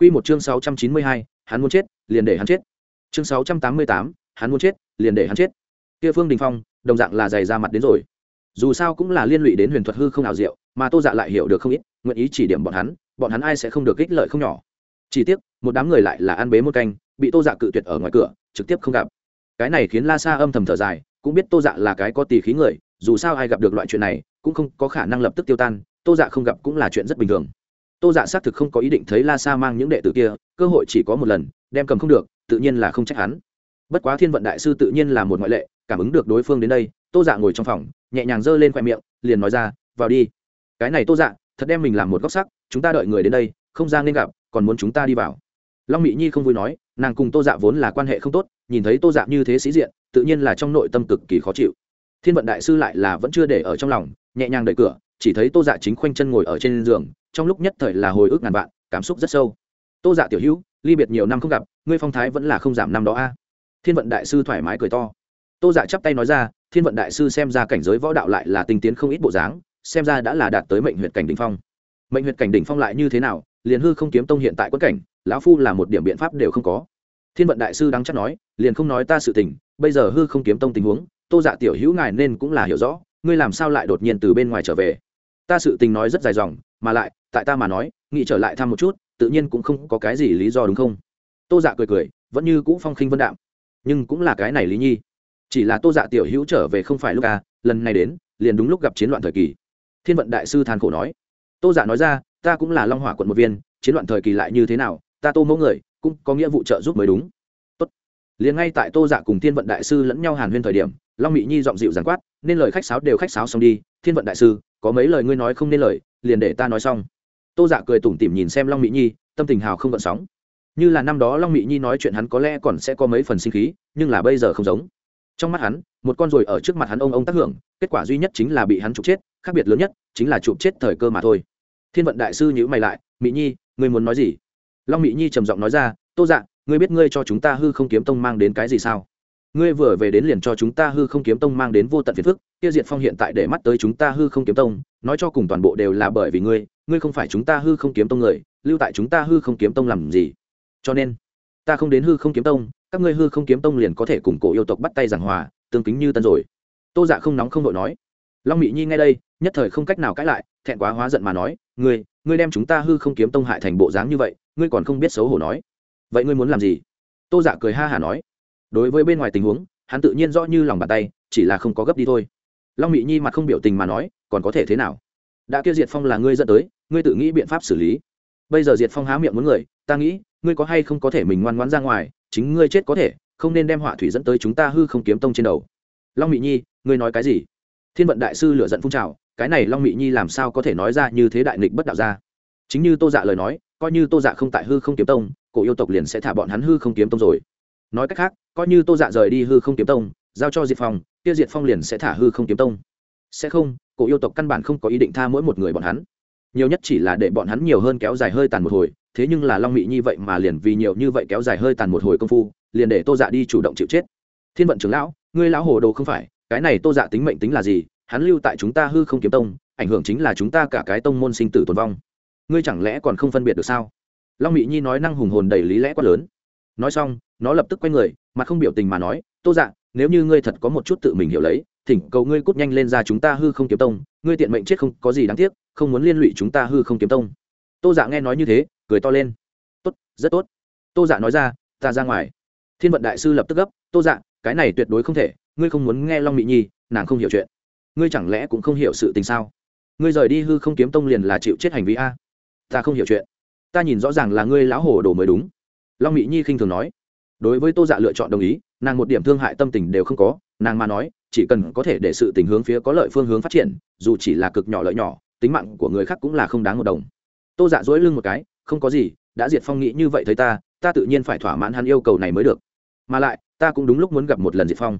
Quy một chương 692, hắn muốn chết, liền để hắn chết. Chương 688, hắn muốn chết, liền để hắn chết. Kia Phương Đình Phong, đồng dạng là dày ra mặt đến rồi. Dù sao cũng là liên lụy đến huyền thuật hư không ảo diệu, mà Tô Dạ lại hiểu được không ít, nguyện ý chỉ điểm bọn hắn, bọn hắn ai sẽ không được ích lợi không nhỏ. Chỉ tiếc, một đám người lại là ăn bế một canh, bị Tô Dạ cự tuyệt ở ngoài cửa, trực tiếp không gặp. Cái này khiến La Sa âm thầm thở dài, cũng biết Tô Dạ là cái có tỷ khí người, dù sao ai gặp được loại chuyện này, cũng không có khả năng lập tức tiêu tan, Tô Dạ không gặp cũng là chuyện rất bình thường tô dạ xác thực không có ý định thấy la sa mang những đệ tử kia, cơ hội chỉ có một lần, đem cầm không được, tự nhiên là không trách hắn. Bất quá thiên vận đại sư tự nhiên là một ngoại lệ, cảm ứng được đối phương đến đây, tô dạ ngồi trong phòng, nhẹ nhàng giơ lên khoe miệng, liền nói ra, vào đi. Cái này tô dạ thật đem mình làm một góc sắc, chúng ta đợi người đến đây, không ra nên gặp, còn muốn chúng ta đi vào. Long mỹ nhi không vui nói, nàng cùng tô dạ vốn là quan hệ không tốt, nhìn thấy tô dạ như thế sĩ diện, tự nhiên là trong nội tâm cực kỳ khó chịu. Thiên vận đại sư lại là vẫn chưa để ở trong lòng, nhẹ nhàng đẩy cửa, chỉ thấy tô dạ chính khoanh chân ngồi ở trên giường trong lúc nhất thời là hồi ức ngàn vạn, cảm xúc rất sâu. Tô dạ tiểu hữu, ly biệt nhiều năm không gặp, ngươi phong thái vẫn là không giảm năm đó a. Thiên vận đại sư thoải mái cười to. Tô dạ chắp tay nói ra, thiên vận đại sư xem ra cảnh giới võ đạo lại là tinh tiến không ít bộ dáng, xem ra đã là đạt tới mệnh huyện cảnh đ ỉ n h phong. Mệnh huyện cảnh đ ỉ n h phong lại như thế nào, liền hư không kiếm tông hiện tại quất cảnh, lão phu là một điểm biện pháp đều không có. Thiên vận đại sư đáng chắc nói, liền không nói ta sự tình, bây giờ hư không kiếm tông tình huống, tô dạ tiểu hữu ngài nên cũng là hiểu rõ, ngươi làm sao lại đột nhiên từ bên ngoài trở về? Ta sự tình nói rất dài dòng, mà lại, tại ta mà nói, nghĩ trở lại thăm một chút, tự nhiên cũng không có cái gì lý do đúng không? Tô dạ cười cười, vẫn như cũ phong khinh vân đạm. Nhưng cũng là cái này lý nhi. Chỉ là tô dạ tiểu hữu trở về không phải lúc à lần này đến, liền đúng lúc gặp chiến loạn thời kỳ. Thiên vận đại sư than khổ nói. Tô dạ nói ra, ta cũng là long hỏa quận một viên, chiến loạn thời kỳ lại như thế nào, ta tô mẫu người, cũng có nghĩa vụ trợ giúp mới đúng. Tốt. liền ngay tại tô dạ cùng thiên vận đại sư lẫn nhau hàn huyên thời điểm, long mỹ nhi giọng dịu giàn quát, nên lời khách sáo đều khách sáo xong đi, thiên vận đại sư có mấy lời ngươi nói không nên lời, liền để ta nói xong. Tô dạ cười tủm tỉm nhìn xem long mỹ nhi, tâm tình hào không gợn sóng. Như là năm đó long mỹ nhi nói chuyện hắn có lẽ còn sẽ có mấy phần sinh khí, nhưng là bây giờ không giống. Trong mắt hắn, một con ruồi ở trước mặt hắn ông ông tác hưởng, kết quả duy nhất chính là bị hắn trục chết, khác biệt lớn nhất chính là trục chết thời cơ mà thôi. Thiên vận đại sư nhữ mày lại, mỹ nhi, ngươi muốn nói gì? Long mỹ nhi trầm giọng nói ra, tô dạ ngươi biết ngươi cho chúng ta hư không kiếm tông mang đến cái gì sao? Ngươi vừa về đến liền cho chúng ta hư không kiếm tông mang đến vô tận phiền phức tiêu diệt phong hiện tại để mắt tới chúng ta hư không kiếm tông, nói cho cùng toàn bộ đều là bởi vì ngươi ngươi không phải chúng ta hư không kiếm tông người, lưu tại chúng ta hư không kiếm tông làm gì? Cho nên, ta không đến hư không kiếm tông, các ngươi hư không kiếm tông liền có thể cùng cổ yêu tộc bắt tay giảng hòa, tương kính như tân rồi. Tô dạ không nóng không đội nói. Long mỹ nhi nghe đây, nhất thời không cách nào cãi lại, thẹn quá hóa giận mà nói, ngươi ngươi đem chúng ta hư không kiếm tông hại thành bộ dáng như vậy, ngươi còn không biết xấu hổ nói. Vậy ngươi muốn làm gì? Tô dạ cười ha hả nói đối với bên ngoài tình huống, hắn tự nhiên rõ như lòng bàn tay, chỉ là không có gấp đi thôi. Long mỹ nhi mặt không biểu tình mà nói, còn có thể thế nào? Đã kia diệt phong là ngươi dẫn tới, ngươi tự nghĩ biện pháp xử lý. Bây giờ diệt phong há miệng muốn người, ta nghĩ, ngươi có hay không có thể mình ngoan ngoãn ra ngoài, chính ngươi chết có thể, không nên đem họa thủy dẫn tới chúng ta hư không kiếm tông trên đầu. Long mỹ nhi, ngươi nói cái gì? Thiên vận đại sư lửa giận phun trào, cái này long mỹ nhi làm sao có thể nói ra như thế đại nghịch bất đạo ra? Chính như tô dạ lời nói, coi như tô dạ không tại hư không kiếm tông, cổ yêu tộc liền sẽ thả bọn hắn hư không kiếm tông rồi. Nói cách khác coi như tô dạ rời đi hư không kiếm tông, giao cho diệt phong, kia diệt phong liền sẽ thả hư không kiếm tông. Sẽ không, cổ yêu tộc căn bản không có ý định tha mỗi một người bọn hắn. Nhiều nhất chỉ là để bọn hắn nhiều hơn kéo dài hơi tàn một hồi, thế nhưng là long mị như vậy mà liền vì nhiều như vậy kéo dài hơi tàn một hồi công phu, liền để tô dạ đi chủ động chịu chết. Thiên vận trưởng lão, ngươi lão hồ đồ không phải, cái này tô dạ tính mệnh tính là gì? Hắn lưu tại chúng ta hư không kiếm tông, ảnh hưởng chính là chúng ta cả cái tông môn sinh tử tồn vong. Ngươi chẳng lẽ còn không phân biệt được sao? Long mị nhi nói năng hùng hồn đầy lý lẽ quá lớn. Nói xong, nó lập tức quay người mặt không biểu tình mà nói, tô dạ nếu như ngươi thật có một chút tự mình hiểu lấy, thỉnh cầu ngươi cút nhanh lên ra chúng ta hư không kiếm tông, ngươi tiện mệnh chết không có gì đáng tiếc, không muốn liên lụy chúng ta hư không kiếm tông. Tô dạ nghe nói như thế, cười to lên. Tốt, rất tốt. Tô dạ nói ra, ta ra ngoài. Thiên vận đại sư lập tức gấp, tô dạ cái này tuyệt đối không thể, ngươi không muốn nghe long mỹ nhi, nàng không hiểu chuyện. Ngươi chẳng lẽ cũng không hiểu sự tình sao? Ngươi rời đi hư không kiếm tông liền là chịu chết hành vi a? Ta không hiểu chuyện. Ta nhìn rõ ràng là ngươi lão hồ đồ mới đúng. Long mỹ nhi khinh thường nói đối với tô dạ lựa chọn đồng ý, nàng một điểm thương hại tâm tình đều không có, nàng mà nói, chỉ cần có thể để sự tình hướng phía có lợi phương hướng phát triển, dù chỉ là cực nhỏ lợi nhỏ, tính mạng của người khác cũng là không đáng một đồng. Tô dạ dỗi lưng một cái, không có gì, đã diệt phong nghĩ như vậy thấy ta ta tự nhiên phải thỏa mãn hắn yêu cầu này mới được. Mà lại, ta cũng đúng lúc muốn gặp một lần diệt phong.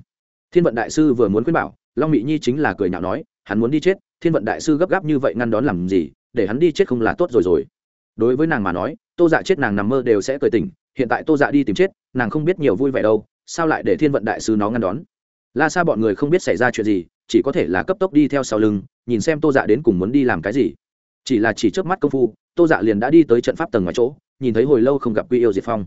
Thiên vận đại sư vừa muốn khuyên bảo, long mỹ nhi chính là cười nhạo nói, hắn muốn đi chết, thiên vận đại sư gấp gáp như vậy ngăn đón làm gì, để hắn đi chết không là tốt rồi rồi. Đối với nàng mà nói, tô dạ chết nàng nằm mơ đều sẽ cười tỉnh hiện tại tô dạ đi tìm chết, nàng không biết nhiều vui vẻ đâu, sao lại để thiên vận đại sư nó ngăn đón? La xa bọn người không biết xảy ra chuyện gì, chỉ có thể là cấp tốc đi theo sau lưng, nhìn xem tô dạ đến cùng muốn đi làm cái gì. Chỉ là chỉ trước mắt công phu, tô dạ liền đã đi tới trận pháp tầng ngoài chỗ, nhìn thấy hồi lâu không gặp quy yêu diệt phong.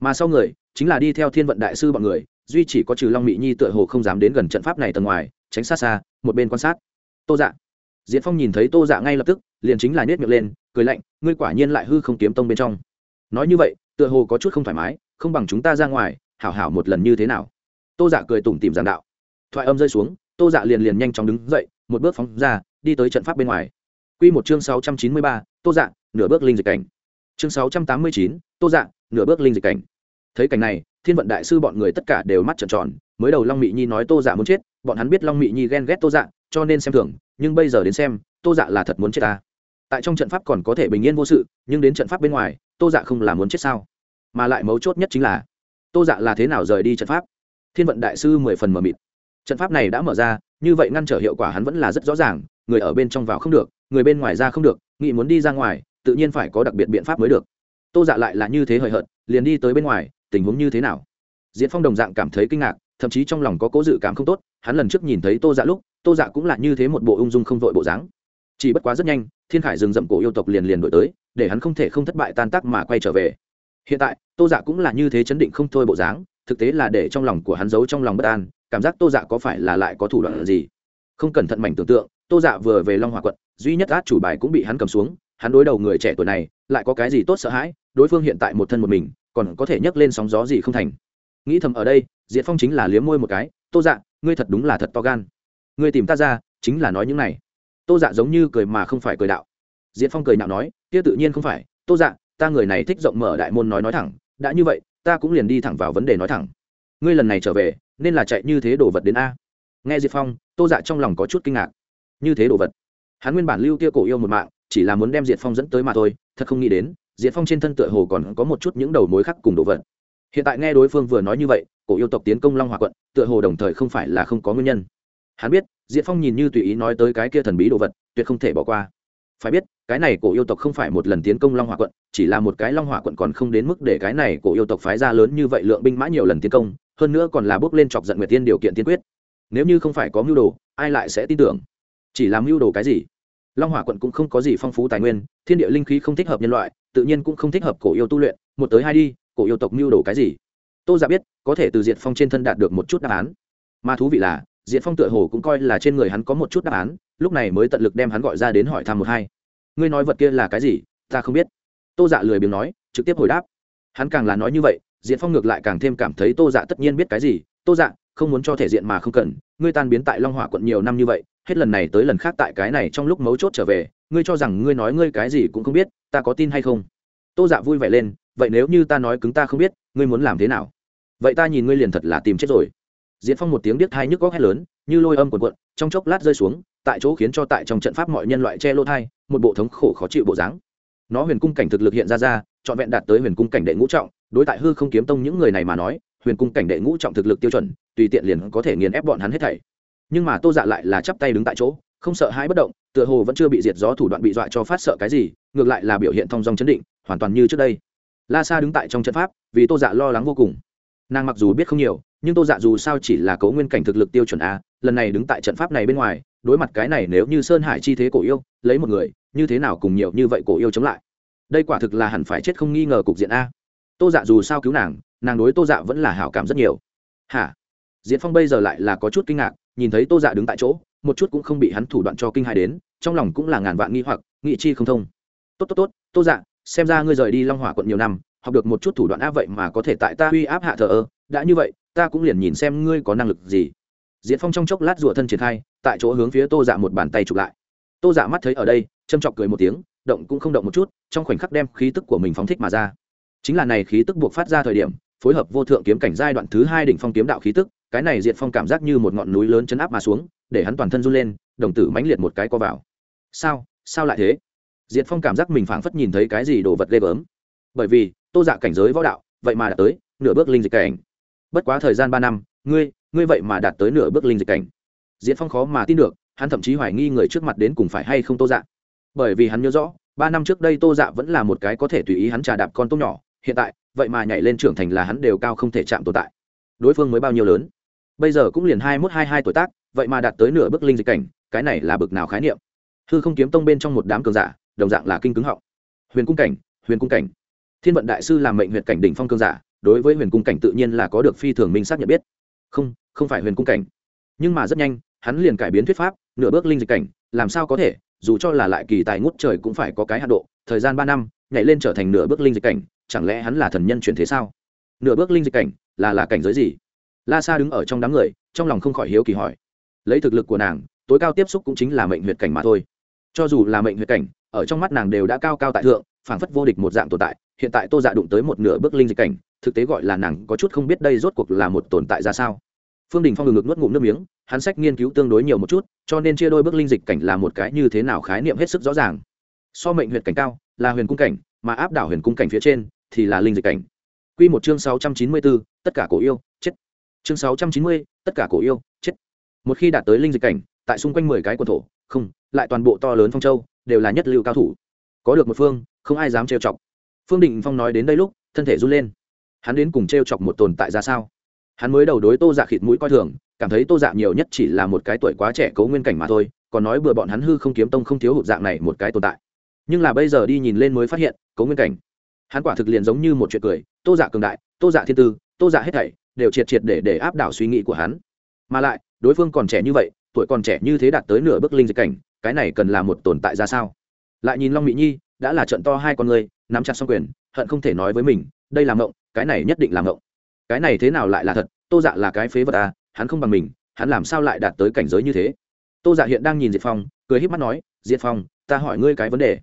Mà sau người, chính là đi theo thiên vận đại sư bọn người, duy chỉ có trừ long mỹ nhi tựa hồ không dám đến gần trận pháp này tầng ngoài, tránh xa xa, một bên quan sát. Tô dạ. Diệt phong nhìn thấy tô dạ ngay lập tức, liền chính là nết miệng lên, cười lạnh, ngươi quả nhiên lại hư không kiếm tông bên trong. Nói như vậy tựa hồ có chút không thoải mái, không bằng chúng ta ra ngoài, hảo hảo một lần như thế nào? Tô dạ cười tủm tìm giàn đạo. Thoại âm rơi xuống, tô dạ liền liền nhanh chóng đứng dậy, một bước phóng ra, đi tới trận pháp bên ngoài. Q một chương sáu trăm chín mươi ba, tô dạ nửa bước linh dịch cảnh. Chương sáu trăm tám mươi chín, tô dạ nửa bước linh dịch cảnh. Thấy cảnh này, thiên vận đại sư bọn người tất cả đều mắt trợn tròn, mới đầu long mị nhi nói tô dạ muốn chết, bọn hắn biết long mị nhi ghen ghét tô dạ cho nên xem thường, nhưng bây giờ đến xem, tô dạ là thật muốn chết ta. Tại trong trận pháp còn có thể bình yên vô sự, nhưng đến trận pháp bên ngoài, tô dạ không là muốn chết sao? Mà lại mấu chốt nhất chính là, tô dạ là thế nào rời đi trận pháp? Thiên vận đại sư mười phần mờ mịt. Trận pháp này đã mở ra, như vậy ngăn trở hiệu quả hắn vẫn là rất rõ ràng, người ở bên trong vào không được, người bên ngoài ra không được nghị muốn đi ra ngoài, tự nhiên phải có đặc biệt biện pháp mới được. Tô dạ lại là như thế hời hợt, liền đi tới bên ngoài, tình huống như thế nào? Diễn phong đồng dạng cảm thấy kinh ngạc, thậm chí trong lòng có cố dự cảm không tốt, hắn lần trước nhìn thấy tô dạ lúc, tô dạ cũng là như thế một bộ ung dung không vội bộ dáng. Chỉ bất quá rất nhanh, thiên khải rừng rậm cổ yêu tộc liền liền đổi tới, để hắn không thể không thất bại tan tác mà quay trở về hiện tại, tô dạ cũng là như thế chấn định không thôi bộ dáng, thực tế là để trong lòng của hắn giấu trong lòng bất an, cảm giác tô dạ có phải là lại có thủ đoạn gì? Không cẩn thận mảnh tưởng tượng, tô dạ vừa về long hòa quận, duy nhất át chủ bài cũng bị hắn cầm xuống, hắn đối đầu người trẻ tuổi này, lại có cái gì tốt sợ hãi, đối phương hiện tại một thân một mình, còn có thể nhấc lên sóng gió gì không thành. Nghĩ thầm ở đây diệt phong chính là liếm môi một cái, tô dạ ngươi thật đúng là thật to gan. Ngươi tìm ta ra, chính là nói những này. Tô dạ giống như cười mà không phải cười đạo. Diệt phong cười nhạo nói, kia tự nhiên không phải, tô dạ ta người này thích rộng mở đại môn nói nói thẳng, đã như vậy, ta cũng liền đi thẳng vào vấn đề nói thẳng. Ngươi lần này trở về, nên là chạy như thế đồ vật đến a. Nghe diệp phong, tô dạ trong lòng có chút kinh ngạc. Như thế đồ vật. Hắn nguyên bản lưu kia cổ yêu một mạng, chỉ là muốn đem diệp phong dẫn tới mà thôi, thật không nghĩ đến, diệp phong trên thân tựa hồ còn có một chút những đầu mối khác cùng đồ vật. Hiện tại nghe đối phương vừa nói như vậy, cổ yêu tộc tiến công long hòa quận, tựa hồ đồng thời không phải là không có nguyên nhân. Hắn biết, diệp phong nhìn như tùy ý nói tới cái kia thần bí đồ vật, tuyệt không thể bỏ qua phải biết, cái này cổ yêu tộc không phải một lần tiến công long hỏa quận, chỉ là một cái long hỏa quận còn không đến mức để cái này cổ yêu tộc phái ra lớn như vậy lượng binh mã nhiều lần tiến công, hơn nữa còn là bước lên chọc giận nguyệt tiên điều kiện tiên quyết. Nếu như không phải có mưu đồ, ai lại sẽ tin tưởng? Chỉ làm mưu đồ cái gì? Long hỏa quận cũng không có gì phong phú tài nguyên, thiên địa linh khí không thích hợp nhân loại, tự nhiên cũng không thích hợp cổ yêu tu luyện, một tới hai đi, cổ yêu tộc mưu đồ cái gì? Tô giả biết, có thể từ diệt phong trên thân đạt được một chút đáp án. Mà thú vị là diện phong tựa hồ cũng coi là trên người hắn có một chút đáp án, lúc này mới tận lực đem hắn gọi ra đến hỏi thăm một hai. Ngươi nói vật kia là cái gì? Ta không biết. Tô dạ lười biếng nói, trực tiếp hồi đáp. Hắn càng là nói như vậy diện phong ngược lại càng thêm cảm thấy tô dạ tất nhiên biết cái gì. Tô dạ không muốn cho thể diện mà không cần, ngươi tan biến tại long hỏa quận nhiều năm như vậy, hết lần này tới lần khác tại cái này trong lúc mấu chốt trở về, ngươi cho rằng ngươi nói ngươi cái gì cũng không biết, ta có tin hay không? Tô dạ vui vẻ lên, vậy nếu như ta nói cứng ta không biết, ngươi muốn làm thế nào? Vậy ta nhìn ngươi liền thật là tìm chết rồi diễn phong một tiếng điếc thai nhức góc hét lớn, như lôi âm quần quận trong chốc lát rơi xuống, tại chỗ khiến cho tại trong trận pháp mọi nhân loại che lô thai, một bộ thống khổ khó chịu bộ dáng. Nó huyền cung cảnh thực lực hiện ra ra, trọn vẹn đạt tới huyền cung cảnh đệ ngũ trọng, đối tại hư không kiếm tông những người này mà nói, huyền cung cảnh đệ ngũ trọng thực lực tiêu chuẩn, tùy tiện liền có thể nghiền ép bọn hắn hết thảy. Nhưng mà tô dạ lại là chắp tay đứng tại chỗ, không sợ hãi bất động, tựa hồ vẫn chưa bị diệt gió thủ đoạn bị dọa cho phát sợ cái gì, ngược lại là biểu hiện thong dong chấn định, hoàn toàn như trước đây. La sa đứng tại trong trận pháp, vì tô dạ lo lắng vô cùng. Nàng mặc dù biết không nhiều nhưng tô dạ dù sao chỉ là cấu nguyên cảnh thực lực tiêu chuẩn a, lần này đứng tại trận pháp này bên ngoài, đối mặt cái này nếu như sơn hải chi thế cổ yêu, lấy một người, như thế nào cùng nhiều như vậy cổ yêu chống lại? Đây quả thực là hẳn phải chết không nghi ngờ cục diện a. Tô dạ dù sao cứu nàng nàng đối tô dạ vẫn là hảo cảm rất nhiều. Hả? Diễn phong bây giờ lại là có chút kinh ngạc, nhìn thấy tô dạ đứng tại chỗ, một chút cũng không bị hắn thủ đoạn cho kinh hài đến, trong lòng cũng là ngàn vạn nghi hoặc, nghị chi không thông. Tốt tốt tốt, tô dạ xem ra ngươi rời đi long hỏa quận nhiều năm, học được một chút thủ đoạn áp vậy mà có thể tại ta uy áp hạ thờ ơ đã như vậy, ta cũng liền nhìn xem ngươi có năng lực gì. Diễn phong trong chốc lát rủa thân triển khai, tại chỗ hướng phía tô dạ một bàn tay chụp lại. Tô dạ mắt thấy ở đây, châm chọc cười một tiếng, động cũng không động một chút, trong khoảnh khắc đem khí tức của mình phóng thích mà ra. Chính là này khí tức buộc phát ra thời điểm, phối hợp vô thượng kiếm cảnh giai đoạn thứ hai đỉnh phong kiếm đạo khí tức, cái này diệt phong cảm giác như một ngọn núi lớn chấn áp mà xuống, để hắn toàn thân run lên, đồng tử mãnh liệt một cái co vào. Sao sao lại thế? Diệt phong cảm giác mình phảng phất nhìn thấy cái gì đồ vật ghê gớm. Bởi vì, tô dạ cảnh giới võ đạo, vậy mà đã tới, nửa bước linh dịch cảnh bất quá thời gian ba năm, ngươi ngươi vậy mà đạt tới nửa bước linh dịch cảnh. Diễn phong khó mà tin được, hắn thậm chí hoài nghi người trước mặt đến cùng phải hay không tô dạ. Bởi vì hắn nhớ rõ, ba năm trước đây tô dạ vẫn là một cái có thể tùy ý hắn trà đạp con tôm nhỏ, hiện tại, vậy mà nhảy lên trưởng thành là hắn đều cao không thể chạm tồn tại. Đối phương mới bao nhiêu lớn? Bây giờ cũng liền hai mốt hai hai tuổi tác, vậy mà đạt tới nửa bước linh dịch cảnh, cái này là bực nào khái niệm? Hư không kiếm tông bên trong một đám cường giả, đồng dạng là kinh cứng họng. Huyền cung cảnh, huyền cung cảnh. Thiên vận đại sư làm mệnh huyện cảnh đỉnh phong cường giả đối với huyền cung cảnh tự nhiên là có được phi thường minh xác nhận biết. Không không phải huyền cung cảnh. Nhưng mà rất nhanh, hắn liền cải biến thuyết pháp, nửa bước linh dịch cảnh, làm sao có thể, dù cho là lại kỳ tài ngút trời cũng phải có cái hạ độ, thời gian ba năm, nhảy lên trở thành nửa bước linh dịch cảnh, chẳng lẽ hắn là thần nhân chuyển thế sao? Nửa bước linh dịch cảnh, là là cảnh giới gì? La sa đứng ở trong đám người, trong lòng không khỏi hiếu kỳ hỏi. Lấy thực lực của nàng, tối cao tiếp xúc cũng chính là mệnh huyệt cảnh mà thôi. Cho dù là mệnh huyệt cảnh, ở trong mắt nàng đều đã cao cao tại thượng, phảng phất vô địch một dạng tồn tại, hiện tại tô dạ đụng tới một nửa bước linh dịch cảnh thực tế gọi là nàng có chút không biết đây rốt cuộc là một tồn tại ra sao phương đình phong ngừng ngực nuốt ngụm nước miếng hắn sách nghiên cứu tương đối nhiều một chút cho nên chia đôi bước linh dịch cảnh là một cái như thế nào khái niệm hết sức rõ ràng so mệnh huyện cảnh cao là huyền cung cảnh mà áp đảo huyền cung cảnh phía trên thì là linh dịch cảnh Quy một chương 694, tất cả cổ yêu, chết. Chương 690, tất cả cổ yêu, chết. Một khi đạt tới linh dịch cảnh, tại xung quanh 10 cái quần thổ, không, lại toàn bộ to lớn phong châu, đều là nhất lưu cao thủ. Có được một phương, không ai dám trêu chọc. Phương Định Phong nói đến đây lúc, thân thể run lên. Hắn đến cùng trêu chọc một tồn tại ra sao? Hắn mới đầu đối Tô Dạ khịt mũi coi thường, cảm thấy Tô Dạ nhiều nhất chỉ là một cái tuổi quá trẻ cố nguyên cảnh mà thôi, còn nói bừa bọn hắn hư không kiếm tông không thiếu hụt dạng này một cái tồn tại. Nhưng là bây giờ đi nhìn lên mới phát hiện, cố nguyên cảnh hắn quả thực liền giống như một chuyện cười tô dạ cường đại tô dạ thiên tư tô dạ hết thảy đều triệt triệt để để áp đảo suy nghĩ của hắn mà lại đối phương còn trẻ như vậy tuổi còn trẻ như thế đạt tới nửa bước linh dịch cảnh cái này cần là một tồn tại ra sao lại nhìn long mỹ nhi đã là trận to hai con người nắm chặt xong quyền hận không thể nói với mình, đây là mộng cái này nhất định là mộng cái này thế nào lại là thật? Tô dạ là cái phế vật à? Hắn không bằng mình, hắn làm sao lại đạt tới cảnh giới như thế? Tô dạ hiện đang nhìn diệt phong, cười h í p mắt nói diệt phong, ta hỏi ngươi cái vấn đề.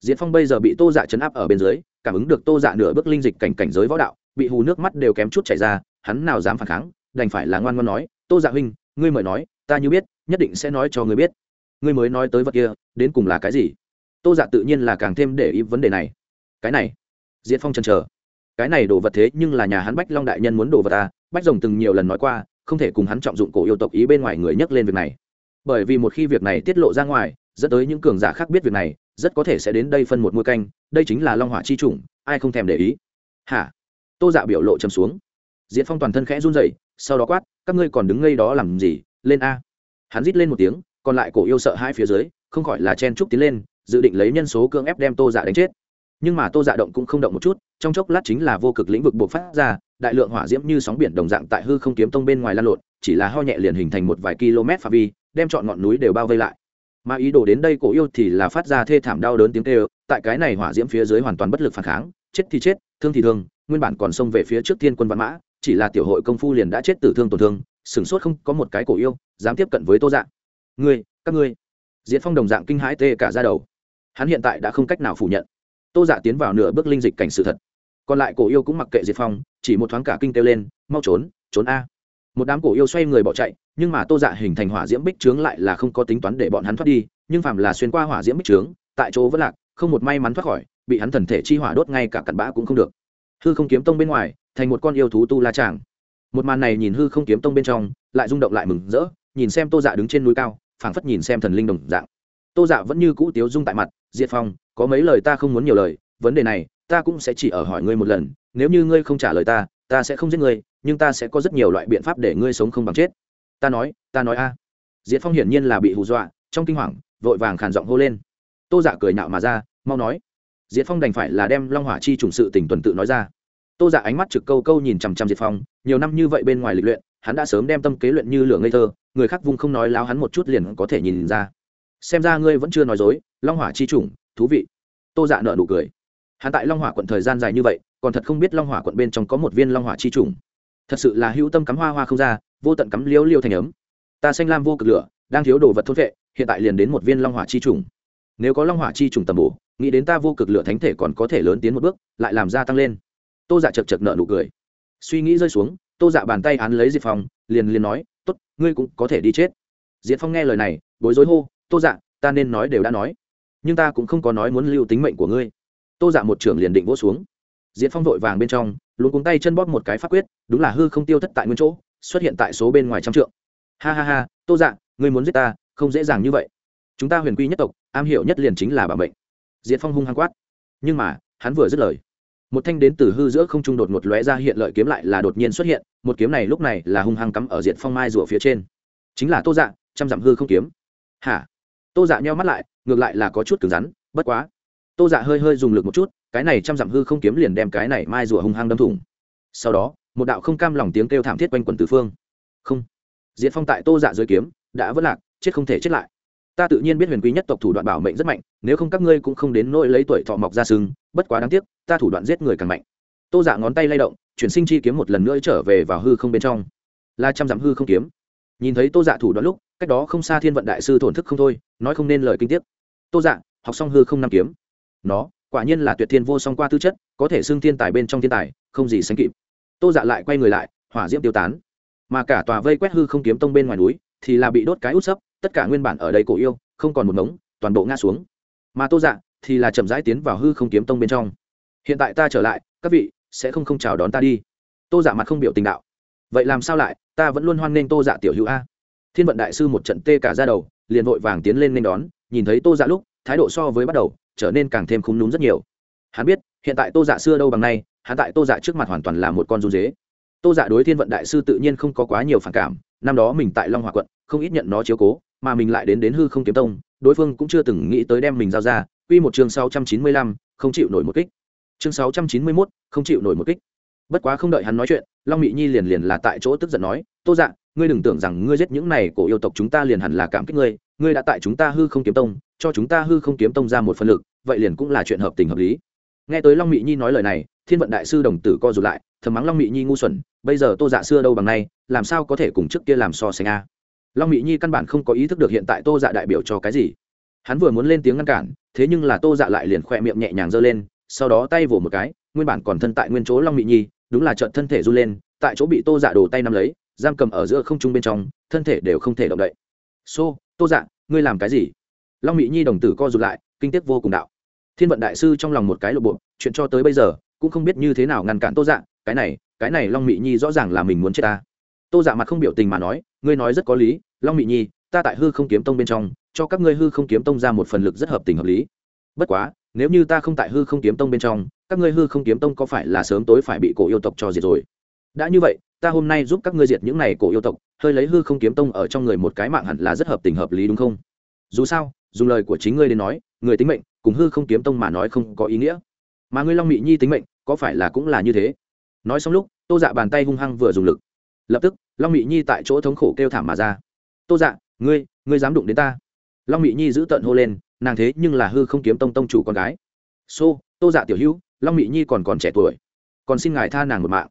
Diệt phong bây giờ bị tô dạ chấn áp ở bên dưới, cảm ứng được tô dạ nửa bước linh dịch cảnh cảnh giới võ đạo, bị hù nước mắt đều kém chút chảy ra, hắn nào dám phản kháng, đành phải là ngoan ngoan nói, tô dạ huynh, ngươi mời nói, ta như biết, nhất định sẽ nói cho ngươi biết. Ngươi mới nói tới vật kia, đến cùng là cái gì? Tô dạ tự nhiên là càng thêm để ý vấn đề này. Cái này Diệt phong chần chờ. Cái này đồ vật thế nhưng là nhà hắn bách long đại nhân muốn đồ vật ta bách rồng từng nhiều lần nói qua, không thể cùng hắn trọng dụng cổ yêu tộc ý bên ngoài người nhắc lên việc này. Bởi vì một khi việc này tiết lộ ra ngoài, dẫn tới những cường giả khác biết việc này, rất có thể sẽ đến đây phân một mũi canh, đây chính là long hỏa chi chủng, ai không thèm để ý. Hả? Tô dạ biểu lộ chầm xuống. Diễn phong toàn thân khẽ run rẩy, sau đó quát, các ngươi còn đứng ngây đó làm gì, lên a. Hắn rít lên một tiếng, còn lại cổ yêu sợ hai phía dưới, không khỏi là chen trúc tiến lên, dự định lấy nhân số cưỡng ép đem tô dạ đánh chết nhưng mà tô dạ động cũng không động một chút, trong chốc lát chính là vô cực lĩnh vực buộc phát ra, đại lượng hỏa diễm như sóng biển đồng dạng tại hư không kiếm tông bên ngoài lan lộn, chỉ là ho nhẹ liền hình thành một vài km phạm vi, đem chọn ngọn núi đều bao vây lại. Mà ý đồ đến đây cổ yêu thì là phát ra thê thảm đau đớn tiếng kêu, tại cái này hỏa diễm phía dưới hoàn toàn bất lực phản kháng, chết thì chết, thương thì thương, nguyên bản còn xông về phía trước thiên quân văn mã, chỉ là tiểu hội công phu liền đã chết tử thương tổn thương sửng sốt không có một cái cổ yêu dám tiếp cận với tô dạng ngươi, các ngươi. Diễn phong đồng dạng kinh hãi tê cả ra đầu. Hắn hiện tại đã không cách nào phủ nhận tô dạ tiến vào nửa bước linh dịch cảnh sự thật. Còn lại cổ yêu cũng mặc kệ diệt phong, chỉ một thoáng cả kinh kêu lên, mau trốn trốn a. Một đám cổ yêu xoay người bỏ chạy, nhưng mà tô dạ hình thành hỏa diễm bích trướng lại là không có tính toán để bọn hắn thoát đi, nhưng phàm là xuyên qua hỏa diễm bích trướng, tại chỗ vẫn lạc, không một may mắn thoát khỏi, bị hắn thần thể chi hỏa đốt ngay cả cặn bã cũng không được. Hư không kiếm tông bên ngoài, thành một con yêu thú tu la tràng. Một màn này nhìn hư không kiếm tông bên trong, lại rung động lại mừng rỡ, nhìn xem tô dạ đứng trên núi cao, phảng phất nhìn xem thần linh đồng dạng tô dạ vẫn như cũ tiếu dung tại mặt diệt phong, có mấy lời ta không muốn nhiều lời, vấn đề này ta cũng sẽ chỉ ở hỏi ngươi một lần, nếu như ngươi không trả lời ta ta sẽ không giết ngươi, nhưng ta sẽ có rất nhiều loại biện pháp để ngươi sống không bằng chết. Ta nói ta nói a. À. diệt phong hiển nhiên là bị hù dọa, trong kinh hoàng, vội vàng khàn giọng hô lên. Tô dạ cười nhạo mà ra, mau nói. Diệt phong đành phải là đem long hỏa chi trùng sự tình tuần tự nói ra. Tô dạ ánh mắt trực câu câu nhìn chằm chằm diệt phong, nhiều năm như vậy bên ngoài lịch luyện, hắn đã sớm đem tâm kế luyện như lửa ngây thơ, người khác vung không nói láo hắn một chút liền có thể nhìn ra xem ra ngươi vẫn chưa nói dối, long hỏa chi trùng thú vị. Tô dạ nợ nụ cười. Hắn tại long hỏa quận thời gian dài như vậy, còn thật không biết long hỏa quận bên trong có một viên long hỏa chi trùng thật sự là hữu tâm cắm hoa hoa không ra, vô tận cắm liêu liêu thành ấm. Ta xanh lam vô cực lửa, đang thiếu đồ vật thốt vệ, hiện tại liền đến một viên long hỏa chi trùng nếu có long hỏa chi trùng tầm bổ, nghĩ đến ta vô cực lửa thánh thể còn có thể lớn tiến một bước, lại làm gia tăng lên. Tô dạ chật chật nợ nụ cười. Suy nghĩ rơi xuống, tô dạ bàn tay án lấy diệp phong, liền liền nói t ố t ngươi cũng có thể đi chết. Diệp phong nghe lời này, bối rối hô tô dạ ta nên nói đều đã nói, nhưng ta cũng không có nói muốn lưu tính mệnh của ngươi. Tô dạ một trưởng liền định vỗ xuống. Diễn phong vội vàng bên trong luôn cuống tay chân bóp một cái phát quyết, đúng là hư không tiêu thất tại nguyên chỗ, xuất hiện tại số bên ngoài trăm trượng. Ha ha ha, tô dạ ngươi muốn giết ta, không dễ dàng như vậy. Chúng ta huyền quy nhất tộc, am hiểu nhất liền chính là bảo mệnh. Diệt phong hung hăng quát. Nhưng mà, hắn vừa dứt lời, một thanh đến từ hư giữa không trung đột ngột lóe ra hiện lợi kiếm lại là đột nhiên xuất hiện, một kiếm này lúc này là hung hăng cắm ở diện phong mai rùa phía trên. Chính là tô dạ trăm dặm hư không kiếm. Hả? Tô dạ nheo mắt lại, ngược lại là có chút cứng rắn, bất quá. Tô dạ hơi hơi dùng lực một chút, cái này trăm dặm hư không kiếm liền đem cái này mai rùa hung hăng đâm thủng. Sau đó, một đạo không cam lòng tiếng kêu thảm thiết quanh quần tứ phương. Không. Diệt phong tại tô dạ dưới kiếm, đã vất lạc, chết không thể chết lại. Ta tự nhiên biết huyền quý nhất tộc thủ đoạn bảo mệnh rất mạnh, nếu không các ngươi cũng không đến nỗi lấy tuổi thọ mọc ra sừng, bất quá đáng tiếc, ta thủ đoạn giết người càng mạnh. Tô dạ ngón tay lay động, chuyển sinh chi kiếm một lần nữa trở về vào hư không bên trong. Là trăm dặm hư không kiếm. Nhìn thấy tô dạ thủ đoạn lúc cách đó không xa thiên vận đại sư thổn thức không thôi, nói không nên lời kinh tiếp tô dạ học xong hư không năm kiếm. Nó, quả nhiên là tuyệt thiên vô song qua tư chất, có thể xưng thiên tài bên trong thiên tài, không gì sánh kịp. Tô dạ lại quay người lại, hỏa diễm tiêu tán. Mà cả tòa vây quét hư không kiếm tông bên ngoài núi, thì là bị đốt cái út sấp, tất cả nguyên bản ở đây cổ yêu, không còn một mống toàn bộ ngã xuống. Mà tô dạ thì là chậm rãi tiến vào hư không kiếm tông bên trong. Hiện tại ta trở lại, các vị sẽ không không chào đón ta đi. Tô dạ mặt không biểu tình đạo. Vậy làm sao lại, ta vẫn luôn hoan nghênh tô dạ tiểu hữu a thiên vận đại sư một trận tê cả ra đầu liền vội vàng tiến lên nên đón nhìn thấy tô dạ lúc thái độ so với bắt đầu trở nên càng thêm khung núm rất nhiều hắn biết hiện tại tô dạ xưa đâu bằng nay hắn tại tô dạ trước mặt hoàn toàn là một con run dế tô dạ đối thiên vận đại sư tự nhiên không có quá nhiều phản cảm năm đó mình tại long hòa quận không ít nhận nó chiếu cố mà mình lại đến đến hư không kiếm tông đối phương cũng chưa từng nghĩ tới đem mình giao ra Quy một chương 695, không chịu nổi một kích. Chương 691, không chịu nổi một kích. Bất quá không đợi hắn nói chuyện, Long Mị Nhi liền liền là tại chỗ tức giận nói, "Tô Dạ, ngươi đừng tưởng rằng ngươi giết những này cổ yêu tộc chúng ta liền hẳn là cảm kích ngươi, ngươi đã tại chúng ta hư không kiếm tông, cho chúng ta hư không kiếm tông ra một phần lực, vậy liền cũng là chuyện hợp tình hợp lý." Nghe tới Long Mị Nhi nói lời này, Thiên vận đại sư đồng tử co rụt lại, thầm mắng Long Mị Nhi ngu xuẩn, bây giờ Tô Dạ xưa đâu bằng nay, làm sao có thể cùng trước kia làm so sánh a? Long Mị Nhi căn bản không có ý thức được hiện tại Tô Dạ đại biểu cho cái gì hắn vừa muốn lên tiếng ngăn cản thế nhưng là tô dạ lại liền khoe miệng nhẹ nhàng giơ lên sau đó tay vỗ một cái nguyên bản còn thân tại nguyên chỗ long mị nhi đúng là trợn thân thể run lên tại chỗ bị tô dạ đổ tay nắm lấy giam cầm ở giữa không trung bên trong thân thể đều không thể động đậy. Xô、so, tô dạ ngươi làm cái gì? Long mị nhi đồng tử co rụt lại kinh tiếc vô cùng đạo. Thiên vận đại sư trong lòng một cái lộ bộ chuyện cho tới bây giờ cũng không biết như thế nào ngăn cản tô dạ cái này cái này long mị nhi rõ ràng là mình muốn chết ta. Tô dạ mặt không biểu tình mà nói ngươi nói rất có lý long mị nhi ta tại hư không kiếm tông bên trong cho các ngươi hư không kiếm tông ra một phần lực rất hợp tình hợp lý. Bất quá nếu như ta không tại hư không kiếm tông bên trong các ngươi hư không kiếm tông có phải là sớm tối phải bị cổ yêu tộc cho diệt rồi? Đã như vậy ta hôm nay giúp các ngươi diệt những này cổ yêu tộc hơi lấy hư không kiếm tông ở trong người một cái mạng hẳn là rất hợp tình hợp lý đúng không? Dù sao dùng lời của chính ngươi đến nói người tính mệnh cùng hư không kiếm tông mà nói không có ý nghĩa. Mà ngươi long mị nhi tính mệnh có phải là cũng là như thế? Nói xong lúc tô dạ bàn tay hung hăng vừa dùng lực. Lập tức long mị nhi tại chỗ thống khổ kêu thảm mà ra. Tô dạ ngươi ngươi dám đụng đến ta? Long mị nhi giữ tận hô lên nàng thế nhưng là hư không kiếm tông tông chủ con gái. Xô、so, tô dạ tiểu hữu long mị nhi còn còn trẻ tuổi còn xin ngài tha nàng một mạng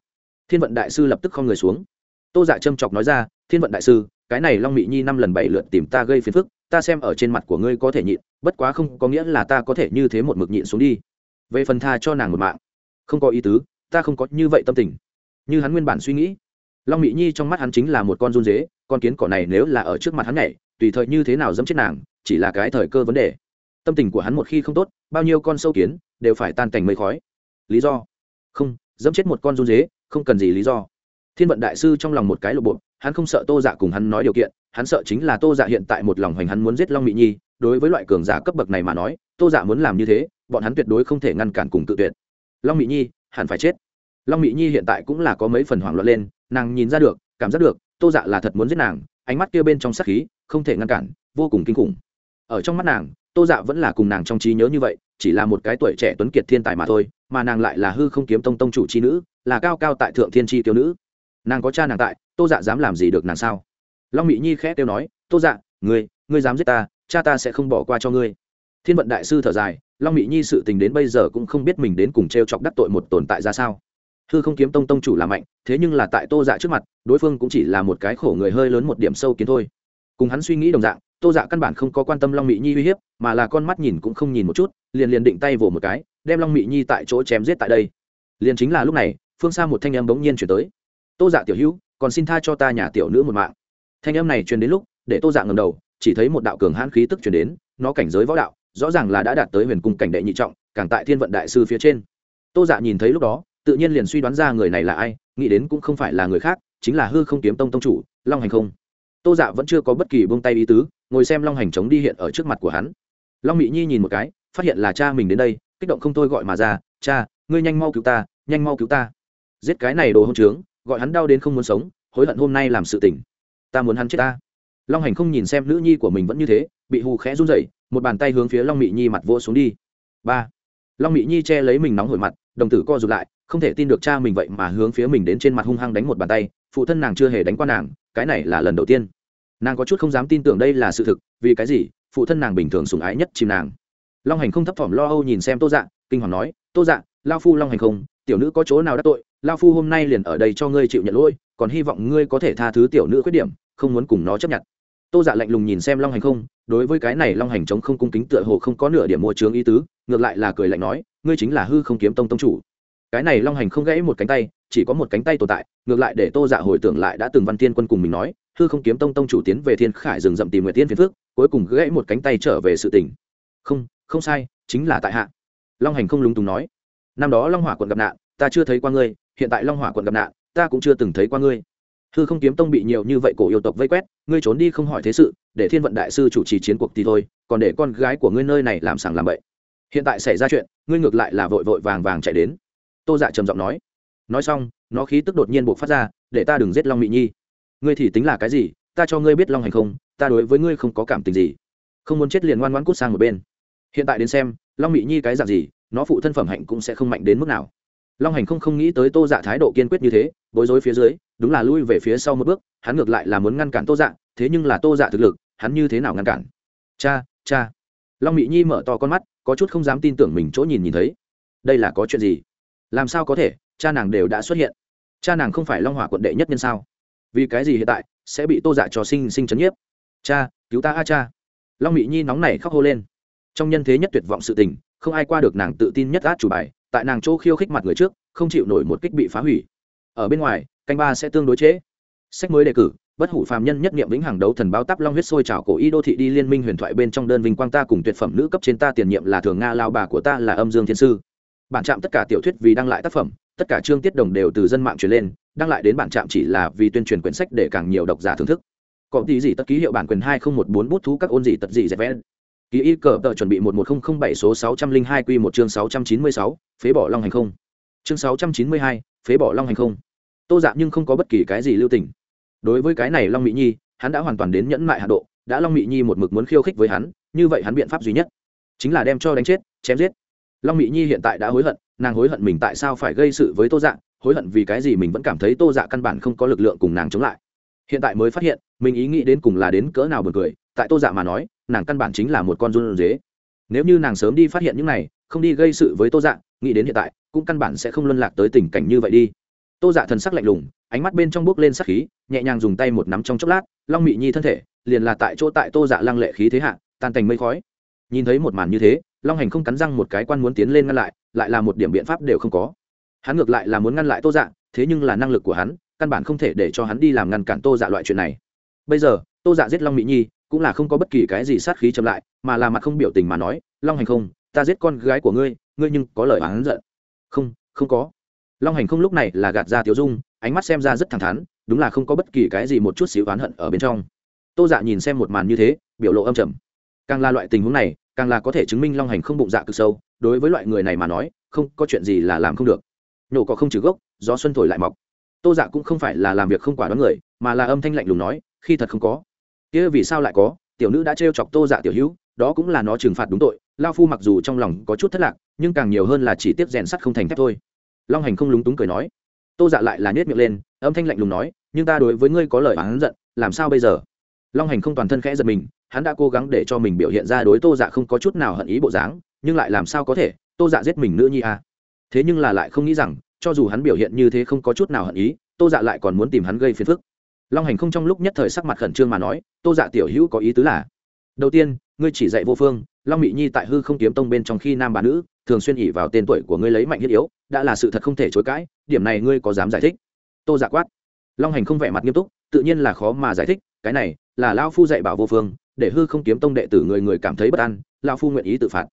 thiên vận đại sư lập tức không người xuống. Tô dạ châm chọc nói ra, thiên vận đại sư, cái này long mị nhi năm lần bảy lượt tìm ta gây phiền phức, ta xem ở trên mặt của ngươi có thể nhịn, bất quá không có nghĩa là ta có thể như thế một mực nhịn xuống đi. Về phần tha cho nàng một mạng, không có ý tứ, ta không có như vậy tâm tình. Như hắn nguyên bản suy nghĩ, long mị nhi trong mắt hắn chính là một con run dế, con kiến cỏ này nếu là ở trước mặt hắn nhảy, tùy thời như thế nào dẫm chết nàng, chỉ là cái thời cơ vấn đề. Tâm tình của hắn một khi không tốt, bao nhiêu con sâu kiến đều phải tan cảnh mây khói. Lý do? Không, dẫm chết một con run dế không cần gì lý do. Thiên vận đại sư trong lòng một cái lộ bộ hắn không sợ tô dạ cùng hắn nói điều kiện, hắn sợ chính là tô dạ hiện tại một lòng hoành hắn muốn giết long mỹ nhi, đối với loại cường giả cấp bậc này mà nói, tô dạ muốn làm như thế, bọn hắn tuyệt đối không thể ngăn cản cùng tự tuyệt. Long mỹ nhi, hẳn phải chết. Long mỹ nhi hiện tại cũng là có mấy phần hoảng loạn lên, nàng nhìn ra được, cảm giác được, tô dạ là thật muốn giết nàng, ánh mắt kia bên trong sắc khí, không thể ngăn cản, vô cùng kinh khủng. Ở trong mắt nàng, tô dạ vẫn là cùng nàng trong trí nhớ như vậy, chỉ là một cái tuổi trẻ tuấn kiệt thiên tài mà thôi, mà nàng lại là hư không kiếm tông tông chủ c h i nữ là cao cao tại thượng thiên tri tiêu nữ. Nàng có cha nàng tại, tô dạ dám làm gì được nàng sao? Long mỹ nhi khẽ tiêu nói, tô dạ ngươi ngươi dám giết ta, cha ta sẽ không bỏ qua cho ngươi. Thiên vận đại sư thở dài, long mỹ nhi sự tình đến bây giờ cũng không biết mình đến cùng t r e o chọc đắc tội một tồn tại ra sao. Hư không kiếm tông tông chủ là mạnh, thế nhưng là tại tô dạ trước mặt, đối phương cũng chỉ là một cái khổ người hơi lớn một điểm sâu kiến thôi. Cùng hắn suy nghĩ đồng dạng, tô dạ căn bản không có quan tâm long mỹ nhi uy hiếp, mà là con mắt nhìn cũng không nhìn một chút, liền liền định tay vỗ một cái, đem long mỹ nhi tại chỗ chém giết tại đây. Liền chính là lúc này phương xa một thanh em bỗng nhiên chuyển tới. Tô dạ tiểu hữu, còn xin tha cho ta nhà tiểu nữ một mạng. Thanh em này truyền đến lúc, để tô dạ ngầm đầu, chỉ thấy một đạo cường hãn khí tức truyền đến, nó cảnh giới võ đạo, rõ ràng là đã đạt tới huyền cung cảnh đệ nhị trọng, càng tại thiên vận đại sư phía trên. Tô dạ nhìn thấy lúc đó, tự nhiên liền suy đoán ra người này là ai, nghĩ đến cũng không phải là người khác, chính là hư không kiếm tông tông chủ, long hành không. Tô dạ vẫn chưa có bất kỳ buông tay ý tứ, ngồi xem long hành chống đi hiện ở trước mặt của hắn. Long mỹ nhi nhìn một cái, phát hiện là cha mình đến đây, kích động không thôi gọi mà ra, cha, ngươi nhanh mau cứu ta, nhanh mau cứu ta giết cái này đồ hôn trướng, gọi hắn đau đến không muốn sống, hối hận hôm nay làm sự tỉnh ta muốn hắn chết ta. Long hành không nhìn xem nữ nhi của mình vẫn như thế, bị hù khẽ run rẩy, một bàn tay hướng phía long Mị nhi mặt vỗ xuống đi. Ba. Long Mị nhi che lấy mình nóng hổi mặt, đồng tử co rụt lại, không thể tin được cha mình vậy mà hướng phía mình đến trên mặt hung hăng đánh một bàn tay, phụ thân nàng chưa hề đánh qua nàng, cái này là lần đầu tiên. Nàng có chút không dám tin tưởng đây là sự thực, vì cái gì, phụ thân nàng bình thường sùng ái nhất chìm nàng. Long hành không thấp thỏm lo âu nhìn xem tô dạ kinh hoàng nói, tô dạ lao phu long hành không tiểu nữ có chỗ nào đắc tội, lao phu hôm nay liền ở đây cho ngươi chịu nhận lỗi, còn hy vọng ngươi có thể tha thứ tiểu nữ khuyết điểm, không muốn cùng nó chấp nhận. Tô dạ lạnh lùng nhìn xem long hành không, đối với cái này long hành chống không cung kính tựa hồ không có nửa điểm mua trướng ý tứ, ngược lại là cười lạnh nói, ngươi chính là hư không kiếm tông tông chủ. Cái này long hành không gãy một cánh tay, chỉ có một cánh tay tồn tại, ngược lại để tô dạ hồi tưởng lại đã từng văn tiên quân cùng mình nói, hư không kiếm tông tông chủ tiến về thiên khải rừng rậm tìm nguyệt tiên phiền phước cuối cùng gãy một cánh tay trở về sự tỉnh không không sai, chính là tại hạ. Long hành không lúng túng nói năm đó long hỏa quận gặp nạn, ta chưa thấy qua ngươi, hiện tại long hỏa quận gặp nạn, ta cũng chưa từng thấy qua ngươi. Hư không kiếm tông bị nhiều như vậy cổ yêu tộc vây quét, ngươi trốn đi không hỏi thế sự, để thiên vận đại sư chủ trì chiến cuộc thì thôi, còn để con gái của ngươi nơi này làm sàng làm bậy. Hiện tại xảy ra chuyện, ngươi ngược lại là vội vội vàng vàng chạy đến. Tô dạ trầm giọng nói. Nói xong, nó khí tức đột nhiên buộc phát ra, để ta đừng giết long mỹ nhi. Ngươi thì tính là cái gì, ta cho ngươi biết long hành không, ta đối với ngươi không có cảm tình gì. Không muốn chết liền ngoan ngoãn cút sang một bên. Hiện tại đến xem, long mỹ nhi cái dạng gì nó phụ thân phẩm hạnh cũng sẽ không mạnh đến mức nào. Long hành không không nghĩ tới tô dạ thái độ kiên quyết như thế, bối rối phía dưới, đúng là lui về phía sau một bước, hắn ngược lại là muốn ngăn cản tô dạ thế nhưng là tô dạ thực lực, hắn như thế nào ngăn cản? Cha cha. Long mỹ nhi mở to con mắt, có chút không dám tin tưởng mình chỗ nhìn nhìn thấy. Đây là có chuyện gì? Làm sao có thể? Cha nàng đều đã xuất hiện. Cha nàng không phải long hỏa quận đệ nhất nhân sao? Vì cái gì hiện tại sẽ bị tô dạ cho sinh sinh chấn nhiếp? Cha, cứu ta a, cha. Long mỹ nhi nóng nảy khóc hô lên. Trong nhân thế nhất tuyệt vọng sự tình không ai qua được nàng tự tin nhất át chủ bài, tại nàng chỗ khiêu khích mặt người trước, không chịu nổi một kích bị phá hủy. Ở bên ngoài, canh ba sẽ tương đối chế. sách mới đề cử, bất hủ phàm nhân nhất niệm vĩnh hằng đấu thần báo tắp long huyết sôi trào cổ y đô thị đi liên minh huyền thoại bên trong đơn vinh quang ta cùng tuyệt phẩm nữ cấp trên ta tiền nhiệm là thường nga lao bà của ta là âm dương thiên sư. Bản trạm tất cả tiểu thuyết vì đăng lại tác phẩm, tất cả chương tiết đồng đều từ dân mạng truyền lên, đăng lại đến bản trạm chỉ là vì tuyên truyền quyển sách để càng nhiều độc giả thưởng thức. Có tí gì tất ký hiệu bản quyền hai nghìn một bốn bút thú các ôn gì tật gì dẹp vẽ ký y cờ tờ chuẩn bị một một nghìn bảy số sáu trăm linh hai q một chương sáu trăm chín mươi sáu, phế bỏ long hành không. Chương sáu trăm chín mươi hai, phế bỏ long hành không. Tô dạng nhưng không có bất kỳ cái gì lưu tình. Đối với cái này long mỹ nhi, hắn đã hoàn toàn đến nhẫn mại hạ độ, đã long mỹ nhi một mực muốn khiêu khích với hắn, như vậy hắn biện pháp duy nhất chính là đem cho đánh chết, chém giết. Long mỹ nhi hiện tại đã hối hận, nàng hối hận mình tại sao phải gây sự với tô dạ hối hận vì cái gì mình vẫn cảm thấy tô dạ căn bản không có lực lượng cùng nàng chống lại. Hiện tại mới phát hiện, mình ý nghĩ đến cùng là đến cỡ nào buồn cười, tại tô dạ mà nói nàng căn bản chính là một con run dế. Nếu như nàng sớm đi phát hiện những này, không đi gây sự với tô dạ nghĩ đến hiện tại, cũng căn bản sẽ không luân lạc tới tình cảnh như vậy đi. Tô dạ thần sắc lạnh lùng, ánh mắt bên trong bước lên sắc khí, nhẹ nhàng dùng tay một nắm trong chốc lát, long mị nhi thân thể, liền là tại chỗ tại tô dạ lăng lệ khí thế hạ, tan thành mây khói. Nhìn thấy một màn như thế, long hành không cắn răng một cái quan muốn tiến lên ngăn lại lại là một điểm biện pháp đều không có. Hắn ngược lại là muốn ngăn lại tô dạ thế nhưng là năng lực của hắn, căn bản không thể để cho hắn đi làm ngăn cản tô dạ loại chuyện này. Bây giờ, tô dạ giết long mỹ nhi cũng là không có bất kỳ cái gì sát khí chậm lại, mà là mặt không biểu tình mà nói, long hành không, ta giết con gái của ngươi ngươi nhưng có lời oán giận. Không không có. Long hành không lúc này là gạt ra tiểu dung, ánh mắt xem ra rất thẳng thắn, đúng là không có bất kỳ cái gì một chút xíu oán hận ở bên trong. Tô dạ nhìn xem một màn như thế, biểu lộ âm trầm. Càng là loại tình huống này, càng là có thể chứng minh long hành không bụng dạ cực sâu, đối với loại người này mà nói, không, có chuyện gì là làm không được. Nhổ có không trừ gốc, gió xuân thổi lại mọc. Tô dạ cũng không phải là làm việc không quả đoán người, mà là âm thanh lạnh lùng nói, khi thật không có kia vì sao lại có? Tiểu nữ đã trêu chọc tô dạ tiểu hữu, đó cũng là nó trừng phạt đúng tội. Lao phu mặc dù trong lòng có chút thất lạc, nhưng càng nhiều hơn là chỉ tiếp rèn sắt không thành thép thôi. Long hành không lúng túng cười nói. Tô dạ lại là nết miệng lên, âm thanh lạnh lùng nói, nhưng ta đối với ngươi có lời oán giận, làm sao bây giờ? Long hành không toàn thân khẽ giật mình, hắn đã cố gắng để cho mình biểu hiện ra đối tô dạ không có chút nào hận ý bộ dáng, nhưng lại làm sao có thể, tô dạ giết mình nữa nhi à. thế nhưng là lại không nghĩ rằng, cho dù hắn biểu hiện như thế không có chút nào hận ý, tô dạ lại còn muốn tìm hắn gây phiền phức long hành không trong lúc nhất thời sắc mặt khẩn trương mà nói, tô dạ tiểu hữu có ý tứ là, đầu tiên, ngươi chỉ dạy vô phương, long mị nhi tại hư không kiếm tông bên trong khi nam bà nữ, thường xuyên ỉ vào tên tuổi của ngươi lấy mạnh thiết yếu, đã là sự thật không thể chối cãi, điểm này ngươi có dám giải thích? Tô dạ quát. Long hành không vẻ mặt nghiêm túc, tự nhiên là khó mà giải thích, cái này là lao phu dạy bảo vô phương, để hư không kiếm tông đệ tử người người cảm thấy bất an lao phu nguyện ý tự phạt.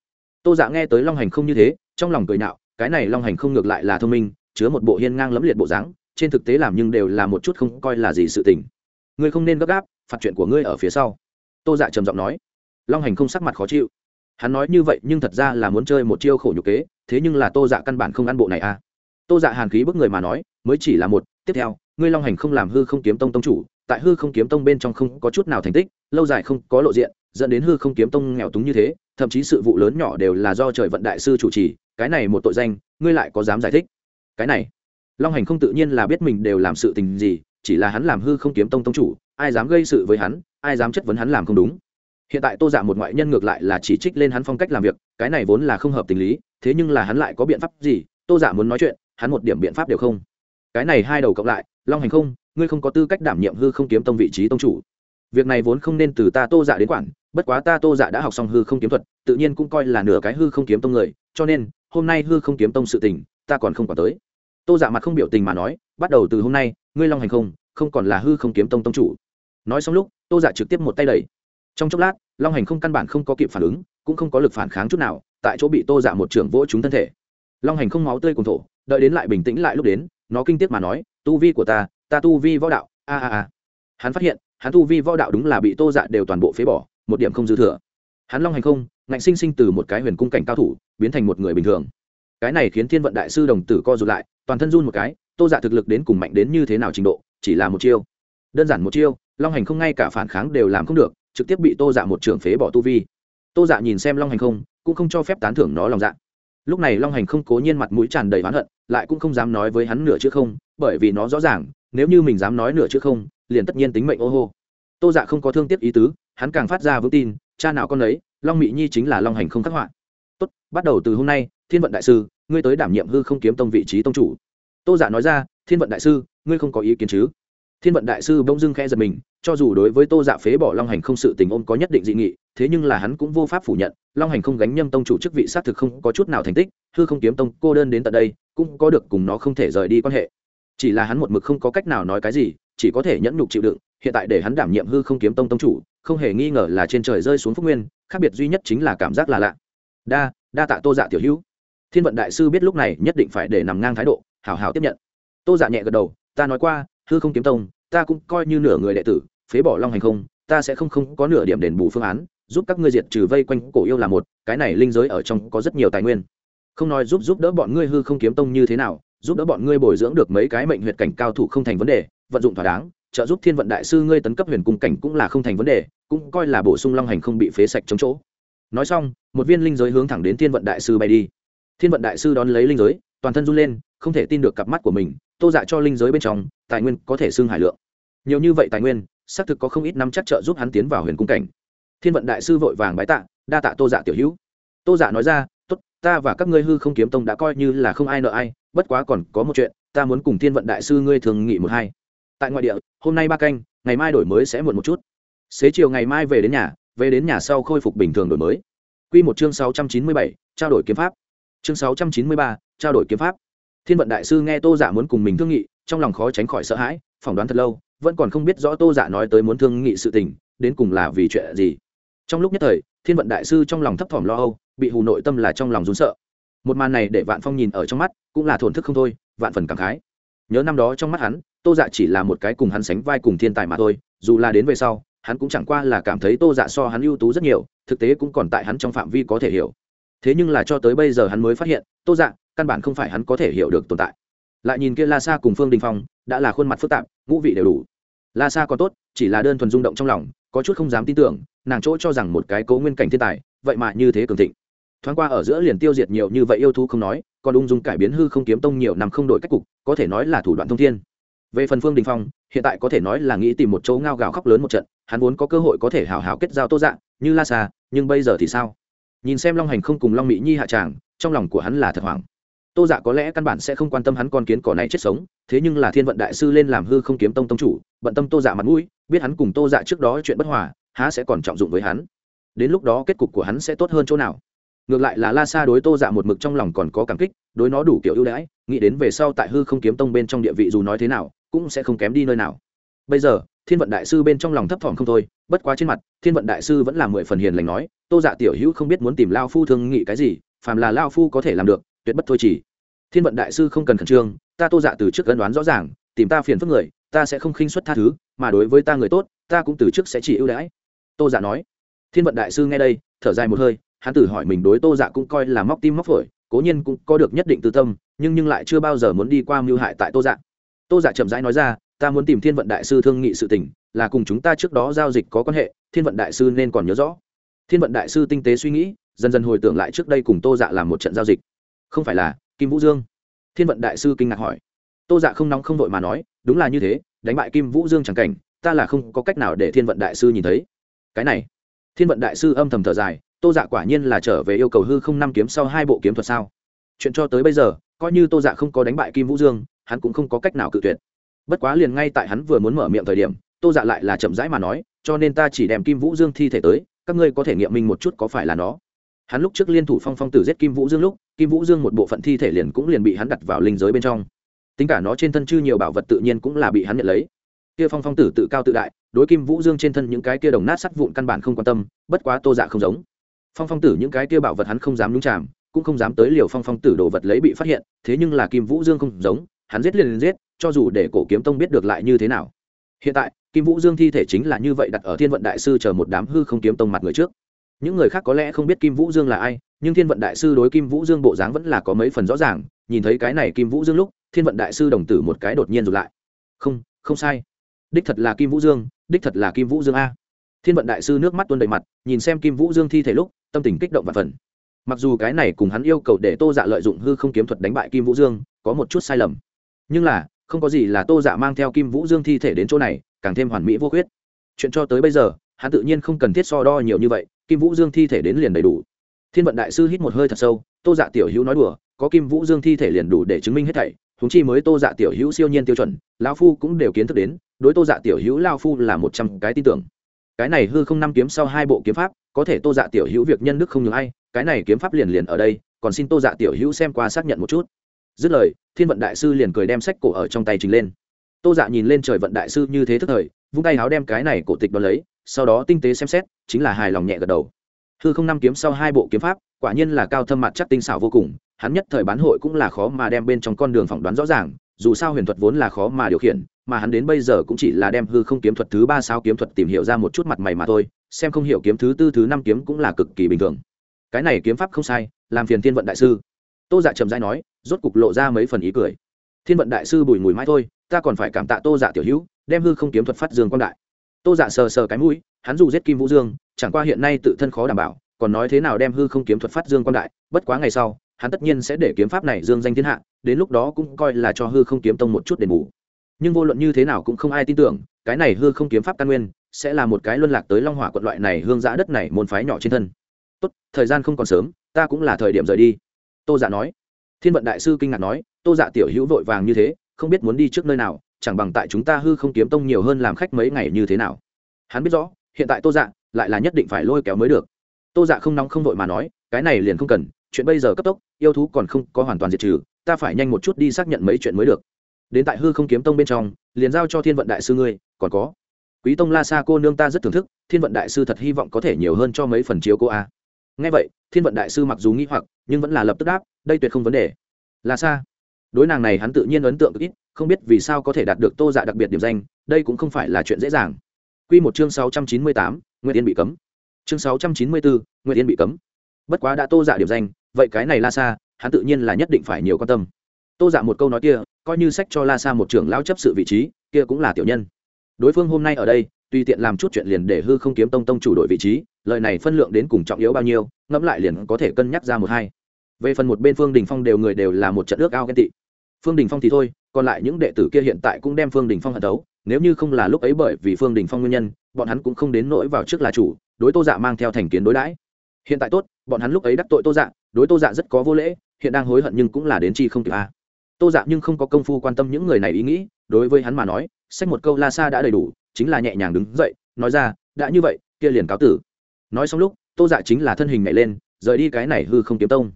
Tô dạ nghe tới long hành không như thế, trong lòng cười nạo cái này long hành không ngược lại là thông minh, chứa một bộ hiên ngang lẫm liệt bộ dáng trên thực tế làm nhưng đều là một chút không coi là gì sự tình. Ngươi không nên gấp gáp, phạt chuyện của ngươi ở phía sau. Tô dạ trầm giọng nói. Long hành không sắc mặt khó chịu. Hắn nói như vậy nhưng thật ra là muốn chơi một chiêu khổ nhục kế, thế nhưng là tô dạ căn bản không ăn bộ này à. Tô dạ hàn khí bức người mà nói, mới chỉ là một, tiếp theo, ngươi long hành không làm hư không kiếm tông tông chủ, tại hư không kiếm tông bên trong không có chút nào thành tích, lâu dài không có lộ diện, dẫn đến hư không kiếm tông nghèo túng như thế, thậm chí sự vụ lớn nhỏ đều là do trời vận đại sư chủ trì, cái này một tội danh, ngươi lại có dám giải thích? Cái này long hành không tự nhiên là biết mình đều làm sự tình gì, chỉ là hắn làm hư không kiếm tông tông chủ, ai dám gây sự với hắn, ai dám chất vấn hắn làm không đúng. Hiện tại tô dạ một ngoại nhân ngược lại là chỉ trích lên hắn phong cách làm việc, cái này vốn là không hợp tình lý, thế nhưng là hắn lại có biện pháp gì? Tô dạ muốn nói chuyện, hắn một điểm biện pháp đều không. Cái này hai đầu cộng lại, long hành không, ngươi không có tư cách đảm nhiệm hư không kiếm tông vị trí tông chủ. Việc này vốn không nên từ ta tô dạ đến quản, bất quá ta tô dạ đã học xong hư không kiếm thuật, tự nhiên cũng coi là nửa cái hư không kiếm tông người, cho nên, hôm nay hư không kiếm tông sự tình, ta còn không quản tới tô dạ mặt không biểu tình mà nói, bắt đầu từ hôm nay, ngươi long hành không không còn là hư không kiếm tông tông chủ. Nói xong lúc, tô dạ trực tiếp một tay đẩy. Trong chốc lát, long hành không căn bản không có kịp phản ứng, cũng không có lực phản kháng chút nào, tại chỗ bị tô dạ một trưởng vỗ trúng thân thể. Long hành không máu tươi cùng thổ, đợi đến lại bình tĩnh lại lúc đến, nó kinh tiếc mà nói, tu vi của ta ta tu vi võ đạo, a a a. Hắn phát hiện, hắn tu vi võ đạo đúng là bị tô dạ đều toàn bộ phế bỏ, một điểm không dư thừa. Hắn long hành không, ngạnh sinh sinh từ một cái huyền cung cảnh cao thủ, biến thành một người bình thường. Cái này khiến thiên vận đại sư đồng tử co rụt lại toàn thân run một cái, tô dạ thực lực đến cùng mạnh đến như thế nào trình độ, chỉ là một chiêu. Đơn giản một chiêu, long hành không ngay cả phản kháng đều làm không được, trực tiếp bị tô dạ một trường phế bỏ tu vi. Tô dạ nhìn xem long hành không, cũng không cho phép tán thưởng nó lòng dạ. Lúc này long hành không cố nhiên mặt mũi tràn đầy oán hận, lại cũng không dám nói với hắn nửa chữ không, bởi vì nó rõ ràng, nếu như mình dám nói nửa chữ không, liền tất nhiên tính mệnh ô hô. Tô dạ không có thương tiếc ý tứ, hắn càng phát ra vững tin, cha nào con ấy long mỹ nhi chính là long hành không khắc họa. Tốt, bắt đầu từ hôm nay, thiên vận đại sư ngươi tới đảm nhiệm hư không kiếm tông vị trí tông chủ. Tô dạ nói ra, thiên vận đại sư, ngươi không có ý kiến chứ? Thiên vận đại sư bỗng dưng khẽ giật mình, cho dù đối với tô dạ phế bỏ long hành không sự tình ôm có nhất định dị nghị, thế nhưng là hắn cũng vô pháp phủ nhận, long hành không gánh nhâm tông chủ chức vị xác thực không có chút nào thành tích, hư không kiếm tông cô đơn đến tận đây, cũng có được cùng nó không thể rời đi quan hệ. Chỉ là hắn một mực không có cách nào nói cái gì, chỉ có thể nhẫn nhục chịu đựng, hiện tại để hắn đảm nhiệm hư không kiếm tông tông chủ, không hề nghi ngờ là trên trời rơi xuống phúc nguyên, khác biệt duy nhất chính là cảm giác là lạ. Đa đa tạ tô dạ tiểu hữu thiên vận đại sư biết lúc này nhất định phải để nằm ngang thái độ hào hào tiếp nhận. Tô dạ nhẹ gật đầu, ta nói qua, hư không kiếm tông, ta cũng coi như nửa người đệ tử, phế bỏ long hành không, ta sẽ không không có nửa điểm đền bù phương án, giúp các ngươi diệt trừ vây quanh cổ yêu là một, cái này linh giới ở trong có rất nhiều tài nguyên. Không nói giúp giúp đỡ bọn ngươi hư không kiếm tông như thế nào, giúp đỡ bọn ngươi bồi dưỡng được mấy cái mệnh huyệt cảnh cao thủ không thành vấn đề, vận dụng thỏa đáng, trợ giúp thiên vận đại sư ngươi tấn cấp huyền cung cảnh cũng là không thành vấn đề, cũng coi là bổ sung long hành không bị phế sạch chống chỗ. Nói xong, một viên linh giới hướng thẳng đến thiên vận đại sư bay đi thiên vận đại sư đón lấy linh giới, toàn thân run lên, không thể tin được cặp mắt của mình, tô dạ cho linh giới bên trong, tài nguyên có thể xưng hải lượng. Nhiều như vậy tài nguyên, xác thực có không ít năm chắc trợ giúp hắn tiến vào huyền cung cảnh. Thiên vận đại sư vội vàng bái tạ, đa tạ tô dạ tiểu hữu. Tô dạ nói ra t ố t ta và các ngươi hư không kiếm tông đã coi như là không ai nợ ai, bất quá còn có một chuyện, ta muốn cùng thiên vận đại sư ngươi thường nghị một hai. Tại ngoại địa, hôm nay ba canh, ngày mai đổi mới sẽ muộn một chút. Xế chiều ngày mai về đến nhà, về đến nhà sau khôi phục bình thường đổi mới. Q một chương sáu trăm chín mươi bảy, trao đổi kiếm pháp chương sáu trăm chín mươi ba, trao đổi kiếm pháp. Thiên vận đại sư nghe tô giả muốn cùng mình thương nghị, trong lòng khó tránh khỏi sợ hãi, phỏng đoán thật lâu, vẫn còn không biết rõ tô giả nói tới muốn thương nghị sự tình, đến cùng là vì chuyện gì. Trong lúc nhất thời, thiên vận đại sư trong lòng thấp thỏm lo âu, bị hù nội tâm là trong lòng rún sợ. Một màn này để vạn phong nhìn ở trong mắt, cũng là thổn thức không thôi, vạn phần cảm khái. Nhớ năm đó trong mắt hắn, tô dạ chỉ là một cái cùng hắn sánh vai cùng thiên tài mà thôi, dù là đến về sau, hắn cũng chẳng qua là cảm thấy tô dạ so hắn ưu tú rất nhiều, thực tế cũng còn tại hắn trong phạm vi có thể hiểu thế nhưng là cho tới bây giờ hắn mới phát hiện, tô dạ căn bản không phải hắn có thể hiểu được tồn tại. Lại nhìn kia la sa cùng phương đình phong, đã là khuôn mặt phức tạp, ngũ vị đều đủ. La sa còn tốt, chỉ là đơn thuần rung động trong lòng, có chút không dám tin tưởng, nàng chỗ cho rằng một cái cố nguyên cảnh thiên tài, vậy mà như thế cường thịnh. Thoáng qua ở giữa liền tiêu diệt nhiều như vậy yêu thú không nói, còn ung dung cải biến hư không kiếm tông nhiều năm không đổi cách cục, có thể nói là thủ đoạn thông thiên. Về phần phương đình phong, hiện tại có thể nói là nghĩ tìm một chỗ ngao gào khóc lớn một trận, hắn vốn có cơ hội có thể hào hào kết giao tô dạng như la sa, nhưng bây giờ thì sao? Nhìn xem long hành không cùng long mỹ nhi hạ tràng, trong lòng của hắn là thật hoảng. Tô dạ có lẽ căn bản sẽ không quan tâm hắn con kiến cỏ này chết sống, thế nhưng là thiên vận đại sư lên làm hư không kiếm tông tông chủ, bận tâm tô dạ mặt mũi, biết hắn cùng tô dạ trước đó chuyện bất hòa, há sẽ còn trọng dụng với hắn. Đến lúc đó kết cục của hắn sẽ tốt hơn chỗ nào? Ngược lại là la sa đối tô dạ một mực trong lòng còn có cảm kích, đối nó đủ kiểu ưu đãi, nghĩ đến về sau tại hư không kiếm tông bên trong địa vị dù nói thế nào, cũng sẽ không kém đi nơi nào. Bây giờ thiên vận đại sư bên trong lòng thấp thỏm không thôi, bất quá trên mặt, thiên vận đại sư vẫn là mười phần hiền lành nói, tô dạ tiểu hữu không biết muốn tìm lao phu thương nghị cái gì, phàm là lao phu có thể làm được, tuyệt bất thôi chỉ. Thiên vận đại sư không cần khẩn trương, ta tô dạ từ trước ân đoán rõ ràng, tìm ta phiền phức người, ta sẽ không khinh xuất tha thứ, mà đối với ta người tốt, ta cũng từ trước sẽ chỉ ưu đãi. Tô dạ nói. Thiên vận đại sư nghe đây, thở dài một hơi, hắn tử hỏi mình đối tô dạ cũng coi là móc tim móc phổi, cố nhiên cũng có được nhất định tư tâm, nhưng nhưng lại chưa bao giờ muốn đi qua mưu hại tại tô dạ. Tô dạ chậm rãi nói ra ta muốn tìm thiên vận đại sư thương nghị sự tình, là cùng chúng ta trước đó giao dịch có quan hệ, thiên vận đại sư nên còn nhớ rõ. Thiên vận đại sư tinh tế suy nghĩ, dần dần hồi tưởng lại trước đây cùng tô dạ làm một trận giao dịch. Không phải là, kim vũ dương? Thiên vận đại sư kinh ngạc hỏi. Tô dạ không nóng không vội mà nói, đúng là như thế, đánh bại kim vũ dương chẳng cảnh, ta là không có cách nào để thiên vận đại sư nhìn thấy. Cái này, thiên vận đại sư âm thầm thở dài, tô dạ quả nhiên là trở về yêu cầu hư không năm kiếm sau hai bộ kiếm thuật sao? Chuyện cho tới bây giờ, coi như tô dạ không có đánh bại kim vũ dương, hắn cũng không có cách nào cự tuyệt bất quá liền ngay tại hắn vừa muốn mở miệng thời điểm, tô dạ lại là chậm rãi mà nói, cho nên ta chỉ đem kim vũ dương thi thể tới, các ngươi có thể nghiệm minh một chút có phải là nó. Hắn lúc trước liên thủ phong phong tử giết kim vũ dương lúc, kim vũ dương một bộ phận thi thể liền cũng liền bị hắn đặt vào linh giới bên trong. Tính cả nó trên thân chư nhiều bảo vật tự nhiên cũng là bị hắn nhận lấy. Kia phong phong tử tự cao tự đại, đối kim vũ dương trên thân những cái kia đồng nát sắt vụn căn bản không quan tâm, bất quá tô dạ không giống. Phong phong tử những cái kia bảo vật hắn không dám nhúng chàm, cũng không dám tới liều phong phong tử đồ vật lấy bị phát hiện, thế nhưng là kim vũ dương không giống, hắn giết liền giết cho dù để cổ kiếm tông biết được lại như thế nào. Hiện tại, kim vũ dương thi thể chính là như vậy đặt ở thiên vận đại sư chờ một đám hư không kiếm tông mặt người trước. Những người khác có lẽ không biết kim vũ dương là ai, nhưng thiên vận đại sư đối kim vũ dương bộ dáng vẫn là có mấy phần rõ ràng, nhìn thấy cái này kim vũ dương lúc, thiên vận đại sư đồng tử một cái đột nhiên rụt lại. Không không sai. Đích thật là kim vũ dương, đích thật là kim vũ dương a. Thiên vận đại sư nước mắt tuôn đầy mặt, nhìn xem kim vũ dương thi thể lúc, tâm tình kích động và phần mặc dù cái này cùng hắn yêu cầu để tô dạ lợi dụng hư không kiếm thuật đánh bại kim vũ dương, có một chút sai lầm. Nhưng là không có gì là tô dạ mang theo kim vũ dương thi thể đến chỗ này, càng thêm hoàn mỹ vô khuyết. Chuyện cho tới bây giờ, hắn tự nhiên không cần thiết so đo nhiều như vậy, kim vũ dương thi thể đến liền đầy đủ. Thiên vận đại sư hít một hơi thật sâu, tô dạ tiểu hữu nói đùa, có kim vũ dương thi thể liền đủ để chứng minh hết thảy húng chi mới tô dạ tiểu hữu siêu nhiên tiêu chuẩn lao phu cũng đều kiến thức đến, đối tô dạ tiểu hữu lao phu là một trăm cái tin tưởng. Cái này hư không năm kiếm sau hai bộ kiếm pháp, có thể tô dạ tiểu hữu việc nhân đức không nhường ai, cái này kiếm pháp liền liền ở đây, còn xin tô dạ tiểu hữu xem qua xác nhận một chút dứt lời, thiên vận đại sư liền cười đem sách cổ ở trong tay trình lên. Tô dạ nhìn lên trời vận đại sư như thế thức thời, vung tay háo đem cái này cổ tịch đ lấy, sau đó tinh tế xem xét, chính là hài lòng nhẹ gật đầu. Hư không năm kiếm sau hai bộ kiếm pháp, quả nhiên là cao thâm mặt chắc tinh xảo vô cùng, hắn nhất thời bán hội cũng là khó mà đem bên trong con đường phỏng đoán rõ ràng, dù sao huyền thuật vốn là khó mà điều khiển, mà hắn đến bây giờ cũng chỉ là đem hư không kiếm thuật thứ ba sao kiếm thuật tìm hiểu ra một chút mặt mày mà thôi, xem không hiểu kiếm thứ tư, thứ năm kiếm cũng là cực kỳ bình thường. Cái này kiếm pháp không sai, làm phiền thiên vận đại sư tô dạ trầm dai nói, rốt cục lộ ra mấy phần ý cười. Thiên vận đại sư bùi mùi mãi thôi, ta còn phải cảm tạ tô dạ tiểu hữu, đem hư không kiếm thuật phát dương quan đại. Tô dạ sờ sờ cái mũi, hắn dù giết kim vũ dương, chẳng qua hiện nay tự thân khó đảm bảo, còn nói thế nào đem hư không kiếm thuật phát dương quan đại, bất quá ngày sau, hắn tất nhiên sẽ để kiếm pháp này dương danh thiên hạ, đến lúc đó cũng coi là cho hư không kiếm tông một chút đền bù. Nhưng vô luận như thế nào cũng không ai tin tưởng, cái này hư không kiếm pháp căn nguyên, sẽ là một cái luân lạc tới long hỏa quận loại này hương giã đất này môn phái nhỏ trên thân. Tốt, thời gian không còn sớm, ta cũng là thời điểm rời đi tô dạ nói. Thiên vận đại sư kinh ngạc nói, tô dạ tiểu hữu vội vàng như thế, không biết muốn đi trước nơi nào, chẳng bằng tại chúng ta hư không kiếm tông nhiều hơn làm khách mấy ngày như thế nào. Hắn biết rõ, hiện tại tô dạ lại là nhất định phải lôi kéo mới được. Tô dạ không nóng không vội mà nói, cái này liền không cần, chuyện bây giờ cấp tốc, yêu thú còn không có hoàn toàn diệt trừ, ta phải nhanh một chút đi xác nhận mấy chuyện mới được. Đến tại hư không kiếm tông bên trong, liền giao cho thiên vận đại sư ngươi, còn có. Quý tông la sa cô nương ta rất thưởng thức, thiên vận đại sư thật hy vọng có thể nhiều hơn cho mấy phần chiếu cô a ngay vậy, thiên vận đại sư mặc dù nghĩ hoặc, nhưng vẫn là lập tức đáp, đây tuyệt không vấn đề. La sa đối nàng này hắn tự nhiên ấn tượng cực ít, không biết vì sao có thể đạt được tô dạ đặc biệt điểm danh, đây cũng không phải là chuyện dễ dàng. Q một chương sáu trăm chín mươi tám nguyễn yên bị cấm. Chương sáu trăm chín mươi bốn nguyễn yên bị cấm. Bất quá đã tô dạ điểm danh, vậy cái này la sa, hắn tự nhiên là nhất định phải nhiều quan tâm. Tô dạ một câu nói kia, coi như sách cho la sa một trưởng lão chấp sự vị trí, kia cũng là tiểu nhân. Đối phương hôm nay ở đây, tùy tiện làm chút chuyện liền để hư không kiếm tông tông chủ đội vị trí lời này phân lượng đến cùng trọng yếu bao nhiêu, ngẫm lại liền có thể cân nhắc ra một hai. Về phần một bên phương đình phong đều người đều là một trận ước ao ghen tị. Phương đình phong thì thôi, còn lại những đệ tử kia hiện tại cũng đem phương đình phong hận đấu nếu như không là lúc ấy bởi vì phương đình phong nguyên nhân, bọn hắn cũng không đến nỗi vào trước là chủ, đối tô dạ mang theo thành kiến đối đãi. Hiện tại tốt, bọn hắn lúc ấy đắc tội tô dạ đối tô dạ rất có vô lễ, hiện đang hối hận nhưng cũng là đến chi không kịp a. Tô dạ nhưng không có công phu quan tâm những người này ý nghĩ, đối với hắn mà nói, sách một câu la sa đã đầy đủ, chính là nhẹ nhàng đứng dậy, nói ra, đã như vậy, kia liền cáo tử nói xong lúc, tô dạ chính là thân hình nhảy lên, rời đi cái này hư không kiếm tông.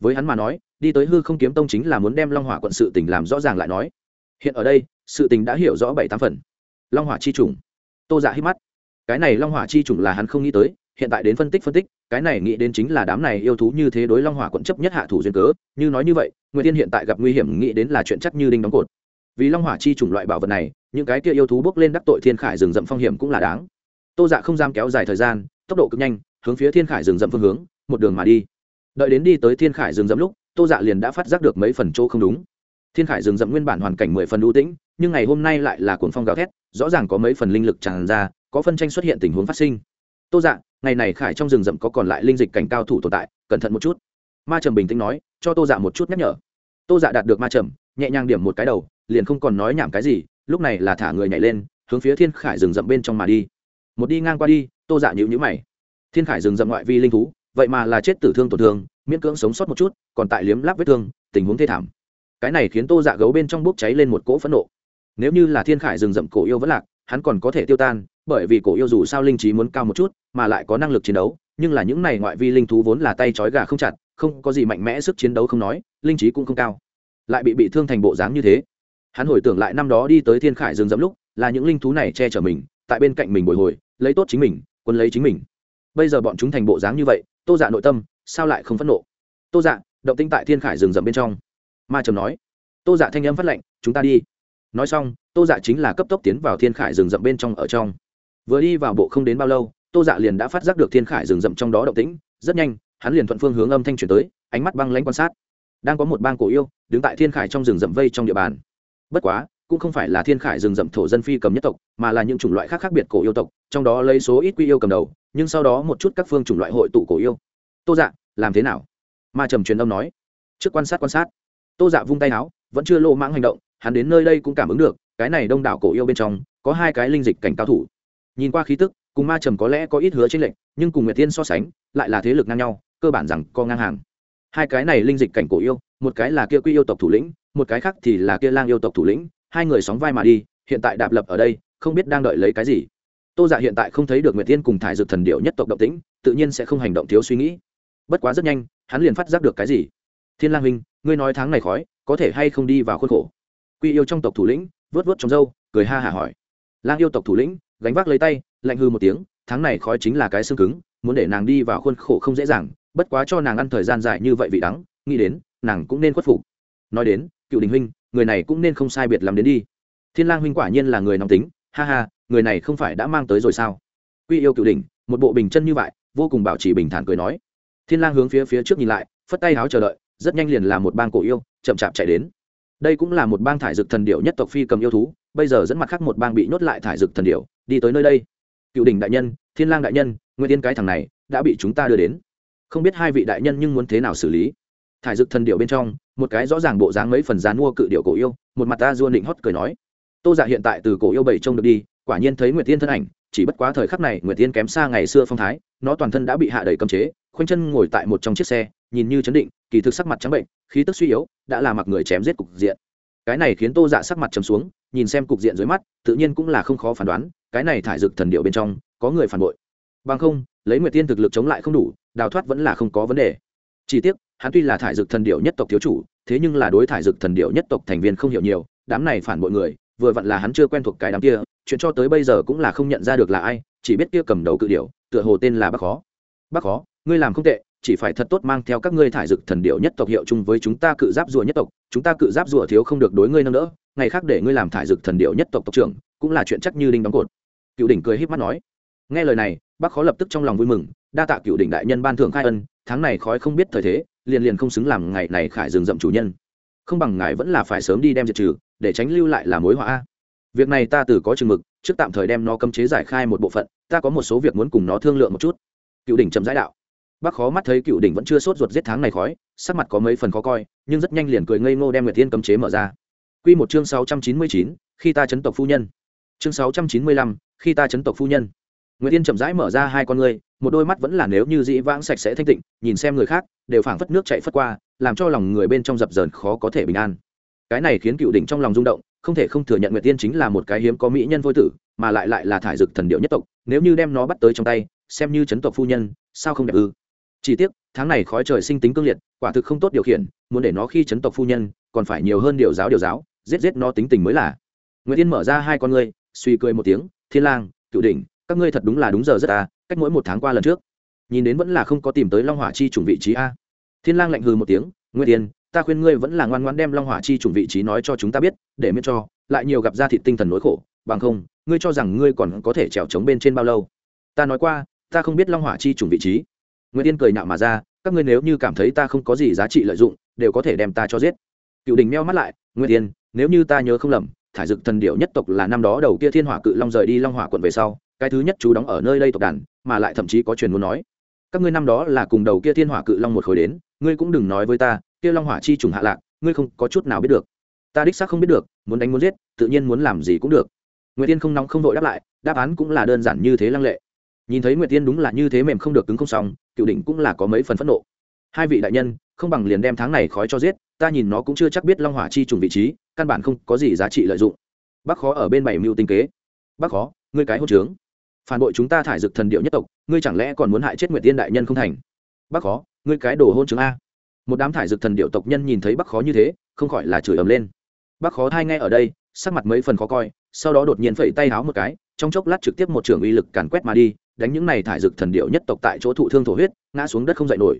Với hắn mà nói, đi tới hư không kiếm tông chính là muốn đem long hỏa quận sự tình làm rõ ràng lại nói. Hiện ở đây, sự tình đã hiểu rõ bảy tám phần. Long hỏa chi trùng tô dạ hít mắt. Cái này long hỏa chi trùng là hắn không nghĩ tới, hiện tại đến phân tích phân tích, cái này nghĩ đến chính là đám này yêu thú như thế đối long hỏa quận chấp nhất hạ thủ duyên cớ, như nói như vậy người tiên hiện tại gặp nguy hiểm nghĩ đến là chuyện chắc như đinh đóng cột. Vì long hỏa chi trùng loại bảo vật này, những cái kia yêu thú bước lên đắc tội thiên khải rừng rậm phong hiểm cũng là đáng. Tô dạ không dám kéo dài thời gian tốc độ cực nhanh, hướng phía thiên khải rừng rậm phương hướng, một đường mà đi. Đợi đến đi tới thiên khải rừng rậm lúc, tô dạ liền đã phát giác được mấy phần chỗ không đúng. Thiên khải rừng rậm nguyên bản hoàn cảnh mười phần ưu tĩnh, nhưng ngày hôm nay lại là cuồng phong gào thét, rõ ràng có mấy phần linh lực tràn ra, có phân tranh xuất hiện tình huống phát sinh. Tô dạ ngày này khải trong rừng rậm có còn lại linh dịch cảnh cao thủ tồn tại, cẩn thận một chút. Ma trầm bình tĩnh nói, cho tô dạ một chút nhắc nhở. Tô dạ đạt được ma trầm, nhẹ nhàng điểm một cái đầu, liền không còn nói nhảm cái gì, lúc này là thả người nhảy lên, hướng phía thiên khải rừng rậm bên trong mà đi. Một đi ngang qua đi tô dạ nhữ nhữ mày. Thiên khải rừng rậm ngoại vi linh thú, vậy mà là chết tử thương tổn thương, miễn cưỡng sống sót một chút, còn tại liếm láp vết thương, tình huống thê thảm. Cái này khiến tô dạ gấu bên trong bốc cháy lên một cỗ phẫn nộ. Nếu như là thiên khải rừng rậm cổ yêu vẫn lạc, hắn còn có thể tiêu tan, bởi vì cổ yêu dù sao linh trí muốn cao một chút, mà lại có năng lực chiến đấu, nhưng là những này ngoại vi linh thú vốn là tay trói gà không chặt, không có gì mạnh mẽ sức chiến đấu không nói, linh trí cũng không cao. Lại bị bị thương thành bộ dáng như thế. Hắn hồi tưởng lại năm đó đi tới thiên khải rừng rậm lúc, là những linh thú này che chở mình, tại bên cạnh mình bồi hồi, lấy tốt chính mình quân lấy chính mình. Bây giờ bọn chúng thành bộ dáng như vậy, tô dạ nội tâm, sao lại không phẫn nộ? Tô dạ động tinh tại thiên khải rừng rậm bên trong. Ma trầm nói. Tô dạ thanh âm phát lệnh, chúng ta đi. Nói xong, tô dạ chính là cấp tốc tiến vào thiên khải rừng rậm bên trong ở trong. Vừa đi vào bộ không đến bao lâu, tô dạ liền đã phát giác được thiên khải rừng rậm trong đó động tĩnh, rất nhanh, hắn liền thuận phương hướng âm thanh chuyển tới, ánh mắt băng lãnh quan sát. Đang có một bang cổ yêu, đứng tại thiên khải trong rừng rậm vây trong địa bàn. Bất quá cũng không phải là thiên khải rừng rậm thổ dân phi cầm nhất tộc, mà là những chủng loại khác khác biệt cổ yêu tộc, trong đó lấy số ít quy yêu cầm đầu, nhưng sau đó một chút các phương chủng loại hội tụ cổ yêu. Tô dạ làm thế nào? Ma trầm truyền âm nói. Trước quan sát quan sát. Tô dạ vung tay áo, vẫn chưa lô mãng hành động, hắn đến nơi đây cũng cảm ứng được, cái này đông đảo cổ yêu bên trong, có hai cái linh dịch cảnh cao thủ. Nhìn qua khí tức, cùng ma trầm có lẽ có ít hứa trên lệch, nhưng cùng nguyệt tiên so sánh, lại là thế lực ngang nhau, cơ bản rằng co ngang hàng. Hai cái này linh dịch cảnh cổ yêu, một cái là kia quy yêu tộc thủ lĩnh, một cái khác thì là kia lang yêu tộc thủ lĩnh hai người sóng vai mà đi, hiện tại đạp lập ở đây, không biết đang đợi lấy cái gì. Tô dạ hiện tại không thấy được nguyệt tiên cùng thải dược thần điệu nhất tộc động tĩnh, tự nhiên sẽ không hành động thiếu suy nghĩ. Bất quá rất nhanh, hắn liền phát giác được cái gì. Thiên lang huynh, ngươi nói tháng này khói, có thể hay không đi vào khuôn khổ? Quy yêu trong tộc thủ lĩnh vớt vớt trong râu, cười ha hả hỏi. Lang yêu tộc thủ lĩnh, gánh vác lấy tay, lạnh hư một tiếng, tháng này khói chính là cái xương cứng, muốn để nàng đi vào khuôn khổ không dễ dàng, bất quá cho nàng ăn thời gian dài như vậy vị đắng, nghĩ đến, nàng cũng nên khuất phục. Nói đến, cựu đình huynh người này cũng nên không sai biệt làm đến đi. Thiên lang huynh quả nhiên là người nóng tính, ha ha, người này không phải đã mang tới rồi sao? Quy yêu cựu đỉnh, một bộ bình chân như vậy, vô cùng bảo trì bình thản cười nói. Thiên lang hướng phía phía trước nhìn lại, phất tay háo chờ đợi, rất nhanh liền là một bang cổ yêu, chậm chạp chạy đến. Đây cũng là một bang thải dực thần điệu nhất tộc phi cầm yêu thú, bây giờ dẫn mặt khác một bang bị nhốt lại thải dực thần điệu đi tới nơi đây. Cựu đỉnh đại nhân, thiên lang đại nhân nguyên tiên cái thằng này, đã bị chúng ta đưa đến. Không biết hai vị đại nhân nhưng muốn thế nào xử lý? Thải dực thần điệu bên trong, một cái rõ ràng bộ dáng mấy phần dán mua cự điệu cổ yêu, một mặt ta dua định hót cười nói. Tô dạ hiện tại từ cổ yêu bảy trông được đi, quả nhiên thấy nguyệt tiên thân ảnh, chỉ bất quá thời khắc này nguyệt tiên kém xa ngày xưa phong thái, nó toàn thân đã bị hạ đầy cấm chế, khoanh chân ngồi tại một trong chiếc xe, nhìn như chấn định, kỳ thực sắc mặt trắng bệnh, khí tức suy yếu, đã là mặc người chém giết cục diện. Cái này khiến tô dạ sắc mặt trầm xuống, nhìn xem cục diện dưới mắt, tự nhiên cũng là không khó phán đoán, cái này thải dực thần điệu bên trong, có người phản bội. Bằng không, lấy nguyệt tiên thực lực chống lại không đủ, đào thoát vẫn là không có vấn đề. Chỉ tiếc hắn tuy là thải dực thần điệu nhất tộc thiếu chủ, thế nhưng là đối thải dực thần điệu nhất tộc thành viên không hiểu nhiều, đám này phản bội người, vừa vặn là hắn chưa quen thuộc cái đám kia, chuyện cho tới bây giờ cũng là không nhận ra được là ai, chỉ biết kia cầm đầu cự điệu tựa hồ tên là bác khó. Bác khó, ngươi làm không tệ, chỉ phải thật tốt mang theo các ngươi thải dực thần điệu nhất tộc hiệu chung với chúng ta cự giáp rùa nhất tộc, chúng ta cự giáp rùa thiếu không được đối ngươi nâng đỡ, ngày khác để ngươi làm thải dực thần điệu nhất tộc tộc trưởng, cũng là chuyện chắc như đinh đóng cột. Cựu đỉnh cười h í p mắt nói. Nghe lời này, bác khó lập tức trong lòng vui mừng, đa tạ cựu đỉnh đại nhân ban thưởng khai ân, tháng này khói không biết thời thế liền liền không xứng làm ngày này khải rừng rậm chủ nhân. Không bằng ngài vẫn là phải sớm đi đem diệt trừ, để tránh lưu lại là mối họa việc này ta từ có chừng mực, trước tạm thời đem nó cấm chế giải khai một bộ phận, ta có một số việc muốn cùng nó thương lượng một chút. Cựu đỉnh chậm giải đạo. Bác khó mắt thấy cựu đỉnh vẫn chưa sốt ruột giết tháng này khói, sắc mặt có mấy phần khó coi, nhưng rất nhanh liền cười ngây ngô đem nguyệt tiên cấm chế mở ra. Q một chương sáu trăm chín mươi chín, khi ta chấn tộc phu nhân. Chương sáu trăm chín mươi lăm, khi ta chấn tộc phu nhân. Nguyệt tiên chậm rãi mở ra hai con ngươi một đôi mắt vẫn là nếu như dĩ vãng sạch sẽ thanh tịnh, nhìn xem người khác, đều phảng phất nước chạy phất qua, làm cho lòng người bên trong dập dờn khó có thể bình an. Cái này khiến cựu đỉnh trong lòng rung động, không thể không thừa nhận nguyệt tiên chính là một cái hiếm có mỹ nhân vô tử, mà lại lại là thải dực thần điệu nhất tộc, nếu như đem nó bắt tới trong tay, xem như chấn tộc phu nhân, sao không đẹp ư? Chỉ tiếc, tháng này khói trời sinh tính cương liệt, quả thực không tốt điều khiển, muốn để nó khi chấn tộc phu nhân, còn phải nhiều hơn điều giáo điều giáo, giết giết nó tính tình mới là. Nguyệt tiên mở ra hai con ngươi, suy cười một tiếng, thiên lang, cựu đỉnh các ngươi thật đúng là đúng giờ rất à cách mỗi một tháng qua lần trước. Nhìn đến vẫn là không có tìm tới long hỏa chi chủng vị trí a. Thiên lang lạnh hừ một tiếng nguyên tiên, ta khuyên ngươi vẫn là ngoan ngoãn đem long hỏa chi chủng vị trí nói cho chúng ta biết, để miễn cho, lại nhiều gặp ra thịt tinh thần nỗi khổ, bằng không, ngươi cho rằng ngươi còn có thể trèo trống bên trên bao lâu? Ta nói qua, ta không biết long hỏa chi chủng vị trí. Nguyên tiên cười nhạo mà ra, các ngươi nếu như cảm thấy ta không có gì giá trị lợi dụng, đều có thể đem ta cho giết. Cựu đình meo mắt lại nguyên tiên, nếu như ta nhớ không lầm, thải dực thần điệu nhất tộc là năm đó đầu kia thiên hỏa cự long rời đi long hỏa quận về sau cái thứ nhất chú đóng ở nơi đây tộc đàn, mà lại thậm chí có truyền muốn nói, các ngươi năm đó là cùng đầu kia thiên hỏa cự long một khối đến, ngươi cũng đừng nói với ta, kia long hỏa chi trùng hạ lạc, ngươi không có chút nào biết được. Ta đích xác không biết được, muốn đánh muốn giết, tự nhiên muốn làm gì cũng được. Nguyệt tiên không nóng không vội đáp lại, đáp án cũng là đơn giản như thế lăng lệ. Nhìn thấy nguyệt tiên đúng là như thế mềm không được cứng không xong cựu đỉnh cũng là có mấy phần phẫn nộ. Hai vị đại nhân, không bằng liền đem tháng này khói cho giết, ta nhìn nó cũng chưa chắc biết long hỏa chi trùng vị trí, căn bản không có gì giá trị lợi dụng. Bác khó ở bên bảy mưu tinh kế. Bác khó, ngươi cái hỗn trướng phản bội chúng ta thải dực thần điệu nhất tộc, ngươi chẳng lẽ còn muốn hại chết nguyệt tiên đại nhân không thành? Bác khó, ngươi cái đồ hôn trướng a. Một đám thải dực thần điệu tộc nhân nhìn thấy bác khó như thế, không khỏi là chửi ầm lên. Bác khó thai nghe ở đây, sắc mặt mấy phần khó coi, sau đó đột nhiên phẩy tay háo một cái, trong chốc lát trực tiếp một trường uy lực càn quét mà đi, đánh những này thải dực thần điệu nhất tộc tại chỗ thụ thương thổ huyết, ngã xuống đất không dậy nổi.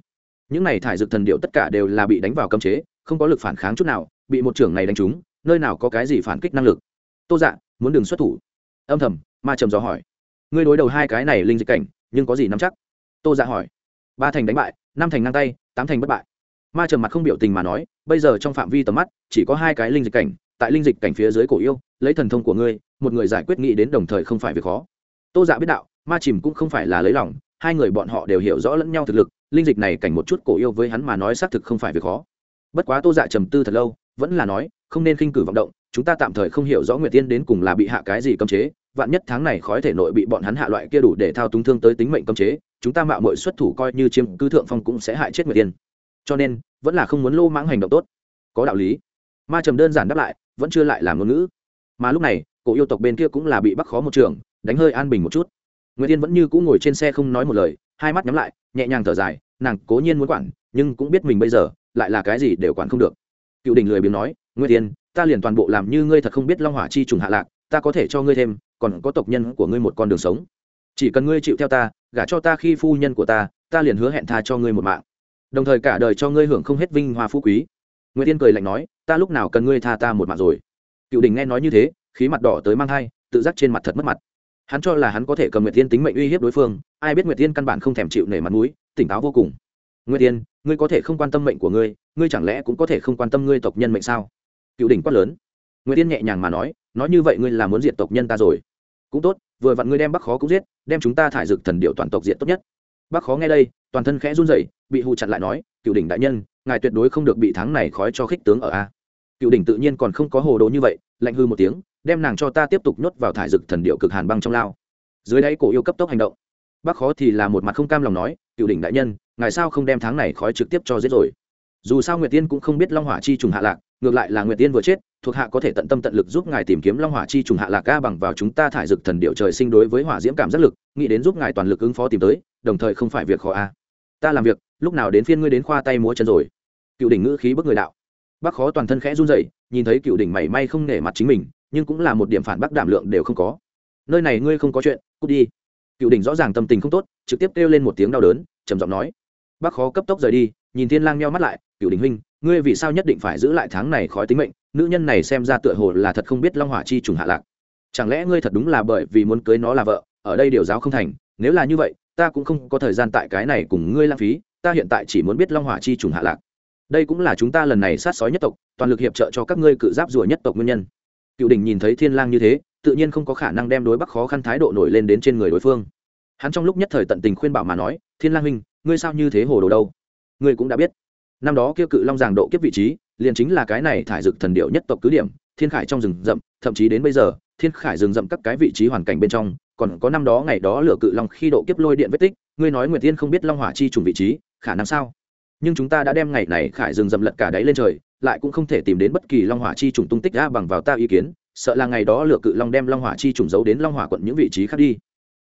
Những này thải dực thần điệu tất cả đều là bị đánh vào cấm chế, không có lực phản kháng chút nào, bị một trưởng này đánh trúng, nơi nào có cái gì phản kích năng lực. Tô dạ muốn đường xuất thủ. Âm thầm, ma trầm gió hỏi ngươi đối đầu hai cái này linh dịch cảnh, nhưng có gì nắm chắc? Tô dạ hỏi. Ba thành đánh bại, năm thành ngang tay, tám thành bất bại. Ma trầm mặt không biểu tình mà nói, bây giờ trong phạm vi tầm mắt, chỉ có hai cái linh dịch cảnh, tại linh dịch cảnh phía dưới cổ yêu, lấy thần thông của ngươi, một người giải quyết nghĩ đến đồng thời không phải việc khó. Tô dạ biết đạo, ma chìm cũng không phải là lấy lòng, hai người bọn họ đều hiểu rõ lẫn nhau thực lực, linh dịch này cảnh một chút cổ yêu với hắn mà nói xác thực không phải việc khó. Bất quá tô dạ trầm tư thật lâu, vẫn là nói, không nên khinh cử vọng động, chúng ta tạm thời không hiểu rõ nguyệt tiên đến cùng là bị hạ cái gì cấm chế vạn nhất tháng này khói thể nội bị bọn hắn hạ loại kia đủ để thao túng thương tới tính mệnh cấm chế, chúng ta mạo mọi xuất thủ coi như chiếm cứ thượng phong cũng sẽ hại chết người tiên cho nên, vẫn là không muốn lô mãng hành động tốt. Có đạo lý. Ma trầm đơn giản đáp lại, vẫn chưa lại làm ngôn ngữ. Mà lúc này, cổ yêu tộc bên kia cũng là bị bắt khó một trường, đánh hơi an bình một chút. Nguyễn tiên vẫn như cũ ngồi trên xe không nói một lời, hai mắt nhắm lại, nhẹ nhàng thở dài, nàng cố nhiên muốn quản, nhưng cũng biết mình bây giờ, lại là cái gì đều quản không được. Cựu đình lười biếng nói nguyễn tiên ta liền toàn bộ làm như ngươi thật không biết long hỏa chi trùng hạ lạc, ta có thể cho ngươi thêm còn có tộc nhân của ngươi một con đường sống. Chỉ cần ngươi chịu theo ta, gả cho ta khi phu nhân của ta ta liền hứa hẹn tha cho ngươi một mạng. Đồng thời cả đời cho ngươi hưởng không hết vinh hoa phú quý. Nguyễn tiên cười lạnh nói, ta lúc nào cần ngươi tha ta một mạng rồi? Cựu đình nghe nói như thế, khí mặt đỏ tới mang thai, tự giác trên mặt thật mất mặt. Hắn cho là hắn có thể cầm nguyệt tiên tính mệnh uy hiếp đối phương, ai biết nguyệt tiên căn bản không thèm chịu nể mặt mũi, tỉnh táo vô cùng. Nguyệt tiên ngươi có thể không quan tâm mệnh của ngươi ngươi chẳng lẽ cũng có thể không quan tâm ngươi tộc nhân mệnh sao? Cựu đỉnh quát lớn. Nguyệt tiên nhẹ nhàng mà nói nói như vậy ngươi là muốn diệt tộc nhân ta rồi cũng tốt, vừa vặn ngươi đem bắc khó cũng giết, đem chúng ta thải dực thần điệu toàn tộc diện tốt nhất. Bắc khó nghe đây, toàn thân khẽ run rẩy, bị hù chặt lại nói, cựu đỉnh đại nhân, ngài tuyệt đối không được bị tháng này khói cho khích tướng ở a. Cựu đỉnh tự nhiên còn không có hồ đồ như vậy, lạnh hư một tiếng, đem nàng cho ta tiếp tục nhốt vào thải dực thần điệu cực hàn băng trong lao. Dưới đáy cổ yêu cấp tốc hành động bác khó thì là một mặt không cam lòng nói, cựu đỉnh đại nhân, ngài sao không đem tháng này khói trực tiếp cho giết rồi? Dù sao nguyệt tiên cũng không biết long hỏa chi trùng hạ lạc, ngược lại là nguyệt tiên vừa chết thuộc hạ có thể tận tâm tận lực giúp ngài tìm kiếm long hỏa chi trùng hạ lạc ca bằng vào chúng ta thải dực thần điệu trời sinh đối với hỏa diễm cảm giác lực, nghĩ đến giúp ngài toàn lực ứng phó tìm tới, đồng thời không phải việc khó a. Ta làm việc, lúc nào đến phiên ngươi đến khoa tay múa chân rồi. Cựu đỉnh ngữ khí bức người đạo. Bác khó toàn thân khẽ run rẩy, nhìn thấy cựu đỉnh mảy may không nể mặt chính mình, nhưng cũng là một điểm phản bác đảm lượng đều không có. Nơi này ngươi không có chuyện, cút đi. Cựu đỉnh rõ ràng tâm tình không tốt, trực tiếp kêu lên một tiếng đau đớn, trầm giọng nói. Bác khó cấp tốc rời đi, nhìn thiên lang meo mắt lại, cựu đỉnh huynh ngươi vì sao nhất định phải giữ lại tháng này khói tính mệnh, nữ nhân này xem ra tựa hồ là thật không biết long hỏa chi trùng hạ lạc. Chẳng lẽ ngươi thật đúng là bởi vì muốn cưới nó là vợ, ở đây điều giáo không thành, nếu là như vậy, ta cũng không có thời gian tại cái này cùng ngươi lãng phí, ta hiện tại chỉ muốn biết long hỏa chi trùng hạ lạc. Đây cũng là chúng ta lần này sát sói nhất tộc, toàn lực hiệp trợ cho các ngươi cự giáp rùa nhất tộc nguyên nhân. Cựu đình nhìn thấy thiên lang như thế, tự nhiên không có khả năng đem đối bắc khó khăn thái độ nổi lên đến trên người đối phương. Hắn trong lúc nhất thời tận tình khuyên bảo mà nói, thiên lang huynh, ngươi sao như thế hồ đồ đâu? Ngươi cũng đã biết năm đó kia cự long giàng độ kiếp vị trí, liền chính là cái này thải dực thần điệu nhất tộc cứ điểm, thiên khải trong rừng rậm, thậm chí đến bây giờ, thiên khải rừng rậm các cái vị trí hoàn cảnh bên trong, còn có năm đó ngày đó lửa cự long khi độ kiếp lôi điện vết tích, ngươi nói nguyệt tiên không biết long hỏa chi trùng vị trí, khả năng sao? Nhưng chúng ta đã đem ngày này khải rừng rậm lật cả đáy lên trời, lại cũng không thể tìm đến bất kỳ long hỏa chi trùng tung tích ra bằng vào ta ý kiến, sợ là ngày đó lựa cự long đem long hỏa chi trùng giấu đến long hỏa quận những vị trí khác đi.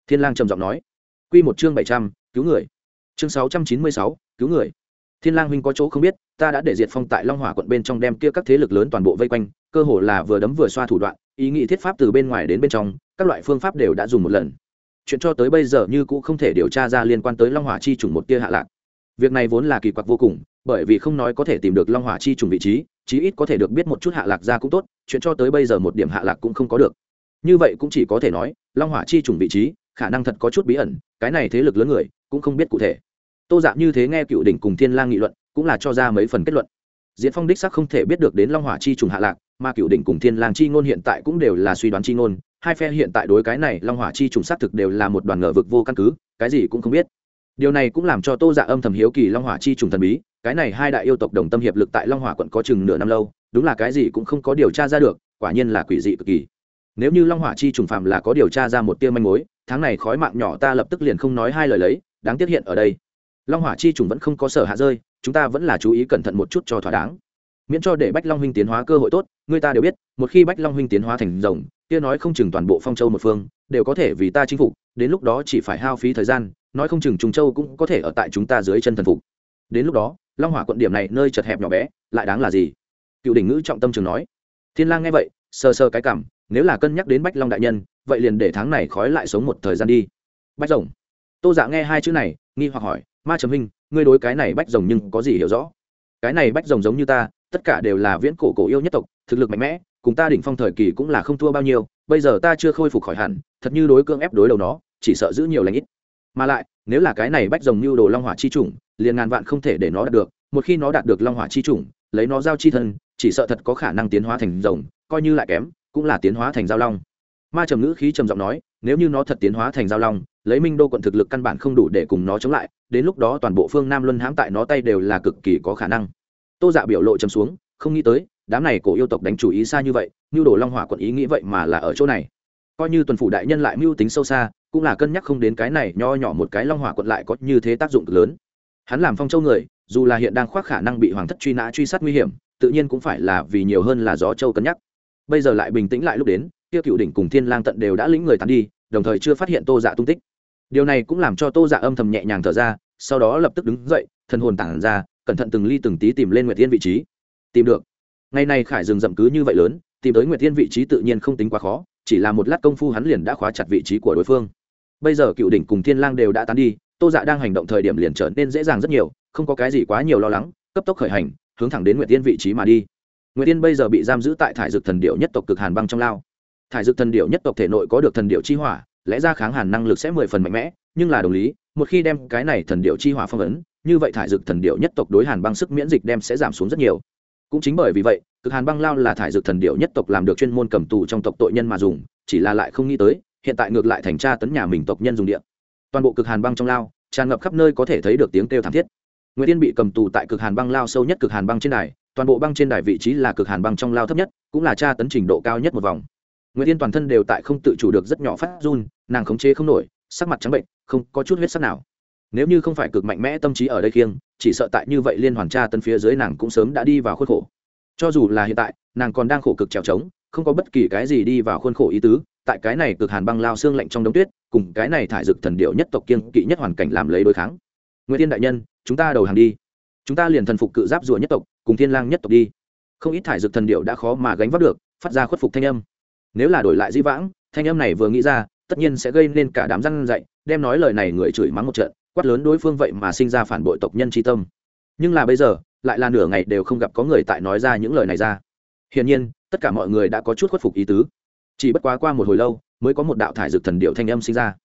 Thiên lang trầm giọng nói. Quy một chương bảy trăm, cứu người. Chương sáu trăm chín mươi sáu, cứu người thiên lang huynh có chỗ không biết, ta đã để diệt phong tại long hỏa quận bên trong đem kia các thế lực lớn toàn bộ vây quanh, cơ hồ là vừa đấm vừa xoa thủ đoạn, ý nghĩ thiết pháp từ bên ngoài đến bên trong, các loại phương pháp đều đã dùng một lần. Chuyện cho tới bây giờ như cũ không thể điều tra ra liên quan tới long hỏa chi trùng một tia hạ lạc. Việc này vốn là kỳ quặc vô cùng, bởi vì không nói có thể tìm được long hỏa chi trùng vị trí, chí ít có thể được biết một chút hạ lạc ra cũng tốt, chuyện cho tới bây giờ một điểm hạ lạc cũng không có được. Như vậy cũng chỉ có thể nói, long hỏa chi trùng vị trí, khả năng thật có chút bí ẩn, cái này thế lực lớn người cũng không biết cụ thể tô dạng như thế nghe cựu đỉnh cùng thiên lang nghị luận, cũng là cho ra mấy phần kết luận. Diễn phong đích sắc không thể biết được đến long hỏa chi trùng hạ lạc, mà cựu đỉnh cùng thiên lang chi ngôn hiện tại cũng đều là suy đoán chi ngôn, hai phe hiện tại đối cái này long hỏa chi trùng xác thực đều là một đoàn ngờ vực vô căn cứ, cái gì cũng không biết. Điều này cũng làm cho tô dạ âm thầm hiếu kỳ long hỏa chi trùng thần bí, cái này hai đại yêu tộc đồng tâm hiệp lực tại long hỏa quận có chừng nửa năm lâu, đúng là cái gì cũng không có điều tra ra được, quả nhiên là quỷ dị cực kỳ. Nếu như long hỏa chi trùng phàm là có điều tra ra một tia manh mối, tháng này khói mạng nhỏ ta lập tức liền không nói hai lời lấy, đáng tiếc hiện ở đây long hỏa chi trùng vẫn không có sở hạ rơi, chúng ta vẫn là chú ý cẩn thận một chút cho thỏa đáng. Miễn cho để bách long huynh tiến hóa cơ hội tốt, người ta đều biết, một khi bách long huynh tiến hóa thành rồng, kia nói không chừng toàn bộ phong châu một phương đều có thể vì ta chinh phục, đến lúc đó chỉ phải hao phí thời gian, nói không chừng trùng châu cũng có thể ở tại chúng ta dưới chân thần phục. Đến lúc đó, long hỏa quận điểm này nơi chật hẹp nhỏ bé, lại đáng là gì? Cựu đỉnh ngữ trọng tâm trường nói. Thiên lang nghe vậy, sờ sờ cái cảm, nếu là cân nhắc đến bách long đại nhân, vậy liền để tháng này khói lại sống một thời gian đi. Bách rồng. Tô dạ nghe hai chữ này, nghi hoặc hỏi ma trầm minh ngươi đối cái này bách rồng nhưng có gì hiểu rõ? Cái này bách rồng giống như ta, tất cả đều là viễn cổ cổ yêu nhất tộc, thực lực mạnh mẽ, cùng ta đỉnh phong thời kỳ cũng là không thua bao nhiêu, bây giờ ta chưa khôi phục khỏi hẳn, thật như đối cương ép đối đầu nó, chỉ sợ giữ nhiều lãnh ít. Mà lại, nếu là cái này bách rồng như đồ long hỏa chi chủng, liền ngàn vạn không thể để nó đạt được, một khi nó đạt được long hỏa chi chủng, lấy nó giao chi thân, chỉ sợ thật có khả năng tiến hóa thành rồng, coi như lại kém, cũng là tiến hóa thành giao long. Ma trầm ngữ khí trầm giọng nói, nếu như nó thật tiến hóa thành giao long, lấy minh đô quận thực lực căn bản không đủ để cùng nó chống lại đến lúc đó toàn bộ phương nam luân hãm tại nó tay đều là cực kỳ có khả năng. Tô dạ biểu lộ chấm xuống, không nghĩ tới, đám này cổ yêu tộc đánh chủ ý xa như vậy mưu đồ long hỏa quận ý nghĩ vậy mà là ở chỗ này. Coi như tuần phủ đại nhân lại mưu tính sâu xa, cũng là cân nhắc không đến cái này nho nhỏ một cái long hỏa quận lại có như thế tác dụng cực lớn. Hắn làm phong châu người, dù là hiện đang khoác khả năng bị hoàng thất truy nã truy sát nguy hiểm, tự nhiên cũng phải là vì nhiều hơn là gió châu cân nhắc. Bây giờ lại bình tĩnh lại lúc đến, kia cựu đỉnh cùng thiên lang tận đều đã lĩnh người tán đi, đồng thời chưa phát hiện tô dạ tung tích điều này cũng làm cho tô dạ âm thầm nhẹ nhàng thở ra, sau đó lập tức đứng dậy, thần hồn tản ra, cẩn thận từng ly từng tí tìm lên nguyệt tiên vị trí. Tìm được. Ngày nay khải rừng rậm cứ như vậy lớn, tìm tới nguyệt tiên vị trí tự nhiên không tính quá khó, chỉ là một lát công phu hắn liền đã khóa chặt vị trí của đối phương. Bây giờ cựu đỉnh cùng thiên lang đều đã tán đi, tô dạ đang hành động thời điểm liền trở nên dễ dàng rất nhiều, không có cái gì quá nhiều lo lắng, cấp tốc khởi hành, hướng thẳng đến nguyệt tiên vị trí mà đi. Nguyệt tiên bây giờ bị giam giữ tại thải dược thần điệu nhất tộc cực hàn băng trong lao. Thải dược thần điệu nhất tộc thể nội có được thần điệu chi hỏa lẽ ra kháng hàn năng lực sẽ mười phần mạnh mẽ, nhưng là đồng lý, một khi đem cái này thần điệu chi hỏa phong ấn, như vậy thải dược thần điệu nhất tộc đối hàn băng sức miễn dịch đem sẽ giảm xuống rất nhiều. Cũng chính bởi vì vậy, cực hàn băng lao là thải dược thần điệu nhất tộc làm được chuyên môn cầm tù trong tộc tội nhân mà dùng, chỉ là lại không nghĩ tới, hiện tại ngược lại thành tra tấn nhà mình tộc nhân dùng điện toàn bộ cực hàn băng trong lao, tràn ngập khắp nơi có thể thấy được tiếng kêu thảm thiết. Nguyễn tiên bị cầm tù tại cực hàn băng lao sâu nhất cực hàn băng trên đài, toàn bộ băng trên đài vị trí là cực hàn băng trong lao thấp nhất, cũng là tra tấn trình độ cao nhất một vòng nguyễn tiên toàn thân đều tại không tự chủ được rất nhỏ phát run, nàng khống chế không nổi, sắc mặt trắng bệnh, không có chút huyết sắc nào. Nếu như không phải cực mạnh mẽ tâm trí ở đây khiêng, chỉ sợ tại như vậy liên hoàn tra tân phía dưới nàng cũng sớm đã đi vào khuôn khổ. Cho dù là hiện tại, nàng còn đang khổ cực trèo trống, không có bất kỳ cái gì đi vào khuôn khổ ý tứ, tại cái này cực hàn băng lao xương lạnh trong đống tuyết, cùng cái này thải dực thần điệu nhất tộc kiên kỵ nhất hoàn cảnh làm lấy đối kháng. Nguyễn tiên đại nhân, chúng ta đầu hàng đi. Chúng ta liền thần phục cự giáp rùa nhất tộc, cùng thiên lang nhất tộc đi. Không ít thải dực thần điệu đã khó mà gánh vác được, phát ra khuất phục thanh âm nếu là đổi lại di vãng, thanh âm này vừa nghĩ ra, tất nhiên sẽ gây nên cả đám răn dạy. đem nói lời này người chửi mắng một trận, quát lớn đối phương vậy mà sinh ra phản bội tộc nhân tri tâm. Nhưng là bây giờ, lại là nửa ngày đều không gặp có người tại nói ra những lời này ra. Hiển nhiên, tất cả mọi người đã có chút khuất phục ý tứ. Chỉ bất quá qua một hồi lâu, mới có một đạo thải dược thần điệu thanh âm sinh ra.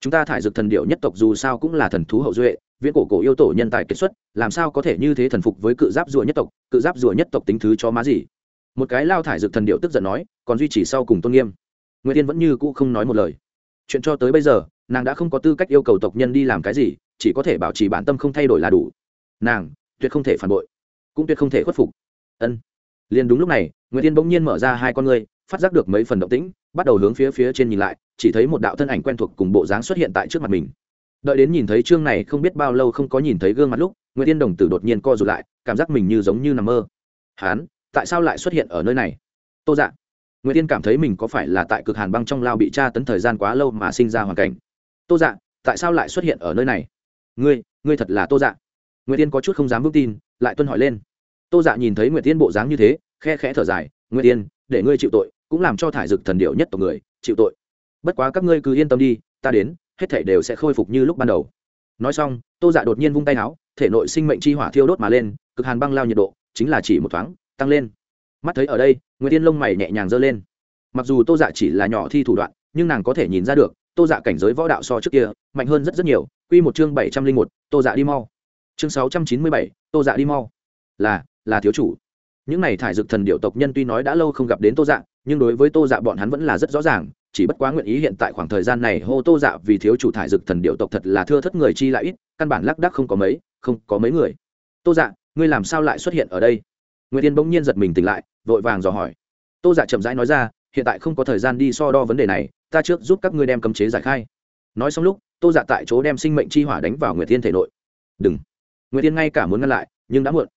Chúng ta thải dược thần điệu nhất tộc dù sao cũng là thần thú hậu duệ, viễn cổ cổ yêu tổ nhân tài kết xuất, làm sao có thể như thế thần phục với cự giáp rùa nhất tộc? Cự giáp rùa nhất tộc tính thứ cho má gì? Một cái lao thải dược thần điệu tức giận nói, còn duy trì sau cùng tôn nghiêm. Nguyễn tiên vẫn như cũ không nói một lời. Chuyện cho tới bây giờ, nàng đã không có tư cách yêu cầu tộc nhân đi làm cái gì, chỉ có thể bảo trì bản tâm không thay đổi là đủ. Nàng, tuyệt không thể phản bội, cũng tuyệt không thể khuất phục. Ân. Liền đúng lúc này nguyễn tiên bỗng nhiên mở ra hai con ngươi, phát giác được mấy phần động tĩnh, bắt đầu hướng phía phía trên nhìn lại, chỉ thấy một đạo thân ảnh quen thuộc cùng bộ dáng xuất hiện tại trước mặt mình. Đợi đến nhìn thấy chương này không biết bao lâu không có nhìn thấy gương mặt lúc nguyễn tiên đồng tử đột nhiên co rụt lại, cảm giác mình như giống như nằm mơ. Hán tại sao lại xuất hiện ở nơi này? Tô dạ. Nguyễn tiên cảm thấy mình có phải là tại cực hàn băng trong lao bị tra tấn thời gian quá lâu mà sinh ra hoàn cảnh. Tô dạ tại sao lại xuất hiện ở nơi này? Ngươi ngươi thật là tô dạ. Nguyễn tiên có chút không dám vững tin, lại tuân hỏi lên. Tô dạ nhìn thấy nguyễn tiên bộ dáng như thế, khe khẽ thở dài nguyễn tiên để ngươi chịu tội, cũng làm cho thải dực thần điệu nhất tộc người, chịu tội. Bất quá các ngươi cứ yên tâm đi, ta đến, hết thể đều sẽ khôi phục như lúc ban đầu. Nói xong, tô dạ đột nhiên vung tay áo thể nội sinh mệnh chi hỏa thiêu đốt mà lên, cực hàn băng lao nhiệt độ, chính là chỉ một thoáng tăng lên. Mắt thấy ở đây nguyễn tiên lông mày nhẹ nhàng giơ lên. Mặc dù tô dạ chỉ là nhỏ thi thủ đoạn, nhưng nàng có thể nhìn ra được, tô dạ cảnh giới võ đạo so trước kia mạnh hơn rất rất nhiều. Q một chương bảy trăm linh một, tô dạ đi mau. Chương sáu trăm chín mươi bảy, tô dạ đi mau. Là là thiếu chủ. Những này thải dược thần điệu tộc nhân tuy nói đã lâu không gặp đến tô dạ nhưng đối với tô dạ bọn hắn vẫn là rất rõ ràng, chỉ bất quá nguyện ý hiện tại khoảng thời gian này hô tô dạ vì thiếu chủ thải dực thần điệu tộc thật là thưa thất người chi lại ít, căn bản lác đắc không có mấy, không có mấy người. Tô dạ ngươi làm sao lại xuất hiện ở đây? Nguyễn tiên bỗng nhiên giật mình tỉnh lại, vội vàng dò hỏi. Tô dạ chậm rãi nói ra, hiện tại không có thời gian đi so đo vấn đề này, ta trước giúp các ngươi đem cấm chế giải khai. Nói xong lúc, tô dạ tại chỗ đem sinh mệnh chi hỏa đánh vào nguyệt tiên thể nội. Đừng. Nguyệt tiên ngay cả muốn ngăn lại, nhưng đã muộn.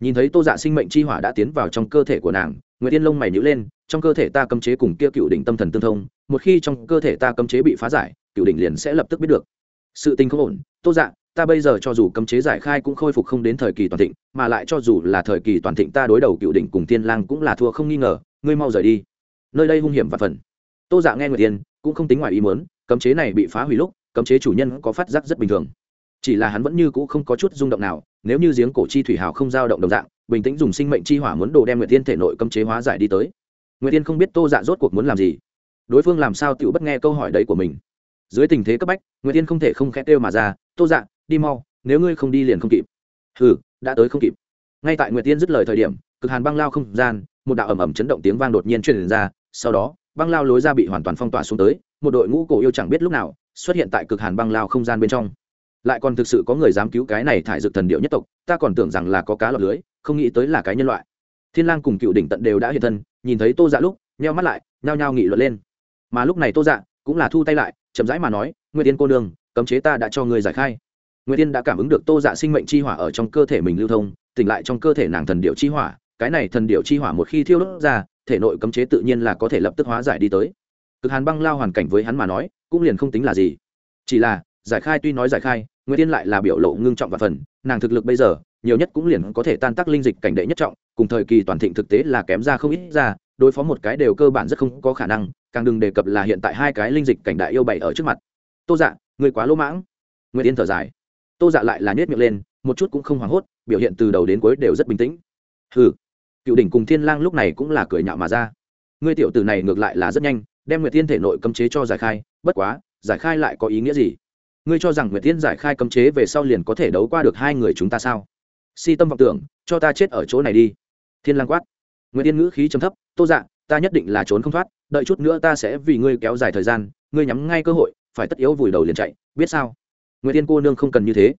Nhìn thấy tô dạ sinh mệnh chi hỏa đã tiến vào trong cơ thể của nàng, nguyệt tiên lông mày nhữ lên, trong cơ thể ta cấm chế cùng kia cựu đỉnh tâm thần tương thông, một khi trong cơ thể ta cấm chế bị phá giải, cựu đỉnh liền sẽ lập tức biết được. Sự tình không ổn, tô dạ ta bây giờ cho dù cấm chế giải khai cũng khôi phục không đến thời kỳ toàn thịnh, mà lại cho dù là thời kỳ toàn thịnh ta đối đầu cựu đỉnh cùng thiên lang cũng là thua không nghi ngờ, ngươi mau rời đi. Nơi đây hung hiểm và phần. Tô dạ nghe nguyệt tiên cũng không tính ngoài ý muốn, cấm chế này bị phá hủy lúc, cấm chế chủ nhân có phát giác rất bình thường. Chỉ là hắn vẫn như cũ không có chút rung động nào, nếu như giếng cổ chi thủy hào không dao động đồng dạng, bình tĩnh dùng sinh mệnh chi hỏa muốn đồ đem nguyệt tiên thể nội cấm chế hóa giải đi tới. Nguyệt tiên không biết tô dạ rốt cuộc muốn làm gì. Đối phương làm sao tựu bất nghe câu hỏi đấy của mình dưới tình thế cấp bách, nguyệt tiên không thể không khẽ kêu mà ra, tô dạ đi mau, nếu ngươi không đi liền không kịp. Hừ, đã tới không kịp. Ngay tại nguyệt tiên dứt lời thời điểm, cực hàn băng lao không gian, một đạo ầm ầm chấn động tiếng vang đột nhiên truyền ra, sau đó, băng lao lối ra bị hoàn toàn phong tỏa xuống tới, một đội ngũ cổ yêu chẳng biết lúc nào xuất hiện tại cực hàn băng lao không gian bên trong. Lại còn thực sự có người dám cứu cái này thải dược thần điệu nhất tộc, ta còn tưởng rằng là có cá lọt lưới, không nghĩ tới là cái nhân loại. Thiên lang cùng cựu đỉnh tận đều đã hiện thân, nhìn thấy tô dạ lúc, nheo mắt lại, nhao nhao nghị luận lên. Mà lúc này tô dạ cũng là thu tay lại chậm rãi mà nói nguyên tiên cô nương, cấm chế ta đã cho người giải khai. Nguyên tiên đã cảm ứng được tô dạ sinh mệnh chi hỏa ở trong cơ thể mình lưu thông, tỉnh lại trong cơ thể nàng thần điệu chi hỏa, cái này thần điệu chi hỏa một khi thiêu đốt ra, thể nội cấm chế tự nhiên là có thể lập tức hóa giải đi tới. Cực hàn băng lao hoàn cảnh với hắn mà nói, cũng liền không tính là gì. Chỉ là, giải khai tuy nói giải khai nguyễn tiên lại là biểu lộ ngưng trọng và phần, nàng thực lực bây giờ, nhiều nhất cũng liền có thể tan tác linh dịch cảnh đệ nhất trọng, cùng thời kỳ toàn thịnh thực tế là kém ra không ít ra, đối phó một cái đều cơ bản rất không có khả năng càng đừng đề cập là hiện tại hai cái linh dịch cảnh đại yêu bảy ở trước mặt. Tô dạ người quá lỗ mãng. Nguyễn tiên thở dài. Tô dạ lại là nhét miệng lên, một chút cũng không hoảng hốt, biểu hiện từ đầu đến cuối đều rất bình tĩnh. Hừ. Cựu đỉnh cùng thiên lang lúc này cũng là cười nhạo mà ra. Ngươi tiểu tử này ngược lại là rất nhanh, đem nguyệt thiên thể nội cấm chế cho giải khai, bất quá, giải khai lại có ý nghĩa gì? Ngươi cho rằng nguyệt thiên giải khai cấm chế về sau liền có thể đấu qua được hai người chúng ta sao? Si tâm vọng tưởng, cho ta chết ở chỗ này đi. Thiên lang quát. Nguyệt thiên ngữ khí trầm thấp, tô dạ ta nhất định là trốn không thoát đợi chút nữa ta sẽ vì ngươi kéo dài thời gian, ngươi nhắm ngay cơ hội, phải tất yếu vùi đầu liền chạy, biết sao? Nguyễn tiên cô nương không cần như thế.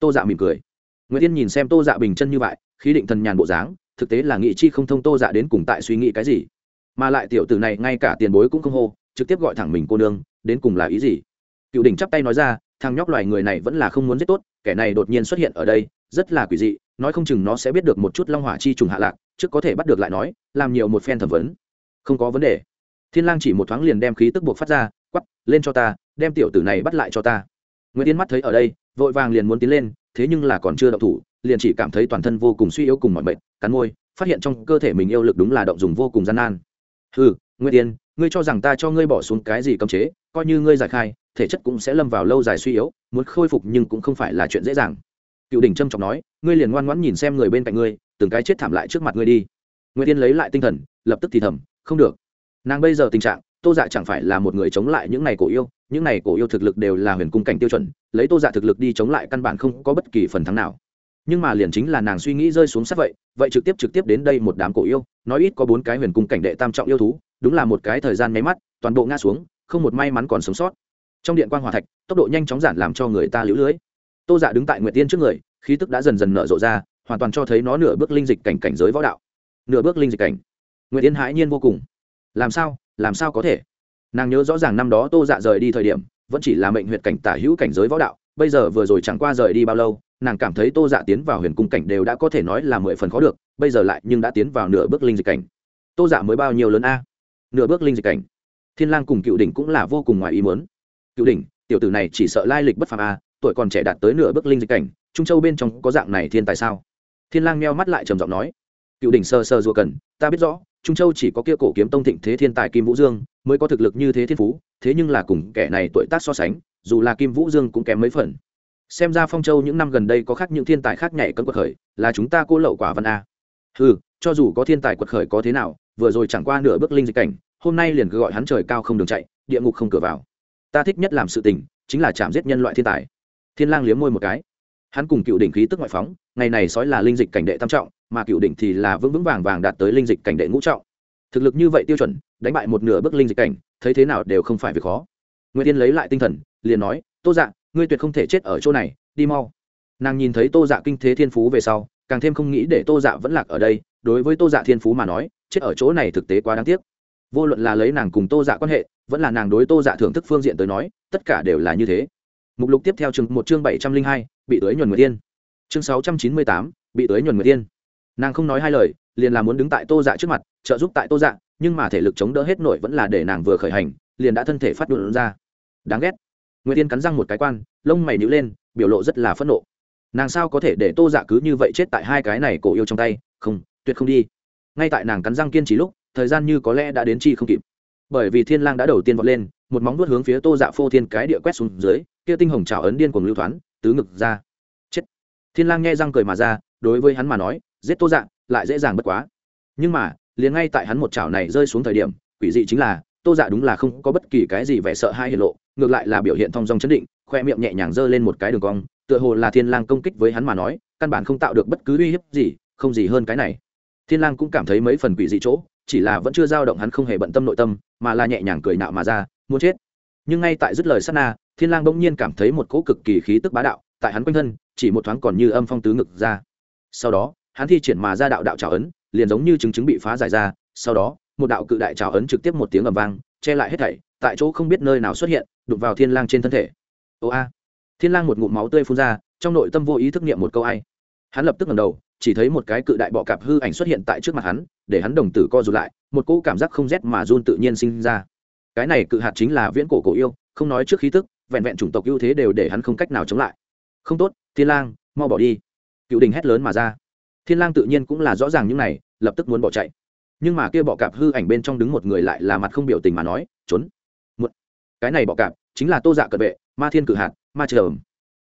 Tô dạ mỉm cười. Nguyễn tiên nhìn xem tô dạ bình chân như vậy, khí định thần nhàn bộ dáng, thực tế là nghị chi không thông tô dạ đến cùng tại suy nghĩ cái gì. Mà lại tiểu tử này ngay cả tiền bối cũng không hô, trực tiếp gọi thẳng mình cô nương, đến cùng là ý gì? Cựu đỉnh chắp tay nói ra, thằng nhóc loài người này vẫn là không muốn giết tốt, kẻ này đột nhiên xuất hiện ở đây, rất là quỷ dị, nói không chừng nó sẽ biết được một chút long hỏa chi trùng hạ lạc, trước có thể bắt được lại nói, làm nhiều một phen thẩm vấn. Không có vấn đề thiên lang chỉ một thoáng liền đem khí tức buộc phát ra quắp lên cho ta, đem tiểu tử này bắt lại cho ta. Nguyễn yên mắt thấy ở đây, vội vàng liền muốn tiến lên, thế nhưng là còn chưa động thủ, liền chỉ cảm thấy toàn thân vô cùng suy yếu cùng mọi bệnh cắn môi, phát hiện trong cơ thể mình yêu lực đúng là động dùng vô cùng gian nan. Ừ nguyễn tiên ngươi cho rằng ta cho ngươi bỏ xuống cái gì cấm chế, coi như ngươi giải khai, thể chất cũng sẽ lâm vào lâu dài suy yếu, muốn khôi phục nhưng cũng không phải là chuyện dễ dàng. Cựu đỉnh trâm trọng nói, ngươi liền ngoan ngoãn nhìn xem người bên cạnh ngươi, từng cái chết thảm lại trước mặt ngươi đi. Nguyễn tiên lấy lại tinh thần, lập tức thì thầm, không được nàng bây giờ tình trạng, tô dạ chẳng phải là một người chống lại những này cổ yêu, những này cổ yêu thực lực đều là huyền cung cảnh tiêu chuẩn, lấy tô dạ thực lực đi chống lại căn bản không có bất kỳ phần thắng nào. Nhưng mà liền chính là nàng suy nghĩ rơi xuống sát vậy vậy trực tiếp trực tiếp đến đây một đám cổ yêu, nói ít có bốn cái huyền cung cảnh đệ tam trọng yêu thú, đúng là một cái thời gian nháy mắt, toàn bộ ngã xuống, không một may mắn còn sống sót. Trong điện quan hòa thạch, tốc độ nhanh chóng giản làm cho người ta lũ lưới. Tô dạ đứng tại nguyệt tiên trước người, khí tức đã dần dần nở rộ ra, hoàn toàn cho thấy nó nửa bước linh dịch cảnh cảnh giới võ đạo. Nửa bước linh dịch cảnh. Nguyệt tiên hãi nhiên vô cùng làm sao? Làm sao có thể? Nàng nhớ rõ ràng năm đó tô dạ rời đi thời điểm, vẫn chỉ là mệnh huyệt cảnh tả hữu cảnh giới võ đạo, bây giờ vừa rồi chẳng qua rời đi bao lâu, nàng cảm thấy tô dạ tiến vào huyền cung cảnh đều đã có thể nói là mười phần khó được, bây giờ lại nhưng đã tiến vào nửa bước linh dịch cảnh. Tô dạ mới bao nhiêu lớn a? Nửa bước linh dịch cảnh. Thiên lang cùng cựu đỉnh cũng là vô cùng ngoài ý muốn. Cựu đỉnh, tiểu tử này chỉ sợ lai lịch bất phàm a, tuổi còn trẻ đạt tới nửa bước linh dịch cảnh, trung châu bên trong có dạng này thiên tài sao? Thiên lang meo mắt lại trầm giọng nói. Cựu đỉnh sơ sơ rùa cần, ta biết rõ trung châu chỉ có kia cổ kiếm tông thịnh thế thiên tài kim vũ dương mới có thực lực như thế thiên phú, thế nhưng là cùng kẻ này tuổi tác so sánh, dù là kim vũ dương cũng kém mấy phần. Xem ra phong châu những năm gần đây có khác những thiên tài khác nhảy cân quật khởi, là chúng ta cô lậu quả văn a. Ừ cho dù có thiên tài quật khởi có thế nào, vừa rồi chẳng qua nửa bước linh dịch cảnh, hôm nay liền cứ gọi hắn trời cao không đường chạy, địa ngục không cửa vào. Ta thích nhất làm sự tình, chính là chạm giết nhân loại thiên tài. Thiên lang liếm môi một cái. Hắn cùng cựu đỉnh khí tức ngoại phóng, ngày này sói là linh dịch cảnh đệ tam trọng mà cựu đỉnh thì là vững vững vàng vàng đạt tới linh dịch cảnh đệ ngũ trọng. Thực lực như vậy tiêu chuẩn, đánh bại một nửa bước linh dịch cảnh, thấy thế nào đều không phải việc khó. Nguyễn tiên lấy lại tinh thần, liền nói, tô dạ ngươi tuyệt không thể chết ở chỗ này, đi mau. Nàng nhìn thấy tô dạ kinh thế thiên phú về sau, càng thêm không nghĩ để tô dạ vẫn lạc ở đây, đối với tô dạ thiên phú mà nói, chết ở chỗ này thực tế quá đáng tiếc. Vô luận là lấy nàng cùng tô dạ quan hệ, vẫn là nàng đối tô dạ thưởng thức phương diện tới nói, tất cả đều là như thế. Mục lục tiếp theo chừng một chương bảy trăm linh hai, bị tưới nhuần người tiên chương sáu trăm chín mươi tám, bị tưới nhuần người tiên nàng không nói hai lời, liền là muốn đứng tại tô dạ trước mặt, trợ giúp tại tô dạ nhưng mà thể lực chống đỡ hết nổi vẫn là để nàng vừa khởi hành, liền đã thân thể phát đột ra. Đáng ghét. Nguyễn tiên cắn răng một cái quan, lông mày nhữ lên, biểu lộ rất là phẫn nộ. Nàng sao có thể để tô dạ cứ như vậy chết tại hai cái này cổ yêu trong tay? Không, tuyệt không đi. Ngay tại nàng cắn răng kiên trì lúc, thời gian như có lẽ đã đến chi không kịp. Bởi vì thiên lang đã đầu tiên vọt lên, một móng vuốt hướng phía tô dạ phô thiên cái địa quét xuống dưới, kia tinh hồng trào ấn điên cuồng lưu thoáng tứ ngực ra. Chết. Thiên lang nghe răng cười mà ra, đối với hắn mà nói giết tô dạ lại dễ dàng bất quá. Nhưng mà, liền ngay tại hắn một chảo này rơi xuống thời điểm, quỷ dị chính là, tô dạ đúng là không có bất kỳ cái gì vẻ sợ hai hiển lộ, ngược lại là biểu hiện thong dong chấn định, khoe miệng nhẹ nhàng giơ lên một cái đường cong, tựa hồ là thiên lang công kích với hắn mà nói, căn bản không tạo được bất cứ uy hiếp gì, không gì hơn cái này. Thiên lang cũng cảm thấy mấy phần quỷ dị chỗ, chỉ là vẫn chưa dao động hắn không hề bận tâm nội tâm, mà là nhẹ nhàng cười nạo mà ra, muốn chết. Nhưng ngay tại dứt lời sát na, thiên lang bỗng nhiên cảm thấy một cỗ cực kỳ khí tức bá đạo, tại hắn quanh thân, chỉ một thoáng còn như âm phong tứ ngực ra. Sau đó hắn thi triển mà ra đạo đạo trào ấn, liền giống như chứng chứng bị phá giải ra, sau đó, một đạo cự đại trào ấn trực tiếp một tiếng ầm vang, che lại hết thảy, tại chỗ không biết nơi nào xuất hiện, đụng vào thiên lang trên thân thể. Ô a. Thiên lang một ngụm máu tươi phun ra, trong nội tâm vô ý thức niệm một câu ai. Hắn lập tức ngẩng đầu, chỉ thấy một cái cự đại bọ cạp hư ảnh xuất hiện tại trước mặt hắn, để hắn đồng tử co rụt lại, một cỗ cảm giác không rét mà run tự nhiên sinh ra. Cái này cự hạt chính là viễn cổ cổ yêu, không nói trước khí tức, vẹn vẹn chủng tộc ưu thế đều để hắn không cách nào chống lại. Không tốt, thiên lang, mau bỏ đi. Cựu đình hét lớn mà ra thiên lang tự nhiên cũng là rõ ràng những này, lập tức muốn bỏ chạy. Nhưng mà kia bọ cạp hư ảnh bên trong đứng một người lại là mặt không biểu tình mà nói, trốn. Một cái này bọ cạp chính là tô dạ cận vệ, ma thiên cử hạt, ma trầm.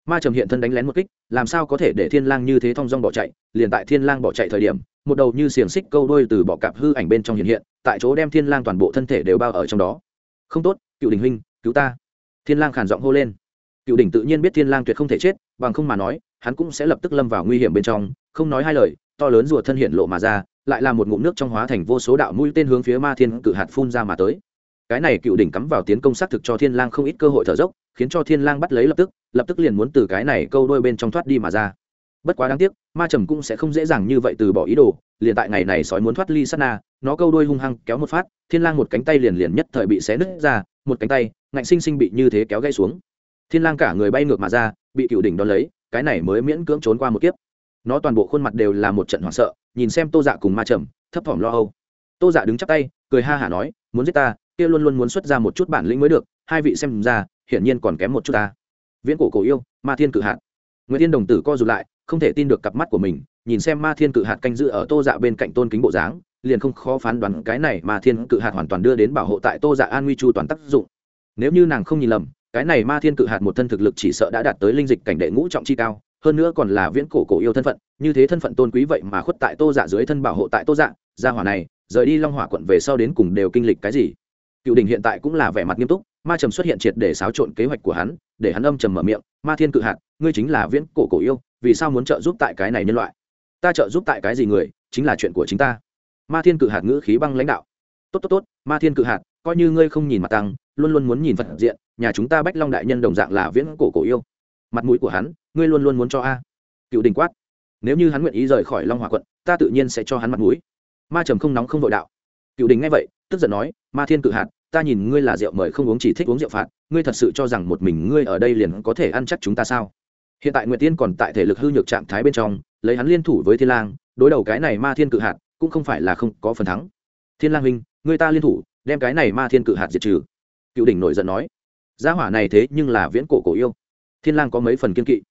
Ma trầm hiện thân đánh lén một kích, làm sao có thể để thiên lang như thế thong dong bỏ chạy? Liền tại thiên lang bỏ chạy thời điểm, một đầu như xiềng xích câu đôi từ bọ cạp hư ảnh bên trong hiện hiện, tại chỗ đem thiên lang toàn bộ thân thể đều bao ở trong đó. Không tốt, cựu đình huynh, cứu ta. Thiên lang khàn giọng hô lên. Cựu đỉnh tự nhiên biết thiên lang tuyệt không thể chết, bằng không mà nói, hắn cũng sẽ lập tức lâm vào nguy hiểm bên trong không nói hai lời, to lớn rùa thân hiện lộ mà ra, lại là một ngụm nước trong hóa thành vô số đạo mũi tên hướng phía ma thiên cự hạt phun ra mà tới. Cái này cựu đỉnh cắm vào tiến công xác thực cho thiên lang không ít cơ hội thở dốc, khiến cho thiên lang bắt lấy lập tức lập tức liền muốn từ cái này câu đôi bên trong thoát đi mà ra. Bất quá đáng tiếc, ma trầm cũng sẽ không dễ dàng như vậy từ bỏ ý đồ, liền tại ngày này sói muốn thoát ly sát na, nó câu đôi hung hăng kéo một phát, thiên lang một cánh tay liền liền nhất thời bị xé nứt ra, một cánh tay, ngạnh sinh sinh bị như thế kéo gãy xuống. Thiên lang cả người bay ngược mà ra, bị cựu đỉnh đón lấy, cái này mới miễn cưỡng trốn qua một kiếp nó toàn bộ khuôn mặt đều là một trận hoảng sợ, nhìn xem tô dạ cùng ma trầm, thấp thỏm lo âu. Tô dạ đứng chắp tay, cười ha hả nói, muốn giết ta, kia luôn luôn muốn xuất ra một chút bản lĩnh mới được, hai vị xem ra, hiển nhiên còn kém một chút ta. Viễn cổ cổ yêu, ma thiên cự hạt. Nguyễn tiên đồng tử co rụt lại, không thể tin được cặp mắt của mình, nhìn xem ma thiên cự hạt canh giữ ở tô dạ bên cạnh tôn kính bộ dáng, liền không khó phán đoán cái này ma thiên cự hạt hoàn toàn đưa đến bảo hộ tại tô dạ an nguy chu toàn tác dụng. Nếu như nàng không nhìn lầm, cái này ma thiên cự hạt một thân thực lực chỉ sợ đã đạt tới linh dịch cảnh đệ ngũ trọng chi cao hơn nữa còn là viễn cổ cổ yêu thân phận, như thế thân phận tôn quý vậy mà khuất tại tô dạ dưới thân bảo hộ tại tô dạ gia hỏa này, rời đi long hỏa quận về sau đến cùng đều kinh lịch cái gì? Cựu đình hiện tại cũng là vẻ mặt nghiêm túc, ma trầm xuất hiện triệt để xáo trộn kế hoạch của hắn, để hắn âm trầm mở miệng, ma thiên cự hạt, ngươi chính là viễn cổ cổ yêu, vì sao muốn trợ giúp tại cái này nhân loại? Ta trợ giúp tại cái gì người, chính là chuyện của chính ta. Ma thiên cự hạt ngữ khí băng lãnh đạo. Tốt tốt tốt, ma thiên cự hạt, coi như ngươi không nhìn mặt tăng, luôn luôn muốn nhìn phật diện, nhà chúng ta bách long đại nhân đồng dạng là viễn cổ cổ yêu. Mặt mũi của hắn ngươi luôn luôn muốn cho a cựu đình quát nếu như hắn nguyện ý rời khỏi long hòa quận ta tự nhiên sẽ cho hắn mặt mũi ma trầm không nóng không vội đạo cựu đình nghe vậy tức giận nói ma thiên cự hạt ta nhìn ngươi là rượu mời không uống chỉ thích uống rượu phạt ngươi thật sự cho rằng một mình ngươi ở đây liền có thể ăn chắc chúng ta sao hiện tại nguyệt tiên còn tại thể lực hư nhược trạng thái bên trong lấy hắn liên thủ với thiên lang đối đầu cái này ma thiên cự hạt cũng không phải là không có phần thắng thiên lang huynh người ta liên thủ đem cái này ma thiên cự hạt diệt trừ cựu đỉnh nổi giận nói gia hỏa này thế nhưng là viễn cổ cổ yêu thiên lang có mấy phần kiên kỵ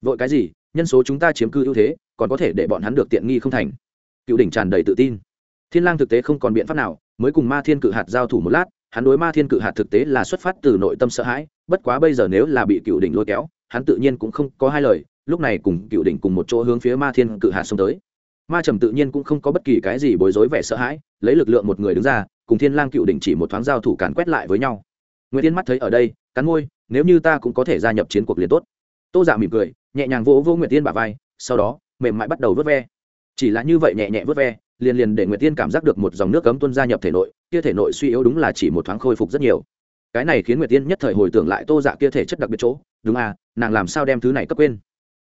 vội cái gì? Nhân số chúng ta chiếm cư ưu thế, còn có thể để bọn hắn được tiện nghi không thành. Cựu đỉnh tràn đầy tự tin. Thiên lang thực tế không còn biện pháp nào, mới cùng ma thiên cự hạt giao thủ một lát, hắn đối ma thiên cự hạt thực tế là xuất phát từ nội tâm sợ hãi, bất quá bây giờ nếu là bị cựu đỉnh lôi kéo, hắn tự nhiên cũng không có hai lời, lúc này cùng cựu đỉnh cùng một chỗ hướng phía ma thiên cự hạt xông tới. Ma trầm tự nhiên cũng không có bất kỳ cái gì bối rối vẻ sợ hãi, lấy lực lượng một người đứng ra, cùng thiên lang cựu đỉnh chỉ một thoáng giao thủ càn quét lại với nhau. Nguyễn tiên mắt thấy ở đây, cắn môi, nếu như ta cũng có thể gia nhập chiến cuộc liền tốt. Tô dạ mỉm cười nhẹ nhàng vỗ vỗ nguyệt tiên bả vai, sau đó, mềm mại bắt đầu vớt ve. Chỉ là như vậy nhẹ nhẹ vớt ve, liền liền để nguyệt tiên cảm giác được một dòng nước cấm tuôn gia nhập thể nội, kia thể nội suy yếu đúng là chỉ một thoáng khôi phục rất nhiều. Cái này khiến nguyệt tiên nhất thời hồi tưởng lại tô dạ kia thể chất đặc biệt chỗ, đúng à nàng làm sao đem thứ này cấp quên?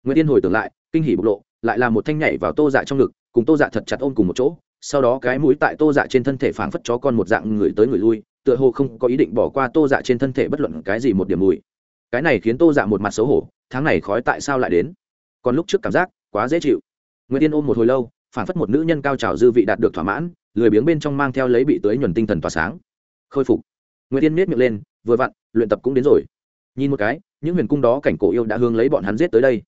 Nguyệt tiên hồi tưởng lại, kinh hỉ bộc lộ, lại là một thanh nhảy vào tô dạ trong ngực, cùng tô dạ thật chặt ôm cùng một chỗ, sau đó cái mũi tại tô dạ trên thân thể phảng phất chó con một dạng người tới người lui, tựa hồ không có ý định bỏ qua tô dạ trên thân thể bất luận cái gì một điểm mùi. Cái này khiến tô dạ một mặt xấu hổ tháng này khói tại sao lại đến? Còn lúc trước cảm giác quá dễ chịu. Nguyễn tiên ôm một hồi lâu, phản phất một nữ nhân cao trào dư vị đạt được thỏa mãn, lười biếng bên trong mang theo lấy bị tưới nhuần tinh thần tỏa sáng. Khôi phục. Nguyễn tiên miết miệng lên, vừa vặn, luyện tập cũng đến rồi. Nhìn một cái, những huyền cung đó cảnh cổ yêu đã hướng lấy bọn hắn giết tới đây.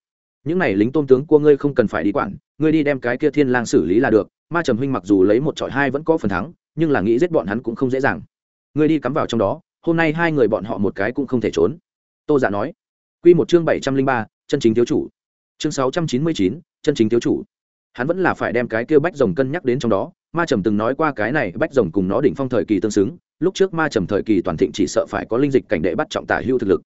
Những này lính tôn tướng của ngươi không cần phải đi quản, ngươi đi đem cái kia thiên lang xử lý là được. Ma trầm huynh mặc dù lấy một trọi hai vẫn có phần thắng, nhưng là nghĩ giết bọn hắn cũng không dễ dàng. Ngươi đi cắm vào trong đó, hôm nay hai người bọn họ một cái cũng không thể trốn. Tô giả nói quy một chương bảy trăm linh ba, chân chính thiếu chủ. Chương sáu trăm chín mươi chín, chân chính thiếu chủ. Hắn vẫn là phải đem cái kia bách rồng cân nhắc đến trong đó. Ma trầm từng nói qua cái này, bách rồng cùng nó đỉnh phong thời kỳ tương xứng. Lúc trước ma trầm thời kỳ toàn thịnh chỉ sợ phải có linh dịch cảnh đệ bắt trọng tả hưu thực lực.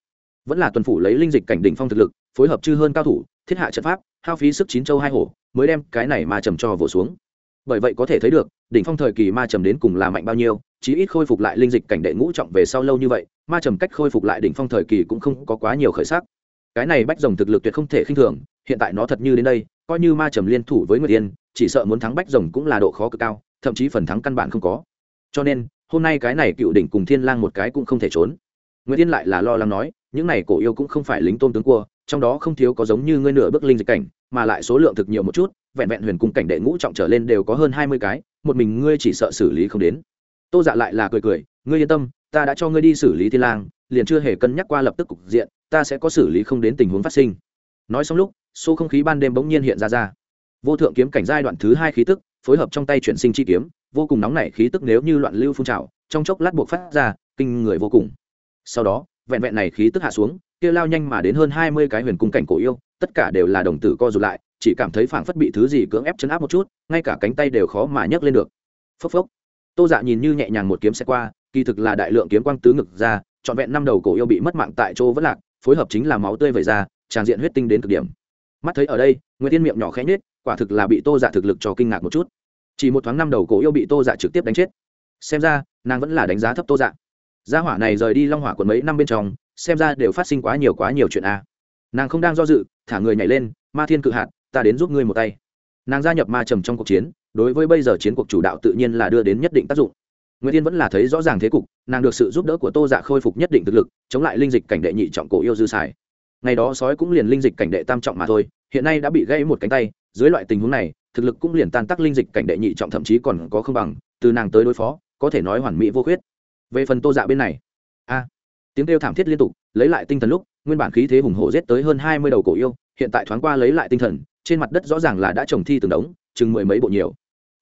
Vẫn là tuần phủ lấy linh dịch cảnh đỉnh phong thực lực, phối hợp chư hơn cao thủ, thiết hạ trận pháp, hao phí sức chín châu hai hổ, mới đem cái này ma trầm cho vỗ xuống. Bởi vậy có thể thấy được, đỉnh phong thời kỳ ma trầm đến cùng là mạnh bao nhiêu, chí ít khôi phục lại linh dịch cảnh đệ ngũ trọng về sau lâu như vậy ma trầm cách khôi phục lại đỉnh phong thời kỳ cũng không có quá nhiều khởi sắc. Cái này bách rồng thực lực tuyệt không thể khinh thường, hiện tại nó thật như đến đây, coi như ma trầm liên thủ với người tiên chỉ sợ muốn thắng bách rồng cũng là độ khó cực cao, thậm chí phần thắng căn bản không có. Cho nên, hôm nay cái này cựu đỉnh cùng thiên lang một cái cũng không thể trốn. Nguyễn tiên lại là lo lắng nói, những này cổ yêu cũng không phải lính tôn tướng cua, trong đó không thiếu có giống như ngươi nửa bước linh dịch cảnh, mà lại số lượng thực nhiều một chút, vẹn vẹn huyền cung cảnh đệ ngũ trọng trở lên đều có hơn hai mươi cái, một mình ngươi chỉ sợ xử lý không đến. Tô dạ lại là cười cười, ngươi yên tâm ta đã cho ngươi đi xử lý thiên lang, liền chưa hề cân nhắc qua lập tức cục diện, ta sẽ có xử lý không đến tình huống phát sinh. Nói xong lúc, số không khí ban đêm bỗng nhiên hiện ra ra. Vô thượng kiếm cảnh giai đoạn thứ hai khí tức, phối hợp trong tay chuyển sinh chi kiếm, vô cùng nóng nảy khí tức nếu như loạn lưu phun trào, trong chốc lát buộc phát ra, kinh người vô cùng. Sau đó, vẹn vẹn này khí tức hạ xuống, kia lao nhanh mà đến hơn hai mươi cái huyền cung cảnh cổ yêu, tất cả đều là đồng tử co rụt lại, chỉ cảm thấy phảng phất bị thứ gì cưỡng ép chấn áp một chút, ngay cả cánh tay đều khó mà nhấc lên được. Phốc phốc. Tô dạ nhìn như nhẹ nhàng một kiếm xe qua kỳ thực là đại lượng kiếm quang tứ ngực ra, trọn vẹn năm đầu cổ yêu bị mất mạng tại chỗ vẫn lạc, phối hợp chính là máu tươi vẩy ra, tràn diện huyết tinh đến cực điểm. Mắt thấy ở đây nguyễn tiên miệng nhỏ khẽ nhết quả thực là bị tô dạ thực lực cho kinh ngạc một chút. Chỉ một thoáng năm đầu cổ yêu bị tô dạ trực tiếp đánh chết. Xem ra, nàng vẫn là đánh giá thấp tô dạ. Gia hỏa này rời đi long hỏa quần mấy năm bên trong, xem ra đều phát sinh quá nhiều quá nhiều chuyện a. Nàng không đang do dự, thả người nhảy lên, ma thiên cự hạt, ta đến giúp ngươi một tay. Nàng gia nhập ma trầm trong cuộc chiến, đối với bây giờ chiến cuộc chủ đạo tự nhiên là đưa đến nhất định tác dụng nguyễn tiên vẫn là thấy rõ ràng thế cục, nàng được sự giúp đỡ của tô dạ khôi phục nhất định thực lực, chống lại linh dịch cảnh đệ nhị trọng cổ yêu dư xài. Ngày đó sói cũng liền linh dịch cảnh đệ tam trọng mà thôi, hiện nay đã bị gãy một cánh tay, dưới loại tình huống này, thực lực cũng liền tan tác linh dịch cảnh đệ nhị trọng thậm chí còn có không bằng, từ nàng tới đối phó, có thể nói hoàn mỹ vô khuyết. Về phần tô dạ bên này, a, tiếng kêu thảm thiết liên tục, lấy lại tinh thần lúc, nguyên bản khí thế hùng hổ giết tới hơn hai mươi đầu cổ yêu, hiện tại thoáng qua lấy lại tinh thần, trên mặt đất rõ ràng là đã trồng thi từng đống, chừng mười mấy bộ nhiều.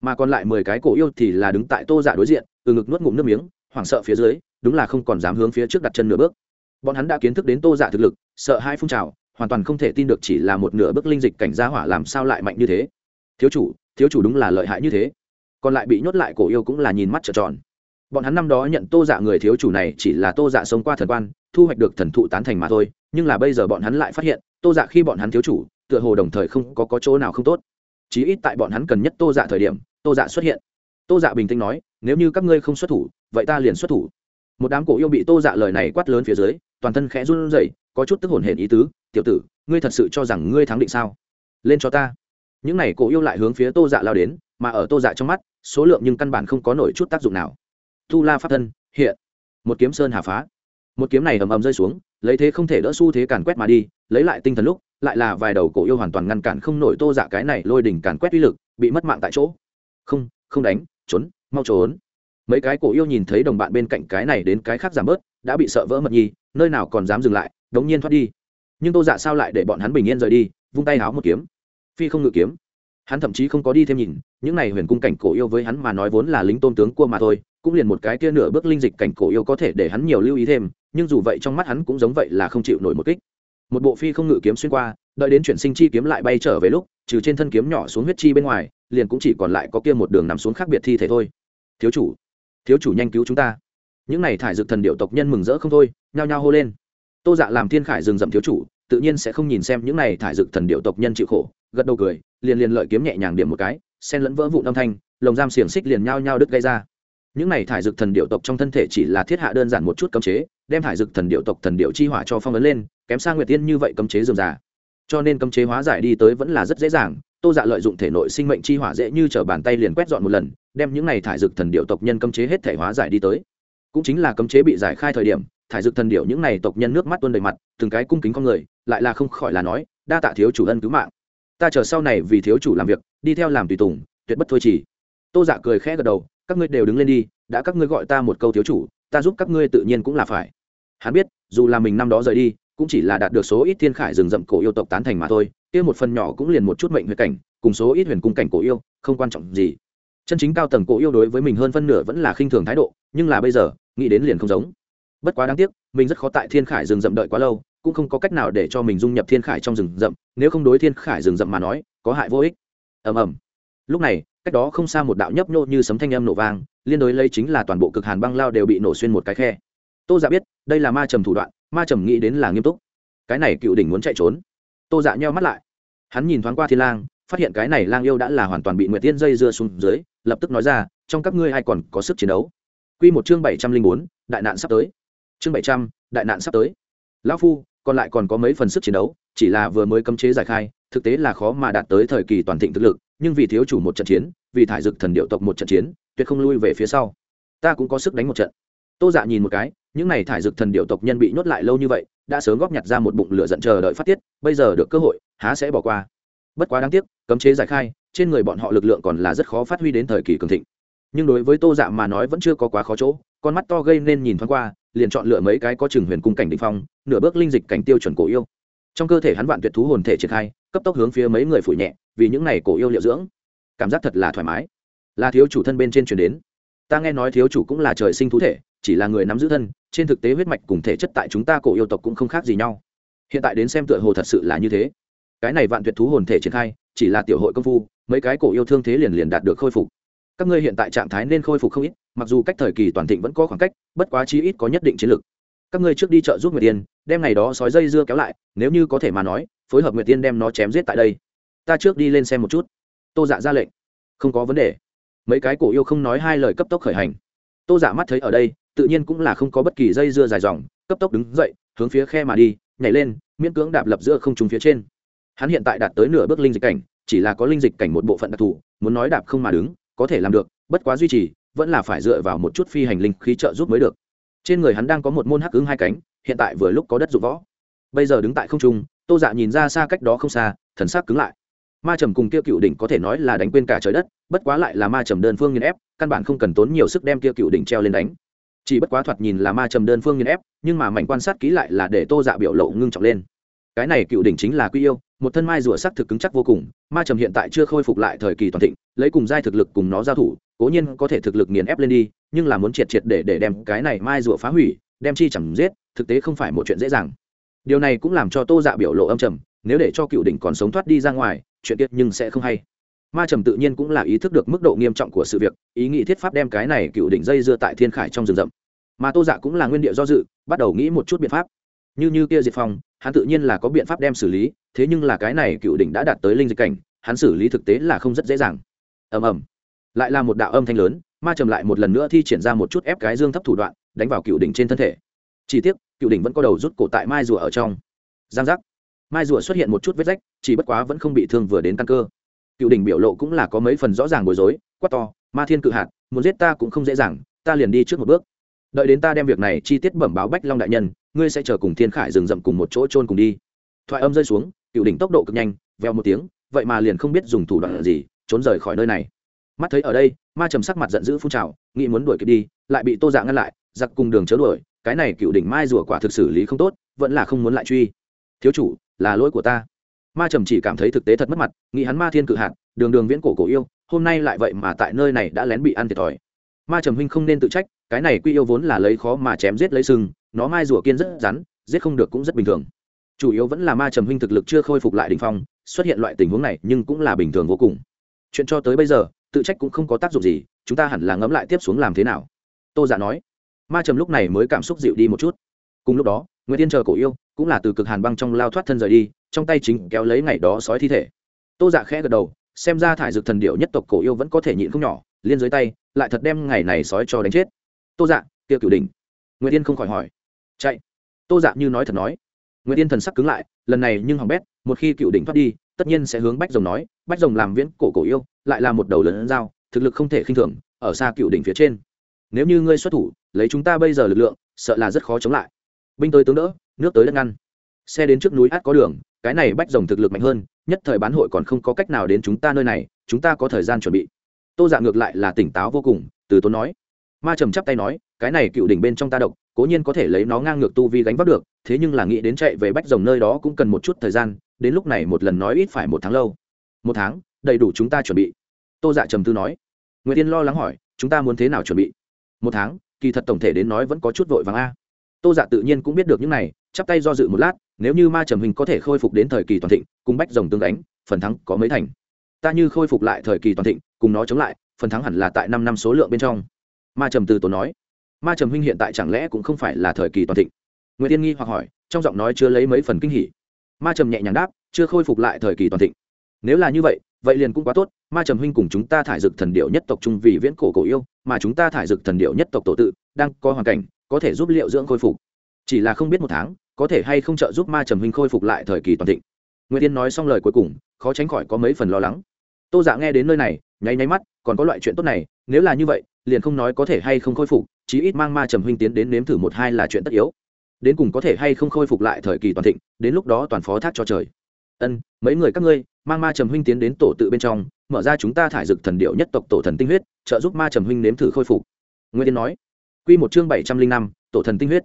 Mà còn lại mười cái cổ yêu thì là đứng tại tô dạ đối diện từ ngực nuốt ngụm nước miếng hoảng sợ phía dưới đúng là không còn dám hướng phía trước đặt chân nửa bước. Bọn hắn đã kiến thức đến tô dạ thực lực sợ hai phun trào hoàn toàn không thể tin được chỉ là một nửa bước linh dịch cảnh gia hỏa làm sao lại mạnh như thế. Thiếu chủ thiếu chủ đúng là lợi hại như thế. Còn lại bị nhốt lại cổ yêu cũng là nhìn mắt trợn tròn. Bọn hắn năm đó nhận tô dạ người thiếu chủ này chỉ là tô dạ sống qua thần quan thu hoạch được thần thụ tán thành mà thôi nhưng là bây giờ bọn hắn lại phát hiện tô dạ khi bọn hắn thiếu chủ tựa hồ đồng thời không có, có chỗ nào không tốt. Chí ít tại bọn hắn cần nhất tô dạ thời điểm tô dạ xuất hiện tô dạ bình tĩnh nói, nếu như các ngươi không xuất thủ, vậy ta liền xuất thủ. Một đám cổ yêu bị tô dạ lời này quát lớn phía dưới, toàn thân khẽ run rẩy, có chút tức hồn hển ý tứ, tiểu tử, ngươi thật sự cho rằng ngươi thắng định sao? Lên cho ta. Những này cổ yêu lại hướng phía tô dạ lao đến, mà ở tô dạ trong mắt, số lượng nhưng căn bản không có nổi chút tác dụng nào. Tu la pháp thân, hiện. Một kiếm sơn hà phá. Một kiếm này ầm ầm rơi xuống, lấy thế không thể đỡ xu thế càn quét mà đi, lấy lại tinh thần lúc, lại là vài đầu cổ yêu hoàn toàn ngăn cản không nổi tô dạ cái này lôi đỉnh càn quét uy lực, bị mất mạng tại chỗ. Không không đánh trốn, mau trốn. Mấy cái cổ yêu nhìn thấy đồng bạn bên cạnh cái này đến cái khác giảm bớt, đã bị sợ vỡ mật nhi nơi nào còn dám dừng lại, đống nhiên thoát đi. Nhưng tô dạ sao lại để bọn hắn bình yên rời đi, vung tay háo một kiếm. Phi không ngự kiếm. Hắn thậm chí không có đi thêm nhìn, những này huyền cung cảnh cổ yêu với hắn mà nói vốn là lính tôn tướng cua mà thôi, cũng liền một cái kia nửa bước linh dịch cảnh cổ yêu có thể để hắn nhiều lưu ý thêm, nhưng dù vậy trong mắt hắn cũng giống vậy là không chịu nổi một kích. Một bộ phi không ngự kiếm xuyên qua, đợi đến chuyển sinh chi kiếm lại bay trở về lúc, trừ trên thân kiếm nhỏ xuống huyết chi bên ngoài liền cũng chỉ còn lại có kia một đường nằm xuống khác biệt thi thể thôi. Thiếu chủ thiếu chủ nhanh cứu chúng ta. Những này thải dược thần điệu tộc nhân mừng rỡ không thôi, nhao nhao hô lên. Tô dạ làm thiên khải rừng rậm thiếu chủ, tự nhiên sẽ không nhìn xem những này thải dược thần điệu tộc nhân chịu khổ, gật đầu cười, liền liền lợi kiếm nhẹ nhàng điểm một cái sen lẫn vỡ vụn âm thanh, lồng giam xiềng xích liền nhao nhao đứt gây ra. Những này thải dược thần điệu tộc trong thân thể chỉ là thiết hạ đơn giản một chút cấm chế, đem thải dược thần điệu tộc thần điệu chi hỏa cho phong ấn lên, kém sang nguyệt tiên như vậy cấm chế dườm già. Cho nên cấm chế hóa giải đi tới vẫn là rất dễ dàng tô dạ lợi dụng thể nội sinh mệnh chi hỏa dễ như t bàn tay liền quét dọn một lần, đem những này thải dược thần điệu tộc nhân cấm chế hết thể hóa giải đi tới. Cũng chính là cấm chế bị giải khai thời điểm, thải dược thần điệu những này tộc nhân nước mắt tuôn đầy mặt, từng cái cung kính con người, lại là không khỏi là nói, đa tạ thiếu chủ ân cứu mạng. Ta chờ sau này vì thiếu chủ làm việc, đi theo làm tùy tùng, tuyệt bất thôi chỉ tô dạ cười khẽ gật đầu, các ngươi đều đứng lên đi, đã các ngươi gọi ta một câu thiếu chủ, ta giúp các ngươi tự nhiên cũng là phải. Hắn biết, dù là mình năm đó rời đi, cũng chỉ là đạt được số ít thiên khải rừng rậm cổ yêu tộc tán thành mà thôi kia một phần nhỏ cũng liền một chút mệnh huyết cảnh, cùng số ít huyền cung cảnh cổ yêu, không quan trọng gì. Chân chính cao tầng cổ yêu đối với mình hơn phân nửa vẫn là khinh thường thái độ, nhưng là bây giờ, nghĩ đến liền không giống. Bất quá đáng tiếc, mình rất khó tại thiên khải rừng rậm đợi quá lâu, cũng không có cách nào để cho mình dung nhập thiên khải trong rừng rậm, nếu không đối thiên khải rừng rậm mà nói, có hại vô ích. Ầm ầm. Lúc này, cách đó không xa một đạo nhấp nhô như sấm thanh âm nổ vang, liên đối lấy chính là toàn bộ cực hàn băng lao đều bị nổ xuyên một cái khe. Tô dạ biết, đây là ma trầm thủ đoạn, ma trầm nghĩ đến là nghiêm túc. Cái này cựu đỉnh muốn chạy trốn. Tô dạ nheo mắt lại hắn nhìn thoáng qua thiên lang, phát hiện cái này lang yêu đã là hoàn toàn bị nguyệt tiên dây dưa xuống dưới, lập tức nói ra, trong các ngươi ai còn có sức chiến đấu? Quy một chương bảy trăm linh bốn, đại nạn sắp tới. Chương bảy trăm, đại nạn sắp tới. Lão phu, còn lại còn có mấy phần sức chiến đấu, chỉ là vừa mới cấm chế giải khai, thực tế là khó mà đạt tới thời kỳ toàn thịnh thực lực, nhưng vì thiếu chủ một trận chiến, vì thải dực thần điệu tộc một trận chiến, tuyệt không lui về phía sau. Ta cũng có sức đánh một trận. Tô dạ nhìn một cái, những này thải dực thần điệu tộc nhân bị nhốt lại lâu như vậy đã sớm góp nhặt ra một bụng lửa giận chờ đợi phát tiết, bây giờ được cơ hội, há sẽ bỏ qua. Bất quá đáng tiếc, cấm chế giải khai, trên người bọn họ lực lượng còn là rất khó phát huy đến thời kỳ cường thịnh. Nhưng đối với tô dạ mà nói vẫn chưa có quá khó chỗ, con mắt to gây nên nhìn thoáng qua, liền chọn lựa mấy cái có chừng huyền cung cảnh định phong, nửa bước linh dịch cảnh tiêu chuẩn cổ yêu. Trong cơ thể hắn vạn tuyệt thú hồn thể triển khai, cấp tốc hướng phía mấy người phủ nhẹ, vì những này cổ yêu liệu dưỡng. Cảm giác thật là thoải mái. Là thiếu chủ thân bên trên chuyển đến. Ta nghe nói thiếu chủ cũng là trời sinh thú thể chỉ là người nắm giữ thân, trên thực tế huyết mạch cùng thể chất tại chúng ta cổ yêu tộc cũng không khác gì nhau. Hiện tại đến xem tựa hồ thật sự là như thế. Cái này vạn tuyệt thú hồn thể triển khai, chỉ là tiểu hội công phu, mấy cái cổ yêu thương thế liền liền đạt được khôi phục. Các ngươi hiện tại trạng thái nên khôi phục không ít, mặc dù cách thời kỳ toàn thịnh vẫn có khoảng cách, bất quá chí ít có nhất định chiến lược các ngươi trước đi chợ giúp nguyệt tiên đem ngày đó sói dây dưa kéo lại, nếu như có thể mà nói, phối hợp nguyệt tiên đem nó chém giết tại đây. Ta trước đi lên xem một chút. Tô dạ ra lệnh. Không có vấn đề. Mấy cái cổ yêu không nói hai lời cấp tốc khởi hành. Tô dạ mắt thấy ở đây tự nhiên cũng là không có bất kỳ dây dưa dài dòng, cấp tốc đứng dậy, hướng phía khe mà đi, nhảy lên, miễn cưỡng đạp lập giữa không trùng phía trên. Hắn hiện tại đạt tới nửa bước linh dịch cảnh, chỉ là có linh dịch cảnh một bộ phận đặc thù, muốn nói đạp không mà đứng, có thể làm được, bất quá duy trì, vẫn là phải dựa vào một chút phi hành linh khí trợ giúp mới được. Trên người hắn đang có một môn hắc ứng hai cánh, hiện tại vừa lúc có đất dụng võ. Bây giờ đứng tại không trung, tô dạ nhìn ra xa cách đó không xa, thần sắc cứng lại. Ma trầm cùng kia cựu đỉnh có thể nói là đánh quên cả trời đất, bất quá lại là ma trầm đơn phương nghiên ép, căn bản không cần tốn nhiều sức đem kia cựu đỉnh treo lên đánh chỉ bất quá thoạt nhìn là ma trầm đơn phương nghiên ép, nhưng mà mảnh quan sát kỹ lại là để tô dạ biểu lộ ngưng trọng lên. Cái này cựu đỉnh chính là quy yêu, một thân mai rùa sắc thực cứng chắc vô cùng, ma trầm hiện tại chưa khôi phục lại thời kỳ toàn thịnh, lấy cùng giai thực lực cùng nó giao thủ, cố nhiên có thể thực lực nghiền ép lên đi, nhưng là muốn triệt triệt để để đem cái này mai rùa phá hủy, đem chi chẳng giết, thực tế không phải một chuyện dễ dàng. Điều này cũng làm cho tô dạ biểu lộ âm trầm, nếu để cho cựu đỉnh còn sống thoát đi ra ngoài, chuyện tiết nhưng sẽ không hay ma trầm tự nhiên cũng là ý thức được mức độ nghiêm trọng của sự việc, ý nghĩ thiết pháp đem cái này cựu đỉnh dây dưa tại thiên khải trong rừng rậm. Mà tô dạ cũng là nguyên địa do dự, bắt đầu nghĩ một chút biện pháp. Như như kia diệt phong, hắn tự nhiên là có biện pháp đem xử lý, thế nhưng là cái này cựu đỉnh đã đạt tới linh dịch cảnh, hắn xử lý thực tế là không rất dễ dàng. Ầm ầm. Lại là một đạo âm thanh lớn, ma trầm lại một lần nữa thi triển ra một chút ép cái dương thấp thủ đoạn, đánh vào cựu đỉnh trên thân thể. Chỉ tiếc, cựu đỉnh vẫn có đầu rút cổ tại mai rùa ở trong. Giang giác. Mai rùa xuất hiện một chút vết rách, chỉ bất quá vẫn không bị thương vừa đến căn cơ cựu đỉnh biểu lộ cũng là có mấy phần rõ ràng bối rối, quát to, ma thiên cự hạt, muốn giết ta cũng không dễ dàng, ta liền đi trước một bước. Đợi đến ta đem việc này chi tiết bẩm báo bách long đại nhân, ngươi sẽ chờ cùng thiên khải rừng rậm cùng một chỗ trôn cùng đi. Thoại âm rơi xuống, cựu đỉnh tốc độ cực nhanh, veo một tiếng, vậy mà liền không biết dùng thủ đoạn gì, trốn rời khỏi nơi này. Mắt thấy ở đây, ma trầm sắc mặt giận dữ phun trào, nghĩ muốn đuổi kịp đi, lại bị tô dạ ngăn lại, giặc cùng đường chớ đuổi, cái này cựu đỉnh mai rùa quả thực xử lý không tốt, vẫn là không muốn lại truy. Thiếu chủ, là lỗi của ta ma trầm chỉ cảm thấy thực tế thật mất mặt, nghĩ hắn ma thiên cự hạt, đường đường viễn cổ cổ yêu, hôm nay lại vậy mà tại nơi này đã lén bị ăn thiệt thòi. Ma trầm huynh không nên tự trách, cái này quy yêu vốn là lấy khó mà chém giết lấy sừng, nó mai rùa kiên rất rắn, giết không được cũng rất bình thường. Chủ yếu vẫn là ma trầm huynh thực lực chưa khôi phục lại đình phong, xuất hiện loại tình huống này nhưng cũng là bình thường vô cùng. Chuyện cho tới bây giờ, tự trách cũng không có tác dụng gì, chúng ta hẳn là ngẫm lại tiếp xuống làm thế nào. Tô giả nói. Ma trầm lúc này mới cảm xúc dịu đi một chút. Cùng lúc đó nguyễn tiên chờ cổ yêu cũng là từ cực hàn băng trong lao thoát thân rời đi, trong tay chính kéo lấy ngày đó sói thi thể. Tô dạ khẽ gật đầu, xem ra thải dược thần điệu nhất tộc cổ yêu vẫn có thể nhịn không nhỏ, liên dưới tay, lại thật đem ngày này sói cho đánh chết. Tô dạ kia cửu đỉnh. Nguyễn tiên không khỏi hỏi. Chạy. Tô dạ như nói thật nói. Nguyễn tiên thần sắc cứng lại, lần này nhưng hỏng bét, một khi cựu đỉnh thoát đi, tất nhiên sẽ hướng bách rồng nói, bách rồng làm viễn cổ cổ yêu, lại là một đầu lớn dao, thực lực không thể khinh thường, ở xa cựu đỉnh phía trên. Nếu như ngươi xuất thủ, lấy chúng ta bây giờ lực lượng, sợ là rất khó chống lại. Binh tới tướng đỡ nước tới đất ngăn. Xe đến trước núi át có đường, cái này bách rồng thực lực mạnh hơn, nhất thời bán hội còn không có cách nào đến chúng ta nơi này, chúng ta có thời gian chuẩn bị. Tô dạ ngược lại là tỉnh táo vô cùng, từ tốn nói. Ma trầm chắp tay nói, cái này cựu đỉnh bên trong ta độc, cố nhiên có thể lấy nó ngang ngược tu vi gánh vác được, thế nhưng là nghĩ đến chạy về bách rồng nơi đó cũng cần một chút thời gian, đến lúc này một lần nói ít phải một tháng lâu. Một tháng, đầy đủ chúng ta chuẩn bị. Tô dạ trầm tư nói. Nguyễn tiên lo lắng hỏi, chúng ta muốn thế nào chuẩn bị? Một tháng, kỳ thật tổng thể đến nói vẫn có chút vội vàng a. Tô dạ tự nhiên cũng biết được những này chắp tay do dự một lát, nếu như ma trầm hình có thể khôi phục đến thời kỳ toàn thịnh, cùng bách rồng tương đánh phần thắng có mấy thành? Ta như khôi phục lại thời kỳ toàn thịnh, cùng nó chống lại, phần thắng hẳn là tại năm năm số lượng bên trong. Ma trầm từ tổ nói. Ma trầm huynh hiện tại chẳng lẽ cũng không phải là thời kỳ toàn thịnh? Nguyễn tiên nghi hoặc hỏi, trong giọng nói chưa lấy mấy phần kinh hỉ. Ma trầm nhẹ nhàng đáp, chưa khôi phục lại thời kỳ toàn thịnh. Nếu là như vậy vậy liền cũng quá tốt, ma trầm huynh cùng chúng ta thải dực thần điệu nhất tộc trung vì viễn cổ cổ yêu, mà chúng ta thải dực thần điệu nhất tộc tổ tự, đang có hoàn cảnh, có thể giúp liệu dưỡng khôi phục chỉ là không biết một tháng, có thể hay không trợ giúp ma trầm huynh khôi phục lại thời kỳ toàn thịnh. Nguyễn tiên nói xong lời cuối cùng, khó tránh khỏi có mấy phần lo lắng. Tô dạ nghe đến nơi này, nháy nháy mắt, còn có loại chuyện tốt này, nếu là như vậy, liền không nói có thể hay không khôi phục, chí ít mang ma trầm huynh tiến đến nếm thử một hai là chuyện tất yếu. Đến cùng có thể hay không khôi phục lại thời kỳ toàn thịnh, đến lúc đó toàn phó thác cho trời. Ân, mấy người các ngươi, mang ma trầm huynh tiến đến tổ tự bên trong, mở ra chúng ta thải dực thần điệu nhất tộc tổ thần tinh huyết, trợ giúp ma trầm huynh nếm thử khôi phục. Nguyên tiên nói. Q một chương bảy trăm linh năm, tổ thần tinh huyết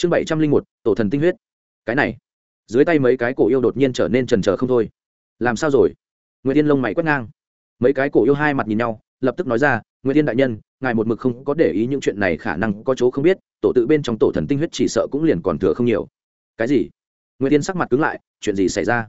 chương bảy trăm linh một, tổ thần tinh huyết. Cái này, dưới tay mấy cái cổ yêu đột nhiên trở nên trần trờ không thôi. Làm sao rồi? Nguyễn tiên lông mày quét ngang. Mấy cái cổ yêu hai mặt nhìn nhau, lập tức nói ra nguyễn tiên đại nhân, ngài một mực không có để ý những chuyện này khả năng có chỗ không biết, tổ tự bên trong tổ thần tinh huyết chỉ sợ cũng liền còn thừa không nhiều. Cái gì? Nguyễn tiên sắc mặt cứng lại, chuyện gì xảy ra?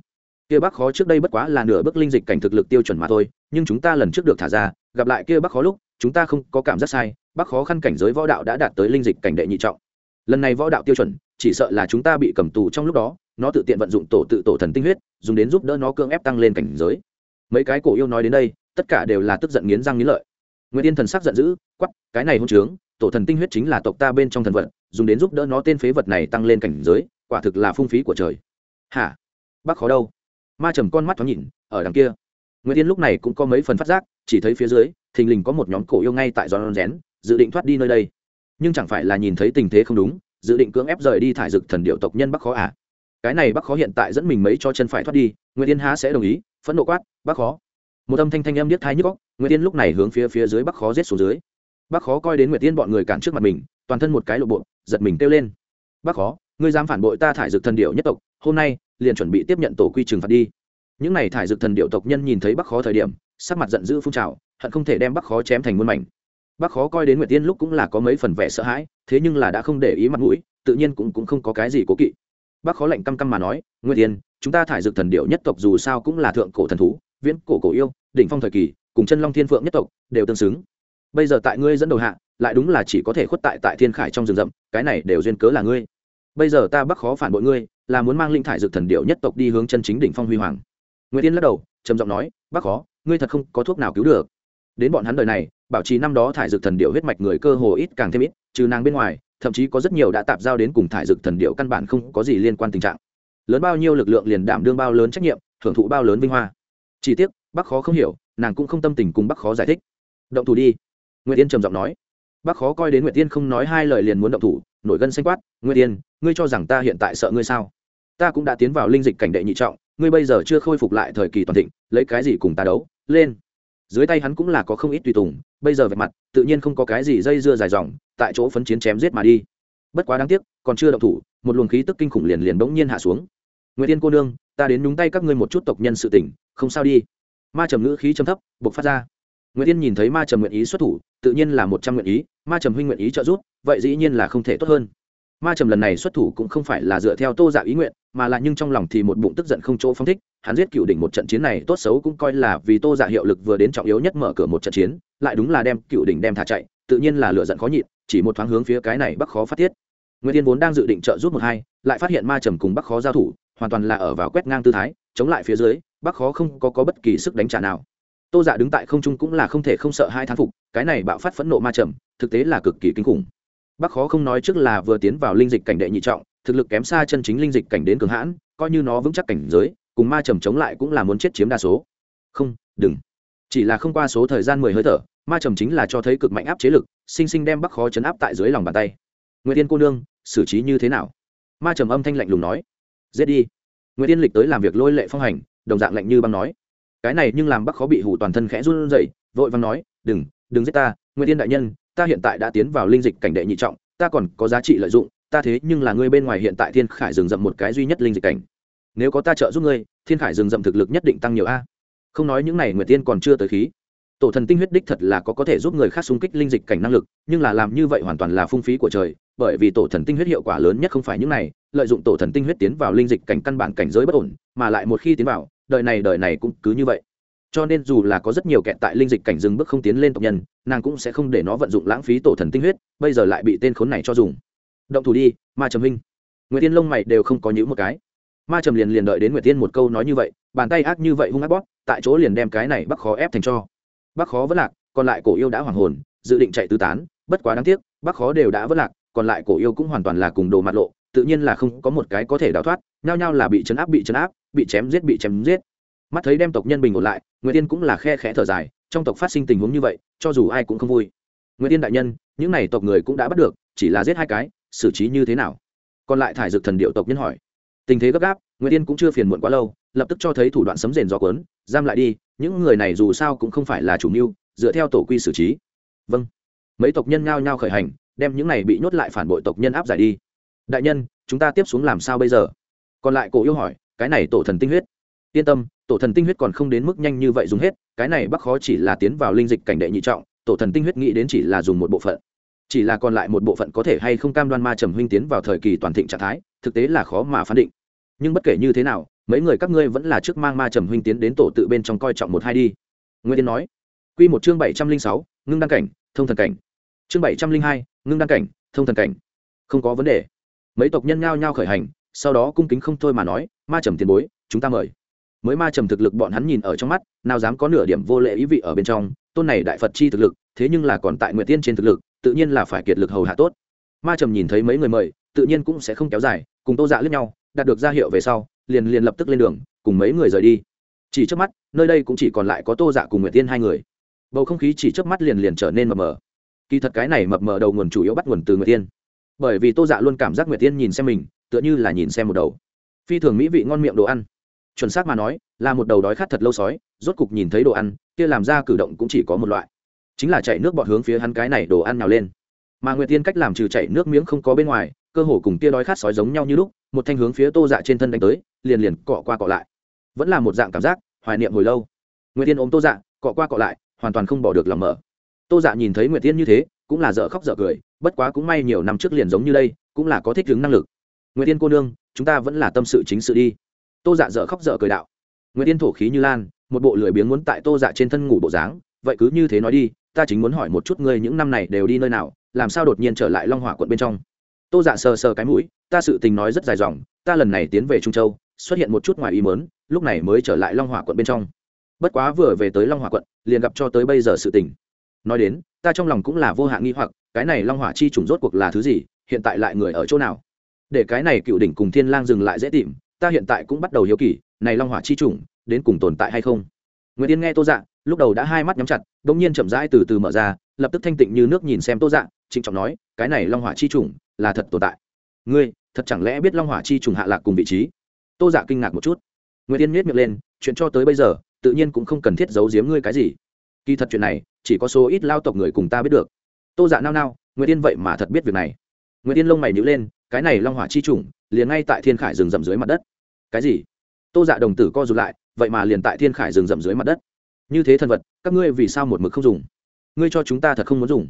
Kia bắc khó trước đây bất quá là nửa bước linh dịch cảnh thực lực tiêu chuẩn mà thôi, nhưng chúng ta lần trước được thả ra, gặp lại kia bắc khó lúc, chúng ta không có cảm giác sai, bắc khó khăn cảnh giới võ đạo đã đạt tới linh dịch cảnh đệ nhị trọng lần này võ đạo tiêu chuẩn, chỉ sợ là chúng ta bị cầm tù trong lúc đó, nó tự tiện vận dụng tổ tự tổ thần tinh huyết, dùng đến giúp đỡ nó cưỡng ép tăng lên cảnh giới. Mấy cái cổ yêu nói đến đây, tất cả đều là tức giận nghiến răng nghiến lợi. Nguyễn yên thần sắc giận dữ quắp cái này hôn trướng, tổ thần tinh huyết chính là tộc ta bên trong thần vật, dùng đến giúp đỡ nó tên phế vật này tăng lên cảnh giới, quả thực là phung phí của trời. Hả? Bác khó đâu. Ma trầm con mắt thoáng nhìn, ở đằng kia. Nguyễn yên lúc này cũng có mấy phần phát giác, chỉ thấy phía dưới, thình lình có một nhóm cổ yêu ngay tại giòn rén, dự định thoát đi nơi đây nhưng chẳng phải là nhìn thấy tình thế không đúng, dự định cưỡng ép rời đi thải dực thần điệu tộc nhân bắc khó à? Cái này bắc khó hiện tại dẫn mình mấy cho chân phải thoát đi nguyễn yên há sẽ đồng ý, phẫn nộ quát, bắc khó. Một âm thanh thanh âm điếc thai nhức góc nguyễn yên lúc này hướng phía phía dưới bắc khó giết xuống dưới. Bắc khó coi đến nguyệt tiên bọn người cản trước mặt mình, toàn thân một cái lộ bộ, giật mình kêu lên. Bắc khó, ngươi dám phản bội ta thải dược thần điệu nhất tộc, hôm nay liền chuẩn bị tiếp nhận tổ quy trường phạt đi. Những này thải dược thần điệu tộc nhân nhìn thấy bắc khó thời điểm, sắc mặt giận dữ phun trào, hận không thể đem bắc khó chém thành muôn mảnh. Bác khó coi đến nguyệt tiên lúc cũng là có mấy phần vẻ sợ hãi, thế nhưng là đã không để ý mặt mũi, tự nhiên cũng cũng không có cái gì cố kỵ. Bác khó lạnh căm căm mà nói, nguyệt tiên, chúng ta thải dược thần điệu nhất tộc dù sao cũng là thượng cổ thần thú, viễn cổ cổ yêu, đỉnh phong thời kỳ, cùng chân long thiên phượng nhất tộc đều tương xứng. Bây giờ tại ngươi dẫn đầu hạ, lại đúng là chỉ có thể khuất tại tại thiên khải trong rừng rậm, cái này đều duyên cớ là ngươi. Bây giờ ta bắc khó phản bội ngươi, là muốn mang linh thải dược thần điệu nhất tộc đi hướng chân chính đỉnh phong huy hoàng. Nguyễn tiên lắc đầu, trầm giọng nói bắc khó, ngươi thật không có thuốc nào cứu được. Đến bọn hắn đời này bảo trì năm đó thải dược thần điệu huyết mạch người cơ hồ ít càng thêm ít, trừ nàng bên ngoài, thậm chí có rất nhiều đã tạp giao đến cùng thải dược thần điệu căn bản không có gì liên quan tình trạng. Lớn bao nhiêu lực lượng liền đảm đương bao lớn trách nhiệm, thưởng thụ bao lớn vinh hoa. Chỉ tiếc, bắc khó không hiểu, nàng cũng không tâm tình cùng bắc khó giải thích. Động thủ đi. Nguyễn tiên trầm giọng nói. Bắc khó coi đến nguyễn tiên không nói hai lời liền muốn động thủ, nổi gân xanh quát nguyễn tiên ngươi cho rằng ta hiện tại sợ ngươi sao? Ta cũng đã tiến vào linh dịch cảnh đệ nhị trọng, ngươi bây giờ chưa khôi phục lại thời kỳ toàn thịnh, lấy cái gì cùng ta đấu? Lên dưới tay hắn cũng là có không ít tùy tùng, bây giờ về mặt, tự nhiên không có cái gì dây dưa dài dòng, tại chỗ phấn chiến chém giết mà đi. Bất quá đáng tiếc, còn chưa động thủ, một luồng khí tức kinh khủng liền liền bỗng nhiên hạ xuống. Nguyễn tiên cô nương, ta đến nhúng tay các ngươi một chút tộc nhân sự tình, không sao đi. Ma trầm ngữ khí chấm thấp buộc phát ra. Nguyễn tiên nhìn thấy ma trầm nguyện ý xuất thủ, tự nhiên là một trăm nguyện ý, ma trầm huynh nguyện ý trợ giúp, vậy dĩ nhiên là không thể tốt hơn. Ma trầm lần này xuất thủ cũng không phải là dựa theo tô dạ ý nguyện mà là nhưng trong lòng thì một bụng tức giận không chỗ phong thích hắn giết cựu đỉnh một trận chiến này tốt xấu cũng coi là vì tô dạ hiệu lực vừa đến trọng yếu nhất mở cửa một trận chiến lại đúng là đem cựu đỉnh đem thả chạy tự nhiên là lựa giận khó nhịn chỉ một thoáng hướng phía cái này bắc khó phát tiết. Nguyễn tiên vốn đang dự định trợ giúp một hai lại phát hiện ma trầm cùng bắc khó giao thủ hoàn toàn là ở vào quét ngang tư thái chống lại phía dưới bắc khó không có, có bất kỳ sức đánh trả nào. Tô dạ đứng tại không trung cũng là không thể không sợ hai thán phục cái này bạo phát phẫn nộ ma trầm thực tế là cực kỳ kinh khủng. Bắc khó không nói trước là vừa tiến vào linh dịch cảnh đệ nhị trọng thực lực kém xa chân chính linh dịch cảnh đến cường hãn, coi như nó vững chắc cảnh giới, cùng ma trầm chống lại cũng là muốn chết chiếm đa số. Không, đừng. Chỉ là không qua số thời gian mười hơi thở, ma trầm chính là cho thấy cực mạnh áp chế lực, sinh sinh đem bắc khó chấn áp tại dưới lòng bàn tay. Nguyễn tiên cô nương, xử trí như thế nào? Ma trầm âm thanh lạnh lùng nói. Giết đi. Nguyễn tiên lịch tới làm việc lôi lệ phong hành, đồng dạng lạnh như băng nói. Cái này nhưng làm bắc khó bị hủ toàn thân khẽ run rẩy, vội văng nói, đừng đừng giết ta nguyễn tiên đại nhân, ta hiện tại đã tiến vào linh dịch cảnh đệ nhị trọng, ta còn có giá trị lợi dụng ta thế nhưng là ngươi bên ngoài hiện tại thiên khải rừng rậm một cái duy nhất linh dịch cảnh. Nếu có ta trợ giúp ngươi, thiên khải rừng rậm thực lực nhất định tăng nhiều a. Không nói những này nguyệt tiên còn chưa tới khí. Tổ thần tinh huyết đích thật là có có thể giúp người khác xung kích linh dịch cảnh năng lực, nhưng là làm như vậy hoàn toàn là phung phí của trời, bởi vì tổ thần tinh huyết hiệu quả lớn nhất không phải những này, lợi dụng tổ thần tinh huyết tiến vào linh dịch cảnh căn bản cảnh giới bất ổn, mà lại một khi tiến vào, đời này đời này cũng cứ như vậy. Cho nên dù là có rất nhiều kẹt tại linh dịch cảnh dừng bước không tiến lên tộc nhân, nàng cũng sẽ không để nó vận dụng lãng phí tổ thần tinh huyết, bây giờ lại bị tên khốn này cho dùng động thủ đi, ma trầm huynh. Nguyệt tiên lông mày đều không có nhữ một cái. Ma trầm liền liền đợi đến nguyệt tiên một câu nói như vậy, bàn tay ác như vậy hung ác bóp, tại chỗ liền đem cái này bắc khó ép thành cho. Bắc khó vẫn lạc, còn lại cổ yêu đã hoàng hồn, dự định chạy tứ tán, bất quá đáng tiếc, bắc khó đều đã vất lạc, còn lại cổ yêu cũng hoàn toàn là cùng đồ mặt lộ, tự nhiên là không có một cái có thể đào thoát, nhao nhao là bị chấn áp, bị chấn áp, bị chém giết, bị chém giết. Mắt thấy đem tộc nhân bình ổn lại nguyễn tiên cũng là khe khẽ thở dài, trong tộc phát sinh tình huống như vậy, cho dù ai cũng không vui. Nguyễn tiên đại nhân, những n à y tộc người cũng đã bắt được, chỉ là giết hai cái xử trí như thế nào? Còn lại thải dược thần điệu tộc nhân hỏi. Tình thế gấp gáp nguyễn tiên cũng chưa phiền muộn quá lâu, lập tức cho thấy thủ đoạn sấm rền gió cuốn, giam lại đi, những người này dù sao cũng không phải là chủ mưu, dựa theo tổ quy xử trí. Vâng. Mấy tộc nhân ngao nhao khởi hành, đem những này bị nhốt lại phản bội tộc nhân áp giải đi. Đại nhân, chúng ta tiếp xuống làm sao bây giờ? Còn lại cổ yêu hỏi, cái này tổ thần tinh huyết. Yên tâm, tổ thần tinh huyết còn không đến mức nhanh như vậy dùng hết, cái này bắc khó chỉ là tiến vào linh dịch cảnh đệ nhị trọng, tổ thần tinh huyết nghĩ đến chỉ là dùng một bộ phận chỉ là còn lại một bộ phận có thể hay không cam đoan ma trầm huynh tiến vào thời kỳ toàn thịnh trạng thái, thực tế là khó mà phán định. Nhưng bất kể như thế nào, mấy người các ngươi vẫn là trước mang ma trầm huynh tiến đến tổ tự bên trong coi trọng một hai đi. Nguyên tiên nói. Q một chương bảy trăm linh sáu, ngưng đăng cảnh, thông thần cảnh. Chương bảy trăm linh hai, ngưng đăng cảnh, thông thần cảnh. Không có vấn đề. Mấy tộc nhân nhao nhao khởi hành, sau đó cung kính không thôi mà nói, ma trầm tiền bối, chúng ta mời. Mới ma trầm thực lực bọn hắn nhìn ở trong mắt, nào dám có nửa điểm vô lệ ý vị ở bên trong, tôn này đại phật chi thực lực, thế nhưng là còn tại nguyệt tiên trên thực lực tự nhiên là phải kiệt lực hầu hạ tốt. Ma trầm nhìn thấy mấy người mời, tự nhiên cũng sẽ không kéo dài, cùng tô dạ lướt nhau, đạt được ra hiệu về sau, liền liền lập tức lên đường, cùng mấy người rời đi. Chỉ trước mắt, nơi đây cũng chỉ còn lại có tô dạ cùng nguyệt tiên hai người. Bầu không khí chỉ trước mắt liền liền trở nên mập mờ. Kỳ thật cái này mập mờ đầu nguồn chủ yếu bắt nguồn từ nguyệt tiên. Bởi vì tô dạ luôn cảm giác nguyệt tiên nhìn xem mình, tựa như là nhìn xem một đầu. Phi thường mỹ vị ngon miệng đồ ăn. Chuẩn xác mà nói, là một đầu đói khát thật lâu sói, rốt cục nhìn thấy đồ ăn, kia làm ra cử động cũng chỉ có một loại chính là chạy nước bọt hướng phía hắn cái này đồ ăn nào lên. Mà nguyệt tiên cách làm trừ chạy nước miếng không có bên ngoài, cơ hồ cùng kia đói khát sói giống nhau như lúc, một thanh hướng phía tô dạ trên thân đánh tới, liền liền cọ qua cọ lại. Vẫn là một dạng cảm giác, hoài niệm hồi lâu. Nguyệt tiên ôm tô dạ cọ qua cọ lại, hoàn toàn không bỏ được lòng mở. Tô dạ nhìn thấy nguyệt tiên như thế, cũng là dở khóc dở cười, bất quá cũng may nhiều năm trước liền giống như đây, cũng là có thích ứng năng lực. Nguyệt tiên cô nương, chúng ta vẫn là tâm sự chính sự đi. Tô dạ dở khóc dở cười đạo. Nguyệt tiên thổ khí như lan, một bộ lười biếng muốn tại tô dạ trên thân ngủ bộ dáng, vậy cứ như thế nói đi ta chính muốn hỏi một chút ngươi những năm này đều đi nơi nào, làm sao đột nhiên trở lại long hỏa quận bên trong? Tô dạ sờ sờ cái mũi, ta sự tình nói rất dài dòng, ta lần này tiến về trung châu, xuất hiện một chút ngoài ý mớn lúc này mới trở lại long hỏa quận bên trong. Bất quá vừa về tới long hỏa quận, liền gặp cho tới bây giờ sự tình. Nói đến, ta trong lòng cũng là vô hạn nghi hoặc, cái này long hỏa chi trùng rốt cuộc là thứ gì, hiện tại lại người ở chỗ nào? Để cái này cựu đỉnh cùng thiên lang dừng lại dễ tìm, ta hiện tại cũng bắt đầu hiếu kỳ, này long hỏa chi trùng đến cùng tồn tại hay không? Nguyễn tiên nghe tô dạ lúc đầu đã hai mắt nhắm chặt đ ỗ n g nhiên chậm rãi từ từ mở ra, lập tức thanh tịnh như nước nhìn xem tô dạ trịnh trọng nói, cái này long hỏa chi trùng là thật tồn tại. Ngươi, thật chẳng lẽ biết long hỏa chi trùng hạ lạc cùng vị trí? Tô dạ kinh ngạc một chút. Nguyễn tiên miết miệng lên, chuyện cho tới bây giờ, tự nhiên cũng không cần thiết giấu giếm ngươi cái gì. Kỳ thật chuyện này, chỉ có số ít lao tộc người cùng ta biết được. Tô dạ nao nao nguyễn tiên vậy mà thật biết việc này. Nguyễn tiên lông mày nhữ lên, cái này long hỏa chi trùng, liền ngay tại thiên khải rừng rậm dưới mặt đất. Cái gì? Tô dạ đồng tử co rụt lại, vậy mà liền tại thiên khải rừng rậm dưới mặt đất như thế thần vật, các ngươi vì sao một mực không dùng? Ngươi cho chúng ta thật không muốn dùng.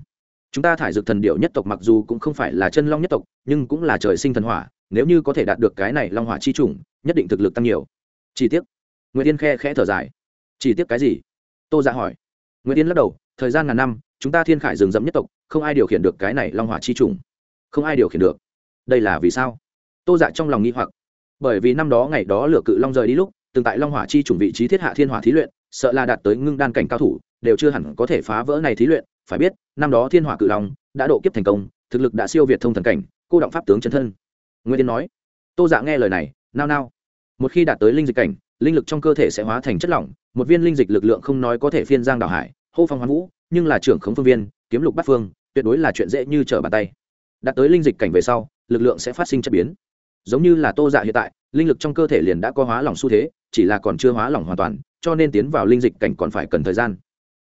Chúng ta thải dược thần điệu nhất tộc mặc dù cũng không phải là chân long nhất tộc, nhưng cũng là trời sinh thần hỏa, nếu như có thể đạt được cái này long hỏa chi trùng nhất định thực lực tăng nhiều. Chỉ tiếc nguyễn tiên khe khẽ thở dài. Chỉ tiếc cái gì? Tô dạ hỏi. Nguyễn yên lắc đầu, thời gian ngàn năm, chúng ta thiên khải rừng rậm nhất tộc, không ai điều khiển được cái này long hỏa chi trùng không ai điều khiển được. Đây là vì sao? Tô dạ trong lòng nghi hoặc. Bởi vì năm đó ngày đó lửa cự long rời đi lúc, từng tại long hỏa chi trùng vị trí thiết hạ thiên hỏa thí luyện sợ là đạt tới ngưng đan cảnh cao thủ, đều chưa hẳn có thể phá vỡ này thí luyện. Phải biết, năm đó thiên hỏa cự long đã độ kiếp thành công, thực lực đã siêu việt thông thần cảnh, cô động pháp tướng chân thân. Nguyên tiên nói, tô dạ nghe lời này, nao nao. Một khi đạt tới linh dịch cảnh, linh lực trong cơ thể sẽ hóa thành chất lỏng, một viên linh dịch lực lượng không nói có thể phiên giang đảo hải, hô phong hoán vũ, nhưng là trưởng khống phương viên, kiếm lục bát phương, tuyệt đối là chuyện dễ như trở bàn tay. Đạt tới linh dịch cảnh về sau, lực lượng sẽ phát sinh chất biến. Giống như là tô dạ hiện tại linh lực trong cơ thể liền đã có hóa lỏng xu thế, chỉ là còn chưa hóa lỏng hoàn toàn, cho nên tiến vào linh dịch cảnh còn phải cần thời gian.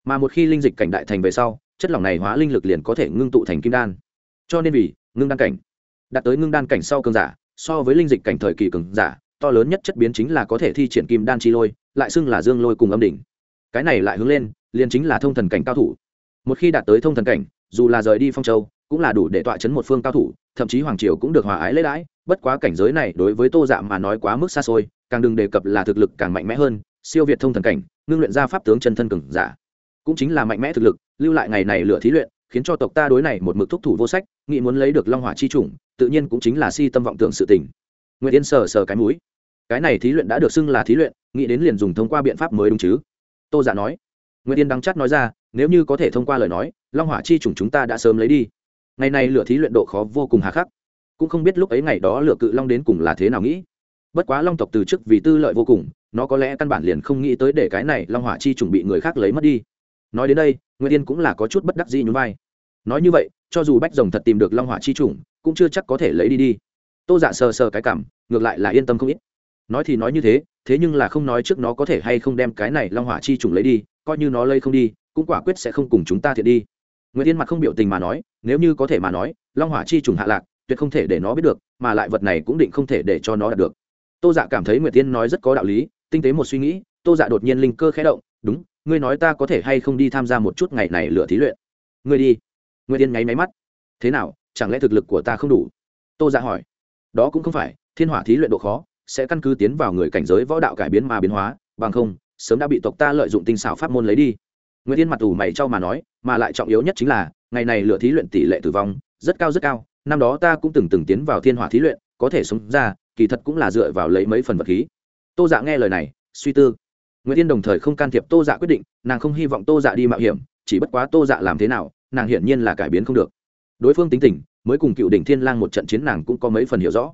Mà một khi linh dịch cảnh đại thành về sau, chất lỏng này hóa linh lực liền có thể ngưng tụ thành kim đan. Cho nên vì, ngưng đan cảnh. Đạt tới ngưng đan cảnh sau cường giả, so với linh dịch cảnh thời kỳ cường giả, to lớn nhất chất biến chính là có thể thi triển kim đan chi lôi, lại xưng là dương lôi cùng âm đỉnh. Cái này lại hướng lên, liền chính là thông thần cảnh cao thủ. Một khi đạt tới thông thần cảnh, dù là rời đi phong châu, cũng là đủ để tọa chấn một phương cao thủ, thậm chí hoàng triều cũng được hòa ái lễ đãi bất quá cảnh giới này đối với tô dạ mà nói quá mức xa xôi, càng đừng đề cập là thực lực càng mạnh mẽ hơn, siêu việt thông thần cảnh, ngưng luyện ra pháp tướng chân thân cường giả. Cũng chính là mạnh mẽ thực lực, lưu lại ngày này lửa thí luyện, khiến cho tộc ta đối này một mực thúc thủ vô sách, nghĩ muốn lấy được long hỏa chi chủng, tự nhiên cũng chính là si tâm vọng tưởng sự tình. Nguyễn yên sờ sờ cái mũi. Cái này thí luyện đã được xưng là thí luyện, nghĩ đến liền dùng thông qua biện pháp mới đúng chứ? Tô giả nói. Nguyễn yên đắng chắt nói ra, nếu như có thể thông qua lời nói, long hỏa chi chủng chúng ta đã sớm lấy đi. Ngày này lửa thí luyện độ khó vô cùng hà khắc cũng không biết lúc ấy ngày đó lựa cự long đến cùng là thế nào nghĩ. Bất quá long tộc từ chức vì tư lợi vô cùng, nó có lẽ căn bản liền không nghĩ tới để cái này long hỏa chi chuẩn bị người khác lấy mất đi. Nói đến đây nguyễn tiên cũng là có chút bất đắc dĩ nhún vai. Nói như vậy, cho dù bách rồng thật tìm được long hỏa chi chủng cũng chưa chắc có thể lấy đi đi. Tô dạ sờ sờ cái cảm, ngược lại là yên tâm không ít. Nói thì nói như thế thế nhưng là không nói trước nó có thể hay không đem cái này long hỏa chi chủng lấy đi, coi như nó lấy không đi, cũng quả quyết sẽ không cùng chúng ta thiệt đi. Nguyễn tiên mặt không biểu tình mà nói, nếu như có thể mà nói, long hỏa chi trùng hạ lạc tuyệt không thể để nó biết được, mà lại vật này cũng định không thể để cho nó đạt được. Tô dạ cảm thấy nguyệt tiên nói rất có đạo lý, tinh tế một suy nghĩ, tô dạ đột nhiên linh cơ khẽ động, đúng, ngươi nói ta có thể hay không đi tham gia một chút ngày này lựa thí luyện? Ngươi đi. Nguyệt tiên nháy máy mắt. Thế nào, chẳng lẽ thực lực của ta không đủ? Tô dạ hỏi. Đó cũng không phải, thiên hỏa thí luyện độ khó, sẽ căn cứ tiến vào người cảnh giới võ đạo cải biến mà biến hóa, bằng không, sớm đã bị tộc ta lợi dụng tinh xảo pháp môn lấy đi. Nguyễn tiên mặt ủ mày trao mà nói, mà lại trọng yếu nhất chính là, ngày này lựa thí luyện tỷ lệ tử vong rất cao rất cao, năm đó ta cũng từng từng tiến vào thiên hỏa thí luyện, có thể sống ra, kỳ thật cũng là dựa vào lấy mấy phần vật khí. Tô dạ nghe lời này, suy tư. Nguyễn tiên đồng thời không can thiệp tô dạ quyết định, nàng không hy vọng tô dạ đi mạo hiểm, chỉ bất quá tô dạ làm thế nào, nàng hiển nhiên là cải biến không được. Đối phương tính tình, mới cùng cựu đỉnh thiên lang một trận chiến nàng cũng có mấy phần hiểu rõ.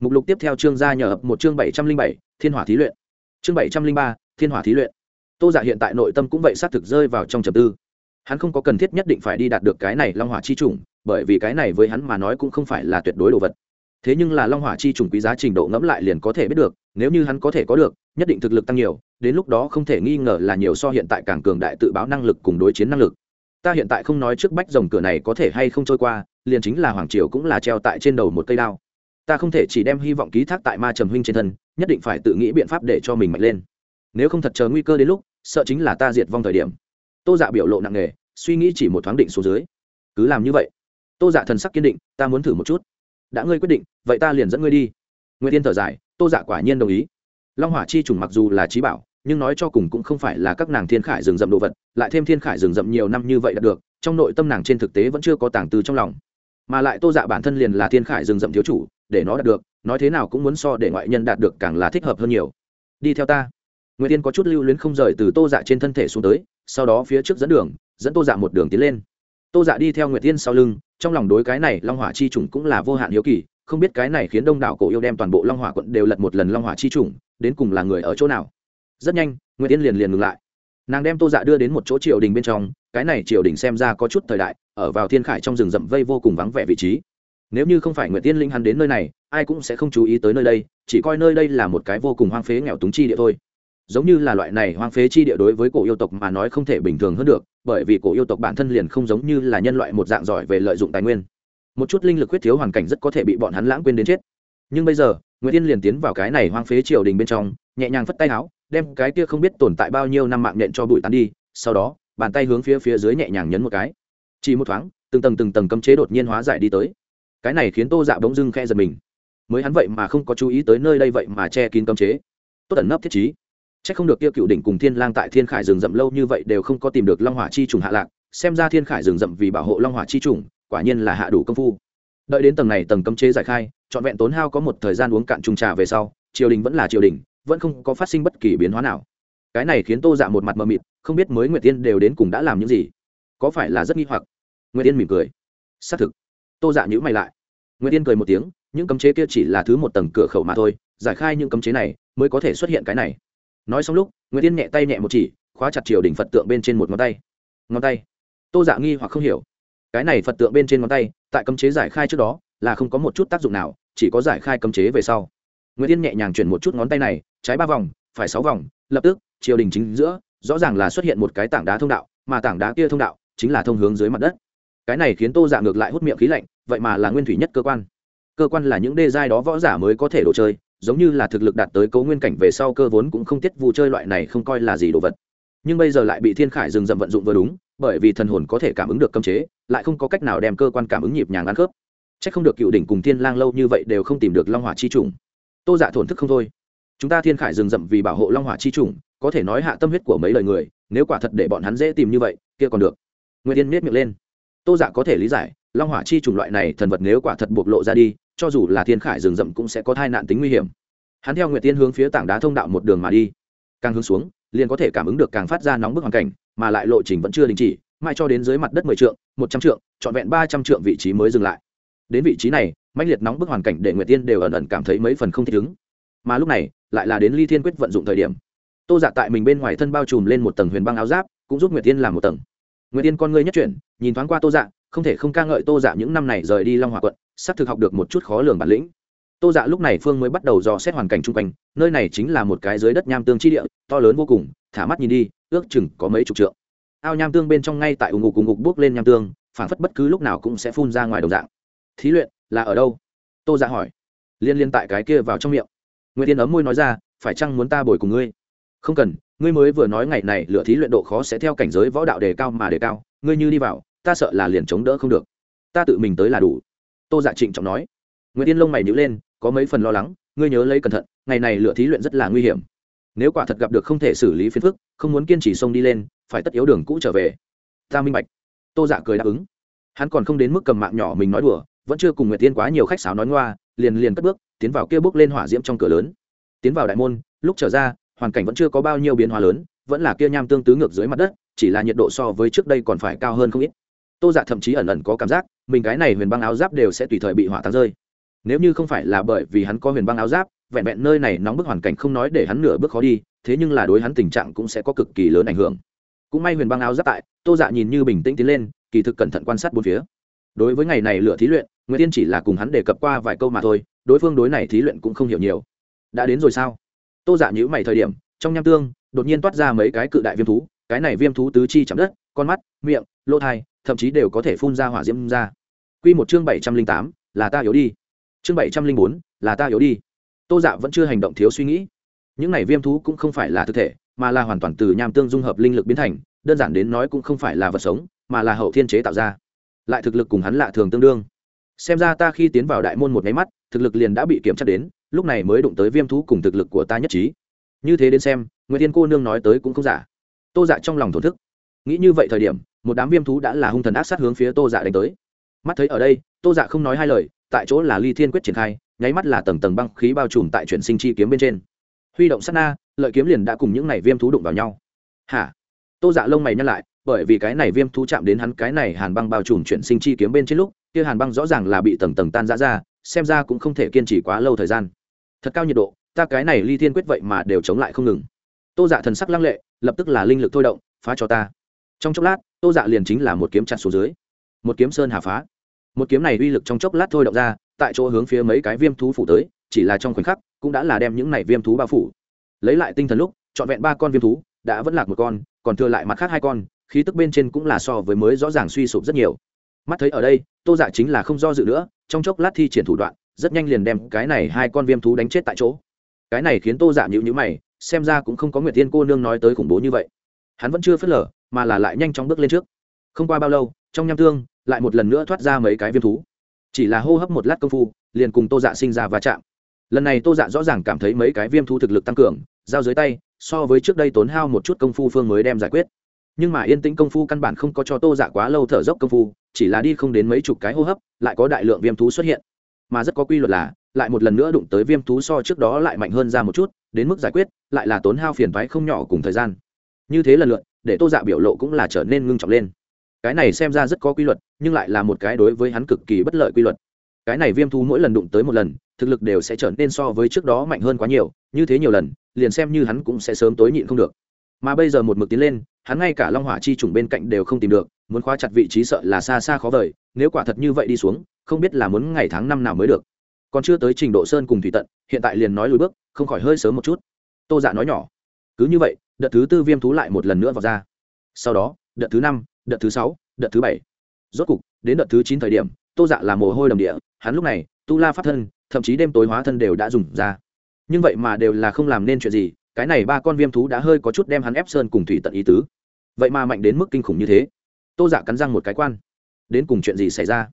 Mục lục tiếp theo chương gia nhờ một chương bảy trăm linh bảy, thiên hỏa thí luyện. Chương bảy trăm linh ba, thiên hỏa thí luyện. Tô dạ hiện tại nội tâm cũng vậy, xác thực rơi vào trong trầm tư hắn không có cần thiết nhất định phải đi đạt được cái này long hỏa chi trùng bởi vì cái này với hắn mà nói cũng không phải là tuyệt đối đồ vật. Thế nhưng là long hỏa chi trùng quý giá trình độ ngẫm lại liền có thể biết được, nếu như hắn có thể có được, nhất định thực lực tăng nhiều, đến lúc đó không thể nghi ngờ là nhiều so hiện tại càng cường đại tự báo năng lực cùng đối chiến năng lực. Ta hiện tại không nói trước bách dòng cửa này có thể hay không trôi qua, liền chính là hoàng triều cũng là treo tại trên đầu một cây đao. Ta không thể chỉ đem hy vọng ký thác tại ma trầm huynh trên thân, nhất định phải tự nghĩ biện pháp để cho mình mạnh lên. Nếu không thật chờ nguy cơ đến lúc, sợ chính là ta diệt vong thời điểm tô dạ biểu lộ nặng nề, suy nghĩ chỉ một thoáng định xuống dưới. Cứ làm như vậy. Tô dạ thần sắc kiên định, ta muốn thử một chút. Đã ngươi quyết định, vậy ta liền dẫn ngươi đi. Nguyên tiên thở dài, tô dạ quả nhiên đồng ý. Long hỏa chi trùng mặc dù là trí bảo, nhưng nói cho cùng cũng không phải là các nàng thiên khải rừng rậm đồ vật, lại thêm thiên khải rừng rậm nhiều năm như vậy đạt được, trong nội tâm nàng trên thực tế vẫn chưa có tàng từ trong lòng. Mà lại tô dạ bản thân liền là thiên khải rừng rậm thiếu chủ, để nó đạt được, nói thế nào cũng muốn so để ngoại nhân đạt được càng là thích hợp hơn nhiều. Đi theo ta nguyễn tiên có chút lưu luyến không rời từ tô dạ trên thân thể xuống tới, sau đó phía trước dẫn đường, dẫn tô dạ một đường tiến lên. Tô dạ đi theo nguyệt tiên sau lưng, trong lòng đối cái này long hỏa chi chủng cũng là vô hạn hiếu kỳ, không biết cái này khiến đông đảo cổ yêu đem toàn bộ long hỏa quận đều lật một lần long hỏa chi chủng, đến cùng là người ở chỗ nào. Rất nhanh, nguyệt tiên liền liền ngừng lại. Nàng đem tô dạ đưa đến một chỗ triều đình bên trong, cái này triều đình xem ra có chút thời đại, ở vào thiên khải trong rừng rậm vây vô cùng vắng vẻ vị trí. Nếu như không phải nguyệt tiên linh hắn đến nơi này, ai cũng sẽ không chú ý tới nơi đây, chỉ coi nơi đây là một cái vô cùng hoang phế nghèo túng chi địa thôi giống như là loại này hoang phế chi địa đối với cổ yêu tộc mà nói không thể bình thường hơn được, bởi vì cổ yêu tộc bản thân liền không giống như là nhân loại một dạng giỏi về lợi dụng tài nguyên. Một chút linh lực huyết thiếu hoàn cảnh rất có thể bị bọn hắn lãng quên đến chết. Nhưng bây giờ nguyễn tiên liền tiến vào cái này hoang phế triều đình bên trong, nhẹ nhàng phất tay áo, đem cái kia không biết tồn tại bao nhiêu năm mạng nhện cho bụi tán đi, sau đó, bàn tay hướng phía phía dưới nhẹ nhàng nhấn một cái. Chỉ một thoáng, từng tầng từng tầng cấm chế đột nhiên hóa giải đi tới. Cái này khiến tô dạ bỗng dưng khe giật mình. Mới hắn vậy mà không có chú ý tới nơi đây vậy mà che kín cấm chế. Tốt ẩn nấp thiết trí. Chắc không được kia cựu đỉnh cùng Thiên Lang tại Thiên Khải rừng rậm lâu như vậy đều không có tìm được Long Hỏa chi trùng hạ lạc, xem ra Thiên Khải rừng rậm vì bảo hộ Long Hỏa chi trùng, quả nhiên là hạ đủ công phu. Đợi đến tầng này tầng cấm chế giải khai, trọn vẹn tốn hao có một thời gian uống cạn chung trà về sau, triều đình vẫn là triều đình, vẫn không có phát sinh bất kỳ biến hóa nào. Cái này khiến Tô Dạ một mặt mờ mịt, không biết mới Nguyệt Tiên đều đến cùng đã làm những gì. có phải là rất nghi hoặc Nguyệt Tiên mỉm cười xác thực tô dạ nhíu mày lại Nguyệt Tiên cười một tiếng những cấm chế kia chỉ là thứ một tầng cửa khẩu mà thôi giải khai những cấm chế này mới có thể xuất hiện cái này nói xong lúc, nguyễn yên nhẹ tay nhẹ một chỉ, khóa chặt triều đỉnh phật tượng bên trên một ngón tay. Ngón tay. Tô dạ nghi hoặc không hiểu. Cái này phật tượng bên trên ngón tay, tại cấm chế giải khai trước đó, là không có một chút tác dụng nào, chỉ có giải khai cấm chế về sau. Nguyễn tiên nhẹ nhàng chuyển một chút ngón tay này, trái ba vòng, phải sáu vòng, lập tức, triều đình chính giữa, rõ ràng là xuất hiện một cái tảng đá thông đạo, mà tảng đá kia thông đạo, chính là thông hướng dưới mặt đất. Cái này khiến tô dạ ngược lại hút miệng khí lạnh, vậy mà là nguyên thủy nhất cơ quan. Cơ quan là những đê giai đó võ giả mới có thể đồ chơi giống như là thực lực đạt tới cấu nguyên cảnh về sau cơ vốn cũng không tiết vụ chơi loại này không coi là gì đồ vật. Nhưng bây giờ lại bị thiên khải dừng dậm vận dụng vừa đúng, bởi vì thần hồn có thể cảm ứng được cấm chế, lại không có cách nào đem cơ quan cảm ứng nhịp nhàng ăn khớp. C h ắ c không được cựu đỉnh cùng thiên lang lâu như vậy đều không tìm được long hỏa chi trùng tô dạ thổn thức không thôi. Chúng ta thiên khải dừng dậm vì bảo hộ long hỏa chi trùng có thể nói hạ tâm huyết của mấy lời người, nếu quả thật để bọn hắn dễ tìm như vậy, kia còn được. Nguyên tiên miết miệng lên. Tô dạ có thể lý giải, long hỏa chi trùng loại này thần vật nếu quả thật bộc lộ ra đi cho dù là thiên khải rừng rậm cũng sẽ có tai nạn tính nguy hiểm. Hắn theo nguyệt tiên hướng phía tảng đá thông đạo một đường mà đi. Càng hướng xuống, liền có thể cảm ứng được càng phát ra nóng bức hoàn cảnh, mà lại lộ trình vẫn chưa đình chỉ, mãi cho đến dưới mặt đất mười trượng, một trăm trượng, trọn vẹn ba trăm trượng vị trí mới dừng lại. Đến vị trí này, mãnh liệt nóng bức hoàn cảnh để nguyệt tiên đều ẩn ẩn cảm thấy mấy phần không thích ứng. Mà lúc này, lại là đến ly thiên quyết vận dụng thời điểm. Tô giả tại mình bên ngoài thân bao trùm lên một tầng huyền băng áo giáp, cũng giúp nguyệt tiên làm một tầng. Nguyệt tiên con ngươi nhất chuyển, nhìn thoáng qua tô dạ không thể không ca ngợi tô dạ những năm này rời đi long hòa quận sắp thực học được một chút khó lường bản lĩnh. Tô dạ lúc này phương mới bắt đầu dò xét hoàn cảnh chung quanh, nơi này chính là một cái dưới đất nham tương chi địa, to lớn vô cùng, thả mắt nhìn đi, ước chừng có mấy chục trượng. Ao nham tương bên trong ngay tại ủng ngục ủng ngục bước lên nham tương phản phất bất cứ lúc nào cũng sẽ phun ra ngoài đồng dạng. Thí luyện, là ở đâu? Tô dạ hỏi. Liên liên tại cái kia vào trong miệng. Nguyễn tiên ấm môi nói ra, phải chăng muốn ta bồi cùng ngươi? Không cần, ngươi mới vừa nói ngày này lựa thí luyện độ khó sẽ theo cảnh giới võ đạo đề cao mà đề cao, ngươi như đi vào ta sợ là liền chống đỡ không được. Ta tự mình tới là đủ. Tô dạ trịnh trọng nói. Nguyễn tiên lông mày nhữ lên, có mấy phần lo lắng, ngươi nhớ lấy cẩn thận, ngày này lựa thí luyện rất là nguy hiểm. Nếu quả thật gặp được không thể xử lý phiền phức, không muốn kiên trì xông đi lên, phải tất yếu đường cũ trở về. Ta minh bạch. Tô dạ cười đáp ứng. Hắn còn không đến mức cầm mạng nhỏ mình nói đùa, vẫn chưa cùng nguyệt tiên quá nhiều khách sáo nói ngoa, liền liền cất bước, tiến vào kia bước lên hỏa diễm trong cửa lớn. Tiến vào đại môn, lúc trở ra, hoàn cảnh vẫn chưa có bao nhiêu biến hóa lớn, vẫn là kia nham tương tứ ngược dưới mặt đất, chỉ là nhiệt độ so với trước đây còn phải cao hơn không ít tô dạ thậm chí ẩn ẩn có cảm giác, mình cái này huyền băng áo giáp đều sẽ tùy thời bị hỏa táng rơi. Nếu như không phải là bởi vì hắn có huyền băng áo giáp, vẹn vẹn nơi này nóng bức hoàn cảnh không nói để hắn nửa bước khó đi, thế nhưng là đối hắn tình trạng cũng sẽ có cực kỳ lớn ảnh hưởng. Cũng may huyền băng áo giáp tại, tô dạ nhìn như bình tĩnh tiến lên, kỳ thực cẩn thận quan sát bốn phía. Đối với ngày này lựa thí luyện nguyễn tiên chỉ là cùng hắn đề cập qua vài câu mà thôi, đối phương đối này thí luyện cũng không hiểu nhiều. Đã đến rồi sao? Tô dạ nhữ mày thời điểm, trong nham tương, đột nhiên toát ra mấy cái cự đại viêm thú, cái này viêm thú tứ chi chạm đất, con mắt, miệng, lỗ thai thậm chí đều có thể phun ra hỏa diễm ra. Q một chương bảy trăm linh tám, là ta yếu đi. Chương bảy trăm linh bốn, là ta yếu đi. Tô dạ vẫn chưa hành động thiếu suy nghĩ. Những này viêm thú cũng không phải là thực thể, mà là hoàn toàn từ nham tương dung hợp linh lực biến thành, đơn giản đến nói cũng không phải là vật sống, mà là hậu thiên chế tạo ra. Lại thực lực cùng hắn lạ thường tương đương. Xem ra ta khi tiến vào đại môn một máy mắt, thực lực liền đã bị kiểm tra đến, lúc này mới đụng tới viêm thú cùng thực lực của ta nhất trí. Như thế đến xem nguyễn tiên cô nương nói tới cũng không giả. Tô dạ trong lòng thổn thức. Nghĩ như vậy thời điểm một đám viêm thú đã là hung thần ác sát hướng phía tô dạ đánh tới. Mắt thấy ở đây, tô dạ không nói hai lời, tại chỗ là ly thiên quyết triển khai, nháy mắt là tầng tầng băng khí bao trùm tại chuyển sinh chi kiếm bên trên. Huy động sát na, lợi kiếm liền đã cùng những này viêm thú đụng vào nhau. Hả? Tô dạ lông mày nhăn lại, bởi vì cái này viêm thú chạm đến hắn cái này hàn băng bao trùm chuyển sinh chi kiếm bên trên lúc, kia hàn băng rõ ràng là bị tầng tầng tan ra ra, xem ra cũng không thể kiên trì quá lâu thời gian. Thật cao nhiệt độ, ta cái này ly thiên quyết vậy mà đều chống lại không ngừng. Tô dạ thần sắc lăng lệ, lập tức là linh lực thôi động, phá cho ta. Trong chốc lát tô dạ liền chính là một kiếm chặt xuống dưới. Một kiếm sơn hà phá. Một kiếm này uy lực trong chốc lát thôi động ra, tại chỗ hướng phía mấy cái viêm thú phủ tới, chỉ là trong khoảnh khắc, cũng đã là đem những này viêm thú bao phủ. Lấy lại tinh thần lúc, trọn vẹn ba con viêm thú, đã vẫn lạc một con, còn thừa lại mặt khác hai con, khí tức bên trên cũng là so với mới rõ ràng suy sụp rất nhiều. Mắt thấy ở đây, tô dạ chính là không do dự nữa, trong chốc lát thi triển thủ đoạn, rất nhanh liền đem cái này hai con viêm thú đánh chết tại chỗ. Cái này khiến tô dạ nhịu nhữ mày, xem ra cũng không có nguyệt tiên cô nương nói tới khủng bố như vậy. Hắn vẫn chưa phớt lờ mà là lại nhanh chóng bước lên trước. Không qua bao lâu, trong nham tương, lại một lần nữa thoát ra mấy cái viêm thú. Chỉ là hô hấp một lát công phu, liền cùng tô dạ sinh ra va chạm. Lần này tô dạ rõ ràng cảm thấy mấy cái viêm thú thực lực tăng cường, giao dưới tay, so với trước đây tốn hao một chút công phu phương mới đem giải quyết. Nhưng mà yên tĩnh công phu căn bản không có cho tô dạ quá lâu thở dốc công phu, chỉ là đi không đến mấy chục cái hô hấp, lại có đại lượng viêm thú xuất hiện. Mà rất có quy luật là, lại một lần nữa đụng tới viêm thú so trước đó lại mạnh hơn ra một chút, đến mức giải quyết, lại là tốn hao phiền thoái không nhỏ cùng thời gian. Như thế lần lượt để tô dạ biểu lộ cũng là trở nên ngưng trọng lên. Cái này xem ra rất có quy luật, nhưng lại là một cái đối với hắn cực kỳ bất lợi quy luật. Cái này viêm thú mỗi lần đụng tới một lần, thực lực đều sẽ trở nên so với trước đó mạnh hơn quá nhiều, như thế nhiều lần, liền xem như hắn cũng sẽ sớm tối nhịn không được. Mà bây giờ một mực tiến lên, hắn ngay cả long hỏa chi trùng bên cạnh đều không tìm được, muốn khóa chặt vị trí sợ là xa xa khó vời, nếu quả thật như vậy đi xuống, không biết là muốn ngày tháng năm nào mới được. Còn chưa tới trình độ sơn cùng thủy tận, hiện tại liền nói lùi bước, không khỏi hơi sớm một chút. Tô dạ nói nhỏ, cứ như vậy đợt thứ tư viêm thú lại một lần nữa vào ra. Sau đó, đợt thứ năm, đợt thứ sáu, đợt thứ bảy. Rốt cục, đến đợt thứ chín thời điểm, tô dạ là mồ hôi đầm địa, hắn lúc này, tu la pháp thân, thậm chí đêm tối hóa thân đều đã dùng ra. Nhưng vậy mà đều là không làm nên chuyện gì, cái này ba con viêm thú đã hơi có chút đem hắn ép sơn cùng thủy tận ý tứ. Vậy mà mạnh đến mức kinh khủng như thế. Tô dạ cắn răng một cái quan. Đến cùng chuyện gì xảy ra?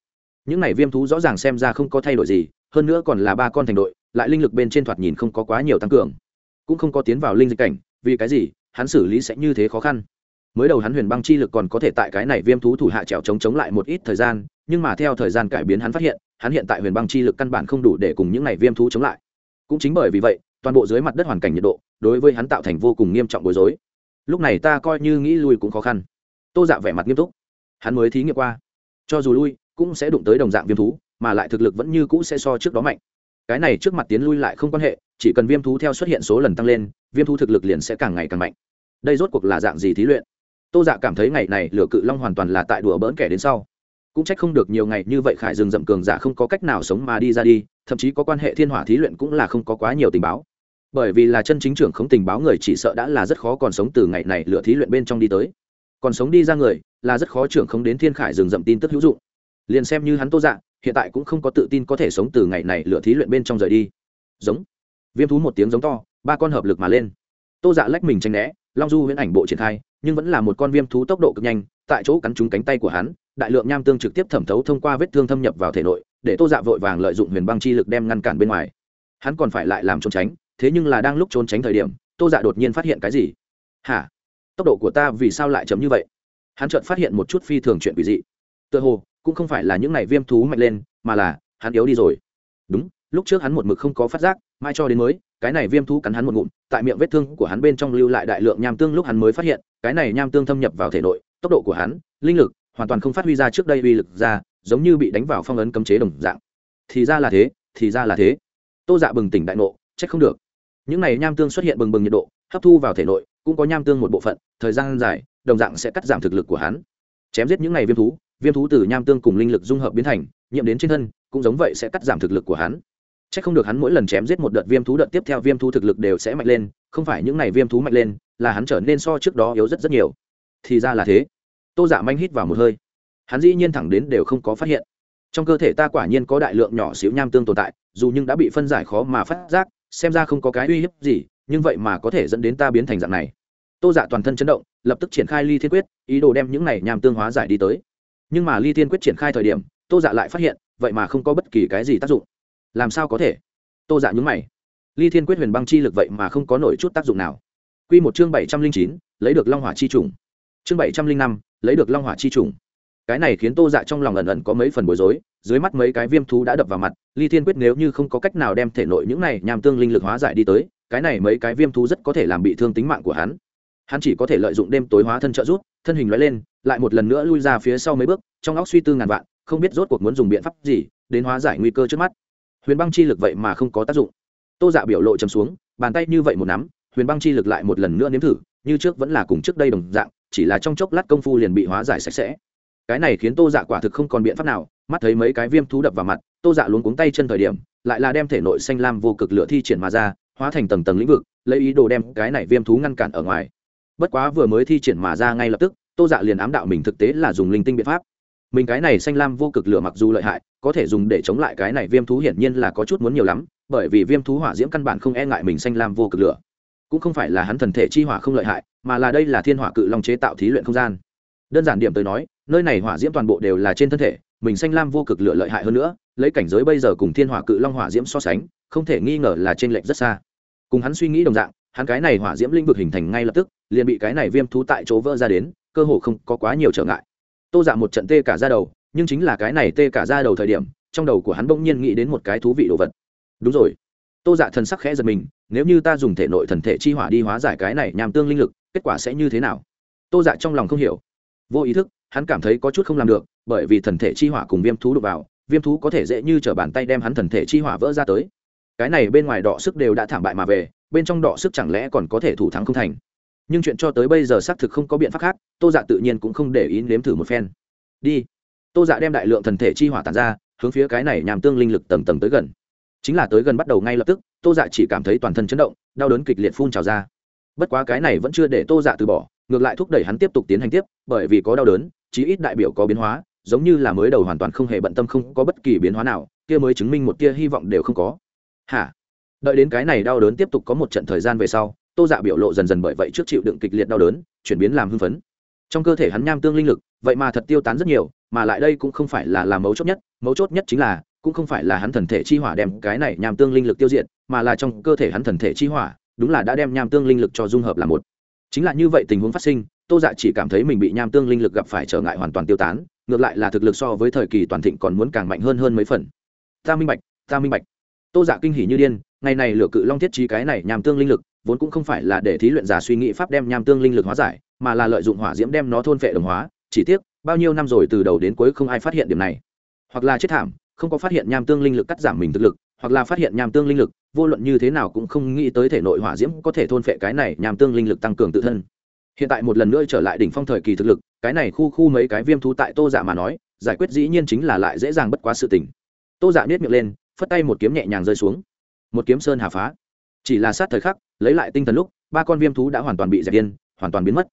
Những này viêm thú rõ ràng xem ra không có thay đổi gì, hơn nữa còn là ba con thành đội, lại linh lực bên trên thoạt nhìn không có quá nhiều tăng cường. Cũng không có tiến vào linh dịch cảnh vì cái gì, hắn xử lý sẽ như thế khó khăn. Mới đầu hắn huyền băng chi lực còn có thể tại cái này viêm thú thủ hạ trèo chống chống lại một ít thời gian, nhưng mà theo thời gian cải biến hắn phát hiện, hắn hiện tại huyền băng chi lực căn bản không đủ để cùng những này viêm thú chống lại. Cũng chính bởi vì vậy, toàn bộ dưới mặt đất hoàn cảnh nhiệt độ đối với hắn tạo thành vô cùng nghiêm trọng bối rối. Lúc này ta coi như nghĩ lui cũng khó khăn. Tô dạ vẻ mặt nghiêm túc. Hắn mới thí nghiệm qua. Cho dù lui, cũng sẽ đụng tới đồng dạng viêm thú, mà lại thực lực vẫn như cũ sẽ so trước đó mạnh. Cái này trước mặt tiến lui lại không quan hệ chỉ cần viêm thú theo xuất hiện số lần tăng lên, viêm thú thực lực liền sẽ càng ngày càng mạnh. Đây rốt cuộc là dạng gì thí luyện? Tô dạ cảm thấy ngày này lửa cự long hoàn toàn là tại đùa bỡn kẻ đến sau. Cũng trách không được nhiều ngày như vậy khải rừng rậm cường giả không có cách nào sống mà đi ra đi, thậm chí có quan hệ thiên hỏa thí luyện cũng là không có quá nhiều tình báo. Bởi vì là chân chính trưởng không tình báo người chỉ sợ đã là rất khó còn sống từ ngày này lửa thí luyện bên trong đi tới. Còn sống đi ra người, là rất khó trưởng không đến thiên khải rừng rậm tin tức hữu dụng. Liền xem như hắn tô dạ hiện tại cũng không có tự tin có thể sống từ ngày này lửa thí luyện bên trong rời đi. Giống viêm thú một tiếng giống to, ba con hợp lực mà lên. Tô dạ lách mình tranh né, long du huyễn ảnh bộ triển khai, nhưng vẫn là một con viêm thú tốc độ cực nhanh, tại chỗ cắn trúng cánh tay của hắn, đại lượng nham tương trực tiếp thẩm thấu thông qua vết thương thâm nhập vào thể nội, để tô dạ vội vàng lợi dụng huyền băng chi lực đem ngăn cản bên ngoài. Hắn còn phải lại làm trốn tránh, thế nhưng là đang lúc trốn tránh thời điểm, tô dạ đột nhiên phát hiện cái gì? Hả? Tốc độ của ta vì sao lại chấm như vậy? Hắn chợt phát hiện một chút phi thường chuyện quỷ dị. Tựa hồ, cũng không phải là những này viêm thú mạnh lên, mà là, hắn yếu đi rồi. Đúng lúc trước hắn một mực không có phát giác mai cho đến mới, cái này viêm thú cắn hắn một ngụm, tại miệng vết thương của hắn bên trong lưu lại đại lượng nham tương lúc hắn mới phát hiện, cái này nham tương thâm nhập vào thể nội, tốc độ của hắn, linh lực, hoàn toàn không phát huy ra trước đây uy lực ra, giống như bị đánh vào phong ấn cấm chế đồng dạng. Thì ra là thế, thì ra là thế. Tô dạ bừng tỉnh đại nộ trách không được. Những này nham tương xuất hiện bừng bừng nhiệt độ, hấp thu vào thể nội, cũng có nham tương một bộ phận, thời gian dài, đồng dạng sẽ cắt giảm thực lực của hắn. Chém giết những này viêm thú viêm thú từ nham tương cùng linh lực dung hợp biến thành, nhiễm đến trên thân, cũng giống vậy sẽ cắt giảm thực lực của hắn c h ắ c không được hắn mỗi lần chém giết một đợt viêm thú đợt tiếp theo viêm thú thực lực đều sẽ mạnh lên, không phải những n à y viêm thú mạnh lên, là hắn trở nên so trước đó yếu rất rất nhiều. Thì ra là thế. Tô giả dạ manh hít vào một hơi. Hắn dĩ nhiên thẳng đến đều không có phát hiện. Trong cơ thể ta quả nhiên có đại lượng nhỏ xíu nham tương tồn tại, dù nhưng đã bị phân giải khó mà phát giác, xem ra không có cái uy hiếp gì, nhưng vậy mà có thể dẫn đến ta biến thành dạng này. Tô dạ toàn thân chấn động, lập tức triển khai ly thiên quyết, ý đồ đem những này nham tương hóa giải đi tới. Nhưng mà ly thiên quyết triển khai thời điểm, tô dạ lại phát hiện, vậy mà không có bất kỳ cái gì tác dụng làm sao có thể? Tô dạ nhúng mày. Ly thiên quyết huyền băng chi lực vậy mà không có nổi chút tác dụng nào. Q một chương bảy trăm linh chín, lấy được long hỏa chi trùng. Chương bảy trăm linh năm, lấy được long hỏa chi trùng. Cái này khiến tô dạ trong lòng ẩn ẩn có mấy phần bối rối, dưới mắt mấy cái viêm thú đã đập vào mặt, ly thiên quyết nếu như không có cách nào đem thể nội những này nhằm tương linh lực hóa giải đi tới, cái này mấy cái viêm thú rất có thể làm bị thương tính mạng của hắn. Hắn chỉ có thể lợi dụng đêm tối hóa thân trợ rút thân hình loại lên, lại một lần nữa lui ra phía sau mấy bước, trong óc suy tư ngàn vạn, không biết rốt cuộc muốn dùng biện pháp gì, đến hóa giải nguy cơ trước mắt huyền băng chi lực vậy mà không có tác dụng. Tô dạ biểu lộ chấm xuống, bàn tay như vậy một nắm, huyền băng chi lực lại một lần nữa nếm thử, như trước vẫn là cùng trước đây đồng dạng, chỉ là trong chốc lát công phu liền bị hóa giải sạch sẽ. Cái này khiến tô dạ quả thực không còn biện pháp nào, mắt thấy mấy cái viêm thú đập vào mặt, tô dạ luống cuống tay chân thời điểm, lại là đem thể nội xanh lam vô cực lửa thi triển mà ra, hóa thành tầng tầng lĩnh vực, lấy ý đồ đem cái này viêm thú ngăn cản ở ngoài. Bất quá vừa mới thi triển mà ra ngay lập tức, tô dạ liền ám đạo mình thực tế là dùng linh tinh biện pháp mình cái này xanh lam vô cực lửa mặc dù lợi hại, có thể dùng để chống lại cái này viêm thú hiển nhiên là có chút muốn nhiều lắm, bởi vì viêm thú hỏa diễm căn bản không e ngại mình xanh lam vô cực lửa. Cũng không phải là hắn thần thể chi hỏa không lợi hại, mà là đây là thiên hỏa cự long chế tạo thí luyện không gian. Đơn giản điểm tới nói, nơi này hỏa diễm toàn bộ đều là trên thân thể, mình xanh lam vô cực lửa lợi hại hơn nữa, lấy cảnh giới bây giờ cùng thiên hỏa cự long hỏa diễm so sánh, không thể nghi ngờ là trên lệnh rất xa. Cùng hắn suy nghĩ đồng dạng, hắn cái này hỏa diễm linh vực hình thành ngay lập tức, liền bị cái này viêm thú tại chỗ vỡ ra đến, cơ hồ không có quá nhiều trở ngại tô dạ một trận tê cả ra đầu, nhưng chính là cái này tê cả ra đầu thời điểm, trong đầu của hắn bỗng nhiên nghĩ đến một cái thú vị đồ vật. Đúng rồi. Tô dạ thần sắc khẽ giật mình, nếu như ta dùng thể nội thần thể chi hỏa đi hóa giải cái này nhằm tương linh lực, kết quả sẽ như thế nào? Tô dạ trong lòng không hiểu. Vô ý thức, hắn cảm thấy có chút không làm được, bởi vì thần thể chi hỏa cùng viêm thú đụng vào, viêm thú có thể dễ như t bàn tay đem hắn thần thể chi hỏa vỡ ra tới. Cái này bên ngoài đọ sức đều đã thảm bại mà về, bên trong đọ sức chẳng lẽ còn có thể thủ thắng không thành? Nhưng chuyện cho tới bây giờ xác thực không có biện pháp khác, tô dạ tự nhiên cũng không để ý nếm thử một phen. Đi. Tô dạ đem đại lượng thần thể chi hỏa tàn ra, hướng phía cái này nhằm tương linh lực tầng tầng tới gần. Chính là tới gần bắt đầu ngay lập tức, tô dạ chỉ cảm thấy toàn thân chấn động, đau đớn kịch liệt phun trào ra. Bất quá cái này vẫn chưa để tô dạ từ bỏ, ngược lại thúc đẩy hắn tiếp tục tiến hành tiếp, bởi vì có đau đớn, chí ít đại biểu có biến hóa, giống như là mới đầu hoàn toàn không hề bận tâm không có bất kỳ biến hóa nào, kia mới chứng minh một tia hy vọng đều không có. Hả? Đợi đến cái này đau đớn tiếp tục có một trận thời gian về sau tô dạ biểu lộ dần dần bởi vậy trước chịu đựng kịch liệt đau đớn, chuyển biến làm hưng phấn. Trong cơ thể hắn nham tương linh lực, vậy mà thật tiêu tán rất nhiều, mà lại đây cũng không phải là làm mấu chốt nhất, mấu chốt nhất chính là, cũng không phải là hắn thần thể chi hỏa đem cái này nham tương linh lực tiêu diệt, mà là trong cơ thể hắn thần thể chi hỏa, đúng là đã đem nham tương linh lực cho dung hợp là một. Chính là như vậy tình huống phát sinh, tô dạ chỉ cảm thấy mình bị nham tương linh lực gặp phải trở ngại hoàn toàn tiêu tán, ngược lại là thực lực so với thời kỳ toàn thịnh còn muốn càng mạnh hơn hơn mấy phần. Ta minh bạch, ta minh bạch. Tô dạ kinh hỉ như điên, ngày này lửa cự long thiết trí cái này nham tương linh lực vốn cũng không phải là để thí luyện giả suy nghĩ pháp đem nham tương linh lực hóa giải, mà là lợi dụng hỏa diễm đem nó thôn vệ đồng hóa. Chỉ tiếc, bao nhiêu năm rồi từ đầu đến cuối không ai phát hiện điểm này. Hoặc là chết thảm, không có phát hiện nham tương linh lực cắt giảm mình thực lực, hoặc là phát hiện nham tương linh lực, vô luận như thế nào cũng không nghĩ tới thể nội hỏa diễm có thể thôn phệ cái này nham tương linh lực tăng cường tự thân. Hiện tại một lần nữa trở lại đỉnh phong thời kỳ thực lực, cái này khu khu mấy cái viêm thú tại tô giả dạ mà nói, giải quyết dĩ nhiên chính là lại dễ dàng bất quá sự tình. Tô giả dạ miệng lên, phất tay một kiếm nhẹ nhàng rơi xuống. Một kiếm sơn hà phá. Chỉ là sát thời khắc lấy lại tinh thần lúc, ba con viêm thú đã hoàn toàn bị dẹp yên, hoàn toàn biến mất.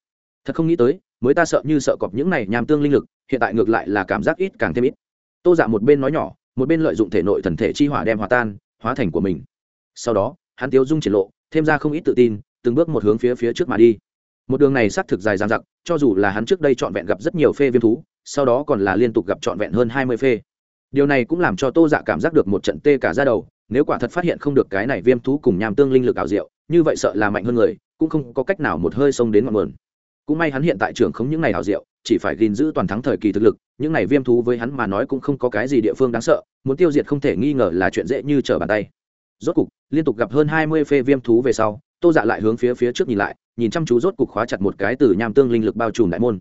Thật không nghĩ tới, mới ta sợ như sợ cọp những này nham tương linh lực, hiện tại ngược lại là cảm giác ít càng thêm ít. Tô dạ một bên nói nhỏ, một bên lợi dụng thể nội thần thể chi hỏa đem hòa tan, hóa thành của mình. Sau đó, hắn tiếu dung triển lộ, thêm ra không ít tự tin, từng bước một hướng phía phía trước mà đi. Một đường này xác thực dài dang dặc, cho dù là hắn trước đây trọn vẹn gặp rất nhiều phê viêm thú, sau đó còn là liên tục gặp trọn vẹn hơn hai mươi phê. Điều này cũng làm cho tô dạ cảm giác được một trận tê cả ra đầu, nếu quả thật phát hiện không được cái này viêm thú cùng nham tương linh lực ảo diệu như vậy sợ là mạnh hơn người, cũng không có cách nào một hơi xông đến ngọn nguồn. Cũng may hắn hiện tại trưởng không những ngày hảo diệu chỉ phải gìn giữ toàn thắng thời kỳ thực lực, những ngày viêm thú với hắn mà nói cũng không có cái gì địa phương đáng sợ, muốn tiêu diệt không thể nghi ngờ là chuyện dễ như trở bàn tay. Rốt cục, liên tục gặp hơn hai mươi phê viêm thú về sau, tô dạ lại hướng phía phía trước nhìn lại, nhìn chăm chú rốt cục khóa chặt một cái từ nham tương linh lực bao trùm đại môn.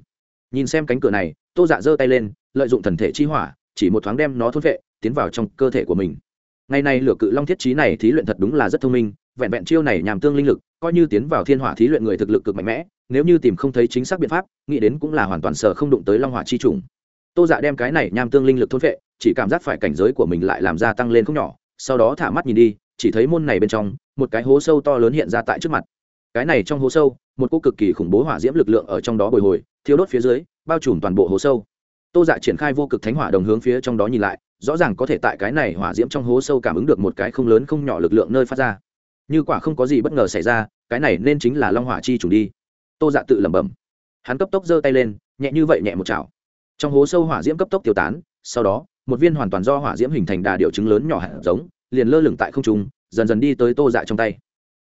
Nhìn xem cánh cửa này, tô dạ giơ tay lên, lợi dụng thần thể chi hỏa, chỉ một thoáng đem nó thốt vệ, tiến vào trong cơ thể của mình. Ngày nay lửa cự long thiết trí này thí luyện thật đúng là rất thông minh vẹn vẹn chiêu này nhằm tương linh lực, coi như tiến vào thiên hỏa thí luyện người thực lực cực mạnh mẽ, nếu như tìm không thấy chính xác biện pháp, nghĩ đến cũng là hoàn toàn sợ không đụng tới long hỏa chi trùng. Tô dạ đem cái này nham tương linh lực thôn vệ chỉ cảm giác phải cảnh giới của mình lại làm ra tăng lên không nhỏ, sau đó thả mắt nhìn đi, chỉ thấy môn này bên trong, một cái hố sâu to lớn hiện ra tại trước mặt. Cái này trong hố sâu, một cô cực kỳ khủng bố hỏa diễm lực lượng ở trong đó bồi hồi thiếu đốt phía dưới, bao trùm toàn bộ hố sâu. Tô dạ triển khai vô cực thánh hỏa đồng hướng phía trong đó nhìn lại, rõ ràng có thể tại cái này hỏa diễm trong hố sâu cảm ứng được một cái không lớn không nhỏ lực lượng nơi phát ra như quả không có gì bất ngờ xảy ra, cái này nên chính là long hỏa chi trùng đi. Tô dạ tự lẩm bẩm. Hắn cấp tốc giơ tay lên, nhẹ như vậy nhẹ một chảo. Trong hố sâu hỏa diễm cấp tốc tiêu tán, sau đó, một viên hoàn toàn do hỏa diễm hình thành đà điệu trứng lớn nhỏ hạt giống, liền lơ lửng tại không trung, dần dần đi tới tô dạ trong tay.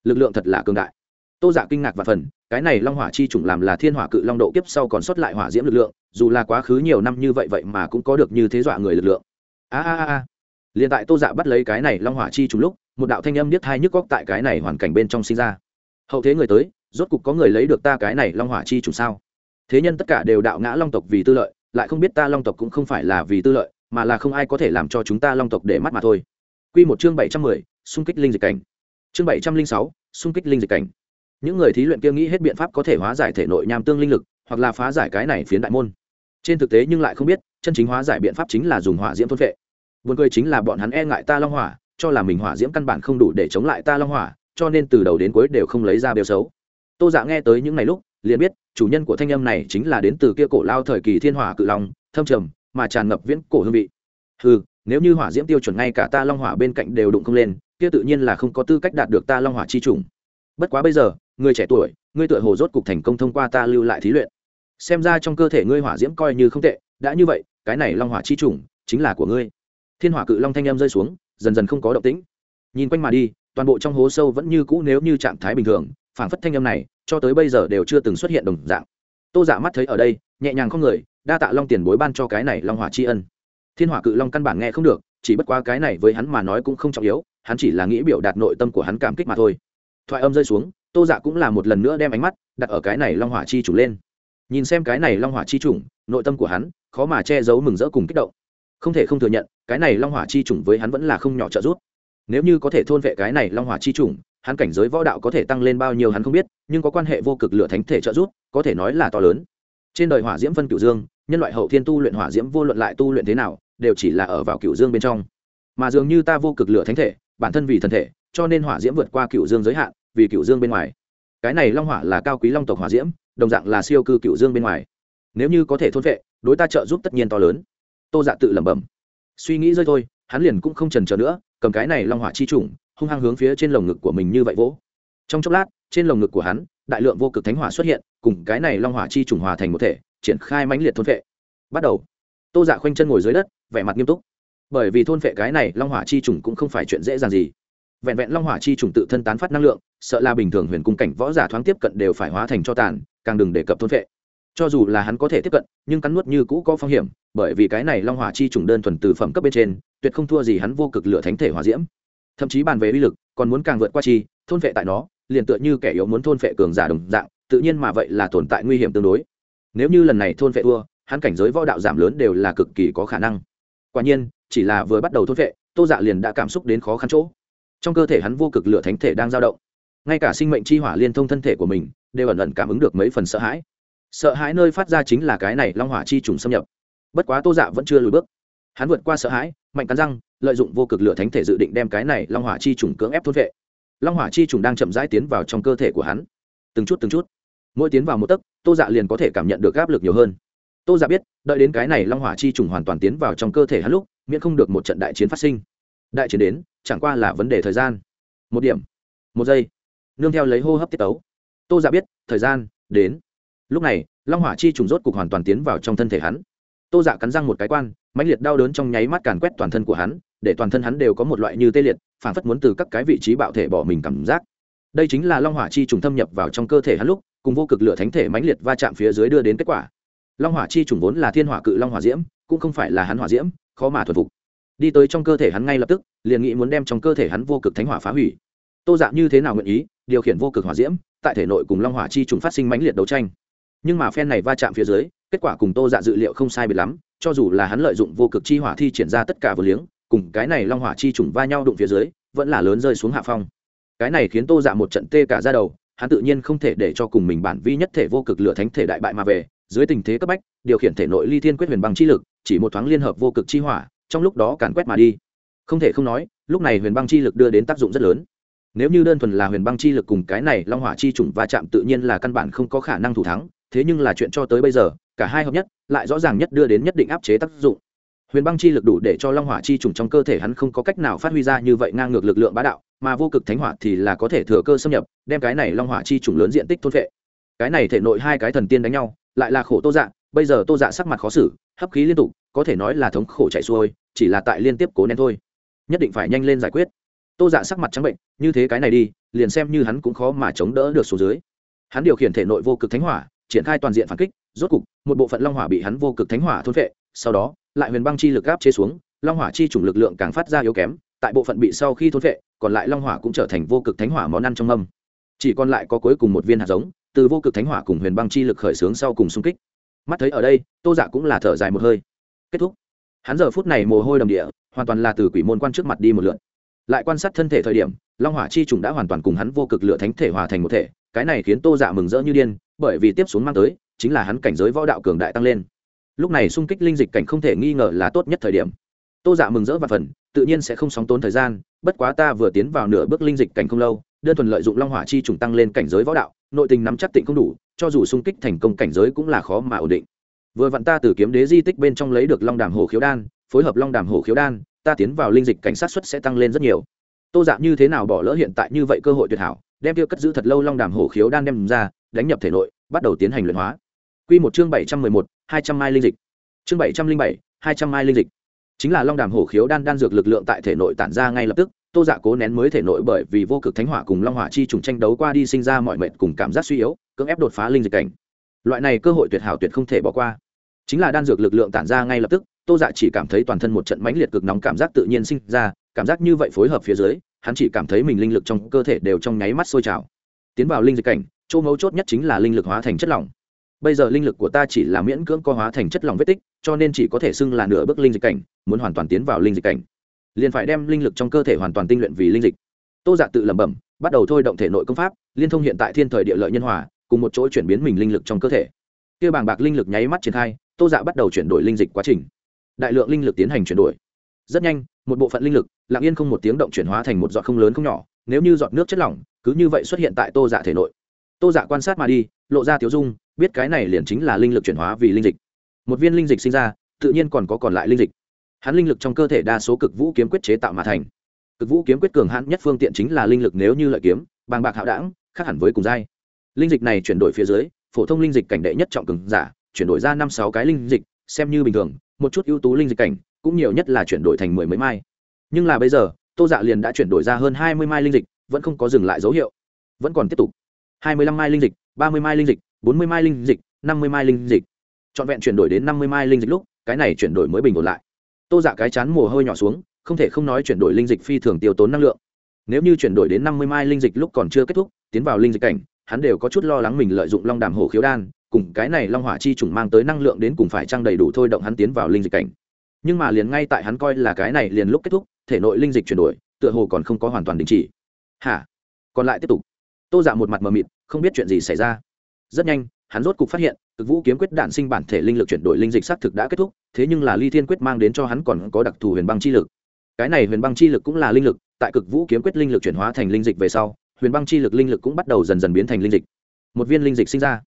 Lực lượng thật là cường đại. Tô dạ kinh ngạc và phần cái này long hỏa chi trùng làm là thiên hỏa cự long độ kiếp sau còn sót lại hỏa diễm lực lượng, dù là quá khứ nhiều năm như vậy vậy mà cũng có được như thế dọa người lực lượng. A a a liền tại tô dạ bắt lấy cái này long hỏa chi trùng lúc một đạo thanh âm niết hai nhức góc tại cái này hoàn cảnh bên trong sinh ra. Hậu thế người tới, rốt cục có người lấy được ta cái này long hỏa chi trùng sao? Thế nhân tất cả đều đạo ngã long tộc vì tư lợi, lại không biết ta long tộc cũng không phải là vì tư lợi, mà là không ai có thể làm cho chúng ta long tộc để mắt mà thôi. Q một chương bảy trăm mười, xung kích linh dịch cảnh. Chương bảy trăm linh sáu, xung kích linh dịch cảnh. Những người thí luyện kia nghĩ hết biện pháp có thể hóa giải thể nội nham tương linh lực, hoặc là phá giải cái này phiến đại môn. Trên thực tế nhưng lại không biết, chân chính hóa giải biện pháp chính là dùng hỏa diễm thôn vệ. Buồn cười chính là bọn hắn e ngại ta long hỏa cho là mình hỏa diễm căn bản không đủ để chống lại ta long hỏa, cho nên từ đầu đến cuối đều không lấy ra bêu xấu. Tô dạ nghe tới những ngày lúc, liền biết, chủ nhân của thanh âm này chính là đến từ kia cổ lao thời kỳ thiên hỏa cự long, thâm trầm, mà tràn ngập viễn cổ hương vị. Ừ nếu như hỏa diễm tiêu chuẩn ngay cả ta long hỏa bên cạnh đều đụng không lên, kia tự nhiên là không có tư cách đạt được ta long hỏa chi trùng bất quá bây giờ, người trẻ tuổi, ngươi tựa hồ rốt cục thành công thông qua ta lưu lại thí luyện. Xem ra trong cơ thể ngươi hỏa diễm coi như không tệ, đã như vậy, cái này long hỏa chi trùng chính là của ngươi. Thiên hỏa cự long thanh em rơi xuống dần dần không có động tĩnh. Nhìn quanh mà đi, toàn bộ trong hố sâu vẫn như cũ nếu như trạng thái bình thường, phảng phất thanh âm này, cho tới bây giờ đều chưa từng xuất hiện đồng dạng. Tô giả dạ mắt thấy ở đây, nhẹ nhàng không người, đa tạ long tiền bối ban cho cái này long hỏa tri ân. Thiên hỏa cự long căn bản nghe không được, chỉ bất qua cái này với hắn mà nói cũng không trọng yếu, hắn chỉ là nghĩ biểu đạt nội tâm của hắn cảm kích mà thôi. Thoại âm rơi xuống, tô dạ cũng là một lần nữa đem ánh mắt đặt ở cái này long hỏa chi chủ lên. Nhìn xem cái này long hỏa chi chủng, nội tâm của hắn khó mà che giấu mừng rỡ cùng kích động. Không thể không thừa nhận cái này long hỏa chi chủng với hắn vẫn là không nhỏ trợ giúp. Nếu như có thể thôn vệ cái này long hỏa chi chủng, hắn cảnh giới võ đạo có thể tăng lên bao nhiêu hắn không biết, nhưng có quan hệ vô cực lửa thánh thể trợ giúp, có thể nói là to lớn. Trên đời hỏa diễm phân cửu dương, nhân loại hậu thiên tu luyện hỏa diễm, vô luận lại tu luyện thế nào, đều chỉ là ở vào cửu dương bên trong. Mà dường như ta vô cực lửa thánh thể, bản thân vì thân thể, cho nên hỏa diễm vượt qua cửu dương giới hạn, vì cửu dương bên ngoài. Cái này long hỏa là cao quý long tộc hỏa diễm, đồng dạng là siêu cư cửu dương bên ngoài. Nếu như có thể thôn vệ, đối ta trợ giúp tất nhiên to lớn. Tô dạ tự lẩm bẩm suy nghĩ rơi thôi, hắn liền cũng không trần trở nữa, cầm cái này long hỏa chi trùng hung hăng hướng phía trên lồng ngực của mình như vậy vỗ. Trong chốc lát, trên lồng ngực của hắn, đại lượng vô cực thánh hỏa xuất hiện, cùng cái này long hỏa chi trùng hòa thành một thể, triển khai mãnh liệt thôn vệ bắt đầu. Tô dạ khoanh chân ngồi dưới đất, vẻ mặt nghiêm túc. Bởi vì thôn vệ cái này long hỏa chi trùng cũng không phải chuyện dễ dàng gì. Vẹn vẹn long hỏa chi trùng tự thân tán phát năng lượng, sợ là bình thường huyền cung cảnh võ giả thoáng tiếp cận đều phải hóa thành cho tàn, càng đừng đề cập thôn vệ cho dù là hắn có thể tiếp cận, nhưng cắn nuốt như cũ có phong hiểm, bởi vì cái này long hỏa chi trùng đơn thuần từ phẩm cấp bên trên, tuyệt không thua gì hắn vô cực lửa thánh thể hỏa diễm. Thậm chí bàn về uy lực, còn muốn càng vượt qua chi, thôn vệ tại nó, liền tựa như kẻ yếu muốn thôn vệ cường giả đồng dạng, tự nhiên mà vậy là tồn tại nguy hiểm tương đối. Nếu như lần này thôn vệ thua, hắn cảnh giới võ đạo giảm lớn đều là cực kỳ có khả năng. Quả nhiên, chỉ là vừa bắt đầu thôn vệ, tô dạ liền đã cảm xúc đến khó khăn chỗ. Trong cơ thể hắn vô cực lửa thánh thể đang dao động. Ngay cả sinh mệnh chi hỏa liên thông thân thể của mình, đều ẩn ẩn cảm ứng được mấy phần sợ hãi sợ hãi nơi phát ra chính là cái này long hỏa chi trùng xâm nhập. Bất quá tô dạ vẫn chưa lùi bước. Hắn vượt qua sợ hãi, mạnh cắn răng, lợi dụng vô cực lửa thánh thể dự định đem cái này long hỏa chi trùng cưỡng ép thôn vệ. Long hỏa chi trùng đang chậm rãi tiến vào trong cơ thể của hắn. Từng chút từng chút. Mỗi tiến vào một tấc, tô dạ liền có thể cảm nhận được áp lực nhiều hơn. Tô dạ biết, đợi đến cái này long hỏa chi trùng hoàn toàn tiến vào trong cơ thể hắn lúc, miễn không được một trận đại chiến phát sinh. Đại chiến đến, chẳng qua là vấn đề thời gian. Một điểm, một giây. Nương theo lấy hô hấp tiết tấu. Tô dạ biết, thời gian đến lúc này, long hỏa chi trùng rốt cục hoàn toàn tiến vào trong thân thể hắn. Tô dạ cắn răng một cái quan, mãnh liệt đau đớn trong nháy mắt càn quét toàn thân của hắn, để toàn thân hắn đều có một loại như tê liệt, phản phất muốn từ các cái vị trí bạo thể bỏ mình cảm giác. Đây chính là long hỏa chi trùng thâm nhập vào trong cơ thể hắn lúc, cùng vô cực lửa thánh thể mãnh liệt va chạm phía dưới đưa đến kết quả. Long hỏa chi trùng vốn là thiên hỏa cự long hỏa diễm, cũng không phải là hắn hỏa diễm, khó mà thuần phục. Đi tới trong cơ thể hắn ngay lập tức, liền nghĩ muốn đem trong cơ thể hắn vô cực thánh hỏa phá hủy. Tô dạ như thế nào nguyện ý điều khiển vô cực hỏa diễm, tại thể nội cùng long hỏa chi trùng phát sinh mãnh liệt đấu tranh? Nhưng mà phen này va chạm phía dưới, kết quả cùng tô dạ dự liệu không sai biệt lắm, cho dù là hắn lợi dụng vô cực chi hỏa thi triển ra tất cả vừa liếng, cùng cái này long hỏa chi trùng va nhau đụng phía dưới, vẫn là lớn rơi xuống hạ phong. Cái này khiến tô dạ một trận tê cả ra đầu, hắn tự nhiên không thể để cho cùng mình bản vi nhất thể vô cực lửa thánh thể đại bại mà về, dưới tình thế cấp bách, điều khiển thể nội ly thiên quyết huyền bằng chi lực, chỉ một thoáng liên hợp vô cực chi hỏa, trong lúc đó càn quét mà đi. Không thể không nói, lúc này huyền băng chi lực đưa đến tác dụng rất lớn. Nếu như đơn thuần là huyền băng chi lực cùng cái này long hỏa chi trùng va chạm tự nhiên là căn bản không có khả năng thủ thắng thế nhưng là chuyện cho tới bây giờ, cả hai hợp nhất, lại rõ ràng nhất đưa đến nhất định áp chế tác dụng. Huyền băng chi lực đủ để cho long hỏa chi trùng trong cơ thể hắn không có cách nào phát huy ra như vậy ngang ngược lực lượng bá đạo, mà vô cực thánh hỏa thì là có thể thừa cơ xâm nhập, đem cái này long hỏa chi trùng lớn diện tích thôn vệ cái này thể nội hai cái thần tiên đánh nhau, lại là khổ tô dạ bây giờ tô dạ sắc mặt khó xử, hấp khí liên tục, có thể nói là thống khổ chạy xuôi, chỉ là tại liên tiếp cố nén thôi. Nhất định phải nhanh lên giải quyết. Tô dạ sắc mặt trắng bệnh, như thế cái này đi, liền xem như hắn cũng khó mà chống đỡ được số dưới. Hắn điều khiển thể nội vô cực thánh hỏa triển khai toàn diện phản kích rốt cục một bộ phận long hỏa bị hắn vô cực thánh hỏa thôn phệ, sau đó lại huyền băng chi lực áp chế xuống long hỏa chi chủng lực lượng càng phát ra yếu kém tại bộ phận bị sau khi thôn phệ, còn lại long hỏa cũng trở thành vô cực thánh hỏa món ăn trong âm chỉ còn lại có cuối cùng một viên hạt giống từ vô cực thánh hỏa cùng huyền băng chi lực khởi xướng sau cùng xung kích. Mắt thấy ở đây tô dạ cũng là thở dài một hơi. Kết thúc. Hắn giờ phút này mồ hôi đầm địa hoàn toàn là từ quỷ môn quan trước mặt đi một lượn. Lại quan sát thân thể thời điểm long hỏa chi trùng đã hoàn toàn cùng hắn vô cực lửa thánh thể hòa thành một thể cái này khiến tô dạ mừng rỡ như điên bởi vì tiếp xuống mang tới, chính là hắn cảnh giới võ đạo cường đại tăng lên. Lúc này xung kích linh dịch cảnh không thể nghi ngờ là tốt nhất thời điểm. Tô dạ mừng rỡ và phần, tự nhiên sẽ không sóng tốn thời gian, bất quá ta vừa tiến vào nửa bước linh dịch cảnh không lâu, đơn thuần lợi dụng long hỏa chi trùng tăng lên cảnh giới võ đạo, nội tình nắm chắc tịnh không đủ, cho dù xung kích thành công cảnh giới cũng là khó mà ổn định. Vừa vặn ta từ kiếm đế di tích bên trong lấy được long đàm hồ khiếu đan, phối hợp long đàm hồ khiếu đan, ta tiến vào linh dịch cảnh sát xuất sẽ tăng lên rất nhiều. Tô dạ như thế nào bỏ lỡ hiện tại như vậy cơ hội tuyệt hảo, đem tiêu cất giữ thật lâu long đàm hồ khiếu đan đem ra đánh nhập thể nội, bắt đầu tiến hành luyện hóa. Quy một chương bảy trăm mười một, hai trăm mai linh dịch. Chương bảy trăm linh bảy, hai trăm mai linh dịch. Chính là long đàm hổ khiếu đan đan dược lực lượng tại thể nội tản ra ngay lập tức, tô dạ cố nén mới thể nội bởi vì vô cực thánh hỏa cùng long hỏa chi trùng tranh đấu qua đi sinh ra mọi mệnh cùng cảm giác suy yếu, cưỡng ép đột phá linh dịch cảnh. Loại này cơ hội tuyệt hảo tuyệt không thể bỏ qua. Chính là đan dược lực lượng tản ra ngay lập tức, tô dạ chỉ cảm thấy toàn thân một trận mãnh liệt cực nóng cảm giác tự nhiên sinh ra, cảm giác như vậy phối hợp phía dưới, hắn chỉ cảm thấy mình linh lực trong cơ thể đều trong nháy mắt sôi trào. Tiến vào linh dịch cảnh chỗ mấu chốt nhất chính là linh lực hóa thành chất lỏng. Bây giờ linh lực của ta chỉ là miễn cưỡng co hóa thành chất lỏng vết tích, cho nên chỉ có thể xưng là nửa bước linh dịch cảnh, muốn hoàn toàn tiến vào linh dịch cảnh. Liền phải đem linh lực trong cơ thể hoàn toàn tinh luyện vì linh dịch. Tô dạ tự lẩm bẩm, bắt đầu thôi động thể nội công pháp, liên thông hiện tại thiên thời địa lợi nhân hòa, cùng một chỗ chuyển biến mình linh lực trong cơ thể. Kia bàng bạc linh lực nháy mắt triển khai, tô dạ bắt đầu chuyển đổi linh dịch quá trình. Đại lượng linh lực tiến hành chuyển đổi. Rất nhanh, một bộ phận linh lực, lặng yên không một tiếng động chuyển hóa thành một giọt không lớn không nhỏ, nếu như giọt nước chất lỏng, cứ như vậy xuất hiện tại tô dạ thể nội tô dạ quan sát mà đi, lộ ra tiếu dung, biết cái này liền chính là linh lực chuyển hóa vì linh dịch. Một viên linh dịch sinh ra, tự nhiên còn có còn lại linh dịch. Hắn linh lực trong cơ thể đa số cực vũ kiếm quyết chế tạo mà thành. Cực vũ kiếm quyết cường hãn nhất phương tiện chính là linh lực nếu như lợi kiếm, bàng bạc hạo đảng khác hẳn với cùng giai. Linh dịch này chuyển đổi phía dưới, phổ thông linh dịch cảnh đệ nhất trọng cường giả, chuyển đổi ra năm sáu cái linh dịch, xem như bình thường, một chút ưu tú linh dịch cảnh, cũng nhiều nhất là chuyển đổi thành mười mấy mai. Nhưng là bây giờ, tô dạ liền đã chuyển đổi ra hơn hai mươi mai linh dịch, vẫn không có dừng lại dấu hiệu. Vẫn còn tiếp tục hai mươi lăm mai linh dịch, ba mươi mai linh dịch, bốn mươi mai linh dịch, năm mươi mai linh dịch. Trọn vẹn chuyển đổi đến năm mươi mai linh dịch lúc, cái này chuyển đổi mới bình ổn lại. Tô dạ cái chán mồ hôi nhỏ xuống, không thể không nói chuyển đổi linh dịch phi thường tiêu tốn năng lượng. Nếu như chuyển đổi đến năm mươi mai linh dịch lúc còn chưa kết thúc, tiến vào linh dịch cảnh, hắn đều có chút lo lắng mình lợi dụng long đàm hổ khiếu đan, cùng cái này long hỏa chi trùng mang tới năng lượng đến cùng phải trang đầy đủ thôi động hắn tiến vào linh dịch cảnh. Nhưng mà liền ngay tại hắn coi là cái này liền lúc kết thúc, thể nội linh dịch chuyển đổi, tựa hồ còn không có hoàn toàn đình chỉ. Hả? Còn lại tiếp tục tô dạ một mặt mờ mịt, không biết chuyện gì xảy ra. Rất nhanh, hắn rốt cục phát hiện, cực vũ kiếm quyết đạn sinh bản thể linh lực chuyển đổi linh dịch xác thực đã kết thúc, thế nhưng là ly thiên quyết mang đến cho hắn còn có đặc thù huyền băng chi lực. Cái này huyền băng chi lực cũng là linh lực, tại cực vũ kiếm quyết linh lực chuyển hóa thành linh dịch về sau, huyền băng chi lực linh lực cũng bắt đầu dần dần biến thành linh dịch. Một viên linh dịch sinh ra.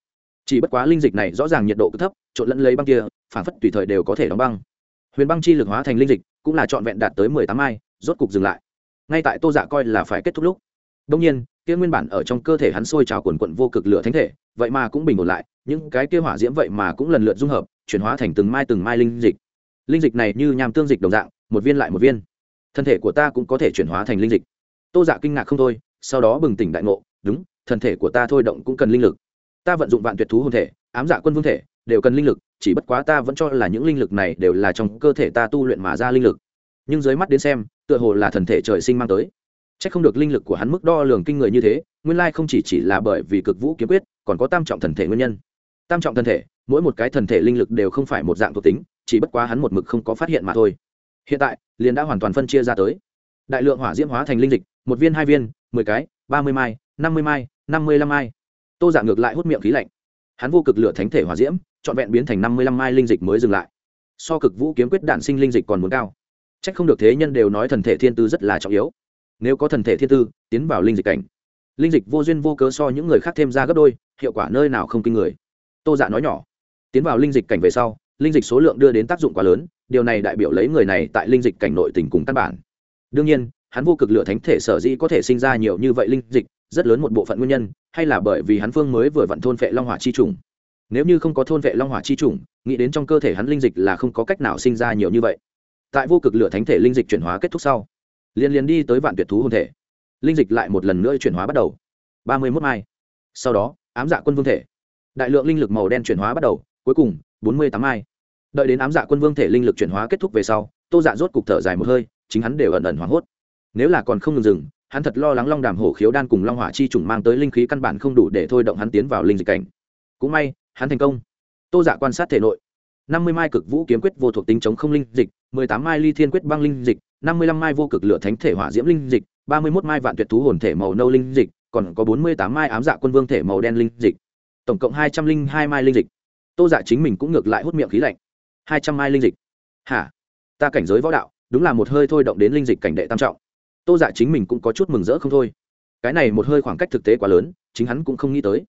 Chỉ bất quá linh dịch này rõ ràng nhiệt độ cực thấp, trộn lẫn lấy băng kia, phản phất tùy thời đều có thể đóng băng. Huyền băng chi lực hóa thành linh dịch, cũng là trọn vẹn đạt tới mười tám mai, rốt cục dừng lại. Ngay tại tô dạ coi là phải kết thúc lúc đông nhiên, kia nguyên bản ở trong cơ thể hắn sôi trào cuồn cuộn vô cực lửa thánh thể, vậy mà cũng bình ổn lại, những cái kia hỏa diễm vậy mà cũng lần lượt dung hợp, chuyển hóa thành từng mai từng mai linh dịch. Linh dịch này như nham tương dịch đồng dạng, một viên lại một viên. Thân thể của ta cũng có thể chuyển hóa thành linh dịch. Tô dạ kinh ngạc không thôi, sau đó bừng tỉnh đại ngộ, đúng, thân thể của ta thôi động cũng cần linh lực. Ta vận dụng vạn tuyệt thú hồn thể, ám dạ quân vương thể, đều cần linh lực, chỉ bất quá ta vẫn cho là những linh lực này đều là trong cơ thể ta tu luyện mà ra linh lực. Nhưng dưới mắt đến xem, tựa hồ là thần thể trời sinh mang tới. Chắc không được linh lực của hắn mức đo lường kinh người như thế, nguyên lai không chỉ chỉ là bởi vì cực vũ kiếm quyết, còn có tam trọng thần thể nguyên nhân. Tam trọng thần thể, mỗi một cái thần thể linh lực đều không phải một dạng thuộc tính, chỉ bất quá hắn một mực không có phát hiện mà thôi. Hiện tại, liền đã hoàn toàn phân chia ra tới. Đại lượng hỏa diễm hóa thành linh dịch, một viên, hai viên, mười cái, ba mươi mai, năm mươi mai, năm mươi lăm mai. Tô giả ngược lại hút miệng khí lạnh. Hắn vô cực lửa thánh thể hỏa diễm, trọn vẹn biến thành năm mươi lăm mai linh dịch mới dừng lại. So cực vũ kiếm quyết đạn sinh linh dịch còn muốn cao. Chắc không được thế nhân đều nói thần thể thiên tư rất là trọng yếu nếu có thần thể thiên tư, tiến vào linh dịch cảnh. Linh dịch vô duyên vô cớ so những người khác thêm ra gấp đôi, hiệu quả nơi nào không kinh người. Tô dạ nói nhỏ, tiến vào linh dịch cảnh về sau, linh dịch số lượng đưa đến tác dụng quá lớn, điều này đại biểu lấy người này tại linh dịch cảnh nội tình cùng căn bản. Đương nhiên, hắn vô cực lửa thánh thể sở dĩ có thể sinh ra nhiều như vậy linh dịch, rất lớn một bộ phận nguyên nhân, hay là bởi vì hắn phương mới vừa vặn thôn vệ long hỏa chi trùng nếu như không có thôn vệ long hỏa chi trùng nghĩ đến trong cơ thể hắn linh dịch là không có cách nào sinh ra nhiều như vậy. Tại vô cực lửa thánh thể linh dịch chuyển hóa kết thúc sau liền liền đi tới vạn tuyệt thú hồn thể. Linh dịch lại một lần nữa chuyển hóa bắt đầu. Ba mươi mốt mai. Sau đó, ám dạ quân vương thể. Đại lượng linh lực màu đen chuyển hóa bắt đầu, cuối cùng, bốn mươi tám mai. Đợi đến ám dạ quân vương thể linh lực chuyển hóa kết thúc về sau, tô dạ rốt cục thở dài một hơi, chính hắn đều ẩn ẩn hoảng hốt. Nếu là còn không ngừng dừng, hắn thật lo lắng long đàm hổ khiếu đan cùng long hỏa chi trùng mang tới linh khí căn bản không đủ để thôi động hắn tiến vào linh dịch cảnh. Cũng may, hắn thành công. Tô dạ quan sát thể nội. năm mươi mai cực vũ kiếm quyết vô thuộc tính chống không linh dịch, mười tám mai ly thiên quyết băng linh dịch năm mươi lăm mai vô cực lửa thánh thể hỏa diễm linh dịch, ba mươi mốt mai vạn tuyệt thú hồn thể màu nâu linh dịch, còn có bốn mươi tám mai ám dạ quân vương thể màu đen linh dịch. Tổng cộng hai trăm linh hai mai linh dịch. Tô dạ chính mình cũng ngược lại hút miệng khí lạnh. hai trăm mai linh dịch. Hả? Ta cảnh giới võ đạo, đúng là một hơi thôi động đến linh dịch cảnh đệ tam trọng. Tô dạ chính mình cũng có chút mừng rỡ không thôi. Cái này một hơi khoảng cách thực tế quá lớn, chính hắn cũng không nghĩ tới.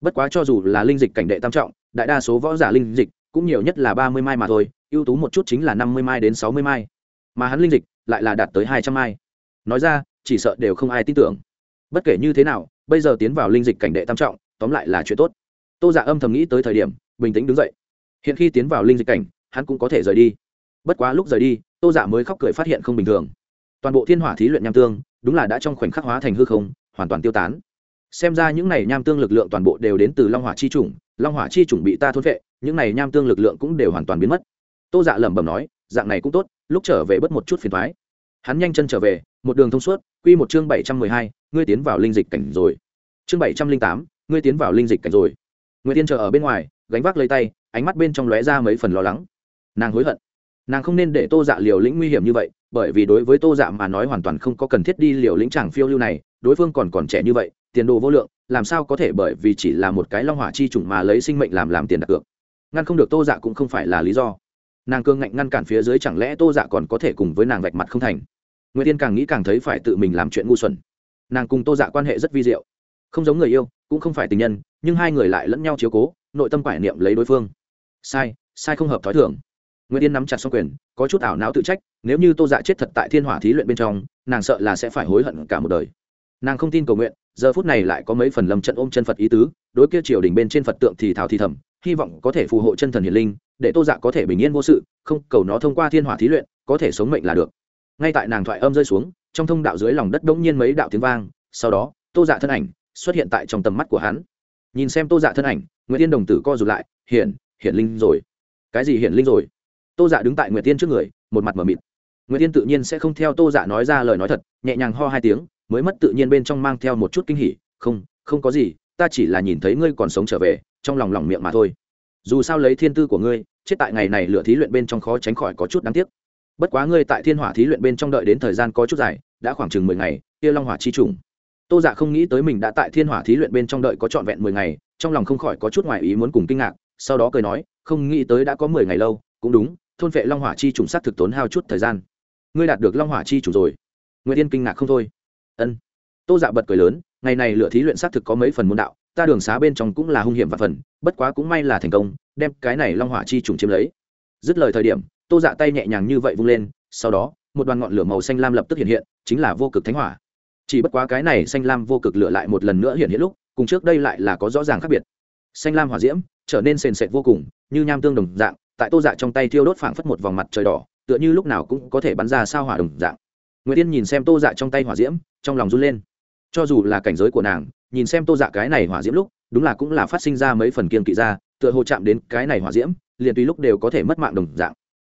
Bất quá cho dù là linh dịch cảnh đệ tam trọng, đại đa số võ giả linh dịch, cũng nhiều nhất là ba mươi mai mà thôi, ưu tú một chút chính là năm mươi mai đến sáu mươi mai. Mà hắn linh dịch lại là đạt tới hai trăm mai nói ra, chỉ sợ đều không ai tin tưởng. Bất kể như thế nào, bây giờ tiến vào linh dịch cảnh đệ tam trọng, tóm lại là chuyện tốt. Tô giả âm thầm nghĩ tới thời điểm, bình tĩnh đứng dậy. Hiện khi tiến vào linh dịch cảnh, hắn cũng có thể rời đi. Bất quá lúc rời đi, tô giả mới khóc cười phát hiện không bình thường. Toàn bộ thiên hỏa thí luyện nham tương, đúng là đã trong khoảnh khắc hóa thành hư không, hoàn toàn tiêu tán. Xem ra những này nham tương lực lượng toàn bộ đều đến từ long hỏa chi chủng, long hỏa chi chủng bị ta thôn vệ những này nham tương lực lượng cũng đều hoàn toàn biến mất. Tô dạ lẩm bẩm nói, dạng này cũng tốt lúc trở về bớt một chút phiền thoái. Hắn nhanh chân trở về, một đường thông suốt q một chương bảy trăm mười hai, ngươi tiến vào linh dịch cảnh rồi. Chương bảy trăm linh tám, ngươi tiến vào linh dịch cảnh rồi. Nguyễn tiên chờ ở bên ngoài, gánh vác lấy tay, ánh mắt bên trong lóe ra mấy phần lo lắng. Nàng hối hận. Nàng không nên để tô dạ liều lĩnh nguy hiểm như vậy, bởi vì đối với tô dạ mà nói hoàn toàn không có cần thiết đi liều lĩnh chàng phiêu lưu này, đối phương còn còn trẻ như vậy, tiền đồ vô lượng, làm sao có thể bởi vì chỉ là một cái long hỏa chi trùng mà lấy sinh mệnh làm làm tiền đặt cược. Ngăn không được tô dạ cũng không phải là lý do nàng cương ngạnh ngăn cản phía dưới chẳng lẽ tô dạ còn có thể cùng với nàng vạch mặt không thành? Nguyễn tiên càng nghĩ càng thấy phải tự mình làm chuyện ngu xuẩn. Nàng cùng tô dạ quan hệ rất vi diệu. Không giống người yêu, cũng không phải tình nhân, nhưng hai người lại lẫn nhau chiếu cố, nội tâm quải niệm lấy đối phương. Sai sai không hợp t h ó i thưởng nguyễn tiên nắm chặt xong quyền, có chút ảo não tự trách, nếu như tô dạ chết thật tại thiên hỏa thí luyện bên trong, nàng sợ là sẽ phải hối hận cả một đời. Nàng không tin cầu nguyện, giờ phút này lại có mấy phần lầm trận ôm chân phật ý tứ, đối kia triều đình bên trên phật tượng thì thảo thì thầm, hy vọng có thể phù hộ chân thần hiền linh để tô dạ có thể bình yên vô sự, không, cầu nó thông qua thiên hỏa thí luyện, có thể sống mệnh là được. Ngay tại nàng thoại âm rơi xuống, trong thông đạo dưới lòng đất đ nhiên mấy đạo tiếng vang, sau đó, tô dạ thân ảnh xuất hiện tại trong tầm mắt của hắn. Nhìn xem tô dạ thân ảnh nguyễn tiên đồng tử co rụt lại, hiển hiển linh rồi. Cái gì hiển linh rồi? Tô dạ đứng tại nguyễn tiên trước người, một mặt m ở mịt. Nguyễn tiên tự nhiên sẽ không theo tô dạ nói ra lời nói thật, nhẹ nhàng ho hai tiếng, mới mất tự nhiên bên trong mang theo một chút kinh hỉ, không không có gì, ta chỉ là nhìn thấy ngươi còn sống trở về, trong lòng lòng miệng mà thôi dù sao lấy thiên tư của ngươi, chết tại ngày này lựa thí luyện bên trong khó tránh khỏi có chút đáng tiếc. Bất quá ngươi tại thiên hỏa thí luyện bên trong đợi đến thời gian có chút dài, đã khoảng chừng mười ngày, kia long hỏa chi trùng. Tô dạ không nghĩ tới mình đã tại thiên hỏa thí luyện bên trong đợi có trọn vẹn mười ngày, trong lòng không khỏi có chút ngoài ý muốn cùng kinh ngạc, sau đó cười nói, không nghĩ tới đã có mười ngày lâu, cũng đúng, thôn vệ long hỏa chi trùng s á t thực tốn hao chút thời gian. Ngươi đạt được long hỏa chi trùng rồi. Nguyễn tiên kinh ngạc không thôi. Ân. Tô dạ bật cười lớn, ngày này lựa thí luyện s á t thực có mấy phần môn đạo ta đường xá bên trong cũng là hung hiểm và phần, bất quá cũng may là thành công, đem cái này long hỏa chi trùng chiếm lấy. Dứt lời thời điểm, tô dạ tay nhẹ nhàng như vậy vung lên, sau đó, một đoàn ngọn lửa màu xanh lam lập tức hiện hiện, chính là vô cực thánh hỏa. Chỉ bất quá cái này xanh lam vô cực lửa lại một lần nữa hiện hiện lúc, cùng trước đây lại là có rõ ràng khác biệt. Xanh lam hỏa diễm, trở nên sền sệt vô cùng, như nham tương đồng dạng, tại tô dạ trong tay thiêu đốt phảng phất một vòng mặt trời đỏ, tựa như lúc nào cũng có thể bắn ra sao hỏa đồng dạng. Nguyễn tiên nhìn xem tô dạ trong tay hỏa diễm, trong lòng run lên. Cho dù là cảnh giới của nàng nhìn xem tô dạ cái này hỏa diễm lúc, đúng là cũng là phát sinh ra mấy phần kiên kỵ ra, tựa hồ chạm đến cái này hỏa diễm, liền tùy lúc đều có thể mất mạng đồng dạng.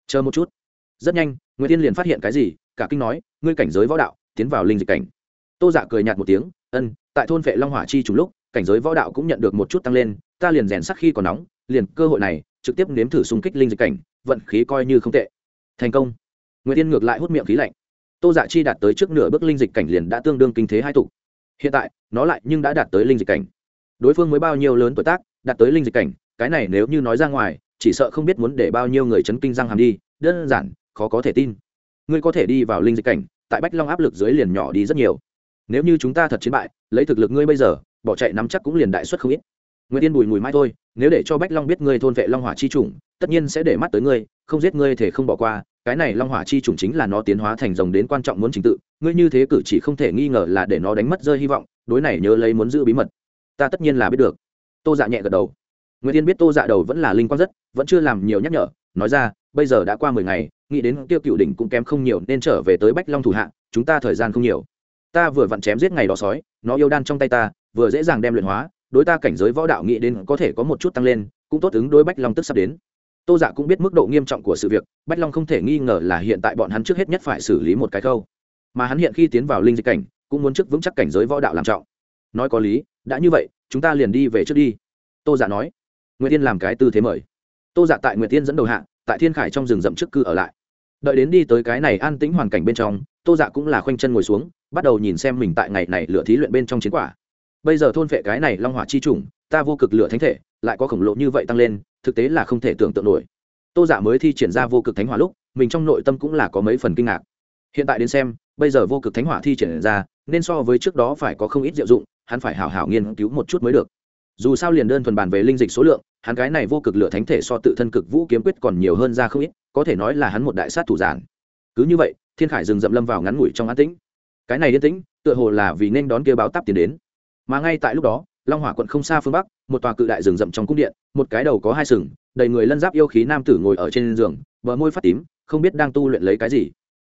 Chờ một chút. Rất nhanh nguyễn tiên liền phát hiện cái gì, cả kinh nói, ngươi cảnh giới võ đạo, tiến vào linh dịch cảnh. Tô dạ cười nhạt một tiếng, ân, tại thôn vệ long hỏa chi trùng lúc, cảnh giới võ đạo cũng nhận được một chút tăng lên, ta liền rèn sắc khi còn nóng, liền cơ hội này, trực tiếp nếm thử xung kích linh dịch cảnh, vận khí coi như không tệ. Thành công. Nguyễn tiên ngược lại hút miệng khí lạnh. Tô dạ chi đạt tới trước nửa bước linh dịch cảnh liền đã tương đương kinh thế hai tục hiện tại, nó lại nhưng đã đạt tới linh dịch cảnh. Đối phương mới bao nhiêu lớn tuổi tác, đạt tới linh dịch cảnh, cái này nếu như nói ra ngoài, chỉ sợ không biết muốn để bao nhiêu người chấn kinh răng hàm đi, đơn giản, khó có thể tin. Ngươi có thể đi vào linh dịch cảnh, tại bách long áp lực dưới liền nhỏ đi rất nhiều. Nếu như chúng ta thật chiến bại, lấy thực lực ngươi bây giờ, bỏ chạy nắm chắc cũng liền đại xuất không ít. Nguyên tiên bùi mùi mai thôi, nếu để cho bách long biết ngươi thôn vệ long hỏa chi chủng, tất nhiên sẽ để mắt tới ngươi, không giết ngươi thể không bỏ qua cái này long hỏa chi trùng chính là nó tiến hóa thành rồng đến quan trọng muốn trình tự, ngươi như thế cử chỉ không thể nghi ngờ là để nó đánh mất rơi hy vọng, đối này nhớ lấy muốn giữ bí mật. Ta tất nhiên là biết được. Tô dạ nhẹ gật đầu. Nguyễn tiên biết tô dạ đầu vẫn là linh quang rất, vẫn chưa làm nhiều nhắc nhở, nói ra, bây giờ đã qua mười ngày, nghĩ đến tiêu cựu đỉnh cũng kém không nhiều nên trở về tới bách long thủ hạ, chúng ta thời gian không nhiều. Ta vừa vặn chém giết ngày đó sói, nó yêu đan trong tay ta, vừa dễ dàng đem luyện hóa, đối ta cảnh giới võ đạo nghĩ đến có thể có một chút tăng lên, cũng tốt ứng đối bách long tức sắp đến tô dạ cũng biết mức độ nghiêm trọng của sự việc, bách long không thể nghi ngờ là hiện tại bọn hắn trước hết nhất phải xử lý một cái khâu. Mà hắn hiện khi tiến vào linh dịch cảnh, cũng muốn trước vững chắc cảnh giới võ đạo làm trọng. Nói có lý, đã như vậy, chúng ta liền đi về trước đi. Tô dạ nói. Nguyệt tiên làm cái tư thế mời. Tô dạ tại nguyệt tiên dẫn đầu hạ, tại thiên khải trong rừng rậm trước cư ở lại. Đợi đến đi tới cái này an tĩnh hoàn cảnh bên trong, tô dạ cũng là khoanh chân ngồi xuống, bắt đầu nhìn xem mình tại ngày này lửa thí luyện bên trong chiến quả. Bây giờ thôn vệ cái này long hỏa chi trùng ta vô cực lửa thánh thể, lại có khổng lồ như vậy tăng lên thực tế là không thể tưởng tượng nổi. Tô giả dạ mới thi triển ra vô cực thánh hỏa lúc, mình trong nội tâm cũng là có mấy phần kinh ngạc. Hiện tại đến xem, bây giờ vô cực thánh hỏa thi triển ra, nên so với trước đó phải có không ít diệu dụng, hắn phải hào hảo nghiên cứu một chút mới được. Dù sao liền đơn thuần bàn về linh dịch số lượng, hắn cái này vô cực lửa thánh thể so tự thân cực vũ kiếm quyết còn nhiều hơn ra không ít, có thể nói là hắn một đại sát thủ giản. Cứ như vậy, thiên khải dừng dậm lâm vào ngắn ngủi trong an tĩnh. Cái này yên tĩnh, tựa hồ là vì nên đón kia báo táp tiền đến. Mà ngay tại lúc đó long hỏa quận không xa phương bắc, một tòa cự đại rừng rậm trong cung điện, một cái đầu có hai sừng, đầy người lân giáp yêu khí nam tử ngồi ở trên giường, bờ môi phát tím, không biết đang tu luyện lấy cái gì.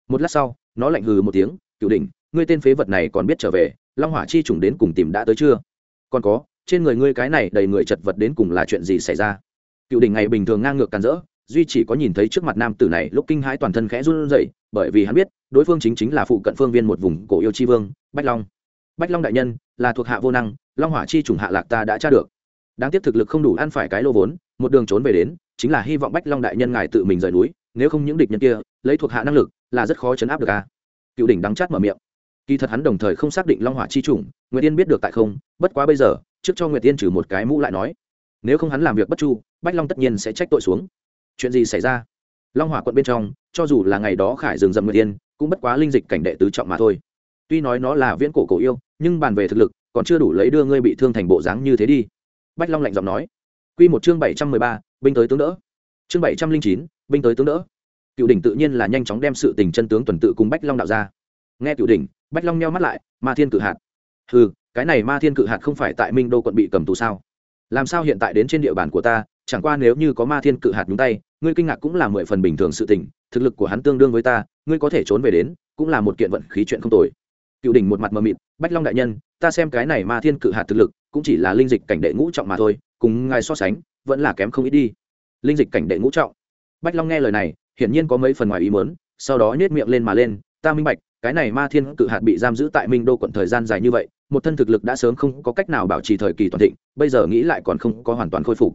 Một lát sau, nó lạnh hừ một tiếng cựu đỉnh, ngươi tên phế vật này còn biết trở về, long hỏa chi trùng đến cùng tìm đã tới chưa? Còn có, trên người ngươi cái này đầy người chật vật đến cùng là chuyện gì xảy ra? Cựu đỉnh ngày bình thường ngang ngược càn rỡ, duy chỉ có nhìn thấy trước mặt nam tử này lúc kinh hãi toàn thân khẽ run rẩy, bởi vì hắn biết, đối phương chính chính là phụ cận phương viên một vùng cổ yêu chi vương, bách long. Bách long đại nhân, là thuộc hạ vô năng long hỏa chi trùng hạ lạc ta đã tra được. Đáng tiếc thực lực không đủ ăn phải cái lô vốn một đường trốn về đến chính là hy vọng bách long đại nhân ngài tự mình rời núi nếu không những địch nhân kia lấy thuộc hạ năng lực là rất khó chấn áp được a. Cựu đỉnh đắng chát mở miệng. Kỳ thật hắn đồng thời không xác định long hỏa chi trùng, nguyệt tiên biết được tại không bất quá bây giờ trước cho nguyệt tiên trừ một cái mũ lại nói. Nếu không hắn làm việc bất chu bách long tất nhiên sẽ trách tội xuống. Chuyện gì xảy ra? Long hỏa quận bên trong cho dù là ngày đó khải rừng rậm nguyệt tiên cũng bất quá linh dịch cảnh đệ tứ trọng mà thôi. Tuy nói nó là viễn cổ cổ yêu nhưng bàn về thực lực còn chưa đủ lấy đưa ngươi bị thương thành bộ dáng như thế đi. Bách long lạnh giọng nói. Q một chương bảy trăm mười ba, binh tới tướng đỡ. Chương bảy trăm linh chín, binh tới tướng đỡ. Cựu đỉnh tự nhiên là nhanh chóng đem sự tình chân tướng tuần tự cùng bách long đạo ra. Nghe cựu đỉnh, bách long nheo mắt lại, ma thiên cự hạt. Ừ cái này ma thiên cự hạt không phải tại minh đô quận bị cầm tù sao? Làm sao hiện tại đến trên địa bàn của ta, chẳng qua nếu như có ma thiên cự hạt nhúng tay, ngươi kinh ngạc cũng là mười phần bình thường sự tình, thực lực của hắn tương đương với ta, ngươi có thể trốn về đến, cũng là một kiện vận khí chuyện không tồi. Cựu đỉnh một mặt mờ mịt, bách long đại nhân ta xem cái này ma thiên cự hạt thực lực, cũng chỉ là linh dịch cảnh đệ ngũ trọng mà thôi, cùng ngài so sánh, vẫn là kém không ít đi. Linh dịch cảnh đệ ngũ trọng. Bách long nghe lời này, hiển nhiên có mấy phần ngoài ý mớn sau đó nhét miệng lên mà lên, ta minh bạch, cái này ma thiên cự hạt bị giam giữ tại minh đô quận thời gian dài như vậy, một thân thực lực đã sớm không có cách nào bảo trì thời kỳ toàn thịnh, bây giờ nghĩ lại còn không có hoàn toàn khôi phục.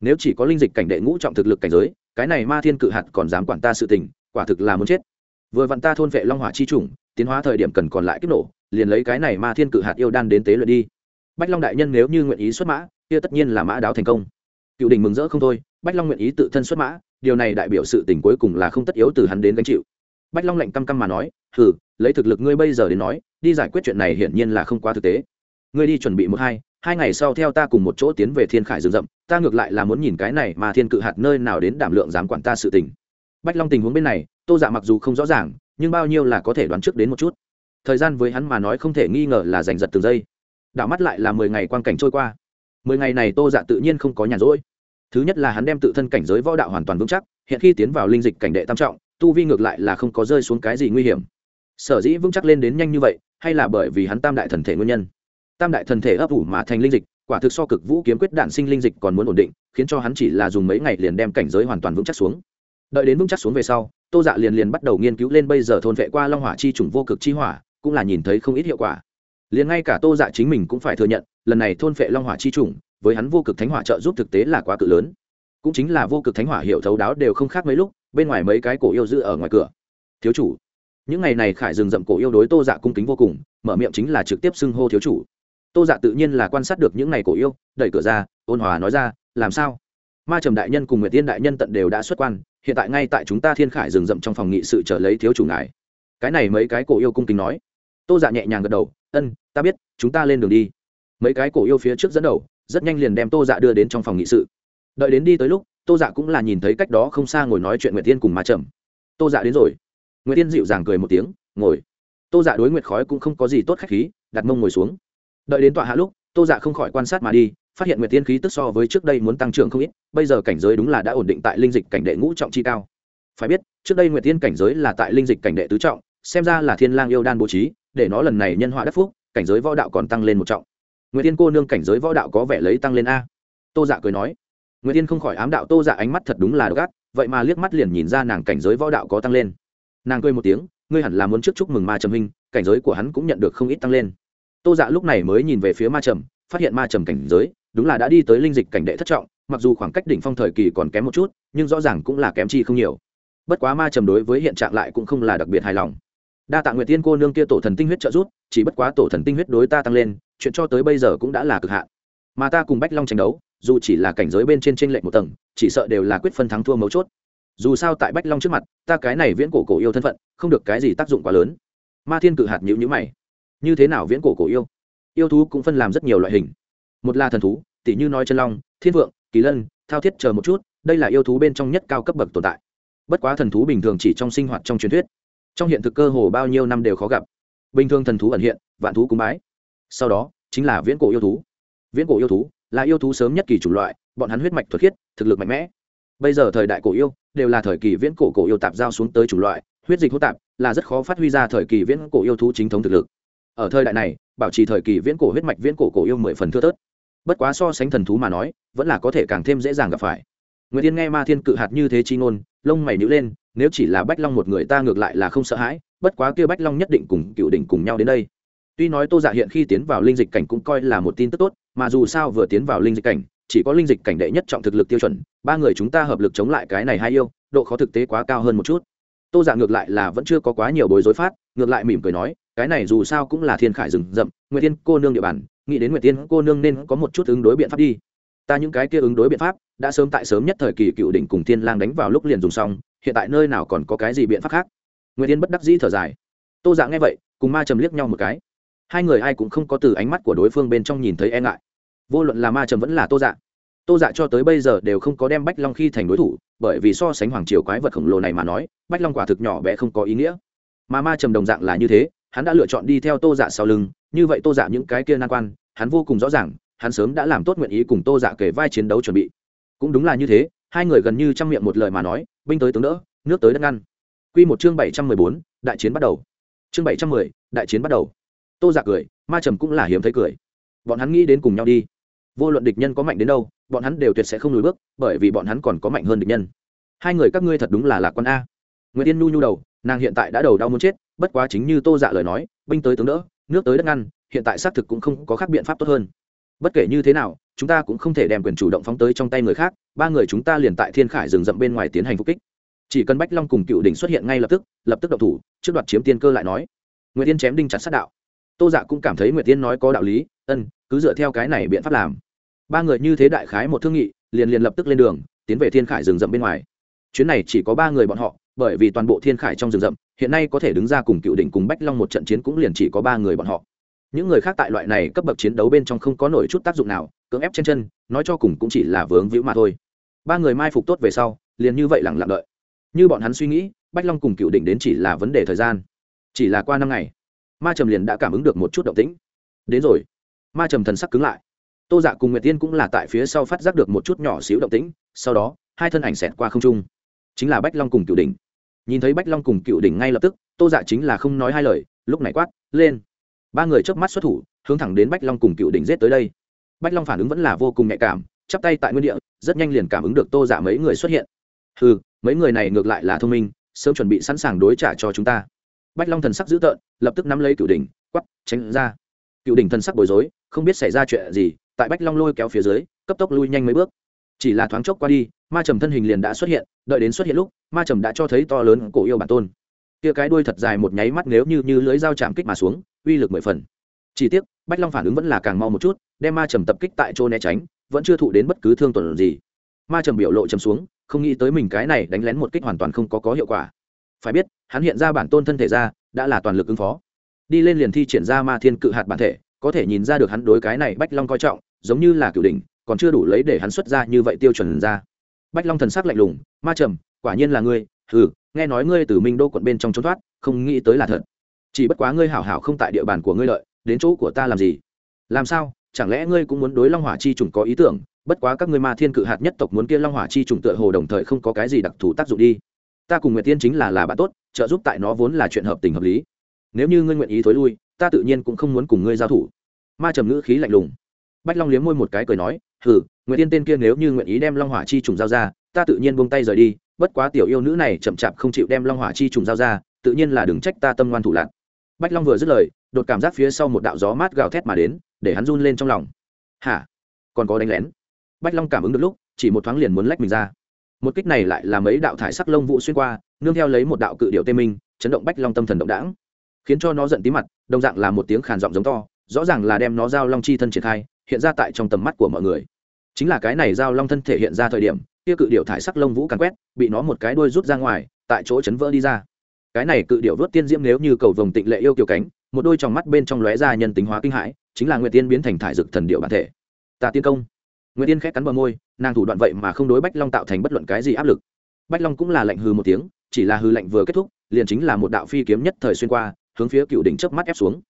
Nếu chỉ có linh dịch cảnh đệ ngũ trọng thực lực cảnh giới, cái này ma thiên cự hạt còn dám quản ta sự tình, quả thực là muốn chết. Vừa vặn ta thôn vệ long hỏa chi chủng, tiến hóa thời điểm cần còn lại kích nổ liền lấy cái này ma thiên cự hạt yêu đan đến tế luyện đi. Bách long đại nhân nếu như nguyện ý xuất mã, kia tất nhiên là mã đáo thành công. Cựu đình mừng rỡ không thôi, bách long nguyện ý tự thân xuất mã, điều này đại biểu sự tình cuối cùng là không tất yếu từ hắn đến gánh chịu. Bách long lệnh căm căm mà nói thử lấy thực lực ngươi bây giờ đến nói, đi giải quyết chuyện này hiển nhiên là không quá thực tế. Ngươi đi chuẩn bị một hai hai ngày sau theo ta cùng một chỗ tiến về thiên khải rừng rậm, ta ngược lại là muốn nhìn cái này mà thiên cự hạt nơi nào đến đảm lượng dám quản ta sự tình. Bách long tình huống bên này, tô dạ mặc dù không rõ ràng, nhưng bao nhiêu là có thể đoán trước đến một chút thời gian với hắn mà nói không thể nghi ngờ là giành giật từng giây. Đảo mắt lại là mười ngày quan cảnh trôi qua. Mười ngày này tô dạ tự nhiên không có nhàn rỗi. Thứ nhất là hắn đem tự thân cảnh giới võ đạo hoàn toàn vững chắc, hiện khi tiến vào linh dịch cảnh đệ tam trọng, tu vi ngược lại là không có rơi xuống cái gì nguy hiểm. Sở dĩ vững chắc lên đến nhanh như vậy, hay là bởi vì hắn tam đại thần thể nguyên nhân? Tam đại thần thể ấp ủ mà thành linh dịch, quả thực so cực vũ kiếm quyết đạn sinh linh dịch còn muốn ổn định, khiến cho hắn chỉ là dùng mấy ngày liền đem cảnh giới hoàn toàn vững chắc xuống. Đợi đến vững chắc xuống về sau, tô dạ liền liền bắt đầu nghiên cứu lên bây giờ thôn vệ qua long hỏa chi trùng vô cực chi hỏa cũng là nhìn thấy không ít hiệu quả. Liền ngay cả tô dạ chính mình cũng phải thừa nhận, lần này thôn phệ long hỏa chi chủng, với hắn vô cực thánh hỏa trợ giúp thực tế là quá cự lớn. Cũng chính là vô cực thánh hỏa hiệu thấu đáo đều không khác mấy lúc, bên ngoài mấy cái cổ yêu giữ ở ngoài cửa. Thiếu chủ. Những ngày này khải rừng rậm cổ yêu đối tô dạ cung kính vô cùng, mở miệng chính là trực tiếp xưng hô thiếu chủ. Tô dạ tự nhiên là quan sát được những ngày cổ yêu, đẩy cửa ra, ôn hòa nói ra, làm sao? Ma trầm đại nhân cùng nguyệt tiên đại nhân tận đều đã xuất quan, hiện tại ngay tại chúng ta thiên khải rừng rậm trong phòng nghị sự trở lấy thiếu chủ ngài. Cái này mấy cái cổ yêu cung kính nói tô dạ nhẹ nhàng gật đầu, ân, ta biết, chúng ta lên đường đi. Mấy cái cổ yêu phía trước dẫn đầu, rất nhanh liền đem tô dạ đưa đến trong phòng nghị sự. Đợi đến đi tới lúc, tô dạ cũng là nhìn thấy cách đó không xa ngồi nói chuyện nguyệt tiên cùng ma trầm. Tô dạ đến rồi. Nguyệt tiên dịu dàng cười một tiếng, ngồi. Tô dạ đối nguyệt khói cũng không có gì tốt khách khí, đặt mông ngồi xuống. Đợi đến tọa hạ lúc, tô dạ không khỏi quan sát mà đi, phát hiện nguyệt tiên khí tức so với trước đây muốn tăng trưởng không ít, bây giờ cảnh giới đúng là đã ổn định tại linh dịch cảnh đệ ngũ trọng chi cao. Phải biết, trước đây nguyệt tiên cảnh giới là tại linh dịch cảnh đệ tứ trọng, xem ra là thiên lang yêu đan bố trí để nó lần này nhân họa đất phúc, cảnh giới võ đạo còn tăng lên một trọng. Nguyễn tiên cô nương cảnh giới võ đạo có vẻ lấy tăng lên a. Tô dạ cười nói. Nguyễn tiên không khỏi ám đạo tô dạ ánh mắt thật đúng là gắt vậy mà liếc mắt liền nhìn ra nàng cảnh giới võ đạo có tăng lên. Nàng cười một tiếng, ngươi hẳn là muốn trước chúc mừng ma trầm hình cảnh giới của hắn cũng nhận được không ít tăng lên. Tô dạ lúc này mới nhìn về phía ma trầm, phát hiện ma trầm cảnh giới, đúng là đã đi tới linh dịch cảnh đệ thất trọng, mặc dù khoảng cách đỉnh phong thời kỳ còn kém một chút, nhưng rõ ràng cũng là kém chi không nhiều. Bất quá ma trầm đối với hiện trạng lại cũng không là đặc biệt hài lòng đa tạ nguyệt tiên cô nương kia tổ thần tinh huyết trợ giúp, chỉ bất quá tổ thần tinh huyết đối ta tăng lên, chuyện cho tới bây giờ cũng đã là cực hạn. Mà ta cùng bách long tranh đấu, dù chỉ là cảnh giới bên trên t r ê n lệch một tầng, chỉ sợ đều là quyết phân thắng thua mấu chốt. Dù sao tại bách long trước mặt, ta cái này viễn cổ cổ yêu thân phận, không được cái gì tác dụng quá lớn. Ma thiên cự hạt nhữ nhữ mày. Như thế nào viễn cổ cổ yêu? Yêu thú cũng phân làm rất nhiều loại hình. Một là thần thú tỷ như nói chân long, thiên vượng, kỳ lân, thao thiết chờ một chút, đây là yêu thú bên trong nhất cao cấp bậc tồn tại. Bất quá thần thú bình thường chỉ trong sinh hoạt trong truyền thuyết trong hiện thực cơ hồ bao nhiêu năm đều khó gặp. Bình thường thần thú ẩn hiện, vạn thú cúng bái. Sau đó, chính là viễn cổ yêu thú. Viễn cổ yêu thú là yêu thú sớm nhất kỳ chủng loại, bọn hắn huyết mạch thuật khiết, thực lực mạnh mẽ. Bây giờ thời đại cổ yêu đều là thời kỳ viễn cổ cổ yêu tạp giao xuống tới chủng loại, huyết dịch hô tạp là rất khó phát huy ra thời kỳ viễn cổ yêu thú chính thống thực lực. Ở thời đại này, bảo trì thời kỳ viễn cổ huyết mạch viễn cổ cổ yêu mười phần thưa tớt bất quá so sánh thần thú mà nói, vẫn là có thể càng thêm dễ dàng gặp phải. Người tiên nghe ma thiên cự hạt như thế chi ngôn, lông mày nhữ lên nếu chỉ là bách long một người ta ngược lại là không sợ hãi, bất quá kia bách long nhất định cùng cựu đỉnh cùng nhau đến đây. Tuy nói tô dạ hiện khi tiến vào linh dịch cảnh cũng coi là một tin tức tốt, mà dù sao vừa tiến vào linh dịch cảnh, chỉ có linh dịch cảnh đệ nhất trọng thực lực tiêu chuẩn, ba người chúng ta hợp lực chống lại cái này hai yêu, độ khó thực tế quá cao hơn một chút. Tô dạ ngược lại là vẫn chưa có quá nhiều bối rối phát, ngược lại mỉm cười nói, cái này dù sao cũng là thiên khải rừng rậm, nguyệt tiên cô nương địa bàn, nghĩ đến nguyệt tiên cô nương nên có một chút ứng đối biện pháp đi. Ta những cái kia ứng đối biện pháp, đã sớm tại sớm nhất thời kỳ cựu đỉnh cùng thiên lang đánh vào lúc liền dùng xong hiện tại nơi nào còn có cái gì biện pháp khác? Nguyệt tiên bất đắc dĩ thở dài. Tô dạ nghe vậy, cùng ma trầm liếc nhau một cái. Hai người ai cũng không có từ ánh mắt của đối phương bên trong nhìn thấy e ngại. Vô luận là ma trầm vẫn là tô dạ. Tô dạ cho tới bây giờ đều không có đem bách long khi thành đối thủ, bởi vì so sánh hoàng triều quái vật khổng lồ này mà nói, bách long quả thực nhỏ bé không có ý nghĩa. Mà ma trầm đồng dạng là như thế, hắn đã lựa chọn đi theo tô dạ sau lưng, như vậy tô dạ những cái kia nan quan, hắn vô cùng rõ ràng, hắn sớm đã làm tốt nguyện ý cùng tô dạ kể vai chiến đấu chuẩn bị. Cũng đúng là như thế, hai người gần như chăm miệng một lời mà nói binh tới tướng đỡ, nước tới đất ngăn. Q một chương bảy trăm mười bốn, đại chiến bắt đầu. Chương bảy trăm mười, đại chiến bắt đầu. Tô dạ cười, ma trầm cũng là hiếm thấy cười. Bọn hắn nghĩ đến cùng nhau đi. Vô luận địch nhân có mạnh đến đâu, bọn hắn đều tuyệt sẽ không lùi bước, bởi vì bọn hắn còn có mạnh hơn địch nhân. Hai người các ngươi thật đúng là lạc quan a. Nguyễn tiên nhu nhu đầu, nàng hiện tại đã đầu đau muốn chết, bất quá chính như tô dạ lời nói, binh tới tướng đỡ, nước tới đất ngăn, hiện tại xác thực cũng không có khác biện pháp tốt hơn. Bất kể như thế nào chúng ta cũng không thể đem quyền chủ động phóng tới trong tay người khác, ba người chúng ta liền tại thiên khải rừng rậm bên ngoài tiến hành phục kích. Chỉ cần bách long cùng cựu đỉnh xuất hiện ngay lập tức lập tức độc thủ, trước đoạt chiếm tiên cơ lại nói. Nguyễn tiên chém đinh chặt sát đạo. Tô dạ cũng cảm thấy nguyệt tiên nói có đạo lý, ân, cứ dựa theo cái này biện pháp làm. Ba người như thế đại khái một thương nghị, liền liền lập tức lên đường, tiến về thiên khải rừng rậm bên ngoài. Chuyến này chỉ có ba người bọn họ, bởi vì toàn bộ thiên khải trong rừng rậm, hiện nay có thể đứng ra cùng cựu đỉnh cùng bách long một trận chiến cũng liền chỉ có ba người bọn họ những người khác tại loại này cấp bậc chiến đấu bên trong không có nổi chút tác dụng nào, cưỡng ép trên chân, nói cho cùng cũng chỉ là vướng víu mà thôi. Ba người mai phục tốt về sau, liền như vậy lẳng lặng đợi. Như bọn hắn suy nghĩ, bách long cùng cựu đỉnh đến chỉ là vấn đề thời gian. Chỉ là qua năm ngày, ma trầm liền đã cảm ứng được một chút động tĩnh. Đến rồi. Ma trầm thần sắc cứng lại. Tô dạ cùng nguyệt tiên cũng là tại phía sau phát giác được một chút nhỏ xíu động tĩnh, sau đó, hai thân ảnh xẹt qua không trung. Chính là bách long cùng cựu đỉnh. Nhìn thấy bách long cùng cựu đỉnh ngay lập tức, tô dạ chính là không nói hai lời, lúc này quát, lên! Ba người chớp mắt xuất thủ, hướng thẳng đến bách long cùng cựu đỉnh giết tới đây. Bách long phản ứng vẫn là vô cùng nhạy cảm, chắp tay tại nguyên địa, rất nhanh liền cảm ứng được tô dạ mấy người xuất hiện. Ừ mấy người này ngược lại là thông minh, sớm chuẩn bị sẵn sàng đối trả cho chúng ta. Bách long thần sắc dữ tợn, lập tức nắm lấy cựu đỉnh, quắp, tránh ra. Cựu đỉnh thần sắc bối rối, không biết xảy ra chuyện gì, tại bách long lôi kéo phía dưới, cấp tốc lui nhanh mấy bước. Chỉ là thoáng chốc qua đi, ma trầm thân hình liền đã xuất hiện, đợi đến xuất hiện lúc, ma trầm đã cho thấy to lớn cổ yêu bản tôn. Kia cái đuôi thật dài một nháy mắt nếu như như lưới dao chạm kích mà xuống uy lực mười phần. Chỉ tiếc, bách long phản ứng vẫn là càng mau một chút, đem ma trầm tập kích tại chỗ né tránh, vẫn chưa thụ đến bất cứ thương tổn gì. Ma trầm biểu lộ chầm xuống, không nghĩ tới mình cái này đánh lén một kích hoàn toàn không có có hiệu quả. Phải biết, hắn hiện ra bản tôn thân thể ra, đã là toàn lực ứng phó. Đi lên liền thi triển ra ma thiên cự hạt bản thể, có thể nhìn ra được hắn đối cái này bách long coi trọng, giống như là cửu đỉnh, còn chưa đủ lấy để hắn xuất ra như vậy tiêu chuẩn ra. Bách long thần sắc lạnh lùng, ma trầm, quả nhiên là ngươi ừ nghe nói ngươi từ minh đô quận bên trong trốn thoát, không nghĩ tới là thật chỉ bất quá ngươi hảo hảo không tại địa bàn của ngươi lợi, đến chỗ của ta làm gì? Làm sao? Chẳng lẽ ngươi cũng muốn đối long hỏa chi trùng có ý tưởng? Bất quá các ngươi ma thiên cự hạt nhất tộc muốn kia long hỏa chi trùng tựa hồ đồng thời không có cái gì đặc thù tác dụng đi. Ta cùng nguyệt tiên chính là là bạn tốt, trợ giúp tại nó vốn là chuyện hợp tình hợp lý. Nếu như ngươi nguyện ý thối lui, ta tự nhiên cũng không muốn cùng ngươi giao thủ. Ma trầm ngữ khí lạnh lùng. Bách long liếm môi một cái cười nói, hừ, nguyệt tiên tên kia nếu như nguyện ý đem long hỏa chi trùng giao ra, ta tự nhiên buông tay rời đi. Bất quá tiểu yêu nữ này chậm chạp không chịu đem long hỏa chi trùng giao ra, tự nhiên là đừng trách ta tâm ngoan thủ lạc bách long vừa dứt lời, đột cảm giác phía sau một đạo gió mát gào thét mà đến, để hắn run lên trong lòng. Hả? Còn có đánh lén. Bách long cảm ứng được lúc, chỉ một thoáng liền muốn lách mình ra. Một kích này lại là mấy đạo thải sắc lông vụ xuyên qua, nương theo lấy một đạo cự điệu tê minh, chấn động bách long tâm thần động đãng. Khiến cho nó giận tí mặt, đồng dạng là một tiếng khàn giọng giống to, rõ ràng là đem nó giao long chi thân triển khai, hiện ra tại trong tầm mắt của mọi người. Chính là cái này giao long thân thể hiện ra thời điểm, kia cự điệu thải sắc lông vũ càn quét, bị nó một cái đuôi rút ra ngoài, tại chỗ chấn vỡ đi ra cái này cự điệu vớt tiên diễm nếu như cầu vồng tịnh lệ yêu kiều cánh, một đôi trong mắt bên trong lóe ra nhân tính hóa kinh hãi, chính là nguyệt tiên biến thành thải dực thần điệu bản thể. Ta tiên công. Nguyệt tiên khét cắn bờ môi, nàng thủ đoạn vậy mà không đối bách long tạo thành bất luận cái gì áp lực. Bách long cũng là lạnh hư một tiếng, chỉ là hư lạnh vừa kết thúc, liền chính là một đạo phi kiếm nhất thời xuyên qua, hướng phía cựu đỉnh chớp mắt ép xuống.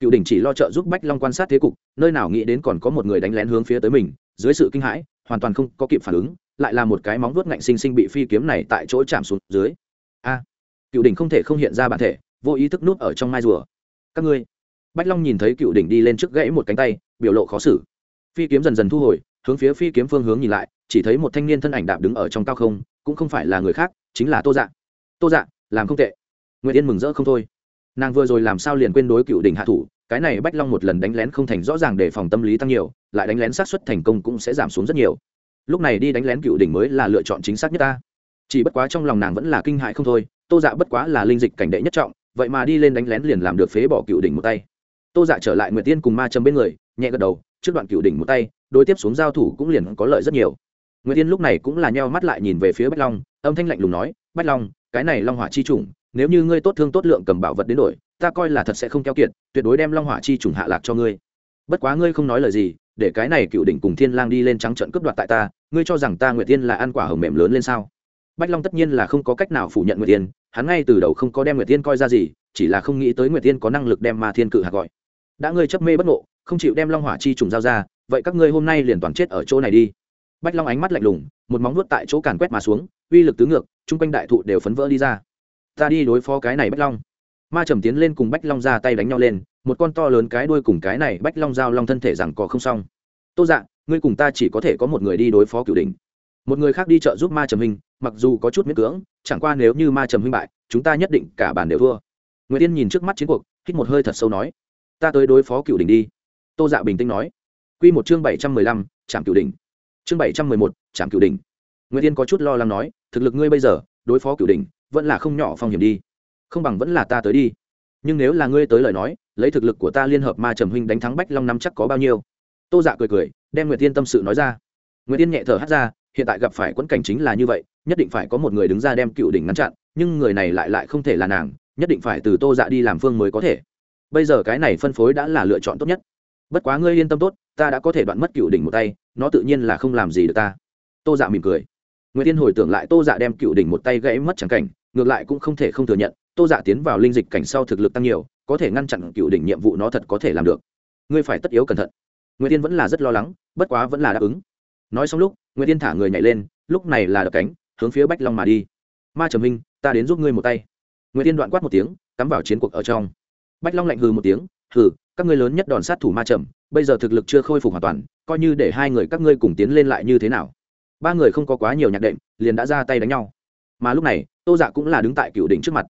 Cựu đỉnh chỉ lo trợ giúp bách long quan sát thế cục, nơi nào nghĩ đến còn có một người đánh lén hướng phía tới mình, dưới sự kinh hãi, hoàn toàn không có kịp phản ứng, lại là một cái móng vuốt ngạnh sinh sinh bị phi kiếm này tại chỗ chạm xuống dưới cựu đỉnh không thể không hiện ra bản thể, vô ý thức nút ở trong mai rùa. Các ngươi. Bách long nhìn thấy cựu đỉnh đi lên trước gãy một cánh tay, biểu lộ khó xử. Phi kiếm dần dần thu hồi, hướng phía phi kiếm phương hướng nhìn lại, chỉ thấy một thanh niên thân ảnh đạp đứng ở trong cao không, cũng không phải là người khác, chính là tô dạ. Tô dạ làm không tệ. Nguyễn yên mừng rỡ không thôi. Nàng vừa rồi làm sao liền quên đối cựu đỉnh hạ thủ, cái này bách long một lần đánh lén không thành rõ ràng để phòng tâm lý tăng nhiều, lại đánh lén sát xuất thành công cũng sẽ giảm xuống rất nhiều. Lúc này đi đánh lén cựu đỉnh mới là lựa chọn chính xác nhất ta. Chỉ bất quá trong lòng nàng vẫn là kinh hại không thôi tô dạ bất quá là linh dịch cảnh đệ nhất trọng, vậy mà đi lên đánh lén liền làm được phế bỏ cựu đỉnh một tay. Tô dạ trở lại nguyệt tiên cùng ma châm bên người, nhẹ gật đầu, trước đoạn cựu đỉnh một tay, đối tiếp xuống giao thủ cũng liền có lợi rất nhiều. Nguyệt tiên lúc này cũng là nheo mắt lại nhìn về phía bách long, âm thanh lạnh lùng nói, bách long, cái này long hỏa chi trùng nếu như ngươi tốt thương tốt lượng cầm bảo vật đến đổi, ta coi là thật sẽ không keo kiệt, tuyệt đối đem long hỏa chi trùng hạ lạc cho ngươi. Bất quá ngươi không nói lời gì, để cái này cựu đỉnh cùng thiên lang đi lên trắng trận cướp đoạt tại ta, ngươi cho rằng ta nguyệt tiên là ăn quả hồng mềm lớn lên sao? Bách long tất nhiên là không có cách nào phủ nhận nguyệt tiên hắn ngay từ đầu không có đem nguyệt tiên coi ra gì, chỉ là không nghĩ tới nguyệt tiên có năng lực đem ma thiên cự hạt gọi. Đã ngươi chấp mê bất ngộ, không chịu đem long hỏa chi trùng giao ra, vậy các ngươi hôm nay liền toàn chết ở chỗ này đi. Bách long ánh mắt lạnh lùng, một móng nuốt tại chỗ càn quét mà xuống, uy lực tứ ngược, chung quanh đại thụ đều phấn vỡ đi ra. Ta đi đối phó cái này bách long. Ma trầm tiến lên cùng bách long ra tay đánh nhau lên, một con to lớn cái đuôi cùng cái này bách long giao long thân thể rằng có không xong. Tô dạ ngươi cùng ta chỉ có thể có một người đi đối phó cửu đình một người khác đi chợ giúp ma trầm hình, mặc dù có chút miễn cưỡng, chẳng qua nếu như ma trầm huynh bại, chúng ta nhất định cả bản đều thua. Nguyễn tiên nhìn trước mắt chiến cuộc, hít một hơi thật sâu nói, ta tới đối phó cựu đỉnh đi. Tô dạ bình tĩnh nói. Q một chương bảy trăm mười lăm trạm cựu đỉnh. Chương bảy trăm mười một trạm cựu đỉnh. Nguyễn tiên có chút lo lắng nói, thực lực ngươi bây giờ, đối phó cựu đỉnh, vẫn là không nhỏ phong hiểm đi. Không bằng vẫn là ta tới đi. Nhưng nếu là ngươi tới lời nói, lấy thực lực của ta liên hợp ma trầm huynh đánh thắng bách long năm chắc có bao nhiêu? Tô dạ cười cười, đem nguyệt tiên tâm sự nói ra. Nguyệt tiên nhẹ thở hắt ra hiện tại gặp phải quẫn cảnh chính là như vậy, nhất định phải có một người đứng ra đem cựu đỉnh ngăn chặn, nhưng người này lại lại không thể là nàng, nhất định phải từ tô dạ đi làm phương mới có thể. Bây giờ cái này phân phối đã là lựa chọn tốt nhất. Bất quá ngươi yên tâm tốt, ta đã có thể đoạn mất cựu đỉnh một tay, nó tự nhiên là không làm gì được ta. Tô dạ mỉm cười. Nguyễn tiên hồi tưởng lại tô dạ đem cựu đỉnh một tay gãy mất trắng cảnh, ngược lại cũng không thể không thừa nhận, tô dạ tiến vào linh dịch cảnh sau thực lực tăng nhiều, có thể ngăn chặn cựu đỉnh nhiệm vụ nó thật có thể làm được. Ngươi phải tất yếu cẩn thận. Nguyễn tiên vẫn là rất lo lắng, bất quá vẫn là đáp ứng. Nói xong lúc Nguyệt tiên thả người nhảy lên, lúc này là đập cánh, hướng phía bách long mà đi. Ma trầm minh, ta đến giúp ngươi một tay. Nguyệt tiên đoạn quát một tiếng, cắm vào chiến cuộc ở trong. Bách long lạnh hừ một tiếng, hừ, các ngươi lớn nhất đòn sát thủ ma trầm, bây giờ thực lực chưa khôi phục hoàn toàn, coi như để hai người các ngươi cùng tiến lên lại như thế nào? Ba người không có quá nhiều nhạc đệm, liền đã ra tay đánh nhau. Mà lúc này, tô dạ cũng là đứng tại cựu đỉnh trước mặt.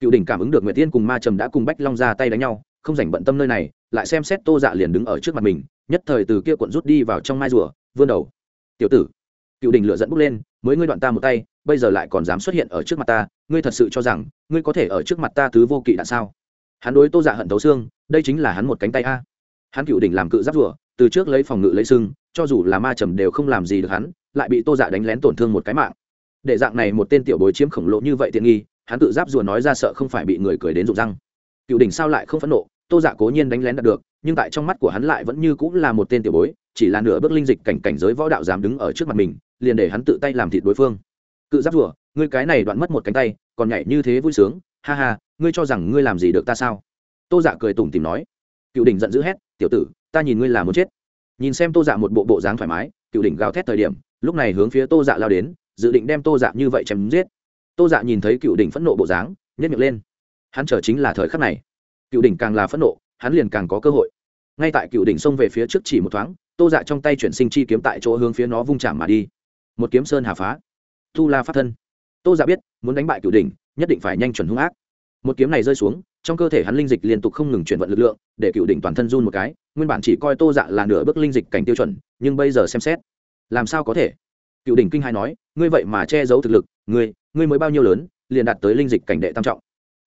Cựu đỉnh cảm ứng được nguyệt tiên cùng ma trầm đã cùng bách long ra tay đánh nhau, không rảnh bận tâm nơi này, lại xem xét tô dạ liền đứng ở trước mặt mình, nhất thời từ kia cuộn rút đi vào trong mai rùa, vươn đầu tiểu tử. Cựu đỉnh lựa dẫn bước lên, mới ngươi đoạn ta một tay, bây giờ lại còn dám xuất hiện ở trước mặt ta, ngươi thật sự cho rằng ngươi có thể ở trước mặt ta thứ vô kỵ đạn sao? Hắn đối tô dạ hận thấu xương, đây chính là hắn một cánh tay a. Hắn cựu đỉnh làm cự giáp rùa, từ trước lấy phòng ngự lấy sưng cho dù là ma trầm đều không làm gì được hắn, lại bị tô dạ đánh lén tổn thương một cái mạng. Để dạng này một tên tiểu bối chiếm khổng lồ như vậy tiện nghi, hắn tự giáp rùa nói ra sợ không phải bị người cười đến rụng răng. Cựu đỉnh sao lại không phẫn nộ? Tô dạ cố nhiên đánh lén đạt được, nhưng tại trong mắt của hắn lại vẫn như cũng là một tên tiểu bối, chỉ là nửa bước linh dịch cảnh cảnh giới võ đạo dám đứng ở trước mặt mình, liền để hắn tự tay làm thịt đối phương. Cự giáp rùa, ngươi cái này đoạn mất một cánh tay, còn nhảy như thế vui sướng, ha ha, ngươi cho rằng ngươi làm gì được ta sao? Tô dạ cười tủm tìm nói. Cựu đỉnh giận dữ hét, tiểu tử, ta nhìn ngươi là muốn chết. Nhìn xem tô dạ một bộ bộ dáng thoải mái, cựu đỉnh gào thét thời điểm, lúc này hướng phía tô dạ lao đến, dự định đem tô dạ như vậy chém giết. Tô dạ nhìn thấy cựu đỉnh phẫn nộ bộ dáng nhét miệng lên. Hắn chờ chính là thời khắc này cựu đỉnh càng là phẫn nộ, hắn liền càng có cơ hội. Ngay tại cựu đỉnh xông về phía trước chỉ một thoáng, tô dạ trong tay chuyển sinh chi kiếm tại chỗ hướng phía nó vung chạm mà đi. Một kiếm sơn hà phá. Tu la phát thân. Tô dạ biết, muốn đánh bại cựu đỉnh, nhất định phải nhanh chuẩn hung ác. Một kiếm này rơi xuống, trong cơ thể hắn linh dịch liên tục không ngừng chuyển vận lực lượng, để cựu đỉnh toàn thân run một cái, nguyên bản chỉ coi tô dạ là nửa bước linh dịch cảnh tiêu chuẩn, nhưng bây giờ xem xét, làm sao có thể? Cựu đỉnh kinh hai nói, ngươi vậy mà che giấu thực lực, ngươi ngươi mới bao nhiêu lớn, liền đạt tới linh dịch cảnh đệ tam trọng.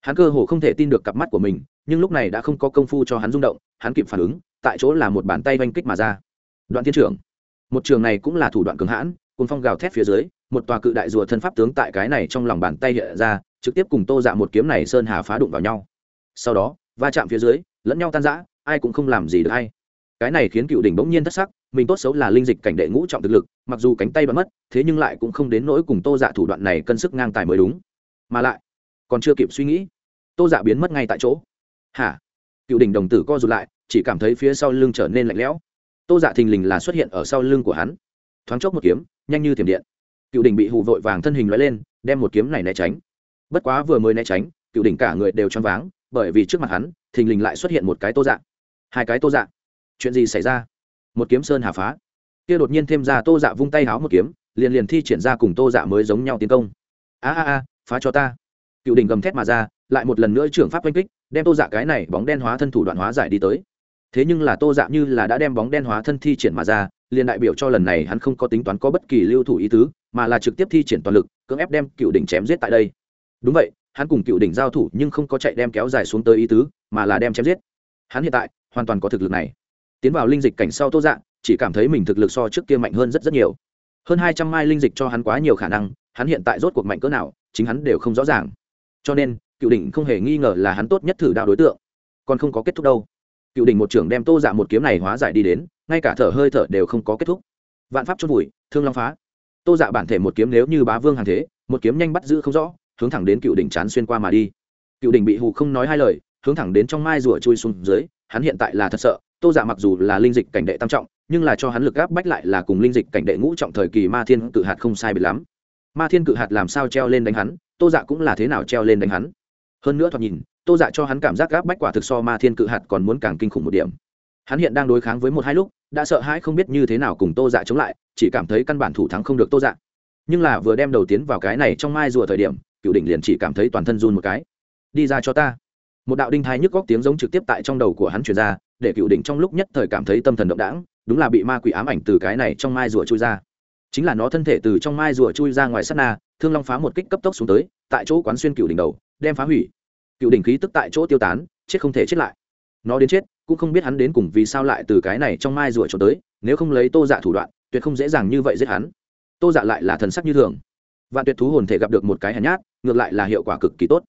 Hắn cơ hồ không thể tin được cặp mắt của mình nhưng lúc này đã không có công phu cho hắn rung động, hắn kịp phản ứng, tại chỗ là một bàn tay oanh kích mà ra. Đoạn thiên trưởng, một trường này cũng là thủ đoạn cường hãn cùng phong gào thét phía dưới, một tòa cự đại rùa thân pháp tướng tại cái này trong lòng bàn tay hiện ra, trực tiếp cùng tô dạ một kiếm này sơn hà phá đụng vào nhau. Sau đó, va chạm phía dưới, lẫn nhau tan rã, ai cũng không làm gì được hay. Cái này khiến cựu đỉnh bỗng nhiên thất sắc, mình tốt xấu là linh dịch cảnh đệ ngũ trọng thực lực, mặc dù cánh tay bắn mất, thế nhưng lại cũng không đến nỗi cùng tô dạ thủ đoạn này cân sức ngang tài mới đúng. Mà lại, còn chưa kịp suy nghĩ, tô dạ biến mất ngay tại chỗ hả? Cựu đỉnh đồng tử co rụt lại, chỉ cảm thấy phía sau lưng trở nên lạnh lẽo. Tô dạ thình lình là xuất hiện ở sau lưng của hắn. Thoáng chốc một kiếm, nhanh như thiểm điện. Cựu đỉnh bị hù vội vàng thân hình loại lên, đem một kiếm này né tránh. Bất quá vừa mới né tránh, cựu đỉnh cả người đều choáng váng, bởi vì trước mặt hắn, thình lình lại xuất hiện một cái tô dạ. Hai cái tô dạ. Chuyện gì xảy ra? Một kiếm sơn hà phá. Kia đột nhiên thêm ra tô dạ vung tay háo một kiếm, liền liền thi triển ra cùng tô dạ mới giống nhau tiến công. A a a, phá cho ta cựu đỉnh gầm thét mà ra, lại một lần nữa trưởng pháp oanh kích, đem tô dạ cái này bóng đen hóa thân thủ đoạn hóa giải đi tới. Thế nhưng là tô dạ như là đã đem bóng đen hóa thân thi triển mà ra, liền đại biểu cho lần này hắn không có tính toán có bất kỳ lưu thủ ý tứ, mà là trực tiếp thi triển toàn lực, cưỡng ép đem cựu đỉnh chém giết tại đây. Đúng vậy, hắn cùng cựu đỉnh giao thủ nhưng không có chạy đem kéo dài xuống tới ý tứ, mà là đem chém giết. Hắn hiện tại hoàn toàn có thực lực này. Tiến vào linh dịch cảnh sau tô dạ chỉ cảm thấy mình thực lực so trước kia mạnh hơn rất rất nhiều. Hơn hai trăm mai linh dịch cho hắn quá nhiều khả năng, hắn hiện tại rốt cuộc mạnh cỡ nào, chính hắn đều không rõ ràng cho nên, cựu đỉnh không hề nghi ngờ là hắn tốt nhất thử đạo đối tượng. Còn không có kết thúc đâu. Cựu đỉnh một trưởng đem tô dạ một kiếm này hóa giải đi đến, ngay cả thở hơi thở đều không có kết thúc. Vạn pháp chốt vùi, thương long phá. Tô dạ bản thể một kiếm nếu như bá vương hàng thế, một kiếm nhanh bắt giữ không rõ, hướng thẳng đến cựu đỉnh chán xuyên qua mà đi. Cựu đỉnh bị hù không nói hai lời, hướng thẳng đến trong mai rùa chui xuống dưới, hắn hiện tại là thật sợ, tô dạ mặc dù là linh dịch cảnh đệ tam trọng, nhưng là cho hắn lực gáp bách lại là cùng linh dịch cảnh đệ ngũ trọng thời kỳ ma thiên cự hạt không sai bị lắm. Ma thiên cự hạt làm sao treo lên đánh hắn tô dạ cũng là thế nào treo lên đánh hắn. Hơn nữa thoạt nhìn, tô dạ cho hắn cảm giác gác bách quả thực so ma thiên cự hạt còn muốn càng kinh khủng một điểm. Hắn hiện đang đối kháng với một hai lúc, đã sợ hãi không biết như thế nào cùng tô dạ chống lại, chỉ cảm thấy căn bản thủ thắng không được tô dạ. Nhưng là vừa đem đầu tiến vào cái này trong mai rùa thời điểm cựu đỉnh liền chỉ cảm thấy toàn thân run một cái. Đi ra cho ta. Một đạo đinh thai nhức góc tiếng giống trực tiếp tại trong đầu của hắn truyền ra, để cựu đỉnh trong lúc nhất thời cảm thấy tâm thần động đãng, đúng là bị ma quỷ ám ảnh từ cái này trong mai rùa trôi ra chính là nó thân thể từ trong mai rùa chui ra ngoài sắt na, thương long phá một kích cấp tốc xuống tới, tại chỗ quán xuyên cựu đỉnh đầu, đem phá hủy. Cựu đỉnh khí tức tại chỗ tiêu tán, chết không thể chết lại. Nó đến chết, cũng không biết hắn đến cùng vì sao lại từ cái này trong mai rùa trốn tới, nếu không lấy tô dạ thủ đoạn, tuyệt không dễ dàng như vậy giết hắn. Tô dạ lại là thần sắc như thường. Vạn tuyệt thú hồn thể gặp được một cái hèn nhát, ngược lại là hiệu quả cực kỳ tốt.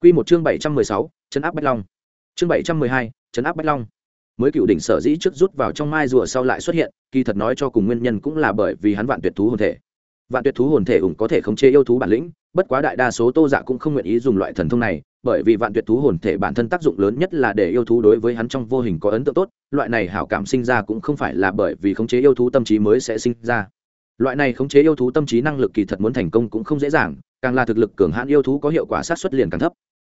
Q một chương bảy trăm mười sáu chấn áp bách long. Chương bảy trăm mười hai chấn áp bách long mới cựu đỉnh sở dĩ trước rút vào trong mai rùa sau lại xuất hiện, kỳ thật nói cho cùng nguyên nhân cũng là bởi vì hắn vạn tuyệt thú hồn thể. Vạn tuyệt thú hồn thể ủng có thể khống chế yêu thú bản lĩnh, bất quá đại đa số tô dạ cũng không nguyện ý dùng loại thần thông này, bởi vì vạn tuyệt thú hồn thể bản thân tác dụng lớn nhất là để yêu thú đối với hắn trong vô hình có ấn tượng tốt, loại này hảo cảm sinh ra cũng không phải là bởi vì khống chế yêu thú tâm trí mới sẽ sinh ra. Loại này khống chế yêu thú tâm trí năng lực kỳ thật muốn thành công cũng không dễ dàng, càng là thực lực cường hãn yêu thú có hiệu quả sát xuất liền càng thấp.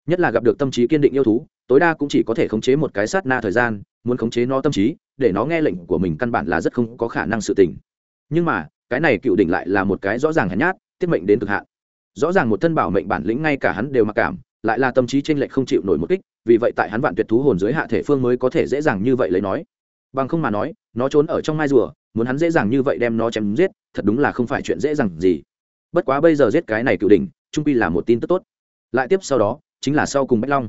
Nhất là gặp được tâm trí kiên định yêu thú, tối đa cũng chỉ có thể khống chế một cái sát na thời gian muốn khống chế nó tâm trí, để nó nghe lệnh của mình căn bản là rất không có khả năng sự tình. Nhưng mà, cái này cựu đỉnh lại là một cái rõ ràng hèn nhát, tiết mệnh đến cực hạn. Rõ ràng một thân bảo mệnh bản lĩnh ngay cả hắn đều mặc cảm, lại là tâm trí t r ê n lệch không chịu nổi một kích, vì vậy tại hắn vạn tuyệt thú hồn dưới hạ thể phương mới có thể dễ dàng như vậy lấy nói. Bằng không mà nói, nó trốn ở trong mai rùa, muốn hắn dễ dàng như vậy đem nó chém giết, thật đúng là không phải chuyện dễ dàng gì. Bất quá bây giờ giết cái này cựu đỉnh, trung pi là một tin tức tốt. Lại tiếp sau đó, chính là sau cùng bách long.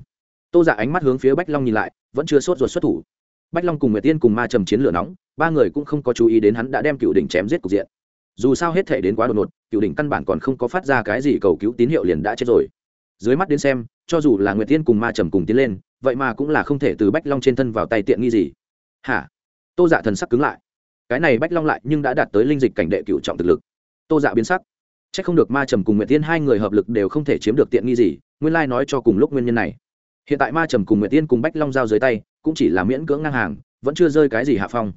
Tô giả ánh mắt hướng phía bách long nhìn lại, vẫn chưa sốt ruột xuất thủ bách long cùng nguyệt tiên cùng ma trầm chiến lửa nóng, ba người cũng không có chú ý đến hắn đã đem cựu đỉnh chém giết cục diện. Dù sao hết thể đến quá đột ngột cựu đỉnh căn bản còn không có phát ra cái gì cầu cứu tín hiệu liền đã chết rồi. Dưới mắt đến xem, cho dù là nguyệt tiên cùng ma trầm cùng tiến lên, vậy mà cũng là không thể từ bách long trên thân vào tay tiện nghi gì. Hả? Tô dạ thần sắc cứng lại. Cái này bách long lại nhưng đã đạt tới linh dịch cảnh đệ cựu trọng thực lực. Tô dạ biến sắc. C h ắ c không được ma trầm cùng nguyệt tiên hai người hợp lực đều không thể chiếm được tiện nghi gì, nguyên lai nói cho cùng lúc nguyên nhân này hiện tại ma trầm cùng nguyệt tiên cùng bách long giao dưới tay, cũng chỉ là miễn cưỡng ngang hàng, vẫn chưa rơi cái gì hạ phong.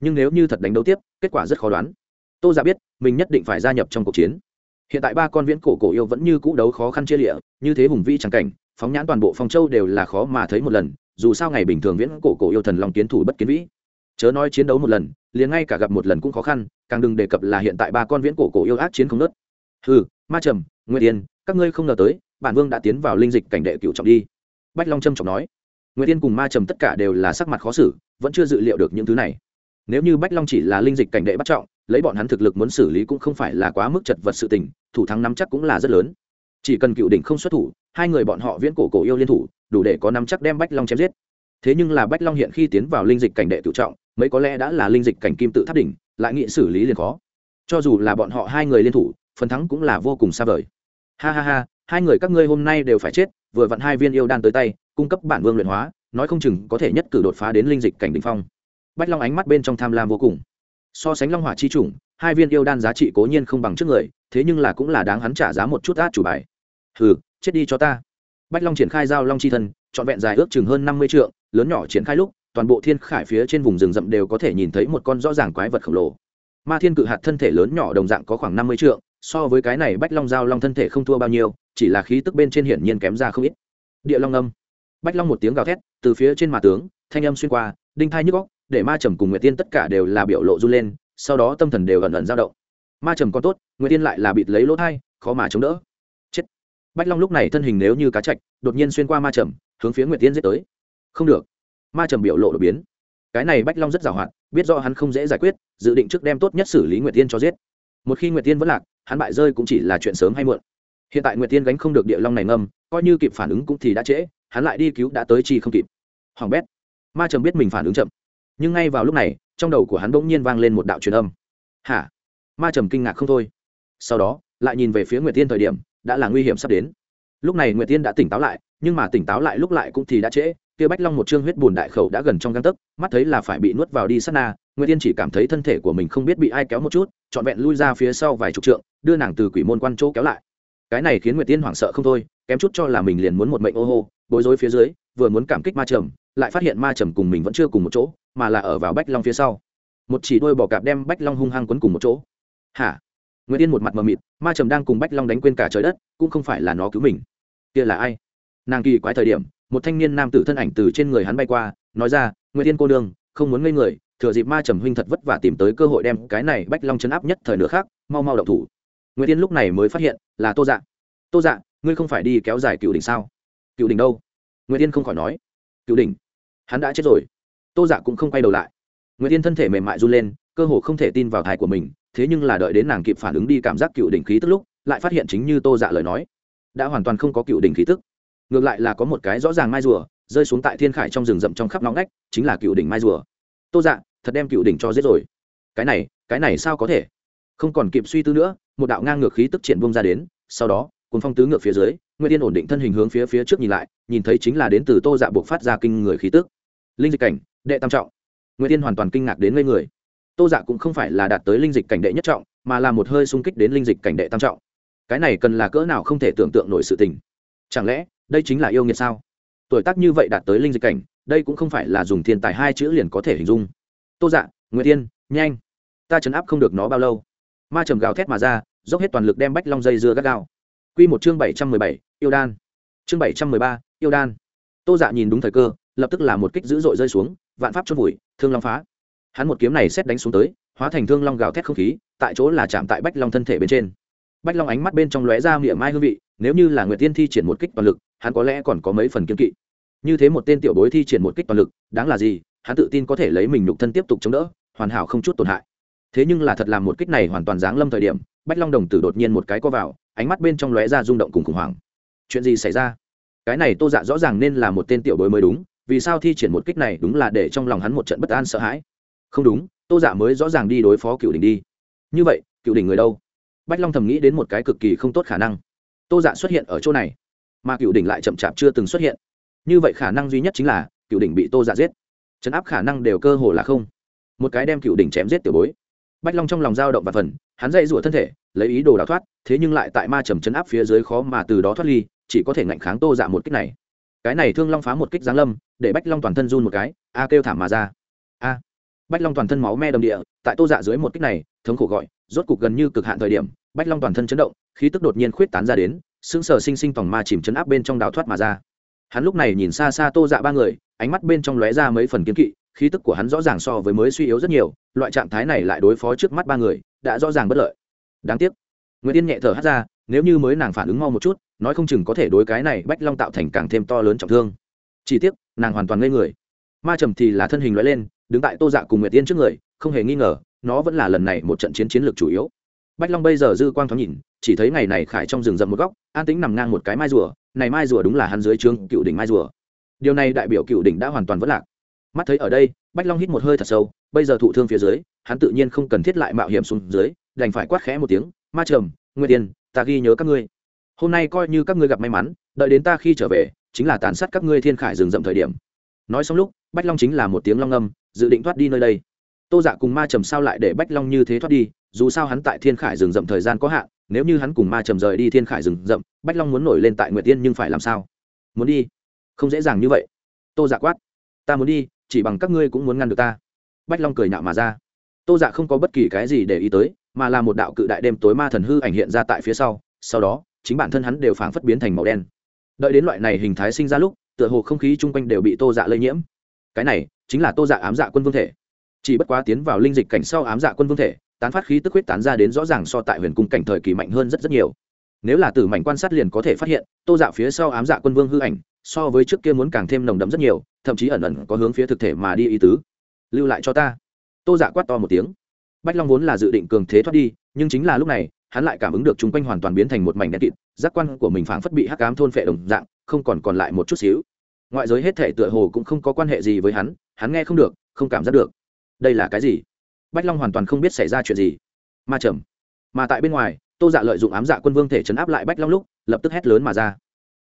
Nhưng nếu như thật đánh đấu tiếp, kết quả rất khó đoán. Tô giả biết, mình nhất định phải gia nhập trong cuộc chiến. Hiện tại ba con viễn cổ cổ yêu vẫn như cũ đấu khó khăn chia lịa, như thế hùng vĩ trắng cảnh, phóng nhãn toàn bộ phong châu đều là khó mà thấy một lần, dù sao ngày bình thường viễn cổ cổ yêu thần long kiến thủ bất kiến vĩ. Chớ nói chiến đấu một lần, liền ngay cả gặp một lần cũng khó khăn, càng đừng đề cập là hiện tại ba con viễn cổ cổ yêu ác chiến không nớt hừ, ma trầm nguyên tiên các ngươi không ngờ tới, bản vương đã tiến vào linh dịch cảnh đệ cựu trọng đi bách long trâm trọng nói nguyễn tiên cùng ma trầm tất cả đều là sắc mặt khó xử, vẫn chưa dự liệu được những thứ này. Nếu như bách long chỉ là linh dịch cảnh đệ bắt trọng, lấy bọn hắn thực lực muốn xử lý cũng không phải là quá mức chật vật sự tình, thủ thắng nắm chắc cũng là rất lớn. Chỉ cần cựu đỉnh không xuất thủ, hai người bọn họ viễn cổ cổ yêu liên thủ, đủ để có nắm chắc đem bách long chém giết. Thế nhưng là bách long hiện khi tiến vào linh dịch cảnh đệ tự trọng, mấy có lẽ đã là linh dịch cảnh kim tự tháp đỉnh, lại nghị xử lý liền khó. Cho dù là bọn họ hai người liên thủ, phần thắng cũng là vô cùng xa vời. Ha ha ha hai người các ngươi hôm nay đều phải chết, vừa vặn hai viên yêu đan tới tay, cung cấp bản vương luyện hóa, nói không chừng có thể nhất cử đột phá đến linh dịch cảnh đ ỉ n h phong. Bách long ánh mắt bên trong tham lam vô cùng. So sánh long hỏa chi chủng, hai viên yêu đan giá trị cố nhiên không bằng trước người, thế nhưng là cũng là đáng hắn trả giá một chút át chủ bài. Hừ, chết đi cho ta. Bách long triển khai giao long chi thân, trọn vẹn dài ước chừng hơn năm mươi trượng, lớn nhỏ triển khai lúc, toàn bộ thiên khải phía trên vùng rừng rậm đều có thể nhìn thấy một con rõ ràng quái vật khổng lồ. Ma thiên cự hạt thân thể lớn nhỏ đồng dạng có khoảng năm mươi trượng so với cái này bách long giao long thân thể không thua bao nhiêu, chỉ là khí tức bên trên hiển nhiên kém ra không ít. Địa long âm. Bách long một tiếng gào thét, từ phía trên mà tướng, thanh âm xuyên qua, đinh thai nhức góc để ma trầm cùng nguyệt tiên tất cả đều là biểu lộ run lên, sau đó tâm thần đều ẩn ẩn dao động. Ma trầm còn tốt, nguyệt tiên lại là bịt lấy lỗ thai, khó mà chống đỡ. Chết. Bách long lúc này thân hình nếu như cá chạch, đột nhiên xuyên qua ma trầm, hướng phía nguyệt tiên giết tới. Không được. Ma trầm biểu lộ đột biến. Cái này bách long rất giàu hạn, biết do hắn không dễ giải quyết, dự định trước đem tốt nhất xử lý nguyệt tiên cho giết. Một khi nguyệt tiên vẫn lạc hắn bại rơi cũng chỉ là chuyện sớm hay muộn. Hiện tại nguyệt tiên gánh không được địa long này ngâm, coi như kịp phản ứng cũng thì đã trễ, hắn lại đi cứu đã tới chi không kịp. Hoàng bét. Ma trầm biết mình phản ứng chậm, nhưng ngay vào lúc này, trong đầu của hắn bỗng nhiên vang lên một đạo truyền âm. Hả? Ma trầm kinh ngạc không thôi. Sau đó, lại nhìn về phía nguyệt tiên thời điểm, đã là nguy hiểm sắp đến. Lúc này nguyệt tiên đã tỉnh táo lại, nhưng mà tỉnh táo lại lúc lại cũng thì đã trễ, kia bách long một chương huyết bùn đại khẩu đã gần trong găng tấc, mắt thấy là phải bị nuốt vào đi sát na nguyệt tiên chỉ cảm thấy thân thể của mình không biết bị ai kéo một chút, trọn vẹn lui ra phía sau vài chục trượng, đưa nàng từ quỷ môn quan chỗ kéo lại. Cái này khiến nguyệt tiên hoảng sợ không thôi, kém chút cho là mình liền muốn một mệnh ô hô, bối rối phía dưới, vừa muốn cảm kích ma trầm, lại phát hiện ma trầm cùng mình vẫn chưa cùng một chỗ, mà là ở vào bách long phía sau. Một chỉ đôi bò cạp đem bách long hung hăng quấn cùng một chỗ. Hả? Nguyễn tiên một mặt mờ mịt, ma trầm đang cùng bách long đánh quên cả trời đất, cũng không phải là nó cứu mình. Kia là ai? Nàng kỳ quái thời điểm, một thanh niên nam tử thân ảnh từ trên người hắn bay qua, nói ra nguyễn tiên cô đương không muốn ngây người thừa dịp ma trầm huynh thật vất vả tìm tới cơ hội đem cái này bách long chấn áp nhất thời nữa khác, mau mau động thủ. Nguyễn tiên lúc này mới phát hiện, là tô dạ. Tô dạ ngươi không phải đi kéo dài cựu đỉnh sao? Cựu đỉnh đâu? Nguyễn tiên không khỏi nói. Cựu đỉnh? Hắn đã chết rồi. Tô dạ cũng không quay đầu lại. Nguyễn tiên thân thể mềm mại run lên, cơ hồ không thể tin vào thai của mình, thế nhưng là đợi đến nàng kịp phản ứng đi cảm giác cựu đỉnh khí tức lúc, lại phát hiện chính như tô dạ lời nói, đã hoàn toàn không có cựu đỉnh khí tức. Ngược lại là có một cái rõ ràng mai rùa, rơi xuống tại thiên khải trong rừng rậm trong khắp nóng nách chính là cựu đỉnh mai rùa. Tô dạ thật đem cựu đỉnh cho giết rồi. Cái này cái này sao có thể? Không còn kịp suy tư nữa, một đạo ngang ngược khí tức triển bung ra đến, sau đó, cuốn phong tứ ngược phía dưới nguyên tiên ổn định thân hình hướng phía phía trước nhìn lại, nhìn thấy chính là đến từ tô dạ buộc phát ra kinh người khí tức. Linh dịch cảnh, đệ tam trọng. Nguyên tiên hoàn toàn kinh ngạc đến ngây người. Tô dạ cũng không phải là đạt tới linh dịch cảnh đệ nhất trọng, mà là một hơi xung kích đến linh dịch cảnh đệ tam trọng. Cái này cần là cỡ nào không thể tưởng tượng nổi sự tình. Chẳng lẽ, đây chính là yêu nghiệt sao? Tuổi tác như vậy đạt tới linh dịch cảnh, đây cũng không phải là dùng thiên tài hai chữ liền có thể hình dung tô dạ nguyễn tiên nhanh. Ta chấn áp không được nó bao lâu. Ma trầm gào thét mà ra, dốc hết toàn lực đem bách long dây dưa gắt gao. Q một chương bảy trăm mười bảy, yêu đan. Chương bảy trăm mười ba, yêu đan. Tô dạ nhìn đúng thời cơ, lập tức là một kích dữ dội rơi xuống, vạn pháp chôn vùi, thương long phá. Hắn một kiếm này xét đánh xuống tới, hóa thành thương long gào thét không khí, tại chỗ là chạm tại bách long thân thể bên trên. Bách long ánh mắt bên trong lóe ra miệng mai hương vị, nếu như là nguyệt tiên thi triển một kích toàn lực, hắn có lẽ còn có mấy phần kiên kỵ. Như thế một tên tiểu bối thi triển một kích toàn lực, đáng là gì? Hắn tự tin có thể lấy mình nhục thân tiếp tục chống đỡ, hoàn hảo không chút tổn hại. Thế nhưng là thật làm một kích này hoàn toàn giáng lâm thời điểm, bách long đồng tử đột nhiên một cái co vào, ánh mắt bên trong lóe ra rung động cùng khủng hoảng. Chuyện gì xảy ra? Cái này tô dạ rõ ràng nên là một tên tiểu bối mới đúng, vì sao thi triển một kích này đúng là để trong lòng hắn một trận bất an sợ hãi. Không đúng, tô dạ mới rõ ràng đi đối phó cựu đỉnh đi. Như vậy, cựu đỉnh người đâu? Bách long thầm nghĩ đến một cái cực kỳ không tốt khả năng. Tô dạ xuất hiện ở chỗ này, mà cựu đỉnh lại chậm chạp chưa từng xuất hiện. Như vậy khả năng duy nhất chính là cựu đỉnh bị tô dạ giết chấn áp khả năng đều cơ hồ là không. Một cái đem cựu đỉnh chém giết tiểu bối. Bách long trong lòng dao động và phần, hắn dậy rủa thân thể, lấy ý đồ đào thoát, thế nhưng lại tại ma trầm chấn áp phía dưới khó mà từ đó thoát ly, chỉ có thể ngạnh kháng tô dạ một kích này. Cái này thương long phá một kích giáng lâm, để bách long toàn thân run một cái, a kêu thảm mà ra. A. Bách long toàn thân máu me đầm địa, tại tô dạ dưới một kích này, thống khổ gọi, rốt cục gần như cực hạn thời điểm, bách long toàn thân chấn động, khí tức đột nhiên khuyết tán ra đến, sững sờ sinh sinh tòng ma chìm chấn áp bên trong đào thoát mà ra. Hắn lúc này nhìn xa xa tô dạ ba người ánh mắt bên trong lóe ra mấy phần kiên kỵ, khí tức của hắn rõ ràng so với mới suy yếu rất nhiều, loại trạng thái này lại đối phó trước mắt ba người, đã rõ ràng bất lợi. Đáng tiếc. Nguyễn tiên nhẹ thở hắt ra, nếu như mới nàng phản ứng mau một chút, nói không chừng có thể đối cái này bách long tạo thành càng thêm to lớn trọng thương. Chỉ tiếc, nàng hoàn toàn ngây người. Ma trầm thì là thân hình loại lên, đứng tại tô dạ cùng nguyệt tiên trước người, không hề nghi ngờ, nó vẫn là lần này một trận chiến chiến lược chủ yếu. Bách long bây giờ dư quang thoáng nhìn, chỉ thấy ngày này khải trong rừng rậm một góc, an tĩnh nằm ngang một cái mai rùa, này mai rùa đúng là hắn dưới trương cựu đỉnh mai rùa điều này đại biểu cựu đỉnh đã hoàn toàn vất lạc. Mắt thấy ở đây, bách long hít một hơi thật sâu, bây giờ thụ thương phía dưới, hắn tự nhiên không cần thiết lại mạo hiểm xuống dưới, đành phải quát khẽ một tiếng, ma trầm, nguyệt tiên, ta ghi nhớ các ngươi. Hôm nay coi như các ngươi gặp may mắn, đợi đến ta khi trở về, chính là tàn sát các ngươi thiên khải rừng rậm thời điểm. Nói xong lúc, bách long chính là một tiếng long âm, dự định thoát đi nơi đây. Tô dạ cùng ma trầm sao lại để bách long như thế thoát đi, dù sao hắn tại thiên khải rừng rậm thời gian có hạn, nếu như hắn cùng ma trầm rời đi thiên khải rừng rậm, bách long muốn nổi lên tại nguyệt tiên nhưng phải làm sao? Muốn đi không dễ dàng như vậy. Tô dạ quát, ta muốn đi, chỉ bằng các ngươi cũng muốn ngăn được ta. Bách long cười nhạo mà ra. Tô dạ không có bất kỳ cái gì để ý tới, mà là một đạo cự đại đêm tối ma thần hư ảnh hiện ra tại phía sau sau đó, chính bản thân hắn đều phảng phất biến thành màu đen. Đợi đến loại này hình thái sinh ra lúc, tựa hồ không khí chung quanh đều bị tô dạ lây nhiễm. Cái này, chính là tô dạ ám dạ quân vương thể. Chỉ bất quá tiến vào linh dịch cảnh sau ám dạ quân vương thể, tán phát khí tức huyết tán ra đến rõ ràng so tại huyền cung cảnh thời kỳ mạnh hơn rất rất nhiều. Nếu là từ mảnh quan sát liền có thể phát hiện, tô dạ phía sau ám dạ quân vương hư ảnh so với trước kia muốn càng thêm nồng đậm rất nhiều, thậm chí ẩn ẩn có hướng phía thực thể mà đi ý tứ. Lưu lại cho ta. Tô dạ quát to một tiếng. Bách long vốn là dự định cường thế thoát đi, nhưng chính là lúc này, hắn lại cảm ứng được chung quanh hoàn toàn biến thành một mảnh đen kịt, giác quan của mình phảng phất bị hắc cám thôn phệ đồng dạng, không còn còn lại một chút xíu. Ngoại giới hết thể tựa hồ cũng không có quan hệ gì với hắn hắn nghe không được, không cảm giác được. Đây là cái gì? Bách long hoàn toàn không biết xảy ra chuyện gì. Ma trầm mà tại bên ngoài, tô dạ lợi dụng ám dạ quân vương thể chấn áp lại bách long lúc, lập tức hét lớn mà ra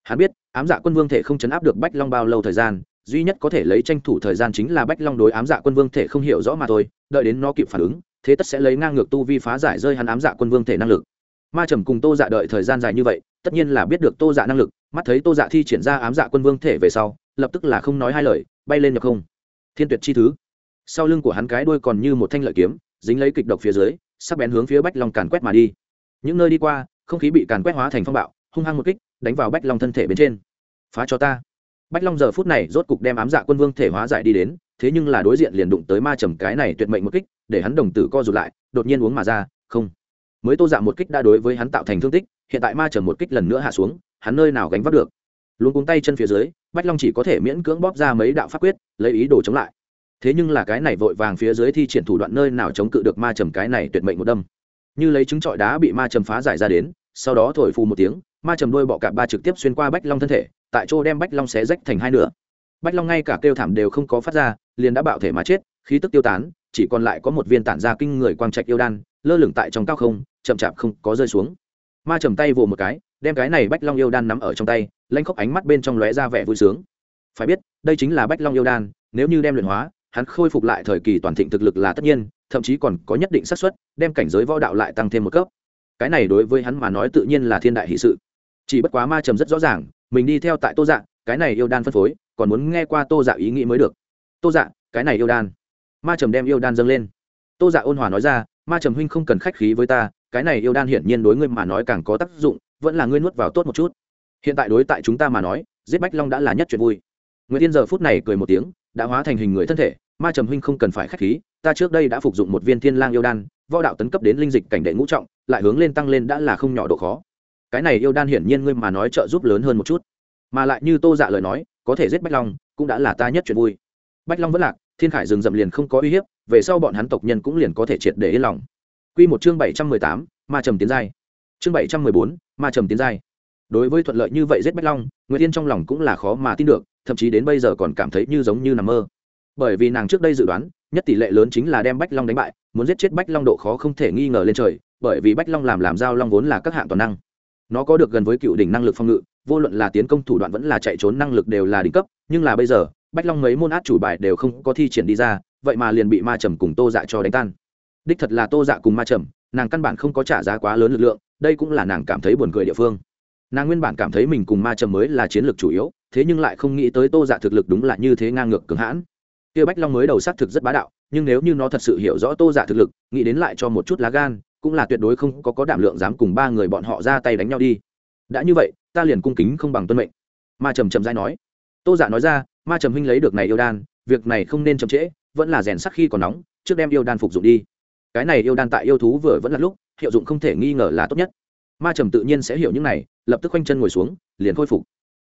hắn biết, ám dạ quân vương thể không chấn áp được bách long bao lâu thời gian, duy nhất có thể lấy tranh thủ thời gian chính là bách long đối ám dạ quân vương thể không hiểu rõ mà thôi, đợi đến nó kịp phản ứng, thế tất sẽ lấy ngang ngược tu vi phá giải rơi hắn ám dạ quân vương thể năng lực. Ma trầm cùng tô dạ đợi thời gian dài như vậy, tất nhiên là biết được tô dạ năng lực, mắt thấy tô dạ thi triển ra ám dạ quân vương thể về sau, lập tức là không nói hai lời, bay lên nhập không. Thiên tuyệt chi thứ. Sau lưng của hắn cái đuôi còn như một thanh lợi kiếm, dính lấy kịch độc phía dưới, sắc bén hướng phía bách long càn quét mà đi. Những nơi đi qua, không khí bị càn quét hóa thành phong bạo, hung hăng một kích đánh vào bách long thân thể bên trên. Phá cho ta. Bách long giờ phút này rốt cục đem ám dạ quân vương thể hóa giải đi đến, thế nhưng là đối diện liền đụng tới ma trầm cái này tuyệt mệnh một kích, để hắn đồng tử co rụt lại, đột nhiên uống mà ra, không. Mới tô dạ một kích đã đối với hắn tạo thành thương tích, hiện tại ma trầm một kích lần nữa hạ xuống, hắn nơi nào gánh vác được. Luôn cuống tay chân phía dưới, bách long chỉ có thể miễn cưỡng bóp ra mấy đạo pháp quyết, lấy ý đồ chống lại. Thế nhưng là cái này vội vàng phía dưới thi triển thủ đoạn nơi nào chống cự được ma trầm cái này tuyệt mệnh một đâm. Như lấy trứng trọi đá bị ma trầm phá giải ra đến, sau đó thổi phù một tiếng ma trầm đôi bọ cạp ba trực tiếp xuyên qua bách long thân thể, tại chỗ đem bách long xé rách thành hai nửa. Bách long ngay cả kêu thảm đều không có phát ra, liền đã bạo thể mà chết, khí tức tiêu tán, chỉ còn lại có một viên tản ra kinh người quang trạch yêu đan, lơ lửng tại trong cao không, chậm chạp không có rơi xuống. Ma trầm tay vồ một cái, đem cái này bách long yêu đan nắm ở trong tay, lanh khóc ánh mắt bên trong lóe ra vẻ vui sướng. Phải biết, đây chính là bách long yêu đan, nếu như đem luyện hóa, hắn khôi phục lại thời kỳ toàn thịnh thực lực là tất nhiên, thậm chí còn có nhất định xác suất, đem cảnh giới võ đạo lại tăng thêm một cấp. Cái này đối với hắn mà nói tự nhiên là thiên đại hỷ sự chỉ bất quá ma trầm rất rõ ràng, mình đi theo tại tô dạ cái này yêu đan phân phối, còn muốn nghe qua tô dạ ý nghĩ mới được. Tô dạ cái này yêu đan. Ma trầm đem yêu đan dâng lên. Tô dạ ôn hòa nói ra, ma trầm huynh không cần khách khí với ta, cái này yêu đan hiển nhiên đối ngươi mà nói càng có tác dụng, vẫn là ngươi nuốt vào tốt một chút. Hiện tại đối tại chúng ta mà nói, giết bách long đã là nhất chuyện vui. Nguyễn tiên giờ phút này cười một tiếng, đã hóa thành hình người thân thể, ma trầm huynh không cần phải khách khí, ta trước đây đã phục dụng một viên thiên lang yêu đan, võ đạo tấn cấp đến linh dịch cảnh đệ ngũ trọng, lại hướng lên tăng lên đã là không nhỏ độ khó cái này yêu đan hiển nhiên ngươi mà nói trợ giúp lớn hơn một chút. Mà lại như tô dạ lời nói, có thể giết bách long, cũng đã là ta nhất chuyện vui. Bách long vẫn lạc, thiên khải rừng rậm liền không có uy hiếp, về sau bọn hắn tộc nhân cũng liền có thể triệt để yên lòng. Quy một chương bảy trăm mười tám, ma trầm tiến giai. Chương bảy trăm mười bốn, ma trầm tiến giai. Đối với thuận lợi như vậy giết bách long nguyễn tiên trong lòng cũng là khó mà tin được, thậm chí đến bây giờ còn cảm thấy như giống như nằm mơ. Bởi vì nàng trước đây dự đoán, nhất tỷ lệ lớn chính là đem bách long đánh bại, muốn giết chết bách long độ khó không thể nghi ngờ lên trời, bởi vì bách long làm làm giao long vốn là các hạng toàn năng nó có được gần với cựu đỉnh năng lực phòng ngự, vô luận là tiến công thủ đoạn vẫn là chạy trốn năng lực đều là đỉnh cấp, nhưng là bây giờ, bách long mấy môn át chủ bài đều không có thi triển đi ra, vậy mà liền bị ma trầm cùng tô dạ cho đánh tan. Đích thật là tô dạ cùng ma trầm, nàng căn bản không có trả giá quá lớn lực lượng, đây cũng là nàng cảm thấy buồn cười địa phương. Nàng nguyên bản cảm thấy mình cùng ma trầm mới là chiến lược chủ yếu, thế nhưng lại không nghĩ tới tô dạ thực lực đúng là như thế ngang ngược cường hãn. Kia bách long mới đầu xác thực rất bá đạo, nhưng nếu như nó thật sự hiểu rõ tô dạ thực lực, nghĩ đến lại cho một chút lá gan cũng là tuyệt đối không có có đảm lượng dám cùng ba người bọn họ ra tay đánh nhau đi. Đã như vậy, ta liền cung kính không bằng tuân mệnh. Ma trầm trầm dai nói. Tô dạ nói ra, ma trầm huynh lấy được này yêu đan, việc này không nên chậm trễ, vẫn là rèn sắc khi còn nóng, trước đem yêu đan phục dụng đi. Cái này yêu đan tại yêu thú vừa vẫn là lúc, hiệu dụng không thể nghi ngờ là tốt nhất. Ma trầm tự nhiên sẽ hiểu những này, lập tức khoanh chân ngồi xuống, liền khôi phục.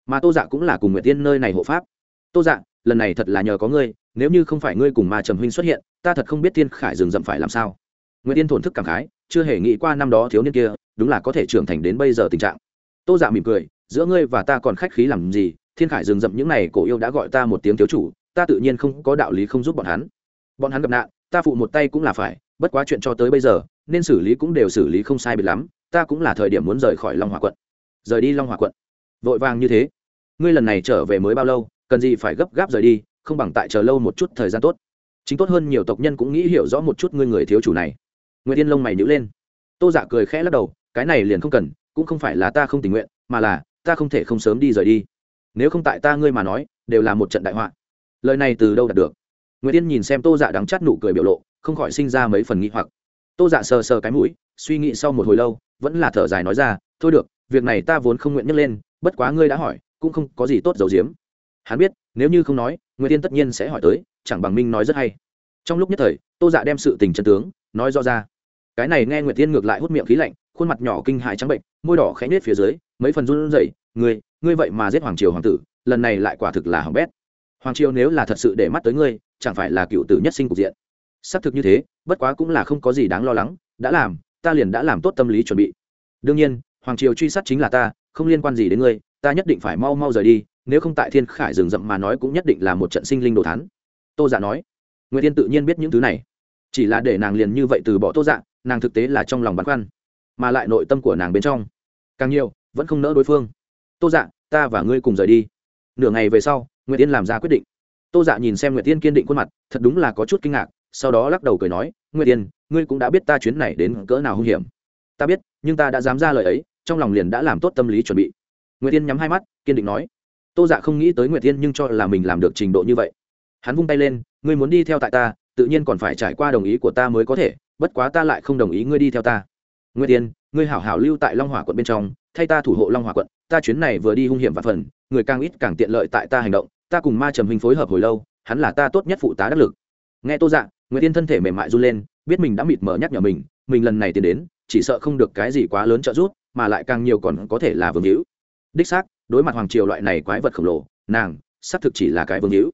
Mà tô dạ cũng là cùng nguyện tiên nơi này hộ pháp. Tô dạ lần này thật là nhờ có ngươi, nếu như không phải ngươi cùng ma trầm huynh xuất hiện, ta thật không biết tiên khải dừng dậm phải làm sao. Nguyệt tiên thổn thức cảm khái chưa hề nghĩ qua năm đó thiếu niên kia, đúng là có thể trưởng thành đến bây giờ tình trạng. Tô dạ mỉm cười, giữa ngươi và ta còn khách khí làm gì? Thiên khải dừng dậm những này, cổ yêu đã gọi ta một tiếng thiếu chủ, ta tự nhiên không có đạo lý không giúp bọn hắn. Bọn hắn gặp nạn, ta phụ một tay cũng là phải, bất quá chuyện cho tới bây giờ, nên xử lý cũng đều xử lý không sai biệt lắm, ta cũng là thời điểm muốn rời khỏi long hòa quận. Rời đi long hòa quận. Vội vàng như thế. Ngươi lần này trở về mới bao lâu, cần gì phải gấp gáp rời đi, không bằng tại chờ lâu một chút thời gian tốt. Chính tốt hơn nhiều tộc nhân cũng nghĩ hiểu rõ một chút ngươi người thiếu chủ này nguyễn yên lông mày nhữ lên. Tô dạ cười khẽ lắc đầu, cái này liền không cần, cũng không phải là ta không tình nguyện, mà là, ta không thể không sớm đi rời đi. Nếu không tại ta ngươi mà nói, đều là một trận đại họa. Lời này từ đâu đạt được? Nguyễn yên nhìn xem tô dạ đắng chát nụ cười biểu lộ, không khỏi sinh ra mấy phần nghĩ hoặc. Tô dạ sờ sờ cái mũi, suy nghĩ sau một hồi lâu, vẫn là thở dài nói ra, thôi được, việc này ta vốn không nguyện nhắc lên, bất quá ngươi đã hỏi, cũng không có gì tốt dầu giếm. Hắn biết, nếu như không nói nguyễn tiên tất nhiên sẽ hỏi tới, chẳng bằng minh nói rất hay. Trong lúc nhất thời, tô dạ đem sự tình chân tướng, nói rõ ra cái này nghe nguyệt tiên ngược lại hút miệng khí lạnh, khuôn mặt nhỏ kinh hại trắng bệnh, môi đỏ khẽ nết phía dưới, mấy phần run rẩy, ngươi ngươi vậy mà giết hoàng triều hoàng tử, lần này lại quả thực là hỏng bét. Hoàng triều nếu là thật sự để mắt tới ngươi, chẳng phải là cựu tử nhất sinh cục diện. Xác thực như thế, bất quá cũng là không có gì đáng lo lắng, đã làm, ta liền đã làm tốt tâm lý chuẩn bị. Đương nhiên, hoàng triều truy sát chính là ta, không liên quan gì đến ngươi, ta nhất định phải mau mau rời đi, nếu không tại thiên khải rừng rậm mà nói cũng nhất định là một trận sinh linh đồ thán. Tô giả nói. Nguyễn tiên tự nhiên biết những thứ này, chỉ là để nàng liền như vậy từ bỏ tô dạ nàng thực tế là trong lòng băn khoăn, mà lại nội tâm của nàng bên trong, càng nhiều, vẫn không nỡ đối phương. Tô dạ ta và ngươi cùng rời đi. Nửa ngày về sau nguyễn tiên làm ra quyết định. Tô dạ nhìn xem nguyễn tiên kiên định khuôn mặt, thật đúng là có chút kinh ngạc, sau đó lắc đầu cười nói nguyễn tiên ngươi cũng đã biết ta chuyến này đến cỡ nào hung hiểm. Ta biết, nhưng ta đã dám ra lời ấy, trong lòng liền đã làm tốt tâm lý chuẩn bị. Nguyễn tiên nhắm hai mắt, kiên định nói. Tô dạ không nghĩ tới nguyệt tiên nhưng cho là mình làm được trình độ như vậy. Hắn vung tay lên, ngươi muốn đi theo tại ta, tự nhiên còn phải trải qua đồng ý của ta mới có thể bất quá ta lại không đồng ý ngươi đi theo ta. Nguyên tiên ngươi hảo hảo lưu tại long hòa quận bên trong, thay ta thủ hộ long hòa quận, ta chuyến này vừa đi hung hiểm và phần, người càng ít càng tiện lợi tại ta hành động, ta cùng ma trầm hình phối hợp hồi lâu, hắn là ta tốt nhất phụ tá đắc lực. Nghe tô dạ người tiên thân thể mềm mại run lên, biết mình đã mịt mờ nhắc nhở mình mình lần này tiến đến, chỉ sợ không được cái gì quá lớn trợ giúp, mà lại càng nhiều còn có thể là vương hữu. Đích xác, đối mặt hoàng triều loại này quái vật khổng lồ, nàng, xác thực chỉ là cái vương hữu.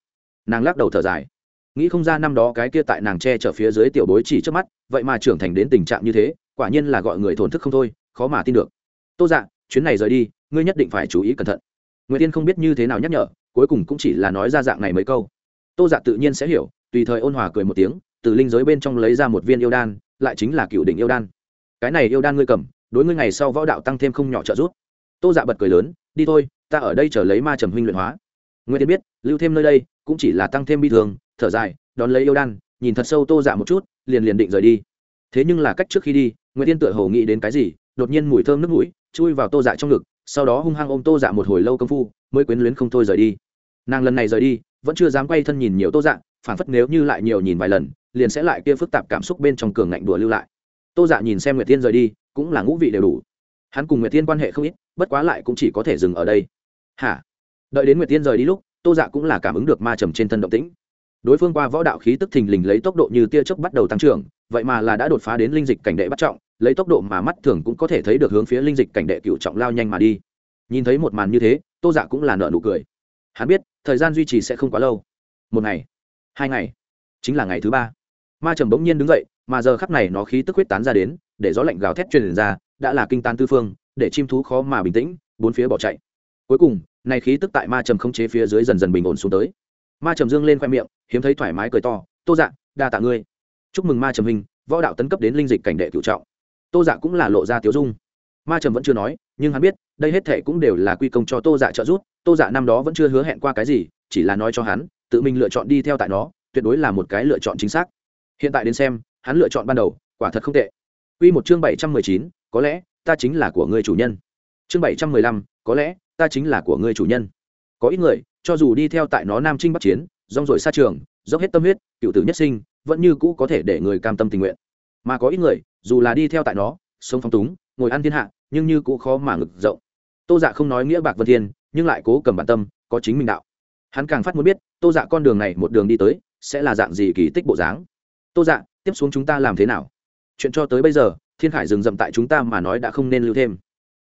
Nàng lắc đầu thở dài nghĩ không ra năm đó cái kia tại nàng che chở phía dưới tiểu bối chỉ trước mắt, vậy mà trưởng thành đến tình trạng như thế, quả nhiên là gọi người thổn thức không thôi, khó mà tin được. Tô dạ chuyến này rời đi, ngươi nhất định phải chú ý cẩn thận. Nguyễn tiên không biết như thế nào nhắc nhở, cuối cùng cũng chỉ là nói ra dạng này mấy câu. Tô dạ tự nhiên sẽ hiểu, tùy thời ôn hòa cười một tiếng, từ linh giới bên trong lấy ra một viên yêu đan, lại chính là cựu đỉnh yêu đan. Cái này yêu đan ngươi cầm, đối ngươi ngày sau võ đạo tăng thêm không nhỏ trợ giúp. Tô dạ bật cười lớn, đi thôi, ta ở đây chờ lấy ma trầm huynh luyện hóa. Nguyễn tiên biết, lưu thêm nơi đây, cũng chỉ là tăng thêm bi thường thở dài, đón lấy yêu đan, nhìn thật sâu tô dạ một chút, liền liền định rời đi. Thế nhưng là cách trước khi đi nguyễn tiên tựa hồ nghĩ đến cái gì, đột nhiên mùi thơm nước mũi chui vào tô dạ trong ngực, sau đó hung hăng ôm tô dạ một hồi lâu công phu, mới quyến luyến không thôi rời đi. Nàng lần này rời đi, vẫn chưa dám quay thân nhìn nhiều tô dạ phản phất nếu như lại nhiều nhìn vài lần, liền sẽ lại kia phức tạp cảm xúc bên trong cường ngạnh đùa lưu lại. Tô dạ nhìn xem nguyệt tiên rời đi, cũng là ngũ vị đều đủ. Hắn cùng nguyệt tiên quan hệ không ít, bất quá lại cũng chỉ có thể dừng ở đây. Hả? Đợi đến nguyệt tiên rời đi lúc, tô dạ cũng là cảm ứng được ma trầm trên thân động tĩnh đối phương qua võ đạo khí tức thình lình lấy tốc độ như tia chớp bắt đầu tăng trưởng, vậy mà là đã đột phá đến linh dịch cảnh đệ bắt trọng, lấy tốc độ mà mắt thường cũng có thể thấy được hướng phía linh dịch cảnh đệ cựu trọng lao nhanh mà đi. Nhìn thấy một màn như thế, tô dạ cũng là nợ nụ cười. Hắn biết, thời gian duy trì sẽ không quá lâu. Một ngày, hai ngày, chính là ngày thứ ba. Ma trầm bỗng nhiên đứng dậy, mà giờ khắp này nó khí tức huyết tán ra đến, để gió lạnh gào thét truyền ra, đã là kinh tan tư phương, để chim thú khó mà bình tĩnh, bốn phía bỏ chạy. Cuối cùng, này khí tức tại ma trầm không chế phía dưới dần dần bình ổn xuống tới ma trầm dương lên khoe miệng hiếm thấy thoải mái cười to tô dạ đa tạ ngươi. Chúc mừng ma trầm hình võ đạo tấn cấp đến linh dịch cảnh đệ cựu trọng. Tô dạ cũng là lộ ra tiếu dung. Ma trầm vẫn chưa nói nhưng hắn biết đây hết thệ cũng đều là quy công cho tô dạ trợ giúp tô dạ năm đó vẫn chưa hứa hẹn qua cái gì chỉ là nói cho hắn tự mình lựa chọn đi theo tại nó tuyệt đối là một cái lựa chọn chính xác. Hiện tại đến xem hắn lựa chọn ban đầu quả thật không tệ. Quy một chương bảy trăm mười chín, có lẽ ta chính là của ngươi chủ nhân. Chương bảy trăm mười lăm, có lẽ ta chính là của ngươi chủ nhân. Có ít người, cho dù đi theo tại nó nam trinh bắc chiến, rong ruổi xa trường, dốc hết tâm huyết, cựu tử nhất sinh, vẫn như cũ có thể để người cam tâm tình nguyện. Mà có ít người, dù là đi theo tại nó, sống phong túng, ngồi ăn thiên hạ, nhưng như cũ khó mà ngực rộng. Tô Dạ không nói nghĩa bạc vân thiên, nhưng lại cố cầm bản tâm, có chính mình đạo. Hắn càng phát muốn biết, Tô Dạ con đường này một đường đi tới, sẽ là dạng gì kỳ tích bộ dáng. Tô Dạ, tiếp xuống chúng ta làm thế nào? chuyện cho tới bây giờ thiên khải dừng dậm tại chúng ta mà nói đã không nên lưu thêm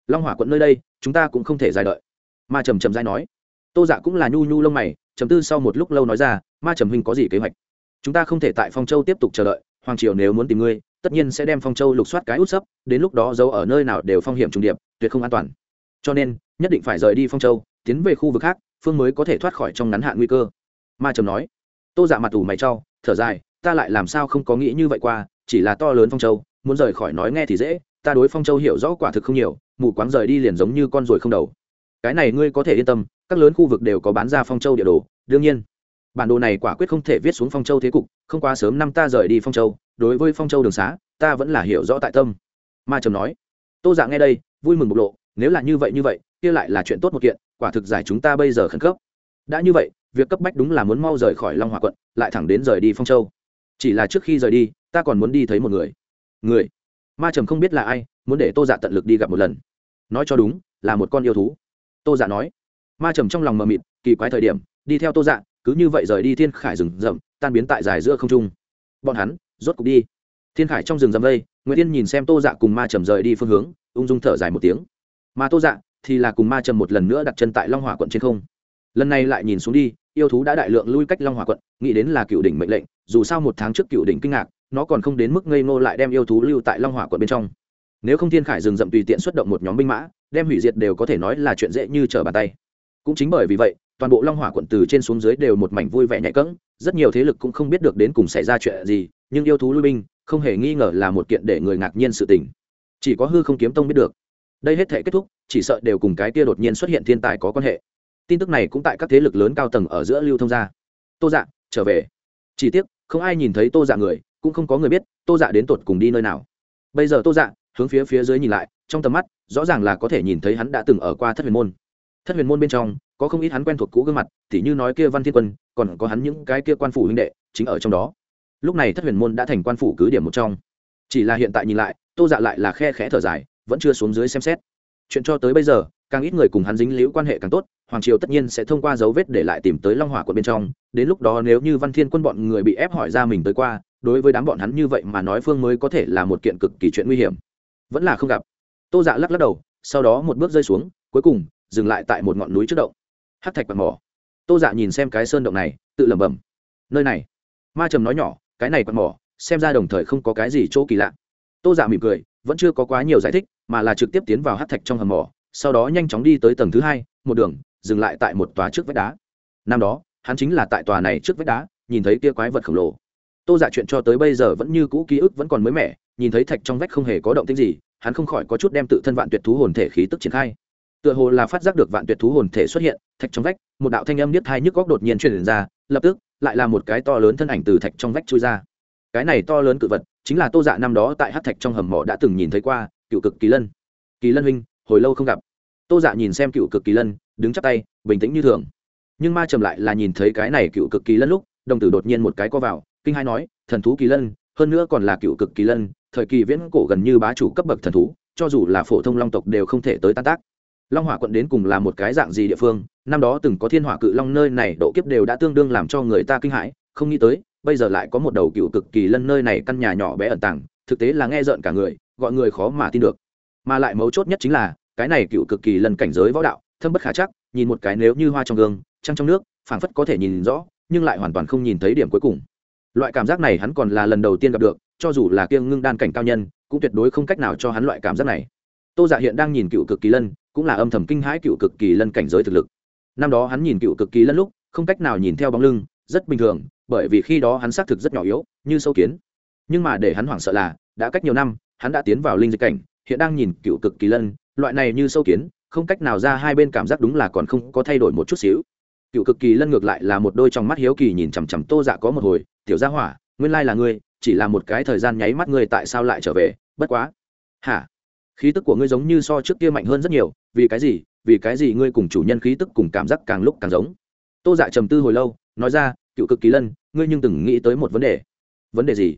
long hỏa quận nơi đây chúng ta cũng không thể dài đợi ma trầm trầm dai nói tô dạ cũng là nhu nhu lông mày, trầm tư sau một lúc lâu nói ra, ma trầm huynh có gì kế hoạch? Chúng ta không thể tại phong châu tiếp tục chờ đợi, hoàng triều nếu muốn tìm ngươi, tất nhiên sẽ đem phong châu lục soát cái út sấp, đến lúc đó giấu ở nơi nào đều phong hiểm trùng điệp, tuyệt không an toàn. Cho nên, nhất định phải rời đi phong châu, tiến về khu vực khác, phương mới có thể thoát khỏi trong ngắn hạn nguy cơ. Ma trầm nói. Tô dạ mặt ủ mày trau thở dài, ta lại làm sao không có nghĩ như vậy qua, chỉ là to lớn phong châu, muốn rời khỏi nói nghe thì dễ, ta đối phong châu hiểu rõ quả thực không nhiều, mù quáng rời đi liền giống như con ruồi không đầu cái này ngươi có thể yên tâm, các lớn khu vực đều có bán ra phong châu địa đồ, đương nhiên. Bản đồ này quả quyết không thể viết xuống phong châu thế cục, không quá sớm năm ta rời đi phong châu, đối với phong châu đường xá, ta vẫn là hiểu rõ tại tâm. Ma trầm nói. Tô dạ nghe đây, vui mừng bộc lộ, nếu là như vậy như vậy, kia lại là chuyện tốt một kiện, quả thực giải chúng ta bây giờ khẩn cấp. Đã như vậy, việc cấp bách đúng là muốn mau rời khỏi long hòa quận, lại thẳng đến rời đi phong châu. Chỉ là trước khi rời đi, ta còn muốn đi thấy một người. Người? Ma trầm không biết là ai, muốn để tô dạ tận lực đi gặp một lần. Nói cho đúng, là một con yêu thú tô dạ nói. Ma trầm trong lòng mờ mịt, kỳ quái thời điểm, đi theo tô dạ cứ như vậy rời đi thiên khải rừng rậm, tan biến tại dài giữa không trung. Bọn hắn, rốt cục đi. Thiên khải trong rừng rậm đây nguyễn tiên nhìn xem tô dạ cùng ma trầm rời đi phương hướng, ung dung thở dài một tiếng. Mà tô dạ thì là cùng ma trầm một lần nữa đặt chân tại long hòa quận trên không. Lần này lại nhìn xuống đi, yêu thú đã đại lượng lui cách long hòa quận, nghĩ đến là cựu đỉnh mệnh lệnh, dù sao một tháng trước cựu đỉnh kinh ngạc, nó còn không đến mức ngây ngô lại đem yêu thú lưu tại long hòa quận bên trong nếu không thiên khải dừng dậm tùy tiện xuất động một nhóm binh mã, đem hủy diệt đều có thể nói là chuyện dễ như trở bàn tay. Cũng chính bởi vì vậy, toàn bộ long hỏa quận từ trên xuống dưới đều một mảnh vui vẻ nhạy cẫng, rất nhiều thế lực cũng không biết được đến cùng xảy ra chuyện gì, nhưng yêu thú lui binh, không hề nghi ngờ là một kiện để người ngạc nhiên sự tình. Chỉ có hư không kiếm tông biết được. Đây hết thể kết thúc, chỉ sợ đều cùng cái kia đột nhiên xuất hiện thiên tài có quan hệ. Tin tức này cũng tại các thế lực lớn cao tầng ở giữa lưu thông ra. Tô dạ trở về. Chỉ tiếc, không ai nhìn thấy tô dạ người, cũng không có người biết tô dạ đến tột cùng đi nơi nào. Bây giờ tô dạ hướng phía phía dưới nhìn lại, trong tầm mắt, rõ ràng là có thể nhìn thấy hắn đã từng ở qua thất huyền môn. Thất huyền môn bên trong, có không ít hắn quen thuộc cũ gương mặt t h như nói kia văn thiên quân, còn có hắn những cái kia quan phủ huynh đệ, chính ở trong đó. Lúc này thất huyền môn đã thành quan phủ cứ điểm một trong. Chỉ là hiện tại nhìn lại, tô dạ lại là khe khẽ thở dài, vẫn chưa xuống dưới xem xét. Chuyện cho tới bây giờ, càng ít người cùng hắn dính liễu quan hệ càng tốt, hoàng triều tất nhiên sẽ thông qua dấu vết để lại tìm tới long hỏa quận bên trong. Đến lúc đó nếu như văn thiên quân bọn người bị ép hỏi ra mình tới qua, đối với đám bọn hắn như vậy mà nói phương mới có thể là một kiện cực kỳ chuyện nguy hiểm vẫn là không gặp. Tô dạ lắc lắc đầu, sau đó một bước rơi xuống, cuối cùng, dừng lại tại một ngọn núi trước động. Hát thạch quạt mỏ. Tô dạ nhìn xem cái sơn động này, tự lẩm bẩm. Nơi này. Ma trầm nói nhỏ, cái này quạt mỏ, xem ra đồng thời không có cái gì chỗ kỳ lạ. Tô dạ mỉm cười, vẫn chưa có quá nhiều giải thích, mà là trực tiếp tiến vào hát thạch trong hầm mỏ, sau đó nhanh chóng đi tới tầng thứ hai, một đường, dừng lại tại một tòa trước vách đá. Năm đó, hắn chính là tại tòa này trước vách đá, nhìn thấy kia quái vật khổng lồ tô dạ chuyện cho tới bây giờ vẫn như cũ ký ức vẫn còn mới mẻ, nhìn thấy thạch trong vách không hề có động tích gì, hắn không khỏi có chút đem tự thân vạn tuyệt thú hồn thể khí tức triển khai. Tựa hồ là phát giác được vạn tuyệt thú hồn thể xuất hiện, thạch trong vách, một đạo thanh âm niết thai nhức góc đột nhiên truyền ra, lập tức, lại là một cái to lớn thân ảnh từ thạch trong vách chui ra. Cái này to lớn cự vật, chính là tô dạ năm đó tại hát thạch trong hầm mộ đã từng nhìn thấy qua, cựu cực kỳ lân. Kỳ lân huynh, hồi lâu không gặp. Tô dạ nhìn xem cựu cực kỳ lân, đứng chắp tay, bình tĩnh như thường. Nhưng ma trầm lại là nhìn thấy cái này cựu cực kỳ lân lúc, đồng tử đột nhiên một cái co vào kinh hai nói, thần thú kỳ lân, hơn nữa còn là cựu cực kỳ lân, thời kỳ viễn cổ gần như bá chủ cấp bậc thần thú, cho dù là phổ thông long tộc đều không thể tới tan tác. Long hỏa quận đến cùng là một cái dạng gì địa phương, năm đó từng có thiên hỏa cự long nơi này độ kiếp đều đã tương đương làm cho người ta kinh hãi, không nghĩ tới, bây giờ lại có một đầu cựu cực kỳ lân nơi này căn nhà nhỏ bé ẩn tàng, thực tế là nghe rợn cả người, gọi người khó mà tin được. Mà lại mấu chốt nhất chính là, cái này cựu cực kỳ lân cảnh giới võ đạo, thâm bất khả chắc, nhìn một cái nếu như hoa trong gương, trăng trong nước, phảng phất có thể nhìn rõ, nhưng lại hoàn toàn không nhìn thấy điểm cuối cùng loại cảm giác này hắn còn là lần đầu tiên gặp được, cho dù là kiêng ngưng đan cảnh cao nhân, cũng tuyệt đối không cách nào cho hắn loại cảm giác này. Tô dạ hiện đang nhìn cựu cực kỳ lân, cũng là âm thầm kinh hãi cựu cực kỳ lân cảnh giới thực lực. Năm đó hắn nhìn cựu cực kỳ lân lúc, không cách nào nhìn theo bóng lưng, rất bình thường, bởi vì khi đó hắn xác thực rất nhỏ yếu, như sâu kiến. Nhưng mà để hắn hoảng sợ là, đã cách nhiều năm, hắn đã tiến vào linh dịch cảnh, hiện đang nhìn cựu cực kỳ lân, loại này như sâu kiến, không cách nào ra hai bên cảm giác đúng là còn không có thay đổi một chút xíu. Cựu cực kỳ lân ngược lại là một đôi trong mắt hiếu kỳ nhìn chằm chằm tô dạ có một hồi tiểu gia hỏa, nguyên lai là ngươi, chỉ là một cái thời gian nháy mắt ngươi tại sao lại trở về, bất quá. Hả? Khí tức của ngươi giống như so trước kia mạnh hơn rất nhiều, vì cái gì, vì cái gì ngươi cùng chủ nhân khí tức cùng cảm giác càng lúc càng giống? Tô dạ trầm tư hồi lâu, nói ra, cựu cực kỳ lân, ngươi nhưng từng nghĩ tới một vấn đề. Vấn đề gì?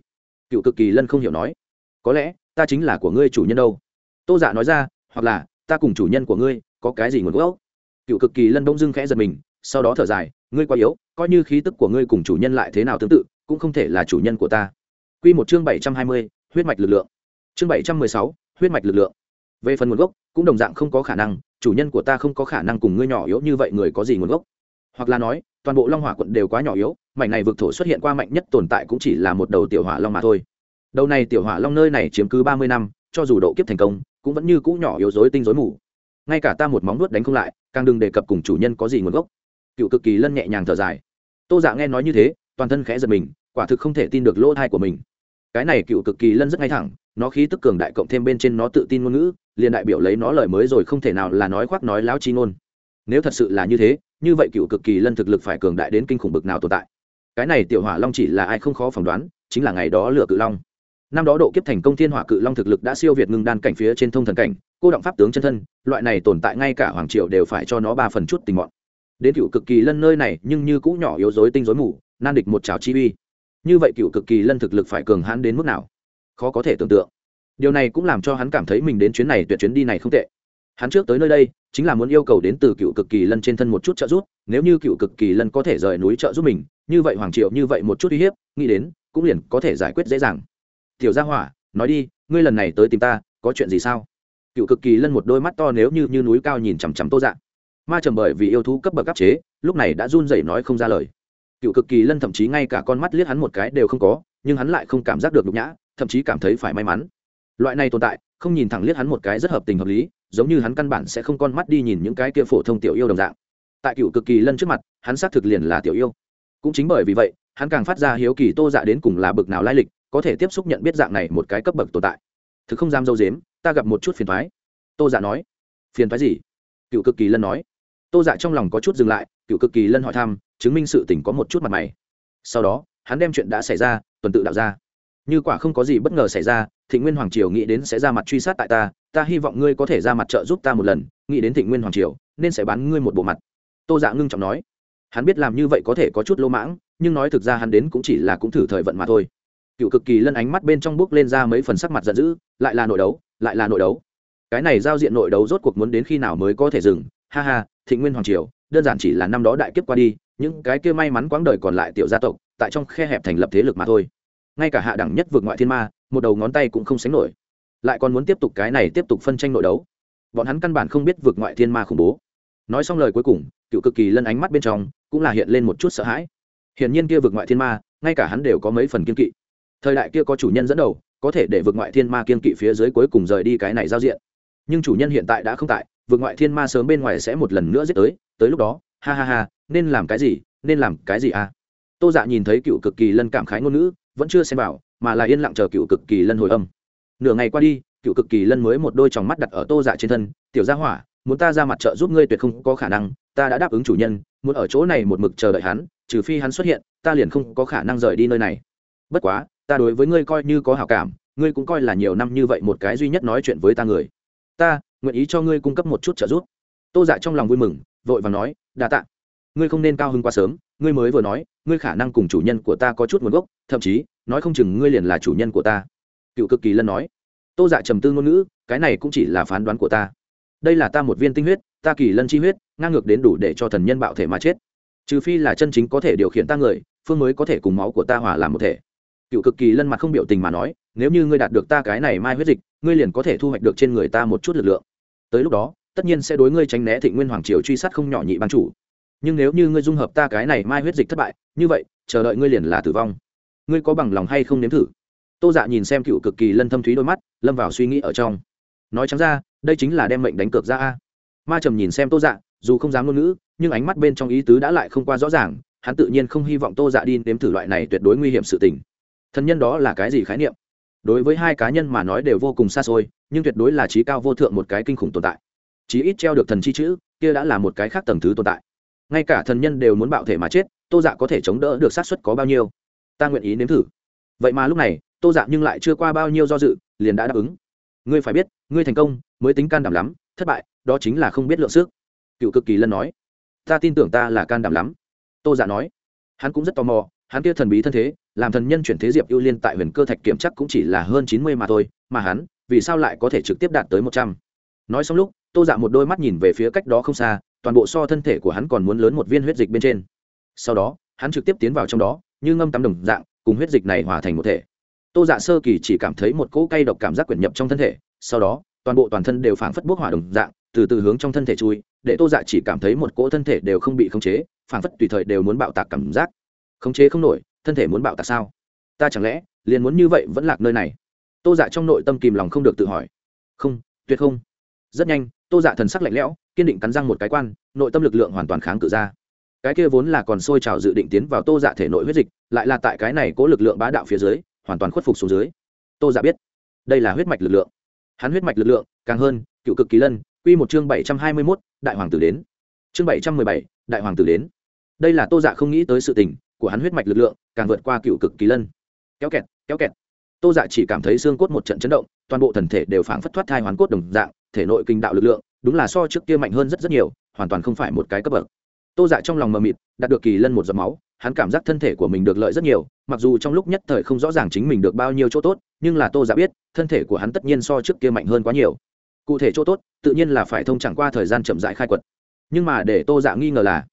Cựu cực kỳ lân không hiểu nói. Có lẽ, ta chính là của ngươi chủ nhân đâu. Tô dạ nói ra, hoặc là, ta cùng chủ nhân của ngươi, có cái gì nguồn gốc? Cựu cực kỳ lân bỗng dưng khẽ giật mình, sau đó thở dài, ngươi quá yếu, coi như khí tức của ngươi cùng chủ nhân lại thế nào tương tự cũng không thể là chủ nhân của ta. Q một chương bảy trăm hai mươi, huyết mạch lực lượng. Chương bảy trăm mười sáu, huyết mạch lực lượng. Về phần nguồn gốc, cũng đồng dạng không có khả năng, chủ nhân của ta không có khả năng cùng ngươi nhỏ yếu như vậy người có gì nguồn gốc. Hoặc là nói, toàn bộ long hỏa quận đều quá nhỏ yếu, mảnh này vực thổ xuất hiện qua mạnh nhất tồn tại cũng chỉ là một đầu tiểu hỏa long mà thôi. Đầu này tiểu hỏa long nơi này chiếm cứ ba mươi năm, cho dù độ kiếp thành công, cũng vẫn như cũ nhỏ yếu dối tinh dối mù. Ngay cả ta một móng nuốt đánh không lại, càng đừng đề cập cùng chủ nhân có gì nguồn gốc. Cựu cực kỳ lân nhẹ nhàng thở dài. Tô dạ nghe nói như thế, toàn thân khẽ giật mình quả thực không thể tin được lỗ thai của mình. Cái này cựu cực kỳ lân rất ngay thẳng, nó khí tức cường đại cộng thêm bên trên nó tự tin ngôn ngữ, liền đại biểu lấy nó lời mới rồi không thể nào là nói khoác nói láo chi ngôn. Nếu thật sự là như thế, như vậy cựu cực kỳ lân thực lực phải cường đại đến kinh khủng bực nào tồn tại. Cái này tiểu hỏa long chỉ là ai không khó phỏng đoán, chính là ngày đó lửa cự long. Năm đó độ kiếp thành công thiên hỏa cự long thực lực đã siêu việt ngưng đan cảnh phía trên thông thần cảnh, cô động pháp tướng chân thân, loại này tồn tại ngay cả hoàng triệu đều phải cho nó ba phần chút tình mọn. Đến cựu cực kỳ lân nơi này, nhưng như cũng nhỏ yếu dối tinh dối mù, nan địch một cháo chi uy như vậy cựu cực kỳ lân thực lực phải cường hãn đến mức nào? Khó có thể tưởng tượng. Điều này cũng làm cho hắn cảm thấy mình đến chuyến này tuyệt chuyến đi này không tệ. Hắn trước tới nơi đây chính là muốn yêu cầu đến từ cựu cực kỳ lân trên thân một chút trợ giúp nếu như cựu cực kỳ lân có thể rời núi trợ giúp mình như vậy hoàng triệu như vậy một chút uy hiếp nghĩ đến cũng liền có thể giải quyết dễ dàng. Tiểu gia hỏa nói đi ngươi lần này tới tìm ta có chuyện gì sao? Cựu cực kỳ lân một đôi mắt to nếu như, như núi cao nhìn chằm chằm tô dạ. Ma trầm bởi vì yêu thú cấp bậc áp chế lúc này đã run rẩy nói không ra lời cựu cực kỳ lân thậm chí ngay cả con mắt liếc hắn một cái đều không có, nhưng hắn lại không cảm giác được nhục nhã, thậm chí cảm thấy phải may mắn. Loại này tồn tại, không nhìn thẳng liếc hắn một cái rất hợp tình hợp lý, giống như hắn căn bản sẽ không con mắt đi nhìn những cái kia phổ thông tiểu yêu đồng dạng. Tại cựu cực kỳ lân trước mặt, hắn xác thực liền là tiểu yêu. Cũng chính bởi vì vậy, hắn càng phát ra hiếu kỳ tô dạ đến cùng là bực nào lai lịch, có thể tiếp xúc nhận biết dạng này một cái cấp bậc tồn tại. Thực không dám dâu dếm, ta gặp một chút phiền thoái tô dạ nói. Phiền thoái gì? Cựu cực kỳ lân nói. Tô dạ trong lòng có chút dừng lại cựu cực kỳ lân hỏi thăm, chứng minh sự tỉnh có một chút mặt mày. Sau đó, hắn đem chuyện đã xảy ra, tuần tự đạo ra. Như quả không có gì bất ngờ xảy ra, thịnh nguyên hoàng triều nghĩ đến sẽ ra mặt truy sát tại ta ta hy vọng ngươi có thể ra mặt trợ giúp ta một lần, nghĩ đến thịnh nguyên hoàng triều, nên sẽ bán ngươi một bộ mặt. Tô dạ ngưng trọng nói. Hắn biết làm như vậy có thể có chút lỗ mãng, nhưng nói thực ra hắn đến cũng chỉ là cũng thử thời vận mà thôi. Cựu cực kỳ lân ánh mắt bên trong bước lên ra mấy phần sắc mặt giận dữ, lại là nội đấu, lại là nội đấu. Cái này giao diện nội đấu rốt cuộc muốn đến khi nào mới có thể dừng? Ha ha, thịnh nguyên hoàng triều đơn giản chỉ là năm đó đại kiếp qua đi, những cái kia may mắn quãng đời còn lại tiểu gia tộc, tại trong khe hẹp thành lập thế lực mà thôi. Ngay cả hạ đẳng nhất vượt ngoại thiên ma, một đầu ngón tay cũng không sánh nổi. Lại còn muốn tiếp tục cái này tiếp tục phân tranh nội đấu. Bọn hắn căn bản không biết vượt ngoại thiên ma khủng bố. Nói xong lời cuối cùng, cựu cực kỳ lân ánh mắt bên trong cũng là hiện lên một chút sợ hãi. Hiển nhiên kia vượt ngoại thiên ma, ngay cả hắn đều có mấy phần kiên kỵ. Thời đại kia có chủ nhân dẫn đầu, có thể để vượt ngoại thiên ma kiên kỵ phía dưới cuối cùng rời đi cái này giao diện. Nhưng chủ nhân hiện tại đã không tại vượt ngoại thiên ma sớm bên ngoài sẽ một lần nữa giết tới tới lúc đó, ha ha ha, nên làm cái gì, nên làm cái gì à? Tô dạ nhìn thấy cựu cực kỳ lân cảm khái ngôn ngữ, vẫn chưa xem vào, mà là yên lặng chờ cựu cực kỳ lân hồi âm. Nửa ngày qua đi, cựu cực kỳ lân mới một đôi tròng mắt đặt ở tô dạ trên thân, tiểu gia hỏa, muốn ta ra mặt trợ giúp ngươi tuyệt không có khả năng, ta đã đáp ứng chủ nhân, muốn ở chỗ này một mực chờ đợi hắn, trừ phi hắn xuất hiện, ta liền không có khả năng rời đi nơi này. Bất quá, ta đối với ngươi coi như có hảo cảm, ngươi cũng coi là nhiều năm như vậy một cái duy nhất nói chuyện với ta người. Ta nguyện ý cho ngươi cung cấp một chút trợ giúp. Tô dạ trong lòng vui mừng, vội và nói, đa tạ. Ngươi không nên cao hơn quá sớm, ngươi mới vừa nói, ngươi khả năng cùng chủ nhân của ta có chút nguồn gốc, thậm chí, nói không chừng ngươi liền là chủ nhân của ta. Cựu cực kỳ lân nói. Tô dạ trầm tư ngôn ngữ, cái này cũng chỉ là phán đoán của ta. Đây là ta một viên tinh huyết, ta kỳ lân chi huyết, ngang ngược đến đủ để cho thần nhân bạo thể mà chết. Trừ phi là chân chính có thể điều khiển ta người, phương mới có thể cùng máu của ta hòa làm một thể. Cựu cực kỳ lân mặt không biểu tình mà nói nếu như ngươi đạt được ta cái này mai huyết dịch, ngươi liền có thể thu hoạch được trên người ta một chút lực lượng. Tới lúc đó, tất nhiên sẽ đối ngươi tránh né thịnh nguyên hoàng triều truy sát không nhỏ nhị ban chủ. Nhưng nếu như ngươi dung hợp ta cái này mai huyết dịch thất bại, như vậy, chờ đợi ngươi liền là tử vong. Ngươi có bằng lòng hay không nếm thử? Tô dạ nhìn xem cựu cực kỳ lân thâm thúy đôi mắt, lâm vào suy nghĩ ở trong. Nói chẳng ra, đây chính là đem mệnh đánh cược ra a. Ma trầm nhìn xem tô dạ dù không dám ngôn ngữ, nhưng ánh mắt bên trong ý tứ đã lại không qua rõ ràng, hắn tự nhiên không hy vọng tô dạ đi nếm thử loại này tuyệt đối nguy hiểm sự tình. Thân nhân đó là cái gì khái niệm? Đối với hai cá nhân mà nói đều vô cùng xa xôi, nhưng tuyệt đối là trí cao vô thượng một cái kinh khủng tồn tại. Chí ít treo được thần chi chữ, kia đã là một cái khác tầng thứ tồn tại. Ngay cả thần nhân đều muốn bạo thể mà chết, tô dạ có thể chống đỡ được sát xuất có bao nhiêu? Ta nguyện ý nếm thử. Vậy mà lúc này, tô dạ nhưng lại chưa qua bao nhiêu do dự, liền đã đáp ứng. Ngươi phải biết, ngươi thành công, mới tính can đảm lắm, thất bại, đó chính là không biết lượng sức. Cựu cực kỳ lân nói. Ta tin tưởng ta là can đảm lắm. Tô dạ nói. Hắn cũng rất tò mò, hắn kia thần bí thân thế làm thần nhân chuyển thế diệp ưu liên tại huyền cơ thạch kiểm chắc cũng chỉ là hơn chín mươi mà thôi, mà hắn, vì sao lại có thể trực tiếp đạt tới một trăm? Nói xong lúc, tô dạ một đôi mắt nhìn về phía cách đó không xa, toàn bộ so thân thể của hắn còn muốn lớn một viên huyết dịch bên trên. Sau đó, hắn trực tiếp tiến vào trong đó, như ngâm tắm đồng dạng, cùng huyết dịch này hòa thành một thể. Tô dạ sơ kỳ chỉ cảm thấy một cỗ cay độc cảm giác quyển nhập trong thân thể, sau đó, toàn bộ toàn thân đều phảng phất bốc hỏa đồng dạng, từ từ hướng trong thân thể chui, để tô dạ chỉ cảm thấy một cỗ thân thể đều không bị khống chế, phảng phất tùy thời đều muốn bạo tạc cảm giác. Khống chế không nổi thân thể muốn bạo tạc sao? Ta chẳng lẽ liền muốn như vậy vẫn lạc nơi này? Tô dạ trong nội tâm kìm lòng không được tự hỏi. Không, tuyệt không. Rất nhanh, tô dạ thần sắc lạnh lẽo, kiên định cắn răng một cái quan, nội tâm lực lượng hoàn toàn kháng cự ra. Cái kia vốn là còn sôi trào dự định tiến vào tô dạ thể nội huyết dịch, lại là tại cái này cố lực lượng bá đạo phía dưới, hoàn toàn khuất phục xuống dưới. Tô dạ biết, đây là huyết mạch lực lượng. Hắn huyết mạch lực lượng, càng hơn, cựu cực kỳ lân q một chương bảy trăm hai mươi mốt, đại hoàng tử đến. Chương bảy trăm mười bảy, đại hoàng tử đến. Đây là tô dạ không nghĩ tới sự tình của hắn huyết mạch lực lượng càng vượt qua cựu cực kỳ lân. Kéo kẹt kéo kẹt. Tô dạ chỉ cảm thấy xương cốt một trận chấn động, toàn bộ thần thể đều phảng phất thoát thai hoàn cốt đồng dạng, thể nội kinh đạo lực lượng, đúng là so trước kia mạnh hơn rất rất nhiều, hoàn toàn không phải một cái cấp bậc. Tô dạ trong lòng mờ mịt, đạt được kỳ lân một giọt máu, hắn cảm giác thân thể của mình được lợi rất nhiều, mặc dù trong lúc nhất thời không rõ ràng chính mình được bao nhiêu chỗ tốt, nhưng là tô dạ biết, thân thể của hắn tất nhiên so trước kia mạnh hơn quá nhiều. Cụ thể chỗ tốt, tự nhiên là phải thông chẳng qua thời gian chậm dại khai quật. Nhưng mà để tô dạ nghi ngờ là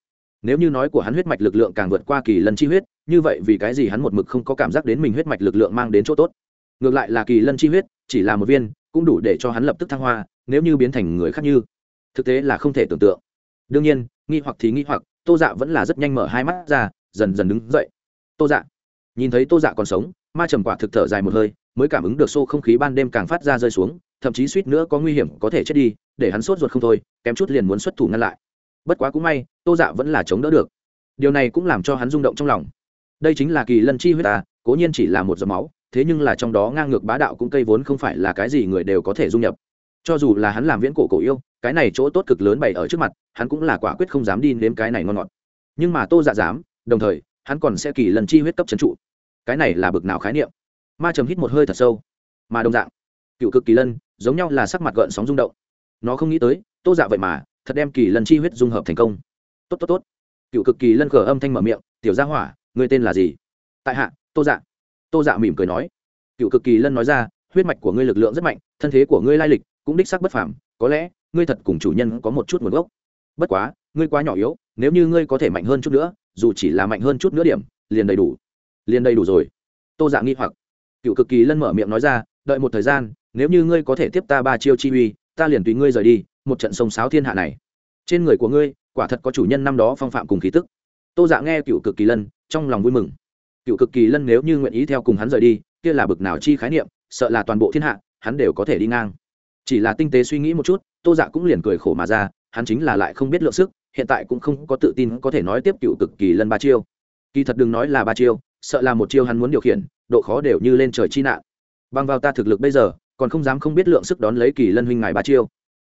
nếu như nói của hắn huyết mạch lực lượng càng vượt qua kỳ lân chi huyết, như vậy vì cái gì hắn một mực không có cảm giác đến mình huyết mạch lực lượng mang đến chỗ tốt? Ngược lại là kỳ lân chi huyết, chỉ là một viên, cũng đủ để cho hắn lập tức thăng hoa, nếu như biến thành người khác như. Thực tế là không thể tưởng tượng. Đương nhiên, nghi hoặc thì nghi hoặc, tô dạ vẫn là rất nhanh mở hai mắt ra, dần dần đứng dậy. Tô dạ. Nhìn thấy tô dạ còn sống, ma trầm quả thực thở dài một hơi, mới cảm ứng được xô không khí ban đêm càng phát ra rơi xuống, thậm chí suýt nữa có nguy hiểm có thể chết đi, để hắn sốt ruột không thôi, kém chút liền muốn xuất thủ ngăn lại bất quá cũng may, tô dạ vẫn là chống đỡ được. Điều này cũng làm cho hắn rung động trong lòng. Đây chính là kỳ lân chi huyết ta cố nhiên chỉ là một giọt máu, thế nhưng là trong đó ngang ngược bá đạo cũng cây vốn không phải là cái gì người đều có thể dung nhập. Cho dù là hắn làm viễn cổ cổ yêu, cái này chỗ tốt cực lớn bày ở trước mặt, hắn cũng là quả quyết không dám đi nếm cái này ngon ngọt. Nhưng mà tô dạ dám, đồng thời, hắn còn sẽ kỳ lần chi huyết cấp trấn trụ. Cái này là bực nào khái niệm? Ma trầm hít một hơi thật sâu. Mà đồng dạng, cựu cực kỳ lân, giống nhau là sắc mặt gợn sóng rung động. Nó không nghĩ tới, tô dạ vậy mà thật đem kỳ lân chi huyết dung hợp thành công. Tốt tốt tốt. Cựu cực kỳ lân khở âm thanh mở miệng, tiểu gia hỏa người tên là gì? Tại hạ, tô dạ. Tô dạ mỉm cười nói. Cựu cực kỳ lân nói ra, huyết mạch của ngươi lực lượng rất mạnh, thân thế của ngươi lai lịch cũng đích sắc bất phàm, có lẽ ngươi thật cùng chủ nhân có một chút nguồn gốc. Bất quá, ngươi quá nhỏ yếu, nếu như ngươi có thể mạnh hơn chút nữa, dù chỉ là mạnh hơn chút nữa điểm, liền đầy đủ. Liền đầy đủ rồi. Tô dạ nghi hoặc. Cựu cực kỳ lân mở miệng nói ra, đợi một thời gian, nếu như ngươi có thể tiếp ta ba chiêu chi uy, ta liền tùy ngươi rời đi một trận sông sáo thiên hạ này. Trên người của ngươi, quả thật có chủ nhân năm đó phong phạm cùng khí tức. Tô dạ nghe cựu cực kỳ lân, trong lòng vui mừng. Cựu cực kỳ lân nếu như nguyện ý theo cùng hắn rời đi, kia là bực nào chi khái niệm, sợ là toàn bộ thiên hạ, hắn đều có thể đi ngang. Chỉ là tinh tế suy nghĩ một chút, tô dạ cũng liền cười khổ mà ra, hắn chính là lại không biết lượng sức, hiện tại cũng không có tự tin có thể nói tiếp cựu cực kỳ lân ba chiêu. Kỳ thật đừng nói là ba chiêu, sợ là một chiêu hắn muốn điều khiển, độ khó đều như lên trời chi nạn. Bằng vào ta thực lực bây giờ, còn không dám không biết lượng sức đón lấy kỳ lân huynh ngài ba chiêu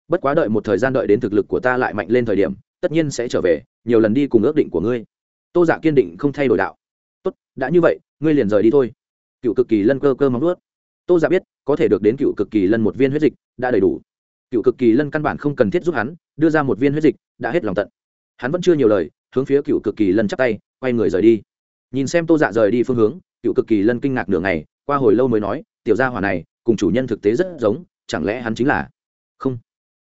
bất quá đợi một thời gian đợi đến thực lực của ta lại mạnh lên thời điểm, tất nhiên sẽ trở về, nhiều lần đi cùng ước định của ngươi. Tô dạ kiên định không thay đổi đạo. Tốt, đã như vậy, ngươi liền rời đi thôi. Cựu cực kỳ lân cơ cơ móng ướt tô dạ biết, có thể được đến cựu cực kỳ lân một viên huyết dịch, đã đầy đủ. Cựu cực kỳ lân căn bản không cần thiết giúp hắn, đưa ra một viên huyết dịch, đã hết lòng tận. Hắn vẫn chưa nhiều lời, hướng phía cựu cực kỳ lân chắp tay, quay người rời đi. Nhìn xem tô dạ rời đi phương hướng, cựu cực kỳ lân kinh ngạc nửa ngày, qua hồi lâu mới nói, tiểu gia hỏa này, cùng chủ nhân thực tế rất giống, chẳng lẽ hắn chính là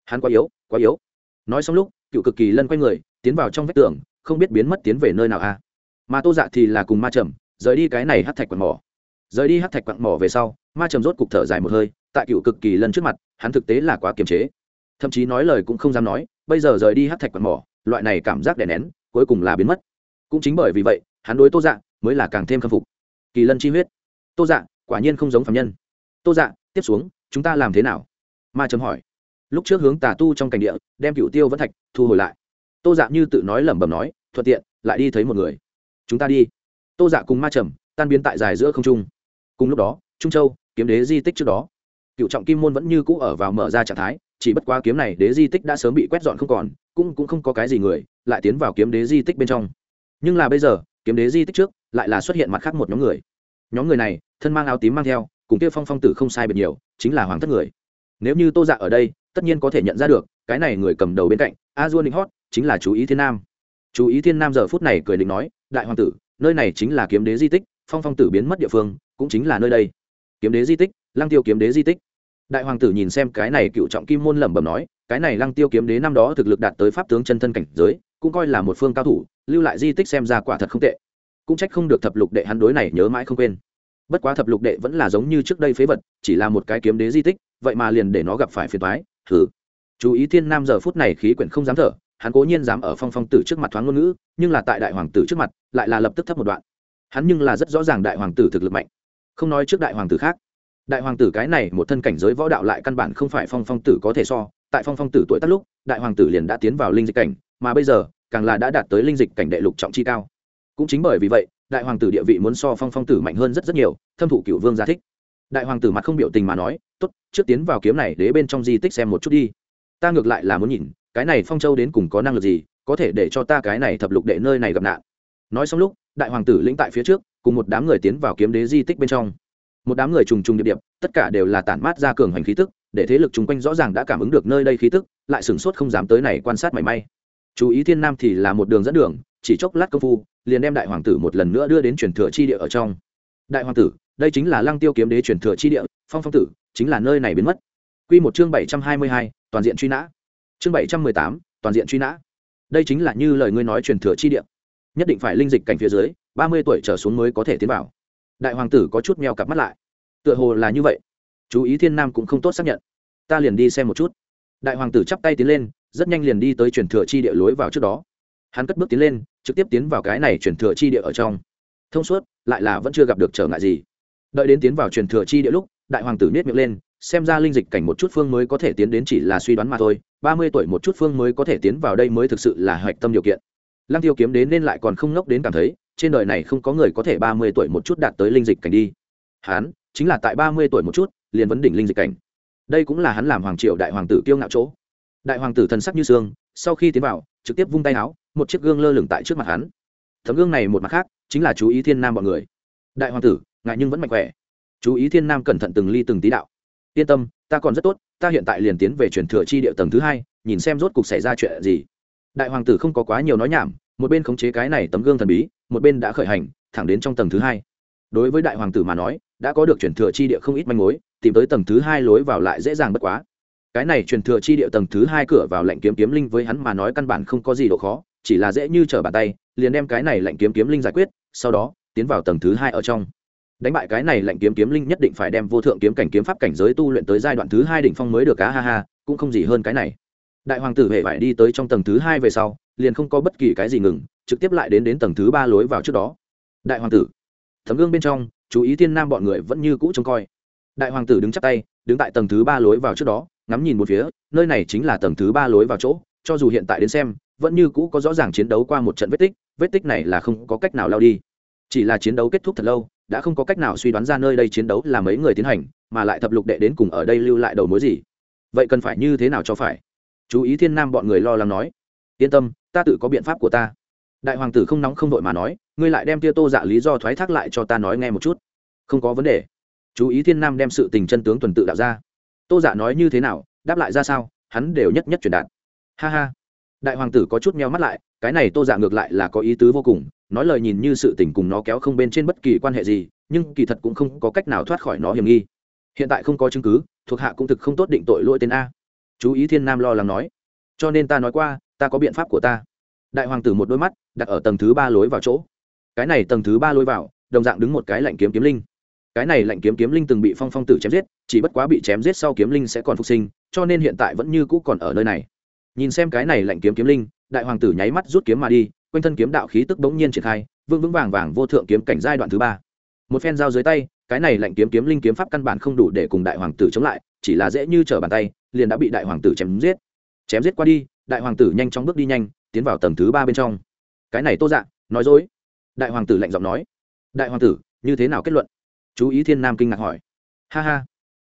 hắn quá yếu quá yếu. Nói xong lúc, cựu cực kỳ lân quay người, tiến vào trong vách tường, không biết biến mất tiến về nơi nào a à. mà tô dạ thì là cùng ma trầm, rời đi cái này hát thạch quặng mỏ. Rời đi hát thạch quặng mỏ về sau, ma trầm rốt cục thở dài một hơi, tại cựu cực kỳ lân trước mặt, hắn thực tế là quá kiềm chế. Thậm chí nói lời cũng không dám nói, bây giờ rời đi hát thạch quặng mỏ, loại này cảm giác đè nén, cuối cùng là biến mất. Cũng chính bởi vì vậy, hắn đối tô dạ mới là càng thêm khâm phục. Kỳ lân chi huyết. Tô dạ quả nhiên không giống phạm nhân. Tô dạ tiếp xuống, chúng ta làm thế nào? Ma trầm hỏi lúc trước hướng tà tu trong cảnh địa, đem cựu tiêu vẫn thạch thu hồi lại. Tô dạ như tự nói lẩm bẩm nói, thuận tiện, lại đi thấy một người. Chúng ta đi. Tô dạ cùng ma trầm tan biến tại dài giữa không trung. Cùng lúc đó, trung châu, kiếm đế di tích trước đó. Cựu trọng kim môn vẫn như cũ ở vào mở ra trạng thái, chỉ bất quá kiếm này đế di tích đã sớm bị quét dọn không còn, cũng cũng không có cái gì người, lại tiến vào kiếm đế di tích bên trong. Nhưng là bây giờ, kiếm đế di tích trước, lại là xuất hiện mặt khác một nhóm người. Nhóm người này, thân mang áo tím mang theo, cùng kia phong phong tử không sai biệt nhiều, chính là hoàng thất người. Nếu như tô dạ ở đây tất nhiên có thể nhận ra được, cái này người cầm đầu bên cạnh, a dua ninh hót, chính là chú ý thiên nam. Chú ý thiên nam giờ phút này cười định nói, đại hoàng tử, nơi này chính là kiếm đế di tích, phong phong tử biến mất địa phương, cũng chính là nơi đây. Kiếm đế di tích? Lăng tiêu kiếm đế di tích? Đại hoàng tử nhìn xem cái này cựu trọng kim môn lẩm bẩm nói, cái này lăng tiêu kiếm đế năm đó thực lực đạt tới pháp tướng chân thân cảnh giới, cũng coi là một phương cao thủ, lưu lại di tích xem ra quả thật không tệ. Cũng trách không được thập lục đệ hắn đối này nhớ mãi không quên. Bất quá thập lục đệ vẫn là giống như trước đây phế vật, chỉ là một cái kiếm đế di tích, vậy mà liền để nó gặp phải phiền toái thử chú ý thiên nam giờ phút này khí quyển không dám thở, hắn cố nhiên dám ở phong phong tử trước mặt thoáng ngôn ngữ, nhưng là tại đại hoàng tử trước mặt, lại là lập tức thấp một đoạn. Hắn nhưng là rất rõ ràng đại hoàng tử thực lực mạnh. Không nói trước đại hoàng tử khác. Đại hoàng tử cái này một thân cảnh giới võ đạo lại căn bản không phải phong phong tử có thể so. Tại phong phong tử tuổi tác lúc, đại hoàng tử liền đã tiến vào linh dịch cảnh, mà bây giờ, càng là đã đạt tới linh dịch cảnh đệ lục trọng chi cao. Cũng chính bởi vì vậy, đại hoàng tử địa vị muốn so phong phong tử mạnh hơn rất rất nhiều, thâm thụ cựu vương gia thích đại hoàng tử mặt không biểu tình mà nói, tốt, trước tiến vào kiếm này, đế bên trong di tích xem một chút đi. Ta ngược lại là muốn nhìn, cái này phong châu đến cùng có năng lực gì, có thể để cho ta cái này thập lục đệ nơi này gặp nạn. Nói xong lúc, đại hoàng tử lĩnh tại phía trước, cùng một đám người tiến vào kiếm đế di tích bên trong. Một đám người trùng trùng điệp điệp, tất cả đều là tản mát ra cường hành khí tức, để thế lực chung quanh rõ ràng đã cảm ứng được nơi đây khí tức, lại sửng sốt không dám tới này quan sát mảy may. Chú ý thiên nam thì là một đường dẫn đường, chỉ chốc lát công phu, liền đem đại hoàng tử một lần nữa đưa đến truyền thừa chi địa ở trong. Đại hoàng tử đây chính là lăng tiêu kiếm đế truyền thừa chi địa, phong phong tử, chính là nơi này biến mất. Quy một chương bảy trăm hai mươi hai, toàn diện truy nã. Chương bảy trăm mười tám, toàn diện truy nã. Đây chính là như lời ngươi nói truyền thừa chi địa. Nhất định phải linh dịch cảnh phía dưới, ba mươi tuổi trở xuống mới có thể tiến vào. Đại hoàng tử có chút meo cặp mắt lại. Tựa hồ là như vậy. Chú ý thiên nam cũng không tốt xác nhận. Ta liền đi xem một chút. Đại hoàng tử chắp tay tiến lên, rất nhanh liền đi tới truyền thừa chi địa lối vào trước đó. Hắn cất bước tiến lên, trực tiếp tiến vào cái này truyền thừa chi địa ở trong. Thông suốt, lại là vẫn chưa gặp được trở ngại gì đợi đến tiến vào truyền thừa chi địa lúc, đại hoàng tử nết miệng lên, xem ra linh dịch cảnh một chút phương mới có thể tiến đến chỉ là suy đoán mà thôi, ba mươi tuổi một chút phương mới có thể tiến vào đây mới thực sự là hạch tâm điều kiện. Lăng tiêu kiếm đến nên lại còn không ngốc đến cảm thấy, trên đời này không có người có thể ba mươi tuổi một chút đạt tới linh dịch cảnh đi. Hắn, chính là tại ba mươi tuổi một chút, liền vấn đỉnh linh dịch cảnh. Đây cũng là hắn làm hoàng triều đại hoàng tử kiêu ngạo chỗ. Đại hoàng tử thần sắc như xương, sau khi tiến vào, trực tiếp vung tay áo, một chiếc gương lơ lửng tại trước mặt hắn. Tấm gương này một mặt khác, chính là chú ý thiên nam bọn người. Đại hoàng tử ngại nhưng vẫn mạnh khỏe. Chú ý thiên nam cẩn thận từng ly từng tí đạo. Yên tâm, ta còn rất tốt, ta hiện tại liền tiến về truyền thừa chi địa tầng thứ hai, nhìn xem rốt cục xảy ra chuyện gì. Đại hoàng tử không có quá nhiều nói nhảm, một bên khống chế cái này tấm gương thần bí, một bên đã khởi hành, thẳng đến trong tầng thứ hai. Đối với đại hoàng tử mà nói, đã có được truyền thừa chi địa không ít manh mối, tìm tới tầng thứ hai lối vào lại dễ dàng bất quá. Cái này truyền thừa chi địa tầng thứ hai cửa vào lệnh kiếm kiếm linh với hắn mà nói căn bản không có gì độ khó, chỉ là dễ như trở bàn tay, liền đem cái này lệnh kiếm kiếm linh giải quyết, sau đó, tiến vào tầng thứ hai ở trong đánh bại cái này lệnh kiếm kiếm linh nhất định phải đem vô thượng kiếm cảnh kiếm pháp cảnh giới tu luyện tới giai đoạn thứ hai đỉnh phong mới được cá ha ha, cũng không gì hơn cái này. Đại hoàng tử hệ phải đi tới trong tầng thứ hai về sau, liền không có bất kỳ cái gì ngừng, trực tiếp lại đến đến tầng thứ ba lối vào trước đó. Đại hoàng tử, thấm gương bên trong, chú ý thiên nam bọn người vẫn như cũ trông coi. Đại hoàng tử đứng chắp tay, đứng tại tầng thứ ba lối vào trước đó, ngắm nhìn một phía, nơi này chính là tầng thứ ba lối vào chỗ, cho dù hiện tại đến xem, vẫn như cũ có rõ ràng chiến đấu qua một trận vết tích vết tích này là không có cách nào lao đi. Chỉ là chiến đấu kết thúc thật lâu đã không có cách nào suy đoán ra nơi đây chiến đấu là mấy người tiến hành, mà lại thập lục đệ đến cùng ở đây lưu lại đầu mối gì. Vậy cần phải như thế nào cho phải? Chú ý thiên nam bọn người lo lắng nói. Yên tâm, ta tự có biện pháp của ta. Đại hoàng tử không nóng không đội mà nói, ngươi lại đem tia tô dạ lý do thoái thác lại cho ta nói nghe một chút. Không có vấn đề. Chú ý thiên nam đem sự tình chân tướng tuần tự đạo ra. Tô dạ nói như thế nào, đáp lại ra sao, hắn đều nhất nhất truyền đạt. Ha ha đại hoàng tử có chút meo mắt lại, cái này tô dạ ngược lại là có ý tứ vô cùng, nói lời nhìn như sự tình cùng nó kéo không bên trên bất kỳ quan hệ gì, nhưng kỳ thật cũng không có cách nào thoát khỏi nó hiểm nghi. Hiện tại không có chứng cứ, thuộc hạ cũng thực không tốt định tội lỗi tên a. Chú ý thiên nam lo lắng nói. Cho nên ta nói qua, ta có biện pháp của ta. Đại hoàng tử một đôi mắt, đặt ở tầng thứ ba lối vào chỗ. Cái này tầng thứ ba lối vào, đồng dạng đứng một cái lạnh kiếm kiếm linh. Cái này lạnh kiếm kiếm linh từng bị phong phong tử chém giết, chỉ bất quá bị chém giết sau kiếm linh sẽ còn phục sinh, cho nên hiện tại vẫn như cũ còn ở nơi này nhìn xem cái này lạnh kiếm kiếm linh, đại hoàng tử nháy mắt rút kiếm mà đi, quanh thân kiếm đạo khí tức bỗng nhiên triển khai, vương vững vàng vàng vô thượng kiếm cảnh giai đoạn thứ ba. Một phen dao dưới tay, cái này lạnh kiếm kiếm linh kiếm pháp căn bản không đủ để cùng đại hoàng tử chống lại, chỉ là dễ như trở bàn tay, liền đã bị đại hoàng tử chém giết. Chém giết qua đi, đại hoàng tử nhanh chóng bước đi nhanh, tiến vào tầng thứ ba bên trong. Cái này tô dạ nói dối. Đại hoàng tử lạnh giọng nói. Đại hoàng tử, như thế nào kết luận? Chú ý thiên nam kinh ngạc hỏi. Ha ha.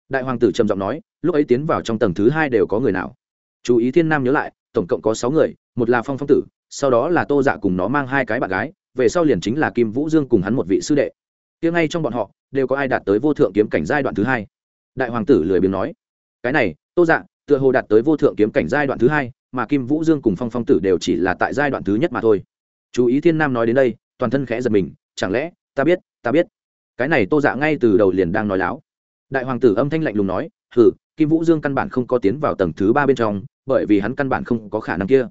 Đại hoàng tử trầm giọng nói, lúc ấy tiến vào trong tầng thứ hai đều có người nào? Chú ý thiên nam nhớ lại, tổng cộng có sáu người, một là phong phong tử, sau đó là tô dạ cùng nó mang hai cái bạn gái, về sau liền chính là kim vũ dương cùng hắn một vị sư đệ. Tiếng ngay trong bọn họ, đều có ai đạt tới vô thượng kiếm cảnh giai đoạn thứ hai. Đại hoàng tử lười biếng nói, cái này, tô dạ tựa hồ đạt tới vô thượng kiếm cảnh giai đoạn thứ hai, mà kim vũ dương cùng phong phong tử đều chỉ là tại giai đoạn thứ nhất mà thôi. Chú ý thiên nam nói đến đây, toàn thân khẽ giật mình, chẳng lẽ, ta biết ta biết. Cái này tô dạ ngay từ đầu liền đang nói láo. Đại hoàng tử âm thanh lạnh lùng nói thử kim vũ dương căn bản không có tiến vào tầng thứ ba bên trong, bởi vì hắn căn bản không có khả năng kia.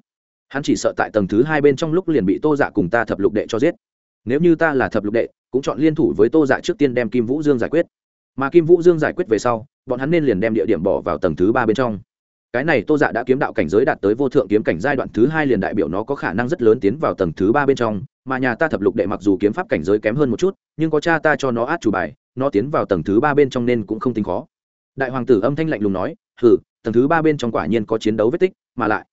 Hắn chỉ sợ tại tầng thứ hai bên trong lúc liền bị tô dạ cùng ta thập lục đệ cho giết. Nếu như ta là thập lục đệ, cũng chọn liên thủ với tô dạ trước tiên đem kim vũ dương giải quyết. Mà kim vũ dương giải quyết về sau, bọn hắn nên liền đem địa điểm bỏ vào tầng thứ ba bên trong. Cái này tô dạ đã kiếm đạo cảnh giới đạt tới vô thượng kiếm cảnh giai đoạn thứ hai liền đại biểu nó có khả năng rất lớn tiến vào tầng thứ ba bên trong, mà nhà ta thập lục đệ mặc dù kiếm pháp cảnh giới kém hơn một chút, nhưng có cha ta cho nó át chủ bài, nó tiến vào tầng thứ ba bên trong nên cũng không tính khó đại hoàng tử âm thanh lạnh lùng nói, hừ, tầng thứ ba bên trong quả nhiên có chiến đấu vết tích, mà lại.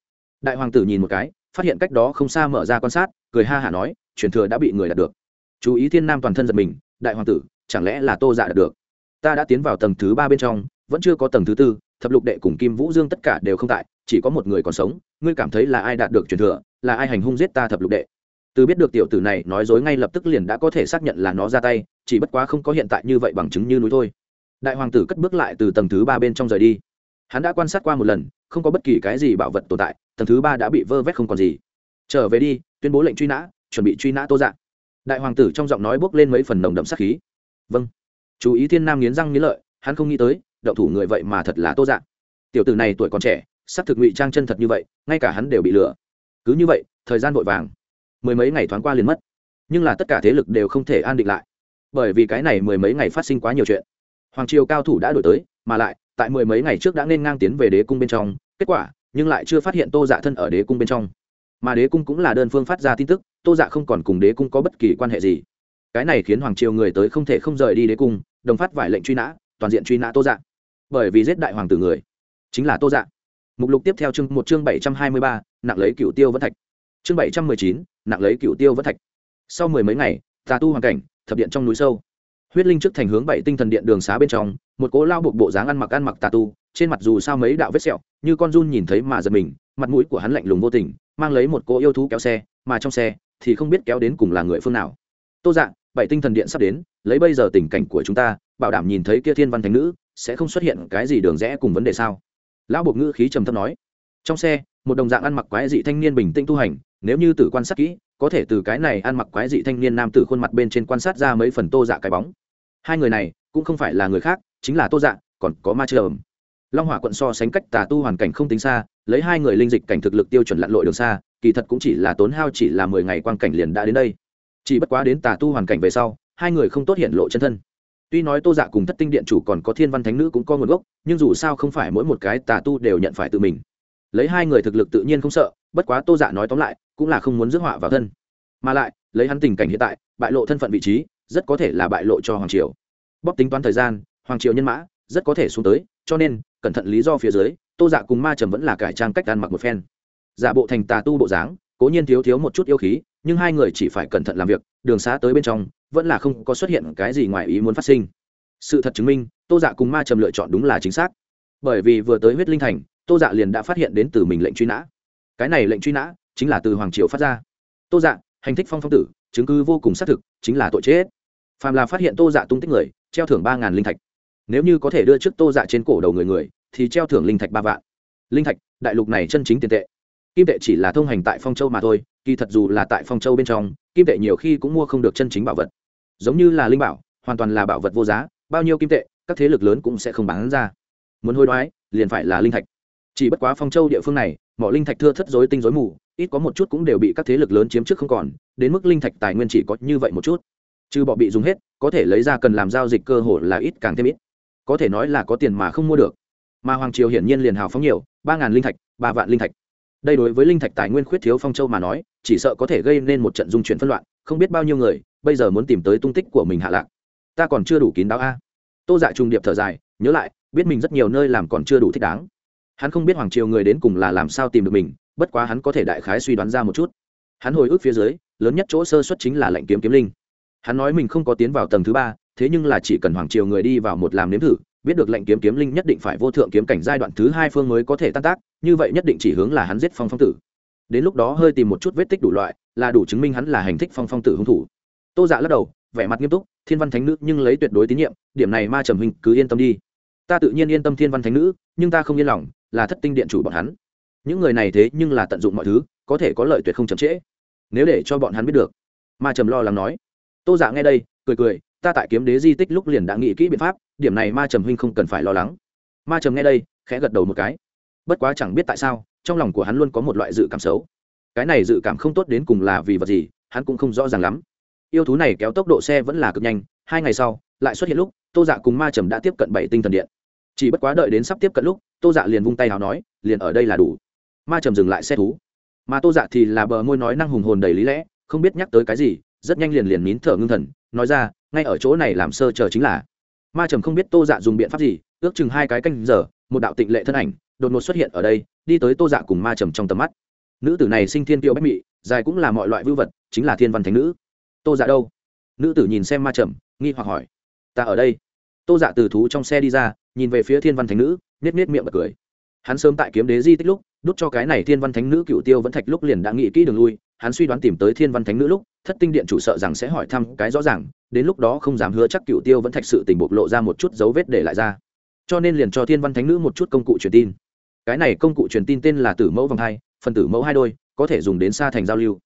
Đại hoàng tử nhìn một cái, phát hiện cách đó không xa mở ra quan sát, cười ha hả nói, truyền thừa đã bị người đạt được. Chú ý thiên nam toàn thân giật mình, đại hoàng tử, chẳng lẽ là tô dạ đạt được? Ta đã tiến vào tầng thứ ba bên trong, vẫn chưa có tầng thứ tư, thập lục đệ cùng kim vũ dương tất cả đều không tại, chỉ có một người còn sống, ngươi cảm thấy là ai đạt được truyền thừa, là ai hành hung giết ta thập lục đệ? Từ biết được tiểu tử này nói dối ngay lập tức liền đã có thể xác nhận là nó ra tay, chỉ bất quá không có hiện tại như vậy bằng chứng như núi thôi đại hoàng tử cất bước lại từ tầng thứ ba bên trong rời đi. Hắn đã quan sát qua một lần, không có bất kỳ cái gì bảo vật tồn tại, tầng thứ ba đã bị vơ vét không còn gì. Trở về đi, tuyên bố lệnh truy nã, chuẩn bị truy nã tô dạng đại hoàng tử trong giọng nói bốc lên mấy phần nồng đậm sắc khí. Vâng. Chú ý thiên nam nghiến răng nghiến lợi, hắn không nghĩ tới đậu thủ người vậy mà thật là tô dạng tiểu tử này tuổi còn trẻ sắc thực ngụy trang chân thật như vậy, ngay cả hắn đều bị lừa. Cứ như vậy, thời gian vội vàng. Mười mấy ngày thoáng qua liền mất. Nhưng là tất cả thế lực đều không thể an định lại. Bởi vì cái này mười mấy ngày phát sinh quá nhiều chuyện hoàng triều cao thủ đã đổi tới, mà lại, tại mười mấy ngày trước đã nên ngang tiến về đế cung bên trong, kết quả, nhưng lại chưa phát hiện tô dạ thân ở đế cung bên trong. Mà đế cung cũng là đơn phương phát ra tin tức, tô dạ không còn cùng đế cung có bất kỳ quan hệ gì. Cái này khiến hoàng triều người tới không thể không rời đi đế cung, đồng phát vải lệnh truy nã, toàn diện truy nã tô dạ. Bởi vì giết đại hoàng tử người, chính là tô dạ. Mục lục tiếp theo chương một chương bảy trăm hai mươi ba, nặng lấy cựu tiêu vẫn thạch. Chương bảy trăm mười chín, nặng lấy cựu tiêu vẫn thạch. Sau mười mấy ngày, tà tu hoàn cảnh, thập điện trong núi sâu huyết linh trước thành hướng bảy tinh thần điện đường xá bên trong, một cố lao buộc bộ dáng ăn mặc ăn mặc tà tu, trên mặt dù sao mấy đạo vết sẹo, như con run nhìn thấy mà giật mình, mặt mũi của hắn lạnh lùng vô tình, mang lấy một cô yêu thú kéo xe, mà trong xe thì không biết kéo đến cùng là người phương nào. Tô dạng bảy tinh thần điện sắp đến, lấy bây giờ tình cảnh của chúng ta, bảo đảm nhìn thấy kia thiên văn thánh nữ, sẽ không xuất hiện cái gì đường rẽ cùng vấn đề sao? Lão buộc ngữ khí trầm thấp nói. Trong xe, một đồng dạng ăn mặc quái dị thanh niên bình tĩnh tu hành, nếu như tử quan sát kỹ, có thể từ cái này ăn mặc quái dị thanh niên nam tử khuôn mặt bên trên quan sát ra mấy phần tô dạ cái bóng hai người này cũng không phải là người khác, chính là tô dạ còn có ma trầm long hỏa quận so sánh cách tà tu hoàn cảnh không tính xa, lấy hai người linh dịch cảnh thực lực tiêu chuẩn lặn lội đường xa, kỳ thật cũng chỉ là tốn hao chỉ là mười ngày quan cảnh liền đã đến đây. Chỉ bất quá đến tà tu hoàn cảnh về sau, hai người không tốt hiện lộ chân thân. Tuy nói tô dạ cùng thất tinh điện chủ còn có thiên văn thánh nữ cũng có nguồn gốc, nhưng dù sao không phải mỗi một cái tà tu đều nhận phải tự mình. Lấy hai người thực lực tự nhiên không sợ, bất quá tô dạ nói tóm lại, cũng là không muốn rước họa vào thân. Mà lại, lấy hắn tình cảnh hiện tại, bại lộ thân phận vị trí rất có thể là bại lộ cho hoàng triều. Bóp tính toán thời gian, hoàng triều nhân mã rất có thể xuống tới, cho nên, cẩn thận lý do phía dưới, tô dạ cùng ma trầm vẫn là cải trang cách ăn mặc một phen. Giả bộ thành tà tu bộ dáng, cố nhiên thiếu thiếu một chút yêu khí, nhưng hai người chỉ phải cẩn thận làm việc, đường xá tới bên trong, vẫn là không có xuất hiện cái gì ngoài ý muốn phát sinh. Sự thật chứng minh, tô dạ cùng ma trầm lựa chọn đúng là chính xác. Bởi vì vừa tới huyết linh thành, tô dạ liền đã phát hiện đến từ mình lệnh truy nã. Cái này lệnh truy nã chính là từ hoàng triều phát ra. Tô dạ hành thích phong phong tử, chứng cứ vô cùng xác thực, chính là tội chết phàm là phát hiện tô dạ tung tích người, treo thưởng ba ngàn linh thạch. Nếu như có thể đưa trước tô dạ trên cổ đầu người người, thì treo thưởng linh thạch ba vạn. Linh thạch, đại lục này chân chính tiền tệ. Kim tệ chỉ là thông hành tại phong châu mà thôi, kỳ thật dù là tại phong châu bên trong, kim tệ nhiều khi cũng mua không được chân chính bảo vật. Giống như là linh bảo, hoàn toàn là bảo vật vô giá, bao nhiêu kim tệ, các thế lực lớn cũng sẽ không bán ra. Muốn hối đoái, liền phải là linh thạch. Chỉ bất quá phong châu địa phương này mọi linh thạch thưa thất dối tinh dối mù, ít có một chút cũng đều bị các thế lực lớn chiếm trước không còn, đến mức linh thạch tài nguyên chỉ có như vậy một chút trừ bọ bị dùng hết, có thể lấy ra cần làm giao dịch cơ hội là ít càng thêm ít. Có thể nói là có tiền mà không mua được. Mà hoàng triều hiển nhiên liền hào phóng nhiều, ba ngàn linh thạch, ba vạn linh thạch. Đây đối với linh thạch tài nguyên khuyết thiếu phong châu mà nói, chỉ sợ có thể gây nên một trận dung chuyển phân loạn, không biết bao nhiêu người, bây giờ muốn tìm tới tung tích của mình hạ lạc. Ta còn chưa đủ kín đáo a. Tô dạ trùng điệp thở dài, nhớ lại, biết mình rất nhiều nơi làm còn chưa đủ thích đáng. Hắn không biết hoàng triều người đến cùng là làm sao tìm được mình, bất quá hắn có thể đại khái suy đoán ra một chút. Hắn hồi ức phía dưới, lớn nhất chỗ sơ xuất chính là lệnh kiếm kiếm linh hắn nói mình không có tiến vào tầng thứ ba, thế nhưng là chỉ cần hoàng triều người đi vào một làm nếm thử, biết được lệnh kiếm kiếm linh nhất định phải vô thượng kiếm cảnh giai đoạn thứ hai phương mới có thể tan tác, như vậy nhất định chỉ hướng là hắn giết phong phong tử. Đến lúc đó hơi tìm một chút vết tích đủ loại, là đủ chứng minh hắn là hành thích phong phong tử hung thủ. Tô dạ lắc đầu, vẻ mặt nghiêm túc, thiên văn thánh nữ nhưng lấy tuyệt đối tín nhiệm, điểm này ma trầm hình cứ yên tâm đi. Ta tự nhiên yên tâm thiên văn thánh nữ, nhưng ta không yên lòng, là thất tinh điện chủ bọn hắn. Những người này thế nhưng là tận dụng mọi thứ, có thể có lợi tuyệt không chậm trễ. Nếu để cho bọn hắn biết được, ma trầm lo lắng nói tô dạ nghe đây, cười cười, ta tại kiếm đế di tích lúc liền đã nghĩ kỹ biện pháp, điểm này ma trầm huynh không cần phải lo lắng. Ma trầm nghe đây, khẽ gật đầu một cái. Bất quá chẳng biết tại sao, trong lòng của hắn luôn có một loại dự cảm xấu. Cái này dự cảm không tốt đến cùng là vì vật gì, hắn cũng không rõ ràng lắm. Yêu thú này kéo tốc độ xe vẫn là cực nhanh, hai ngày sau, lại xuất hiện lúc, tô dạ cùng ma trầm đã tiếp cận bảy tinh thần điện. Chỉ bất quá đợi đến sắp tiếp cận lúc, tô dạ liền vung tay nào nói, liền ở đây là đủ. Ma trầm dừng lại xe thú. Mà tô dạ thì là bờ môi nói năng hùng hồn đầy lý lẽ, không biết nhắc tới cái gì rất nhanh liền liền nín thở ngưng thần, nói ra, ngay ở chỗ này làm sơ chờ chính là. Ma trầm không biết tô dạ dùng biện pháp gì, ước chừng hai cái canh giờ, một đạo tịnh lệ thân ảnh đột ngột xuất hiện ở đây, đi tới tô dạ cùng ma trầm trong tầm mắt. Nữ tử này sinh thiên tiêu bách mị, dài cũng là mọi loại vưu vật, chính là thiên văn thánh nữ. Tô dạ đâu? Nữ tử nhìn xem ma trầm, nghi hoặc hỏi. Ta ở đây. Tô dạ từ thú trong xe đi ra, nhìn về phía thiên văn thánh nữ nết nết miệng bật cười. Hắn sớm tại kiếm đế di tích lúc, đút cho cái này thiên văn thánh nữ cựu tiêu vẫn thạch lúc liền đã nghĩ kỹ đường lui, hắn suy đoán tìm tới thiên văn thánh nữ lúc thất tinh điện chủ sợ rằng sẽ hỏi thăm cái rõ ràng, đến lúc đó không dám hứa chắc cựu tiêu vẫn thạch sự tình bộc lộ ra một chút dấu vết để lại ra. Cho nên liền cho thiên văn thánh nữ một chút công cụ truyền tin. Cái này công cụ truyền tin tên là tử mẫu vòng hai, phần tử mẫu hai đôi, có thể dùng đến xa thành giao lưu.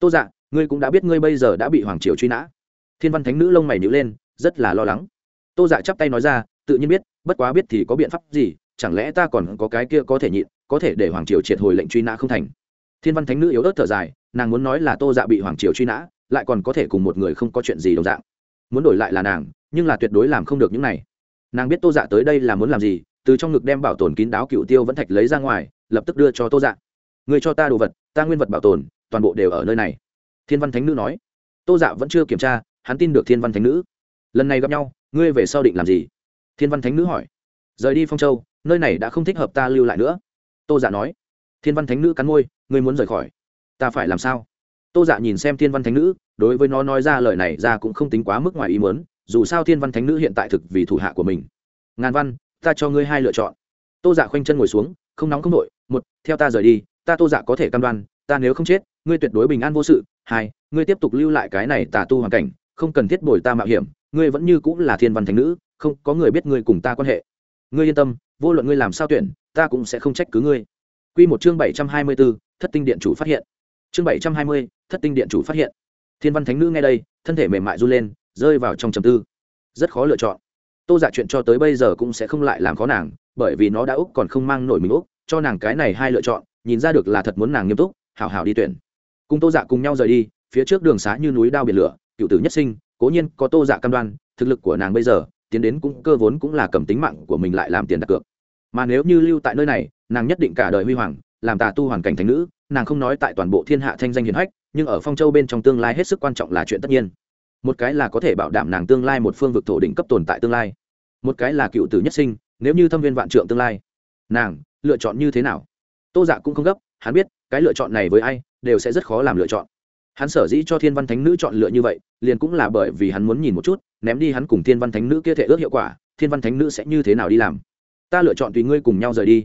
Tô dạ ngươi cũng đã biết ngươi bây giờ đã bị hoàng triều truy nã. Thiên văn thánh nữ lông mày nhữ lên, rất là lo lắng. Tô dạ chắp tay nói ra, tự nhiên biết, bất quá biết thì có biện pháp gì, chẳng lẽ ta còn có cái kia có thể nhịn, có thể để hoàng triều triệt hồi lệnh truy nã không thành? Thiên văn thánh nữ yếu ớt thở dài, nàng muốn nói là tô dạ bị hoàng triều truy nã, lại còn có thể cùng một người không có chuyện gì đồng dạng. Muốn đổi lại là nàng, nhưng là tuyệt đối làm không được những này. Nàng biết tô dạ tới đây là muốn làm gì, từ trong ngực đem bảo tồn kín đáo cựu tiêu vẫn thạch lấy ra ngoài, lập tức đưa cho tô dạ. Người cho ta đồ vật, ta nguyên vật bảo tồn, toàn bộ đều ở nơi này. Thiên văn thánh nữ nói. Tô dạ vẫn chưa kiểm tra, hắn tin được thiên văn thánh nữ. Lần này gặp nhau, ngươi về sau định làm gì? Thiên văn thánh nữ hỏi. Rời đi phong châu, nơi này đã không thích hợp ta lưu lại nữa. Tô dạ nói thiên văn thánh nữ cắn môi, ngươi muốn rời khỏi? Ta phải làm sao? Tô dạ nhìn xem thiên văn thánh nữ, đối với nó nói ra lời này ra cũng không tính quá mức ngoài ý muốn, dù sao thiên văn thánh nữ hiện tại thực vì thủ hạ của mình. Ngàn văn, ta cho ngươi hai lựa chọn. Tô dạ khoanh chân ngồi xuống, không nóng không nội một, theo ta rời đi, ta tô dạ có thể cam đoan, ta nếu không chết, ngươi tuyệt đối bình an vô sự. Hai, ngươi tiếp tục lưu lại cái này tà tu hoàn cảnh, không cần thiết bồi ta mạo hiểm, ngươi vẫn như cũng là thiên văn thánh nữ, không có người biết ngươi cùng ta quan hệ. Ngươi yên tâm, vô luận ngươi làm sao tuyển, ta cũng sẽ không trách cứ ngươi. Quy một chương bảy trăm hai mươi 724, Thất tinh điện chủ phát hiện. Chương bảy trăm hai mươi, Thất tinh điện chủ phát hiện. Thiên văn thánh nữ nghe đây, thân thể mềm mại run lên, rơi vào trong trầm tư. Rất khó lựa chọn. Tô Dạ chuyện cho tới bây giờ cũng sẽ không lại làm khó nàng, bởi vì nó đã úc còn không mang nổi mình úc, cho nàng cái này hai lựa chọn, nhìn ra được là thật muốn nàng nghiêm túc, hảo hảo đi tuyển. Cùng Tô Dạ cùng nhau rời đi, phía trước đường xá như núi đao biển lửa, cựu tử nhất sinh, cố nhiên có Tô Dạ cam đoan, thực lực của nàng bây giờ, tiến đến cũng cơ vốn cũng là cầm tính mạng của mình lại làm tiền đặt cược mà nếu như lưu tại nơi này, nàng nhất định cả đời huy hoàng, làm tà tu hoàn cảnh thành nữ, nàng không nói tại toàn bộ thiên hạ thanh danh hiền hách, nhưng ở phong châu bên trong tương lai hết sức quan trọng là chuyện tất nhiên. Một cái là có thể bảo đảm nàng tương lai một phương vực thổ đỉnh cấp tồn tại tương lai. Một cái là cựu tử nhất sinh, nếu như thâm viên vạn trượng tương lai, nàng lựa chọn như thế nào? Tô dạ cũng không gấp, hắn biết, cái lựa chọn này với ai, đều sẽ rất khó làm lựa chọn. Hắn sở dĩ cho thiên văn thánh nữ chọn lựa như vậy, liền cũng là bởi vì hắn muốn nhìn một chút, ném đi hắn cùng thiên văn thánh nữ kia thể ước hiệu quả, thiên văn thánh nữ sẽ như thế nào đi làm? Ta lựa chọn tùy ngươi cùng nhau rời đi.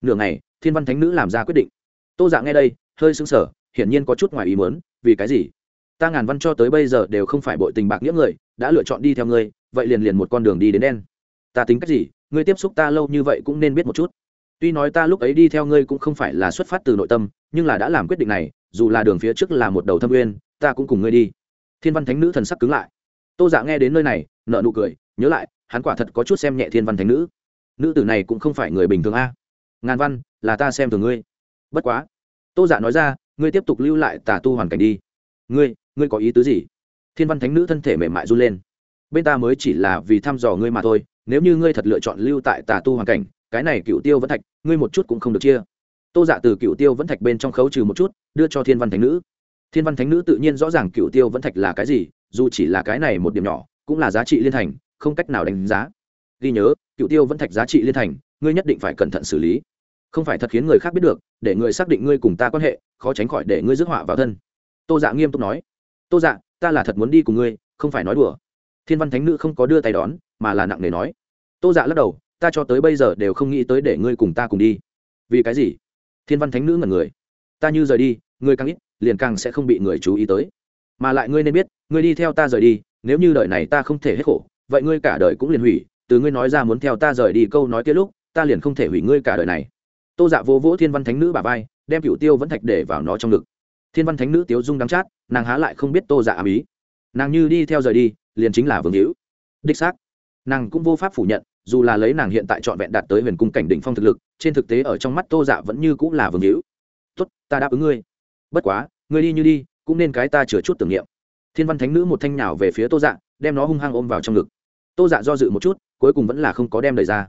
Nửa ngày, thiên văn thánh nữ làm ra quyết định. Tô dạ nghe đây, hơi sững sờ, hiển nhiên có chút ngoài ý muốn, vì cái gì? Ta ngàn văn cho tới bây giờ đều không phải bội tình bạc nghĩa người, đã lựa chọn đi theo ngươi, vậy liền liền một con đường đi đến đen. Ta tính cách gì? Ngươi tiếp xúc ta lâu như vậy cũng nên biết một chút. Tuy nói ta lúc ấy đi theo ngươi cũng không phải là xuất phát từ nội tâm, nhưng là đã làm quyết định này, dù là đường phía trước là một đầu thâm uyên, ta cũng cùng ngươi đi. Thiên văn thánh nữ thần sắc cứng lại. Tô dạ nghe đến nơi này nợ nụ cười, nhớ lại, hắn quả thật có chút xem nhẹ thiên văn thánh nữ nữ tử này cũng không phải người bình thường a. Ngàn văn, là ta xem thường ngươi. Bất quá. Tô dạ nói ra, ngươi tiếp tục lưu lại tà tu hoàn cảnh đi. Ngươi ngươi có ý tứ gì? Thiên văn thánh nữ thân thể mềm mại run lên. Bên ta mới chỉ là vì thăm dò ngươi mà thôi, nếu như ngươi thật lựa chọn lưu tại tà tu hoàn cảnh, cái này cựu tiêu vẫn thạch, ngươi một chút cũng không được chia. Tô dạ từ cựu tiêu vẫn thạch bên trong khấu trừ một chút, đưa cho thiên văn thánh nữ. Thiên văn thánh nữ tự nhiên rõ ràng cựu tiêu vẫn thạch là cái gì, dù chỉ là cái này một điểm nhỏ, cũng là giá trị liên thành, không cách nào đánh giá ghi nhớ, cựu tiêu vẫn thạch giá trị liên thành, ngươi nhất định phải cẩn thận xử lý. Không phải thật khiến người khác biết được, để người xác định ngươi cùng ta quan hệ, khó tránh khỏi để ngươi rước họa vào thân. Tô dạ nghiêm túc nói. Tô dạ ta là thật muốn đi cùng ngươi, không phải nói đùa. Thiên văn thánh nữ không có đưa tay đón, mà là nặng nề nói. Tô dạ lắc đầu, ta cho tới bây giờ đều không nghĩ tới để ngươi cùng ta cùng đi. Vì cái gì? Thiên văn thánh nữ ngẩn người. Ta như rời đi, ngươi càng ít, liền càng sẽ không bị người chú ý tới. Mà lại ngươi nên biết, ngươi đi theo ta rời đi, nếu như đời này ta không thể hết khổ, vậy ngươi cả đời cũng liền hủy từ ngươi nói ra muốn theo ta rời đi câu nói kia lúc, ta liền không thể hủy ngươi cả đời này. Tô dạ vô vỗ thiên văn thánh nữ bà vai, đem cựu tiêu vẫn thạch để vào nó trong ngực. Thiên văn thánh nữ tiếu dung đắng chát, nàng há lại không biết tô dạ ám ý. Nàng như đi theo rời đi, liền chính là vương hữu. Đích xác, nàng cũng vô pháp phủ nhận, dù là lấy nàng hiện tại trọn vẹn đạt tới huyền cung cảnh đỉnh phong thực lực, trên thực tế ở trong mắt tô dạ vẫn như cũng là vương hữu. Tốt, ta đáp ứng ngươi. Bất quá, ngươi đi như đi, cũng nên cái ta chừa chút tưởng niệm. Thiên văn thánh nữ một thanh nhào về phía tô dạ đem nó hung hăng ôm vào trong ngực. Tô dạ do dự một chút cuối cùng vẫn là không có đem đời ra.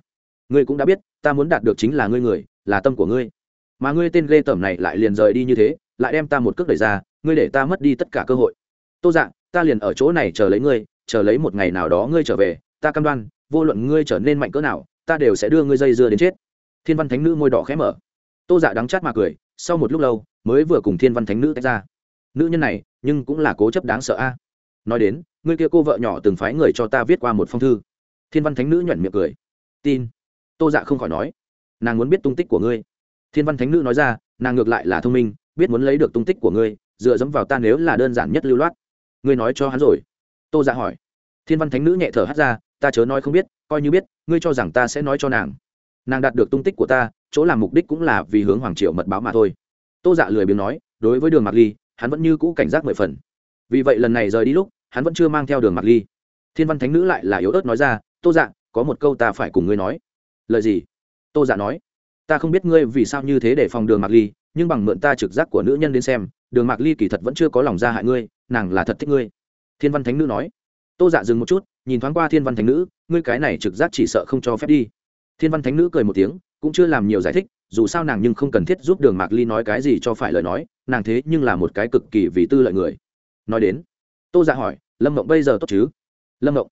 Ngươi cũng đã biết ta muốn đạt được chính là ngươi người là tâm của ngươi. Mà ngươi tên ghê tởm này lại liền rời đi như thế lại đem ta một cước đẩy ra ngươi để ta mất đi tất cả cơ hội. Tô dạng, ta liền ở chỗ này chờ lấy ngươi chờ lấy một ngày nào đó ngươi trở về ta cam đoan vô luận ngươi trở nên mạnh cỡ nào ta đều sẽ đưa ngươi dây dưa đến chết. Thiên văn thánh nữ môi đỏ khẽ mở. Tô dạ đắng chát mà cười sau một lúc lâu mới vừa cùng thiên văn thánh nữ tách ra. Nữ nhân này nhưng cũng là cố chấp đáng sợ a. Nói đến ngươi kia cô vợ nhỏ từng phái người cho ta viết qua một phong thư thiên văn thánh nữ nhuẩn miệng cười. Tin. Tô dạ không khỏi nói. Nàng muốn biết tung tích của ngươi. Thiên văn thánh nữ nói ra, nàng ngược lại là thông minh, biết muốn lấy được tung tích của ngươi, dựa dẫm vào ta nếu là đơn giản nhất lưu loát. Ngươi nói cho hắn rồi. Tô dạ hỏi. Thiên văn thánh nữ nhẹ thở hắt ra, ta chớ nói không biết, coi như biết, ngươi cho rằng ta sẽ nói cho nàng. Nàng đạt được tung tích của ta, chỗ làm mục đích cũng là vì hướng hoàng triệu mật báo mà thôi. Tô dạ lười biếng nói, đối với đường mạc ly, hắn vẫn như cũ cảnh giác mười phần. Vì vậy lần này rời đi lúc, hắn vẫn chưa mang theo đường mạc ly. Thiên văn thánh nữ lại là yếu ớt nói ra tô dạ có một câu ta phải cùng ngươi nói. Lời gì? Tô dạ nói. Ta không biết ngươi vì sao như thế để phòng đường mạc ly, nhưng bằng mượn ta trực giác của nữ nhân đến xem, đường mạc ly kỳ thật vẫn chưa có lòng ra hại ngươi, nàng là thật thích ngươi. Thiên văn thánh nữ nói. Tô dạ dừng một chút, nhìn thoáng qua thiên văn thánh nữ, ngươi cái này trực giác chỉ sợ không cho phép đi. Thiên văn thánh nữ cười một tiếng, cũng chưa làm nhiều giải thích, dù sao nàng nhưng không cần thiết giúp đường mạc ly nói cái gì cho phải lời nói, nàng thế nhưng là một cái cực kỳ vì tư lợi người. Nói đến, tô dạ hỏi, lâm mộng bây giờ tốt chứ? Lâm mộng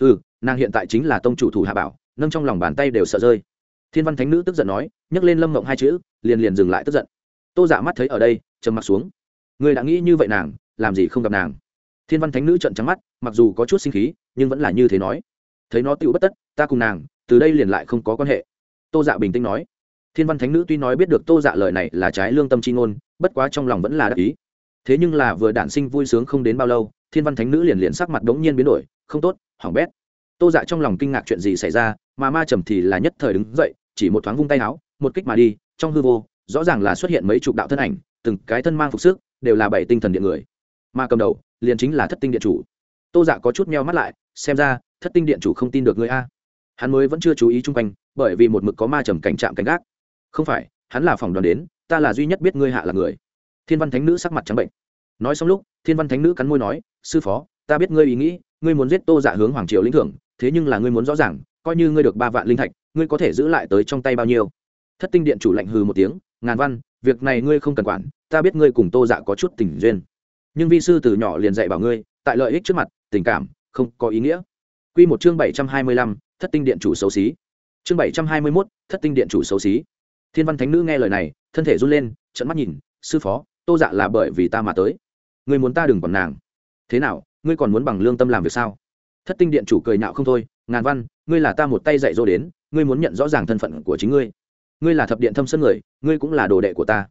ừ nàng hiện tại chính là tông chủ thủ hạ bảo, nâng trong lòng bàn tay đều sợ rơi. Thiên văn thánh nữ tức giận nói, nhấc lên lâm mộng hai chữ, liền liền dừng lại tức giận. Tô dạ mắt thấy ở đây, trầm mặt xuống. Người đã nghĩ như vậy nàng, làm gì không gặp nàng? Thiên văn thánh nữ trận trắng mắt, mặc dù có chút sinh khí, nhưng vẫn là như thế nói. Thấy nó tựu bất tất, ta cùng nàng, từ đây liền lại không có quan hệ. Tô dạ bình tĩnh nói. Thiên văn thánh nữ tuy nói biết được tô dạ lời này là trái lương tâm c h i ngôn, bất quá trong lòng vẫn là đắc ý. Thế nhưng là vừa đản sinh vui sướng không đến bao lâu, thiên văn thánh nữ liền liền sắc mặt đống nhiên biến đổi, không tốt hỏng bét. Tô dạ trong lòng kinh ngạc chuyện gì xảy ra, mà ma trầm thì là nhất thời đứng dậy, chỉ một thoáng vung tay áo, một kích mà đi, trong hư vô, rõ ràng là xuất hiện mấy chục đạo thân ảnh, từng cái thân mang phục sức, đều là bảy tinh thần điện người. Ma cầm đầu, liền chính là thất tinh điện chủ. Tô dạ có chút meo mắt lại, xem ra, thất tinh điện chủ không tin được người a. Hắn mới vẫn chưa chú ý chung quanh, bởi vì một mực có ma trầm cảnh trạm cảnh gác. Không phải, hắn là phòng đoàn đến, ta là duy nhất biết ngươi hạ là người. Thiên văn thánh nữ sắc mặt trắng bệnh. Nói xong lúc, thiên văn thánh nữ cắn môi nói, sư phó, ta biết ngươi ý nghĩ ngươi muốn giết tô dạ hướng hoàng triều linh thưởng thế nhưng là ngươi muốn rõ ràng, coi như ngươi được ba vạn linh thạch, ngươi có thể giữ lại tới trong tay bao nhiêu. Thất tinh điện chủ lạnh hừ một tiếng, ngàn văn, việc này ngươi không cần quản, ta biết ngươi cùng tô dạ có chút tình duyên. Nhưng vi sư từ nhỏ liền dạy bảo ngươi, tại lợi ích trước mặt, tình cảm không có ý nghĩa. Q một chương bảy trăm hai mươi lăm, thất tinh điện chủ xấu xí. Chương bảy trăm hai mươi mốt, thất tinh điện chủ xấu xí. Thiên văn thánh nữ nghe lời này, thân thể run lên trận mắt nhìn, sư phó, tô dạ là bởi vì ta mà tới. Ngươi muốn ta đừng còn nàng. Thế nào ngươi còn muốn bằng lương tâm làm việc sao? Thất tinh điện chủ cười nhạo không thôi, ngàn văn, ngươi là ta một tay dạy dỗ đến, ngươi muốn nhận rõ ràng thân phận của chính ngươi. Ngươi là thập điện thâm sơn người, ngươi cũng là đồ đệ của ta.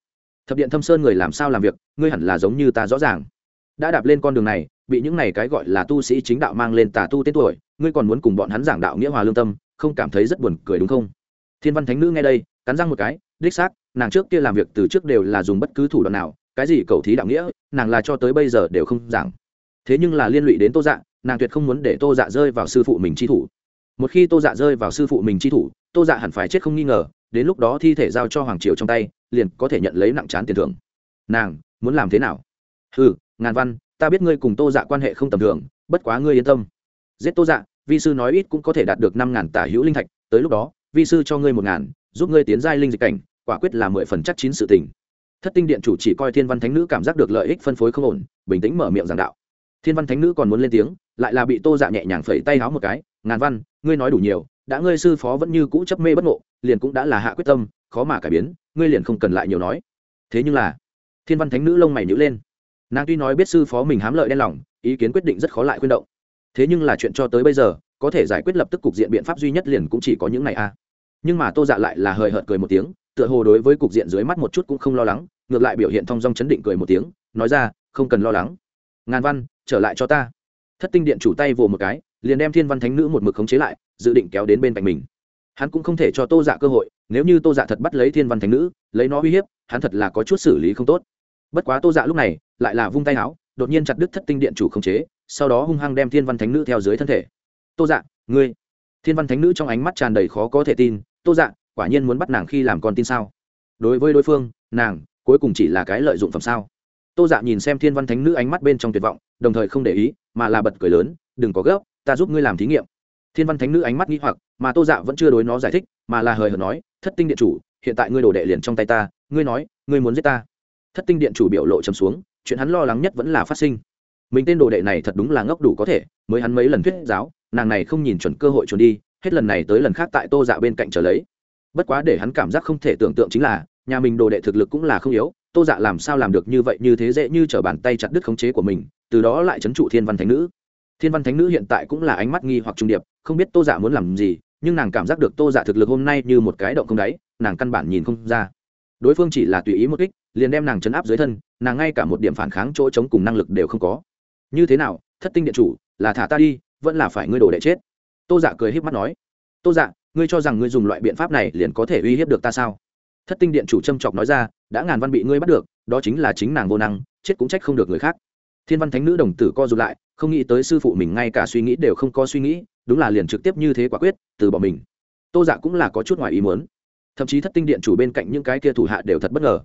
Thập điện thâm sơn người làm sao làm việc, ngươi hẳn là giống như ta rõ ràng. Đã đạp lên con đường này, bị những này cái gọi là tu sĩ chính đạo mang lên tà tu tên tuổi, ngươi còn muốn cùng bọn hắn giảng đạo nghĩa hòa lương tâm, không cảm thấy rất buồn cười đúng không? Thiên văn thánh nữ nghe đây, cắn răng một cái, đích xác, nàng trước kia làm việc từ trước đều là dùng bất cứ thủ đoạn nào, cái gì cầu thí đạo nghĩa, nàng là cho tới bây giờ đều không giảng thế nhưng là liên lụy đến tô dạ nàng tuyệt không muốn để tô dạ rơi vào sư phụ mình chi thủ. Một khi tô dạ rơi vào sư phụ mình chi thủ, tô dạ hẳn phải chết không nghi ngờ, đến lúc đó thi thể giao cho hoàng triều trong tay, liền có thể nhận lấy nặng chán tiền thưởng. Nàng, muốn làm thế nào? Ừ ngàn văn, ta biết ngươi cùng tô dạ quan hệ không tầm thường, bất quá ngươi yên tâm. Giết tô dạ vi sư nói ít cũng có thể đạt được năm ngàn tả hữu linh thạch, tới lúc đó, vi sư cho ngươi một ngàn, giúp ngươi tiến giai linh dịch cảnh, quả quyết là mười phần chắc chín sự tình. Thất tinh điện chủ chỉ coi thiên văn thánh nữ cảm giác được lợi ích phân phối không ổn, bình tĩnh mở miệng giảng đạo thiên văn thánh nữ còn muốn lên tiếng, lại là bị tô dạ nhẹ nhàng phẩy tay háo một cái, ngàn văn, ngươi nói đủ nhiều, đã ngươi sư phó vẫn như cũ chấp mê bất ngộ, liền cũng đã là hạ quyết tâm, khó mà cải biến, ngươi liền không cần lại nhiều nói. Thế nhưng là, thiên văn thánh nữ lông mày nhữ lên. Nàng tuy nói biết sư phó mình hám lợi đen lòng, ý kiến quyết định rất khó lại khuyên động. Thế nhưng là chuyện cho tới bây giờ, có thể giải quyết lập tức cục diện biện pháp duy nhất liền cũng chỉ có những này a. Nhưng mà tô dạ lại là hời hợt cười một tiếng, tựa hồ đối với cục diện dưới mắt một chút cũng không lo lắng, ngược lại biểu hiện thong dong chấn định cười một tiếng, nói ra, không cần lo lắng. Ngàn văn trở lại cho ta. Thất tinh điện chủ tay vồ một cái, liền đem thiên văn thánh nữ một mực khống chế lại, dự định kéo đến bên cạnh mình. Hắn cũng không thể cho tô dạ cơ hội, nếu như tô dạ thật bắt lấy thiên văn thánh nữ, lấy nó uy hiếp, hắn thật là có chút xử lý không tốt. Bất quá tô dạ lúc này, lại là vung tay áo đột nhiên chặt đứt thất tinh điện chủ khống chế, sau đó hung hăng đem thiên văn thánh nữ theo dưới thân thể. Tô dạ ngươi. Thiên văn thánh nữ trong ánh mắt tràn đầy khó có thể tin, tô dạ quả nhiên muốn bắt nàng khi làm con tin sao? Đối với đối phương, nàng, cuối cùng chỉ là cái lợi dụng phẩm sao? Tô dạ nhìn xem thiên văn thánh nữ ánh mắt bên trong tuyệt vọng, đồng thời không để ý, mà là bật cười lớn, đừng có gấp, ta giúp ngươi làm thí nghiệm. Thiên văn thánh nữ ánh mắt nghĩ hoặc, mà tô dạ vẫn chưa đối nó giải thích, mà là hời hợt nói, thất tinh điện chủ, hiện tại ngươi đổ đệ liền trong tay ta, ngươi nói, ngươi muốn giết ta. Thất tinh điện chủ biểu lộ chấm xuống, chuyện hắn lo lắng nhất vẫn là phát sinh. Mình tên đồ đệ này thật đúng là ngốc đủ có thể, mới hắn mấy lần thuyết giáo, nàng này không nhìn chuẩn cơ hội trốn đi, hết lần này tới lần khác tại tô dạ bên cạnh trở lấy. Bất quá để hắn cảm giác không thể tưởng tượng chính là, nhà mình đồ đệ thực lực cũng là không yếu tô dạ làm sao làm được như vậy, như thế dễ như t r ở bàn tay chặt đứt khống chế của mình, từ đó lại c h ấ n trụ thiên văn thánh nữ. Thiên văn thánh nữ hiện tại cũng là ánh mắt nghi hoặc trung điệp, không biết tô dạ muốn làm gì, nhưng nàng cảm giác được tô dạ thực lực hôm nay như một cái động không đáy, nàng căn bản nhìn không ra. Đối phương chỉ là tùy ý một kích, liền đem nàng chấn áp dưới thân, nàng ngay cả một điểm phản kháng chỗ chống cùng năng lực đều không có. Như thế nào, thất tinh điện chủ, là thả ta đi, vẫn là phải ngươi đổ đệ chết? Tô dạ cười h í p mắt nói. Tô dạ ngươi cho rằng ngươi dùng loại biện pháp này liền có thể uy hiếp được ta sao? Thất tinh điện chủ châm chọc nói ra đã ngàn văn bị ngươi bắt được, đó chính là chính nàng vô năng, chết cũng trách không được người khác. Thiên văn thánh nữ đồng tử co r ụ t lại, không nghĩ tới sư phụ mình ngay cả suy nghĩ đều không có suy nghĩ, đúng là liền trực tiếp như thế quả quyết, từ bỏ mình. Tô dạ cũng là có chút ngoài ý muốn. Thậm chí thất tinh điện chủ bên cạnh những cái kia thủ hạ đều thật bất ngờ.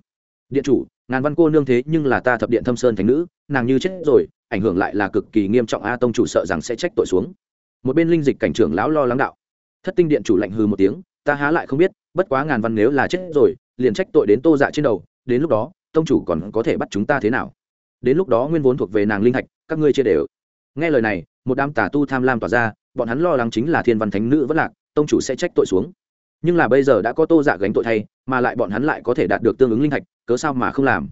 Điện chủ, ngàn văn cô nương thế nhưng là ta thập điện thâm sơn thánh nữ, nàng như chết rồi, ảnh hưởng lại là cực kỳ nghiêm trọng a, tông chủ sợ rằng sẽ trách tội xuống. Một bên linh dịch cảnh trưởng lão lo lắng đạo. Thất tinh điện chủ lạnh hừ một tiếng, ta há lại không biết, bất quá ngàn văn nếu là chết rồi liền trách tội đến tô dạ trên đầu, đến lúc đó, tông chủ còn có thể bắt chúng ta thế nào? Đến lúc đó nguyên vốn thuộc về nàng linh thạch, các ngươi chia đều. Nghe lời này, một đám tà tu tham lam tỏa ra, bọn hắn lo lắng chính là thiên văn thánh nữ vẫn lạc, tông chủ sẽ trách tội xuống. Nhưng là bây giờ đã có tô dạ gánh tội thay, mà lại bọn hắn lại có thể đạt được tương ứng linh thạch, cớ sao mà không làm?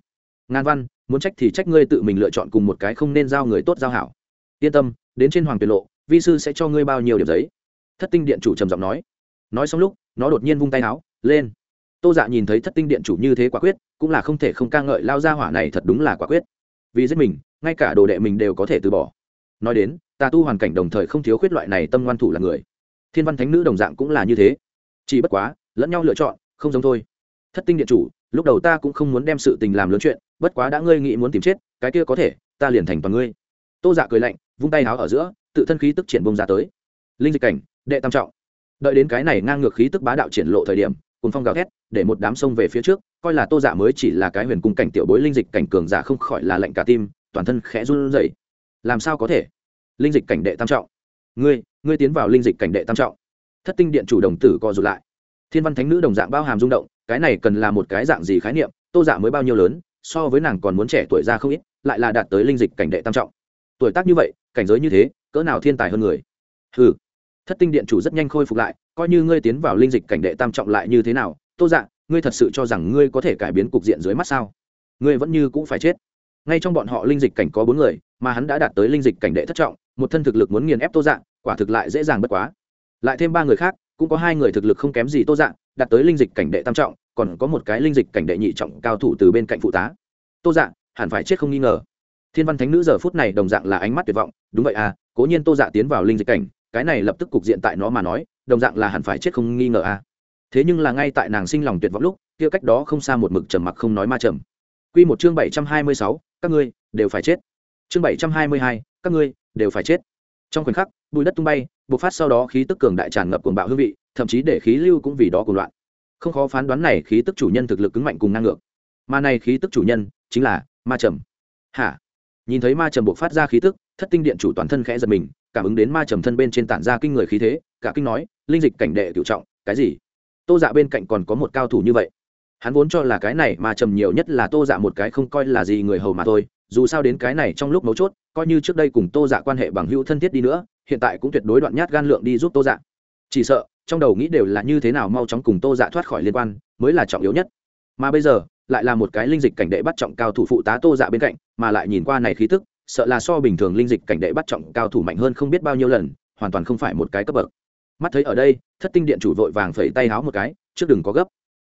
Ngàn văn, muốn trách thì trách ngươi tự mình lựa chọn cùng một cái không nên giao người tốt giao hảo. Yên tâm, đến trên hoàng tuyệt lộ, vi sư sẽ cho ngươi bao nhiêu điểm giấy. Thất tinh điện chủ trầm giọng nói. Nói xong lúc, nó đột nhiên vung tay áo lên tô dạ nhìn thấy thất tinh điện chủ như thế quả quyết, cũng là không thể không ca ngợi lao ra hỏa này thật đúng là quả quyết. Vì giết mình, ngay cả đồ đệ mình đều có thể từ bỏ. Nói đến, tà tu hoàn cảnh đồng thời không thiếu khuyết loại này tâm ngoan thủ là người. Thiên văn thánh nữ đồng dạng cũng là như thế. Chỉ bất quá, lẫn nhau lựa chọn, không giống thôi. Thất tinh điện chủ, lúc đầu ta cũng không muốn đem sự tình làm lớn chuyện, bất quá đã ngươi nghĩ muốn tìm chết, cái kia có thể, ta liền thành toàn ngươi. Tô dạ cười lạnh, vung tay háo ở giữa, tự thân khí tức triển bông ra tới. Linh dịch cảnh, đệ tam trọng. Đợi đến cái này ngang ngược khí tức bá đạo triển lộ thời điểm cùng phong gào thét, để một đám sông về phía trước, coi là tô giả mới chỉ là cái huyền cung cảnh tiểu bối linh dịch cảnh cường giả không khỏi là lạnh cả tim, toàn thân khẽ run rẩy. Làm sao có thể? Linh dịch cảnh đệ tam trọng. Ngươi ngươi tiến vào linh dịch cảnh đệ tam trọng. Thất tinh điện chủ đồng tử co rụt lại. Thiên văn thánh nữ đồng dạng bao hàm rung động, cái này cần là một cái dạng gì khái niệm, tô giả mới bao nhiêu lớn, so với nàng còn muốn trẻ tuổi ra không ít, lại là đạt tới linh dịch cảnh đệ tam trọng. Tuổi tác như vậy, cảnh giới như thế, cỡ nào thiên tài hơn người? Ừ thất tinh điện chủ rất nhanh khôi phục lại coi như ngươi tiến vào linh dịch cảnh đệ tam trọng lại như thế nào tô dạ ngươi thật sự cho rằng ngươi có thể cải biến cục diện dưới mắt sao? Ngươi vẫn như cũng phải chết. Ngay trong bọn họ linh dịch cảnh có bốn người mà hắn đã đạt tới linh dịch cảnh đệ thất trọng một thân thực lực muốn nghiền ép tô Dạng, quả thực lại dễ dàng bất quá. Lại thêm ba người khác cũng có hai người thực lực không kém gì tô Dạng, đạt tới linh dịch cảnh đệ tam trọng còn có một cái linh dịch cảnh đệ nhị trọng cao thủ từ bên cạnh phụ tá. Tô Dạng, hẳn phải chết không nghi ngờ. Thiên văn thánh nữ giờ phút này đồng dạng là ánh mắt tuyệt vọng. Đúng vậy à cố nhiên tô dạ tiến vào linh dịch cảnh cái này lập tức cục diện tại nó mà nói, đồng dạng là hẳn phải chết không nghi ngờ à. Thế nhưng là ngay tại nàng sinh lòng tuyệt vọng lúc, kia cách đó không xa một mực trầm mặc không nói ma trầm. Quy một chương bảy trăm hai mươi sáu, các ngươi đều phải chết. Chương bảy trăm hai mươi hai, các ngươi đều phải chết. Trong khoảnh khắc, bụi đất tung bay, bộc phát sau đó khí tức cường đại tràn ngập cuồng bạo hương vị, thậm chí để khí lưu cũng vì đó cuồng loạn. Không khó phán đoán này khí tức chủ nhân thực lực cứng mạnh cùng năng ngược. Mà này khí tức chủ nhân chính là ma trầm. Hả? Nhìn thấy ma trầm bộc phát ra khí tức, thất tinh điện chủ toàn thân khẽ giật mình cảm ứng đến ma trầm thân bên trên tản ra kinh người khí thế, cả kinh nói, linh dịch cảnh đệ cựu trọng, cái gì? Tô dạ bên cạnh còn có một cao thủ như vậy. Hắn vốn cho là cái này ma trầm nhiều nhất là tô dạ một cái không coi là gì người hầu mà thôi, dù sao đến cái này trong lúc mấu chốt, coi như trước đây cùng tô dạ quan hệ bằng hữu thân thiết đi nữa, hiện tại cũng tuyệt đối đoạn nhát gan lượng đi giúp tô dạ. Chỉ sợ, trong đầu nghĩ đều là như thế nào mau chóng cùng tô dạ thoát khỏi liên quan, mới là trọng yếu nhất. Mà bây giờ, lại là một cái linh dịch cảnh đệ bắt trọng cao thủ phụ tá tô dạ bên cạnh, mà lại nhìn qua này khí tức sợ là so bình thường linh dịch cảnh đệ bắt trọng cao thủ mạnh hơn không biết bao nhiêu lần, hoàn toàn không phải một cái cấp bậc. Mắt thấy ở đây, thất tinh điện chủ vội vàng phẩy tay háo một cái, trước đừng có gấp.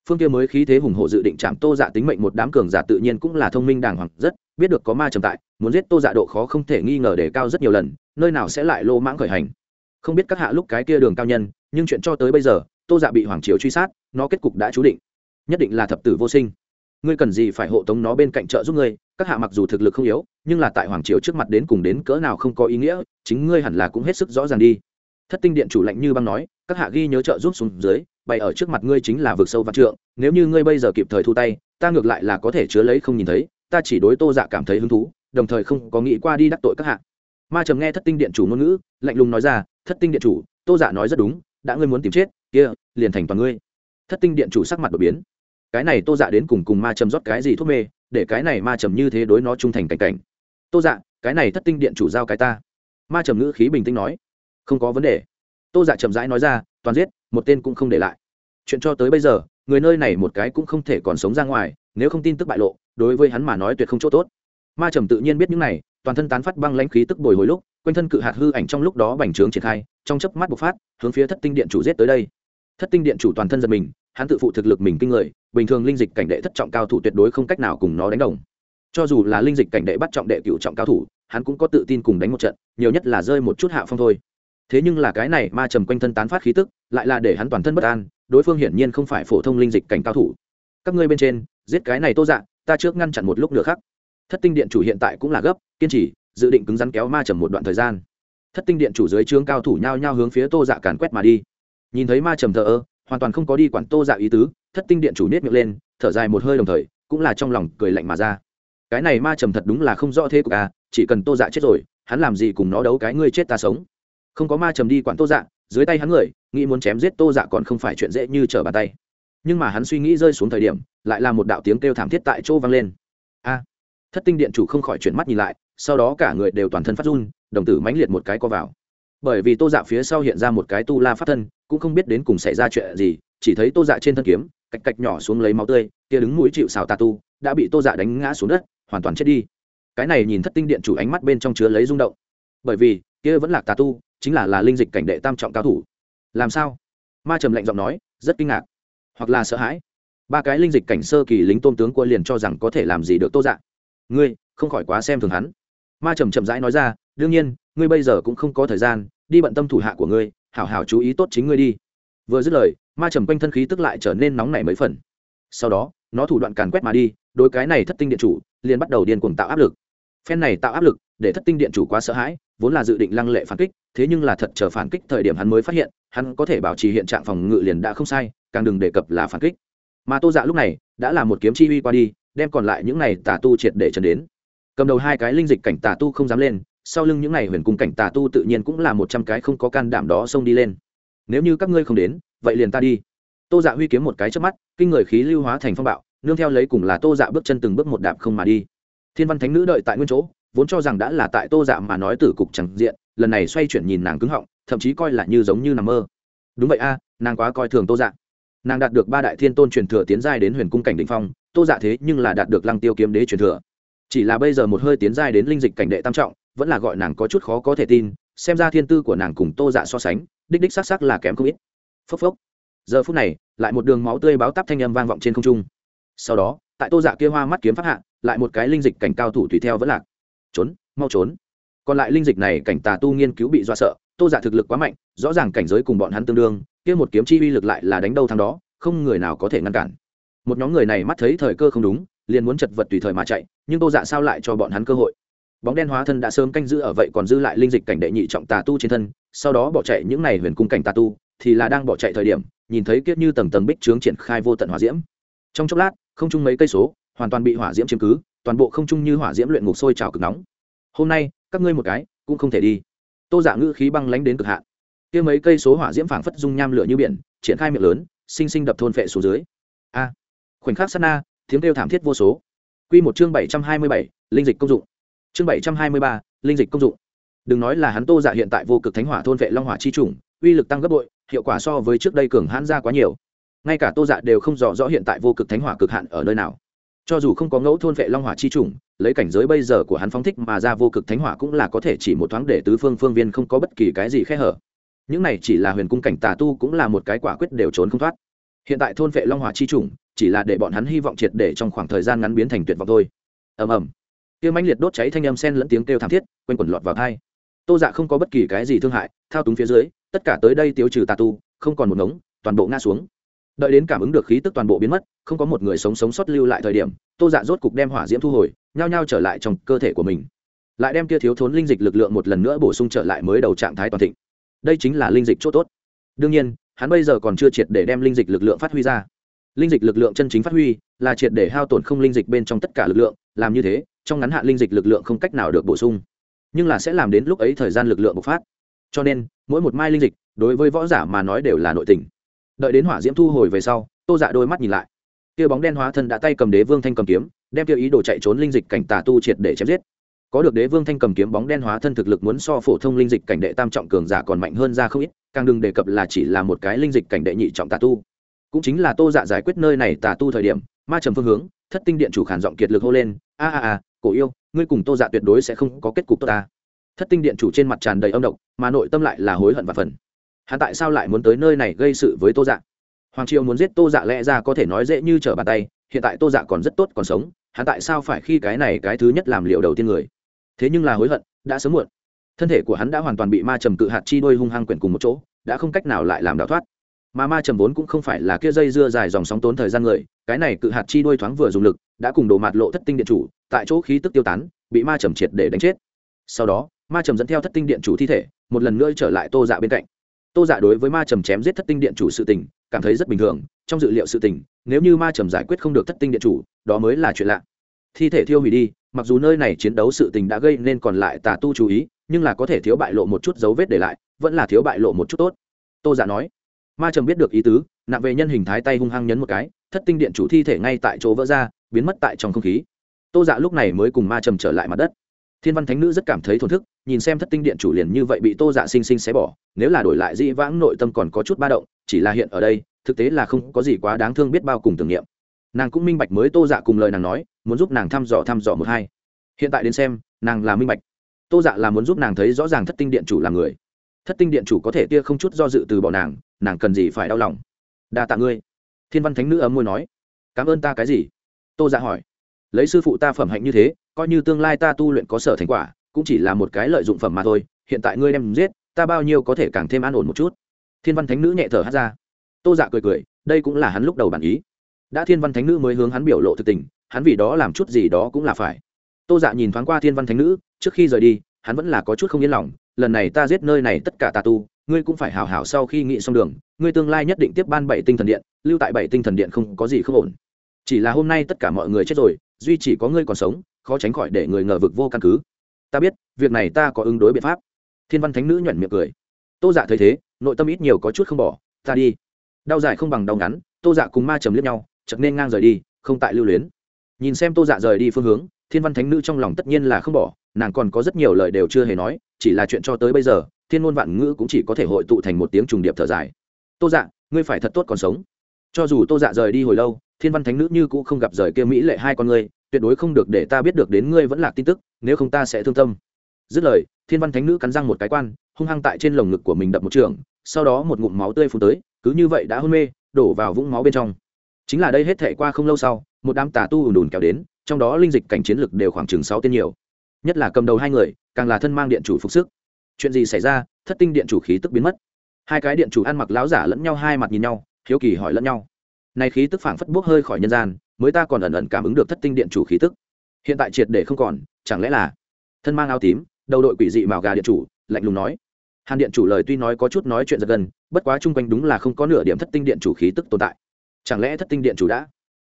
Phương kia mới khí thế hùng hộ dự định chạm tô dạ tính mệnh một đám cường giả tự nhiên cũng là thông minh đàng hoàng rất, biết được có ma trầm tại, muốn giết tô dạ độ khó không thể nghi ngờ để cao rất nhiều lần, nơi nào sẽ lại lô mãng khởi hành. Không biết các hạ lúc cái kia đường cao nhân, nhưng chuyện cho tới bây giờ, tô dạ bị hoàng triều truy sát, nó kết cục đã chú định. Nhất định là thập tử vô sinh. Ngươi cần gì phải hộ tống nó bên cạnh trợ giúp ngươi các hạ mặc dù thực lực không yếu, nhưng là tại hoàng triều trước mặt đến cùng đến cỡ nào không có ý nghĩa, chính ngươi hẳn là cũng hết sức rõ ràng đi. Thất tinh điện chủ lạnh như băng nói, các hạ ghi nhớ trợ giúp xuống dưới, bày ở trước mặt ngươi chính là vực sâu văn trượng, nếu như ngươi bây giờ kịp thời thu tay, ta ngược lại là có thể chứa lấy không nhìn thấy, ta chỉ đối tô dạ cảm thấy hứng thú, đồng thời không có nghĩ qua đi đắc tội các hạ. Ma trầm nghe thất tinh điện chủ ngôn ngữ, lạnh lùng nói ra, thất tinh điện chủ, tô dạ nói rất đúng, đã ngươi muốn tìm chết, kia, liền thành toàn ngươi. Thất tinh điện chủ sắc mặt đột biến. Cái này tô dạ đến cùng cùng ma trầm rót cái gì thuốc mê để cái này ma trầm như thế đối nó trung thành cảnh cảnh. Tô dạ cái này thất tinh điện chủ giao cái ta. Ma trầm ngữ khí bình tĩnh nói. Không có vấn đề. Tô dạ chậm rãi nói ra, toàn giết, một tên cũng không để lại. Chuyện cho tới bây giờ, người nơi này một cái cũng không thể còn sống ra ngoài, nếu không tin tức bại lộ, đối với hắn mà nói tuyệt không chỗ tốt. Ma trầm tự nhiên biết những này, toàn thân tán phát băng lãnh khí tức bồi hồi lúc, quanh thân cự hạt hư ảnh trong lúc đó bành trướng triển khai, trong chớp mắt bộc phát, hướng phía thất tinh điện chủ giết tới đây. Thất tinh điện chủ toàn thân giật mình hắn tự phụ thực lực mình kinh người, bình thường linh dịch cảnh đệ thất trọng cao thủ tuyệt đối không cách nào cùng nó đánh đồng. Cho dù là linh dịch cảnh đệ bắt trọng đệ cựu trọng cao thủ, hắn cũng có tự tin cùng đánh một trận, nhiều nhất là rơi một chút hạ phong thôi. Thế nhưng là cái này ma trầm quanh thân tán phát khí tức, lại là để hắn toàn thân bất an, đối phương hiển nhiên không phải phổ thông linh dịch cảnh cao thủ. Các ngươi bên trên, giết cái này tô dạ ta trước ngăn chặn một lúc nữa khác thất tinh điện chủ hiện tại cũng là gấp, kiên trì, dự định cứng rắn kéo ma trầm một đoạn thời gian. Thất tinh điện chủ dưới trướng cao thủ nhao nhao hướng phía tô dạ càn quét mà đi. Nhìn thấy ma trầm thờ ơ hoàn toàn không có đi quản tô dạ ý tứ, thất tinh điện chủ nết miệng lên, thở dài một hơi đồng thời, cũng là trong lòng cười lạnh mà ra. Cái này ma trầm thật đúng là không rõ thế của à chỉ cần tô dạ chết rồi, hắn làm gì cùng nó đấu cái ngươi chết ta sống. Không có ma trầm đi quản tô dạ dưới tay hắn người, nghĩ muốn chém giết tô dạ còn không phải chuyện dễ như trở bàn tay. Nhưng mà hắn suy nghĩ rơi xuống thời điểm, lại là một đạo tiếng kêu thảm thiết tại chỗ vang lên. A! Thất tinh điện chủ không khỏi chuyển mắt nhìn lại, sau đó cả người đều toàn thân phát run, đồng tử mãnh liệt một cái co vào bởi vì tô dạ phía sau hiện ra một cái tu la pháp thân, cũng không biết đến cùng xảy ra chuyện gì, chỉ thấy tô dạ trên thân kiếm, cạch cạch nhỏ xuống lấy máu tươi, kia đứng mũi chịu xào tà tu, đã bị tô dạ đánh ngã xuống đất, hoàn toàn chết đi. Cái này nhìn thất tinh điện chủ ánh mắt bên trong chứa lấy rung động. Bởi vì, kia vẫn là tà tu, chính là là linh dịch cảnh đệ tam trọng cao thủ. Làm sao? Ma trầm lạnh giọng nói, rất kinh ngạc. Hoặc là sợ hãi. Ba cái linh dịch cảnh sơ kỳ lính tôn tướng của liền cho rằng có thể làm gì được tô dạ. Ngươi, không khỏi quá xem thường hắn. Ma trầm chậm rãi nói ra đương nhiên, ngươi bây giờ cũng không có thời gian, đi bận tâm thủ hạ của ngươi, hảo hảo chú ý tốt chính ngươi đi. Vừa dứt lời, ma trầm quanh thân khí tức lại trở nên nóng nảy mấy phần. Sau đó, nó thủ đoạn càn quét mà đi, đối cái này thất tinh điện chủ, liền bắt đầu điên cuồng tạo áp lực. Phen này tạo áp lực, để thất tinh điện chủ quá sợ hãi, vốn là dự định lăng lệ phản kích, thế nhưng là thật chờ phản kích thời điểm hắn mới phát hiện, hắn có thể bảo trì hiện trạng phòng ngự liền đã không sai, càng đừng đề cập là phản kích. Mà tô dạ lúc này, đã là một kiếm chi uy qua đi, đem còn lại những này tà tu triệt để trần đến. Cầm đầu hai cái linh dịch cảnh tà tu không dám lên sau lưng những này huyền cung cảnh tà tu tự nhiên cũng là một trăm cái không có can đảm đó xông đi lên. Nếu như các ngươi không đến, vậy liền ta đi. Tô dạ huy kiếm một cái trước mắt, kinh người khí lưu hóa thành phong bạo, nương theo lấy cùng là tô dạ bước chân từng bước một đạp không mà đi. Thiên văn thánh nữ đợi tại nguyên chỗ, vốn cho rằng đã là tại tô dạ mà nói tử cục chẳng diện, lần này xoay chuyển nhìn nàng cứng họng, thậm chí coi là như giống như nằm mơ. Đúng vậy a, nàng quá coi thường tô dạ. Nàng đạt được ba đại thiên tôn truyền thừa tiến giai đến huyền cung cảnh định phong, tô dạ thế nhưng là đạt được lăng tiêu kiếm đế truyền thừa. Chỉ là bây giờ một hơi tiến giai đến linh dịch cảnh đệ tam trọng vẫn là gọi nàng có chút khó có thể tin, xem ra thiên tư của nàng cùng tô dạ so sánh, đích đích s ắ c s ắ c là kém không ít. Phốc phốc. Giờ phút này, lại một đường máu tươi báo tắp thanh âm vang vọng trên không trung. Sau đó, tại tô dạ kia hoa mắt kiếm phát hạ, lại một cái linh dịch cảnh cao thủ tùy theo vẫn lạc. Trốn, mau trốn. Còn lại linh dịch này cảnh tà tu nghiên cứu bị do sợ, tô dạ thực lực quá mạnh, rõ ràng cảnh giới cùng bọn hắn tương đương, kia một kiếm chi uy lực lại là đánh đâu thằng đó, không người nào có thể ngăn cản. Một nhóm người này mắt thấy thời cơ không đúng, liền muốn chật vật tùy thời mà chạy, nhưng tô dạ sao lại cho bọn hắn cơ hội? Bóng đen hóa thân đã sớm canh giữ ở vậy còn dư lại linh dịch cảnh đệ nhị trọng tà tu trên thân, sau đó bỏ chạy những này huyền cung cảnh tà tu, thì là đang bỏ chạy thời điểm, nhìn thấy kiếp như tầng tầng bích trướng triển khai vô tận hỏa diễm. Trong chốc lát, không chung mấy cây số, hoàn toàn bị hỏa diễm chiếm cứ, toàn bộ không chung như hỏa diễm luyện ngục sôi trào cực nóng. Hôm nay, các ngươi một cái, cũng không thể đi. Tô giả dạ ngữ khí băng lánh đến cực hạn. Kia mấy cây số hỏa diễm phảng phất dung nham lửa như biển, triển khai miệng lớn, sinh sinh đập thôn phệ xuống dưới. A. Khoảnh khắc sát na, tiếng kêu thảm thiết vô số. Quy một chương bảy trăm hai mươi bảy, linh dịch công dụng chương bảy trăm hai mươi ba, linh dịch công dụng. Đừng nói là hắn tô giả dạ hiện tại vô cực thánh hỏa thôn vệ long hỏa chi chủng, uy lực tăng gấp bội, hiệu quả so với trước đây cường hãn ra quá nhiều. Ngay cả tô dạ đều không rõ rõ hiện tại vô cực thánh hỏa cực hạn ở nơi nào. Cho dù không có ngẫu thôn vệ long hỏa chi chủng, lấy cảnh giới bây giờ của hắn phóng thích mà ra vô cực thánh hỏa cũng là có thể chỉ một thoáng để tứ phương phương viên không có bất kỳ cái gì khe hở. Những này chỉ là huyền cung cảnh tà tu cũng là một cái quả quyết đều trốn không thoát. Hiện tại thôn vệ long hỏa chi chủng, chỉ là để bọn hắn hy vọng triệt để trong khoảng thời gian ngắn biến thành tuyệt vọng thôi. Ầm ầm kia mãnh liệt đốt cháy thanh âm sen lẫn tiếng kêu thảm thiết, quanh quẩn lọt vào thai. Tô dạ không có bất kỳ cái gì thương hại, thao túng phía dưới, tất cả tới đây tiêu trừ tà tu, không còn một ngống, toàn bộ ngã xuống. Đợi đến cảm ứng được khí tức toàn bộ biến mất, không có một người sống sống sót lưu lại thời điểm, tô dạ rốt cục đem hỏa diễm thu hồi, nhao nhao trở lại trong cơ thể của mình. Lại đem kia thiếu thốn linh dịch lực lượng một lần nữa bổ sung trở lại mới đầu trạng thái toàn thịnh. Đây chính là linh dịch c h ỗ t ố t đương nhiên, hắn bây giờ còn chưa triệt để đem linh dịch lực lượng phát huy ra. Linh dịch lực lượng chân chính phát huy, là triệt để hao tổn không linh dịch bên trong tất cả lực lượng, làm như thế trong ngắn hạn linh dịch lực lượng không cách nào được bổ sung, nhưng là sẽ làm đến lúc ấy thời gian lực lượng bộc phát. Cho nên, mỗi một mai linh dịch, đối với võ giả mà nói đều là nội tình. Đợi đến hỏa diễm thu hồi về sau, tô dạ đôi mắt nhìn lại. Kia bóng đen hóa thân đã tay cầm đế vương thanh cầm kiếm, đem kia ý đồ chạy trốn linh dịch cảnh tà tu triệt để chém giết. Có được đế vương thanh cầm kiếm bóng đen hóa thân thực lực muốn so phổ thông linh dịch cảnh đệ tam trọng cường giả còn mạnh hơn ra không ít, càng đừng đề cập là chỉ là một cái linh dịch cảnh đệ nhị trọng tà tu. Cũng chính là tô dạ giải quyết nơi này tà tu thời điểm, ma trầm phương hướng thất tinh điện chủ khản giọng kiệt lực hô lên, a a a, cổ yêu, ngươi cùng tô dạ tuyệt đối sẽ không có kết cục tốt ta. Thất tinh điện chủ trên mặt tràn đầy âm độc, mà nội tâm lại là hối hận và phần hắn tại sao lại muốn tới nơi này gây sự với tô dạ? Hoàng triều muốn giết tô dạ lẽ ra có thể nói dễ như trở bàn tay, hiện tại tô dạ còn rất tốt còn sống, hắn tại sao phải khi cái này cái thứ nhất làm liệu đầu tiên người? Thế nhưng là hối hận, đã sớm muộn. Thân thể của hắn đã hoàn toàn bị ma trầm cự hạt chi đôi hung hăng quyển cùng một chỗ, đã không cách nào lại làm đào thoát mà ma trầm vốn cũng không phải là kia dây dưa dài dòng sóng tốn thời gian người, cái này cự hạt chi đôi thoáng vừa dùng lực, đã cùng đồ mạt lộ thất tinh điện chủ, tại chỗ khí tức tiêu tán, bị ma trầm triệt để đánh chết. Sau đó, ma trầm dẫn theo thất tinh điện chủ thi thể, một lần nữa trở lại tô dạ bên cạnh. Tô dạ đối với ma trầm chém giết thất tinh điện chủ sự tình, cảm thấy rất bình thường, trong dự liệu sự tình, nếu như ma trầm giải quyết không được thất tinh điện chủ, đó mới là chuyện lạ. Thi thể thiêu hủy đi, mặc dù nơi này chiến đấu sự tình đã gây nên còn lại tà tu chú ý, nhưng là có thể thiếu bại lộ một chút dấu vết để lại, vẫn là thiếu bại lộ một chút tốt. Tô dạ nói ma trầm biết được ý tứ, nặng về nhân hình thái tay hung hăng nhấn một cái, thất tinh điện chủ thi thể ngay tại chỗ vỡ ra, biến mất tại trong không khí. Tô dạ lúc này mới cùng ma trầm trở lại mặt đất. Thiên văn thánh nữ rất cảm thấy thổn thức, nhìn xem thất tinh điện chủ liền như vậy bị tô dạ sinh sinh xé bỏ, nếu là đổi lại dĩ vãng nội tâm còn có chút ba động, chỉ là hiện ở đây, thực tế là không có gì quá đáng thương biết bao cùng tưởng niệm. Nàng cũng minh bạch mới tô dạ cùng lời nàng nói, muốn giúp nàng thăm dò thăm dò một hai. Hiện tại đến xem, nàng là minh bạch. Tô dạ là muốn giúp nàng thấy rõ ràng thất tinh điện chủ là người. Thất tinh điện chủ có thể tia không chút do dự từ bỏ nàng nàng cần gì phải đau lòng? Đa tạ ngươi. Thiên văn thánh nữ ấm môi nói. Cảm ơn ta cái gì? Tô dạ hỏi. Lấy sư phụ ta phẩm hạnh như thế, coi như tương lai ta tu luyện có sở thành quả, cũng chỉ là một cái lợi dụng phẩm mà thôi, hiện tại ngươi đem giết, ta bao nhiêu có thể càng thêm an ổn một chút? Thiên văn thánh nữ nhẹ thở hát ra. Tô dạ cười cười, đây cũng là hắn lúc đầu bản ý. Đã thiên văn thánh nữ mới hướng hắn biểu lộ thực tình, hắn vì đó làm chút gì đó cũng là phải. Tô dạ nhìn thoáng qua thiên văn thánh nữ, trước khi rời đi, hắn vẫn là có chút không yên lòng, lần này ta giết nơi này tất cả tà tu ngươi cũng phải hào hào sau khi nghị xong đường, ngươi tương lai nhất định tiếp ban bảy tinh thần điện, lưu tại bảy tinh thần điện không có gì không ổn. Chỉ là hôm nay tất cả mọi người chết rồi, duy chỉ có ngươi còn sống, khó tránh khỏi để người ngờ vực vô căn cứ. Ta biết, việc này ta có ứng đối biện pháp. Thiên văn thánh nữ nhuẩn miệng cười. Tô dạ thấy thế, nội tâm ít nhiều có chút không bỏ, ta đi. Đau dài không bằng đau ngắn, tô dạ cùng ma trầm liếc nhau chật nên ngang rời đi, không tại lưu luyến. Nhìn xem tô dạ rời đi phương hướng, thiên văn thánh nữ trong lòng tất nhiên là không bỏ, nàng còn có rất nhiều lời đều chưa hề nói, chỉ là chuyện cho tới bây giờ thiên ngôn vạn ngữ cũng chỉ có thể hội tụ thành một tiếng trùng điệp thở dài. Tô dạ ngươi phải thật tốt còn sống. Cho dù tô dạ rời đi hồi lâu, thiên văn thánh nữ như cũng không gặp rời kia mỹ lệ hai con ngươi, tuyệt đối không được để ta biết được đến ngươi vẫn là tin tức, nếu không ta sẽ thương tâm. Dứt lời, thiên văn thánh nữ cắn răng một cái quan, hung hăng tại trên lồng ngực của mình đập một trường, sau đó một ngụm máu tươi phun tới, cứ như vậy đã hôn mê, đổ vào vũng máu bên trong. Chính là đây hết thể qua không lâu sau, một đám tà tu ùn ùn kéo đến, trong đó linh dịch cảnh chiến lực đều khoảng chừng sáu tên nhiều. Nhất là cầm đầu hai người, càng là thân mang điện chủ phục sức chuyện gì xảy ra, thất tinh điện chủ khí tức biến mất. Hai cái điện chủ ăn mặc láo giả lẫn nhau hai mặt nhìn nhau, hiếu kỳ hỏi lẫn nhau. Này khí tức phảng phất bốc hơi khỏi nhân gian, mới ta còn ẩn ẩn cảm ứng được thất tinh điện chủ khí tức. Hiện tại triệt để không còn, chẳng lẽ là thân mang áo tím, đầu đội quỷ dị màu gà điện chủ, lạnh lùng nói. Hàn điện chủ lời tuy nói có chút nói chuyện giật gần bất quá chung quanh đúng là không có nửa điểm thất tinh điện chủ khí tức tồn tại. Chẳng lẽ thất tinh điện chủ đã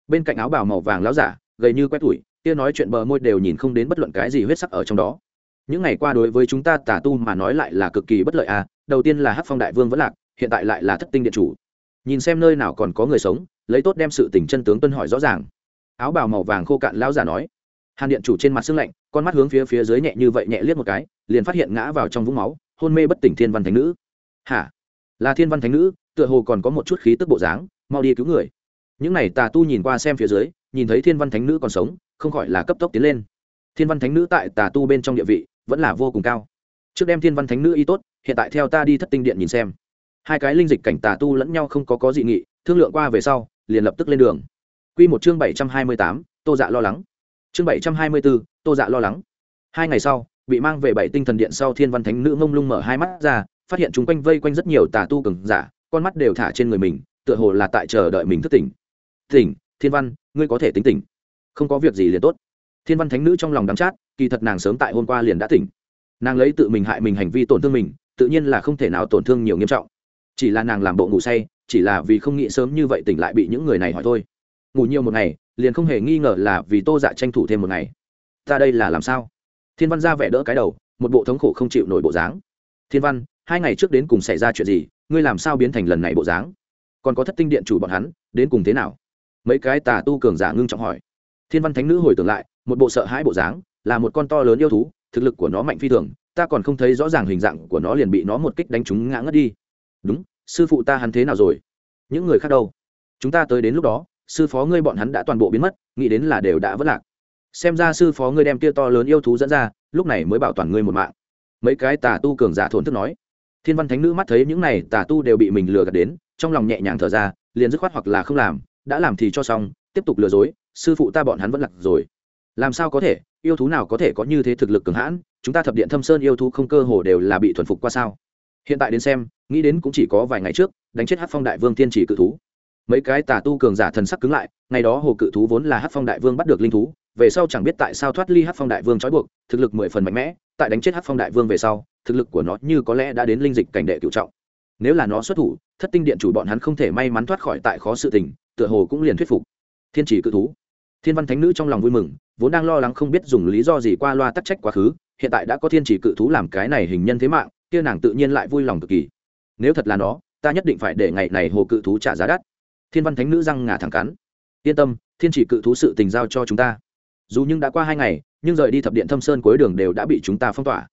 bên cạnh áo bào màu vàng láo giả, gầy như quét tủi, kia nói chuyện bờ môi đều nhìn không đến bất luận cái gì huyết sắc ở trong đó những ngày qua đối với chúng ta tà tu mà nói lại là cực kỳ bất lợi à đầu tiên là hắc phong đại vương vẫn lạc, hiện tại lại là thất tinh điện chủ. Nhìn xem nơi nào còn có người sống, lấy tốt đem sự tình chân tướng tuân hỏi rõ ràng. Áo bào màu vàng khô cạn lão giả nói. Hàn điện chủ trên mặt xương lạnh, con mắt hướng phía phía dưới nhẹ như vậy nhẹ liếc một cái, liền phát hiện ngã vào trong vũng máu, hôn mê bất tỉnh thiên văn thánh nữ. Hả? Là thiên văn thánh nữ, tựa hồ còn có một chút khí tức bộ dáng, mau đi cứu người. Những này tà tu nhìn qua xem phía dưới, nhìn thấy thiên văn thánh nữ còn sống, không khỏi là cấp tốc tiến lên thiên văn thánh nữ tại tà tu bên trong địa vị vẫn là vô cùng cao. Trước đem thiên văn thánh nữ y tốt, hiện tại theo ta đi thất tinh điện nhìn xem. Hai cái linh dịch cảnh tà tu lẫn nhau không có có dị nghị, thương lượng qua về sau, liền lập tức lên đường. Quy một chương bảy trăm hai mươi tám, tô dạ lo lắng. Chương bảy trăm hai mươi bốn tô dạ lo lắng. Hai ngày sau, bị mang về bảy tinh thần điện sau thiên văn thánh nữ mông lung mở hai mắt ra, phát hiện chúng quanh vây quanh rất nhiều tà tu cường giả, con mắt đều thả trên người mình, tựa hồ là tại chờ đợi mình thức tỉnh. Tỉnh, thiên văn, ngươi có thể tính tỉnh. Không có việc gì liền tốt thiên văn thánh nữ trong lòng đắm chát, kỳ thật nàng sớm tại hôm qua liền đã tỉnh. Nàng lấy tự mình hại mình hành vi tổn thương mình, tự nhiên là không thể nào tổn thương nhiều nghiêm trọng. Chỉ là nàng làm bộ ngủ say, chỉ là vì không nghĩ sớm như vậy tỉnh lại bị những người này hỏi thôi. Ngủ nhiều một ngày, liền không hề nghi ngờ là vì tô dạ tranh thủ thêm một ngày. Ta đây là làm sao? Thiên văn ra vẻ đỡ cái đầu, một bộ thống khổ không chịu nổi bộ dáng. Thiên văn, hai ngày trước đến cùng xảy ra chuyện gì, ngươi làm sao biến thành lần này bộ dáng? Còn có thất tinh điện chủ bọn hắn, đến cùng thế nào? Mấy cái tà tu cường giả ngưng trọng hỏi. Thiên văn thánh nữ hồi tưởng lại một bộ sợ hãi bộ dáng, là một con to lớn yêu thú, thực lực của nó mạnh phi thường, ta còn không thấy rõ ràng hình dạng của nó liền bị nó một kích đánh trúng ngã ngất đi. Đúng, sư phụ ta hắn thế nào rồi? Những người khác đâu? Chúng ta tới đến lúc đó, sư phó ngươi bọn hắn đã toàn bộ biến mất, nghĩ đến là đều đã vất lạc. Xem ra sư phó ngươi đem kia to lớn yêu thú dẫn ra, lúc này mới bảo toàn ngươi một mạng. Mấy cái tà tu cường giả thổn thức nói. Thiên văn thánh nữ mắt thấy những này tà tu đều bị mình lừa gạt đến, trong lòng nhẹ nhàng thở ra, liền dứt khoát hoặc là không làm, đã làm thì cho xong, tiếp tục lừa dối, sư phụ ta bọn hắn vẫn lạc rồi làm sao có thể? Yêu thú nào có thể có như thế thực lực cường hãn? Chúng ta thập điện thâm sơn yêu thú không cơ hồ đều là bị thuần phục qua sao? Hiện tại đến xem, nghĩ đến cũng chỉ có vài ngày trước, đánh chết hát phong đại vương tiên chỉ cự thú. Mấy cái tà tu cường giả thần sắc cứng lại, ngày đó hồ cự thú vốn là hát phong đại vương bắt được linh thú, về sau chẳng biết tại sao thoát ly hát phong đại vương trói buộc, thực lực mười phần mạnh mẽ, tại đánh chết hát phong đại vương về sau, thực lực của nó như có lẽ đã đến linh dịch cảnh đệ cựu trọng. Nếu là nó xuất thủ, thất tinh điện chủ bọn hắn không thể may mắn thoát khỏi tại khó sự tình, tựa hồ cũng liền thuyết phục. Thiên chỉ cự thú. Thiên văn thánh nữ trong lòng vui mừng vốn đang lo lắng không biết dùng lý do gì qua loa tắc trách quá khứ, hiện tại đã có thiên chỉ cự thú làm cái này hình nhân thế mạng, kia nàng tự nhiên lại vui lòng cực kỳ. Nếu thật là nó, ta nhất định phải để ngày này hồ cự thú trả giá đắt. Thiên văn thánh nữ răng ngả thẳng cắn. Yên tâm, thiên chỉ cự thú sự tình giao cho chúng ta. Dù nhưng đã qua hai ngày, nhưng rời đi thập điện thâm sơn cuối đường đều đã bị chúng ta phong tỏa.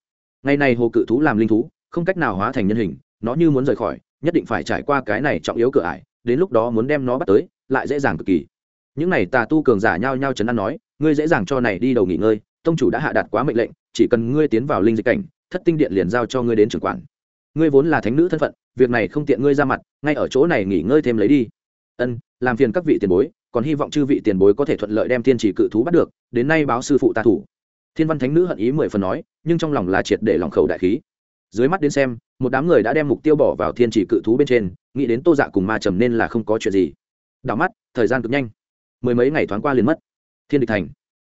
Ngày này hồ cự thú làm linh thú, không cách nào hóa thành nhân hình, nó như muốn rời khỏi, nhất định phải trải qua cái này trọng yếu cửa ải, đến lúc đó muốn đem nó bắt tới, lại dễ dàng cực kỳ. Những này tà tu cường giả nhau nhau chấn an nói ngươi dễ dàng cho này đi đầu nghỉ ngơi, tông chủ đã hạ đạt quá mệnh lệnh, chỉ cần ngươi tiến vào linh dịch cảnh, thất tinh điện liền giao cho ngươi đến trưởng quản. Ngươi vốn là thánh nữ thân phận, việc này không tiện ngươi ra mặt, ngay ở chỗ này nghỉ ngơi thêm lấy đi. Ân, làm phiền các vị tiền bối, còn hy vọng chư vị tiền bối có thể thuận lợi đem thiên chỉ cự thú bắt được, đến nay báo sư phụ ta thủ. Thiên văn thánh nữ hận ý mười phần nói, nhưng trong lòng là triệt để lòng khẩu đại khí. Dưới mắt đến xem, một đám người đã đem mục tiêu bỏ vào thiên chỉ cự thú bên trên, nghĩ đến tô dạ cùng ma trầm nên là không có chuyện gì. Đảo mắt, thời gian cực nhanh. Mười mấy ngày thoáng qua liền mất thiên địch thành.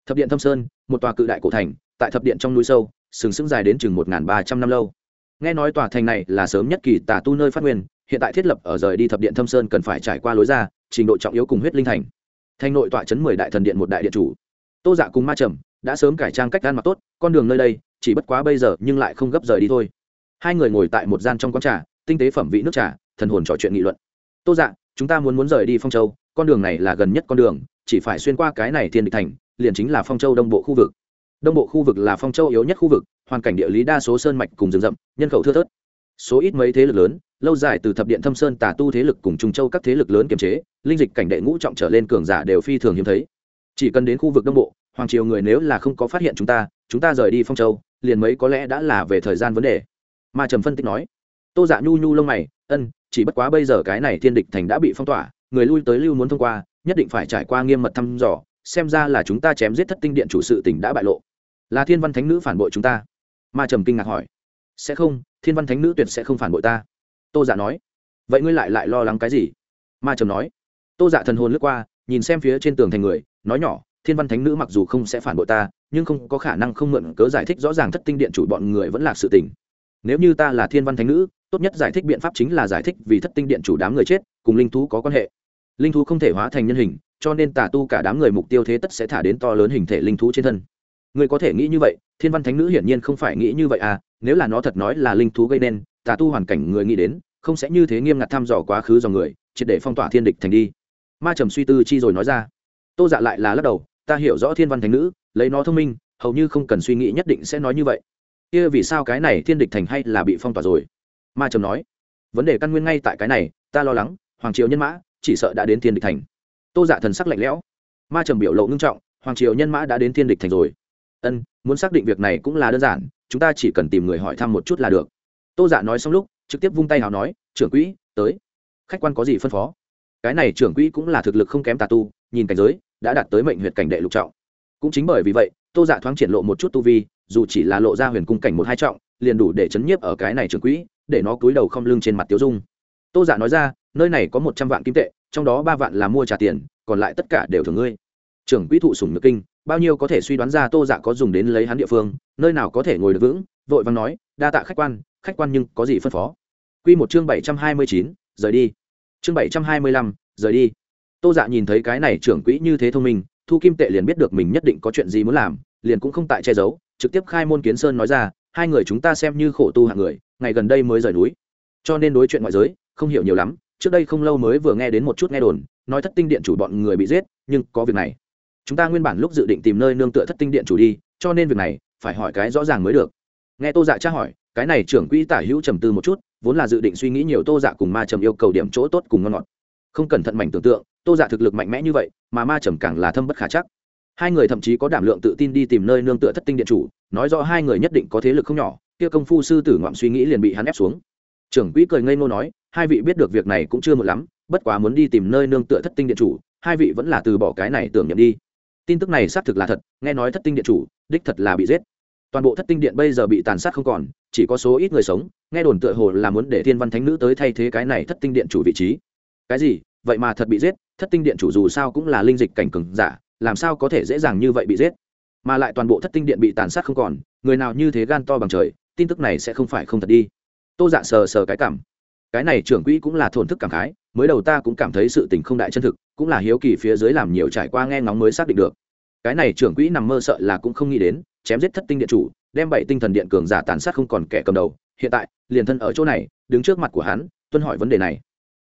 Thập điện thâm sơn, một tòa cự đại cổ thành, tại thập điện trong núi sâu, sừng sững dài đến chừng một ba trăm năm lâu. Nghe nói tòa thành này là sớm nhất kỳ tà tu nơi phát nguyên, hiện tại thiết lập ở rời đi thập điện thâm sơn cần phải trải qua lối ra, trình độ trọng yếu cùng huyết linh thành. Thành nội tọa chấn mười đại thần điện một đại điện chủ. Tô dạ cùng ma trầm đã sớm cải trang cách gan mặc tốt, con đường nơi đây, chỉ bất quá bây giờ nhưng lại không gấp rời đi thôi. Hai người ngồi tại một gian trong quán trà, tinh tế phẩm vị nước trà, thần hồn trò chuyện nghị luận. Tô dạ chúng ta muốn muốn rời đi phong châu, con đường này là gần nhất con đường chỉ phải xuyên qua cái này thiên địch thành, liền chính là phong châu đông bộ khu vực. Đông bộ khu vực là phong châu yếu nhất khu vực, hoàn cảnh địa lý đa số sơn mạch cùng rừng rậm, nhân khẩu thưa thớt. Số ít mấy thế lực lớn, lâu dài từ thập điện thâm sơn tà tu thế lực cùng trung châu các thế lực lớn kiềm chế, linh dịch cảnh đệ ngũ trọng trở lên cường giả đều phi thường hiếm thấy. Chỉ cần đến khu vực đông bộ, hoàng triều người nếu là không có phát hiện chúng ta chúng ta rời đi phong châu, liền mấy có lẽ đã là về thời gian vấn đề. Mà trầm phân tích nói. Tô dạ nhu nhu lông mày, ân, chỉ bất quá bây giờ cái này thiên địch thành đã bị phong tỏa người lui tới lưu muốn thông qua, nhất định phải trải qua nghiêm mật thăm dò, xem ra là chúng ta chém giết thất tinh điện chủ sự tỉnh đã bại lộ. Là thiên văn thánh nữ phản bội chúng ta. Ma trầm kinh ngạc hỏi. Sẽ không, thiên văn thánh nữ tuyệt sẽ không phản bội ta. Tô dạ nói. Vậy ngươi lại lại lo lắng cái gì? Ma trầm nói. Tô dạ thần hồn lướt qua, nhìn xem phía trên tường thành người, nói nhỏ, thiên văn thánh nữ mặc dù không sẽ phản bội ta, nhưng không có khả năng không mượn cớ giải thích rõ ràng thất tinh điện chủ bọn người vẫn là sự tình. Nếu như ta là thiên văn thánh nữ, tốt nhất giải thích biện pháp chính là giải thích vì thất tinh điện chủ đám người chết, cùng linh thú có quan hệ linh thú không thể hóa thành nhân hình, cho nên tà tu cả đám người mục tiêu thế tất sẽ thả đến to lớn hình thể linh thú trên thân. Người có thể nghĩ như vậy, thiên văn thánh nữ hiển nhiên không phải nghĩ như vậy à nếu là nó thật nói là linh thú gây nên, tà tu hoàn cảnh người nghĩ đến, không sẽ như thế nghiêm ngặt thăm dò quá khứ dòng người, triệt để phong tỏa thiên địch thành đi. Ma trầm suy tư chi rồi nói ra. Tô dạ lại là lắc đầu, ta hiểu rõ thiên văn thánh nữ, lấy nó thông minh, hầu như không cần suy nghĩ nhất định sẽ nói như vậy. Kia vì sao cái này thiên địch thành hay là bị phong tỏa rồi? Ma trầm nói. Vấn đề căn nguyên ngay tại cái này, ta lo lắng, hoàng triều nhân mã chỉ sợ đã đến thiên địch thành. Tô dạ thần sắc lạnh lẽo. Ma trầm biểu lộ ngưng trọng, hoàng triều nhân mã đã đến thiên địch thành rồi. Ân, muốn xác định việc này cũng là đơn giản, chúng ta chỉ cần tìm người hỏi thăm một chút là được. Tô dạ nói xong lúc, trực tiếp vung tay nào nói, trưởng quỹ, tới. Khách quan có gì phân phó? Cái này trưởng quỹ cũng là thực lực không kém tà tu, nhìn cảnh giới, đã đạt tới mệnh huyệt cảnh đệ lục trọng. Cũng chính bởi vì vậy, tô dạ thoáng triển lộ một chút tu vi, dù chỉ là lộ ra huyền cung cảnh một hai trọng, liền đủ để chấn nhiếp ở cái này trưởng quỹ, để nó cúi đầu không lưng trên mặt tiêu dung tô giả dạ nói ra, nơi này có một trăm vạn kim tệ, trong đó ba vạn là mua trả tiền, còn lại tất cả đều thường ngươi. Trưởng quỹ thụ sủng nhược kinh, bao nhiêu có thể suy đoán ra tô dạ có dùng đến lấy hắn địa phương, nơi nào có thể ngồi được vững, vội vàng nói, đa tạ khách quan khách quan nhưng có gì phân phó? Q một chương bảy trăm hai mươi chín, rời đi. Chương bảy trăm hai mươi lăm, rời đi. Tô dạ nhìn thấy cái này trưởng quỹ như thế thông minh, thu kim tệ liền biết được mình nhất định có chuyện gì muốn làm, liền cũng không tại che giấu, trực tiếp khai môn kiến sơn nói ra, hai người chúng ta xem như khổ tu hạng người, ngày gần đây mới rời núi. Cho nên đối chuyện ngoại giới không hiểu nhiều lắm, trước đây không lâu mới vừa nghe đến một chút nghe đồn, nói thất tinh điện chủ bọn người bị giết, nhưng có việc này. Chúng ta nguyên bản lúc dự định tìm nơi nương tựa thất tinh điện chủ đi, cho nên việc này, phải hỏi cái rõ ràng mới được. Nghe tô dạ tra hỏi, cái này trưởng quỹ tả hữu trầm tư một chút, vốn là dự định suy nghĩ nhiều tô dạ cùng ma trầm yêu cầu điểm chỗ tốt cùng ngon ngọt. Không cẩn thận mảnh tưởng tượng, tô dạ thực lực mạnh mẽ như vậy, mà ma trầm càng là thâm bất khả chắc. Hai người thậm chí có đảm lượng tự tin đi tìm nơi nương tựa thất tinh điện chủ, nói rõ hai người nhất định có thế lực không nhỏ, kia công phu sư tử ngoạm suy nghĩ liền bị hắn ép xuống trưởng quỹ cười ngây ngô nói, hai vị biết được việc này cũng chưa một lắm, bất quá muốn đi tìm nơi nương tựa thất tinh điện chủ, hai vị vẫn là từ bỏ cái này tưởng nhầm đi. Tin tức này xác thực là thật, nghe nói thất tinh điện chủ, đích thật là bị giết. Toàn bộ thất tinh điện bây giờ bị tàn sát không còn, chỉ có số ít người sống, nghe đồn tựa hồ là muốn để thiên văn thánh nữ tới thay thế cái này thất tinh điện chủ vị trí. Cái gì? Vậy mà thật bị giết, thất tinh điện chủ dù sao cũng là linh dịch cảnh cừng giả, làm sao có thể dễ dàng như vậy bị giết? Mà lại toàn bộ thất tinh điện bị tàn sát không còn, người nào như thế gan to bằng trời, tin tức này sẽ không phải không thật đi tô dạ sờ sờ cái cảm. Cái này trưởng quỹ cũng là thổn thức cảm khái, mới đầu ta cũng cảm thấy sự tình không đại chân thực, cũng là hiếu kỳ phía dưới làm nhiều trải qua nghe ngóng mới xác định được. Cái này trưởng quỹ nằm mơ sợ là cũng không nghĩ đến, chém giết thất tinh điện chủ, đem bảy tinh thần điện cường giả tàn sát không còn kẻ cầm đầu. Hiện tại, liền thân ở chỗ này, đứng trước mặt của hắn, tuân hỏi vấn đề này.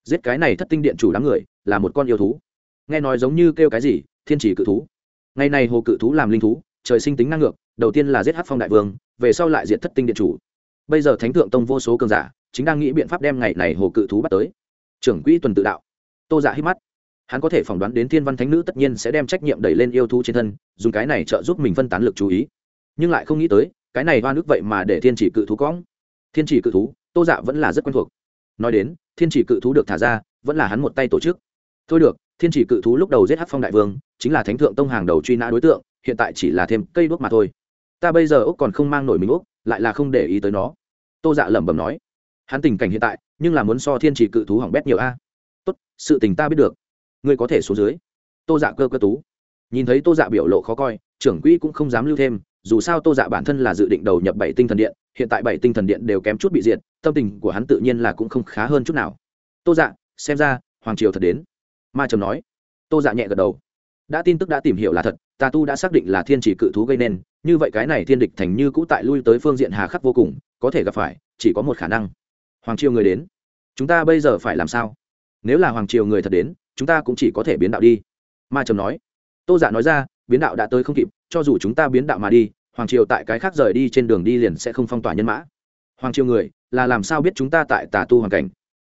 Giết cái này thất tinh điện chủ đám người, là một con yêu thú. Nghe nói giống như kêu cái gì, thiên chỉ cự thú. Ngày này hồ cự thú làm linh thú, trời sinh tính năng ngược, đầu tiên là giết hát phong đại vương, về sau lại diệt thất tinh điện chủ bây giờ thánh thượng tông vô số cường giả, chính đang nghĩ biện pháp đem ngày này hồ cự thú bắt tới. Trưởng quỹ tuần tự đạo. Tô giả hít mắt. Hắn có thể phỏng đoán đến thiên văn thánh nữ tất nhiên sẽ đem trách nhiệm đẩy lên yêu thú trên thân, dùng cái này trợ giúp mình phân tán lực chú ý. Nhưng lại không nghĩ tới, cái này hoa nước vậy mà để thiên chỉ cự thú cõng. Thiên chỉ cự thú, tô dạ vẫn là rất quen thuộc. Nói đến, thiên chỉ cự thú được thả ra, vẫn là hắn một tay tổ chức. Thôi được, thiên chỉ cự thú lúc đầu giết hát phong đại vương, chính là thánh thượng tông hàng đầu truy nã đối tượng, hiện tại chỉ là thêm cây đuốc mà thôi. Ta bây giờ úc còn không mang nổi mình úc lại là không để ý tới nó. Tô dạ lẩm bẩm nói, hắn tình cảnh hiện tại, nhưng là muốn so thiên chỉ cự thú hỏng bét nhiều a. Tốt, sự tình ta biết được. Ngươi có thể xuống dưới. Tô dạ cơ cơ tú. Nhìn thấy tô dạ biểu lộ khó coi, trưởng quỹ cũng không dám lưu thêm, dù sao tô dạ bản thân là dự định đầu nhập bảy tinh thần điện, hiện tại bảy tinh thần điện đều kém chút bị diệt, tâm tình của hắn tự nhiên là cũng không khá hơn chút nào. Tô dạ xem ra, hoàng triều thật đến. Ma trầm nói. Tô dạ nhẹ gật đầu. Đã tin tức đã tìm hiểu là thật, tà tu đã xác định là thiên chỉ cự thú gây nên như vậy cái này thiên địch thành như cũ tại lui tới phương diện hà khắc vô cùng, có thể gặp phải, chỉ có một khả năng. Hoàng triều người đến. Chúng ta bây giờ phải làm sao? Nếu là hoàng triều người thật đến, chúng ta cũng chỉ có thể biến đạo đi. Ma trầm nói. Tô giả nói ra, biến đạo đã tới không kịp, cho dù chúng ta biến đạo mà đi, hoàng triều tại cái khác rời đi trên đường đi liền sẽ không phong tỏa nhân mã. Hoàng triều người, là làm sao biết chúng ta tại tà tu hoàn cảnh?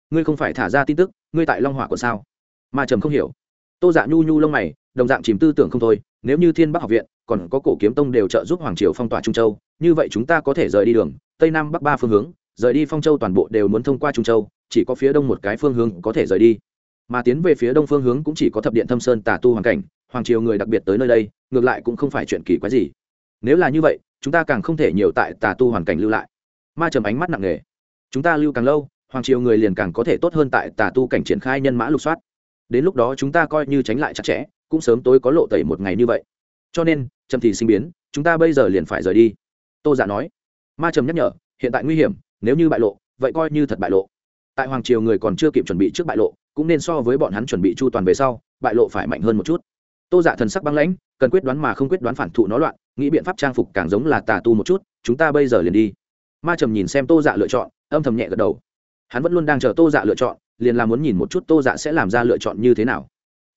Ngươi không phải thả ra tin tức, ngươi tại long hỏa của sao? Ma trầm không hiểu. Tô dạ nhu nhu lông mày, đồng dạng chìm tư tưởng không thôi nếu như thiên bắc học viện, còn có cổ kiếm tông đều trợ giúp hoàng triều phong tỏa trung châu, như vậy chúng ta có thể rời đi đường, tây nam bắc ba phương hướng, rời đi phong châu toàn bộ đều muốn thông qua trung châu, chỉ có phía đông một cái phương hướng có thể rời đi. Mà tiến về phía đông phương hướng cũng chỉ có thập điện thâm sơn tà tu Hoàng cảnh, hoàng triều người đặc biệt tới nơi đây, ngược lại cũng không phải chuyện kỳ quái gì. Nếu là như vậy, chúng ta càng không thể nhiều tại tà tu hoàn cảnh lưu lại. Ma trầm ánh mắt nặng nề. Chúng ta lưu càng lâu, hoàng triều người liền càng có thể tốt hơn tại tà tu cảnh triển khai nhân mã lục soát. Đến lúc đó chúng ta coi như tránh lại chặt chẽ cũng sớm tối có lộ tẩy một ngày như vậy. Cho nên trầm thì sinh biến, chúng ta bây giờ liền phải rời đi. Tô giả dạ nói. Ma trầm nhắc nhở, hiện tại nguy hiểm, nếu như bại lộ, vậy coi như thật bại lộ. Tại hoàng triều người còn chưa kịp chuẩn bị trước bại lộ, cũng nên so với bọn hắn chuẩn bị chu toàn về sau, bại lộ phải mạnh hơn một chút. Tô dạ thần sắc băng lãnh, cần quyết đoán mà không quyết đoán phản thụ nó loạn, nghĩ biện pháp trang phục càng giống là tà tu một chút, chúng ta bây giờ liền đi. Ma trầm nhìn xem tô dạ lựa chọn, âm thầm nhẹ gật đầu. Hắn vẫn luôn đang chờ tô dạ lựa chọn, liền là muốn nhìn một chút tô dạ sẽ làm ra lựa chọn như thế nào.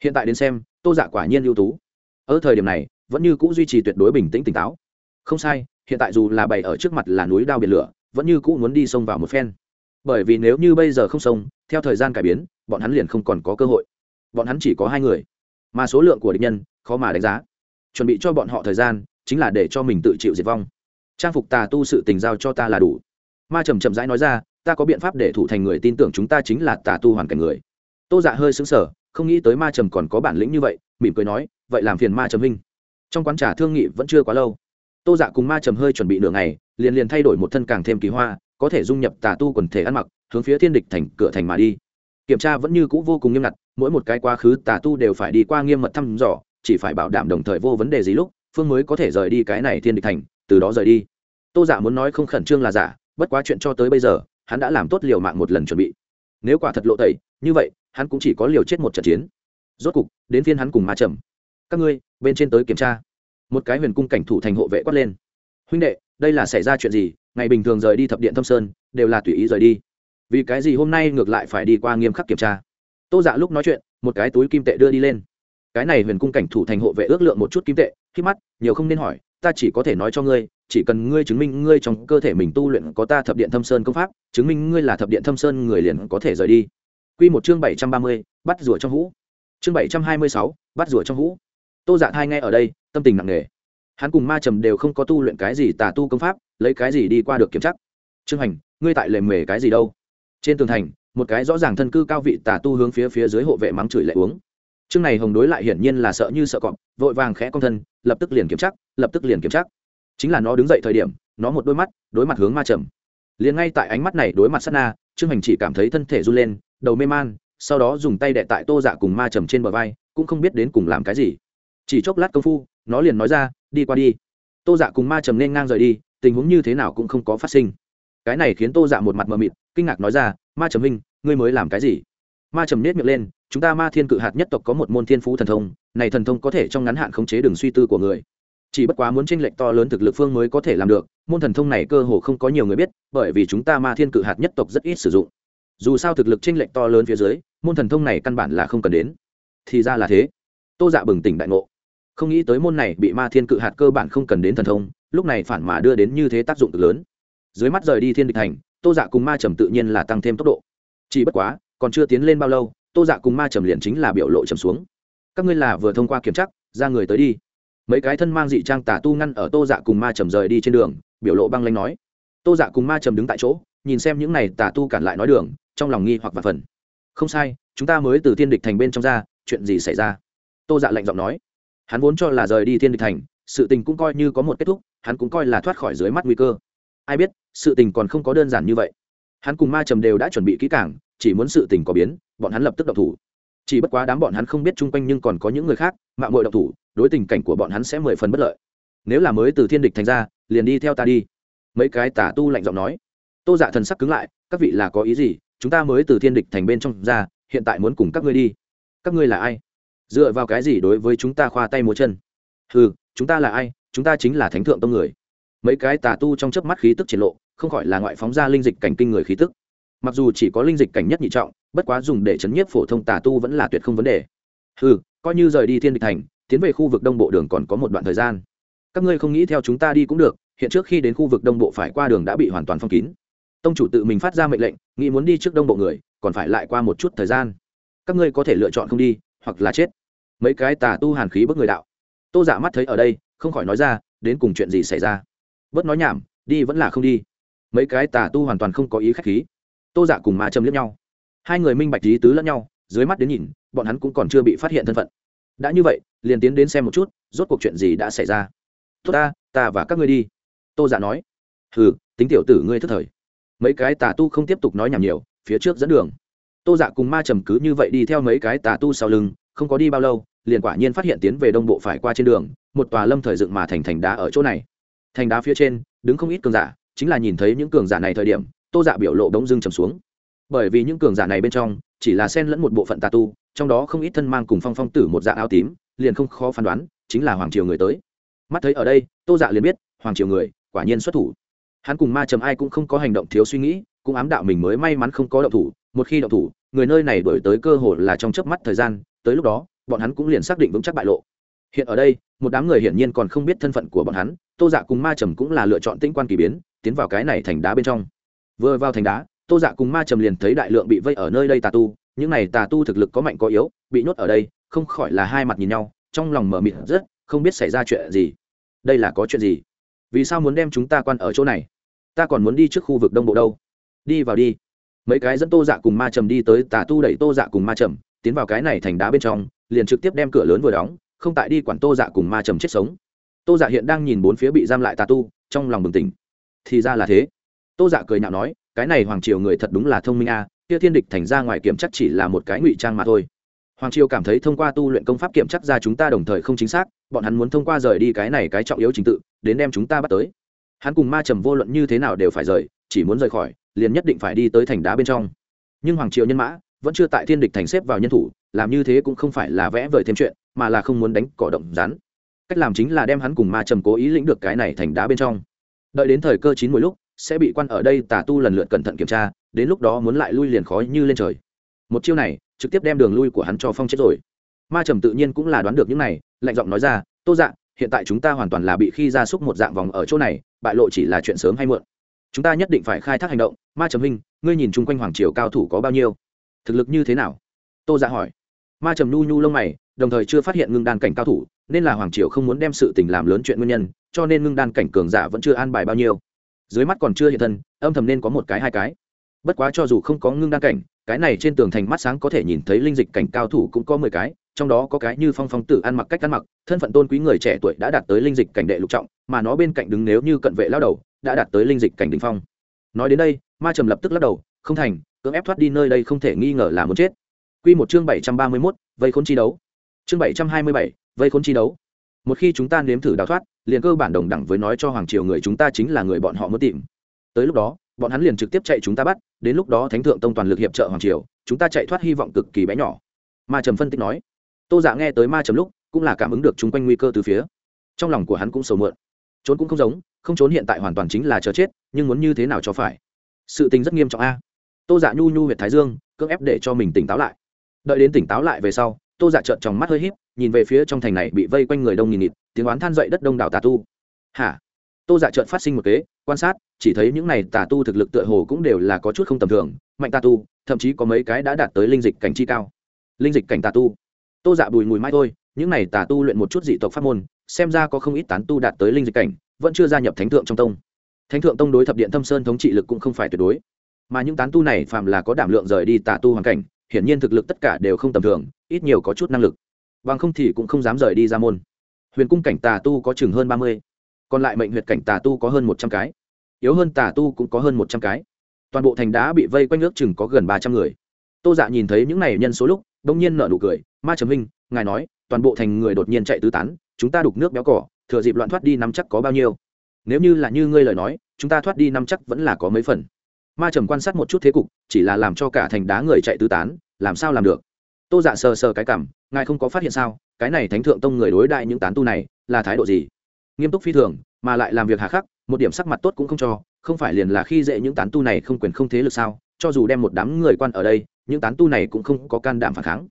Hiện tại đến xem tô dạ quả nhiên ưu tú. Ở thời điểm này vẫn như c ũ duy trì tuyệt đối bình tĩnh tỉnh táo. Không sai hiện tại dù là bày ở trước mặt là núi đao biển lửa vẫn như cũ muốn đi sông vào một phen. Bởi vì nếu như bây giờ không sông, theo thời gian cải biến bọn hắn liền không còn có cơ hội. Bọn hắn chỉ có hai người. Mà số lượng của địch nhân khó mà đánh giá. Chuẩn bị cho bọn họ thời gian chính là để cho mình tự chịu diệt vong. Trang phục tà tu sự tình giao cho ta là đủ. Ma trầm chậm rãi nói ra ta có biện pháp để thủ thành người tin tưởng chúng ta chính là tà tu hoàn cảnh người. Tô dạ hơi xứng sở không nghĩ tới ma trầm còn có bản lĩnh như vậy, mỉm cười nói, vậy làm phiền ma trầm hình trong quán trà thương nghị vẫn chưa quá lâu. Tô dạ cùng ma trầm hơi chuẩn bị nửa ngày, liền liền thay đổi một thân càng thêm kỳ hoa, có thể dung nhập tà tu quần thể ăn mặc, hướng phía thiên địch thành, cửa thành mà đi. Kiểm tra vẫn như cũ vô cùng nghiêm ngặt, mỗi một cái quá khứ tà tu đều phải đi qua nghiêm mật thăm dò, chỉ phải bảo đảm đồng thời vô vấn đề gì lúc, phương mới có thể rời đi cái này thiên địch thành, từ đó rời đi. Tô giả muốn nói không khẩn trương là giả, bất quá chuyện cho tới bây giờ, hắn đã làm tốt liều mạng một lần chuẩn bị. Nếu quả thật lộ tẩy, như vậy hắn cũng chỉ có liều chết một trận chiến. Rốt cục, đến phiên hắn cùng ma trầm. Các ngươi, bên trên tới kiểm tra. Một cái huyền cung cảnh thủ thành hộ vệ quát lên. Huynh đệ, đây là xảy ra chuyện gì? Ngày bình thường rời đi thập điện thâm sơn, đều là tùy ý rời đi. Vì cái gì hôm nay ngược lại phải đi qua nghiêm khắc kiểm tra? Tô dạ lúc nói chuyện, một cái túi kim tệ đưa đi lên. Cái này huyền cung cảnh thủ thành hộ vệ ước lượng một chút kim tệ, khi mắt, nhiều không nên hỏi, ta chỉ có thể nói cho ngươi, chỉ cần ngươi chứng minh ngươi trong cơ thể mình tu luyện có ta thập điện thâm sơn công pháp, chứng minh ngươi là thập điện thâm sơn người liền có thể rời đi. Quy một chương bảy trăm ba mươi, bắt rùa trong hũ. Chương bảy trăm hai mươi sáu, bắt rùa trong hũ. Tô dạ hai nghe ở đây, tâm tình nặng nề. Hắn cùng ma trầm đều không có tu luyện cái gì tà tu công pháp, lấy cái gì đi qua được kiểm chắc trương hành, ngươi tại lề mề cái gì đâu? Trên tường thành, một cái rõ ràng thân cư cao vị tà tu hướng phía phía dưới hộ vệ mắng chửi lệ uống. Trương này hồng đối lại hiển nhiên là sợ như sợ cọp, vội vàng khẽ con thân, lập tức liền kiểm chắc lập tức liền kiểm chắc chính là nó đứng dậy thời điểm, nó một đôi mắt, đối mặt hướng ma trầm. Liền ngay tại ánh mắt này đối mặt sát na, trương hành chỉ cảm thấy thân thể run lên đầu mê man, sau đó dùng tay đệ tại tô dạ cùng ma trầm trên bờ vai, cũng không biết đến cùng làm cái gì. Chỉ chốc lát công phu, nó liền nói ra, đi qua đi. Tô dạ cùng ma trầm nên ngang rời đi, tình huống như thế nào cũng không có phát sinh. Cái này khiến tô dạ một mặt mờ mịt, kinh ngạc nói ra, ma trầm minh ngươi mới làm cái gì? Ma trầm nết miệng lên, chúng ta ma thiên cự hạt nhất tộc có một môn thiên phú thần thông, này thần thông có thể trong ngắn hạn khống chế đường suy tư của người. Chỉ bất quá muốn tranh lệch to lớn thực lực phương mới có thể làm được, môn thần thông này cơ hồ không có nhiều người biết, bởi vì chúng ta ma thiên cự hạt nhất tộc rất ít sử dụng dù sao thực lực tranh lệch to lớn phía dưới, môn thần thông này căn bản là không cần đến. Thì ra là thế. Tô dạ bừng tỉnh đại ngộ. Không nghĩ tới môn này bị ma thiên cự hạt cơ bản không cần đến thần thông, lúc này phản mà đưa đến như thế tác dụng cực lớn. Dưới mắt rời đi thiên địch thành, tô dạ cùng ma trầm tự nhiên là tăng thêm tốc độ. Chỉ bất quá, còn chưa tiến lên bao lâu, tô dạ cùng ma trầm liền chính là biểu lộ trầm xuống. Các ngươi là vừa thông qua kiểm tra, ra người tới đi. Mấy cái thân mang dị trang tà tu ngăn ở tô dạ cùng ma trầm rời đi trên đường, biểu lộ băng lanh nói. Tô dạ cùng ma trầm đứng tại chỗ, nhìn xem những này tà tu cản lại nói đường trong lòng nghi hoặc và phần. Không sai, chúng ta mới từ thiên địch thành bên trong ra, chuyện gì xảy ra? Tô dạ lạnh giọng nói. Hắn vốn cho là rời đi thiên địch thành, sự tình cũng coi như có một kết thúc, hắn cũng coi là thoát khỏi dưới mắt nguy cơ. Ai biết, sự tình còn không có đơn giản như vậy. Hắn cùng ma trầm đều đã chuẩn bị kỹ cảng chỉ muốn sự tình có biến, bọn hắn lập tức độc thủ. Chỉ bất quá đám bọn hắn không biết chung quanh nhưng còn có những người khác, mạng mội độc thủ, đối tình cảnh của bọn hắn sẽ mười phần bất lợi. Nếu là mới từ thiên địch thành ra, liền đi theo ta đi. Mấy cái tả tu lạnh giọng nói. Tô dạ thần sắc cứng lại, các vị là có ý gì? Chúng ta mới từ thiên địch thành bên trong ra, hiện tại muốn cùng các ngươi đi. Các ngươi là ai? Dựa vào cái gì đối với chúng ta khoa tay múa chân? Ừ chúng ta là ai? Chúng ta chính là thánh thượng tông người. Mấy cái tà tu trong chớp mắt khí tức triển lộ, không khỏi là ngoại phóng ra linh dịch cảnh kinh người khí tức. Mặc dù chỉ có linh dịch cảnh nhất nhị trọng, bất quá dùng để chấn nhiếp phổ thông tà tu vẫn là tuyệt không vấn đề. Ừ coi như rời đi thiên địch thành, tiến về khu vực đông bộ đường còn có một đoạn thời gian. Các ngươi không nghĩ theo chúng ta đi cũng được, hiện trước khi đến khu vực đông bộ phải qua đường đã bị hoàn toàn phong kín tông chủ tự mình phát ra mệnh lệnh, nghĩ muốn đi trước đông bộ người, còn phải lại qua một chút thời gian. Các ngươi có thể lựa chọn không đi, hoặc là chết. Mấy cái tà tu hàn khí bức người đạo. Tô giả mắt thấy ở đây, không khỏi nói ra, đến cùng chuyện gì xảy ra? Bớt nói nhảm, đi vẫn là không đi. Mấy cái tà tu hoàn toàn không có ý k h á c h khí. Tô giả cùng ma châm liếc nhau. Hai người minh bạch lý tứ lẫn nhau, dưới mắt đến nhìn, bọn hắn cũng còn chưa bị phát hiện thân phận. Đã như vậy, liền tiến đến xem một chút, rốt cuộc chuyện gì đã xảy ra. Tốt ta ta và các ngươi đi. Tô giả nói. Hừ, tính tiểu tử ngươi thất thời mấy cái tà tu không tiếp tục nói nhảm nhiều, phía trước dẫn đường. Tô dạ cùng ma trầm cứ như vậy đi theo mấy cái tà tu sau lưng, không có đi bao lâu, liền quả nhiên phát hiện tiến về đông bộ phải qua trên đường, một tòa lâm thời dựng mà thành thành đá ở chỗ này. Thành đá phía trên, đứng không ít cường giả, chính là nhìn thấy những cường giả này thời điểm, tô dạ biểu lộ đống dưng trầm xuống. Bởi vì những cường giả này bên trong, chỉ là xen lẫn một bộ phận tà tu, trong đó không ít thân mang cùng phong phong tử một dạng áo tím, liền không khó phán đoán, chính là hoàng triều người tới. Mắt thấy ở đây, tô dạ liền biết, hoàng triều người quả nhiên xuất thủ hắn cùng ma trầm ai cũng không có hành động thiếu suy nghĩ, cũng ám đạo mình mới may mắn không có động thủ, một khi động thủ, người nơi này đổi tới cơ hội là trong chớp mắt thời gian, tới lúc đó, bọn hắn cũng liền xác định vững chắc bại lộ. Hiện ở đây, một đám người hiển nhiên còn không biết thân phận của bọn hắn, tô dạ cùng ma trầm cũng là lựa chọn tĩnh quan kỳ biến, tiến vào cái này thành đá bên trong. Vừa vào thành đá, tô dạ cùng ma trầm liền thấy đại lượng bị vây ở nơi đây tà tu, những này tà tu thực lực có mạnh có yếu, bị nhốt ở đây, không khỏi là hai mặt nhìn nhau, trong lòng mở mịt rất, không biết xảy ra chuyện gì. Đây là có chuyện gì? Vì sao muốn đem chúng ta quan ở chỗ này? Ta còn muốn đi trước khu vực đông bộ đâu. Đi vào đi. Mấy cái dẫn tô dạ cùng ma trầm đi tới tà tu đẩy tô dạ cùng ma trầm tiến vào cái này thành đá bên trong liền trực tiếp đem cửa lớn vừa đóng không tại đi quản tô dạ cùng ma trầm chết sống. Tô dạ hiện đang nhìn bốn phía bị giam lại tà tu trong lòng bừng tỉnh. Thì ra là thế. Tô dạ cười nhạo nói cái này hoàng triều người thật đúng là thông minh a à, kia thiên địch thành ra ngoài kiểm chắc chỉ là một cái ngụy trang mà thôi. Hoàng triều cảm thấy thông qua tu luyện công pháp kiểm chắc ra chúng ta đồng thời không chính xác bọn hắn muốn thông qua rời đi cái này cái trọng yếu trình tự đến đem chúng ta bắt tới hắn cùng ma trầm vô luận như thế nào đều phải rời, chỉ muốn rời khỏi, liền nhất định phải đi tới thành đá bên trong. Nhưng hoàng triều nhân mã vẫn chưa tại thiên địch thành xếp vào nhân thủ, làm như thế cũng không phải là vẽ vời thêm chuyện, mà là không muốn đánh cỏ động rắn. Cách làm chính là đem hắn cùng ma trầm cố ý lĩnh được cái này thành đá bên trong. Đợi đến thời cơ chín mỗi lúc, sẽ bị quan ở đây tà tu lần lượt cẩn thận kiểm tra, đến lúc đó muốn lại lui liền khó như lên trời. Một chiêu này, trực tiếp đem đường lui của hắn cho phong chết rồi. Ma trầm tự nhiên cũng là đoán được những này, lạnh giọng nói ra, tô dạ hiện tại chúng ta hoàn toàn là bị khi ra xúc một dạng vòng ở chỗ này, bại lộ chỉ là chuyện sớm hay muộn. Chúng ta nhất định phải khai thác hành động. Ma trầm hình ngươi nhìn chung quanh hoàng triều cao thủ có bao nhiêu? Thực lực như thế nào? Tô dạ hỏi. Ma trầm nhu nhu lông mày, đồng thời chưa phát hiện ngưng đan cảnh cao thủ, nên là hoàng triều không muốn đem sự tình làm lớn chuyện nguyên nhân, cho nên ngưng đan cảnh cường giả vẫn chưa an bài bao nhiêu. Dưới mắt còn chưa hiện thân, âm thầm nên có một cái hai cái. Bất quá cho dù không có ngưng đan cảnh, cái này trên tường thành mắt sáng có thể nhìn thấy linh dịch cảnh cao thủ cũng có mười cái trong đó có cái như phong phong tử ăn mặc cách ăn mặc thân phận tôn quý người trẻ tuổi đã đạt tới linh dịch cảnh đệ lục trọng mà nó bên cạnh đứng nếu như cận vệ lao đầu đã đạt tới linh dịch cảnh đình phong nói đến đây ma trầm lập tức lắc đầu không thành cưỡng ép thoát đi nơi đây không thể nghi ngờ là muốn chết Quy một chương bảy trăm ba mươi 731, vây khốn chi đấu. Chương bảy trăm hai mươi bảy, vây khốn chi đấu. Một khi chúng ta nếm thử đào thoát, liền cơ bản đồng đẳng với nói cho hoàng triều người chúng ta chính là người bọn họ muốn tìm. Tới lúc đó, bọn hắn liền trực tiếp chạy chúng ta bắt, đến lúc đó Thánh thượng tông toàn lực hiệp trợ hoàng triều, chúng ta chạy thoát hy vọng cực kỳ bé nhỏ. Ma Trầm phân tích nói tô dạ nghe tới ma chấm lúc, cũng là cảm ứng được chung quanh nguy cơ từ phía. Trong lòng của hắn cũng sầu mượn. Trốn cũng không giống, không trốn hiện tại hoàn toàn chính là chờ chết, nhưng muốn như thế nào cho phải? Sự tình rất nghiêm trọng a. Tô dạ nhu nhu huyện thái dương, cưỡng ép để cho mình tỉnh táo lại. Đợi đến tỉnh táo lại về sau, tô dạ trợn trong mắt hơi h í p nhìn về phía trong thành này bị vây quanh người đông nghìn nghịt, tiếng oán than dậy đất đông đảo tà tu. Hả? Tô dạ trợn phát sinh một kế, quan sát, chỉ thấy những này tà tu thực lực tựa hồ cũng đều là có chút không tầm thường, mạnh tà tu, thậm chí có mấy cái đã đạt tới linh dịch cảnh chi cao. Linh dịch cảnh tà tu tô dạ bùi mùi mai thôi, những này tà tu luyện một chút dị tộc pháp môn, xem ra có không ít tán tu đạt tới linh dịch cảnh, vẫn chưa gia nhập thánh thượng trong tông. Thánh thượng tông đối thập điện thâm sơn thống trị lực cũng không phải tuyệt đối. Mà những tán tu này phàm là có đảm lượng rời đi tà tu hoàn cảnh, hiển nhiên thực lực tất cả đều không tầm thường, ít nhiều có chút năng lực. Bằng không thì cũng không dám rời đi ra môn. Huyền cung cảnh tà tu có chừng hơn ba mươi, còn lại mệnh huyệt cảnh tà tu có hơn một trăm cái. Yếu hơn tà tu cũng có hơn một trăm cái. Toàn bộ thành đá bị vây quanh nước chừng có gần ba trăm người. Tô dạ nhìn thấy những này nhân số lúc đông nhiên nở nụ cười, ma trầm minh ngài nói, toàn bộ thành người đột nhiên chạy tứ tán, chúng ta đục nước béo cỏ, thừa dịp loạn thoát đi nắm chắc có bao nhiêu? Nếu như là như ngươi lời nói, chúng ta thoát đi nắm chắc vẫn là có mấy phần. Ma trầm quan sát một chút thế cục, chỉ là làm cho cả thành đá người chạy tứ tán, làm sao làm được? Tô dạ sờ sờ cái cảm, ngài không có phát hiện sao, cái này thánh thượng tông người đối đại những tán tu này, là thái độ gì? Nghiêm túc phi thường, mà lại làm việc hà khắc, một điểm sắc mặt tốt cũng không cho, không phải liền là khi dễ những tán tu này không quyền không thế lực sao? Cho dù đem một đám người quan ở đây những tán tu này cũng không có can đảm phản kháng.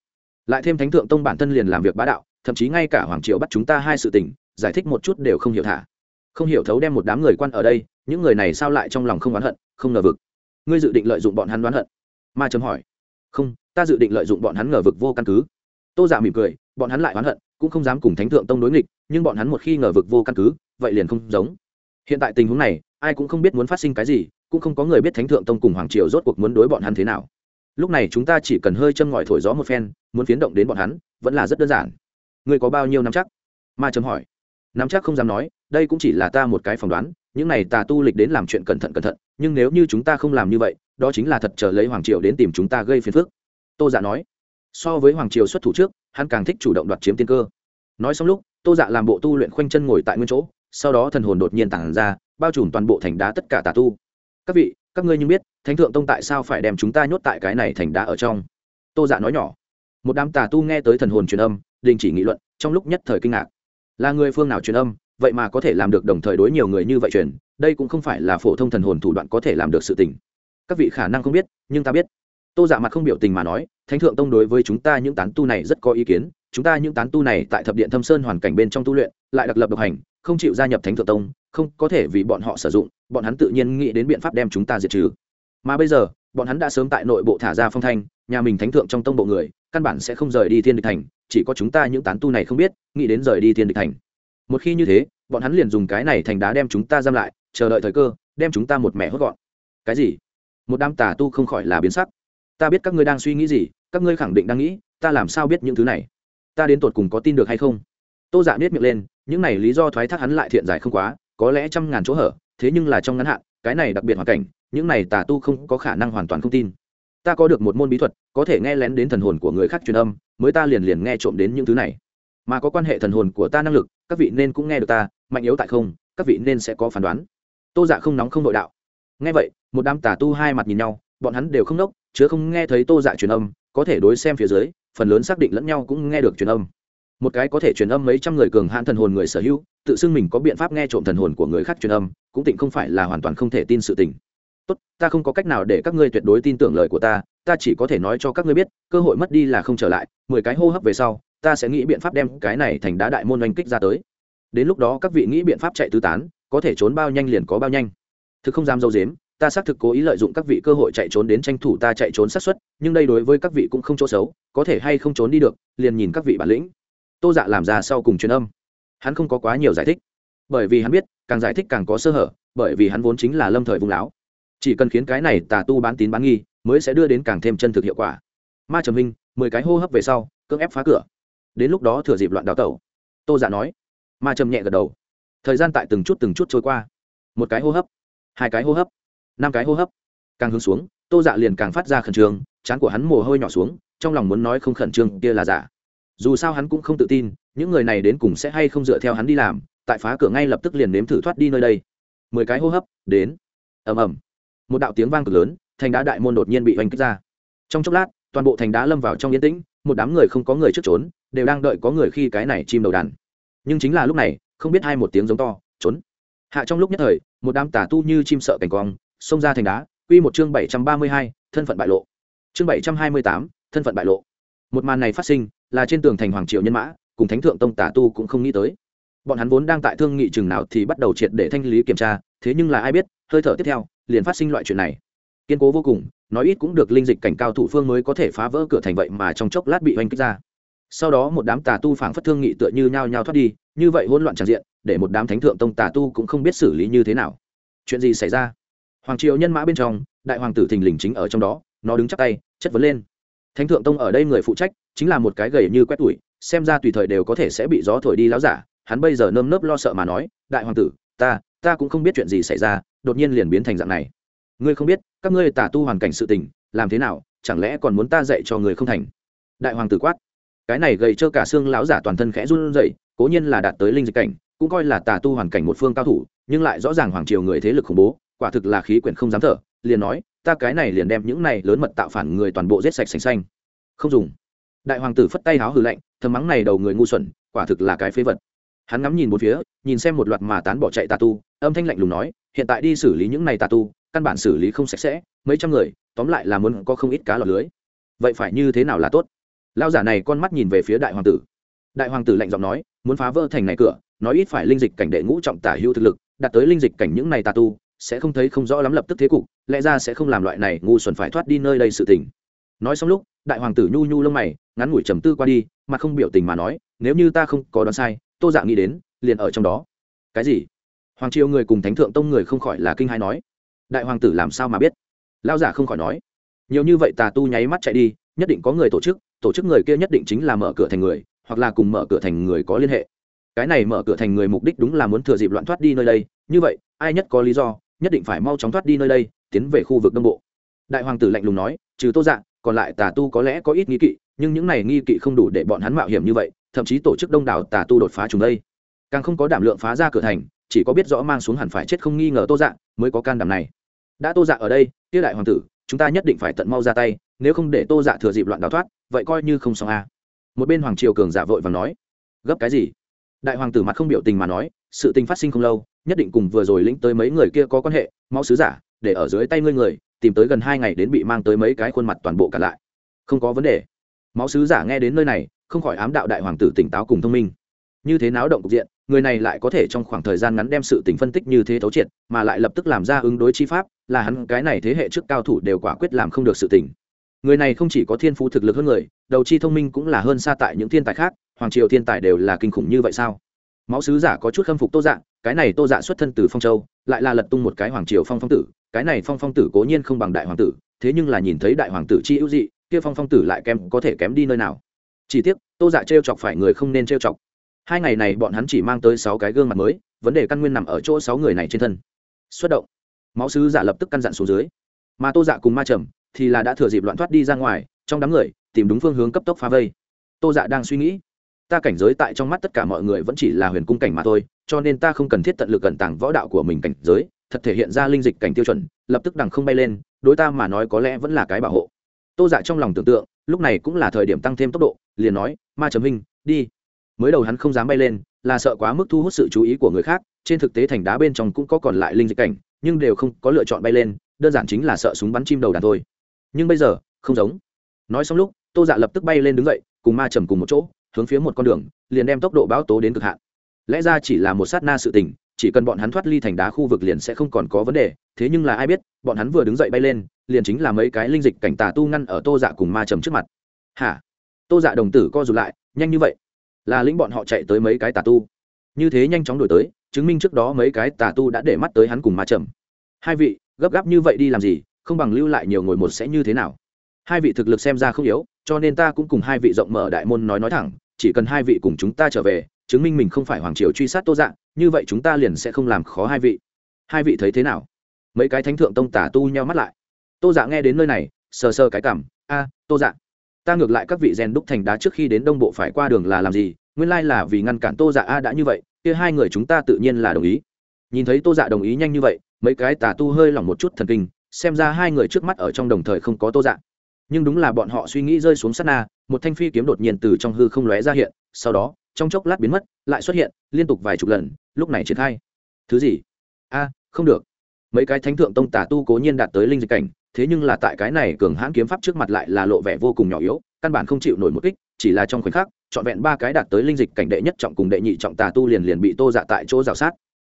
Lại thêm thánh thượng tông bản thân liền làm việc bá đạo, thậm chí ngay cả hoàng triệu bắt chúng ta hai sự tình, giải thích một chút đều không hiểu thả. Không hiểu thấu đem một đám người quan ở đây, những người này sao lại trong lòng không oán hận, không ngờ vực. Ngươi dự định lợi dụng bọn hắn đoán hận? Ma chấm hỏi. Không, ta dự định lợi dụng bọn hắn ngờ vực vô căn cứ. Tô giả mỉm cười, bọn hắn lại oán hận, cũng không dám cùng thánh thượng tông đối nghịch, nhưng bọn hắn một khi ngờ vực vô căn cứ, vậy liền không giống. Hiện tại tình huống này, ai cũng không biết muốn phát sinh cái gì, cũng không có người biết thánh thượng tông cùng hoàng triều rốt cuộc muốn đối bọn hắn thế nào lúc này chúng ta chỉ cần hơi châm ngòi thổi gió một phen, muốn phiến động đến bọn hắn, vẫn là rất đơn giản. Ngươi có bao nhiêu năm chắc? Ma chấm hỏi. Nắm chắc không dám nói, đây cũng chỉ là ta một cái phỏng đoán, những này tà tu lịch đến làm chuyện cẩn thận cẩn thận, nhưng nếu như chúng ta không làm như vậy, đó chính là thật chờ lấy hoàng triều đến tìm chúng ta gây phiền phức. Tô dạ nói. So với hoàng triều xuất thủ trước, hắn càng thích chủ động đoạt chiếm tiên cơ. Nói xong lúc, tô dạ làm bộ tu luyện khoanh chân ngồi tại nguyên chỗ, sau đó thần hồn đột nhiên tản ra, bao trùm toàn bộ thành đá tất cả tà tu. Các vị các ngươi như biết, thánh thượng tông tại sao phải đem chúng ta nhốt tại cái này thành đá ở trong? Tô dạ nói nhỏ. Một đám tà tu nghe tới thần hồn truyền âm, đình chỉ nghị luận, trong lúc nhất thời kinh ngạc. Là người phương nào truyền âm, vậy mà có thể làm được đồng thời đối nhiều người như vậy truyền, đây cũng không phải là phổ thông thần hồn thủ đoạn có thể làm được sự tình. Các vị khả năng không biết, nhưng ta biết. Tô giả dạ mặt không biểu tình mà nói, thánh thượng tông đối với chúng ta những tán tu này rất có ý kiến, chúng ta những tán tu này tại thập điện thâm sơn hoàn cảnh bên trong tu luyện, lại đặc lập độc hành, không chịu gia nhập thánh thượng tông không có thể vì bọn họ sử dụng, bọn hắn tự nhiên nghĩ đến biện pháp đem chúng ta diệt trừ. Mà bây giờ, bọn hắn đã sớm tại nội bộ thả ra phong thanh, nhà mình thánh thượng trong tông bộ người, căn bản sẽ không rời đi thiên địch thành, chỉ có chúng ta những tán tu này không biết, nghĩ đến rời đi thiên địch thành. Một khi như thế, bọn hắn liền dùng cái này thành đá đem chúng ta giam lại, chờ đợi thời cơ, đem chúng ta một mẹ hốt gọn. Cái gì? Một đám tà tu không khỏi là biến sắc. Ta biết các ngươi đang suy nghĩ gì, các ngươi khẳng định đang nghĩ, ta làm sao biết những thứ này? Ta đến tột cùng có tin được hay không? Tô dạ biết miệng lên, những này lý do thoái thác hắn lại thiện giải không quá có lẽ trăm ngàn chỗ hở, thế nhưng là trong ngắn hạn, cái này đặc biệt hoàn cảnh, những này tà tu không có khả năng hoàn toàn không tin. Ta có được một môn bí thuật, có thể nghe lén đến thần hồn của người khác truyền âm, mới ta liền liền nghe trộm đến những thứ này. Mà có quan hệ thần hồn của ta năng lực, các vị nên cũng nghe được ta, mạnh yếu tại không, các vị nên sẽ có phán đoán. Tô dạ không nóng không nội đạo. Nghe vậy, một đám tà tu hai mặt nhìn nhau, bọn hắn đều không nốc, chứa không nghe thấy tô dạ truyền âm, có thể đối xem phía dưới, phần lớn xác định lẫn nhau cũng nghe được truyền âm một cái có thể truyền âm mấy trăm người cường hãn thần hồn người sở hữu, tự xưng mình có biện pháp nghe trộm thần hồn của người khác truyền âm, cũng tịnh không phải là hoàn toàn không thể tin sự tình. Tốt, ta không có cách nào để các ngươi tuyệt đối tin tưởng lời của ta ta chỉ có thể nói cho các ngươi biết, cơ hội mất đi là không trở lại, mười cái hô hấp về sau, ta sẽ nghĩ biện pháp đem cái này thành đá đại môn oanh kích ra tới. Đến lúc đó các vị nghĩ biện pháp chạy tứ tán, có thể trốn bao nhanh liền có bao nhanh. Thực không dám dâu dếm, ta xác thực cố ý lợi dụng các vị cơ hội chạy trốn đến tranh thủ ta chạy trốn sát xuất nhưng đây đối với các vị cũng không chỗ xấu, có thể hay không trốn đi được, liền nhìn các vị bản lĩnh tô dạ làm ra sau cùng truyền âm. Hắn không có quá nhiều giải thích, bởi vì hắn biết, càng giải thích càng có sơ hở, bởi vì hắn vốn chính là lâm thời vùng lão chỉ cần khiến cái này tà tu bán tín bán nghi, mới sẽ đưa đến càng thêm chân thực hiệu quả. Ma trầm minh, mười cái hô hấp về sau, cưỡng ép phá cửa. Đến lúc đó thừa dịp loạn đào tẩu, tô dạ nói. Ma trầm nhẹ gật đầu. Thời gian tại từng chút từng chút trôi qua. Một cái hô hấp, hai cái hô hấp, năm cái hô hấp. Càng hướng xuống, tô dạ liền càng phát ra khẩn trương chán của hắn mồ hôi nhỏ xuống, trong lòng muốn nói không khẩn trương, kia là giả dù sao hắn cũng không tự tin, những người này đến cùng sẽ hay không dựa theo hắn đi làm, tại phá cửa ngay lập tức liền nếm thử thoát đi nơi đây. Mười cái hô hấp, đến. Ầm ầm. Một đạo tiếng vang cực lớn, thành đá đại môn đột nhiên bị oanh kích ra. Trong chốc lát, toàn bộ thành đá lâm vào trong yên tĩnh, một đám người không có người trước trốn, đều đang đợi có người khi cái này chim đầu đàn. Nhưng chính là lúc này, không biết hai một tiếng giống to, trốn. Hạ trong lúc nhất thời, một đám tà tu như chim sợ cảnh quang, xông ra thành đá, quy một chương bảy trăm ba mươi hai, thân phận bại lộ. Chương bảy trăm hai mươi tám, thân phận bại lộ một màn này phát sinh, là trên tường thành hoàng triệu nhân mã, cùng thánh thượng tông tà tu cũng không nghĩ tới. Bọn hắn vốn đang tại thương nghị chừng nào thì bắt đầu triệt để thanh lý kiểm tra, thế nhưng là ai biết, hơi thở tiếp theo, liền phát sinh loại chuyện này. Kiên cố vô cùng, nói ít cũng được linh dịch cảnh cao thủ phương mới có thể phá vỡ cửa thành vậy mà trong chốc lát bị oanh kích ra. Sau đó một đám tà tu phảng phất thương nghị tựa như nhao nhao thoát đi, như vậy hỗn loạn tràn diện, để một đám thánh thượng tông tà tu cũng không biết xử lý như thế nào. Chuyện gì xảy ra? Hoàng triều nhân mã bên trong, đại hoàng tử thình lình chính ở trong đó, nó đứng chắc tay, chất vấn lên thánh thượng tông ở đây người phụ trách, chính là một cái gầy như quét tuổi, xem ra tùy thời đều có thể sẽ bị gió thổi đi láo giả, hắn bây giờ nơm nớp lo sợ mà nói, đại hoàng tử, ta ta cũng không biết chuyện gì xảy ra, đột nhiên liền biến thành dạng này. Ngươi không biết, các ngươi tả tu hoàn cảnh sự tình, làm thế nào, chẳng lẽ còn muốn ta dạy cho người không thành? Đại hoàng tử quát. Cái này gầy trơ cả xương lão giả toàn thân khẽ run rẩy, cố nhiên là đạt tới linh dịch cảnh, cũng coi là tà tu hoàn cảnh một phương cao thủ, nhưng lại rõ ràng hoàng triều người thế lực khủng bố, quả thực là khí quyển không dám thở, liền nói ta cái này liền đem những này lớn mật tạo phản người toàn bộ giết sạch sành xanh. Không dùng. Đại hoàng tử phất tay háo hừ lạnh, thầm mắng này đầu người ngu xuẩn, quả thực là cái phế vật. Hắn ngắm nhìn một phía, nhìn xem một loạt mà tán bỏ chạy tà tu, âm thanh lạnh lùng nói, hiện tại đi xử lý những này tà tu, căn bản xử lý không sạch sẽ, mấy trăm người, tóm lại là muốn có không ít cá lọt lưới. Vậy phải như thế nào là tốt? Lao giả này con mắt nhìn về phía đại hoàng tử. Đại hoàng tử lạnh giọng nói, muốn phá vỡ thành này cửa, nói ít phải linh dịch cảnh đệ ngũ trọng tả hữu thực lực, đạt tới linh dịch cảnh những này tà tu sẽ không thấy không rõ lắm lập tức thế cục, lẽ ra sẽ không làm loại này ngu xuẩn phải thoát đi nơi đây sự tình. Nói xong lúc, đại hoàng tử nhu nhu lông mày, ngắn ngủi trầm tư qua đi, mà không biểu tình mà nói, nếu như ta không có đoán sai, tô dạ nghĩ đến, liền ở trong đó. Cái gì? Hoàng triều người cùng thánh thượng tông người không khỏi là kinh hai nói. Đại hoàng tử làm sao mà biết? Lao giả không khỏi nói. Nhiều như vậy tà tu nháy mắt chạy đi, nhất định có người tổ chức tổ chức người kia nhất định chính là mở cửa thành người, hoặc là cùng mở cửa thành người có liên hệ. Cái này mở cửa thành người mục đích đúng là muốn thừa dịp loạn thoát đi nơi đây, như vậy, ai nhất có lý do nhất định phải mau chóng thoát đi nơi đây, tiến về khu vực đông bộ. Đại hoàng tử lạnh lùng nói, trừ tô dạng còn lại tà tu có lẽ có ít nghi kỵ, nhưng những này nghi kỵ không đủ để bọn hắn mạo hiểm như vậy, thậm chí tổ chức đông đảo tà tu đột phá chúng đây. Càng không có đảm lượng phá ra cửa thành, chỉ có biết rõ mang xuống hẳn phải chết không nghi ngờ tô dạng mới có can đảm này. Đã tô dạ ở đây tiêu đại hoàng tử, chúng ta nhất định phải tận mau ra tay, nếu không để tô dạ thừa dịp loạn đào thoát, vậy coi như không xong a. À. một bên hoàng triều cường giả vội và nói, gấp cái gì? Đại hoàng tử mặt không biểu tình mà nói, sự tình phát sinh không lâu nhất định cùng vừa rồi lĩnh tới mấy người kia có quan hệ, mau sứ giả, để ở dưới tay ngươi người, tìm tới gần hai ngày đến bị mang tới mấy cái khuôn mặt toàn bộ cả lại. Không có vấn đề. Máu sứ giả nghe đến nơi này, không khỏi ám đạo đại hoàng tử tỉnh táo cùng thông minh. Như thế náo động cục diện, người này lại có thể trong khoảng thời gian ngắn đem sự tình phân tích như thế thấu triệt, mà lại lập tức làm ra ứng đối chi pháp, là hắn cái này thế hệ trước cao thủ đều quả quyết làm không được sự tình. Người này không chỉ có thiên phú thực lực hơn người, đầu chi thông minh cũng là hơn xa tại những thiên tài khác, hoàng triều thiên tài đều là kinh khủng như vậy sao? Máu sứ giả có chút khâm phục tô dạ cái này tô dạ xuất thân từ phong châu, lại là lật tung một cái hoàng triều phong phong tử, cái này phong phong tử cố nhiên không bằng đại hoàng tử, thế nhưng là nhìn thấy đại hoàng tử chi ưu dị, kia phong phong tử lại kém, có thể kém đi nơi nào. Chỉ tiếc, tô dạ trêu chọc phải người không nên trêu chọc. Hai ngày này bọn hắn chỉ mang tới sáu cái gương mặt mới, vấn đề căn nguyên nằm ở chỗ sáu người này trên thân. Xuất động. Máu sứ giả lập tức căn dặn xuống dưới. Mà tô dạ cùng ma trầm thì là đã thừa dịp loạn thoát đi ra ngoài, trong đám người tìm đúng phương hướng cấp tốc phá vây. Tô dạ đang suy nghĩ ta cảnh giới tại trong mắt tất cả mọi người vẫn chỉ là huyền cung cảnh mà thôi, cho nên ta không cần thiết tận lực gần tàng võ đạo của mình cảnh giới, thật thể hiện ra linh dịch cảnh tiêu chuẩn, lập tức đằng không bay lên, đối ta mà nói có lẽ vẫn là cái bảo hộ. Tô dạ trong lòng tưởng tượng, lúc này cũng là thời điểm tăng thêm tốc độ, liền nói, ma trầm hình đi. Mới đầu hắn không dám bay lên, là sợ quá mức thu hút sự chú ý của người khác, trên thực tế thành đá bên trong cũng có còn lại linh dịch cảnh, nhưng đều không có lựa chọn bay lên, đơn giản chính là sợ súng bắn chim đầu đàn thôi. Nhưng bây giờ, không giống. Nói xong lúc, tô dạ lập tức bay lên đứng dậy, cùng ma trầm cùng một chỗ hướng phía một con đường, liền đem tốc độ báo tố đến cực hạn. Lẽ ra chỉ là một sát na sự tình, chỉ cần bọn hắn thoát ly thành đá khu vực liền sẽ không còn có vấn đề, thế nhưng là ai biết, bọn hắn vừa đứng dậy bay lên, liền chính là mấy cái linh dịch cảnh tà tu ngăn ở tô dạ cùng ma trầm trước mặt. Hả? Tô dạ đồng tử co rụt lại, nhanh như vậy? Là lĩnh bọn họ chạy tới mấy cái tà tu. Như thế nhanh chóng đổi tới, chứng minh trước đó mấy cái tà tu đã để mắt tới hắn cùng ma trầm. Hai vị, gấp gáp như vậy đi làm gì, không bằng lưu lại nhiều ngồi một sẽ như thế nào? Hai vị thực lực xem ra không yếu, cho nên ta cũng cùng hai vị rộng mở đại môn nói nói thẳng chỉ cần hai vị cùng chúng ta trở về, chứng minh mình không phải hoàng triều truy sát tô dạng như vậy chúng ta liền sẽ không làm khó hai vị. Hai vị thấy thế nào? Mấy cái thánh thượng tông tả tu nhau mắt lại. Tô dạ nghe đến nơi này, sờ sờ cái cảm, a, tô dạ ta ngược lại các vị rèn đúc thành đá trước khi đến đông bộ phải qua đường là làm gì? Nguyên lai là vì ngăn cản tô dạ a đã như vậy, kia hai người chúng ta tự nhiên là đồng ý. Nhìn thấy tô dạ đồng ý nhanh như vậy, mấy cái tà tu hơi lỏng một chút thần kinh, xem ra hai người trước mắt ở trong đồng thời không có tô dạ nhưng đúng là bọn họ suy nghĩ rơi xuống sát na, một thanh phi kiếm đột nhiên từ trong hư không lóe ra hiện, sau đó, trong chốc lát biến mất, lại xuất hiện, liên tục vài chục lần, lúc này triển khai. Thứ gì? A, không được. Mấy cái thánh thượng tông tà tu cố nhiên đạt tới linh dịch cảnh, thế nhưng là tại cái này cường hãn kiếm pháp trước mặt lại là lộ vẻ vô cùng nhỏ yếu, căn bản không chịu nổi một kích, chỉ là trong khoảnh khắc, trọn vẹn ba cái đạt tới linh dịch cảnh đệ nhất trọng cùng đệ nhị trọng tà tu liền liền bị tô dạ tại chỗ rào sát.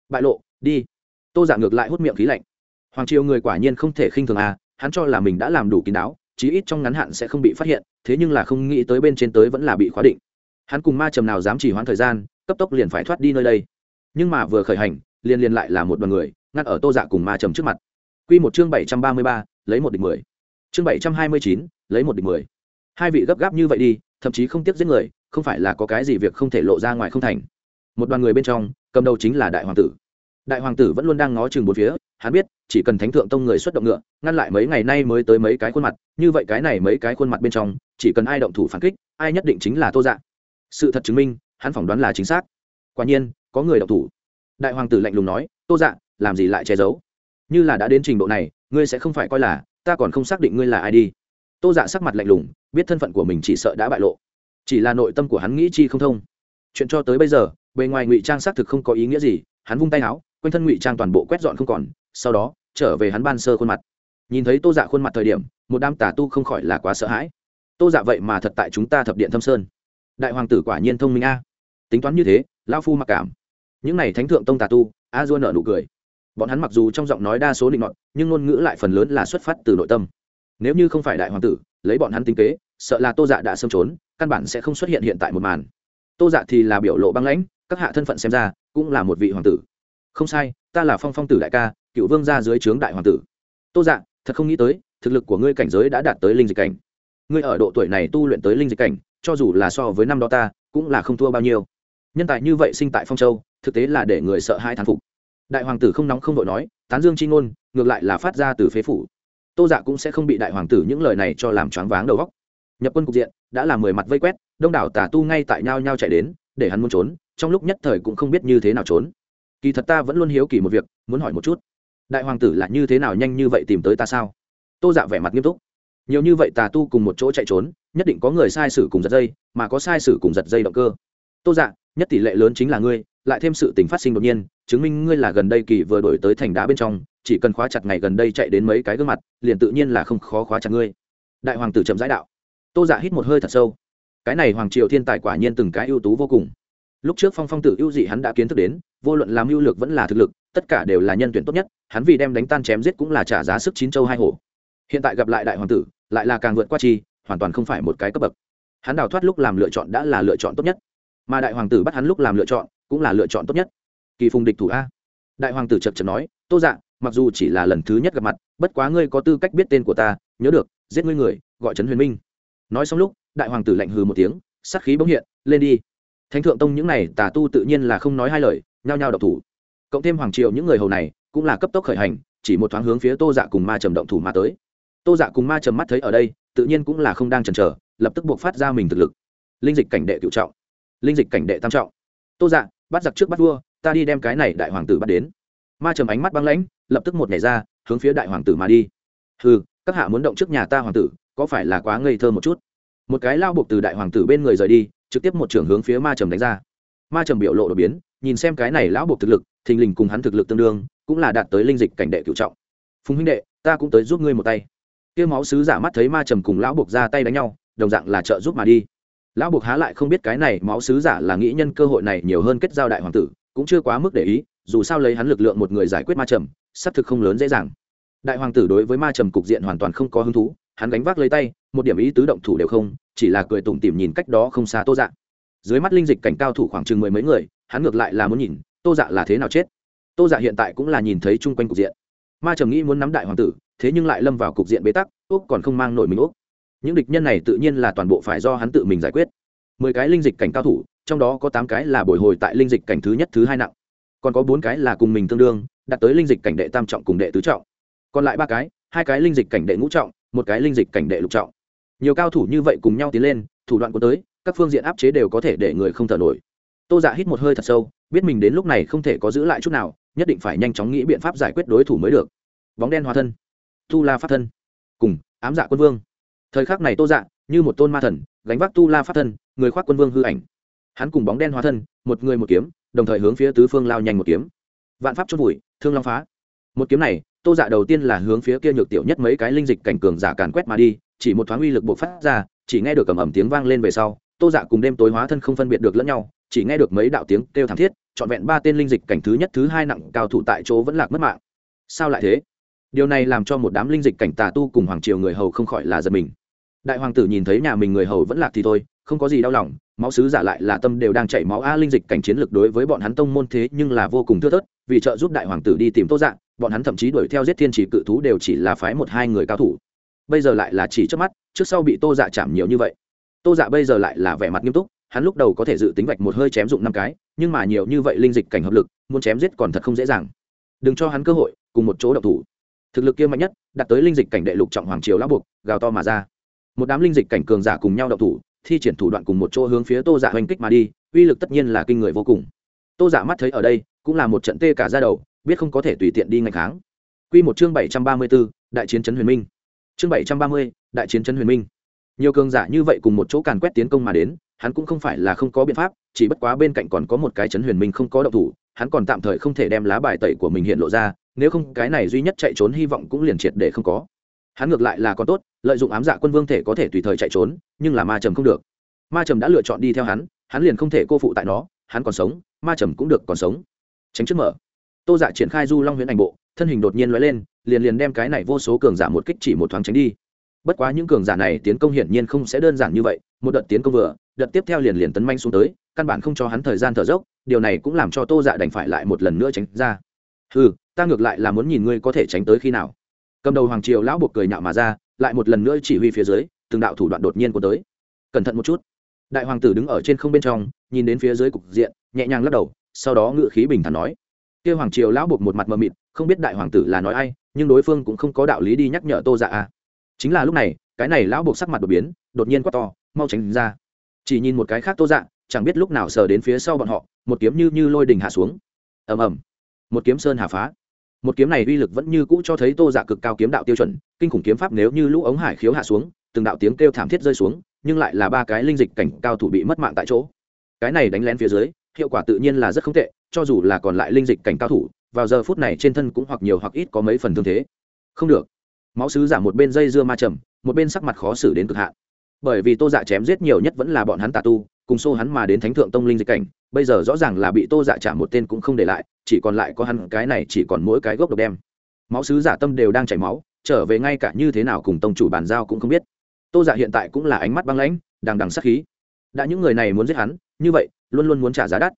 Bại lộ, đi. Tô dạ ngược lại hút miệng khí lạnh. Hoàng triều người quả nhiên không thể khinh thường à hắn cho là mình đã làm đủ kín đáo chí ít trong ngắn hạn sẽ không bị phát hiện, thế nhưng là không nghĩ tới bên trên tới vẫn là bị khóa định. Hắn cùng ma trầm nào dám chỉ hoãn thời gian, cấp tốc liền phải thoát đi nơi đây. Nhưng mà vừa khởi hành, liền liền lại là một đoàn người, ngắt ở tô dạ cùng ma trầm trước mặt. Quy một chương bảy trăm ba mươi ba, lấy một địch mười. Chương bảy trăm hai mươi chín, lấy một địch mười. Hai vị gấp gáp như vậy đi, thậm chí không tiếc giết người, không phải là có cái gì việc không thể lộ ra ngoài không thành. Một đoàn người bên trong, cầm đầu chính là đại hoàng tử đại hoàng tử vẫn luôn đang ngó chừng bốn phía, hắn biết, chỉ cần thánh thượng tông người xuất động ngựa, ngăn lại mấy ngày nay mới tới mấy cái khuôn mặt, như vậy cái này mấy cái khuôn mặt bên trong, chỉ cần ai động thủ phản kích, ai nhất định chính là tô dạ. Sự thật chứng minh, hắn phỏng đoán là chính xác. Quả nhiên, có người động thủ. Đại hoàng tử lạnh lùng nói, tô dạ làm gì lại che giấu? Như là đã đến trình độ này, ngươi sẽ không phải coi là, ta còn không xác định ngươi là ai đi. Tô dạ sắc mặt lạnh lùng, biết thân phận của mình chỉ sợ đã bại lộ. Chỉ là nội tâm của hắn nghĩ chi không thông. Chuyện cho tới bây giờ, bề ngoài ngụy trang xác thực không có ý nghĩa gì, hắn vung tay áo quanh thân ngụy trang toàn bộ quét dọn không còn, sau đó, trở về hắn ban sơ khuôn mặt. Nhìn thấy tô dạ khuôn mặt thời điểm, một đám tà tu không khỏi là quá sợ hãi. Tô dạ vậy mà thật tại chúng ta thập điện thâm sơn. Đại hoàng tử quả nhiên thông minh a. Tính toán như thế lao phu mặc cảm. Những n à y thánh thượng tông tà tu, a dua nợ nụ cười. Bọn hắn mặc dù trong giọng nói đa số định luận nhưng ngôn ngữ lại phần lớn là xuất phát từ nội tâm. Nếu như không phải đại hoàng tử, lấy bọn hắn tính kế, sợ là tô dạ đã xâm trốn, căn bản sẽ không xuất hiện hiện tại một màn. Tô dạ thì là biểu lộ băng lãnh, các hạ thân phận xem ra, cũng là một vị hoàng tử không sai, ta là phong phong tử đại ca, cựu vương gia dưới trướng đại hoàng tử. Tô dạ thật không nghĩ tới, thực lực của ngươi cảnh giới đã đạt tới linh dịch cảnh. Ngươi ở độ tuổi này tu luyện tới linh dịch cảnh, cho dù là so với năm đó ta, cũng là không thua bao nhiêu. Nhân tài như vậy sinh tại phong châu, thực tế là để người sợ hai thán phục. Đại hoàng tử không nóng không đội nói, tán dương c h i ngôn, ngược lại là phát ra từ phế phủ. Tô dạ cũng sẽ không bị đại hoàng tử những lời này cho làm choáng váng đầu góc nhập quân cục diện, đã là mười mặt vây quét, đông đảo tà tu ngay tại nhau nhau chạy đến, để hắn muốn trốn, trong lúc nhất thời cũng không biết như thế nào trốn kỳ thật ta vẫn luôn hiếu kỳ một việc, muốn hỏi một chút. Đại hoàng tử là như thế nào nhanh như vậy tìm tới ta sao? Tô dạ vẻ mặt nghiêm túc. Nhiều như vậy tà tu cùng một chỗ chạy trốn, nhất định có người sai sử cùng giật dây, mà có sai sử cùng giật dây động cơ. Tô dạ nhất tỷ lệ lớn chính là ngươi, lại thêm sự tình phát sinh đột nhiên, chứng minh ngươi là gần đây kỳ vừa đổi tới thành đá bên trong, chỉ cần khóa chặt ngày gần đây chạy đến mấy cái gương mặt, liền tự nhiên là không khó khóa chặt ngươi. Đại hoàng tử chậm giải đạo. Tô dạ hít một hơi thật sâu. Cái này hoàng triều thiên tài quả nhiên từng cái ưu tú vô cùng lúc trước phong phong tử ưu dị hắn đã kiến thức đến, vô luận làm ưu lược vẫn là thực lực, tất cả đều là nhân tuyển tốt nhất, hắn vì đem đánh tan chém giết cũng là trả giá sức chín châu hai hổ. Hiện tại gặp lại đại hoàng tử, lại là càng vượt qua chi, hoàn toàn không phải một cái cấp bậc. Hắn đào thoát lúc làm lựa chọn đã là lựa chọn tốt nhất. Mà đại hoàng tử bắt hắn lúc làm lựa chọn, cũng là lựa chọn tốt nhất. Kỳ phùng địch thủ a. Đại hoàng tử chật chật nói, tô dạ mặc dù chỉ là lần thứ nhất gặp mặt, bất quá ngươi có tư cách biết tên của ta, nhớ được, giết ngươi người, gọi trấn huyền minh. Nói xong lúc, đại hoàng tử lạnh hừ một tiếng, sắc khí bỗng hiện, lên đi thánh thượng tông những này tà tu tự nhiên là không nói hai lời, nhao nhao độc thủ. Cộng thêm hoàng triều những người hầu này, cũng là cấp tốc khởi hành, chỉ một thoáng hướng phía tô dạ cùng ma trầm động thủ mà tới. Tô dạ cùng ma trầm mắt thấy ở đây, tự nhiên cũng là không đang chần chờ, lập tức buộc phát ra mình thực lực. Linh dịch cảnh đệ cựu trọng. Linh dịch cảnh đệ tam trọng. Tô dạ bắt giặc trước bắt vua, ta đi đem cái này đại hoàng tử bắt đến. Ma trầm ánh mắt băng lãnh, lập tức một nhảy ra, hướng phía đại hoàng tử mà đi. Ừ các hạ muốn động trước nhà ta hoàng tử, có phải là quá ngây thơ một chút? Một cái lao buộc từ đại hoàng tử bên người rời đi, trực tiếp một trưởng hướng phía ma trầm đánh ra. Ma trầm biểu lộ đột biến, nhìn xem cái này lão buộc thực lực, thình lình cùng hắn thực lực tương đương, cũng là đạt tới linh dịch cảnh đệ cựu trọng. Phùng huynh đệ, ta cũng tới giúp ngươi một tay. Kia máu sứ giả mắt thấy ma trầm cùng lão buộc ra tay đánh nhau, đồng dạng là trợ giúp mà đi. Lão buộc há lại không biết cái này máu sứ giả là nghĩ nhân cơ hội này nhiều hơn kết giao đại hoàng tử, cũng chưa quá mức để ý, dù sao lấy hắn lực lượng một người giải quyết ma trầm, xác thực không lớn dễ dàng. Đại hoàng tử đối với ma trầm cục diện hoàn toàn không có hứng thú hắn gánh vác lấy tay, một điểm ý tứ động thủ đều không, chỉ là cười tủm tỉm nhìn cách đó không xa tô dạ. Dưới mắt linh dịch cảnh cao thủ khoảng chừng mười mấy người, hắn ngược lại là muốn nhìn, tô dạ là thế nào chết. Tô dạ hiện tại cũng là nhìn thấy chung quanh cục diện. Ma trầm nghĩ muốn nắm đại hoàng tử, thế nhưng lại lâm vào cục diện bế tắc, úc còn không mang nổi mình úc. Những địch nhân này tự nhiên là toàn bộ phải do hắn tự mình giải quyết. Mười cái linh dịch cảnh cao thủ, trong đó có tám cái là bồi hồi tại linh dịch cảnh thứ nhất, thứ hai nặng. Còn có bốn cái là cùng mình tương đương, đạt tới linh dịch cảnh đệ tam trọng cùng đệ tứ trọng. Còn lại ba cái, hai cái linh dịch cảnh đệ ngũ trọng một cái linh dịch cảnh đệ lục trọng. Nhiều cao thủ như vậy cùng nhau tiến lên, thủ đoạn của tới, các phương diện áp chế đều có thể để người không thở nổi. Tô dạ hít một hơi thật sâu, biết mình đến lúc này không thể có giữ lại chút nào, nhất định phải nhanh chóng nghĩ biện pháp giải quyết đối thủ mới được. Bóng đen hóa thân. Tu la pháp thân. Cùng, ám dạ quân vương. Thời khắc này tô dạ như một tôn ma thần, gánh vác tu la pháp thân, người khoác quân vương hư ảnh. Hắn cùng bóng đen hóa thân, một người một kiếm, đồng thời hướng phía tứ phương lao nhanh một kiếm. Vạn pháp chốt vùi, thương long phá. Một kiếm này tô dạ đầu tiên là hướng phía kia nhược tiểu nhất mấy cái linh dịch cảnh cường giả càn quét mà đi, chỉ một thoáng uy lực bộc phát ra, chỉ nghe được cầm ẩm tiếng vang lên về sau, tô dạ cùng đêm tối hóa thân không phân biệt được lẫn nhau, chỉ nghe được mấy đạo tiếng kêu thảm thiết, trọn vẹn ba tên linh dịch cảnh thứ nhất, thứ hai nặng cao thủ tại chỗ vẫn lạc mất mạng. Sao lại thế? Điều này làm cho một đám linh dịch cảnh tà tu cùng hoàng triều người hầu không khỏi là giật mình. Đại hoàng tử nhìn thấy nhà mình người hầu vẫn lạc thì thôi, không có gì đau lòng, máu sứ giả lại là tâm đều đang chảy máu. A linh dịch cảnh chiến lực đối với bọn hắn tông môn thế nhưng là vô cùng thưa thớt, vì trợ giúp đại hoàng tử đi tìm tô dạng bọn hắn thậm chí đuổi theo giết thiên chỉ cự thú đều chỉ là phái một hai người cao thủ. Bây giờ lại là chỉ trước mắt, trước sau bị tô dạ chạm nhiều như vậy. Tô dạ bây giờ lại là vẻ mặt nghiêm túc, hắn lúc đầu có thể dự tính vạch một hơi chém dụng năm cái, nhưng mà nhiều như vậy linh dịch cảnh hợp lực, muốn chém giết còn thật không dễ dàng. Đừng cho hắn cơ hội, cùng một chỗ độc thủ. Thực lực kia mạnh nhất đặt tới linh dịch cảnh đệ lục trọng hoàng triều lão buộc, gào to mà ra. Một đám linh dịch cảnh cường giả cùng nhau độc thủ, thi triển thủ đoạn cùng một chỗ hướng phía tô dạ hoành kích mà đi, uy lực tất nhiên là kinh người vô cùng. Tô dạ mắt thấy ở đây, cũng là một trận tê cả ra đầu biết không có thể tùy tiện đi ngày kháng. Q một chương bảy trăm ba mươi b ố đại chiến trấn huyền minh. Chương bảy trăm ba mươi, đại chiến trấn huyền minh. Nhiều cường giả như vậy cùng một chỗ càn quét tiến công mà đến, hắn cũng không phải là không có biện pháp, chỉ bất quá bên cạnh còn có một cái trấn huyền minh không có động thủ, hắn còn tạm thời không thể đem lá bài tẩy của mình hiện lộ ra, nếu không cái này duy nhất chạy trốn hy vọng cũng liền triệt để không có. Hắn ngược lại là còn tốt, lợi dụng ám dạ quân vương thể có thể tùy thời chạy trốn, nhưng là ma trầm không được. Ma trầm đã lựa chọn đi theo hắn hắn liền không thể cô phụ tại nó, hắn còn sống, ma trầm cũng được còn sống. Tránh trước mở tô dạ triển khai du long huyễn ảnh bộ, thân hình đột nhiên l lên, liền liền đem cái này vô số cường giả một kích chỉ một thoáng tránh đi. Bất quá những cường giả này tiến công hiển nhiên không sẽ đơn giản như vậy, một đợt tiến công vừa, đợt tiếp theo liền liền tấn manh xuống tới, căn bản không cho hắn thời gian thở dốc, điều này cũng làm cho tô dạ đành phải lại một lần nữa tránh ra. Ừ ta ngược lại là muốn nhìn ngươi có thể tránh tới khi nào. Cầm đầu hoàng triều lão buộc cười nhạo mà ra, lại một lần nữa chỉ huy phía dưới, từng đạo thủ đoạn đột nhiên của tới. Cẩn thận một chút. Đại hoàng tử đứng ở trên không bên trong, nhìn đến phía dưới cục diện, nhẹ nhàng lắc đầu, sau đó ngự khí bình thản nói kia hoàng triều lão buộc một mặt mờ mịt, không biết đại hoàng tử là nói ai, nhưng đối phương cũng không có đạo lý đi nhắc nhở tô dạ a chính là lúc này, cái này lão buộc sắc mặt đột biến, đột nhiên quát to, mau tránh ra. Chỉ nhìn một cái khác tô dạ chẳng biết lúc nào sờ đến phía sau bọn họ, một kiếm như như lôi đình hạ xuống. Ầm ầm. Một kiếm sơn hà phá. Một kiếm này uy lực vẫn như cũ cho thấy tô dạ cực cao kiếm đạo tiêu chuẩn, kinh khủng kiếm pháp nếu như lũ ống hải khiếu hạ xuống, từng đạo tiếng kêu thảm thiết rơi xuống, nhưng lại là ba cái linh dịch cảnh cao thủ bị mất mạng tại chỗ. Cái này đánh lén phía dưới, hiệu quả tự nhiên là rất không tệ cho dù là còn lại linh dịch cảnh cao thủ, vào giờ phút này trên thân cũng hoặc nhiều hoặc ít có mấy phần thương thế. Không được. Máu sứ giả một bên dây dưa ma trầm, một bên sắc mặt khó xử đến cực hạn. Bởi vì tô dạ chém giết nhiều nhất vẫn là bọn hắn tà tu, cùng xô hắn mà đến thánh thượng tông linh dịch cảnh, bây giờ rõ ràng là bị tô dạ trả một tên cũng không để lại, chỉ còn lại có hắn cái này chỉ còn mỗi cái gốc độc đem. Máu sứ giả tâm đều đang chảy máu, trở về ngay cả như thế nào cùng tông chủ bàn giao cũng không biết. Tô dạ hiện tại cũng là ánh mắt băng lãnh, đằng đằng sắc khí. Đã những người này muốn giết hắn, như vậy, luôn luôn muốn trả giá đắt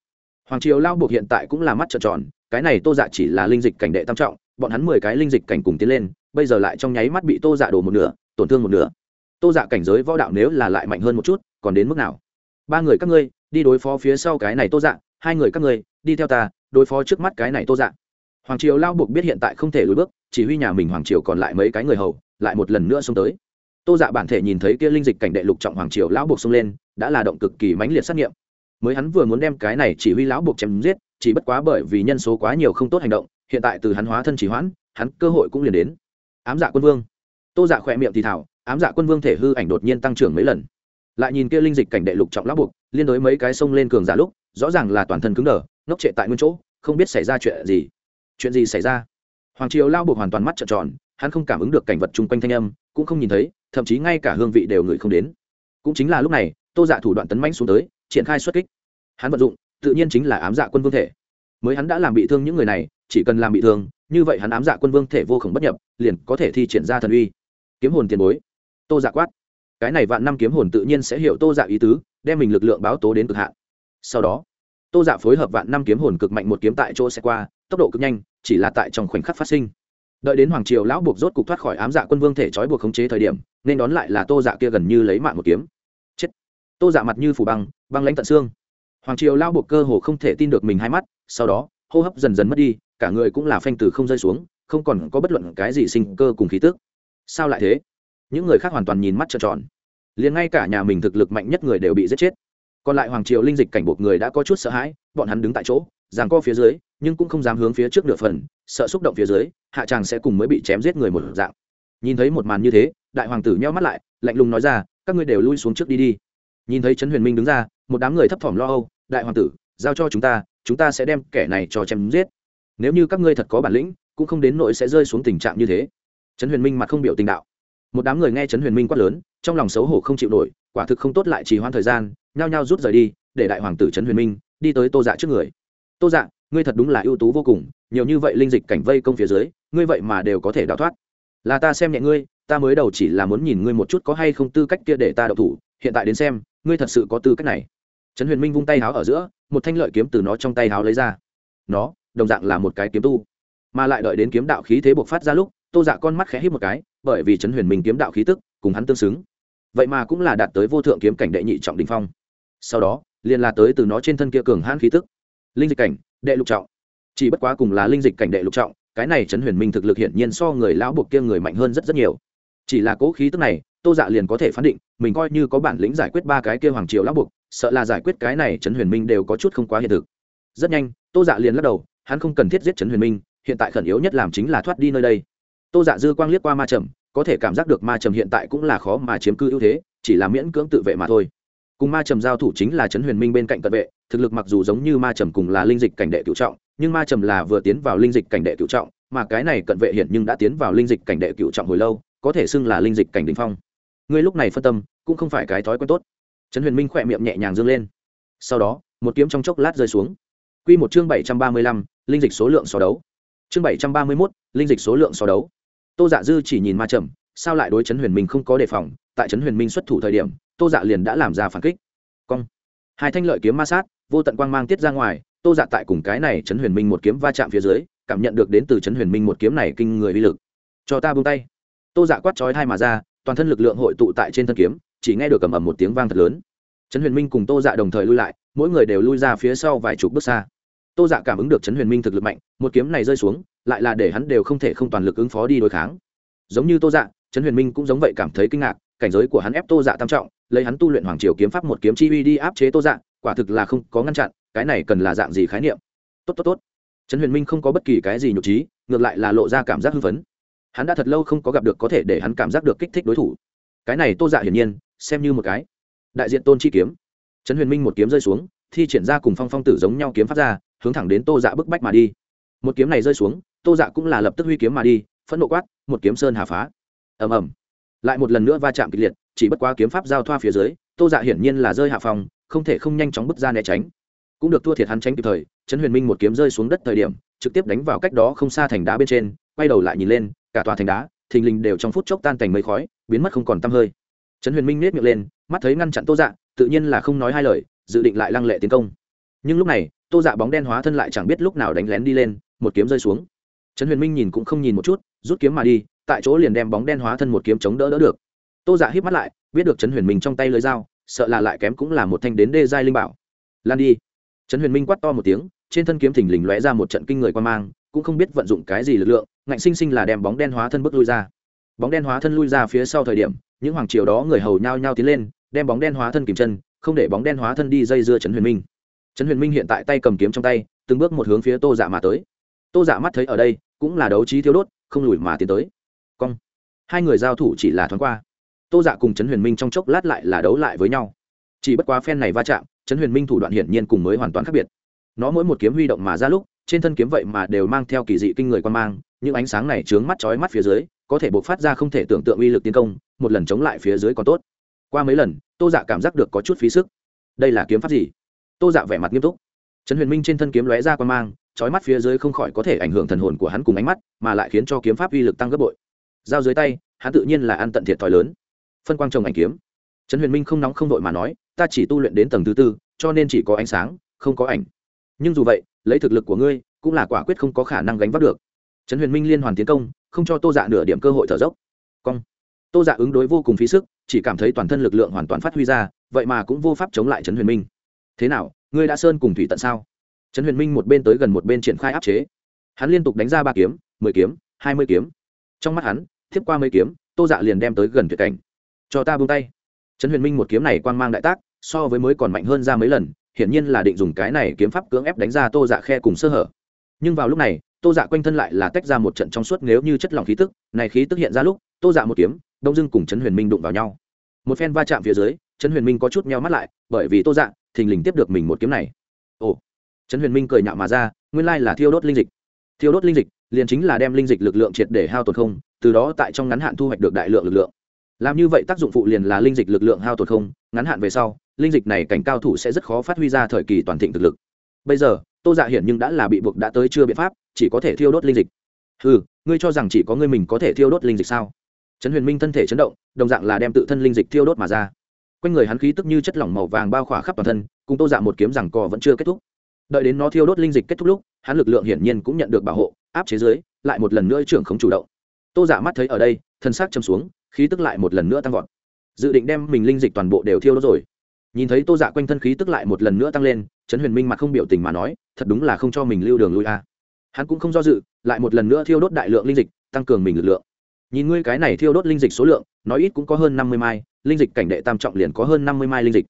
hoàng triều lao buộc hiện tại cũng là mắt trợn tròn, cái này tô dạ chỉ là linh dịch cảnh đệ tam trọng, bọn hắn mười cái linh dịch cảnh cùng tiến lên, bây giờ lại trong nháy mắt bị tô dạ đổ một nửa, tổn thương một nửa. Tô dạ cảnh giới võ đạo nếu là lại mạnh hơn một chút, còn đến mức nào? Ba người các ngươi, đi đối phó phía sau cái này tô dạ hai người các ngươi, đi theo ta, đối phó trước mắt cái này tô dạ. Hoàng triều lao buộc biết hiện tại không thể lùi bước, chỉ huy nhà mình hoàng triều còn lại mấy cái người hầu, lại một lần nữa xông tới. Tô dạ bản thể nhìn thấy kia linh dịch cảnh đệ lục trọng hoàng triều lão buộc xông lên, đã là động cực kỳ mãnh liệt xét nghiệm mới hắn vừa muốn đem cái này chỉ huy lão buộc chém giết, chỉ bất quá bởi vì nhân số quá nhiều không tốt hành động, hiện tại từ hắn hóa thân chỉ hoãn, hắn cơ hội cũng liền đến. Ám dạ quân vương. Tô dạ khỏe miệng thì thảo, ám dạ quân vương thể hư ảnh đột nhiên tăng trưởng mấy lần. Lại nhìn kia linh dịch cảnh đệ lục trọng lão buộc, liên đối mấy cái sông lên cường giả lúc, rõ ràng là toàn thân cứng đờ, ngốc trệ tại nguyên chỗ, không biết xảy ra chuyện gì. Chuyện gì xảy ra? Hoàng triều lao buộc hoàn toàn mắt trợn tròn, hắn không cảm ứng được cảnh vật chung quanh thanh âm, cũng không nhìn thấy, thậm chí ngay cả hương vị đều ngửi không đến. Cũng chính là lúc này, tô dạ thủ đoạn tấn mãnh xuống tới triển khai xuất kích. Hắn vận dụng, tự nhiên chính là ám dạ quân vương thể. Mới hắn đã làm bị thương những người này, chỉ cần làm bị thương, như vậy hắn ám dạ quân vương thể vô khổng bất nhập, liền có thể thi triển ra thần uy. Kiếm hồn tiền bối. Tô dạ quát. Cái này vạn năm kiếm hồn tự nhiên sẽ hiểu tô dạ ý tứ, đem mình lực lượng báo tố đến cực hạn. Sau đó, tô dạ phối hợp vạn năm kiếm hồn cực mạnh một kiếm tại chỗ sẽ qua, tốc độ cực nhanh, chỉ là tại trong khoảnh khắc phát sinh. Đợi đến hoàng triều lão buộc rốt cục thoát khỏi ám dạ quân vương thể trói buộc khống chế thời điểm, nên đón lại là tô dạ kia gần như lấy mạng một kiếm. Chết. Tô dạ mặt như phủ băng băng lãnh tận xương. Hoàng triều lao buộc cơ hồ không thể tin được mình hai mắt, sau đó, hô hấp dần dần mất đi, cả người cũng là phanh từ không rơi xuống, không còn có bất luận cái gì sinh cơ cùng khí tước sao lại thế? Những người khác hoàn toàn nhìn mắt trợn tròn. Liền ngay cả nhà mình thực lực mạnh nhất người đều bị giết chết. Còn lại hoàng triều linh dịch cảnh buộc người đã có chút sợ hãi, bọn hắn đứng tại chỗ, giằng co phía dưới, nhưng cũng không dám hướng phía trước nửa phần, sợ xúc động phía dưới, hạ tràng sẽ cùng mới bị chém giết người một dạng. Nhìn thấy một màn như thế, đại hoàng tử nheo mắt lại, lạnh lùng nói ra, các ngươi đều lui xuống trước đi đi. Nhìn thấy trấn huyền minh đứng ra một đám người thấp thỏm lo âu, đại hoàng tử, giao cho chúng ta chúng ta sẽ đem kẻ này cho chém giết. Nếu như các ngươi thật có bản lĩnh, cũng không đến nỗi sẽ rơi xuống tình trạng như thế. Trấn huyền minh mặt không biểu tình đạo. Một đám người nghe trấn huyền minh quát lớn, trong lòng xấu hổ không chịu nổi, quả thực không tốt lại trì hoãn thời gian, nhao nhao rút rời đi, để đại hoàng tử trấn huyền minh đi tới tô dạ trước người. Tô dạ ngươi thật đúng là ưu tú vô cùng, nhiều như vậy linh dịch cảnh vây công phía dưới, ngươi vậy mà đều có thể đào thoát. Là ta xem nhẹ ngươi, ta mới đầu chỉ là muốn nhìn ngươi một chút có hay không tư cách kia để ta đậu thủ, hiện tại đến xem, ngươi thật sự có tư cách này trấn huyền minh vung tay háo ở giữa, một thanh lợi kiếm từ nó trong tay háo lấy ra. Nó, đồng dạng là một cái kiếm tu, mà lại đợi đến kiếm đạo khí thế buộc phát ra lúc, tô dạ con mắt khẽ hít một cái, bởi vì trấn huyền minh kiếm đạo khí tức, cùng hắn tương xứng. Vậy mà cũng là đạt tới vô thượng kiếm cảnh đệ nhị trọng đình phong. Sau đó, liền là tới từ nó trên thân kia cường hãn khí tức. Linh dịch cảnh, đệ lục trọng. Chỉ bất quá cùng là linh dịch cảnh đệ lục trọng, cái này trấn huyền minh thực lực hiển nhiên so người lão buộc kia người mạnh hơn rất rất nhiều. Chỉ là cố khí tức này, tô dạ liền có thể phán định, mình coi như có bản lĩnh giải quyết ba cái kia hoàng triều lão buộc sợ là giải quyết cái này trấn huyền minh đều có chút không quá hiện thực. Rất nhanh, tô dạ liền lắc đầu, hắn không cần thiết giết trấn huyền minh, hiện tại khẩn yếu nhất làm chính là thoát đi nơi đây. Tô dạ dư quang liếc qua ma trầm, có thể cảm giác được ma trầm hiện tại cũng là khó mà chiếm cư ưu thế, chỉ là miễn cưỡng tự vệ mà thôi. Cùng ma trầm giao thủ chính là trấn huyền minh bên cạnh cận vệ, thực lực mặc dù giống như ma trầm cùng là linh dịch cảnh đệ cựu trọng, nhưng ma trầm là vừa tiến vào linh dịch cảnh đệ cựu trọng, mà cái này cận vệ hiện nhưng đã tiến vào linh dịch cảnh đệ cựu trọng hồi lâu, có thể xưng là linh dịch cảnh đình phong. Ngươi lúc này phân tâm, cũng không phải cái thói quen tốt trấn huyền minh khỏe miệng nhẹ nhàng dâng lên. Sau đó, một kiếm trong chốc lát rơi xuống. Q một chương bảy trăm ba mươi lăm, linh dịch số lượng so đấu. Chương bảy trăm ba mươi mốt, linh dịch số lượng so đấu. Tô dạ dư chỉ nhìn ma trầm sao lại đối chấn huyền minh không có đề phòng? Tại trấn huyền minh xuất thủ thời điểm, tô dạ liền đã làm ra phản kích. Cong. Hai thanh lợi kiếm ma sát, vô tận quang mang tiết ra ngoài, tô dạ tại cùng cái này trấn huyền minh một kiếm va chạm phía dưới, cảm nhận được đến từ trấn huyền minh một kiếm này kinh người uy lực. Cho ta buông tay. Tô dạ quát chói hai mà ra, toàn thân lực lượng hội tụ tại trên thân kiếm chỉ nghe được cầm ầm một tiếng vang thật lớn. Trấn huyền minh cùng tô dạ đồng thời lui lại, mỗi người đều lui ra phía sau vài chục bước xa. Tô dạ cảm ứng được trấn huyền minh thực lực mạnh, một kiếm này rơi xuống, lại là để hắn đều không thể không toàn lực ứng phó đi đối kháng. Giống như tô dạ trấn huyền minh cũng giống vậy cảm thấy kinh ngạc, cảnh giới của hắn ép tô dạ tam trọng, lấy hắn tu luyện hoàng triều kiếm pháp một kiếm chi uy đi áp chế tô dạ quả thực là không có ngăn chặn, cái này cần là dạng gì khái niệm? Tốt tốt tốt. Trấn huyền minh không có bất kỳ cái gì nhục trí, ngược lại là lộ ra cảm giác hưng phấn. Hắn đã thật lâu không có gặp được có thể để hắn cảm giác được kích thích đối thủ. Cái này tô dạ hiển nhiên xem như một cái. Đại diện tôn chi kiếm. Trấn huyền minh một kiếm rơi xuống, thi triển ra cùng phong phong tử giống nhau kiếm phát ra, hướng thẳng đến tô dạ bức bách mà đi. Một kiếm này rơi xuống, tô dạ cũng là lập tức huy kiếm mà đi, phẫn nộ quát, một kiếm sơn hà phá. Ầm ầm. Lại một lần nữa va chạm kịch liệt, chỉ bất quá kiếm pháp giao thoa phía dưới, tô dạ hiển nhiên là rơi hạ phòng, không thể không nhanh chóng bước ra né tránh. Cũng được thua thiệt hắn tránh kịp thời, trấn huyền minh một kiếm rơi xuống đất thời điểm, trực tiếp đánh vào cách đó không xa thành đá bên trên, quay đầu lại nhìn lên, cả tòa thành đá, thình lình đều trong phút chốc tan thành mây khói, biến mất không còn tăm hơi trấn huyền minh nết miệng lên, mắt thấy ngăn chặn tô dạ tự nhiên là không nói hai lời, dự định lại lăng lệ tiến công. Nhưng lúc này, tô dạ bóng đen hóa thân lại chẳng biết lúc nào đánh lén đi lên, một kiếm rơi xuống. Trấn huyền minh nhìn cũng không nhìn một chút, rút kiếm mà đi, tại chỗ liền đem bóng đen hóa thân một kiếm chống đỡ đỡ được. Tô dạ híp mắt lại, biết được trấn huyền minh trong tay lưới dao, sợ là lại kém cũng là một thanh đến đê giai linh bảo. Lan đi. Trấn huyền minh quát to một tiếng, trên thân kiếm thình lình lóe ra một trận kinh người quan mang, cũng không biết vận dụng cái gì lực lượng, ngạnh sinh sinh là đem bóng đen hóa thân bước lui ra bóng đen hóa thân lui ra phía sau thời điểm, những hoàng triều đó người hầu nhao nhao tiến lên, đem bóng đen hóa thân kìm chân, không để bóng đen hóa thân đi dây dưa trấn huyền minh. Trấn huyền minh hiện tại tay cầm kiếm trong tay, từng bước một hướng phía tô dạ mà tới. Tô dạ mắt thấy ở đây, cũng là đấu trí thiếu đốt, không lùi mà tiến tới. Cong. Hai người giao thủ chỉ là thoáng qua. Tô dạ cùng trấn huyền minh trong chốc lát lại là đấu lại với nhau. Chỉ bất quá phen này va chạm, trấn huyền minh thủ đoạn hiển nhiên cùng mới hoàn toàn khác biệt. Nó mỗi một kiếm huy động mà ra lúc, trên thân kiếm vậy mà đều mang theo kỳ dị kinh người quan mang, những ánh sáng này trướng mắt chói mắt phía dưới có thể bộc phát ra không thể tưởng tượng uy lực tiến công, một lần chống lại phía dưới còn tốt. Qua mấy lần, tô dạ cảm giác được có chút phí sức. Đây là kiếm pháp gì? Tô dạ vẻ mặt nghiêm túc. Trần huyền minh trên thân kiếm lóe ra quan mang, chói mắt phía dưới không khỏi có thể ảnh hưởng thần hồn của hắn cùng ánh mắt, mà lại khiến cho kiếm pháp uy lực tăng gấp bội. Giao dưới tay, hắn tự nhiên là ăn tận thiệt thòi lớn. Phân quang trồng ảnh kiếm. Trần huyền minh không nóng không đội mà nói, ta chỉ tu luyện đến tầng thứ tư, cho nên chỉ có ánh sáng, không có ảnh. Nhưng dù vậy, lấy thực lực của ngươi, cũng là quả quyết không có khả năng gánh vác được. Trần huyền minh liên hoàn tiến công không cho tô dạ nửa điểm cơ hội thở dốc. Cong. Tô dạ ứng đối vô cùng phí sức, chỉ cảm thấy toàn thân lực lượng hoàn toàn phát huy ra, vậy mà cũng vô pháp chống lại trấn huyền minh. Thế nào, ngươi đã sơn cùng thủy tận sao? Trấn huyền minh một bên tới gần một bên triển khai áp chế. Hắn liên tục đánh ra ba kiếm, mười kiếm, hai mươi kiếm. Trong mắt hắn, thiếp qua mấy kiếm, tô dạ liền đem tới gần tuyệt cảnh. Cho ta buông tay. Trấn huyền minh một kiếm này quang mang đại tác, so với mới còn mạnh hơn ra mấy lần, hiển nhiên là định dùng cái này kiếm pháp cưỡng ép đánh ra tô dạ khe cùng sơ hở. Nhưng vào lúc này tô dạ quanh thân lại là tách ra một trận trong suốt nếu như chất lỏng khí tức, này khí tức hiện ra lúc, tô dạ một kiếm, đông dưng cùng trấn huyền minh đụng vào nhau. Một phen va chạm phía dưới, trấn huyền minh có chút meo mắt lại, bởi vì tô dạ thình lình tiếp được mình một kiếm này. Ồ. Trấn huyền minh cười nhạo mà ra, nguyên lai là thiêu đốt linh dịch. Thiêu đốt linh dịch, liền chính là đem linh dịch lực lượng triệt để hao tổn không, từ đó tại trong ngắn hạn thu hoạch được đại lượng lực lượng. Làm như vậy tác dụng phụ liền là linh dịch lực lượng hao tổn không, ngắn hạn về sau, linh dịch này cảnh cao thủ sẽ rất khó phát huy ra thời kỳ toàn thịnh thực lực. Bây giờ, tô dạ hiển nhưng đã là bị buộc đã tới chưa biện pháp chỉ có thể thiêu đốt linh dịch. Ừ ngươi cho rằng chỉ có ngươi mình có thể thiêu đốt linh dịch sao? Trấn huyền minh thân thể chấn động, đồng dạng là đem tự thân linh dịch thiêu đốt mà ra. Quanh người hắn khí tức như chất lỏng màu vàng bao khỏa khắp toàn thân, cùng tô dạ một kiếm rằng cò vẫn chưa kết thúc. Đợi đến nó thiêu đốt linh dịch kết thúc lúc, hắn lực lượng hiển nhiên cũng nhận được bảo hộ, áp chế dưới, lại một lần nữa trưởng không chủ động. Tô dạ mắt thấy ở đây, thân xác châm xuống, khí tức lại một lần nữa tăng vọt. Dự định đem mình linh dịch toàn bộ đều thiêu đốt rồi. Nhìn thấy tô dạ quanh thân khí tức lại một lần nữa tăng lên, trấn huyền minh mặt không biểu tình mà nói, thật đúng là không cho mình lưu đường lui a hắn cũng không do dự, lại một lần nữa thiêu đốt đại lượng linh dịch, tăng cường mình lực lượng. Nhìn ngươi cái này thiêu đốt linh dịch số lượng, nói ít cũng có hơn năm mươi mai, linh dịch cảnh đệ tam trọng liền có hơn năm mươi mai linh dịch.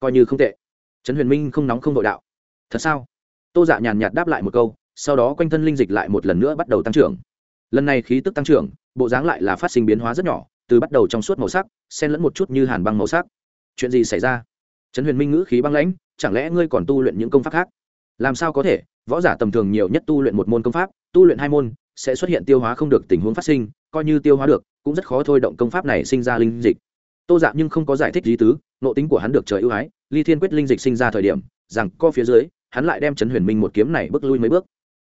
Coi như không tệ. Trấn huyền minh không nóng không đội đạo. Thật sao? Tô dạ nhàn nhạt đáp lại một câu, sau đó quanh thân linh dịch lại một lần nữa bắt đầu tăng trưởng. Lần này khí tức tăng trưởng, bộ dáng lại là phát sinh biến hóa rất nhỏ, từ bắt đầu trong suốt màu sắc, xen lẫn một chút như hàn băng màu sắc. Chuyện gì xảy ra? Trấn huyền minh ngữ khí băng lãnh, chẳng lẽ ngươi còn tu luyện những công pháp khác? Làm sao có thể? Võ giả tầm thường nhiều nhất tu luyện một môn công pháp, tu luyện hai môn, sẽ xuất hiện tiêu hóa không được tình huống phát sinh, coi như tiêu hóa được, cũng rất khó thôi động công pháp này sinh ra linh dịch. Tô dạ nhưng không có giải thích lý tứ nộ tính của hắn được trời ưu ái, ly thiên quyết linh dịch sinh ra thời điểm, rằng co phía dưới, hắn lại đem trấn huyền minh một kiếm này bước lui mấy bước.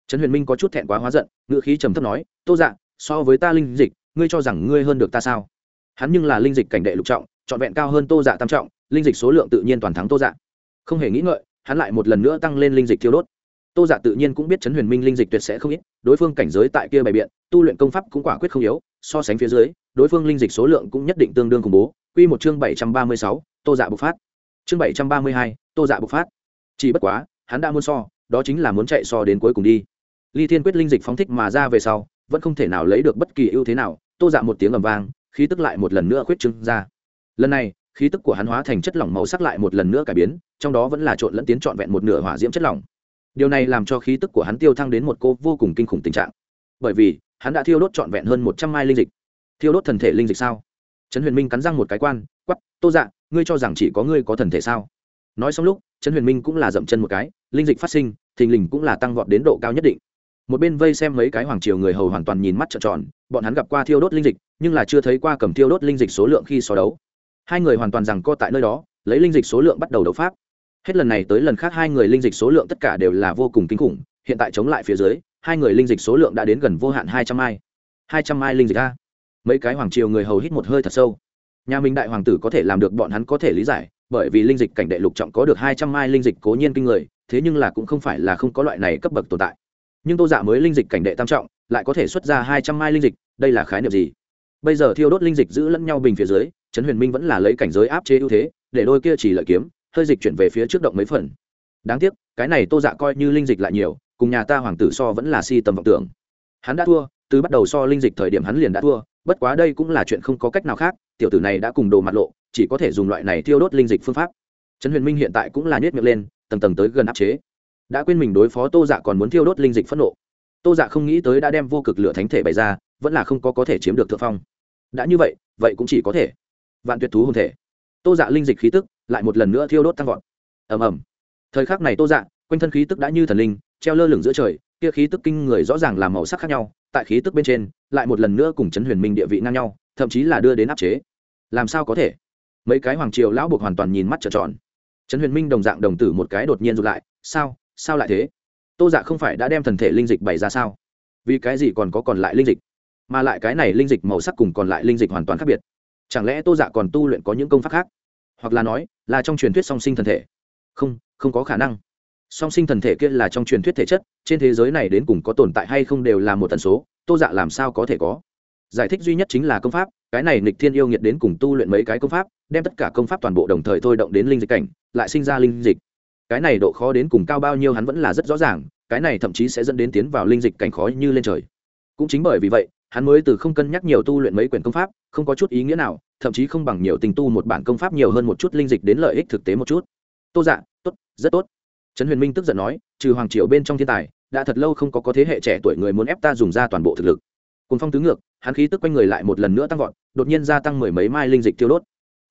Trấn huyền minh có chút thẹn quá hóa giận ngự khí trầm thấp nói, tô dạ so với ta linh dịch, ngươi cho rằng ngươi hơn được ta sao? Hắn nhưng là linh dịch cảnh đệ lục trọng, trọn vẹn cao hơn tô dạ tam trọng, linh dịch số lượng tự nhiên toàn thắng tô dạ. Không hề nghĩ ngợi, hắn lại một lần nữa tăng lên linh dịch thiêu đốt tô dạ tự nhiên cũng biết chấn huyền minh linh dịch tuyệt sẽ không ít, đối phương cảnh giới tại kia bày biện, tu luyện công pháp cũng quả quyết không yếu, so sánh phía dưới, đối phương linh dịch số lượng cũng nhất định tương đương khủng bố. Quy một chương bảy trăm ba mươi sáu, tô dạ bộc phát. Chương bảy trăm ba mươi hai, tô dạ bộc phát. Chỉ bất quá, hắn đã muốn so, đó chính là muốn chạy so đến cuối cùng đi. Ly thiên quyết linh dịch phóng thích mà ra về sau, vẫn không thể nào lấy được bất kỳ ưu thế nào, tô dạ một tiếng ầm vang, khí tức lại một lần nữa khuyết trưng ra. Lần này, khí tức của hắn hóa thành chất lỏng màu sắc lại một lần nữa cải biến, trong đó vẫn là trộn lẫn tiến trọn vẹn một nửa hỏa diễm chất lỏng điều này làm cho khí tức của hắn tiêu thăng đến một cô vô cùng kinh khủng tình trạng. Bởi vì, hắn đã thiêu đốt trọn vẹn hơn một trăm mai linh dịch. Thiêu đốt thần thể linh dịch sao? Trấn huyền minh cắn răng một cái quan quắp tô dạ ngươi cho rằng chỉ có ngươi có thần thể sao? Nói xong lúc, trấn huyền minh cũng là dậm chân một cái, linh dịch phát sinh, thình lình cũng là tăng vọt đến độ cao nhất định. Một bên vây xem mấy cái hoàng triều người hầu hoàn toàn nhìn mắt trợn tròn, bọn hắn gặp qua thiêu đốt linh dịch, nhưng là chưa thấy qua cầm thiêu đốt linh dịch số lượng khi so đấu. Hai người hoàn toàn rằng co tại nơi đó, lấy linh dịch số lượng bắt đầu đấu pháp hết lần này tới lần khác hai người linh dịch số lượng tất cả đều là vô cùng kinh khủng, hiện tại chống lại phía dưới, hai người linh dịch số lượng đã đến gần vô hạn hai trăm mai. Hai trăm mai linh dịch a. Mấy cái hoàng triều người hầu hít một hơi thật sâu. Nhà minh đại hoàng tử có thể làm được bọn hắn có thể lý giải, bởi vì linh dịch cảnh đệ lục trọng có được hai trăm mai linh dịch cố nhiên kinh người, thế nhưng là cũng không phải là không có loại này cấp bậc tồn tại. Nhưng tô giả mới linh dịch cảnh đệ tam trọng, lại có thể xuất ra hai trăm mai linh dịch, đây là khái niệm gì? Bây giờ thiêu đốt linh dịch giữ lẫn nhau bình phía dưới, trấn huyền minh vẫn là lấy cảnh giới áp chế ưu thế, để đôi kia chỉ lợi kiếm hơi dịch chuyển về phía trước động mấy phần. Đáng tiếc, cái này tô dạ coi như linh dịch lại nhiều, cùng nhà ta hoàng tử so vẫn là si tầm vọng tưởng. Hắn đã thua, từ bắt đầu so linh dịch thời điểm hắn liền đã thua, bất quá đây cũng là chuyện không có cách nào khác, tiểu tử này đã cùng đồ mặt lộ, chỉ có thể dùng loại này thiêu đốt linh dịch phương pháp. Trấn huyền minh hiện tại cũng là nhét miệng lên, tầng tầng tới gần áp chế. Đã quên mình đối phó tô dạ còn muốn thiêu đốt linh dịch phẫn nộ. Tô dạ không nghĩ tới đã đem vô cực lửa thánh thể bày ra, vẫn là không có có thể chiếm được thượng phong. Đã như vậy vậy cũng chỉ có thể vạn tuyệt thú hồn thể. Tô dạ linh dịch khí tức lại một lần nữa thiêu đốt tăng vọt. Ầm ầm. Thời khắc này tô dạ quanh thân khí tức đã như thần linh, treo lơ lửng giữa trời, kia khí tức kinh người rõ ràng là màu sắc khác nhau, tại khí tức bên trên, lại một lần nữa cùng chấn huyền minh địa vị ngang nhau, thậm chí là đưa đến áp chế. Làm sao có thể? Mấy cái hoàng triều lão buộc hoàn toàn nhìn mắt trợn tròn. Trấn huyền minh đồng dạng đồng tử một cái đột nhiên rụt lại, sao? Sao lại thế? Tô dạ không phải đã đem thần thể linh dịch bày ra sao? Vì cái gì còn có còn lại linh dịch? Mà lại cái này linh dịch màu sắc cùng còn lại linh dịch hoàn toàn khác biệt. Chẳng lẽ tô dạ còn tu luyện có những công pháp khác? Hoặc là nói, là trong truyền thuyết song sinh thần thể. Không không có khả năng. Song sinh thần thể kia là trong truyền thuyết thể chất, trên thế giới này đến cùng có tồn tại hay không đều là một tần số, tô dạ làm sao có thể có? Giải thích duy nhất chính là công pháp, cái này nịch thiên yêu nghiệt đến cùng tu luyện mấy cái công pháp, đem tất cả công pháp toàn bộ đồng thời thôi động đến linh dịch cảnh, lại sinh ra linh dịch. Cái này độ khó đến cùng cao bao nhiêu hắn vẫn là rất rõ ràng, cái này thậm chí sẽ dẫn đến tiến vào linh dịch cảnh khó như lên trời. Cũng chính bởi vì vậy, hắn mới từ không cân nhắc nhiều tu luyện mấy quyển công pháp, không có chút ý nghĩa nào thậm chí không bằng nhiều tình tu một bản công pháp nhiều hơn một chút linh dịch đến lợi ích thực tế một chút. Tô dạ tốt, rất tốt. Trấn huyền minh tức giận nói, trừ hoàng triều bên trong thiên tài, đã thật lâu không có có thế hệ trẻ tuổi người muốn ép ta dùng ra toàn bộ thực lực. Cùng phong tứ ngược, hắn khí tức quanh người lại một lần nữa tăng vọt, đột nhiên gia tăng mười mấy mai linh dịch tiêu đốt.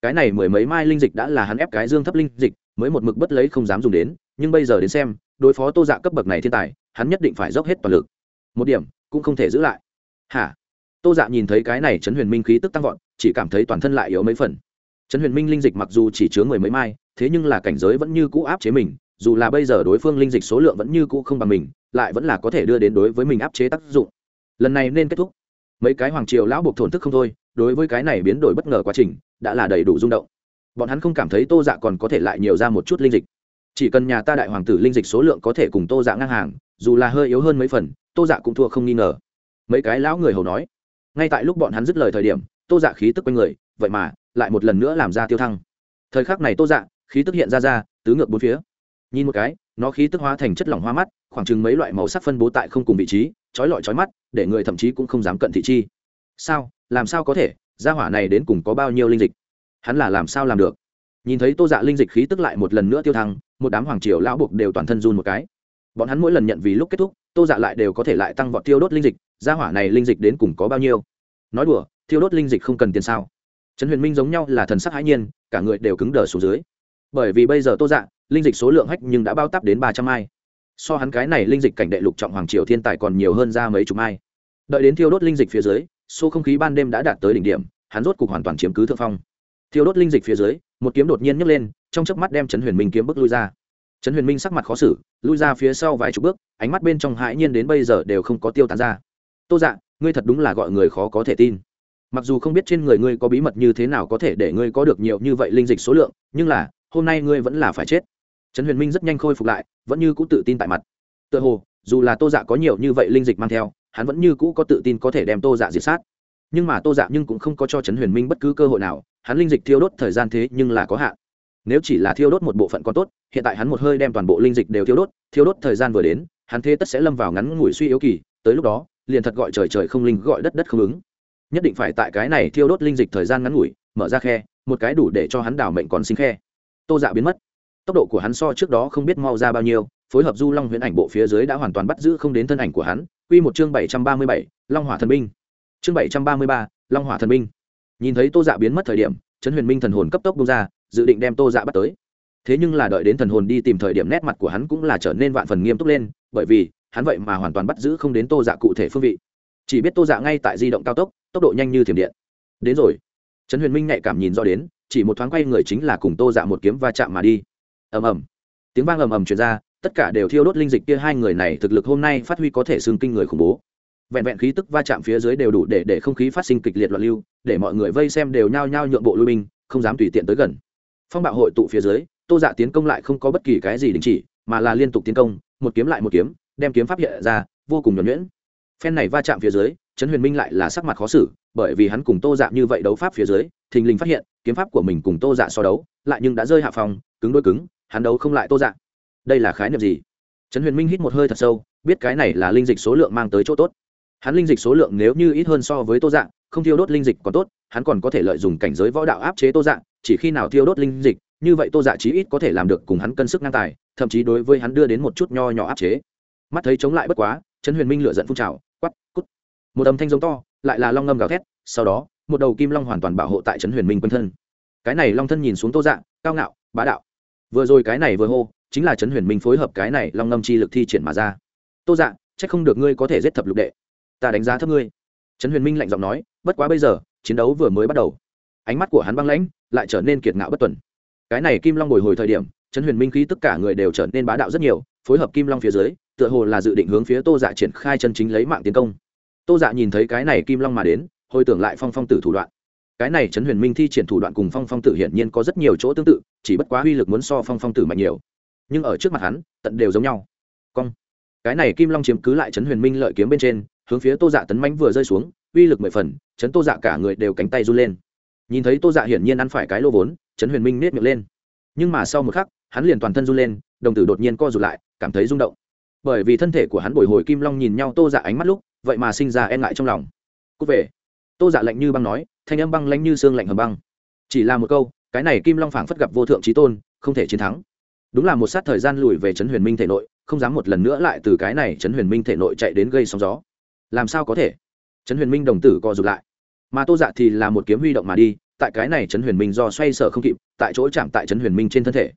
Cái này mười mấy mai linh dịch đã là hắn ép cái dương thấp linh dịch, mới một mực bất lấy không dám dùng đến, nhưng bây giờ đến xem, đối phó tô dạ cấp bậc này thiên tài, hắn nhất định phải dốc hết toàn lực. Một điểm, cũng không thể giữ lại. Hả? Tô dạ nhìn thấy cái này trấn huyền minh khí tức tăng vọt chỉ cảm thấy toàn thân lại yếu mấy phần. Trấn huyền minh linh dịch mặc dù chỉ chứa mười mấy mai, thế nhưng là cảnh giới vẫn như cũ áp chế mình, dù là bây giờ đối phương linh dịch số lượng vẫn như cũ không bằng mình, lại vẫn là có thể đưa đến đối với mình áp chế tác dụng. Lần này nên kết thúc. Mấy cái hoàng triều lão buộc thổn thức không thôi, đối với cái này biến đổi bất ngờ quá trình, đã là đầy đủ rung động. Bọn hắn không cảm thấy tô dạ còn có thể lại nhiều ra một chút linh dịch. Chỉ cần nhà ta đại hoàng tử linh dịch số lượng có thể cùng tô dạ ngang hàng, dù là hơi yếu hơn mấy phần, tô dạ cũng thua không nghi ngờ. Mấy cái lão người hầu nói. Ngay tại lúc bọn hắn dứt lời thời điểm tô dạ khí tức quanh người, vậy mà lại một lần nữa làm ra tiêu thăng. Thời khắc này tô dạ khí tức hiện ra ra, tứ ngược bốn phía. Nhìn một cái, nó khí tức hóa thành chất lỏng hoa mắt, khoảng chừng mấy loại màu sắc phân bố tại không cùng vị trí trói lọi trói mắt, để người thậm chí cũng không dám cận thị chi. Sao? Làm sao có thể? Gia hỏa này đến cùng có bao nhiêu linh dịch? Hắn là làm sao làm được? Nhìn thấy tô dạ linh dịch khí tức lại một lần nữa tiêu thăng, một đám hoàng triều lão buộc đều toàn thân run một cái. Bọn hắn mỗi lần nhận vì lúc kết thúc, tô dạ lại đều có thể lại tăng vọt tiêu đốt linh dịch, gia hỏa này linh dịch đến cùng có bao nhiêu? Nói đùa thiêu đốt linh dịch không cần tiền sao? Trần huyền minh giống nhau là thần sắc hãi nhiên, cả người đều cứng đờ xuống dưới. Bởi vì bây giờ tô dạ linh dịch số lượng hách nhưng đã bao tắp đến ba trăm mai so hắn cái này linh dịch cảnh đệ lục trọng hoàng triều thiên tài còn nhiều hơn ra mấy chục mai đợi đến thiêu đốt linh dịch phía dưới, số không khí ban đêm đã đạt tới đỉnh điểm, hắn rốt cục hoàn toàn chiếm cứ thượng phong. Thiêu đốt linh dịch phía dưới, một kiếm đột nhiên nhấc lên, trong chớp mắt đem trấn huyền minh kiếm bước lui ra. Trấn huyền minh sắc mặt khó xử, lui ra phía sau vài chục bước, ánh mắt bên trong hãi nhiên đến bây giờ đều không có tiêu tán ra. Tô dạ ngươi thật đúng là gọi người khó có thể tin mặc dù không biết trên người ngươi có bí mật như thế nào có thể để ngươi có được nhiều như vậy linh dịch số lượng, nhưng là, hôm nay ngươi vẫn là phải chết. Trấn huyền minh rất nhanh khôi phục lại, vẫn như cũ tự tin tại mặt. Tựa hồ, dù là tô dạ có nhiều như vậy linh dịch mang theo, hắn vẫn như cũ có tự tin có thể đem tô dạ diệt sát. Nhưng mà tô dạ nhưng cũng không có cho trấn huyền minh bất cứ cơ hội nào, hắn linh dịch thiêu đốt thời gian thế nhưng là có hạn. Nếu chỉ là thiêu đốt một bộ phận còn tốt, hiện tại hắn một hơi đem toàn bộ linh dịch đều thiêu đốt thiêu đốt thời gian vừa đến, hắn thế tất sẽ lâm vào ngắn ngủi suy yếu kỳ, tới lúc đó, liền thật gọi trời trời không linh, gọi đất đất không ứng nhất định phải tại cái này thiêu đốt linh dịch thời gian ngắn ngủi, mở ra khe, một cái đủ để cho hắn đảo mệnh còn sinh khe. Tô dạ biến mất. Tốc độ của hắn so trước đó không biết mau ra bao nhiêu, phối hợp du long huyễn ảnh bộ phía dưới đã hoàn toàn bắt giữ không đến thân ảnh của hắn. Q một chương bảy trăm ba mươi bảy, long hỏa thần binh. Chương bảy trăm ba mươi ba, long hỏa thần binh. Nhìn thấy tô dạ biến mất thời điểm, trấn huyền minh thần hồn cấp tốc bung ra, dự định đem tô dạ bắt tới. Thế nhưng là đợi đến thần hồn đi tìm thời điểm nét mặt của hắn cũng là trở nên vạn phần nghiêm túc lên, bởi vì hắn vậy mà hoàn toàn bắt giữ không đến tô dạ cụ thể phương vị chỉ biết tô dạ ngay tại di động cao tốc tốc độ nhanh như thiểm điện. Đến rồi. Trấn huyền minh nhạy cảm nhìn do đến, chỉ một thoáng quay người chính là cùng tô dạ một kiếm va chạm mà đi. Ầm ầm. Tiếng vang ầm ầm truyền ra, tất cả đều thiêu đốt linh dịch kia hai người này thực lực hôm nay phát huy có thể xương kinh người khủng bố. Vẹn vẹn khí tức va chạm phía dưới đều đủ để để không khí phát sinh kịch liệt loạn lưu, để mọi người vây xem đều nhao nhao nhượng bộ lui binh, không dám tùy tiện tới gần. Phong bạo hội tụ phía dưới, tô dạ tiến công lại không có bất kỳ cái gì đình chỉ, mà là liên tục tiến công, một kiếm lại một kiếm, đem kiếm pháp hiện ra, vô cùng nhuẩn nhuyễn phen này va chạm phía dưới, trấn huyền minh lại là sắc mặt khó xử, bởi vì hắn cùng tô dạ như vậy đấu pháp phía dưới, thình lình phát hiện, kiếm pháp của mình cùng tô dạ so đấu, lại nhưng đã rơi hạ phòng, cứng đôi cứng, hắn đấu không lại tô dạ. Đây là khái niệm gì? Trấn huyền minh hít một hơi thật sâu, biết cái này là linh dịch số lượng mang tới chỗ tốt. Hắn linh dịch số lượng nếu như ít hơn so với tô dạ không thiêu đốt linh dịch còn tốt, hắn còn có thể lợi dụng cảnh giới võ đạo áp chế tô dạ chỉ khi nào thiêu đốt linh dịch, như vậy tô dạ chí ít có thể làm được cùng hắn cân sức ngang tài, thậm chí đối với hắn đưa đến một chút nho nhỏ áp chế. Mắt thấy chống lại bất quá trấn huyền minh lựa giận phun trào quắp cút. Một âm thanh giống to lại là long ngâm gào thét sau đó một đầu kim long hoàn toàn bảo hộ tại trấn huyền minh quanh thân. Cái này long thân nhìn xuống tô Dạng, cao ngạo bá đạo. Vừa rồi cái này vừa hô chính là trấn huyền minh phối hợp cái này long ngâm chi lực thi triển mà ra. Tô Dạng, c h ắ c không được ngươi có thể giết thập lục đệ. Ta đánh giá thấp ngươi. Trấn huyền minh lạnh giọng nói bất quá bây giờ chiến đấu vừa mới bắt đầu. Ánh mắt của hắn băng lãnh lại trở nên kiệt ngạo bất tuần. Cái này kim long bồi hồi thời điểm trấn huyền minh khí tất cả người đều trở nên bá đạo rất nhiều phối hợp kim long phía dưới tựa hồ là dự định hướng phía tô dạ triển khai chân chính lấy mạng tiến công. Tô dạ nhìn thấy cái này kim long mà đến, hồi tưởng lại phong phong tử thủ đoạn. Cái này trấn huyền minh thi triển thủ đoạn cùng phong phong tử hiển nhiên có rất nhiều chỗ tương tự, chỉ bất quá uy lực muốn so phong phong tử mạnh nhiều. Nhưng ở trước mặt hắn, tận đều giống nhau. Cong. Cái này kim long chiếm cứ lại trấn huyền minh lợi kiếm bên trên, hướng phía tô dạ tấn mánh vừa rơi xuống, uy lực mười phần chấn tô dạ cả người đều cánh tay run lên. Nhìn thấy tô dạ hiển nhiên ăn phải cái lô vốn, trấn huyền minh nết miệng lên. Nhưng mà sau một khắc, hắn liền toàn thân run lên, đồng tử đột nhiên co rụt lại, cảm thấy rung động bởi vì thân thể của hắn bồi hồi kim long nhìn nhau tô dạ ánh mắt lúc, vậy mà sinh ra e ngại trong lòng. Cúc về. Tô dạ lạnh như băng nói, thanh âm băng lanh như xương lạnh hầm băng. Chỉ là một câu, cái này kim long phảng phất gặp vô thượng trí tôn, không thể chiến thắng. Đúng là một sát thời gian lùi về trấn huyền minh thể nội, không dám một lần nữa lại từ cái này trấn huyền minh thể nội chạy đến gây sóng gió. Làm sao có thể? Trấn huyền minh đồng tử co rụt lại. Mà tô dạ thì là một kiếm huy động mà đi, tại cái này trấn huyền minh do xoay sở không kịp, tại chỗ chạm tại trấn huyền minh trên thân thể.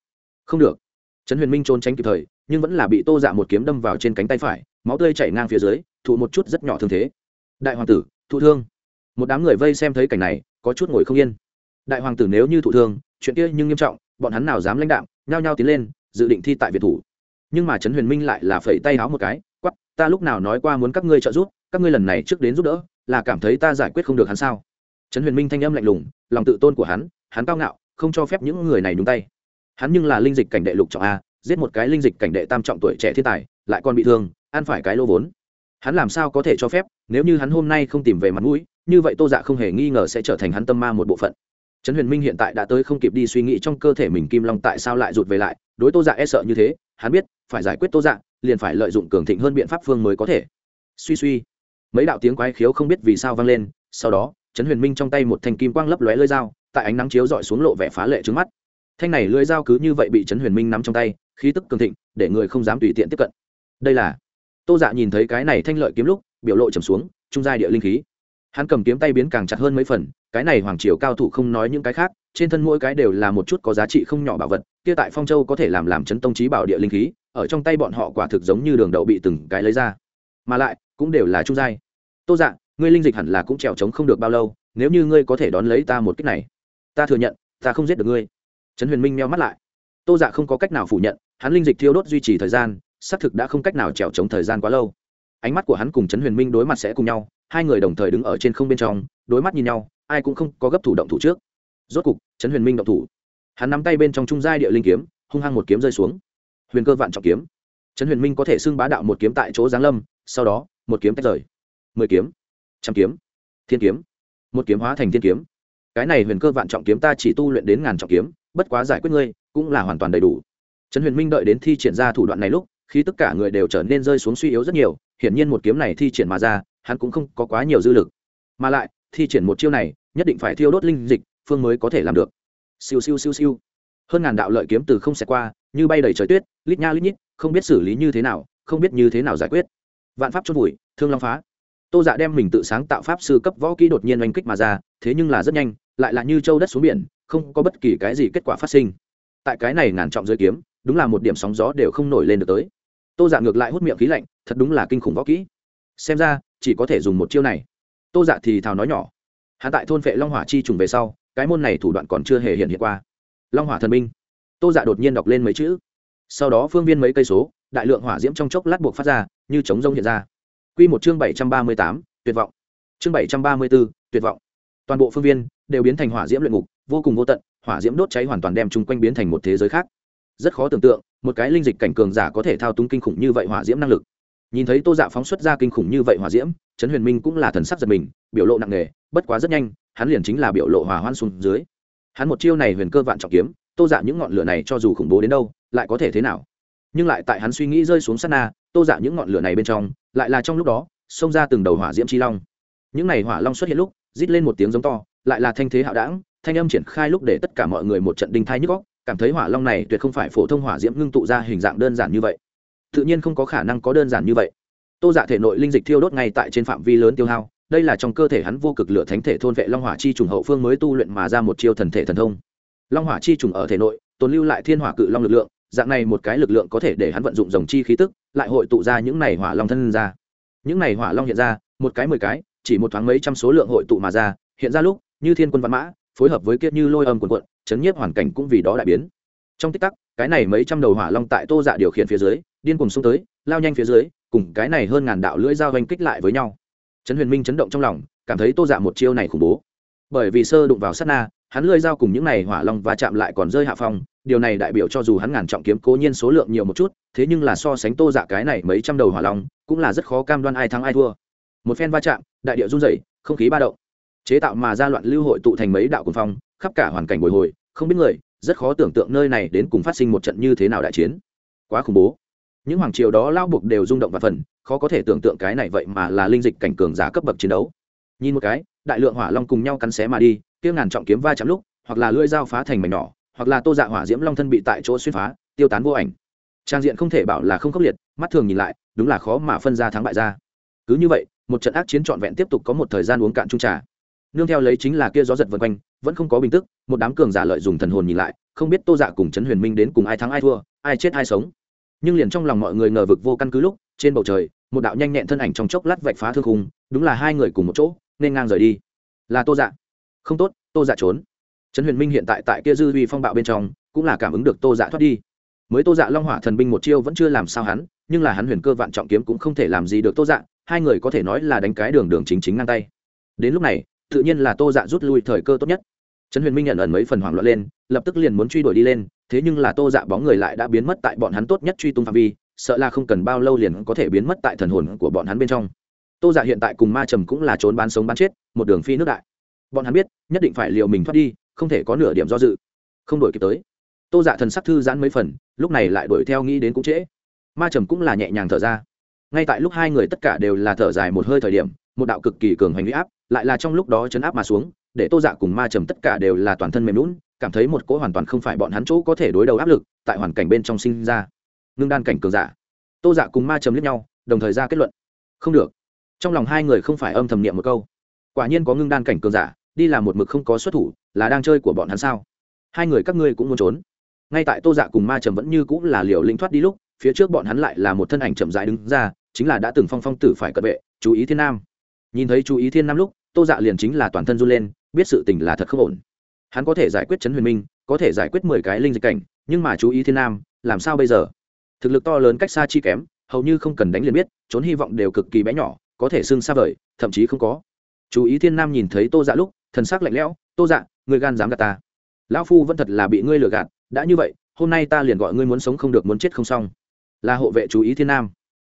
Không được. Trấn huyền minh trốn tránh kịp thời nhưng vẫn là bị tô dạ một kiếm đâm vào trên cánh tay phải, máu tươi chảy ngang phía dưới, thụ một chút rất nhỏ thương thế. Đại hoàng tử, thụ thương. Một đám người vây xem thấy cảnh này, có chút ngồi không yên. Đại hoàng tử nếu như thụ thương, chuyện kia nhưng nghiêm trọng, bọn hắn nào dám lãnh đạo nhao nhao tiến lên, dự định thi tại việt thủ. Nhưng mà trấn huyền minh lại là phẩy tay háo một cái quắp ta lúc nào nói qua muốn các ngươi trợ giúp, các ngươi lần này trước đến giúp đỡ, là cảm thấy ta giải quyết không được hắn sao? Trấn huyền minh thanh âm lạnh lùng, lòng tự tôn của hắn hắn cao ngạo, không cho phép những người này nhúng tay. Hắn nhưng là linh dịch cảnh đệ lục trọng a giết một cái linh dịch cảnh đệ tam trọng tuổi trẻ thiên tài, lại còn bị thương, ăn phải cái lô vốn. Hắn làm sao có thể cho phép, nếu như hắn hôm nay không tìm về mặt mũi, như vậy tô dạ không hề nghi ngờ sẽ trở thành hắn tâm ma một bộ phận. Trấn huyền minh hiện tại đã tới không kịp đi suy nghĩ trong cơ thể mình kim long tại sao lại rụt về lại, đối tô dạ e sợ như thế, hắn biết, phải giải quyết tô dạ liền phải lợi dụng cường thịnh hơn biện pháp phương mới có thể. Suy suy. Mấy đạo tiếng quái khiếu không biết vì sao vang lên, sau đó, trấn huyền minh trong tay một thanh kim quang lấp lóe lơi dao, tại ánh nắng chiếu dọi xuống lộ vẻ phá lệ trước mắt thanh này lưỡi dao cứ như vậy bị trấn huyền minh nắm trong tay, khí tức cường thịnh, để người không dám tùy tiện tiếp cận. Đây là, tô dạ nhìn thấy cái này thanh lợi kiếm lúc, biểu lộ trầm xuống, trung giai địa linh khí. Hắn cầm kiếm tay biến càng chặt hơn mấy phần, cái này hoàng triều cao thủ không nói những cái khác, trên thân mỗi cái đều là một chút có giá trị không nhỏ bảo vật, kia tại phong châu có thể làm làm chấn tông trí bảo địa linh khí, ở trong tay bọn họ quả thực giống như đường đậu bị từng cái lấy ra. Mà lại, cũng đều là trung giai. Tô dạ ngươi linh dịch hẳn là cũng trèo trống không được bao lâu, nếu như ngươi có thể đón lấy ta một cách này, ta thừa nhận, ta không giết được ngươi trấn huyền minh meo mắt lại. Tô dạ không có cách nào phủ nhận, hắn linh dịch thiêu đốt duy trì thời gian, xác thực đã không cách nào trèo trống thời gian quá lâu. Ánh mắt của hắn cùng trấn huyền minh đối mặt sẽ cùng nhau, hai người đồng thời đứng ở trên không bên trong, đối mắt nhìn nhau, ai cũng không có gấp thủ động thủ trước. Rốt cục, trấn huyền minh động thủ. Hắn nắm tay bên trong trung giai địa linh kiếm, hung hăng một kiếm rơi xuống. Huyền cơ vạn trọng kiếm. Trấn huyền minh có thể xưng bá đạo một kiếm tại chỗ giáng lâm, sau đó, một kiếm tách rời. Mười kiếm, trăm kiếm, thiên kiếm, một kiếm hóa thành thiên kiếm. Cái này huyền cơ vạn trọng kiếm ta chỉ tu luyện đến ngàn trọng kiếm bất quá giải quyết ngươi cũng là hoàn toàn đầy đủ. Trần huyền minh đợi đến thi triển ra thủ đoạn này lúc khi tất cả người đều trở nên rơi xuống suy yếu rất nhiều, hiển nhiên một kiếm này thi triển mà ra, hắn cũng không có quá nhiều dư lực. Mà lại, thi triển một chiêu này, nhất định phải thiêu đốt linh dịch, phương mới có thể làm được. Siêu siêu siêu siêu. Hơn ngàn đạo lợi kiếm từ không xẹt qua, như bay đầy trời tuyết, lít nha lít nhít, không biết xử lý như thế nào, không biết như thế nào giải quyết. Vạn pháp chốt vùi, thương long phá. Tô dạ đem mình tự sáng tạo pháp sư cấp võ kỹ đột nhiên oanh kích mà ra, thế nhưng là rất nhanh, lại là như châu đất xuống biển không có bất kỳ cái gì kết quả phát sinh. Tại cái này ngàn trọng dưới kiếm đúng là một điểm sóng gió đều không nổi lên được tới. Tô dạ ngược lại hút miệng khí lạnh thật đúng là kinh khủng võ kỹ. Xem ra chỉ có thể dùng một chiêu này. Tô dạ thì thào nói nhỏ. Hạ tại thôn vệ long hỏa chi trùng về sau cái môn này thủ đoạn còn chưa hề hiện hiện qua. Long hỏa thần minh. Tô dạ đột nhiên đọc lên mấy chữ. Sau đó phương viên mấy cây số đại lượng hỏa diễm trong chốc lát buộc phát ra như chống rông hiện ra. Q một chương bảy trăm ba mươi tám tuyệt vọng. Chương bảy trăm ba mươi bốn, tuyệt vọng. Toàn bộ phương viên đều biến thành hỏa diễm luyện ngục vô cùng vô tận, hỏa diễm đốt cháy hoàn toàn đem chung quanh biến thành một thế giới khác. Rất khó tưởng tượng, một cái linh dịch cảnh cường giả có thể thao túng kinh khủng như vậy hỏa diễm năng lực. Nhìn thấy tô dạ phóng xuất ra kinh khủng như vậy hỏa diễm, trấn huyền minh cũng là thần sắc giật mình, biểu lộ nặng nề, bất quá rất nhanh, hắn liền chính là biểu lộ hỏa hoan xuống dưới. Hắn một chiêu này huyền cơ vạn trọng kiếm, tô dạ những ngọn lửa này cho dù khủng bố đến đâu, lại có thể thế nào? Nhưng lại tại hắn suy nghĩ rơi xuống sát na, tô dạ những ngọn lửa này bên trong, lại là trong lúc đó, xông ra từng đầu hỏa diễm chi long. Những n à y hỏa long xuất hiện lúc, rít lên một tiếng giống to lại là thanh thế hạo đảng, thanh âm triển khai lúc để tất cả mọi người một trận đinh thai nhức góc cảm thấy hỏa long này tuyệt không phải phổ thông hỏa diễm ngưng tụ ra hình dạng đơn giản như vậy. Tự nhiên không có khả năng có đơn giản như vậy. Tô dạ thể nội linh dịch thiêu đốt ngay tại trên phạm vi lớn tiêu hao, đây là trong cơ thể hắn vô cực lửa thánh thể thôn vệ long hỏa chi trùng hậu phương mới tu luyện mà ra một chiêu thần thể thần thông. Long hỏa chi trùng ở thể nội, tồn lưu lại thiên hỏa cự long lực lượng, dạng này một cái lực lượng có thể để hắn vận dụng dòng chi khí tức, lại hội tụ ra những này hỏa long thân ra. Những này hỏa long hiện ra, một cái mười cái, chỉ một thoáng mấy trăm số lượng hội tụ mà ra, hiện ra lúc như thiên quân văn mã, phối hợp với kiệt như lôi âm quần quận, chấn nhiếp hoàn cảnh cũng vì đó đại biến. Trong tích tắc, cái này mấy trăm đầu hỏa long tại tô dạ điều khiển phía dưới, điên cùng xông tới, lao nhanh phía dưới, cùng cái này hơn ngàn đạo lưỡi dao oanh kích lại với nhau. Trấn huyền minh chấn động trong lòng, cảm thấy tô dạ một chiêu này khủng bố. Bởi vì sơ đụng vào sát na, hắn lưỡi dao cùng những này hỏa long và chạm lại còn rơi hạ phong, điều này đại biểu cho dù hắn ngàn trọng kiếm cố nhiên số lượng nhiều một chút, thế nhưng là so sánh tô dạ cái này mấy trăm đầu hỏa long, cũng là rất khó cam đoan ai thắng ai thua. Một phen va chạm, đại điệu run rẩy, không khí ba động chế tạo mà ra loạn lưu hội tụ thành mấy đạo cuồng phong, khắp cả hoàn cảnh bồi hồi, không biết người, rất khó tưởng tượng nơi này đến cùng phát sinh một trận như thế nào đại chiến. Quá khủng bố. Những hoàng triều đó lao buộc đều rung động và phần, khó có thể tưởng tượng cái này vậy mà là linh dịch cảnh cường giá cấp bậc chiến đấu. Nhìn một cái, đại lượng hỏa long cùng nhau cắn xé mà đi tiêu ngàn trọng kiếm va chạm lúc, hoặc là lưỡi dao phá thành mảnh nhỏ, hoặc là tô dạ hỏa diễm long thân bị tại chỗ xuyên phá, tiêu tán vô ảnh. Trang diện không thể bảo là không khốc liệt, mắt thường nhìn lại, đúng là khó mà phân ra thắng bại ra. Cứ như vậy, một trận ác chiến trọn vẹn tiếp tục có một thời gian uống cạn trung trà nương theo lấy chính là kia gió giật vân quanh, vẫn không có bình tức, một đám cường giả lợi dùng thần hồn nhìn lại, không biết tô dạ cùng trấn huyền minh đến cùng ai thắng ai thua, ai chết ai sống. Nhưng liền trong lòng mọi người ngờ vực vô căn cứ lúc, trên bầu trời, một đạo nhanh nhẹn thân ảnh trong chốc lát vạch phá thương khung, đúng là hai người cùng một chỗ, nên ngang rời đi. Là tô dạ. Không tốt, tô dạ trốn. Trấn huyền minh hiện tại tại kia dư uy phong bạo bên trong, cũng là cảm ứng được tô dạ thoát đi. Mới tô dạ long hỏa thần binh một chiêu vẫn chưa làm sao hắn, nhưng là hắn huyền cơ vạn trọng kiếm cũng không thể làm gì được tô dạ hai người có thể nói là đánh cái đường đường chính chính ngang tay. Đến lúc này tự nhiên là tô dạ rút lui thời cơ tốt nhất. Trấn huyền minh nhận ẩn mấy phần hoảng loạn lên, lập tức liền muốn truy đuổi đi lên, thế nhưng là tô dạ bóng người lại đã biến mất tại bọn hắn tốt nhất truy tung phạm vi, sợ là không cần bao lâu liền có thể biến mất tại thần hồn của bọn hắn bên trong. Tô dạ hiện tại cùng ma trầm cũng là trốn bán sống bán chết, một đường phi nước đại. Bọn hắn biết, nhất định phải liều mình thoát đi, không thể có nửa điểm do dự. Không đổi kịp tới. Tô dạ thần sắc thư giãn mấy phần, lúc này lại đuổi theo nghĩ đến cũng trễ. Ma trầm cũng là nhẹ nhàng thở ra. Ngay tại lúc hai người tất cả đều là thở dài một hơi thời điểm, một đạo cực kỳ cường hành huy áp lại là trong lúc đó chấn áp mà xuống, để tô dạ cùng ma trầm tất cả đều là toàn thân mềm lún cảm thấy một cỗ hoàn toàn không phải bọn hắn chỗ có thể đối đầu áp lực tại hoàn cảnh bên trong sinh ra. Ngưng đan cảnh cường giả. Tô dạ cùng ma trầm liếc nhau, đồng thời ra kết luận. Không được. Trong lòng hai người không phải âm thầm niệm một câu. Quả nhiên có ngưng đan cảnh cường giả, đi làm một mực không có xuất thủ, là đang chơi của bọn hắn sao? Hai người các ngươi cũng muốn trốn. Ngay tại tô dạ cùng ma trầm vẫn như cũng là liều lĩnh thoát đi lúc, phía trước bọn hắn lại là một thân ảnh chậm rãi đứng ra, chính là đã từng phong phong tử phải cận vệ, chú ý thiên nam. Nhìn thấy chú ý thiên nam lúc tô dạ liền chính là toàn thân run lên, biết sự tình là thật không ổn. Hắn có thể giải quyết chấn huyền minh, có thể giải quyết mười cái linh dịch cảnh, nhưng mà chú ý thiên nam, làm sao bây giờ? Thực lực to lớn cách xa chi kém, hầu như không cần đánh liền biết, trốn hy vọng đều cực kỳ bé nhỏ, có thể xưng xa vời, thậm chí không có. Chú ý thiên nam nhìn thấy tô dạ lúc, thần sắc lạnh lẽo, tô dạ người gan dám gạt ta. Lão phu vẫn thật là bị ngươi lừa gạt, đã như vậy, hôm nay ta liền gọi ngươi muốn sống không được muốn chết không xong. Là hộ vệ chú ý thiên nam.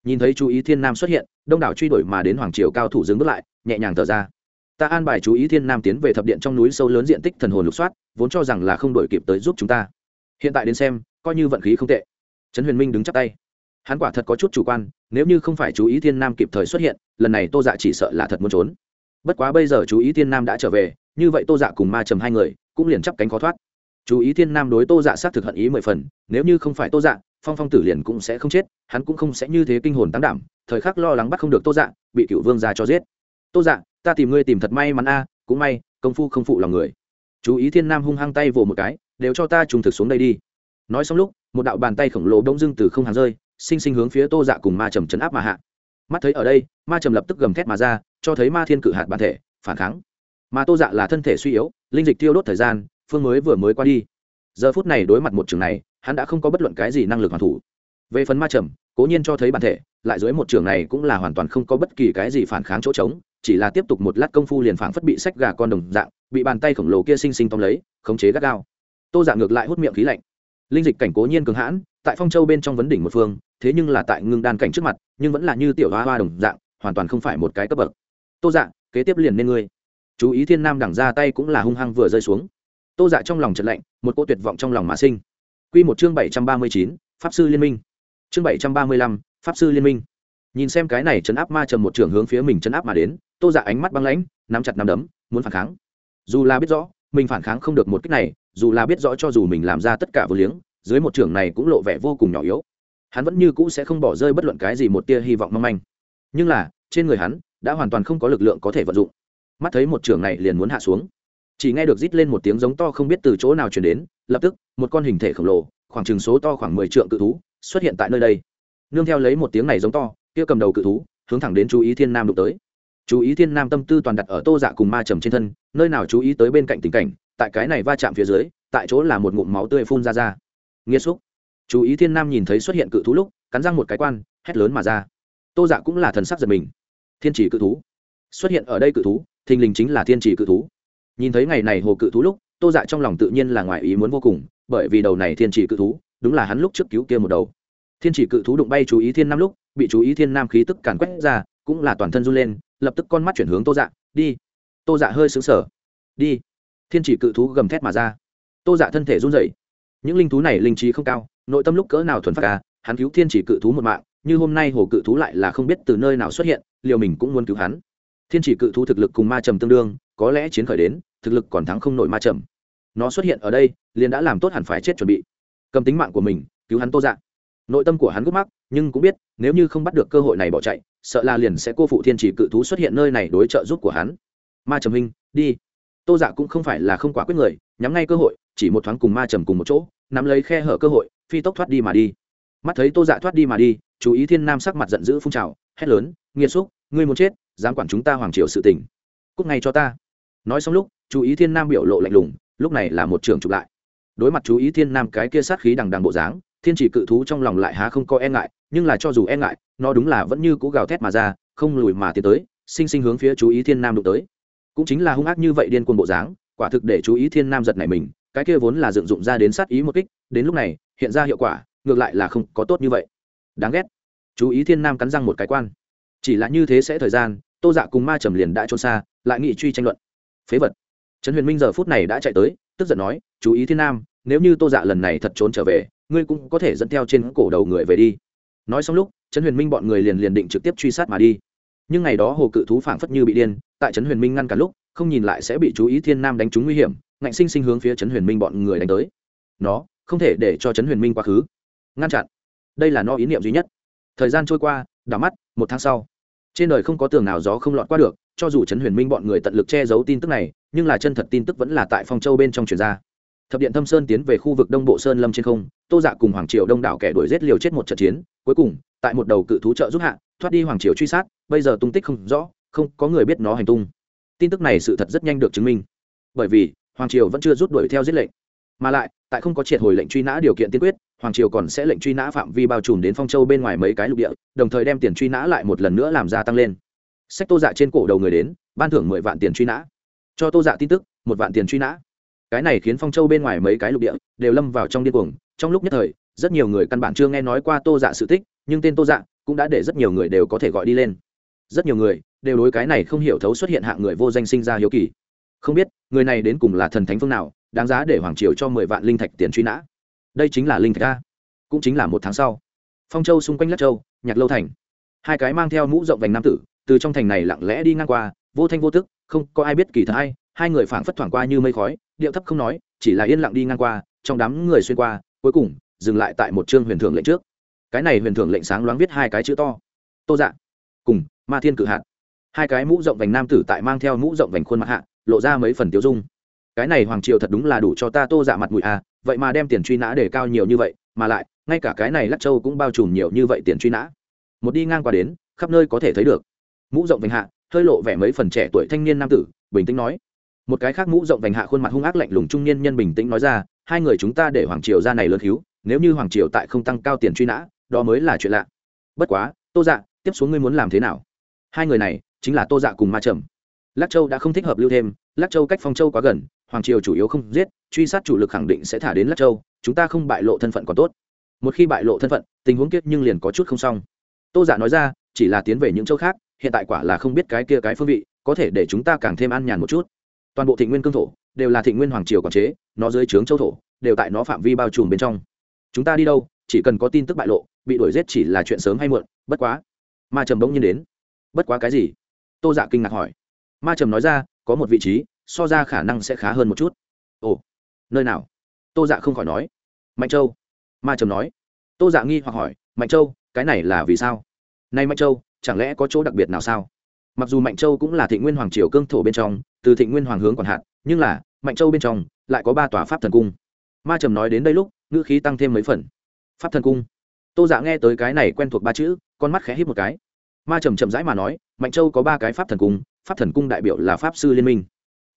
Nhìn thấy chú ý thiên nam xuất hiện, đông đảo truy đuổi mà đến hoàng triều cao thủ dừng bước lại, nhẹ nhàng thở ra ta an bài chú ý thiên nam tiến về thập điện trong núi sâu lớn diện tích thần hồn lục soát, vốn cho rằng là không đổi kịp tới giúp chúng ta. Hiện tại đến xem, coi như vận khí không tệ. Trấn huyền minh đứng chắp tay. Hắn quả thật có chút chủ quan, nếu như không phải chú ý thiên nam kịp thời xuất hiện, lần này tô dạ chỉ sợ là thật muốn trốn. Bất quá bây giờ chú ý thiên nam đã trở về, như vậy tô dạ cùng ma trầm hai người cũng liền chắp cánh khó thoát. Chú ý thiên nam đối tô dạ xác thực hận ý mười phần, nếu như không phải tô dạ phong phong tử liền cũng sẽ không chết, hắn cũng không sẽ như thế kinh hồn tán đảm, thời khắc lo lắng bắt không được tô dạ bị cựu vương ra cho giết tô dạ ta tìm ngươi tìm thật may mắn a, cũng may, công phu không phụ lòng người. Chú ý thiên nam hung hăng tay vồ một cái, đều cho ta trùng thực xuống đây đi. Nói xong lúc, một đạo bàn tay khổng lồ đông dưng từ không hàng rơi, sinh sinh hướng phía tô dạ cùng ma trầm chấn áp mà hạ. Mắt thấy ở đây, ma trầm lập tức gầm thét mà ra, cho thấy ma thiên cự hạt bản thể, phản kháng. Mà tô dạ là thân thể suy yếu, linh dịch tiêu đốt thời gian, phương mới vừa mới qua đi. Giờ phút này đối mặt một trường này, hắn đã không có bất luận cái gì năng lực hoàn thủ. Về phần ma trầm, cố nhiên cho thấy bản thể, lại dưới một trường này cũng là hoàn toàn không có bất kỳ cái gì phản kháng chỗ trống chỉ là tiếp tục một lát công phu liền phảng phất bị sách gà con đồng dạng, bị bàn tay khổng lồ kia sinh sinh tóm lấy, khống chế gắt gao. Tô dạ ngược lại hút miệng khí lạnh. Linh dịch cảnh cố nhiên cường hãn, tại phong châu bên trong vấn đỉnh một phương, thế nhưng là tại ngưng đan cảnh trước mặt, nhưng vẫn là như tiểu hoa hoa đồng dạng, hoàn toàn không phải một cái cấp bậc. Tô dạ kế tiếp liền nên ngươi. Chú ý thiên nam đẳng ra tay cũng là hung hăng vừa rơi xuống. Tô dạ trong lòng trận lạnh, một cô tuyệt vọng trong lòng mà sinh. Q một chương bảy trăm ba mươi chín, pháp sư liên minh. Chương bảy trăm ba mươi lăm, pháp sư liên minh nhìn xem cái này chấn áp ma trầm một trường hướng phía mình chấn áp mà đến, tô dạ ánh mắt băng lãnh, nắm chặt nắm đấm, muốn phản kháng. Dù là biết rõ, mình phản kháng không được một cách này, dù là biết rõ cho dù mình làm ra tất cả vô liếng, dưới một trường này cũng lộ vẻ vô cùng nhỏ yếu. Hắn vẫn như cũ sẽ không bỏ rơi bất luận cái gì một tia hy vọng mong manh. Nhưng là, trên người hắn, đã hoàn toàn không có lực lượng có thể vận dụng. Mắt thấy một trường này liền muốn hạ xuống. Chỉ nghe được rít lên một tiếng giống to không biết từ chỗ nào chuyển đến, lập tức, một con hình thể khổng lồ, khoảng chừng số to khoảng mười trượng cự thú, xuất hiện tại nơi đây. Nương theo lấy một tiếng này giống to kia cầm đầu cự thú, hướng thẳng đến chú ý thiên nam đụng tới. Chú ý thiên nam tâm tư toàn đặt ở tô dạ cùng ma trầm trên thân, nơi nào chú ý tới bên cạnh tình cảnh, tại cái này va chạm phía dưới, tại chỗ là một ngụm máu tươi phun ra ra. Nghiêm xúc. Chú ý thiên nam nhìn thấy xuất hiện cự thú lúc, cắn răng một cái quan, hét lớn mà ra. Tô dạ cũng là thần sắc giật mình. Thiên chỉ cự thú. Xuất hiện ở đây cự thú, thình lình chính là thiên chỉ cự thú. Nhìn thấy ngày này hồ cự thú lúc, tô dạ trong lòng tự nhiên là ngoài ý muốn vô cùng, bởi vì đầu này thiên chỉ cự thú, đúng là hắn lúc trước cứu kia một đầu. Thiên chỉ cự thú đụng bay chú ý thiên nam lúc bị chú ý thiên nam khí tức càn quét ra, cũng là toàn thân run lên, lập tức con mắt chuyển hướng tô dạ đi. Tô dạ hơi xứng sở đi. Thiên chỉ cự thú gầm thét mà ra. Tô dạ thân thể run rẩy. Những linh thú này linh trí không cao, nội tâm lúc cỡ nào thuần phát ca, hắn cứu thiên chỉ cự thú một mạng, như hôm nay hồ cự thú lại là không biết từ nơi nào xuất hiện liệu mình cũng muốn cứu hắn. Thiên chỉ cự thú thực lực cùng ma trầm tương đương, có lẽ chiến khởi đến, thực lực còn thắng không nổi ma trầm. Nó xuất hiện ở đây, liền đã làm tốt hẳn phải chết chuẩn bị. Cầm tính mạng của mình, cứu hắn tô dạ nội tâm của hắn gút mắc, nhưng cũng biết, nếu như không bắt được cơ hội này bỏ chạy, sợ là liền sẽ cô phụ thiên chỉ cự thú xuất hiện nơi này đối trợ giúp của hắn. Ma trầm hình đi. Tô dạ cũng không phải là không quả quyết người, nhắm ngay cơ hội, chỉ một thoáng cùng ma trầm cùng một chỗ, nắm lấy khe hở cơ hội, phi tốc thoát đi mà đi. Mắt thấy tô dạ thoát đi mà đi, chú ý thiên nam sắc mặt giận dữ phun trào, hét lớn nghiêm xúc, ngươi muốn chết, dám quản chúng ta hoàng triều sự tình. Cúc ngay cho ta. Nói xong lúc, chú ý thiên nam biểu lộ lạnh lùng, lúc này là một trường chụp lại. Đối mặt chú ý thiên nam cái kia sát khí đằng đằng bộ dáng thiên chỉ cự thú trong lòng lại há không có e ngại, nhưng là cho dù e ngại, nó đúng là vẫn như cũ gào thét mà ra, không lùi mà tiến tới, sinh sinh hướng phía chú ý thiên nam đụng tới. Cũng chính là hung ác như vậy điên cuồng bộ dáng, quả thực để chú ý thiên nam giật này mình, cái kia vốn là dựng dụng ra đến sát ý một kích, đến lúc này, hiện ra hiệu quả, ngược lại là không có tốt như vậy. Đáng ghét. Chú ý thiên nam cắn răng một cái quan. Chỉ là như thế sẽ thời gian, tô dạ cùng ma trầm liền đã trốn xa, lại nghị truy tranh luận. Phế vật. Trần huyền minh giờ phút này đã chạy tới, tức giận nói, chú ý thiên nam, nếu như tô dạ lần này thật trốn trở về ngươi cũng có thể dẫn theo trên cổ đầu người về đi. Nói xong lúc trần huyền minh bọn người liền liền định trực tiếp truy sát mà đi. Nhưng ngày đó hồ cự thú phảng phất như bị điên, tại trấn huyền minh ngăn cả lúc, không nhìn lại sẽ bị chú ý thiên nam đánh trúng nguy hiểm, ngạnh sinh sinh hướng phía trấn huyền minh bọn người đánh tới. Nó, không thể để cho trấn huyền minh quá khứ. Ngăn chặn. Đây là no ý niệm duy nhất. Thời gian trôi qua, đảo mắt, một tháng sau. Trên đời không có tường nào gió không lọt qua được, cho dù trấn huyền minh bọn người tận lực che giấu tin tức này, nhưng là chân thật tin tức vẫn là tại phong châu bên trong truyền ra thập điện thâm sơn tiến về khu vực đông bộ sơn lâm trên không, tô dạ cùng hoàng triều đông đảo kẻ đuổi giết liều chết một trận chiến, cuối cùng, tại một đầu cự thú trợ giúp hạ, thoát đi hoàng triều truy sát, bây giờ tung tích không rõ, không có người biết nó hành tung. Tin tức này sự thật rất nhanh được chứng minh. Bởi vì, hoàng triều vẫn chưa rút đuổi theo giết lệnh. Mà lại, tại không có triệt hồi lệnh truy nã điều kiện tiên quyết, hoàng triều còn sẽ lệnh truy nã phạm vi bao trùm đến phong châu bên ngoài mấy cái lục địa, đồng thời đem tiền truy nã lại một lần nữa làm gia tăng lên. Sách tô dạ trên cổ đầu người đến, ban thưởng mười vạn tiền truy nã. Cho tô dạ tin tức, một vạn tiền truy nã cái này khiến phong châu bên ngoài mấy cái lục địa đều lâm vào trong điên cuồng. Trong lúc nhất thời, rất nhiều người căn bản chưa nghe nói qua tô dạ sự tích, nhưng tên tô dạ cũng đã để rất nhiều người đều có thể gọi đi lên. Rất nhiều người đều đối cái này không hiểu thấu xuất hiện hạng người vô danh sinh ra hiếu kỳ. Không biết, người này đến cùng là thần thánh phương nào, đáng giá để hoàng triều cho mười vạn linh thạch tiền truy nã. Đây chính là linh thạch a. Cũng chính là một tháng sau. Phong châu xung quanh lắc châu, nhạc lâu thành. Hai cái mang theo mũ rộng vành nam tử, từ trong thành này lặng lẽ đi ngang qua, vô thanh vô tức, không có ai biết kỳ thật hay hai người phảng phất thoảng qua như mây khói, điệu thấp không nói, chỉ là yên lặng đi ngang qua, trong đám người xuyên qua, cuối cùng, dừng lại tại một chương huyền thưởng lệnh trước. Cái này huyền thưởng lệnh sáng loáng viết hai cái chữ to. Tô dạ cùng ma thiên cự hạt. Hai cái mũ rộng vành nam tử tại mang theo mũ rộng vành khuôn mặt hạ, lộ ra mấy phần tiêu dung. Cái này hoàng triều thật đúng là đủ cho ta tô dạ mặt mũi à vậy mà đem tiền truy nã để cao nhiều như vậy, mà lại, ngay cả cái này lắc châu cũng bao trùm nhiều như vậy tiền truy nã. Một đi ngang qua đến, khắp nơi có thể thấy được. Mũ rộng vành hạ, hơi lộ vẻ mấy phần trẻ tuổi thanh niên nam tử, bình tĩnh nói một cái khác mũ rộng vành hạ khuôn mặt hung ác lạnh lùng trung niên nhân bình tĩnh nói ra, hai người chúng ta để hoàng triều ra này lớn hiếu nếu như hoàng triều tại không tăng cao tiền truy nã, đó mới là chuyện lạ. Bất quá, tô dạ tiếp xuống ngươi muốn làm thế nào? Hai người này, chính là tô dạ cùng ma trầm. Lắc châu đã không thích hợp lưu thêm, lắc châu cách phong châu quá gần, hoàng triều chủ yếu không giết, truy sát chủ lực khẳng định sẽ thả đến lắc châu, chúng ta không bại lộ thân phận còn tốt. Một khi bại lộ thân phận, tình huống kiết nhưng liền có chút không xong. Tô giả dạ nói ra, chỉ là tiến về những châu khác, hiện tại quả là không biết cái kia cái phương vị, có thể để chúng ta càng thêm an nhàn một chút toàn bộ thị nguyên cương thổ đều là thị nguyên hoàng triều quản chế, nó dưới trướng châu thổ đều tại nó phạm vi bao trùm bên trong. Chúng ta đi đâu, chỉ cần có tin tức bại lộ, bị đuổi giết chỉ là chuyện sớm hay muộn, bất quá. Ma trầm bỗng nhiên đến. Bất quá cái gì? Tô dạ kinh ngạc hỏi. Ma trầm nói ra, có một vị trí, so ra khả năng sẽ khá hơn một chút. Ồ, nơi nào? Tô dạ không khỏi nói. Mạnh châu. Ma trầm nói. Tô dạ nghi hoặc hỏi, mạnh châu, cái này là vì sao? Nay mạnh châu, chẳng lẽ có chỗ đặc biệt nào sao? Mặc dù mạnh châu cũng là thị nguyên hoàng triều cương thổ bên trong từ Thịnh nguyên hoàng hướng còn hạn nhưng là, mạnh châu bên trong lại có ba tòa pháp thần cung. Ma trầm nói đến đây lúc, ngữ khí tăng thêm mấy phần. Pháp thần cung? Tô dạ nghe tới cái này quen thuộc ba chữ, con mắt khẽ hít một cái. Ma trầm chậm rãi mà nói, mạnh châu có ba cái pháp thần cung, pháp thần cung đại biểu là pháp sư liên minh.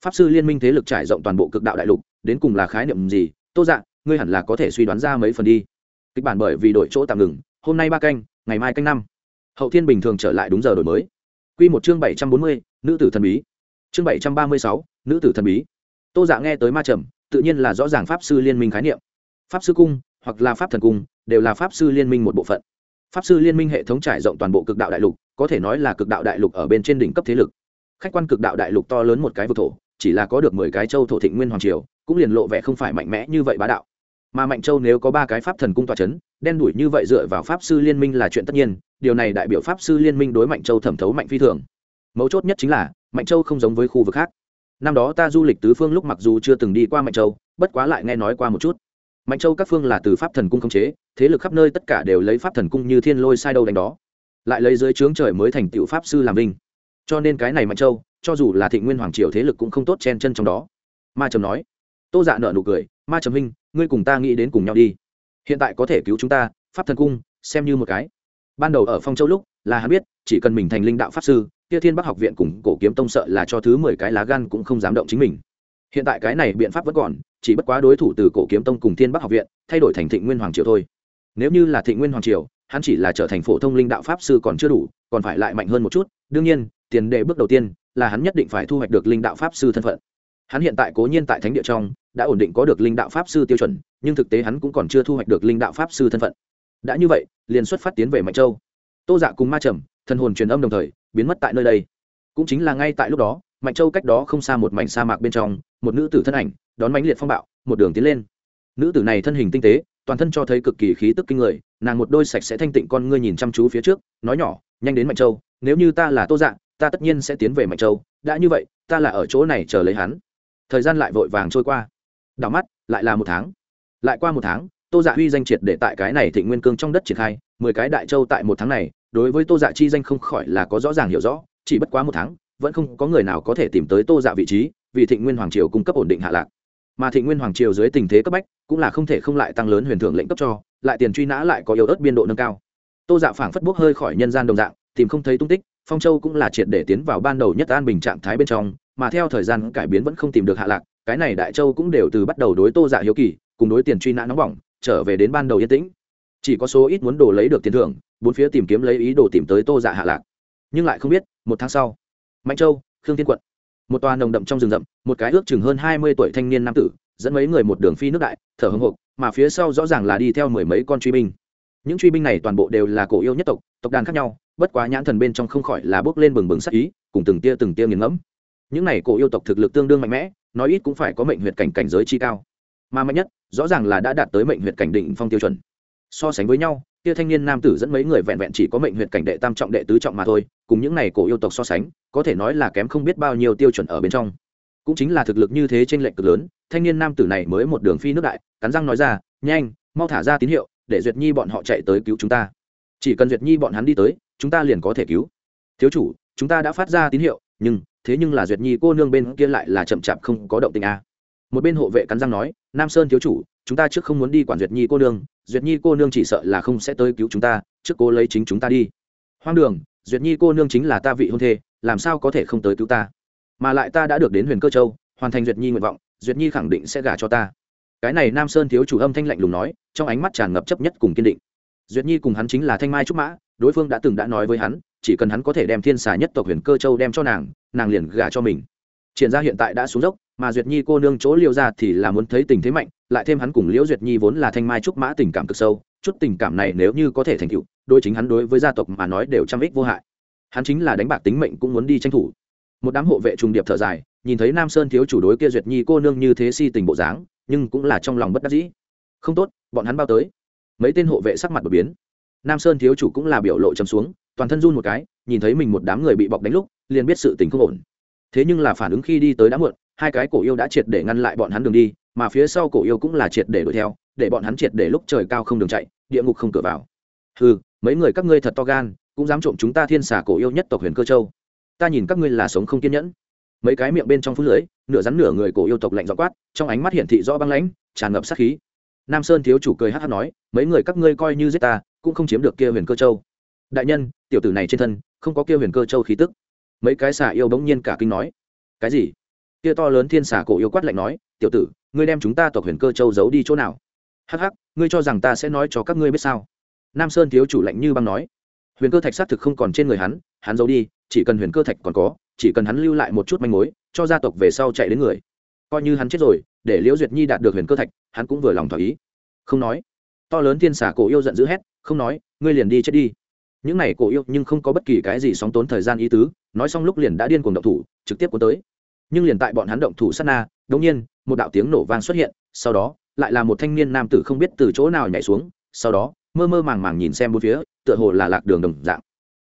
Pháp sư liên minh thế lực trải rộng toàn bộ cực đạo đại lục, đến cùng là khái niệm gì? Tô dạ ngươi hẳn là có thể suy đoán ra mấy phần đi. Kịch bản bởi vì đổi chỗ tạm ngừng, hôm nay ba canh, ngày mai canh năm. Hậu thiên bình thường trở lại đúng giờ đổi mới. Q một chương bảy trăm bốn mươi, nữ tử thần bí chương bảy trăm ba mươi sáu, nữ tử thần bí. Tô dạ nghe tới ma trầm, tự nhiên là rõ ràng pháp sư liên minh khái niệm. Pháp sư cung, hoặc là pháp thần cung, đều là pháp sư liên minh một bộ phận. Pháp sư liên minh hệ thống trải rộng toàn bộ cực đạo đại lục, có thể nói là cực đạo đại lục ở bên trên đỉnh cấp thế lực. Khách quan cực đạo đại lục to lớn một cái vực thổ, chỉ là có được mười cái châu thổ thịnh nguyên hoàng triều, cũng liền lộ vẻ không phải mạnh mẽ như vậy bá đạo. Mà mạnh châu nếu có ba cái pháp thần cung tòa c h ấ n đen đủi như vậy dựa vào pháp sư liên minh là chuyện tất nhiên, điều này đại biểu pháp sư liên minh đối mạnh châu thẩm thấu mạnh phi thường mấu chốt nhất chính là, mạnh châu không giống với khu vực khác. Năm đó ta du lịch tứ phương lúc mặc dù chưa từng đi qua mạnh châu, bất quá lại nghe nói qua một chút. Mạnh châu các phương là từ pháp thần cung khống chế, thế lực khắp nơi tất cả đều lấy pháp thần cung như thiên lôi sai đâu đánh đó. Lại lấy dưới trướng trời mới thành tựu pháp sư làm vinh. Cho nên cái này mạnh châu, cho dù là thị nguyên hoàng triều thế lực cũng không tốt chen chân trong đó. Ma trầm nói. Tô dạ nợ nụ cười, ma trầm huynh, ngươi cùng ta nghĩ đến cùng nhau đi. Hiện tại có thể cứu chúng ta, pháp thần cung, xem như một cái. Ban đầu ở phong châu lúc, là hắn biết, chỉ cần mình thành linh đạo pháp sư kia thiên bắc học viện cùng cổ kiếm tông sợ là cho thứ mười cái lá gan cũng không dám động chính mình. Hiện tại cái này biện pháp vẫn còn, chỉ bất quá đối thủ từ cổ kiếm tông cùng thiên bắc học viện, thay đổi thành thịnh nguyên hoàng triều thôi. Nếu như là thịnh nguyên hoàng triều, hắn chỉ là trở thành phổ thông linh đạo pháp sư còn chưa đủ, còn phải lại mạnh hơn một chút. Đương nhiên, tiền đề bước đầu tiên là hắn nhất định phải thu hoạch được linh đạo pháp sư thân phận. Hắn hiện tại cố nhiên tại thánh địa trong, đã ổn định có được linh đạo pháp sư tiêu chuẩn, nhưng thực tế hắn cũng còn chưa thu hoạch được linh đạo pháp sư thân phận. Đã như vậy, liền xuất phát tiến về mạnh châu. Tô dạ cùng ma trầm thân hồn truyền âm đồng thời biến mất tại nơi đây. Cũng chính là ngay tại lúc đó, mạnh châu cách đó không xa một mảnh sa mạc bên trong, một nữ tử thân ảnh, đón mãnh liệt phong bạo, một đường tiến lên. Nữ tử này thân hình tinh tế, toàn thân cho thấy cực kỳ khí tức kinh người, nàng một đôi sạch sẽ thanh tịnh con ngươi nhìn chăm chú phía trước, nói nhỏ, nhanh đến mạnh châu, nếu như ta là tô dạ ta tất nhiên sẽ tiến về mạnh châu, đã như vậy, ta là ở chỗ này chờ lấy hắn. Thời gian lại vội vàng trôi qua. Đảo mắt, lại là một tháng. Lại qua một tháng, tô dạ huy danh triệt để tại cái này thịnh nguyên cương trong đất triển khai, mười cái đại châu tại một tháng này đối với tô dạ chi danh không khỏi là có rõ ràng hiểu rõ, chỉ bất quá một tháng, vẫn không có người nào có thể tìm tới tô dạ vị trí, vì thịnh nguyên hoàng triều cung cấp ổn định hạ lạc. Mà thịnh nguyên hoàng triều dưới tình thế cấp bách, cũng là không thể không lại tăng lớn huyền thưởng lệnh cấp cho, lại tiền truy nã lại có yếu ớt biên độ nâng cao. Tô dạ phảng phất bốc hơi khỏi nhân gian đồng dạng, tìm không thấy tung tích, phong châu cũng là triệt để tiến vào ban đầu nhất an bình trạng thái bên trong, mà theo thời gian cải biến vẫn không tìm được hạ lạc, cái này đại châu cũng đều từ bắt đầu đối tô dạ hiếu kỳ, cùng đối tiền truy nã nóng bỏng, trở về đến ban đầu yên tĩnh. Chỉ có số ít muốn đồ lấy được tiền thưởng bốn phía tìm kiếm lấy ý đồ tìm tới tô dạ hạ lạc. Nhưng lại không biết, một tháng sau, mạnh châu, khương thiên quận, một tòa nồng đậm trong rừng rậm, một cái ước chừng hơn hai mươi tuổi thanh niên nam tử, dẫn mấy người một đường phi nước đại, thở hưng hộp mà phía sau rõ ràng là đi theo mười mấy con truy binh. Những truy binh này toàn bộ đều là cổ yêu nhất tộc tộc đàn khác nhau, bất quá nhãn thần bên trong không khỏi là bước lên bừng bừng sắc ý, cùng từng tia từng tia nghiền ngẫm. Những này cổ yêu tộc thực lực tương đương mạnh mẽ, nói ít cũng phải có mệnh huyệt cảnh cảnh giới chi cao. Mà mạnh nhất, rõ ràng là đã đạt tới mệnh huyệt cảnh định phong tiêu chuẩn. So sánh với nhau kia thanh niên nam tử dẫn mấy người vẹn vẹn chỉ có mệnh huyệt cảnh đệ tam trọng đệ tứ trọng mà thôi, cùng những này cổ yêu tộc so sánh, có thể nói là kém không biết bao nhiêu tiêu chuẩn ở bên trong. Cũng chính là thực lực như thế trên lệnh cực lớn, thanh niên nam tử này mới một đường phi nước đại, cắn răng nói ra, nhanh, mau thả ra tín hiệu, để duyệt nhi bọn họ chạy tới cứu chúng ta. Chỉ cần duyệt nhi bọn hắn đi tới, chúng ta liền có thể cứu. Thiếu chủ, chúng ta đã phát ra tín hiệu, nhưng, thế nhưng là duyệt nhi cô nương bên kia lại là chậm chạp không có động tình a. à một bên hộ vệ cắn răng nói, nam sơn thiếu chủ, chúng ta trước không muốn đi quản duyệt nhi cô nương, duyệt nhi cô nương chỉ sợ là không sẽ tới cứu chúng ta, trước cô lấy chính chúng ta đi. Hoang đường, duyệt nhi cô nương chính là ta vị hôn thê, làm sao có thể không tới cứu ta? Mà lại ta đã được đến huyền cơ châu, hoàn thành duyệt nhi nguyện vọng, duyệt nhi khẳng định sẽ gả cho ta. Cái này nam sơn thiếu chủ âm thanh lạnh lùng nói, trong ánh mắt tràn ngập chấp nhất cùng kiên định. Duyệt nhi cùng hắn chính là thanh mai trúc mã, đối phương đã từng đã nói với hắn, chỉ cần hắn có thể đem thiên xà nhất tộc huyền cơ châu đem cho nàng nàng liền gả cho mình triển ra hiện tại đã xuống dốc, mà duyệt nhi cô nương chỗ liêu ra thì là muốn thấy tình thế mạnh, lại thêm hắn cùng liễu duyệt nhi vốn là thanh mai trúc mã tình cảm cực sâu, chút tình cảm này nếu như có thể thành tựu đôi chính hắn đối với gia tộc mà nói đều trăm ích vô hại. Hắn chính là đánh bạc tính mệnh cũng muốn đi tranh thủ. Một đám hộ vệ trùng điệp thở dài, nhìn thấy nam sơn thiếu chủ đối kia duyệt nhi cô nương như thế si tình bộ dáng, nhưng cũng là trong lòng bất đắc dĩ. Không tốt, bọn hắn bao tới. Mấy tên hộ vệ sắc mặt đột biến. Nam sơn thiếu chủ cũng là biểu lộ chấm xuống, toàn thân run một cái, nhìn thấy mình một đám người bị bọc đánh lúc, liền biết sự tình không ổn thế nhưng là phản ứng khi đi tới đã muộn, hai cái cổ yêu đã triệt để ngăn lại bọn hắn đường đi, mà phía sau cổ yêu cũng là triệt để đuổi theo, để bọn hắn triệt để lúc trời cao không đường chạy, địa ngục không cửa vào. Ừ mấy người các ngươi thật to gan, cũng dám trộm chúng ta thiên xà cổ yêu nhất tộc huyền cơ châu. Ta nhìn các ngươi là sống không kiên nhẫn. Mấy cái miệng bên trong phút lưới, nửa rắn nửa người cổ yêu tộc lạnh dọ quát, trong ánh mắt hiển thị rõ băng lãnh, tràn ngập sát khí. Nam sơn thiếu chủ cười hát hát nói, mấy người các ngươi coi như giết ta, cũng không chiếm được kia huyền cơ châu. Đại nhân, tiểu tử này trên thân, không có kia huyền cơ châu khí tức mấy cái xà yêu bỗng nhiên cả kinh nói, cái gì? Kia to lớn thiên xà cổ yêu quát lạnh nói, tiểu tử, ngươi đem chúng ta tộc huyền cơ châu giấu đi chỗ nào? Hắc hắc, ngươi cho rằng ta sẽ nói cho các ngươi biết sao? Nam sơn thiếu chủ lạnh như băng nói, huyền cơ thạch xác thực không còn trên người hắn hắn giấu đi, chỉ cần huyền cơ thạch còn có, chỉ cần hắn lưu lại một chút manh mối, cho gia tộc về sau chạy đến người. Coi như hắn chết rồi, để liễu duyệt nhi đạt được huyền cơ thạch, hắn cũng vừa lòng thỏa ý. Không nói, to lớn thiên xà cổ yêu giận dữ hét, không nói, ngươi liền đi chết đi. Những này cổ yêu nhưng không có bất kỳ cái gì sóng tốn thời gian ý tứ nói xong lúc liền đã điên cuồng động thủ trực tiếp cuốn tới nhưng liền tại bọn hắn động thủ sát na đột nhiên một đạo tiếng nổ vang xuất hiện sau đó lại là một thanh niên nam tử không biết từ chỗ nào nhảy xuống sau đó mơ mơ màng màng nhìn xem bốn phía tựa hồ là lạc đường đồng dạng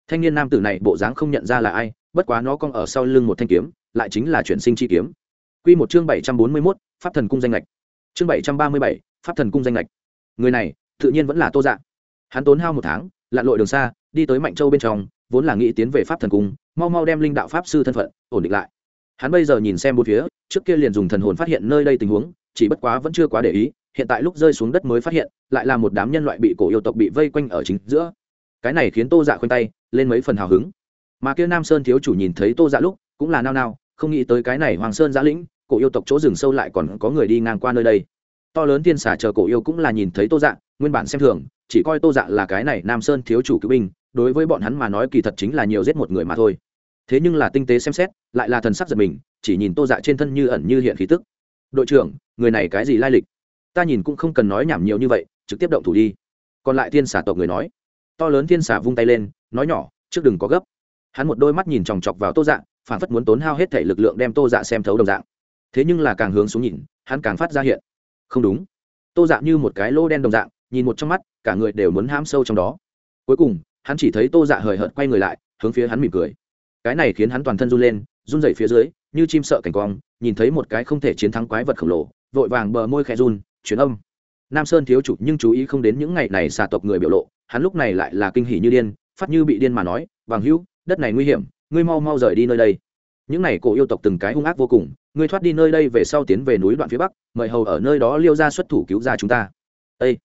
thanh niên nam tử này bộ dáng không nhận ra là ai bất quá nó cong ở sau lưng một thanh kiếm lại chính là chuyển sinh chi kiếm Quy một chương bảy trăm bốn mươi 741, Pháp thần cung danh lệch. Chương bảy trăm ba mươi bảy, Pháp thần cung danh lệch. Người này, tự nhiên vẫn là Tô Dạ. Hắn tốn hao một tháng, lặn lội đường xa, đi tới Mạnh Châu bên trong, vốn là nghĩ tiến về Pháp thần cung, mau mau đem linh đạo pháp sư thân phận ổn định lại. Hắn bây giờ nhìn xem bốn phía trước kia liền dùng thần hồn phát hiện nơi đây tình huống chỉ bất quá vẫn chưa quá để ý hiện tại lúc rơi xuống đất mới phát hiện lại là một đám nhân loại bị cổ yêu tộc bị vây quanh ở chính giữa. Cái này khiến tô dạ khoanh tay lên mấy phần hào hứng. Mà kia nam sơn thiếu chủ nhìn thấy tô dạ lúc cũng là nao nao không nghĩ tới cái này hoàng sơn giã lĩnh cổ yêu tộc chỗ rừng sâu lại còn có người đi ngang qua nơi đây. To lớn tiên xả chờ cổ yêu cũng là nhìn thấy tô dạ nguyên bản xem thường chỉ coi tô dạ là cái này nam sơn thiếu chủ cứu binh đối với bọn hắn mà nói kỳ thật chính là nhiều giết một người mà thôi. Thế nhưng là tinh tế xem xét, lại là thần sắc giật mình, chỉ nhìn tô dạ trên thân như ẩn như hiện khí tức. Đội trưởng, người này cái gì lai lịch? Ta nhìn cũng không cần nói nhảm nhiều như vậy, trực tiếp động thủ đi. Còn lại thiên xả tộc người nói. To lớn thiên xả vung tay lên, nói nhỏ, trước đừng có gấp. Hắn một đôi mắt nhìn chòng chọc vào tô dạ phản phất muốn tốn hao hết thể lực lượng đem tô dạ xem thấu đồng dạng. Thế nhưng là càng hướng xuống nhìn, hắn càng phát ra hiện. Không đúng. Tô dạ như một cái lô đen đồng dạng, nhìn một trong mắt, cả người đều muốn ham sâu trong đó. Cuối cùng hắn chỉ thấy tô dạ hời hợt quay người lại, hướng phía hắn mỉm cười. Cái này khiến hắn toàn thân run lên, run dậy phía dưới, như chim sợ cảnh quang, nhìn thấy một cái không thể chiến thắng quái vật khổng lồ, vội vàng bờ môi khẽ run chuyển âm. Nam sơn thiếu chủ nhưng chú ý không đến những ngày này xà tộc người biểu lộ, hắn lúc này lại là kinh hỉ như điên, phát như bị điên mà nói, bằng hữu, đất này nguy hiểm, ngươi mau mau rời đi nơi đây. Những này cổ yêu tộc từng cái hung ác vô cùng, ngươi thoát đi nơi đây về sau tiến về núi đoạn phía bắc, mời hầu ở nơi đó liêu ra xuất thủ cứu ra chúng ta. Ây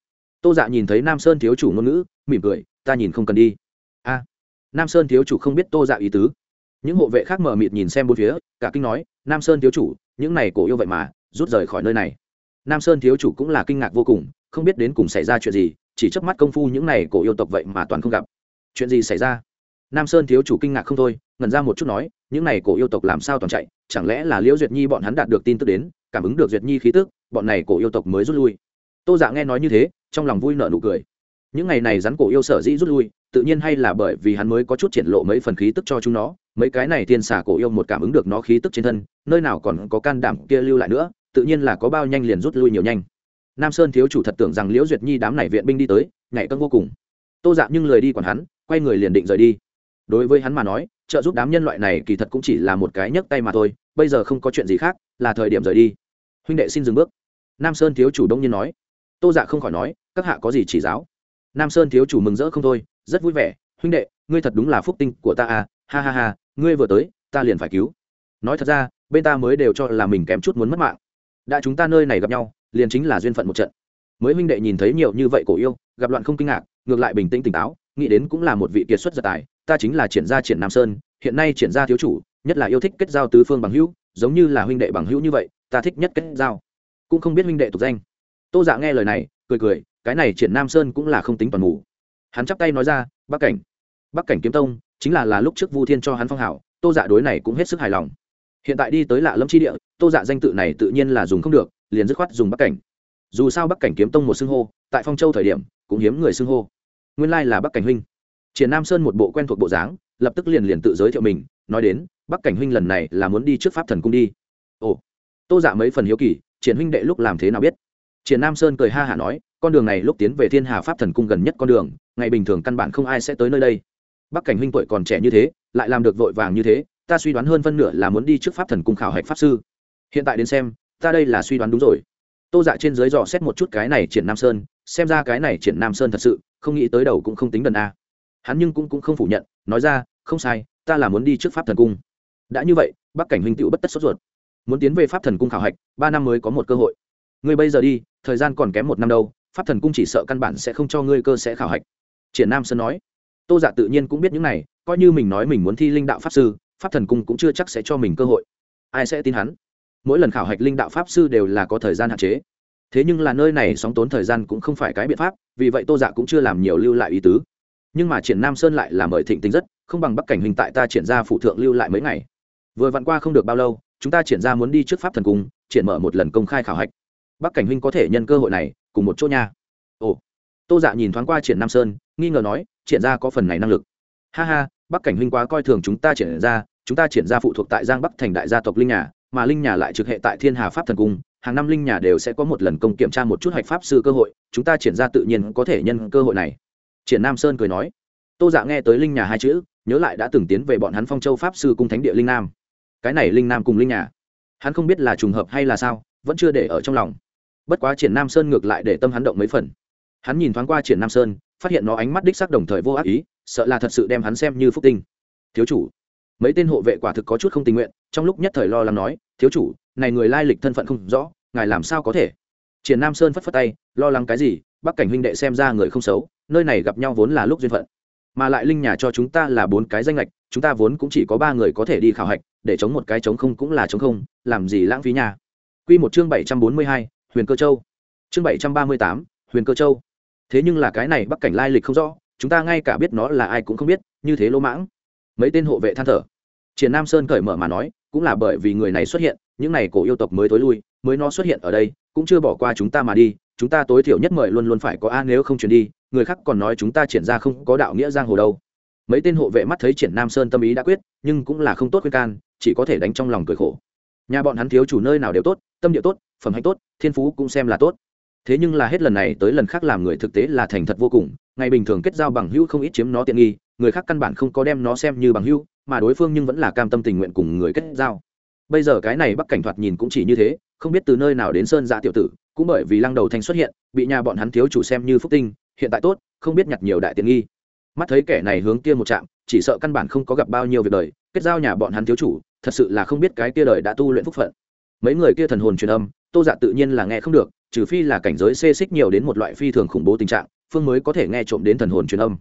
tô dạ nhìn thấy nam sơn thiếu chủ ngôn ngữ, mỉm cười ta nhìn không cần đi. A. Nam sơn thiếu chủ không biết tô dạ ý tứ. Những hộ vệ khác mờ mịt nhìn xem bốn phía, cả kinh nói, nam sơn thiếu chủ, những này cổ yêu vậy mà, rút rời khỏi nơi này. Nam sơn thiếu chủ cũng là kinh ngạc vô cùng, không biết đến cùng xảy ra chuyện gì, chỉ chớp mắt công phu những này cổ yêu tộc vậy mà toàn không gặp. Chuyện gì xảy ra? Nam sơn thiếu chủ kinh ngạc không thôi ngần ra một chút nói, những này cổ yêu tộc làm sao toàn chạy? Chẳng lẽ là liễu duyệt nhi bọn hắn đạt được tin tức đến, cảm ứng được duyệt nhi khí tức, bọn này cổ yêu tộc mới rút lui? Tô dạ nghe nói như thế, trong lòng vui nợ nụ cười những ngày này rắn cổ yêu sở dĩ rút lui, tự nhiên hay là bởi vì hắn mới có chút triển lộ mấy phần khí tức cho chúng nó, mấy cái này tiên xà cổ yêu một cảm ứng được nó khí tức trên thân, nơi nào còn có can đảm kia lưu lại nữa, tự nhiên là có bao nhanh liền rút lui nhiều nhanh. Nam sơn thiếu chủ thật tưởng rằng liễu duyệt nhi đám này viện binh đi tới, nhảy cân vô cùng. Tô dạ nhưng lời đi còn hắn, quay người liền định rời đi. Đối với hắn mà nói, trợ giúp đám nhân loại này kỳ thật cũng chỉ là một cái nhấc tay mà thôi, bây giờ không có chuyện gì khác, là thời điểm rời đi. Huynh đệ xin dừng bước. Nam sơn thiếu chủ đông nhiên nói. Tô dạ không khỏi nói, các hạ có gì chỉ giáo? Nam sơn thiếu chủ mừng rỡ không thôi, rất vui vẻ, huynh đệ, ngươi thật đúng là phúc tinh của ta à ha ha ha, ngươi vừa tới, ta liền phải cứu. Nói thật ra, bên ta mới đều cho là mình kém chút muốn mất mạng. Đã chúng ta nơi này gặp nhau, liền chính là duyên phận một trận. Mới huynh đệ nhìn thấy nhiều như vậy cổ yêu, gặp loạn không kinh ngạc, ngược lại bình tĩnh tỉnh táo, nghĩ đến cũng là một vị kiệt xuất gia tài, ta chính là triển gia triển nam sơn, hiện nay triển gia thiếu chủ, nhất là yêu thích kết giao tứ phương bằng hữu, giống như là huynh đệ bằng hữu như vậy, ta thích nhất kết giao. Cũng không biết huynh đệ tục danh. Tô dạ nghe lời này cười cười, cái này triển nam sơn cũng là không tính toàn mù. Hắn chắp tay nói ra, bắc cảnh bắc cảnh kiếm tông, chính là là lúc trước vu thiên cho hắn phong hảo, tô dạ đối này cũng hết sức hài lòng. Hiện tại đi tới lạ lâm tri địa, tô dạ danh tự này tự nhiên là dùng không được, liền dứt khoát dùng bắc cảnh. Dù sao bắc cảnh kiếm tông một xưng hô, tại phong châu thời điểm, cũng hiếm người xưng hô. Nguyên lai là bắc cảnh huynh. Triển nam sơn một bộ quen thuộc bộ dáng, lập tức liền liền tự giới thiệu mình, nói đến, bắc cảnh huynh lần này là muốn đi trước pháp thần cung đi. Ồ, tô dạ mấy phần hiếu kỳ, triển huynh đệ lúc làm thế nào biết? Triển nam sơn cười ha hả nói con đường này lúc tiến về thiên hà pháp thần cung gần nhất con đường ngày bình thường căn bản không ai sẽ tới nơi đây. Bắc cảnh huynh tuổi còn trẻ như thế lại làm được vội vàng như thế ta suy đoán hơn phân nửa là muốn đi trước pháp thần cung khảo hạch pháp sư. Hiện tại đến xem ta đây là suy đoán đúng rồi. Tô dạ trên dưới dò xét một chút cái này triển nam sơn xem ra cái này triển nam sơn thật sự không nghĩ tới đầu cũng không tính đần a. Hắn nhưng cũng, cũng không phủ nhận nói ra không sai ta là muốn đi trước pháp thần cung. Đã như vậy bắc cảnh huynh tựu bất tất sốt ruột. Muốn tiến về pháp thần cung khảo hạch ba năm mới có một cơ hội. Ngươi bây giờ đi thời gian còn kém một năm đâu, pháp thần cung chỉ sợ căn bản sẽ không cho ngươi cơ sẽ khảo hạch. Triển nam sơn nói. Tô giả dạ tự nhiên cũng biết những này, coi như mình nói mình muốn thi linh đạo pháp sư, pháp thần cung cũng chưa chắc sẽ cho mình cơ hội. Ai sẽ tin hắn? Mỗi lần khảo hạch linh đạo pháp sư đều là có thời gian hạn chế. Thế nhưng là nơi này sóng tốn thời gian cũng không phải cái biện pháp, vì vậy tô dạ cũng chưa làm nhiều lưu lại ý tứ. Nhưng mà triển nam sơn lại là mời thịnh tính rất, không bằng bắc cảnh hình tại ta triển ra phụ thượng lưu lại mấy ngày. Vừa vặn qua không được bao lâu, chúng ta triển ra muốn đi trước pháp thần cung, triển mở một lần công khai khảo hạch bắc cảnh huynh có thể nhân cơ hội này, cùng một chỗ nha. Ồ. Tô dạ nhìn thoáng qua triển nam sơn, nghi ngờ nói, triển ra có phần này năng lực. Ha ha, bắc cảnh huynh quá coi thường chúng ta triển ra chúng ta triển ra phụ thuộc tại giang bắc thành đại gia tộc linh nhà, mà linh nhà lại trực hệ tại thiên hà pháp thần cung, hàng năm linh nhà đều sẽ có một lần công kiểm tra một chút hạch pháp sư cơ hội, chúng ta triển ra tự nhiên có thể nhân cơ hội này. Triển nam sơn cười nói. Tô dạ nghe tới linh nhà hai chữ, nhớ lại đã từng tiến về bọn hắn phong châu pháp sư cung thánh địa linh nam. Cái này linh nam cùng linh nhà, hắn không biết là trùng hợp hay là sao, vẫn chưa để ở trong lòng bất quá triển nam sơn ngược lại để tâm hắn động mấy phần. Hắn nhìn thoáng qua triển nam sơn phát hiện nó ánh mắt đích sắc đồng thời vô ác ý sợ là thật sự đem hắn xem như phúc tinh. Thiếu chủ mấy tên hộ vệ quả thực có chút không tình nguyện trong lúc nhất thời lo lắng nói thiếu chủ này người lai lịch thân phận không rõ ngài làm sao có thể? Triển nam sơn phất phất tay lo lắng cái gì bắc cảnh huynh đệ xem ra người không xấu nơi này gặp nhau vốn là lúc duyên phận. Mà lại linh nhà cho chúng ta là bốn cái danh lệch chúng ta vốn cũng chỉ có ba người có thể đi khảo hạch để chống một cái chống không cũng là chống không làm gì lãng phí nhà. Quy một chương bảy trăm bốn mươi hai, Huyền Cơ Châu. Chương bảy trăm ba mươi tám, Huyền Cơ Châu. Thế nhưng là cái này Bắc cảnh lai lịch không rõ, chúng ta ngay cả biết nó là ai cũng không biết, như thế lỗ mãng. Mấy tên hộ vệ than thở. Triển Nam Sơn cởi mở mà nói, cũng là bởi vì người này xuất hiện, những này cổ yêu tộc mới tối lui, mới nó xuất hiện ở đây, cũng chưa bỏ qua chúng ta mà đi, chúng ta tối thiểu nhất mời luôn luôn phải có a nếu không chuyển đi, người khác còn nói chúng ta triển ra không có đạo nghĩa giang hồ đâu mấy tên hộ vệ mắt thấy triển nam sơn tâm ý đã quyết nhưng cũng là không tốt khuyên can chỉ có thể đánh trong lòng cười khổ nhà bọn hắn thiếu chủ nơi nào đều tốt tâm địa tốt phẩm hạnh tốt, thiên phú cũng xem là tốt. Thế nhưng là hết lần này tới lần khác làm người thực tế là thành thật vô cùng, ngày bình thường kết giao bằng hữu không ít chiếm nó tiện nghi, người khác căn bản không có đem nó xem như bằng hữu, mà đối phương nhưng vẫn là cam tâm tình nguyện cùng người kết giao. Bây giờ cái này bắc cảnh thoạt nhìn cũng chỉ như thế, không biết từ nơi nào đến sơn dạ tiểu tử, cũng bởi vì lăng đầu thanh xuất hiện, bị nhà bọn hắn thiếu chủ xem như phúc tinh, hiện tại tốt, không biết nhặt nhiều đại tiện nghi. Mắt thấy kẻ này hướng kia một chạm chỉ sợ căn bản không có gặp bao nhiêu việc đời, kết giao nhà bọn hắn thiếu chủ, thật sự là không biết cái kia đời đã tu luyện phúc phận. Mấy người kia thần hồn truyền âm tô dạ tự nhiên là nghe không được, trừ phi là cảnh giới xê xích nhiều đến một loại phi thường khủng bố tình trạng, phương mới có thể nghe trộm đến thần hồn truyền âm.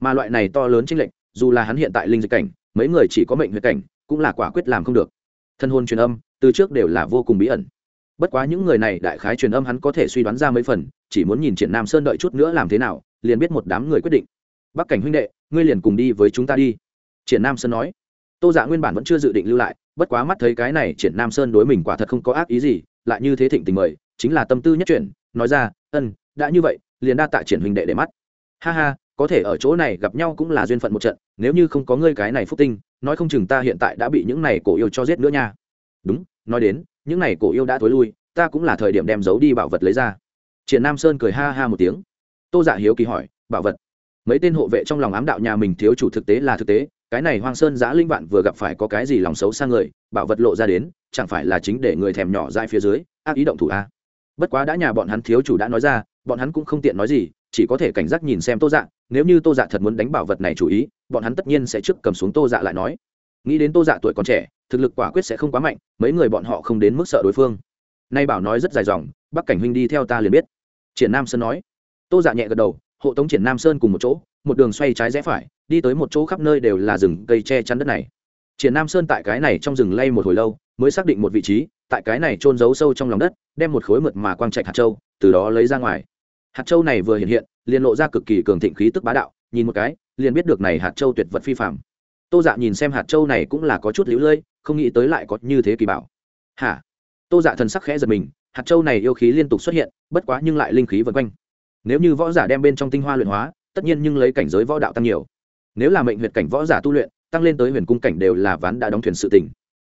Mà loại này to lớn chính lệnh dù là hắn hiện tại linh dịch cảnh, mấy người chỉ có mệnh huyết cảnh, cũng là quả quyết làm không được. Thần hồn truyền âm, từ trước đều là vô cùng bí ẩn. Bất quá những người này đại khái truyền âm hắn có thể suy đoán ra mấy phần, chỉ muốn nhìn triển nam sơn đợi chút nữa làm thế nào, liền biết một đám người quyết định. Bắc cảnh huynh đệ, ngươi liền cùng đi với chúng ta đi. Triển nam sơn nói. Tô dạ nguyên bản vẫn chưa dự định lưu lại bất quá mắt thấy cái này triển nam sơn đối mình quả thật không có ác ý gì, lại như thế thịnh tình mời, chính là tâm tư nhất chuyển, nói ra, ân, đã như vậy, liền đa tạ triển huynh đệ để mắt. Ha ha, có thể ở chỗ này gặp nhau cũng là duyên phận một trận, nếu như không có ngươi cái này phúc tinh, nói không chừng ta hiện tại đã bị những này cổ yêu cho giết nữa nha. Đúng, nói đến, những này cổ yêu đã thối lui, ta cũng là thời điểm đem giấu đi bảo vật lấy ra. Triển nam sơn cười ha ha một tiếng. Tô dạ hiếu kỳ hỏi, bảo vật? Mấy tên hộ vệ trong lòng ám đạo nhà mình thiếu chủ thực tế là thực tế cái này hoang sơn giã linh vạn vừa gặp phải có cái gì lòng xấu sang người, bảo vật lộ ra đến, chẳng phải là chính để người thèm nhỏ dai phía dưới, ác ý động thủ a. Bất quá đã nhà bọn hắn thiếu chủ đã nói ra, bọn hắn cũng không tiện nói gì, chỉ có thể cảnh giác nhìn xem tô dạ nếu như tô dạ thật muốn đánh bảo vật này chủ ý, bọn hắn tất nhiên sẽ trước cầm xuống tô dạ lại nói. Nghĩ đến tô dạ tuổi còn trẻ, thực lực quả quyết sẽ không quá mạnh, mấy người bọn họ không đến mức sợ đối phương. Nay bảo nói rất dài dòng, bắc cảnh huynh đi theo ta liền biết. Triển nam sơn nói. Tô dạ nhẹ gật đầu, hộ tống triển nam sơn cùng một chỗ một đường xoay trái rẽ phải, đi tới một chỗ khắp nơi đều là rừng cây che chắn đất này. Triển nam sơn tại cái này trong rừng lay một hồi lâu, mới xác định một vị trí, tại cái này trôn giấu sâu trong lòng đất, đem một khối mượt mà quang trạch hạt châu, từ đó lấy ra ngoài. Hạt châu này vừa hiện hiện, liền lộ ra cực kỳ cường thịnh khí tức bá đạo, nhìn một cái, liền biết được này hạt châu tuyệt vật phi phạm tô dạ nhìn xem hạt châu này cũng là có chút lũ lơi, không nghĩ tới lại có như thế kỳ bảo. Hả? Tô dạ thần sắc khẽ giật mình, hạt châu này yêu khí liên tục xuất hiện, bất quá nhưng lại linh khí vân quanh. Nếu như võ giả đem bên trong tinh hoa luyện hóa tất nhiên nhưng lấy cảnh giới võ đạo tăng nhiều nếu là mệnh huyệt cảnh võ giả tu luyện, tăng lên tới huyền cung cảnh đều là ván đã đóng thuyền sự tình.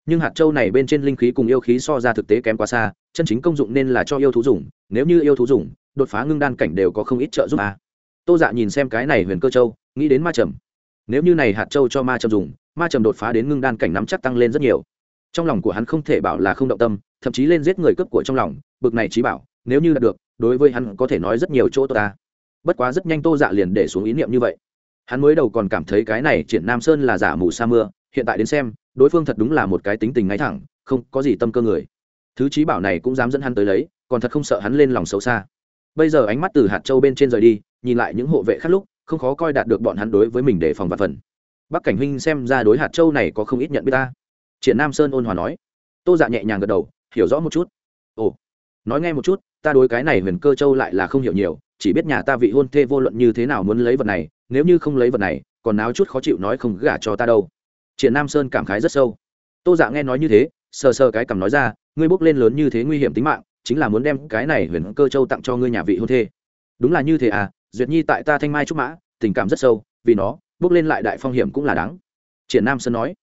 nhưng hạt châu này bên trên linh khí cùng yêu khí so ra thực tế kém quá xa, chân chính công dụng nên là cho yêu thú dùng, nếu như yêu thú dùng, đột phá ngưng đan cảnh đều có không ít trợ giúp à. tô dạ nhìn xem cái này huyền cơ châu, nghĩ đến ma trầm nếu như này hạt châu cho ma trầm dùng, ma trầm đột phá đến ngưng đan cảnh nắm chắc tăng lên rất nhiều trong lòng của hắn không thể bảo là không động tâm, thậm chí lên giết người cướp của trong lòng, bực này trí bảo, nếu như đạt được, đối với hắn có thể nói rất nhiều chỗ tốt ta bất quá rất nhanh tô dạ liền để xuống ý niệm như vậy. Hắn mới đầu còn cảm thấy cái này triển nam sơn là giả mù sa mưa, hiện tại đến xem, đối phương thật đúng là một cái tính tình ngay thẳng, không có gì tâm cơ người. Thứ trí bảo này cũng dám dẫn hắn tới lấy, còn thật không sợ hắn lên lòng xấu xa. Bây giờ ánh mắt từ hạt châu bên trên rời đi, nhìn lại những hộ vệ khác lúc, không khó coi đạt được bọn hắn đối với mình để phòng vật phần. Bắc cảnh huynh xem ra đối hạt châu này có không ít nhận biết ta. Triển nam sơn ôn hòa nói. Tô dạ nhẹ nhàng gật đầu, hiểu rõ một chút. Ồ, nói nghe một chút, ta đối cái này huyền cơ châu lại là không hiểu nhiều chỉ biết nhà ta vị hôn thê vô luận như thế nào muốn lấy vật này, nếu như không lấy vật này, còn náo chút khó chịu nói không gả cho ta đâu. Triển nam sơn cảm khái rất sâu. Tô dạ nghe nói như thế, sờ sờ cái cầm nói ra, ngươi bốc lên lớn như thế nguy hiểm tính mạng, chính là muốn đem cái này huyền cơ châu tặng cho ngươi nhà vị hôn thê. Đúng là như thế à duyệt nhi tại ta thanh mai trúc mã, tình cảm rất sâu, vì nó, bước lên lại đại phong hiểm cũng là đáng. Triển nam sơn nói,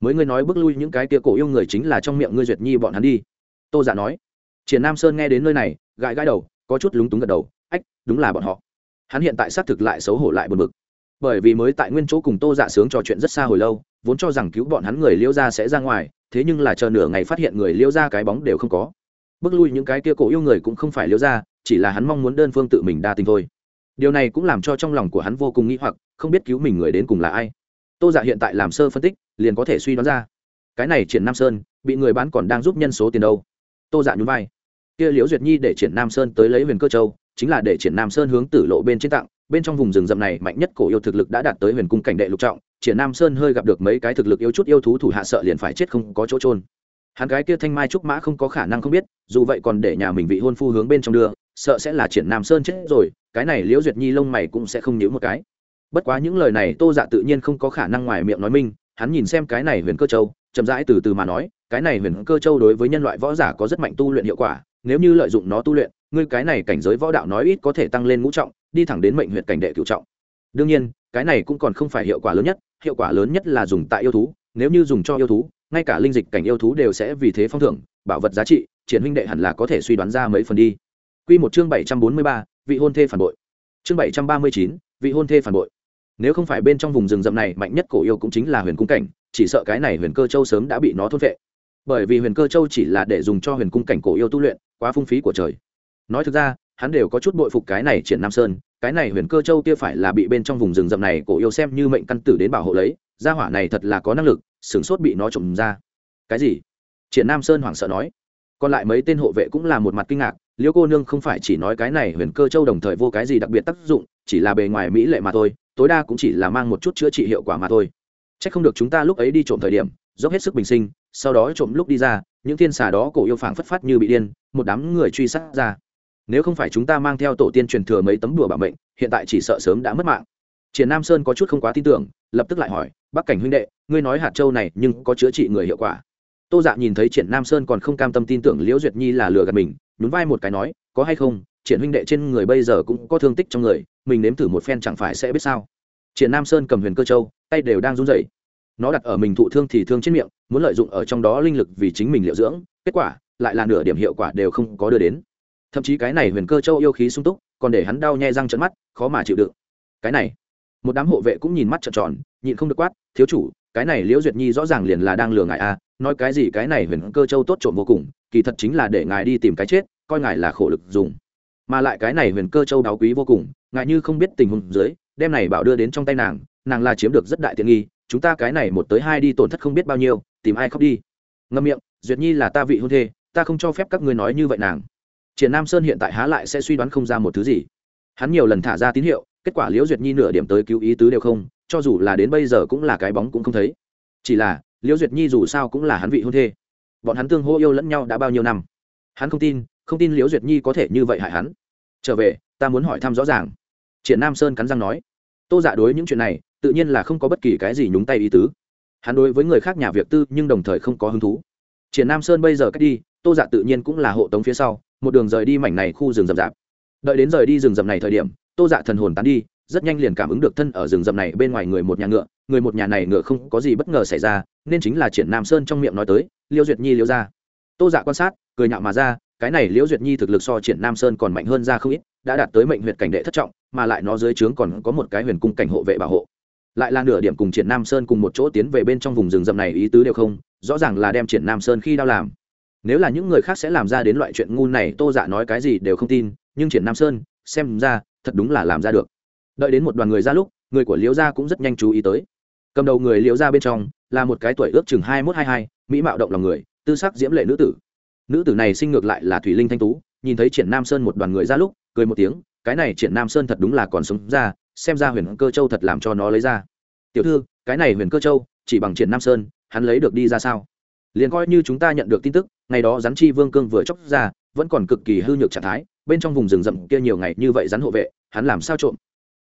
mới ngươi nói bước lui những cái kia cổ yêu người chính là trong miệng ngươi duyệt nhi bọn hắn đi. Tô giả dạ nói. Triển nam sơn nghe đến nơi này, gãi gãi đầu, có chút lúng túng gật đầu ách, đúng là bọn họ. Hắn hiện tại xác thực lại xấu hổ lại buồn bực. Bởi vì mới tại nguyên chỗ cùng tô dạ sướng trò chuyện rất xa hồi lâu, vốn cho rằng cứu bọn hắn người liêu ra sẽ ra ngoài, thế nhưng là chờ nửa ngày phát hiện người liêu ra cái bóng đều không có. Bước lui những cái kia cổ yêu người cũng không phải liêu ra chỉ là hắn mong muốn đơn phương tự mình đa tình thôi. Điều này cũng làm cho trong lòng của hắn vô cùng nghĩ hoặc, không biết cứu mình người đến cùng là ai. Tô dạ hiện tại làm sơ phân tích, liền có thể suy đoán ra. Cái này triển nam sơn, bị người bán còn đang giúp nhân số tiền đâu? Tô dạ nhún vai. Kia liễu duyệt nhi để triển nam sơn tới lấy huyền cơ châu chính là để triển nam sơn hướng tử lộ bên trên tặng, bên trong vùng rừng rậm này mạnh nhất cổ yêu thực lực đã đạt tới huyền cung cảnh đệ lục trọng, triển nam sơn hơi gặp được mấy cái thực lực yêu chút yêu thú thủ hạ sợ liền phải chết không có chỗ trôn hắn gái kia thanh mai trúc mã không có khả năng không biết, dù vậy còn để nhà mình vị hôn phu hướng bên trong đưa, sợ sẽ là triển nam sơn chết rồi, cái này liễu duyệt nhi lông mày cũng sẽ không nhíu một cái. Bất quá những lời này tô dạ tự nhiên không có khả năng ngoài miệng nói minh hắn nhìn xem cái này huyền cơ châu, chậm rãi từ từ mà nói, cái này huyền cơ châu đối với nhân loại võ giả có rất mạnh tu luyện hiệu quả, nếu như lợi dụng nó tu luyện ngươi cái này cảnh giới võ đạo nói ít có thể tăng lên ngũ trọng đi thẳng đến mệnh huyện cảnh đệ cựu trọng đương nhiên cái này cũng còn không phải hiệu quả lớn nhất hiệu quả lớn nhất là dùng tại yêu thú nếu như dùng cho yêu thú ngay cả linh dịch cảnh yêu thú đều sẽ vì thế phong thưởng bảo vật giá trị triển huynh đệ hẳn là có thể suy đoán ra mấy phần đi Quy một chương bảy trăm bốn mươi ba, vị hôn thê phản bội. Chương bảy trăm ba mươi chín, vị hôn thê phản bội. Nếu không phải bên trong vùng rừng rậm này mạnh nhất cổ yêu cũng chính là Huyền cung cảnh, chỉ sợ cái này Huyền Cơ Châu sớm đã bị nó thôn phệ. Bởi vì Huyền Cơ Châu chỉ là để dùng cho Huyền cung cảnh cổ yêu tu luyện, quá phung phí của trời. Nói thực ra, hắn đều có chút bội phục cái này Triển Nam Sơn, cái này Huyền Cơ Châu kia phải là bị bên trong vùng rừng rậm này cổ yêu xem như mệnh căn tử đến bảo hộ lấy, gia hỏa này thật là có năng lực, sửng sốt bị nó trộm ra. Cái gì? Triển Nam Sơn hoảng sợ nói. Còn lại mấy tên hộ vệ cũng là một mặt kinh ngạc, liễu cô nương không phải chỉ nói cái này huyền cơ châu đồng thời vô cái gì đặc biệt tác dụng chỉ là bề ngoài mỹ lệ mà thôi tối đa cũng chỉ là mang một chút chữa trị hiệu quả mà thôi c h ắ c không được chúng ta lúc ấy đi trộm thời điểm dốc hết sức bình sinh sau đó trộm lúc đi ra những thiên xà đó cổ yêu phảng phất phát như bị điên một đám người truy sát ra nếu không phải chúng ta mang theo tổ tiên truyền thừa mấy tấm đùa bảo mệnh, hiện tại chỉ sợ sớm đã mất mạng. Triển nam sơn có chút không quá tin tưởng, lập tức lại hỏi, bắc cảnh huynh đệ, ngươi nói hạt châu này nhưng có chữa trị người hiệu quả? Tô dạ nhìn thấy triển nam sơn còn không cam tâm tin tưởng liễu duyệt nhi là lừa gạt mình, nhún vai một cái nói, có hay không? Triển huynh đệ trên người bây giờ cũng có thương tích trong người, mình nếm thử một phen chẳng phải sẽ biết sao? Triển nam sơn cầm huyền cơ châu, tay đều đang run rẩy. Nó đặt ở mình thụ thương thì thương trên miệng, muốn lợi dụng ở trong đó linh lực vì chính mình liệu dưỡng, kết quả lại là nửa điểm hiệu quả đều không có đưa đến thậm chí cái này huyền cơ châu yêu khí sung túc, còn để hắn đau nhai răng trận mắt, khó mà chịu đựng. Cái này, một đám hộ vệ cũng nhìn mắt trợn tròn, nhịn không được quát, thiếu chủ, cái này liễu duyệt nhi rõ ràng liền là đang lừa ngài a nói cái gì cái này huyền cơ châu tốt trộm vô cùng, kỳ thật chính là để ngài đi tìm cái chết, coi ngài là khổ lực dùng. Mà lại cái này huyền cơ châu đáo quý vô cùng, ngài như không biết tình huống dưới, đem này bảo đưa đến trong tay nàng nàng là chiếm được rất đại tiện nghi, chúng ta cái này một tới hai đi tổn thất không biết bao nhiêu, tìm ai khóc đi. Ngâm miệng, duyệt nhi là ta vị hôn thê, ta không cho phép các ngươi nói như vậy nàng triển nam sơn hiện tại há lại sẽ suy đoán không ra một thứ gì. Hắn nhiều lần thả ra tín hiệu, kết quả liễu duyệt nhi nửa điểm tới cứu ý tứ đều không, cho dù là đến bây giờ cũng là cái bóng cũng không thấy. Chỉ là, liễu duyệt nhi dù sao cũng là hắn vị hôn thê. Bọn hắn tương hô yêu lẫn nhau đã bao nhiêu năm? Hắn không tin không tin liễu duyệt nhi có thể như vậy hại hắn. Trở về, ta muốn hỏi thăm rõ ràng. Triển nam sơn cắn răng nói. Tô giả đối những chuyện này, tự nhiên là không có bất kỳ cái gì nhúng tay ý tứ. Hắn đối với người khác nhà việc tư nhưng đồng thời không có hứng thú. Triển nam sơn bây giờ cách đi, tô giả tự nhiên cũng là hộ tống phía sau một đường rời đi mảnh này khu rừng rậm rạp. Đợi đến rời đi rừng rậm này thời điểm, tô dạ thần hồn tán đi, rất nhanh liền cảm ứng được thân ở rừng rậm này bên ngoài người một nhà ngựa, người một nhà này ngựa không có gì bất ngờ xảy ra, nên chính là triển nam sơn trong miệng nói tới liêu duyệt nhi liêu ra tô dạ quan sát, cười nhạo mà ra, cái này liễu duyệt nhi thực lực so triển nam sơn còn mạnh hơn ra không ít, đã đạt tới mệnh huyện cảnh đệ thất trọng, mà lại nó dưới trướng còn có một cái huyền cung cảnh hộ vệ bảo hộ. Lại là nửa điểm cùng triển nam sơn cùng một chỗ tiến về bên trong vùng rừng rậm này ý tứ đều không, rõ ràng là đem triển nam sơn khi đau làm nếu là những người khác sẽ làm ra đến loại chuyện ngu này, tô dạ nói cái gì đều không tin, nhưng triển nam sơn, xem ra, thật đúng là làm ra được. Đợi đến một đoàn người ra lúc, người của liễu gia cũng rất nhanh chú ý tới. Cầm đầu người liễu gia bên trong, là một cái tuổi ước chừng hai mốt hai hai, mỹ mạo động lòng người, tư sắc diễm lệ nữ tử. Nữ tử này sinh ngược lại là thủy linh thanh tú, nhìn thấy triển nam sơn một đoàn người ra lúc, cười một tiếng, cái này triển nam sơn thật đúng là còn sống ra, xem ra huyền cơ châu thật làm cho nó lấy ra. Tiểu thư, cái này huyền cơ châu, chỉ bằng triển nam sơn, hắn lấy được đi ra sao? Liền coi như chúng ta nhận được tin tức, ngày đó rắn chi vương cương vừa chóc ra, vẫn còn cực kỳ hư nhược trạng thái, bên trong vùng rừng rậm kia nhiều ngày như vậy rắn hộ vệ, hắn làm sao trộm?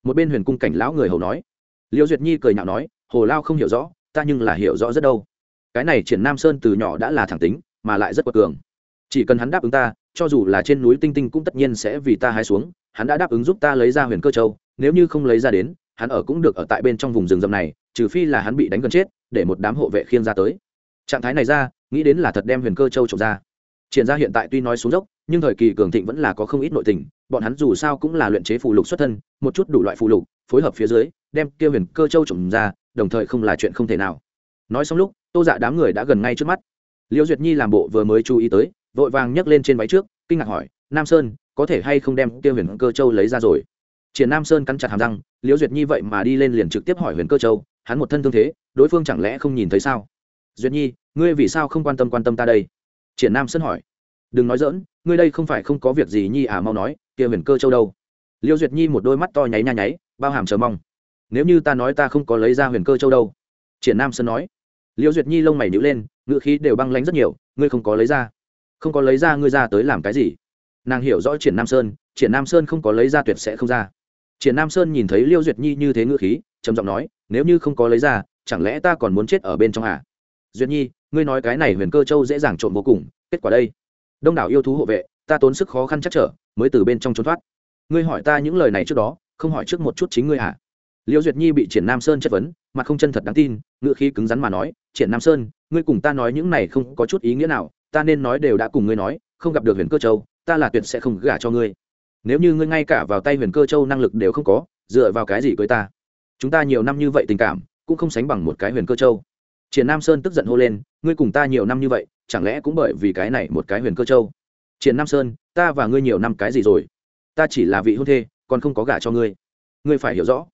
Một bên huyền cung cảnh lão người hầu nói. Liêu duyệt nhi cười nhạo nói, hồ lao không hiểu rõ, ta nhưng là hiểu rõ rất đâu. Cái này triển nam sơn từ nhỏ đã là thẳng tính, mà lại rất quật cường. Chỉ cần hắn đáp ứng ta, cho dù là trên núi tinh tinh cũng tất nhiên sẽ vì ta hái xuống, hắn đã đáp ứng giúp ta lấy ra huyền cơ châu, nếu như không lấy ra đến, hắn ở cũng được ở tại bên trong vùng rừng rậm này, trừ phi là hắn bị đánh gần chết, để một đám hộ vệ khiêng ra tới trạng thái này ra, nghĩ đến là thật đem huyền cơ châu trộm ra. Triển ra hiện tại tuy nói xuống dốc, nhưng thời kỳ cường thịnh vẫn là có không ít nội tình, bọn hắn dù sao cũng là luyện chế phù lục xuất thân, một chút đủ loại phù lục, phối hợp phía dưới, đem kia huyền cơ châu trộm ra, đồng thời không là chuyện không thể nào. Nói xong lúc, tô dạ đám người đã gần ngay trước mắt. Liễu duyệt nhi làm bộ vừa mới chú ý tới, vội vàng nhấc lên trên váy trước, kinh ngạc hỏi, nam sơn, có thể hay không đem kia huyền cơ châu lấy ra rồi? Triển nam sơn cắn chặt hàm răng, liễu duyệt nhi vậy mà đi lên liền trực tiếp hỏi huyền cơ châu, hắn một thân thương thế, đối phương chẳng lẽ không nhìn thấy sao? Duyệt nhi, ngươi vì sao không quan tâm quan tâm ta đây? Triển nam sơn hỏi. Đừng nói dỡn ngươi đây không phải không có việc gì nhi à mau nói, kia huyền cơ châu đâu? Liêu duyệt nhi một đôi mắt to nháy nha nháy, bao hàm chờ mong. Nếu như ta nói ta không có lấy ra huyền cơ châu đâu? Triển nam sơn nói. Liêu duyệt nhi lông mày nhữ lên ngựa khí đều băng lánh rất nhiều, ngươi không có lấy ra. Không có lấy ra ngươi ra tới làm cái gì? Nàng hiểu rõ triển nam sơn, triển nam sơn không có lấy ra tuyệt sẽ không ra. Triển nam sơn nhìn thấy liêu duyệt nhi như thế ngựa khí, trầm giọng nói, nếu như không có lấy ra, chẳng lẽ ta còn muốn chết ở bên trong à? Duyệt nhi, ngươi nói cái này huyền cơ châu dễ dàng trộm vô cùng, kết quả đây. Đông đảo yêu thú hộ vệ, ta tốn sức khó khăn chắc trở, mới từ bên trong trốn thoát. Ngươi hỏi ta những lời này trước đó, không hỏi trước một chút chính ngươi à? liêu duyệt nhi bị triển nam sơn chất vấn mà không chân thật đáng tin ngựa khí cứng rắn mà nói, triển nam sơn, ngươi cùng ta nói những này không có chút ý nghĩa nào, ta nên nói đều đã cùng ngươi nói, không gặp được huyền cơ châu, ta là tuyệt sẽ không gả cho ngươi. Nếu như ngươi ngay cả vào tay huyền cơ châu năng lực đều không có, dựa vào cái gì cưới ta? Chúng ta nhiều năm như vậy tình cảm, cũng không sánh bằng một cái huyền cơ châu triển nam sơn tức giận hô lên, ngươi cùng ta nhiều năm như vậy, chẳng lẽ cũng bởi vì cái này một cái huyền cơ châu? Triển nam sơn, ta và ngươi nhiều năm cái gì rồi? Ta chỉ là vị hôn thê, còn không có gả cho ngươi. Ngươi phải hiểu rõ.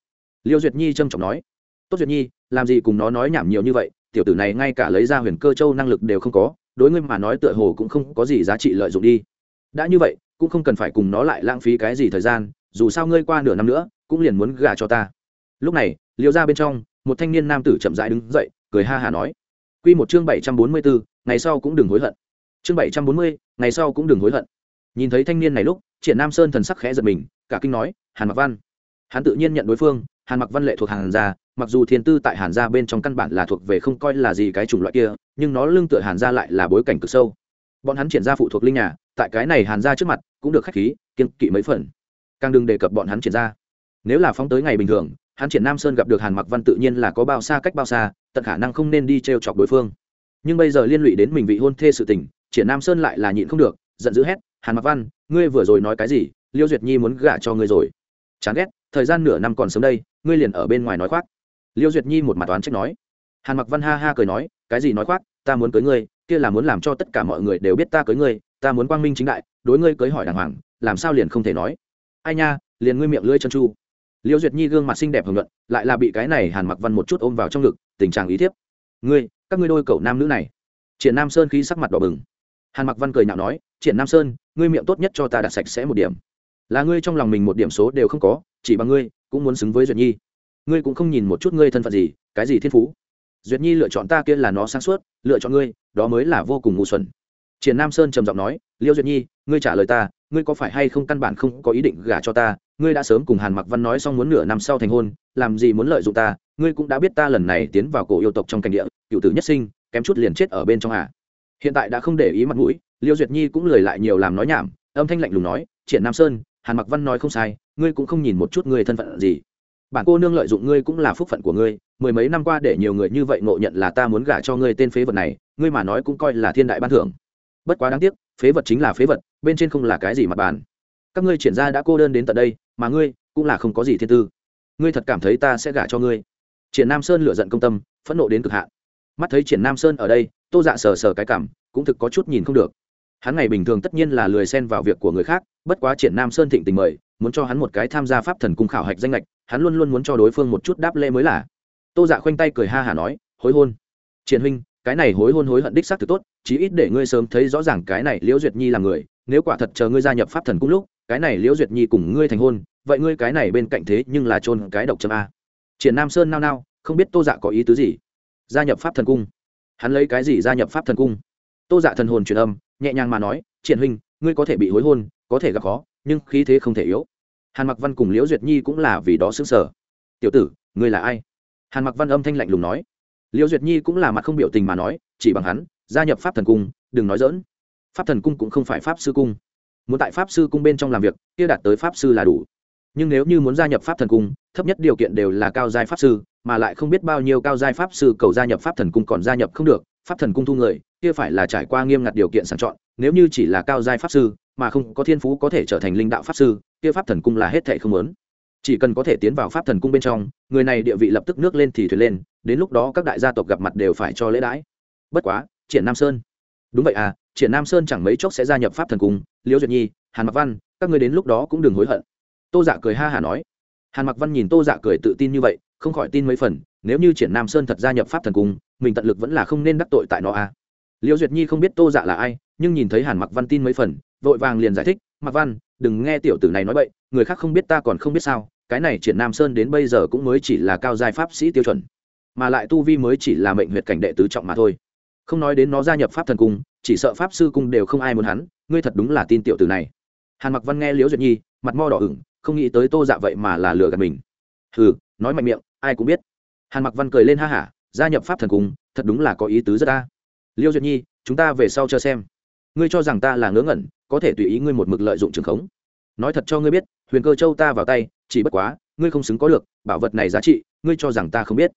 Liêu duyệt nhi trâm trọng nói. Tốt duyệt nhi, làm gì cùng nó nói nhảm nhiều như vậy, tiểu tử này ngay cả lấy ra huyền cơ châu năng lực đều không có, đối ngươi mà nói tựa hồ cũng không có gì giá trị lợi dụng đi. Đã như vậy, cũng không cần phải cùng nó lại lãng phí cái gì thời gian, dù sao ngươi qua nửa năm nữa, cũng liền muốn gả cho ta. Lúc này, liêu ra bên trong một thanh niên nam tử chậm rãi đứng dậy, cười ha hà nói q một chương bảy trăm bốn mươi bốn ngày sau cũng đừng hối hận. Chương bảy trăm bốn mươi, ngày sau cũng đừng hối hận. Nhìn thấy thanh niên này lúc, triển nam sơn thần sắc khẽ giật mình, cả kinh nói, hàn mặc văn. Hắn tự nhiên nhận đối phương, hàn mặc văn lệ thuộc hàn gia, mặc dù thiên tư tại hàn gia bên trong căn bản là thuộc về không coi là gì cái chủng loại kia, nhưng nó lương tựa hàn gia lại là bối cảnh cực sâu. Bọn hắn triển ra phụ thuộc linh nhà, tại cái này hàn gia trước mặt, cũng được khách khí kiên kỵ mấy phần. Càng đừng đề cập bọn hắn triển ra nếu là phóng tới ngày bình thường hắn triển nam sơn gặp được hàn mặc văn tự nhiên là có bao xa cách bao xa, tận khả năng không nên đi t r e o chọc đối phương. Nhưng bây giờ liên lụy đến mình vị hôn thê sự tình, triển nam sơn lại là nhịn không được, giận dữ hét, hàn mặc văn, ngươi vừa rồi nói cái gì? Liêu duyệt nhi muốn gả cho ngươi rồi. Chán ghét, thời gian nửa năm còn sớm đây, ngươi liền ở bên ngoài nói khoác. Liêu duyệt nhi một mặt toán trách nói. Hàn mặc văn ha ha cười nói, cái gì nói khoác? Ta muốn cưới ngươi, kia là muốn làm cho tất cả mọi người đều biết ta cưới ngươi, ta muốn quang minh chính đại, đối ngươi cưới hỏi đàng hoàng, làm sao liền không thể nói? Ai nha, liền ngươi miệng lưỡi chân chu liêu duyệt nhi gương mặt xinh đẹp hưởng luận lại là bị cái này hàn mặc văn một chút ôm vào trong ngực, tình trạng ý thiếp. Ngươi, các ngươi đôi cậu nam nữ này. Triển nam sơn khí sắc mặt đỏ bừng. Hàn mặc văn cười nhạo nói, triển nam sơn, ngươi miệng tốt nhất cho ta đặt sạch sẽ một điểm. Là ngươi trong lòng mình một điểm số đều không có, chỉ bằng ngươi, cũng muốn xứng với duyệt nhi. Ngươi cũng không nhìn một chút ngươi thân phận gì, cái gì thiên phú. Duyệt nhi lựa chọn ta kia là nó sáng suốt, lựa chọn ngươi, đó mới là vô cùng ngu xuẩn. Triển nam sơn trầm giọng nói liêu duyệt nhi, ngươi trả lời ta ngươi có phải hay không căn bản không có ý định gả cho ta? Ngươi đã sớm cùng hàn mặc văn nói xong muốn nửa năm sau thành hôn, làm gì muốn lợi dụng ta? Ngươi cũng đã biết ta lần này tiến vào cổ yêu tộc trong cảnh địa, cựu tử nhất sinh, kém chút liền chết ở bên trong à. hiện tại đã không để ý mặt mũi, liêu duyệt nhi cũng lời lại nhiều làm nói nhảm, âm thanh lạnh lùng nói, triển nam sơn, hàn mặc văn nói không sai, ngươi cũng không nhìn một chút ngươi thân phận gì. Bản cô nương lợi dụng ngươi cũng là phúc phận của ngươi, mười mấy năm qua để nhiều người như vậy ngộ nhận là ta muốn gả cho ngươi tên phế vật này, ngươi mà nói cũng coi là thiên đại ban thưởng. Bất quá đáng tiếc, phế vật chính là phế vật bên trên không là cái gì mặt bàn. Các ngươi triển ra đã cô đơn đến tận đây, mà ngươi cũng là không có gì thiên tư. Ngươi thật cảm thấy ta sẽ gả cho ngươi. Triển nam sơn lựa giận công tâm, phẫn nộ đến cực hạn. Mắt thấy triển nam sơn ở đây, tô dạ sờ sờ cái cảm, cũng thực có chút nhìn không được. Hắn ngày bình thường tất nhiên là lười xen vào việc của người khác, bất quá triển nam sơn thịnh tình mời, muốn cho hắn một cái tham gia pháp thần cung khảo hạch danh lệch, hắn luôn luôn muốn cho đối phương một chút đáp lễ mới là. Tô dạ khoanh tay cười ha hả nói, hối hôn. Triển huynh, cái này hối hôn hối hận đích xác thực tốt, chí ít để ngươi sớm thấy rõ ràng cái này liễu duyệt nhi là người nếu quả thật chờ ngươi gia nhập pháp thần cung lúc, cái này liễu duyệt nhi cùng ngươi thành hôn, vậy ngươi cái này bên cạnh thế nhưng là trôn cái độc châm a. Triển nam sơn nao nao, không biết tô dạ có ý tứ gì? Gia nhập pháp thần cung. Hắn lấy cái gì gia nhập pháp thần cung? Tô dạ thần hồn truyền âm, nhẹ nhàng mà nói, triển huynh, ngươi có thể bị hối hôn, có thể gặp khó, nhưng khí thế không thể yếu. Hàn mặc văn cùng liễu duyệt nhi cũng là vì đó xứng sở tiểu tử, ngươi là ai? Hàn mặc văn âm thanh lạnh lùng nói. Liễu duyệt nhi cũng là mặt không biểu tình mà nói, chỉ bằng hắn, gia nhập pháp thần cung, đừng nói dỡn pháp thần cung cũng không phải pháp sư cung. Muốn tại pháp sư cung bên trong làm việc, kia đạt tới pháp sư là đủ. Nhưng nếu như muốn gia nhập pháp thần cung, thấp nhất điều kiện đều là cao giai pháp sư, mà lại không biết bao nhiêu cao giai pháp sư cầu gia nhập pháp thần cung còn gia nhập không được, pháp thần cung thu người, kia phải là trải qua nghiêm ngặt điều kiện sàng chọn, nếu như chỉ là cao giai pháp sư, mà không có thiên phú có thể trở thành linh đạo pháp sư, kia pháp thần cung là hết thệ không lớn chỉ cần có thể tiến vào pháp thần cung bên trong, người này địa vị lập tức nước lên thì thuyền lên, đến lúc đó các đại gia tộc gặp mặt đều phải cho lễ đãi. Bất quá, triển nam sơn. Đúng vậy à triển nam sơn chẳng mấy chốc sẽ gia nhập pháp thần cung, liễu duyệt nhi, hàn mặc văn, các người đến lúc đó cũng đừng hối hận. Tô dạ cười ha hả nói. Hàn mặc văn nhìn tô dạ cười tự tin như vậy, không khỏi tin mấy phần, nếu như triển nam sơn thật gia nhập pháp thần cung, mình tận lực vẫn là không nên đắc tội tại nó à. Liễu duyệt nhi không biết tô dạ là ai, nhưng nhìn thấy hàn mặc văn tin mấy phần, vội vàng liền giải thích, mặc văn, đừng nghe tiểu tử này nói bậy, người khác không biết ta còn không biết sao, cái này triển nam sơn đến bây giờ cũng mới chỉ là cao giai pháp sĩ tiêu chuẩn, mà lại tu vi mới chỉ là mệnh huyệt cảnh đệ tứ trọng mà thôi không nói đến nó gia nhập pháp thần cung, chỉ sợ pháp sư cung đều không ai muốn hắn, ngươi thật đúng là tin tiểu tử này. Hàn mặc văn nghe liễu duyệt nhi, mặt mo đỏ ửng, không nghĩ tới tô dạ vậy mà là lừa gạt mình. Hừ, nói mạnh miệng, ai cũng biết. Hàn mặc văn cười lên ha hả, gia nhập pháp thần cung, thật đúng là có ý tứ rất ta Liễu duyệt nhi, chúng ta về sau cho xem. Ngươi cho rằng ta là ngớ ngẩn, có thể tùy ý ngươi một mực lợi dụng trường khống. Nói thật cho ngươi biết, huyền cơ châu ta vào tay, chỉ bất quá, ngươi không xứng có được, bảo vật này giá trị, ngươi cho rằng ta không biết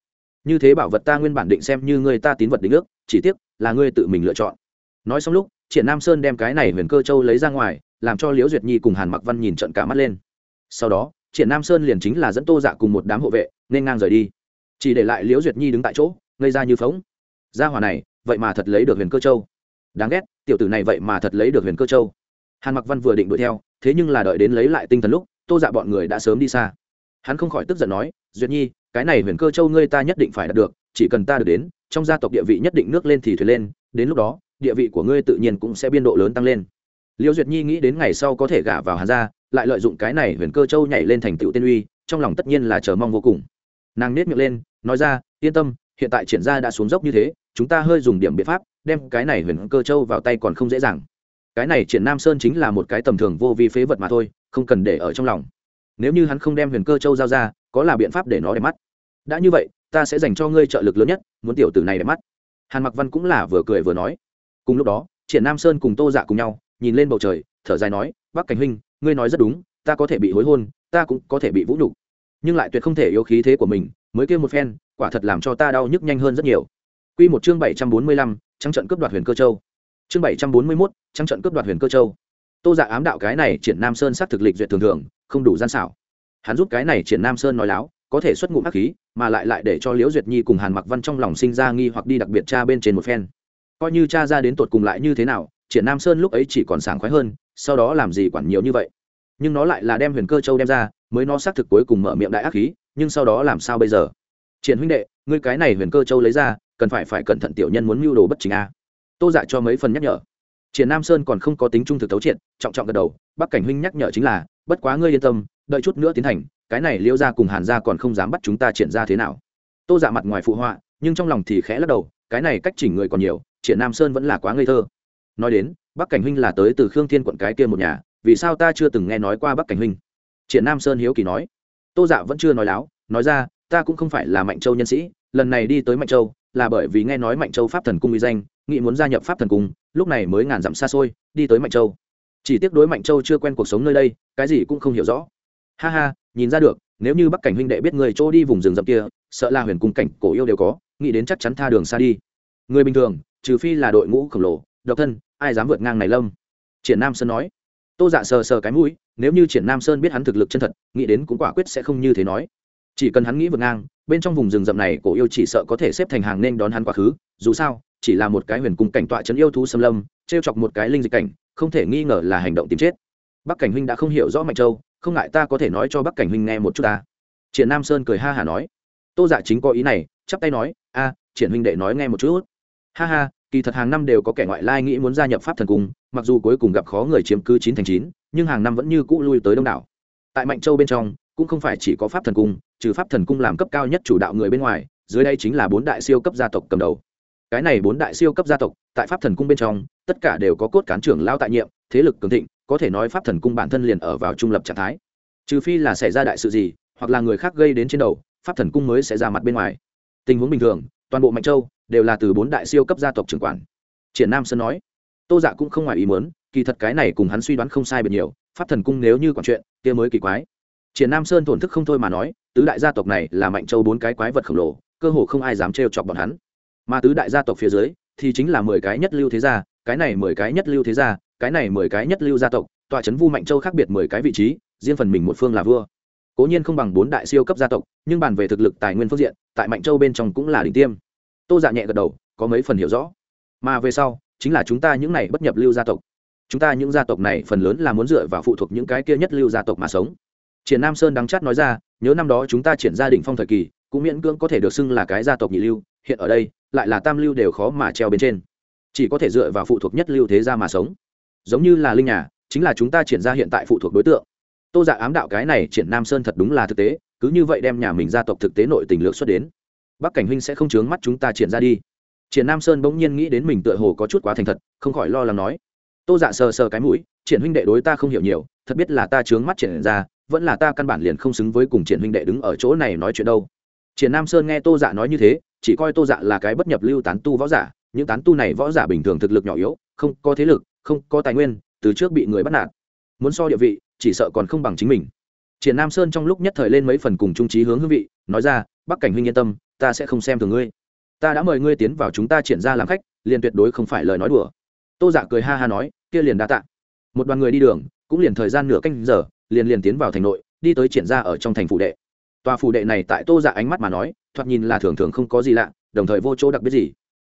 như thế bảo vật ta nguyên bản định xem như người ta tín vật định ước, chỉ tiếc là ngươi tự mình lựa chọn. Nói xong lúc, triển nam sơn đem cái này huyền cơ châu lấy ra ngoài, làm cho liễu duyệt nhi cùng hàn mặc văn nhìn trận cả mắt lên. Sau đó, triển nam sơn liền chính là dẫn tô dạ cùng một đám hộ vệ, nên ngang rời đi. Chỉ để lại liễu duyệt nhi đứng tại chỗ, ngây ra như phóng. Gia hỏa này, vậy mà thật lấy được huyền cơ châu. Đáng ghét, tiểu tử này vậy mà thật lấy được huyền cơ châu. Hàn mặc văn vừa định đuổi theo, thế nhưng là đợi đến lấy lại tinh thần lúc, tô dạ bọn người đã sớm đi xa. Hắn không khỏi tức giận nói duyệt nhi, cái này huyền cơ châu ngươi ta nhất định phải đạt được, chỉ cần ta được đến, trong gia tộc địa vị nhất định nước lên thì thuyền lên, đến lúc đó, địa vị của ngươi tự nhiên cũng sẽ biên độ lớn tăng lên. Liêu duyệt nhi nghĩ đến ngày sau có thể gả vào hàn gia, lại lợi dụng cái này huyền cơ châu nhảy lên thành tựu tiên uy, trong lòng tất nhiên là chờ mong vô cùng. Nàng nết miệng lên, nói ra, yên tâm, hiện tại triển gia đã xuống dốc như thế, chúng ta hơi dùng điểm biện pháp, đem cái này huyền cơ châu vào tay còn không dễ dàng. Cái này triển nam sơn chính là một cái tầm thường vô vi phế vật mà thôi, không cần để ở trong lòng nếu như hắn không đem huyền cơ châu giao ra có là biện pháp để nó đẹp mắt. Đã như vậy ta sẽ dành cho ngươi trợ lực lớn nhất muốn tiểu tử này đẹp mắt. Hàn mặc văn cũng là vừa cười vừa nói. Cùng lúc đó triển nam sơn cùng tô dạ cùng nhau nhìn lên bầu trời thở dài nói bắc cảnh huynh ngươi nói rất đúng ta có thể bị hối hôn ta cũng có thể bị vũ nhục. Nhưng lại tuyệt không thể yếu khí thế của mình mới kêu một phen quả thật làm cho ta đau nhức nhanh hơn rất nhiều. Quy một chương bảy trăm bốn mươi lăm, trắng trận cướp đoạt huyền cơ châu. Chương bảy trăm bốn mươi 741, trắng trận cướp đoạt huyền cơ châu. Tô Dạ ám đạo cái này Triển Nam Sơn sát thực lịch duyệt thường thường, không đủ gian xảo. Hắn giúp cái này Triển Nam Sơn nói láo, có thể xuất ngụ hắc khí, mà lại lại để cho Liễu Duyệt Nhi cùng Hàn Mặc Văn trong lòng sinh ra nghi hoặc đi đặc biệt tra bên trên một phen. Coi như cha ra đến tột cùng lại như thế nào, Triển Nam Sơn lúc ấy chỉ còn sảng khoái hơn, sau đó làm gì quản nhiều như vậy. Nhưng nó lại là đem Huyền Cơ Châu đem ra, mới nó xác thực cuối cùng mở miệng đại ác khí, nhưng sau đó làm sao bây giờ? Triển huynh đệ, ngươi cái này Huyền Cơ Châu lấy ra, cần phải phải cẩn thận tiểu nhân muốn mưu đồ bất chính a tô dạ cho mấy phần nhắc nhở triển nam sơn còn không có tính trung thực thấu triệt trọng trọng gật đầu bắc cảnh huynh nhắc nhở chính là bất quá ngươi yên tâm, đợi chút nữa tiến hành, cái này liêu ra cùng hàn ra còn không dám bắt chúng ta triển ra thế nào. Tô dạ mặt ngoài phụ họa, nhưng trong lòng thì khẽ lắc đầu, cái này cách chỉnh người còn nhiều, triển nam sơn vẫn là quá ngây thơ. Nói đến, bắc cảnh huynh là tới từ khương thiên quận cái kia một nhà, vì sao ta chưa từng nghe nói qua bắc cảnh huynh? Triển nam sơn hiếu kỳ nói. Tô dạ vẫn chưa nói láo, nói ra, ta cũng không phải là mạnh châu nhân sĩ, lần này đi tới mạnh châu, là bởi vì nghe nói mạnh châu pháp thần cung uy danh nghị muốn gia nhập pháp thần cung, lúc này mới ngàn dặm xa xôi, đi tới mạnh châu chỉ tiếc đối mạnh châu chưa quen cuộc sống nơi đây, cái gì cũng không hiểu rõ. Ha ha, nhìn ra được, nếu như bắc cảnh huynh đệ biết người chỗ đi vùng rừng rậm kia, sợ là huyền cung cảnh cổ yêu đều có, nghĩ đến chắc chắn tha đường xa đi. Người bình thường, trừ phi là đội ngũ khổng lồ, độc thân, ai dám vượt ngang này lâm? Triển nam sơn nói. Tô dạ sờ sờ cái mũi, nếu như triển nam sơn biết hắn thực lực chân thật, nghĩ đến cũng quả quyết sẽ không như thế nói. Chỉ cần hắn nghĩ vượt ngang, bên trong vùng rừng rậm này cổ yêu chỉ sợ có thể xếp thành hàng nên đón hắn quá khứ, dù sao, chỉ là một cái huyền cung cảnh tọa trấn yêu thú xâm lâm t r e o chọc một cái linh dịch cảnh không thể nghi ngờ là hành động tìm chết. Bắc cảnh huynh đã không hiểu rõ mạnh châu, không ngại ta có thể nói cho bắc cảnh huynh nghe một chút ta. Triển nam sơn cười ha hả nói. Tô dạ chính có ý này, chắp tay nói, a, triển huynh đệ nói nghe một chút. Ha ha, kỳ thật hàng năm đều có kẻ ngoại lai nghĩ muốn gia nhập pháp thần cung, mặc dù cuối cùng gặp khó người chiếm cứ chín thành chín, nhưng hàng năm vẫn như cũ lui tới đông đảo. Tại mạnh châu bên trong, cũng không phải chỉ có pháp thần cung, trừ pháp thần cung làm cấp cao nhất chủ đạo người bên ngoài, dưới đây chính là bốn đại siêu cấp gia tộc cầm đầu cái này bốn đại siêu cấp gia tộc, tại pháp thần cung bên trong, tất cả đều có cốt cán trưởng lao tại nhiệm, thế lực cường thịnh, có thể nói pháp thần cung bản thân liền ở vào trung lập trạng thái. Trừ phi là xảy ra đại sự gì, hoặc là người khác gây đến trên đầu, pháp thần cung mới sẽ ra mặt bên ngoài. Tình huống bình thường, toàn bộ mạnh châu đều là từ bốn đại siêu cấp gia tộc trưởng quản. Triển nam sơn nói, tô dạ cũng không ngoài ý muốn, kỳ thật cái này cùng hắn suy đoán không sai biệt nhiều, pháp thần cung nếu như quản chuyện, kia mới kỳ quái. Triển nam sơn thổn thức không thôi mà nói, tứ đại gia tộc này là mạnh châu bốn cái quái vật khổng lồ, cơ hồ không ai dám trêu chọc bọn hắn mà tứ đại gia tộc phía dưới, thì chính là mười cái nhất lưu thế gia, cái này mười cái nhất lưu thế gia, cái này mười cái nhất lưu gia tộc tọa trấn vu mạnh châu khác biệt mười cái vị trí, riêng phần mình một phương là vua. Cố nhiên không bằng bốn đại siêu cấp gia tộc, nhưng bàn về thực lực tài nguyên phương diện, tại mạnh châu bên trong cũng là đỉnh tiêm. Tô dạ nhẹ gật đầu, có mấy phần hiểu rõ. Mà về sau, chính là chúng ta những này bất nhập lưu gia tộc. Chúng ta những gia tộc này phần lớn là muốn dựa vào phụ thuộc những cái kia nhất lưu gia tộc mà sống. Triển nam sơn đắng chát nói ra, nhớ năm đó chúng ta triển gia đình phong thời kỳ, cũng miễn cưỡng có thể được xưng là cái gia tộc nhị lưu, hiện ở đây lại là tam lưu đều khó mà treo bên trên. Chỉ có thể dựa vào phụ thuộc nhất lưu thế gia mà sống. Giống như là linh nhà, chính là chúng ta triển ra hiện tại phụ thuộc đối tượng. Tô dạ ám đạo cái này triển nam sơn thật đúng là thực tế, cứ như vậy đem nhà mình gia tộc thực tế nội tình lược xuất đến. Bắc cảnh huynh sẽ không chướng mắt chúng ta triển ra đi. Triển nam sơn bỗng nhiên nghĩ đến mình tựa hồ có chút quá thành thật, không khỏi lo lắng nói. Tô dạ sờ sờ cái mũi, triển huynh đệ đối ta không hiểu nhiều, thật biết là ta chướng mắt triển ra, vẫn là ta căn bản liền không xứng với cùng triển huynh đệ đứng ở chỗ này nói chuyện đâu. Triển nam sơn nghe tô dạ nói như thế chỉ coi tô dạ là cái bất nhập lưu tán tu võ giả, những tán tu này võ giả bình thường thực lực nhỏ yếu, không có thế lực, không có tài nguyên, từ trước bị người bắt nạt. Muốn so địa vị, chỉ sợ còn không bằng chính mình. Triển nam sơn trong lúc nhất thời lên mấy phần cùng trung trí hướng hương vị, nói ra, bắc cảnh huynh yên tâm, ta sẽ không xem thường ngươi. Ta đã mời ngươi tiến vào chúng ta triển ra làm khách, liền tuyệt đối không phải lời nói đùa. Tô giả cười ha ha nói, kia liền đa tạ. Một đoàn người đi đường, cũng liền thời gian nửa canh giờ, liền liền tiến vào thành nội, đi tới triển ra ở trong thành phủ đệ tòa phủ đệ này tại tô dạ ánh mắt mà nói, thoạt nhìn là thường thường không có gì lạ, đồng thời vô chỗ đặc biệt gì.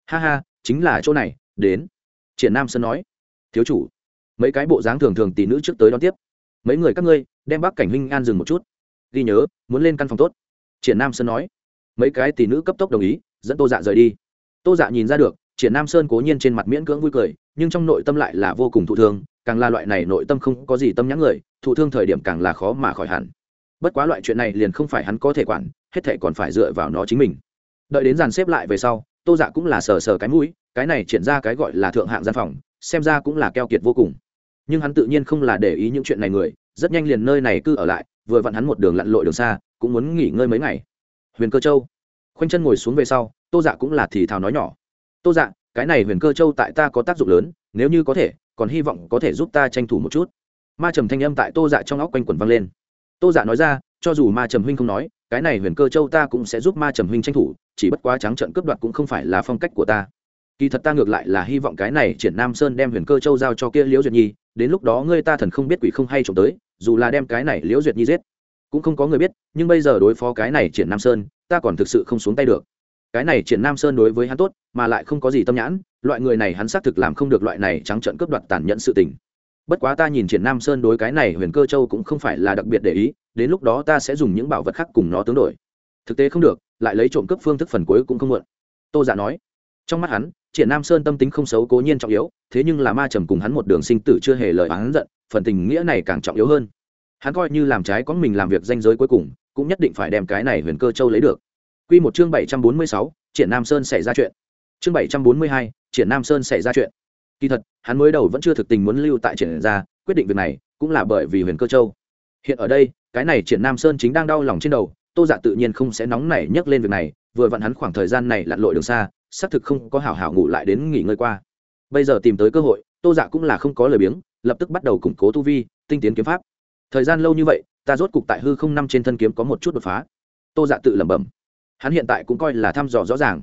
Ha ha, chính là chỗ này, đến. Triển nam sơn nói. Thiếu chủ, mấy cái bộ dáng thường thường tỷ nữ trước tới đón tiếp. Mấy người các ngươi, đem bác cảnh huynh an dừng một chút. Ghi nhớ, muốn lên căn phòng tốt. Triển nam sơn nói. Mấy cái tỷ nữ cấp tốc đồng ý, dẫn tô dạ rời đi. Tô dạ nhìn ra được, triển nam sơn cố nhiên trên mặt miễn cưỡng vui cười, nhưng trong nội tâm lại là vô cùng thụ thương, càng là loại này nội tâm không có gì tâm nhãn người, thụ thương thời điểm càng là khó mà khỏi hẳn bất quá loại chuyện này liền không phải hắn có thể quản, hết thệ còn phải dựa vào nó chính mình. Đợi đến dàn xếp lại về sau, tô dạ cũng là sờ sờ cái mũi, cái này triển ra cái gọi là thượng hạng gian phòng, xem ra cũng là keo kiệt vô cùng. Nhưng hắn tự nhiên không là để ý những chuyện này người, rất nhanh liền nơi này cư ở lại, vừa vặn hắn một đường lặn lội đường xa, cũng muốn nghỉ ngơi mấy ngày. Huyền cơ châu. Khoanh chân ngồi xuống về sau, tô dạ cũng là thì thào nói nhỏ. Tô dạ cái này huyền cơ châu tại ta có tác dụng lớn, nếu như có thể, còn hy vọng có thể giúp ta tranh thủ một chút. Ma trầm thanh âm tại tô dạ trong óc quanh quẩn vang lên tô dạ nói ra, cho dù ma trầm huynh không nói, cái này huyền cơ châu ta cũng sẽ giúp ma trầm huynh tranh thủ, chỉ bất quá trắng trận cướp đoạt cũng không phải là phong cách của ta. Kỳ thật ta ngược lại là hy vọng cái này triển nam sơn đem huyền cơ châu giao cho kia liễu duyệt nhi, đến lúc đó ngươi ta thần không biết quỷ không hay trộm tới, dù là đem cái này liễu duyệt nhi giết, cũng không có người biết, nhưng bây giờ đối phó cái này triển nam sơn, ta còn thực sự không xuống tay được. Cái này triển nam sơn đối với hắn tốt, mà lại không có gì tâm nhãn, loại người này hắn xác thực làm không được loại này trắng trận cướp đoạt tàn nhẫn sự tình bất quá ta nhìn triển nam sơn đối cái này huyền cơ châu cũng không phải là đặc biệt để ý đến lúc đó ta sẽ dùng những bảo vật khác cùng nó tương đổi. Thực tế không được lại lấy trộm cướp phương thức phần cuối cũng không muộn. Tô giả dạ nói. Trong mắt hắn triển nam sơn tâm tính không xấu cố nhiên trọng yếu thế nhưng là ma trầm cùng hắn một đường sinh tử chưa hề lời hắn giận phần tình nghĩa này càng trọng yếu hơn. Hắn coi như làm trái có mình làm việc danh giới cuối cùng cũng nhất định phải đem cái này huyền cơ châu lấy được. Quy một chương bảy trăm bốn mươi sáu, Triển Nam Sơn xảy ra chuyện. Chương bảy trăm bốn mươi hai, Triển Nam Sơn xảy ra chuyện. Kỳ thật, hắn mới đầu vẫn chưa thực tình muốn lưu tại Triển ra quyết định việc này cũng là bởi vì Huyền Cơ Châu. Hiện ở đây, cái này Triển Nam Sơn chính đang đau lòng trên đầu, Tô Dạ tự nhiên không sẽ nóng nảy nhắc lên việc này, vừa vặn hắn khoảng thời gian này lặn lội đường xa, xác thực không có hảo hảo ngủ lại đến nghỉ ngơi qua. Bây giờ tìm tới cơ hội tô dạ cũng là không có lời biếng lập tức bắt đầu củng cố tu vi tinh tiến kiếm pháp. Thời gian lâu như vậy ta rốt cục tại hư không năm trên thân kiếm có một chút đột phá. Tô dạ tự lẩm bẩm. Hắn hiện tại cũng coi là thăm dò rõ ràng.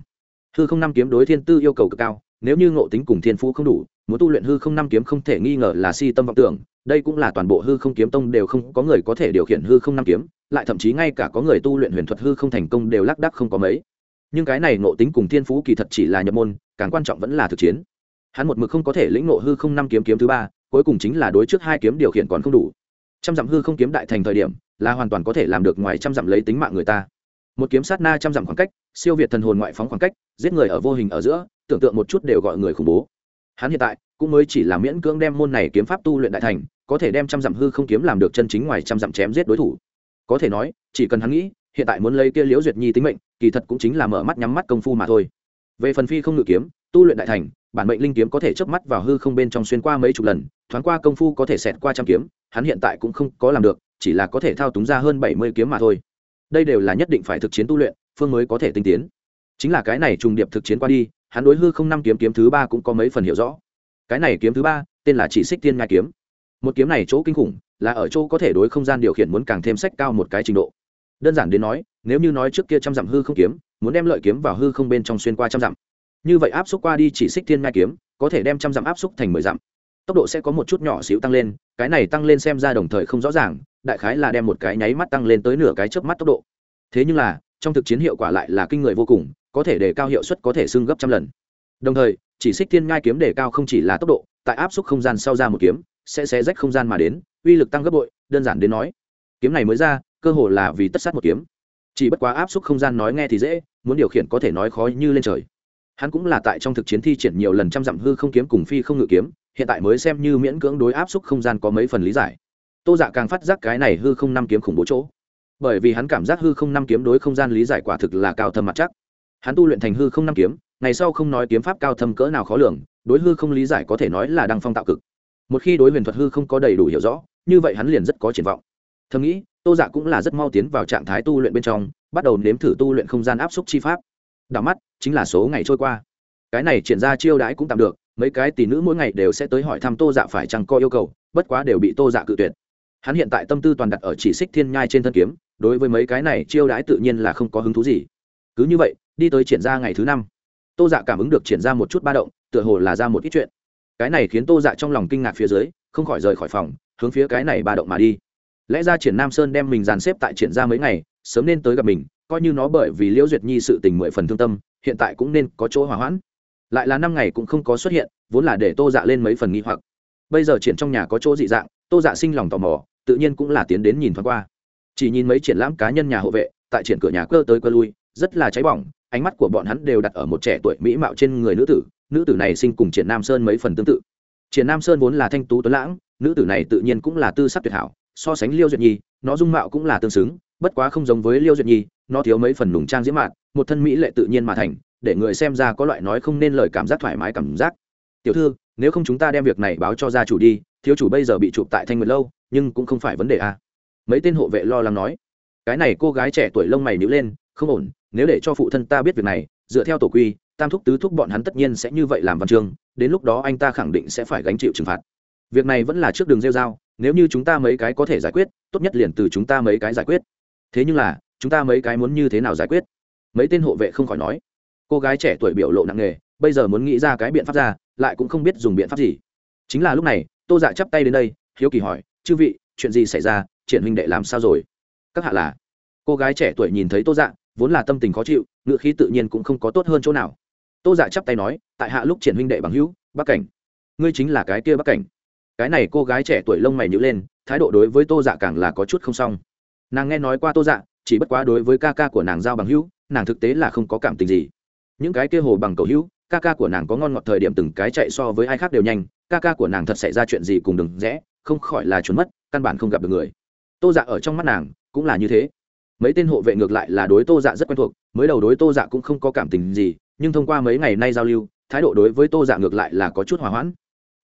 Hư không năm kiếm đối thiên tư yêu cầu cực cao nếu như ngộ tính cùng thiên phú không đủ, muốn tu luyện hư không năm kiếm không thể nghi ngờ là si tâm vọng tưởng, đây cũng là toàn bộ hư không kiếm tông đều không có người có thể điều khiển hư không năm kiếm, lại thậm chí ngay cả có người tu luyện huyền thuật hư không thành công đều lác đắc không có mấy. Nhưng cái này ngộ tính cùng thiên phú kỳ thật chỉ là nhập môn, càng quan trọng vẫn là thực chiến. Hắn một mực không có thể lĩnh ngộ hư không năm kiếm kiếm thứ ba, cuối cùng chính là đối trước hai kiếm điều khiển còn không đủ. Trăm dặm hư không kiếm đại thành thời điểm, là hoàn toàn có thể làm được ngoài trăm dặm lấy tính mạng người ta. Một kiếm sát na trăm dặm khoảng cách, siêu việt thần hồn ngoại phóng khoảng cách, giết người ở vô hình ở giữa tưởng tượng một chút đều gọi người khủng bố. Hắn hiện tại cũng mới chỉ là miễn cưỡng đem môn này kiếm pháp tu luyện đại thành, có thể đem trăm dặm hư không kiếm làm được chân chính ngoài trăm dặm chém giết đối thủ. Có thể nói, chỉ cần hắn nghĩ, hiện tại muốn lấy kia liễu duyệt nhi tính mệnh, kỳ thật cũng chính là mở mắt nhắm mắt công phu mà thôi. Về phần phi không ngự kiếm, tu luyện đại thành, bản mệnh linh kiếm có thể chớp mắt vào hư không bên trong xuyên qua mấy chục lần, thoáng qua công phu có thể xẹt qua trăm kiếm, hắn hiện tại cũng không có làm được, chỉ là có thể thao túng ra hơn bảy mươi kiếm mà thôi. Đây đều là nhất định phải thực chiến tu luyện, phương mới có thể tinh tiến. Chính là cái này trùng điệp thực chiến qua đi hắn đối hư không năm kiếm kiếm thứ ba cũng có mấy phần hiểu rõ. Cái này kiếm thứ ba, tên là chỉ xích tiên ngai kiếm. Một kiếm này chỗ kinh khủng, là ở chỗ có thể đối không gian điều khiển muốn càng thêm sách cao một cái trình độ. Đơn giản đến nói, nếu như nói trước kia trăm dặm hư không kiếm, muốn đem lợi kiếm vào hư không bên trong xuyên qua trăm dặm. Như vậy áp xúc qua đi chỉ xích thiên ngai kiếm, có thể đem trăm dặm áp xúc thành mười dặm. Tốc độ sẽ có một chút nhỏ xíu tăng lên, cái này tăng lên xem ra đồng thời không rõ ràng, đại khái là đem một cái nháy mắt tăng lên tới nửa cái chớp mắt tốc độ. Thế nhưng là, trong thực chiến hiệu quả lại là kinh người vô cùng có thể đề cao hiệu suất có thể xưng gấp trăm lần. Đồng thời, chỉ xích thiên ngai kiếm đề cao không chỉ là tốc độ, tại áp xúc không gian sau ra một kiếm, sẽ xé rách không gian mà đến, uy lực tăng gấp bội, đơn giản đến nói. Kiếm này mới ra, cơ hồ là vì tất sát một kiếm. Chỉ bất quá áp suất không gian nói nghe thì dễ, muốn điều khiển có thể nói khó như lên trời. Hắn cũng là tại trong thực chiến thi triển nhiều lần trăm dặm hư không kiếm cùng phi không ngự kiếm, hiện tại mới xem như miễn cưỡng đối áp xúc không gian có mấy phần lý giải. Tô dạ càng phát giác cái này hư không năm kiếm khủng bố chỗ. Bởi vì hắn cảm giác hư không năm kiếm đối không gian lý giải quả thực là cao thâm mặt chắc hắn tu luyện thành hư không năm kiếm, ngày sau không nói kiếm pháp cao thâm cỡ nào khó lường, đối hư không lý giải có thể nói là đăng phong tạo cực. Một khi đối huyền thuật hư không có đầy đủ hiểu rõ, như vậy hắn liền rất có triển vọng. Thầm nghĩ, tô dạ cũng là rất mau tiến vào trạng thái tu luyện bên trong, bắt đầu nếm thử tu luyện không gian áp xúc chi pháp. Đảo mắt, chính là số ngày trôi qua. Cái này triển ra chiêu đãi cũng tạm được, mấy cái tỷ nữ mỗi ngày đều sẽ tới hỏi thăm tô dạ phải chăng có yêu cầu, bất quá đều bị tô dạ cự tuyệt. Hắn hiện tại tâm tư toàn đặt ở chỉ xích thiên nhai trên thân kiếm, đối với mấy cái này chiêu đãi tự nhiên là không có hứng thú gì. Cứ như vậy đi tới triển ra ngày thứ năm. Tô dạ cảm ứng được triển ra một chút ba động, tựa hồ là ra một ít chuyện. Cái này khiến tô dạ trong lòng kinh ngạc phía dưới, không khỏi rời khỏi phòng, hướng phía cái này ba động mà đi. Lẽ ra triển nam sơn đem mình dàn xếp tại triển ra mấy ngày, sớm nên tới gặp mình, coi như nó bởi vì liễu duyệt nhi sự tình mười phần thương tâm, hiện tại cũng nên có chỗ hòa hoãn. Lại là năm ngày cũng không có xuất hiện, vốn là để tô dạ lên mấy phần nghi hoặc. Bây giờ triển trong nhà có chỗ dị dạng, tô dạ sinh lòng tò mò, tự nhiên cũng là tiến đến nhìn thoáng qua. Chỉ nhìn mấy triển lãm cá nhân nhà hộ vệ, tại triển cửa nhà cơ tới cơ lui, rất là cháy bỏng ánh mắt của bọn hắn đều đặt ở một trẻ tuổi mỹ mạo trên người nữ tử nữ tử này sinh cùng triển nam sơn mấy phần tương tự. Triển nam sơn vốn là thanh tú tuấn lãng, nữ tử này tự nhiên cũng là tư sắc tuyệt hảo, so sánh liêu duyệt nhi, nó dung mạo cũng là tương xứng, bất quá không giống với liêu duyệt nhi, nó thiếu mấy phần nùng trang diễm mạn, một thân mỹ lệ tự nhiên mà thành, để người xem ra có loại nói không nên lời cảm giác thoải mái cảm giác. Tiểu thư, nếu không chúng ta đem việc này báo cho gia chủ đi, thiếu chủ bây giờ bị chụp tại thanh nguyệt lâu, nhưng cũng không phải vấn đề à. mấy tên hộ vệ lo lắng nói. Cái này cô gái trẻ tuổi lông mày nhíu lên, không ổn nếu để cho phụ thân ta biết việc này, dựa theo tổ quy, tam thúc tứ thúc bọn hắn tất nhiên sẽ như vậy làm văn chương, đến lúc đó anh ta khẳng định sẽ phải gánh chịu trừng phạt. Việc này vẫn là trước đường rêu dao nếu như chúng ta mấy cái có thể giải quyết, tốt nhất liền từ chúng ta mấy cái giải quyết. Thế nhưng là, chúng ta mấy cái muốn như thế nào giải quyết? Mấy tên hộ vệ không khỏi nói. Cô gái trẻ tuổi biểu lộ nặng nề, bây giờ muốn nghĩ ra cái biện pháp ra, lại cũng không biết dùng biện pháp gì. Chính là lúc này, tô dạ chắp tay đến đây, hiếu kỳ hỏi, chư vị, chuyện gì xảy ra? Triển huynh đệ làm sao rồi? Các hạ là, cô gái trẻ tuổi nhìn thấy tô dạ vốn là tâm tình khó chịu ngựa khí tự nhiên cũng không có tốt hơn chỗ nào. Tô dạ chắp tay nói, tại hạ lúc triển huynh đệ bằng hữu bắc cảnh. Ngươi chính là cái kia bắc cảnh. Cái này cô gái trẻ tuổi lông mày nhữ lên, thái độ đối với tô dạ càng là có chút không xong. Nàng nghe nói qua tô dạ chỉ bất quá đối với ca ca của nàng giao bằng hữu, nàng thực tế là không có cảm tình gì. Những cái kia hồ bằng cầu hữu, ca ca của nàng có ngon ngọt thời điểm từng cái chạy so với ai khác đều nhanh, ca ca của nàng thật xảy ra chuyện gì cùng đừng rẽ, không khỏi là trốn mất, căn bản không gặp được người. Tô dạ ở trong mắt nàng, cũng là như thế mấy tên hộ vệ ngược lại là đối tô dạ rất quen thuộc, mới đầu đối tô dạ cũng không có cảm tình gì, nhưng thông qua mấy ngày nay giao lưu, thái độ đối với tô dạ ngược lại là có chút hòa hoãn.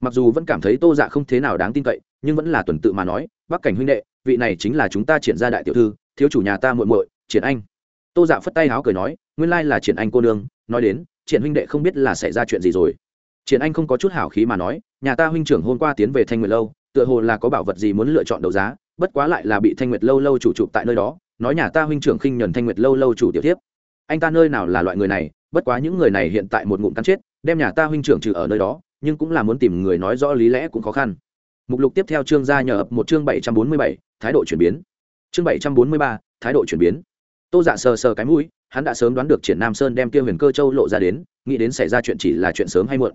Mặc dù vẫn cảm thấy tô dạ không thế nào đáng tin cậy, nhưng vẫn là tuần tự mà nói, bắc cảnh huynh đệ, vị này chính là chúng ta triển ra đại tiểu thư, thiếu chủ nhà ta muội muội, triển anh. Tô dạ phất tay háo cười nói, nguyên lai là triển anh cô nương, nói đến, triển huynh đệ không biết là xảy ra chuyện gì rồi. Triển anh không có chút hảo khí mà nói, nhà ta huynh trưởng hôm qua tiến về thanh nguyệt lâu, tựa hồ là có bảo vật gì muốn lựa chọn đấu giá, bất quá lại là bị thanh nguyệt lâu lâu chủ chụp tại nơi đó nói nhà ta huynh trưởng khinh nhuần thanh nguyệt lâu lâu chủ tiểu tiếp anh ta nơi nào là loại người này, bất quá những người này hiện tại một ngụm cắn chết, đem nhà ta huynh trưởng trừ ở nơi đó, nhưng cũng là muốn tìm người nói rõ lý lẽ cũng khó khăn. Mục lục tiếp theo chương gia nhờ ập một chương bảy trăm bốn mươi bảy, thái độ chuyển biến. Chương bảy trăm bốn mươi ba, thái độ chuyển biến. Tô dạ sờ sờ cái mũi, hắn đã sớm đoán được triển nam sơn đem kia huyền cơ châu lộ ra đến, nghĩ đến xảy ra chuyện chỉ là chuyện sớm hay muộn.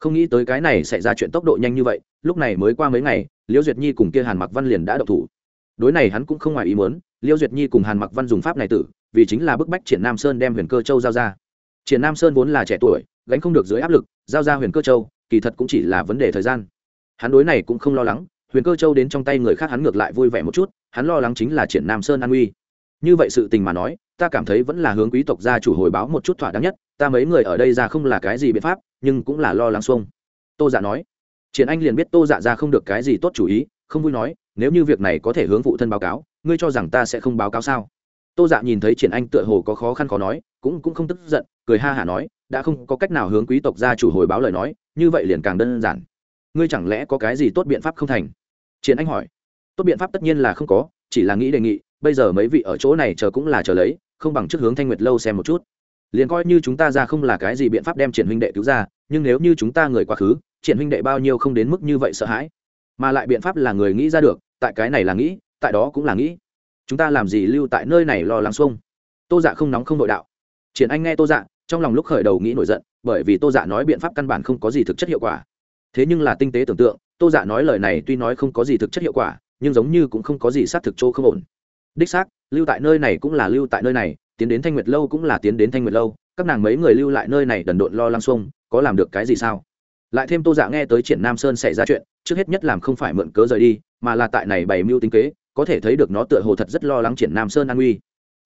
Không nghĩ tới cái này xảy ra chuyện tốc độ nhanh như vậy, lúc này mới qua mấy ngày, liễu duyệt nhi cùng kia hàn mặc văn liền đã độc thủ. Đối này hắn cũng không ngoài ý muốn Liêu duyệt nhi cùng hàn mặc văn dùng pháp này tử, vì chính là bức bách triển nam sơn đem huyền cơ châu giao ra. Triển nam sơn vốn là trẻ tuổi, gánh không được dưới áp lực, giao ra huyền cơ châu, kỳ thật cũng chỉ là vấn đề thời gian. Hắn đối này cũng không lo lắng, huyền cơ châu đến trong tay người khác hắn ngược lại vui vẻ một chút, hắn lo lắng chính là triển nam sơn an uy như vậy sự tình mà nói, ta cảm thấy vẫn là hướng quý tộc gia chủ hồi báo một chút thỏa đáng nhất, ta mấy người ở đây ra không là cái gì biện pháp, nhưng cũng là lo lắng xuông. Tô dạ nói. Triển anh liền biết tô dạ ra không được cái gì tốt chủ ý, không vui nói, nếu như việc này có thể hướng phụ thân báo cáo ngươi cho rằng ta sẽ không báo cáo sao? Tô dạ nhìn thấy triển anh tựa hồ có khó khăn khó nói, cũng cũng không tức giận, cười ha hả nói, đã không có cách nào hướng quý tộc gia chủ hồi báo lời nói, như vậy liền càng đơn giản. Ngươi chẳng lẽ có cái gì tốt biện pháp không thành? Triển anh hỏi. Tốt biện pháp tất nhiên là không có, chỉ là nghĩ đề nghị, bây giờ mấy vị ở chỗ này chờ cũng là chờ lấy, không bằng trước hướng thanh nguyệt lâu xem một chút. Liền coi như chúng ta ra không là cái gì biện pháp đem triển huynh đệ cứu ra, nhưng nếu như chúng ta người quá khứ, triển huynh đệ bao nhiêu không đến mức như vậy sợ hãi. Mà lại biện pháp là người nghĩ ra được, tại cái này là nghĩ tại đó cũng là nghĩ, chúng ta làm gì lưu tại nơi này lo lắng xuông? Tô dạ không nóng không nội đạo. Triển anh nghe tô dạ trong lòng lúc khởi đầu nghĩ nổi giận, bởi vì tô dạ nói biện pháp căn bản không có gì thực chất hiệu quả. Thế nhưng là tinh tế tưởng tượng, tô dạ nói lời này tuy nói không có gì thực chất hiệu quả, nhưng giống như cũng không có gì xác thực chỗ không ổn. Đích xác, lưu tại nơi này cũng là lưu tại nơi này, tiến đến thanh nguyệt lâu cũng là tiến đến thanh nguyệt lâu, các nàng mấy người lưu lại nơi này đần độn lo lăng xuông, có làm được cái gì sao? Lại thêm tô dạ nghe tới triển nam sơn xảy ra chuyện, trước hết nhất làm không phải mượn cớ rời đi, mà là tại này bày mưu tính kế có thể thấy được nó tựa hồ thật rất lo lắng triển nam sơn an nguy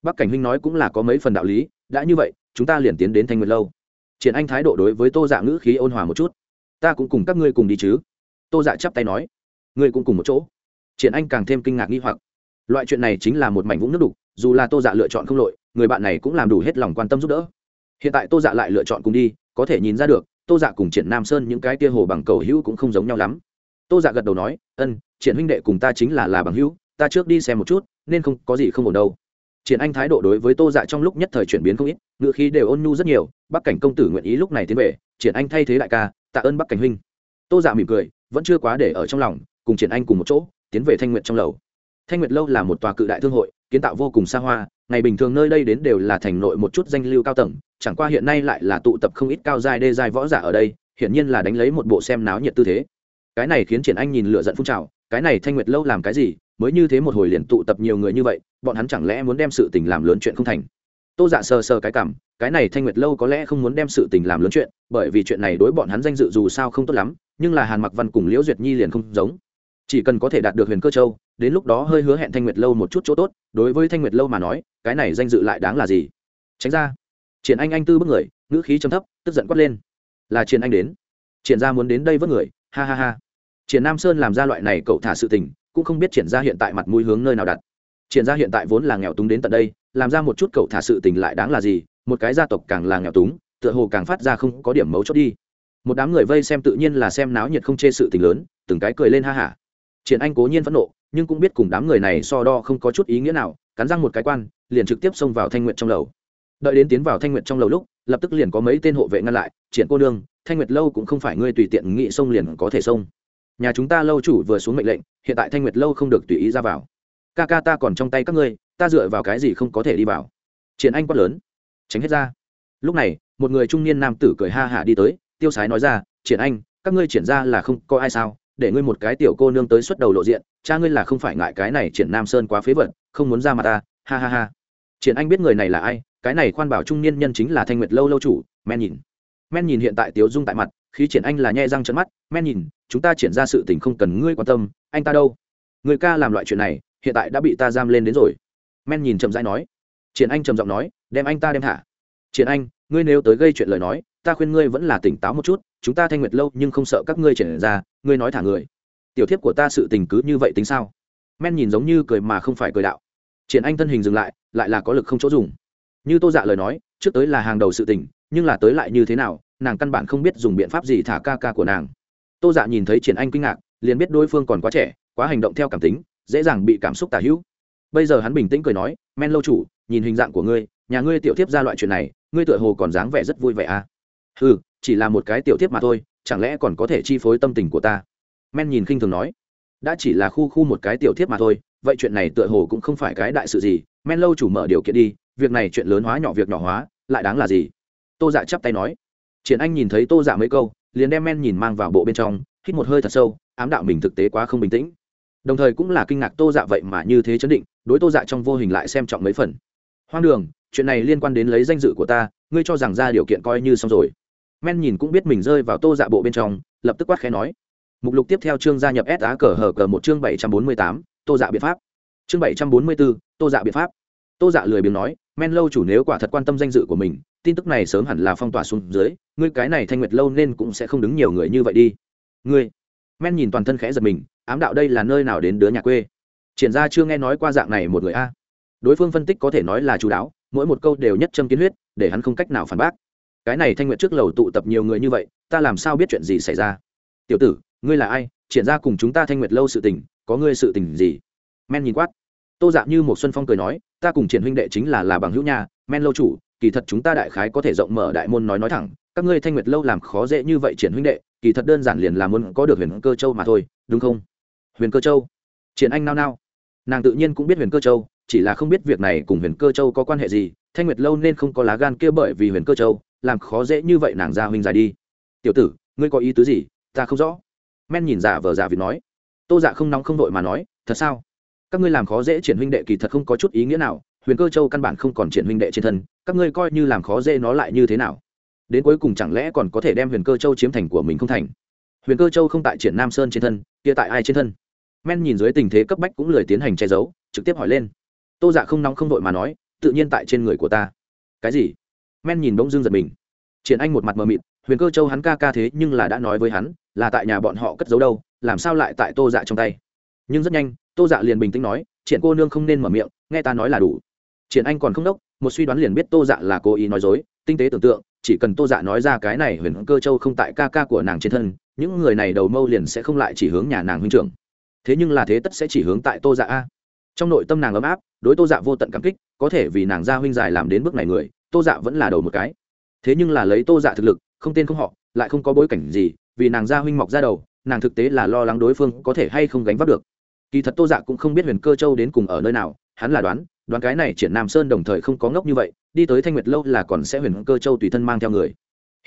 bắc cảnh huynh nói cũng là có mấy phần đạo lý, đã như vậy, chúng ta liền tiến đến thanh nguyệt lâu. Triển anh thái độ đối với tô dạ ngữ khí ôn hòa một chút. Ta cũng cùng các ngươi cùng đi chứ? Tô dạ chắp tay nói. Ngươi cũng cùng một chỗ. Triển anh càng thêm kinh ngạc nghi hoặc. Loại chuyện này chính là một mảnh vũng nước đục, dù là tô dạ lựa chọn không lội, người bạn này cũng làm đủ hết lòng quan tâm giúp đỡ. Hiện tại tô dạ lại lựa chọn cùng đi, có thể nhìn ra được, tô dạ cùng triển nam sơn những cái tia hồ bằng cầu hữu cũng không giống nhau lắm. Tô dạ gật đầu nói, ân, triển huynh đệ cùng ta chính là là bằng hữu ta trước đi xem một chút, nên không có gì không ổn đâu. Triển anh thái độ đối với tô dạ trong lúc nhất thời chuyển biến không ít ngự khí đều ôn nhu rất nhiều, bắc cảnh công tử nguyện ý lúc này tiến về, triển anh thay thế đại ca, tạ ơn bắc cảnh huynh. Tô dạ mỉm cười, vẫn chưa quá để ở trong lòng, cùng triển anh cùng một chỗ, tiến về thanh nguyện trong lầu. Thanh nguyệt lâu là một tòa cự đại thương hội, kiến tạo vô cùng xa hoa, ngày bình thường nơi đây đến đều là thành nội một chút danh lưu cao tầng, chẳng qua hiện nay lại là tụ tập không ít cao giai đê giai võ giả ở đây, hiển nhiên là đánh lấy một bộ xem náo nhiệt tư thế. Cái này khiến triển anh nhìn lựa giận phun trào, cái này thanh nguyệt lâu làm cái gì mới như thế một hồi liền tụ tập nhiều người như vậy, bọn hắn chẳng lẽ muốn đem sự tình làm lớn chuyện không thành? Tô dạ sờ sờ cái cảm, cái này thanh nguyệt lâu có lẽ không muốn đem sự tình làm lớn chuyện, bởi vì chuyện này đối bọn hắn danh dự dù sao không tốt lắm, nhưng là hàn mặc văn cùng liễu duyệt nhi liền không giống. Chỉ cần có thể đạt được huyền cơ châu, đến lúc đó hơi hứa hẹn thanh nguyệt lâu một chút chỗ tốt, đối với thanh nguyệt lâu mà nói, cái này danh dự lại đáng là gì? Tránh ra. Triển anh anh tư bước người, ngữ khí trầm thấp, tức giận quát lên. Là triển anh đến. Triển ra muốn đến đây vớt người, ha ha ha. Triển nam sơn làm ra loại này cậu thả sự tình cũng không biết triển ra hiện tại mặt mũi hướng nơi nào đặt. Triển ra hiện tại vốn là nghèo túng đến tận đây, làm ra một chút cậu thả sự tình lại đáng là gì, một cái gia tộc càng là nghèo túng, tựa hồ càng phát ra không có điểm mấu chốt đi. Một đám người vây xem tự nhiên là xem náo nhiệt không chê sự tình lớn, từng cái cười lên ha hả. Triển anh cố nhiên phẫn nộ, nhưng cũng biết cùng đám người này so đo không có chút ý nghĩa nào, cắn răng một cái quan, liền trực tiếp xông vào thanh nguyện trong lầu. Đợi đến tiến vào thanh nguyện trong lầu lúc, lập tức liền có mấy tên hộ vệ ngăn lại, triển cô đương thanh nguyệt lâu cũng không phải ngươi tùy tiện nghị xông liền có thể xông nhà chúng ta lâu chủ vừa xuống mệnh lệnh, hiện tại thanh nguyệt lâu không được tùy ý ra vào. Ca ca ta còn trong tay các ngươi, ta dựa vào cái gì không có thể đi vào? Triển anh quát lớn. Tránh hết ra. Lúc này, một người trung niên nam tử cười ha hả đi tới, tiêu sái nói ra, triển anh, các ngươi triển ra là không có ai sao? Để ngươi một cái tiểu cô nương tới xuất đầu lộ diện, cha ngươi là không phải ngại cái này triển nam sơn quá phế vật, không muốn ra mặt ta. Ha ha ha. Triển anh biết người này là ai, cái này khoan bảo trung niên nhân chính là thanh nguyệt lâu lâu chủ, men nhìn. Men nhìn hiện tại tiếu dung tại mặt khi triển anh là nhe răng trợn mắt, men nhìn, chúng ta triển ra sự tình không cần ngươi quan tâm, anh ta đâu? Người ca làm loại chuyện này, hiện tại đã bị ta giam lên đến rồi. Men nhìn chậm rãi nói. Triển anh trầm giọng nói, đem anh ta đem thả. Triển anh, ngươi nếu tới gây chuyện lời nói, ta khuyên ngươi vẫn là tỉnh táo một chút, chúng ta thanh nguyệt lâu nhưng không sợ các ngươi triển ra, ngươi nói thả người. Tiểu thiếp của ta sự tình cứ như vậy tính sao? Men nhìn giống như cười mà không phải cười đạo. Triển anh thân hình dừng lại lại là có lực không chỗ dùng. Như tô dạ lời nói, trước tới là hàng đầu sự tình, nhưng là tới lại như thế nào nàng căn bản không biết dùng biện pháp gì thả ca ca của nàng. Tô dạ nhìn thấy triển anh kinh ngạc, liền biết đối phương còn quá trẻ, quá hành động theo cảm tính, dễ dàng bị cảm xúc tả hữu. Bây giờ hắn bình tĩnh cười nói, men lâu chủ, nhìn hình dạng của ngươi, nhà ngươi tiểu tiếp ra loại chuyện này, ngươi tựa hồ còn dáng vẻ rất vui vẻ à? Ừ chỉ là một cái tiểu tiếp mà thôi, chẳng lẽ còn có thể chi phối tâm tình của ta? Men nhìn khinh thường nói. Đã chỉ là khu khu một cái tiểu tiếp mà thôi, vậy chuyện này tựa hồ cũng không phải cái đại sự gì. Men lâu chủ mở điều kiện đi, việc này chuyện lớn hóa nhỏ việc nhỏ hóa, lại đáng là gì? Tô dạ chắp tay nói triển anh nhìn thấy tô dạ mấy câu, liền đem men nhìn mang vào bộ bên trong, hít một hơi thật sâu, ám đạo mình thực tế quá không bình tĩnh. Đồng thời cũng là kinh ngạc tô dạ vậy mà như thế chấn định, đối tô dạ trong vô hình lại xem trọng mấy phần. Hoang đường, chuyện này liên quan đến lấy danh dự của ta, ngươi cho rằng ra điều kiện coi như xong rồi. Men nhìn cũng biết mình rơi vào tô dạ bộ bên trong, lập tức quát khẽ nói. Mục lục tiếp theo chương gia nhập s á cờ hờ cờ một chương bảy trăm bốn mươi tám, tô dạ biện pháp. Chương bảy trăm bốn mươi bốn, tô dạ biện pháp. Tô dạ lười biếng nói men lâu chủ nếu quả thật quan tâm danh dự của mình, tin tức này sớm hẳn là phong tỏa xuống dưới, ngươi cái này thanh nguyệt lâu nên cũng sẽ không đứng nhiều người như vậy đi. Ngươi. Men nhìn toàn thân khẽ giật mình, ám đạo đây là nơi nào đến đứa nhà quê? Triển ra chưa nghe nói qua dạng này một người a. Đối phương phân tích có thể nói là chú đáo, mỗi một câu đều nhất châm kiến huyết, để hắn không cách nào phản bác. Cái này thanh nguyện trước lầu tụ tập nhiều người như vậy, ta làm sao biết chuyện gì xảy ra? Tiểu tử, ngươi là ai? Triển ra cùng chúng ta thanh nguyệt lâu sự tình, có ngươi sự tình gì? Men nhìn quát tô dạng như một xuân phong cười nói, ta cùng triển huynh đệ chính là là bằng hữu nhà men lâu chủ, kỳ thật chúng ta đại khái có thể rộng mở đại môn nói nói thẳng, các ngươi thanh nguyệt lâu làm khó dễ như vậy triển huynh đệ, kỳ thật đơn giản liền là muốn có được huyền cơ châu mà thôi, đúng không? Huyền cơ châu? Triển anh nao nao. Nàng tự nhiên cũng biết huyền cơ châu, chỉ là không biết việc này cùng huyền cơ châu có quan hệ gì, thanh nguyệt lâu nên không có lá gan kia bởi vì huyền cơ châu, làm khó dễ như vậy nàng ra huynh dài đi. Tiểu tử, ngươi có ý tứ gì, ta không rõ. Men nhìn giả vờ giả vì nói. Tô dạ không nóng không đội mà nói, thật sao? Các ngươi làm khó dễ triển huynh đệ kỳ thật không có chút ý nghĩa nào, huyền cơ châu căn bản không còn triển huynh đệ trên thân, các ngươi coi như làm khó dễ nó lại như thế nào? Đến cuối cùng chẳng lẽ còn có thể đem huyền cơ châu chiếm thành của mình không thành? Huyền cơ châu không tại triển nam sơn trên thân, kia tại ai trên thân? Men nhìn dưới tình thế cấp bách cũng lười tiến hành che giấu, trực tiếp hỏi lên. Tô dạ không nóng không đội mà nói, tự nhiên tại trên người của ta. Cái gì? Men nhìn bỗng dưng giật mình. Triển anh một mặt mờ mịt, huyền cơ châu hắn ca ca thế nhưng là đã nói với hắn, là tại nhà bọn họ cất giấu đâu, làm sao lại tại tô dạ trong tay? Nhưng rất nhanh tô dạ liền bình tĩnh nói, triển cô nương không nên mở miệng, nghe ta nói là đủ. Triển anh còn không đốc, một suy đoán liền biết tô dạ là cố ý nói dối, tinh tế tưởng tượng, chỉ cần tô dạ nói ra cái này huyền cơ châu không tại ca ca của nàng trên thân, những người này đầu mâu liền sẽ không lại chỉ hướng nhà nàng huynh trưởng. Thế nhưng là thế tất sẽ chỉ hướng tại tô dạ a. Trong nội tâm nàng ấm áp, đối tô dạ vô tận cảm kích, có thể vì nàng gia huynh dài làm đến bước này người, tô dạ vẫn là đầu một cái. Thế nhưng là lấy tô dạ thực lực, không tên không họ, lại không có bối cảnh gì, vì nàng gia huynh mọc ra đầu, nàng thực tế là lo lắng đối phương có thể hay không gánh vác được kỳ thật tô dạ cũng không biết huyền cơ châu đến cùng ở nơi nào, hắn là đoán đoán cái này triển nam sơn đồng thời không có ngốc như vậy, đi tới thanh nguyệt lâu là còn sẽ huyền cơ châu tùy thân mang theo người.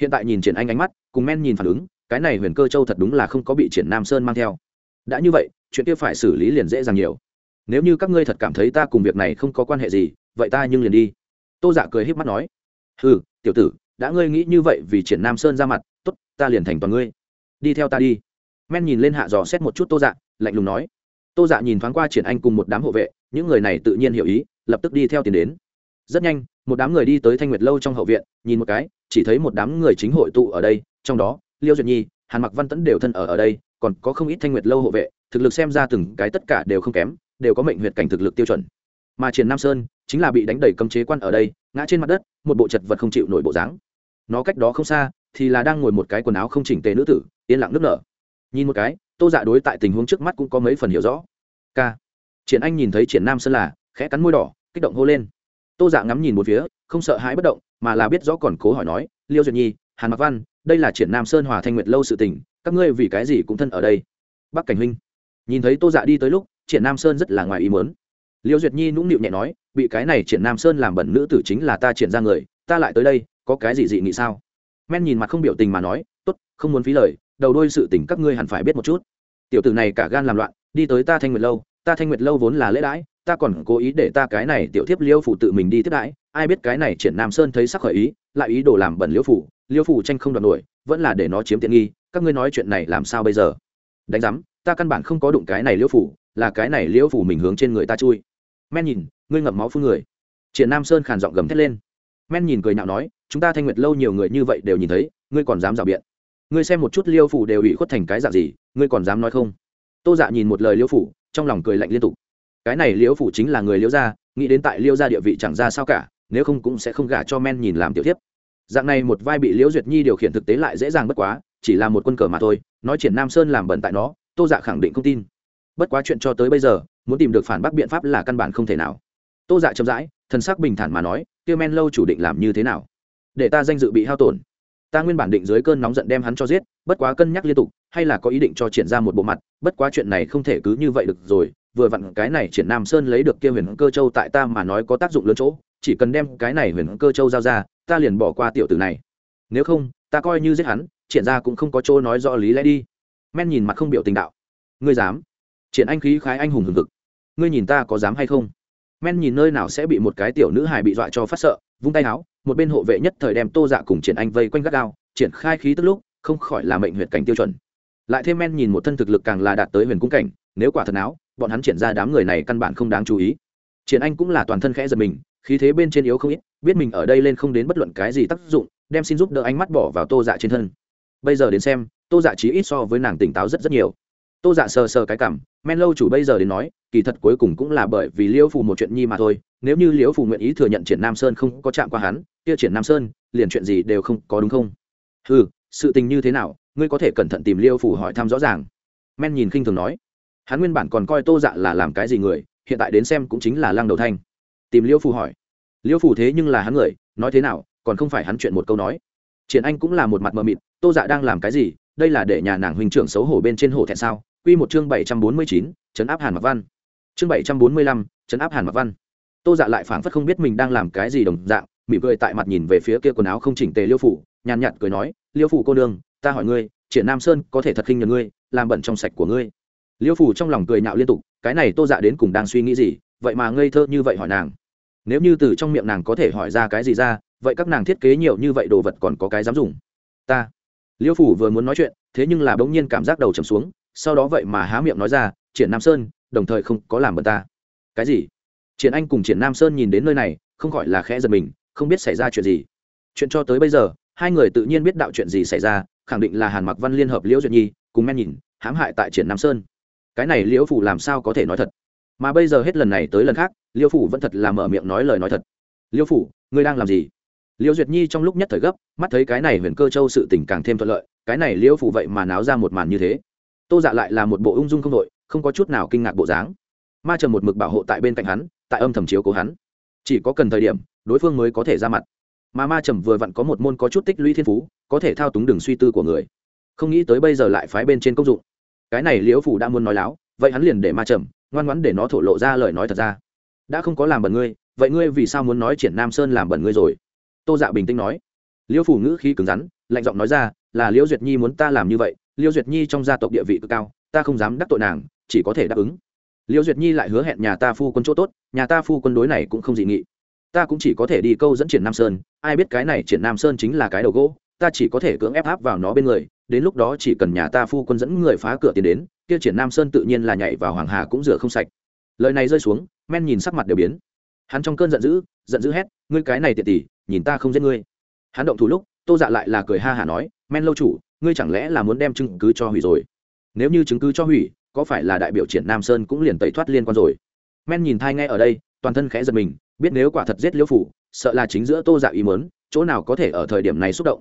Hiện tại nhìn triển anh ánh mắt, cùng men nhìn phản ứng, cái này huyền cơ châu thật đúng là không có bị triển nam sơn mang theo. Đã như vậy, chuyện kia phải xử lý liền dễ dàng nhiều. Nếu như các ngươi thật cảm thấy ta cùng việc này không có quan hệ gì, vậy ta nhưng liền đi. Tô dạ cười híp mắt nói. Ừ tiểu tử, đã ngươi nghĩ như vậy vì triển nam sơn ra mặt t ố t ta liền thành toàn ngươi. Đi theo ta đi. Men nhìn lên hạ dò xét một chút tô dạ lạnh lùng nói tô dạ nhìn thoáng qua triển anh cùng một đám hộ vệ, những người này tự nhiên hiểu ý, lập tức đi theo tiền đến. Rất nhanh, một đám người đi tới thanh nguyệt lâu trong hậu viện, nhìn một cái, chỉ thấy một đám người chính hội tụ ở đây, trong đó, liêu duyệt nhi, hàn mặc văn tẫn đều thân ở ở đây, còn có không ít thanh nguyệt lâu hộ vệ, thực lực xem ra từng cái tất cả đều không kém, đều có mệnh huyệt cảnh thực lực tiêu chuẩn. Mà triển nam sơn, chính là bị đánh đẩy cấm chế quan ở đây, ngã trên mặt đất, một bộ chật vật không chịu nổi bộ dáng. Nó cách đó không xa, thì là đang ngồi một cái quần áo không chỉnh tề nữ tử, yên lặng nước nở. Nhìn một cái tô dạ đối tại tình huống trước mắt cũng có mấy phần hiểu rõ. K. Triển anh nhìn thấy triển nam sơn là, khẽ cắn môi đỏ, kích động hô lên. Tô dạ ngắm nhìn một phía, không sợ hãi bất động, mà là biết rõ còn cố hỏi nói, liêu duyệt nhi, hàn mặc văn, đây là triển nam sơn hòa thanh nguyệt lâu sự tình, các ngươi vì cái gì cũng thân ở đây? Bắc cảnh huynh. Nhìn thấy tô dạ đi tới lúc, triển nam sơn rất là ngoài ý mớn liêu duyệt nhi nũng nịu nhẹ nói, bị cái này triển nam sơn làm bẩn nữ tử chính là ta triển ra người, ta lại tới đây, có cái gì dị nghị sao? Men nhìn mặt không biểu tình mà nói, tốt, không muốn phí lời đầu đôi sự tình các ngươi hẳn phải biết một chút. Tiểu tử này cả gan làm loạn, đi tới ta thanh nguyệt lâu, ta thanh nguyệt lâu vốn là lễ đãi, ta còn cố ý để ta cái này tiểu thiếp liêu phủ tự mình đi tiếp đãi, ai biết cái này triển nam sơn thấy sắc khởi ý, lại ý đồ làm bẩn liêu phủ liêu phủ tranh không đoạt nổi, vẫn là để nó chiếm tiện nghi, các ngươi nói chuyện này làm sao bây giờ? Đánh giám, ta căn bản không có đụng cái này liêu phủ, là cái này liêu phủ mình hướng trên người ta chui. Men nhìn, ngươi ngậm máu phun người. Triển nam sơn khàn giọng gầm thét lên. Men nhìn cười nhạo nói, chúng ta thanh nguyệt lâu nhiều người như vậy đều nhìn thấy, ngươi còn dám rào biện ngươi xem một chút liêu phủ đều bị khuất thành cái dạng gì, ngươi còn dám nói không? Tô dạ nhìn một lời liêu phủ, trong lòng cười lạnh liên tục. Cái này liêu phủ chính là người liêu gia, nghĩ đến tại liêu gia địa vị chẳng ra sao cả, nếu không cũng sẽ không gả cho men nhìn làm tiểu thiếp. dạng này một vai bị liễu duyệt nhi điều khiển thực tế lại dễ dàng bất quá, chỉ là một quân cờ mà thôi, nói triển nam sơn làm bẩn tại nó, tô dạ khẳng định không tin. Bất quá chuyện cho tới bây giờ, muốn tìm được phản bác biện pháp là căn bản không thể nào. Tô dạ chậm rãi, thần sắc bình thản mà nói Tiêu men lâu chủ định làm như thế nào? Để ta danh dự bị hao tổn ta nguyên bản định dưới cơn nóng giận đem hắn cho giết, bất quá cân nhắc liên tục, hay là có ý định cho triển ra một bộ mặt, bất quá chuyện này không thể cứ như vậy được rồi, vừa vặn cái này triển nam sơn lấy được kia huyền cơ châu tại ta mà nói có tác dụng lớn chỗ, chỉ cần đem cái này huyền cơ châu giao ra, ta liền bỏ qua tiểu tử này. Nếu không, ta coi như giết hắn, triển ra cũng không có chỗ nói rõ lý lẽ đi. Men nhìn mặt không biểu tình đạo. Ngươi dám? Triển anh khí khái anh hùng hừng hực. Ngươi nhìn ta có dám hay không? Men nhìn nơi nào sẽ bị một cái tiểu nữ hài bị dọa cho phát sợ, vung tay áo một bên hộ vệ nhất thời đem tô dạ cùng triển anh vây quanh gắt gao, triển khai khí tức lúc, không khỏi là mệnh huyện cảnh tiêu chuẩn. Lại thêm men nhìn một thân thực lực càng là đạt tới huyền cung cảnh, nếu quả thật áo bọn hắn triển ra đám người này căn bản không đáng chú ý. Triển anh cũng là toàn thân khẽ giật mình, khí thế bên trên yếu không ít, biết mình ở đây lên không đến bất luận cái gì tác dụng, đem xin giúp đỡ ánh mắt bỏ vào tô dạ trên thân. Bây giờ đến xem, tô dạ chí ít so với nàng tỉnh táo rất rất nhiều. Tô dạ sờ sờ cái cảm, men lâu chủ bây giờ đến nói, kỳ thật cuối cùng cũng là bởi vì liễu phù một chuyện nhi mà thôi, nếu như liễu phù nguyện ý thừa nhận triển nam sơn không có chạm qua hắn kia triển nam sơn, liền chuyện gì đều không có đúng không? Ừ sự tình như thế nào, ngươi có thể cẩn thận tìm Liêu Phủ hỏi thăm rõ ràng. Men nhìn khinh thường nói. Hắn nguyên bản còn coi tô dạ là làm cái gì người, hiện tại đến xem cũng chính là lăng đầu thanh. Tìm Liêu Phủ hỏi. Liêu Phủ thế nhưng là hắn người, nói thế nào, còn không phải hắn chuyện một câu nói. Triển anh cũng là một mặt mờ mịt, tô dạ đang làm cái gì, đây là để nhà nàng huynh trưởng xấu hổ bên trên hổ thẹn sao? Quy một chương bảy trăm bốn mươi chín chấn áp hàn mặc văn. Chương bảy trăm bốn mươi lăm chấn áp hàn mặc văn. Tô dạ lại phảng phất không biết mình đang làm cái gì đồng dạng mỉm cười tại mặt nhìn về phía kia quần áo không chỉnh tề liêu phủ, nhàn nhạt cười nói, liêu phủ cô nương, ta hỏi ngươi, triển nam sơn có thể thật khinh nhờ ngươi, làm bẩn trong sạch của ngươi? Liêu phủ trong lòng cười nhạo liên tục, cái này tô dạ đến cùng đang suy nghĩ gì? Vậy mà ngây thơ như vậy hỏi nàng. Nếu như từ trong miệng nàng có thể hỏi ra cái gì ra, vậy các nàng thiết kế nhiều như vậy đồ vật còn có cái dám dùng? Ta. Liêu phủ vừa muốn nói chuyện, thế nhưng là bỗng nhiên cảm giác đầu trầm xuống, sau đó vậy mà há miệng nói ra, triển nam sơn, đồng thời không có làm bẩn ta. Cái gì? Triển anh cùng triển nam sơn nhìn đến nơi này, không khỏi là khẽ giật mình không biết xảy ra chuyện gì. Chuyện cho tới bây giờ, hai người tự nhiên biết đạo chuyện gì xảy ra, khẳng định là hàn mặc văn liên hợp liễu duyệt nhi, cùng men nhìn, hãm hại tại triển nam sơn. Cái này liễu phủ làm sao có thể nói thật? Mà bây giờ hết lần này tới lần khác, liễu phủ vẫn thật là mở miệng nói lời nói thật. Liễu phủ, ngươi đang làm gì? Liễu duyệt nhi trong lúc nhất thời gấp, mắt thấy cái này huyền cơ châu sự tình càng thêm thuận lợi, cái này liễu phủ vậy mà náo ra một màn như thế. Tô dạ lại là một bộ ung dung không đội, không có chút nào kinh ngạc bộ dáng. Ma trầm một mực bảo hộ tại bên cạnh hắn, tại âm thầm chiếu cố hắn chỉ có cần thời điểm, đối phương mới có thể ra mặt. Mà ma trầm vừa vặn có một môn có chút tích lũy thiên phú, có thể thao túng đường suy tư của người. Không nghĩ tới bây giờ lại phái bên trên công dụng. Cái này liễu phủ đã muốn nói láo, vậy hắn liền để ma trầm, ngoan ngoãn để nó thổ lộ ra lời nói thật ra. Đã không có làm bẩn ngươi, vậy ngươi vì sao muốn nói triển nam sơn làm bẩn ngươi rồi? Tô dạ bình tĩnh nói. Liễu phủ ngữ khí cứng rắn, lạnh giọng nói ra, là liễu duyệt nhi muốn ta làm như vậy, liễu duyệt nhi trong gia tộc địa vị cực cao, ta không dám đắc tội nàng, chỉ có thể đáp ứng liễu duyệt nhi lại hứa hẹn nhà ta phu quân chỗ tốt, nhà ta phu quân đối này cũng không dị nghị. Ta cũng chỉ có thể đi câu dẫn triển nam sơn, ai biết cái này triển nam sơn chính là cái đầu gỗ, ta chỉ có thể cưỡng ép áp vào nó bên người, đến lúc đó chỉ cần nhà ta phu quân dẫn người phá cửa tiến đến, kia triển nam sơn tự nhiên là nhảy vào hoàng hà cũng rửa không sạch. Lời này rơi xuống, men nhìn sắc mặt đều biến. Hắn trong cơn giận dữ giận dữ hét, ngươi cái này tiện tỷ, nhìn ta không giết ngươi. Hắn động thủ lúc, tô dạ lại là cười ha hả nói, men lâu chủ, ngươi chẳng lẽ là muốn đem chứng cứ cho hủy rồi? Nếu như chứng cứ cho hủy có phải là đại biểu triển nam sơn cũng liền tẩy thoát liên quan rồi? Men nhìn thai ngay ở đây, toàn thân khẽ giật mình, biết nếu quả thật giết liêu phủ, sợ là chính giữa tô dạ ý mớn chỗ nào có thể ở thời điểm này xúc động.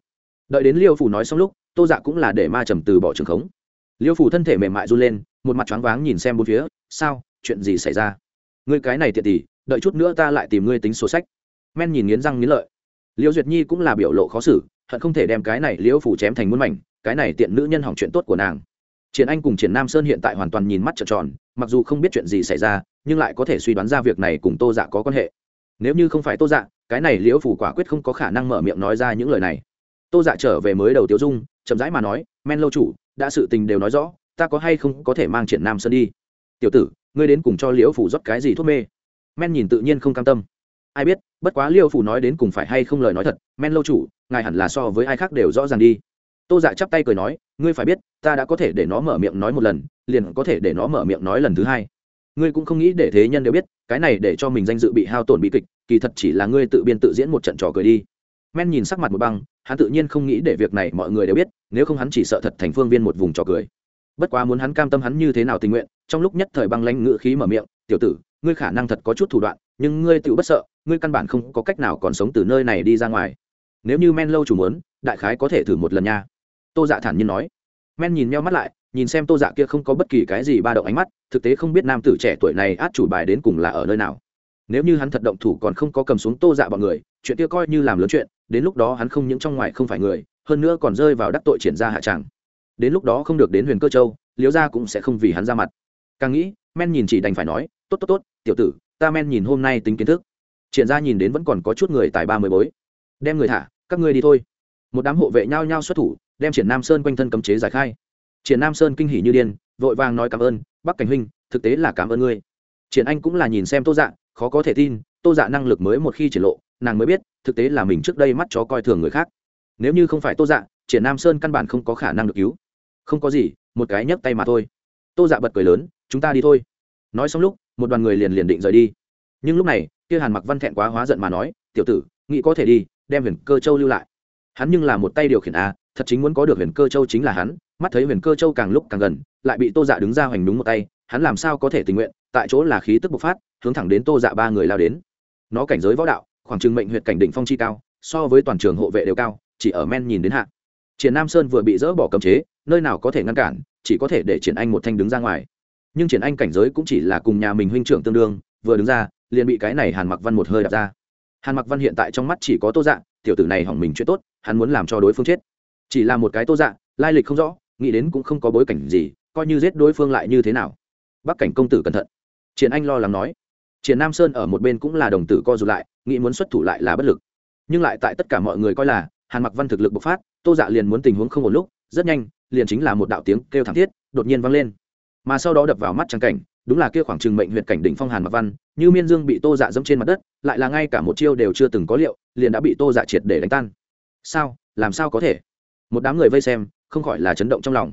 Đợi đến liêu phủ nói xong lúc, tô dạ cũng là để ma trầm từ bỏ trường khống. Liêu phủ thân thể mềm mại run lên, một mặt choáng váng nhìn xem bốn phía, sao, chuyện gì xảy ra? Ngươi cái này tiện tỷ, đợi chút nữa ta lại tìm ngươi tính sổ sách. Men nhìn nghiến răng nghiến lợi. Liêu duyệt nhi cũng là biểu lộ khó xử, hận không thể đem cái này liêu phủ chém thành muôn mảnh, cái này tiện nữ nhân hỏng chuyện tốt của nàng triển anh cùng triển nam sơn hiện tại hoàn toàn nhìn mắt trợn tròn, mặc dù không biết chuyện gì xảy ra, nhưng lại có thể suy đoán ra việc này cùng tô dạ có quan hệ. Nếu như không phải tô dạ cái này liễu phủ quả quyết không có khả năng mở miệng nói ra những lời này. Tô dạ trở về mới đầu tiêu dung, chậm rãi mà nói, men lâu chủ, đã sự tình đều nói rõ, ta có hay không có thể mang triển nam sơn đi? Tiểu tử, ngươi đến cùng cho liễu phủ rót cái gì thuốc mê? Men nhìn tự nhiên không cam tâm. Ai biết, bất quá liễu phủ nói đến cùng phải hay không lời nói thật, men lâu chủ, ngài hẳn là so với ai khác đều rõ ràng đi tô dạ chắp tay cười nói, ngươi phải biết, ta đã có thể để nó mở miệng nói một lần, liền có thể để nó mở miệng nói lần thứ hai. Ngươi cũng không nghĩ để thế nhân đều biết, cái này để cho mình danh dự bị hao tổn bị kịch, kỳ thật chỉ là ngươi tự biên tự diễn một trận trò cười đi. Men nhìn sắc mặt một băng, hắn tự nhiên không nghĩ để việc này mọi người đều biết, nếu không hắn chỉ sợ thật thành phương viên một vùng trò cười. Bất quá muốn hắn cam tâm hắn như thế nào tình nguyện, trong lúc nhất thời băng lãnh ngự khí mở miệng, tiểu tử, ngươi khả năng thật có chút thủ đoạn, nhưng ngươi tự bất sợ, ngươi căn bản không có cách nào còn sống từ nơi này đi ra ngoài. Nếu như men lâu chủ muốn, đại khái có thể thử một lần nha tô dạ thản nhiên nói. Men nhìn meo mắt lại, nhìn xem tô dạ kia không có bất kỳ cái gì ba động ánh mắt, thực tế không biết nam tử trẻ tuổi này át chủ bài đến cùng là ở nơi nào. Nếu như hắn thật động thủ còn không có cầm xuống tô dạ bọn người, chuyện kia coi như làm lớn chuyện, đến lúc đó hắn không những trong ngoài không phải người, hơn nữa còn rơi vào đắc tội triển ra hạ tràng. Đến lúc đó không được đến huyền cơ châu liếu ra cũng sẽ không vì hắn ra mặt. Càng nghĩ, men nhìn chỉ đành phải nói, tốt tốt tốt, tiểu tử, ta men nhìn hôm nay tính kiến thức. Triển ra nhìn đến vẫn còn có chút người tài ba mươi bối. Đem người thả, các ngươi đi thôi. Một đám hộ vệ nhao nhao xuất thủ đem triển nam sơn quanh thân cấm chế giải khai triển nam sơn kinh hỉ như điên vội vàng nói cảm ơn bắc cảnh huynh thực tế là cảm ơn ngươi triển anh cũng là nhìn xem tô dạ khó có thể tin tô dạ năng lực mới một khi triển lộ nàng mới biết thực tế là mình trước đây mắt chó coi thường người khác nếu như không phải tô dạ triển nam sơn căn bản không có khả năng được cứu không có gì một cái nhấc tay mà thôi tô dạ bật cười lớn chúng ta đi thôi nói xong lúc một đoàn người liền liền định rời đi nhưng lúc này kia hàn mặc văn thẹn quá hóa giận mà nói tiểu tử nghĩ có thể đi đem huyền cơ châu lưu lại hắn nhưng là một tay điều khiển a thật chính muốn có được huyền cơ châu chính là hắn, mắt thấy huyền cơ châu càng lúc càng gần, lại bị tô dạ đứng ra hoành đúng một tay, hắn làm sao có thể tình nguyện, tại chỗ là khí tức bộc phát, hướng thẳng đến tô dạ ba người lao đến. Nó cảnh giới võ đạo, khoảng trừng mệnh huyện cảnh đỉnh phong chi cao, so với toàn trường hộ vệ đều cao, chỉ ở men nhìn đến hạ. Triển nam sơn vừa bị dỡ bỏ cấm chế, nơi nào có thể ngăn cản, chỉ có thể để triển anh một thanh đứng ra ngoài. Nhưng triển anh cảnh giới cũng chỉ là cùng nhà mình huynh trưởng tương đương, vừa đứng ra, liền bị cái này hàn mặc văn một hơi đặt ra. Hàn mặc văn hiện tại trong mắt chỉ có tô dạ tiểu tử này hỏng mình chuyện tốt, hắn muốn làm cho đối phương chết chỉ là một cái tô dạ lai lịch không rõ, nghĩ đến cũng không có bối cảnh gì, coi như giết đối phương lại như thế nào. Bắc cảnh công tử cẩn thận. Triển anh lo lắng nói. Triển nam sơn ở một bên cũng là đồng tử co dù lại, nghĩ muốn xuất thủ lại là bất lực. Nhưng lại tại tất cả mọi người coi là, hàn mặc văn thực lực bộc phát, tô dạ liền muốn tình huống không một lúc, rất nhanh, liền chính là một đạo tiếng kêu thảm thiết, đột nhiên vang lên. Mà sau đó đập vào mắt trang cảnh, đúng là kia khoảng trừng mệnh huyện cảnh đỉnh phong hàn mặc văn, như miên dương bị tô dạ dẫm trên mặt đất, lại là ngay cả một chiêu đều chưa từng có liệu, liền đã bị tô dạ triệt để đánh tan. Sao? Làm sao có thể? một đám người vây xem không khỏi là chấn động trong lòng.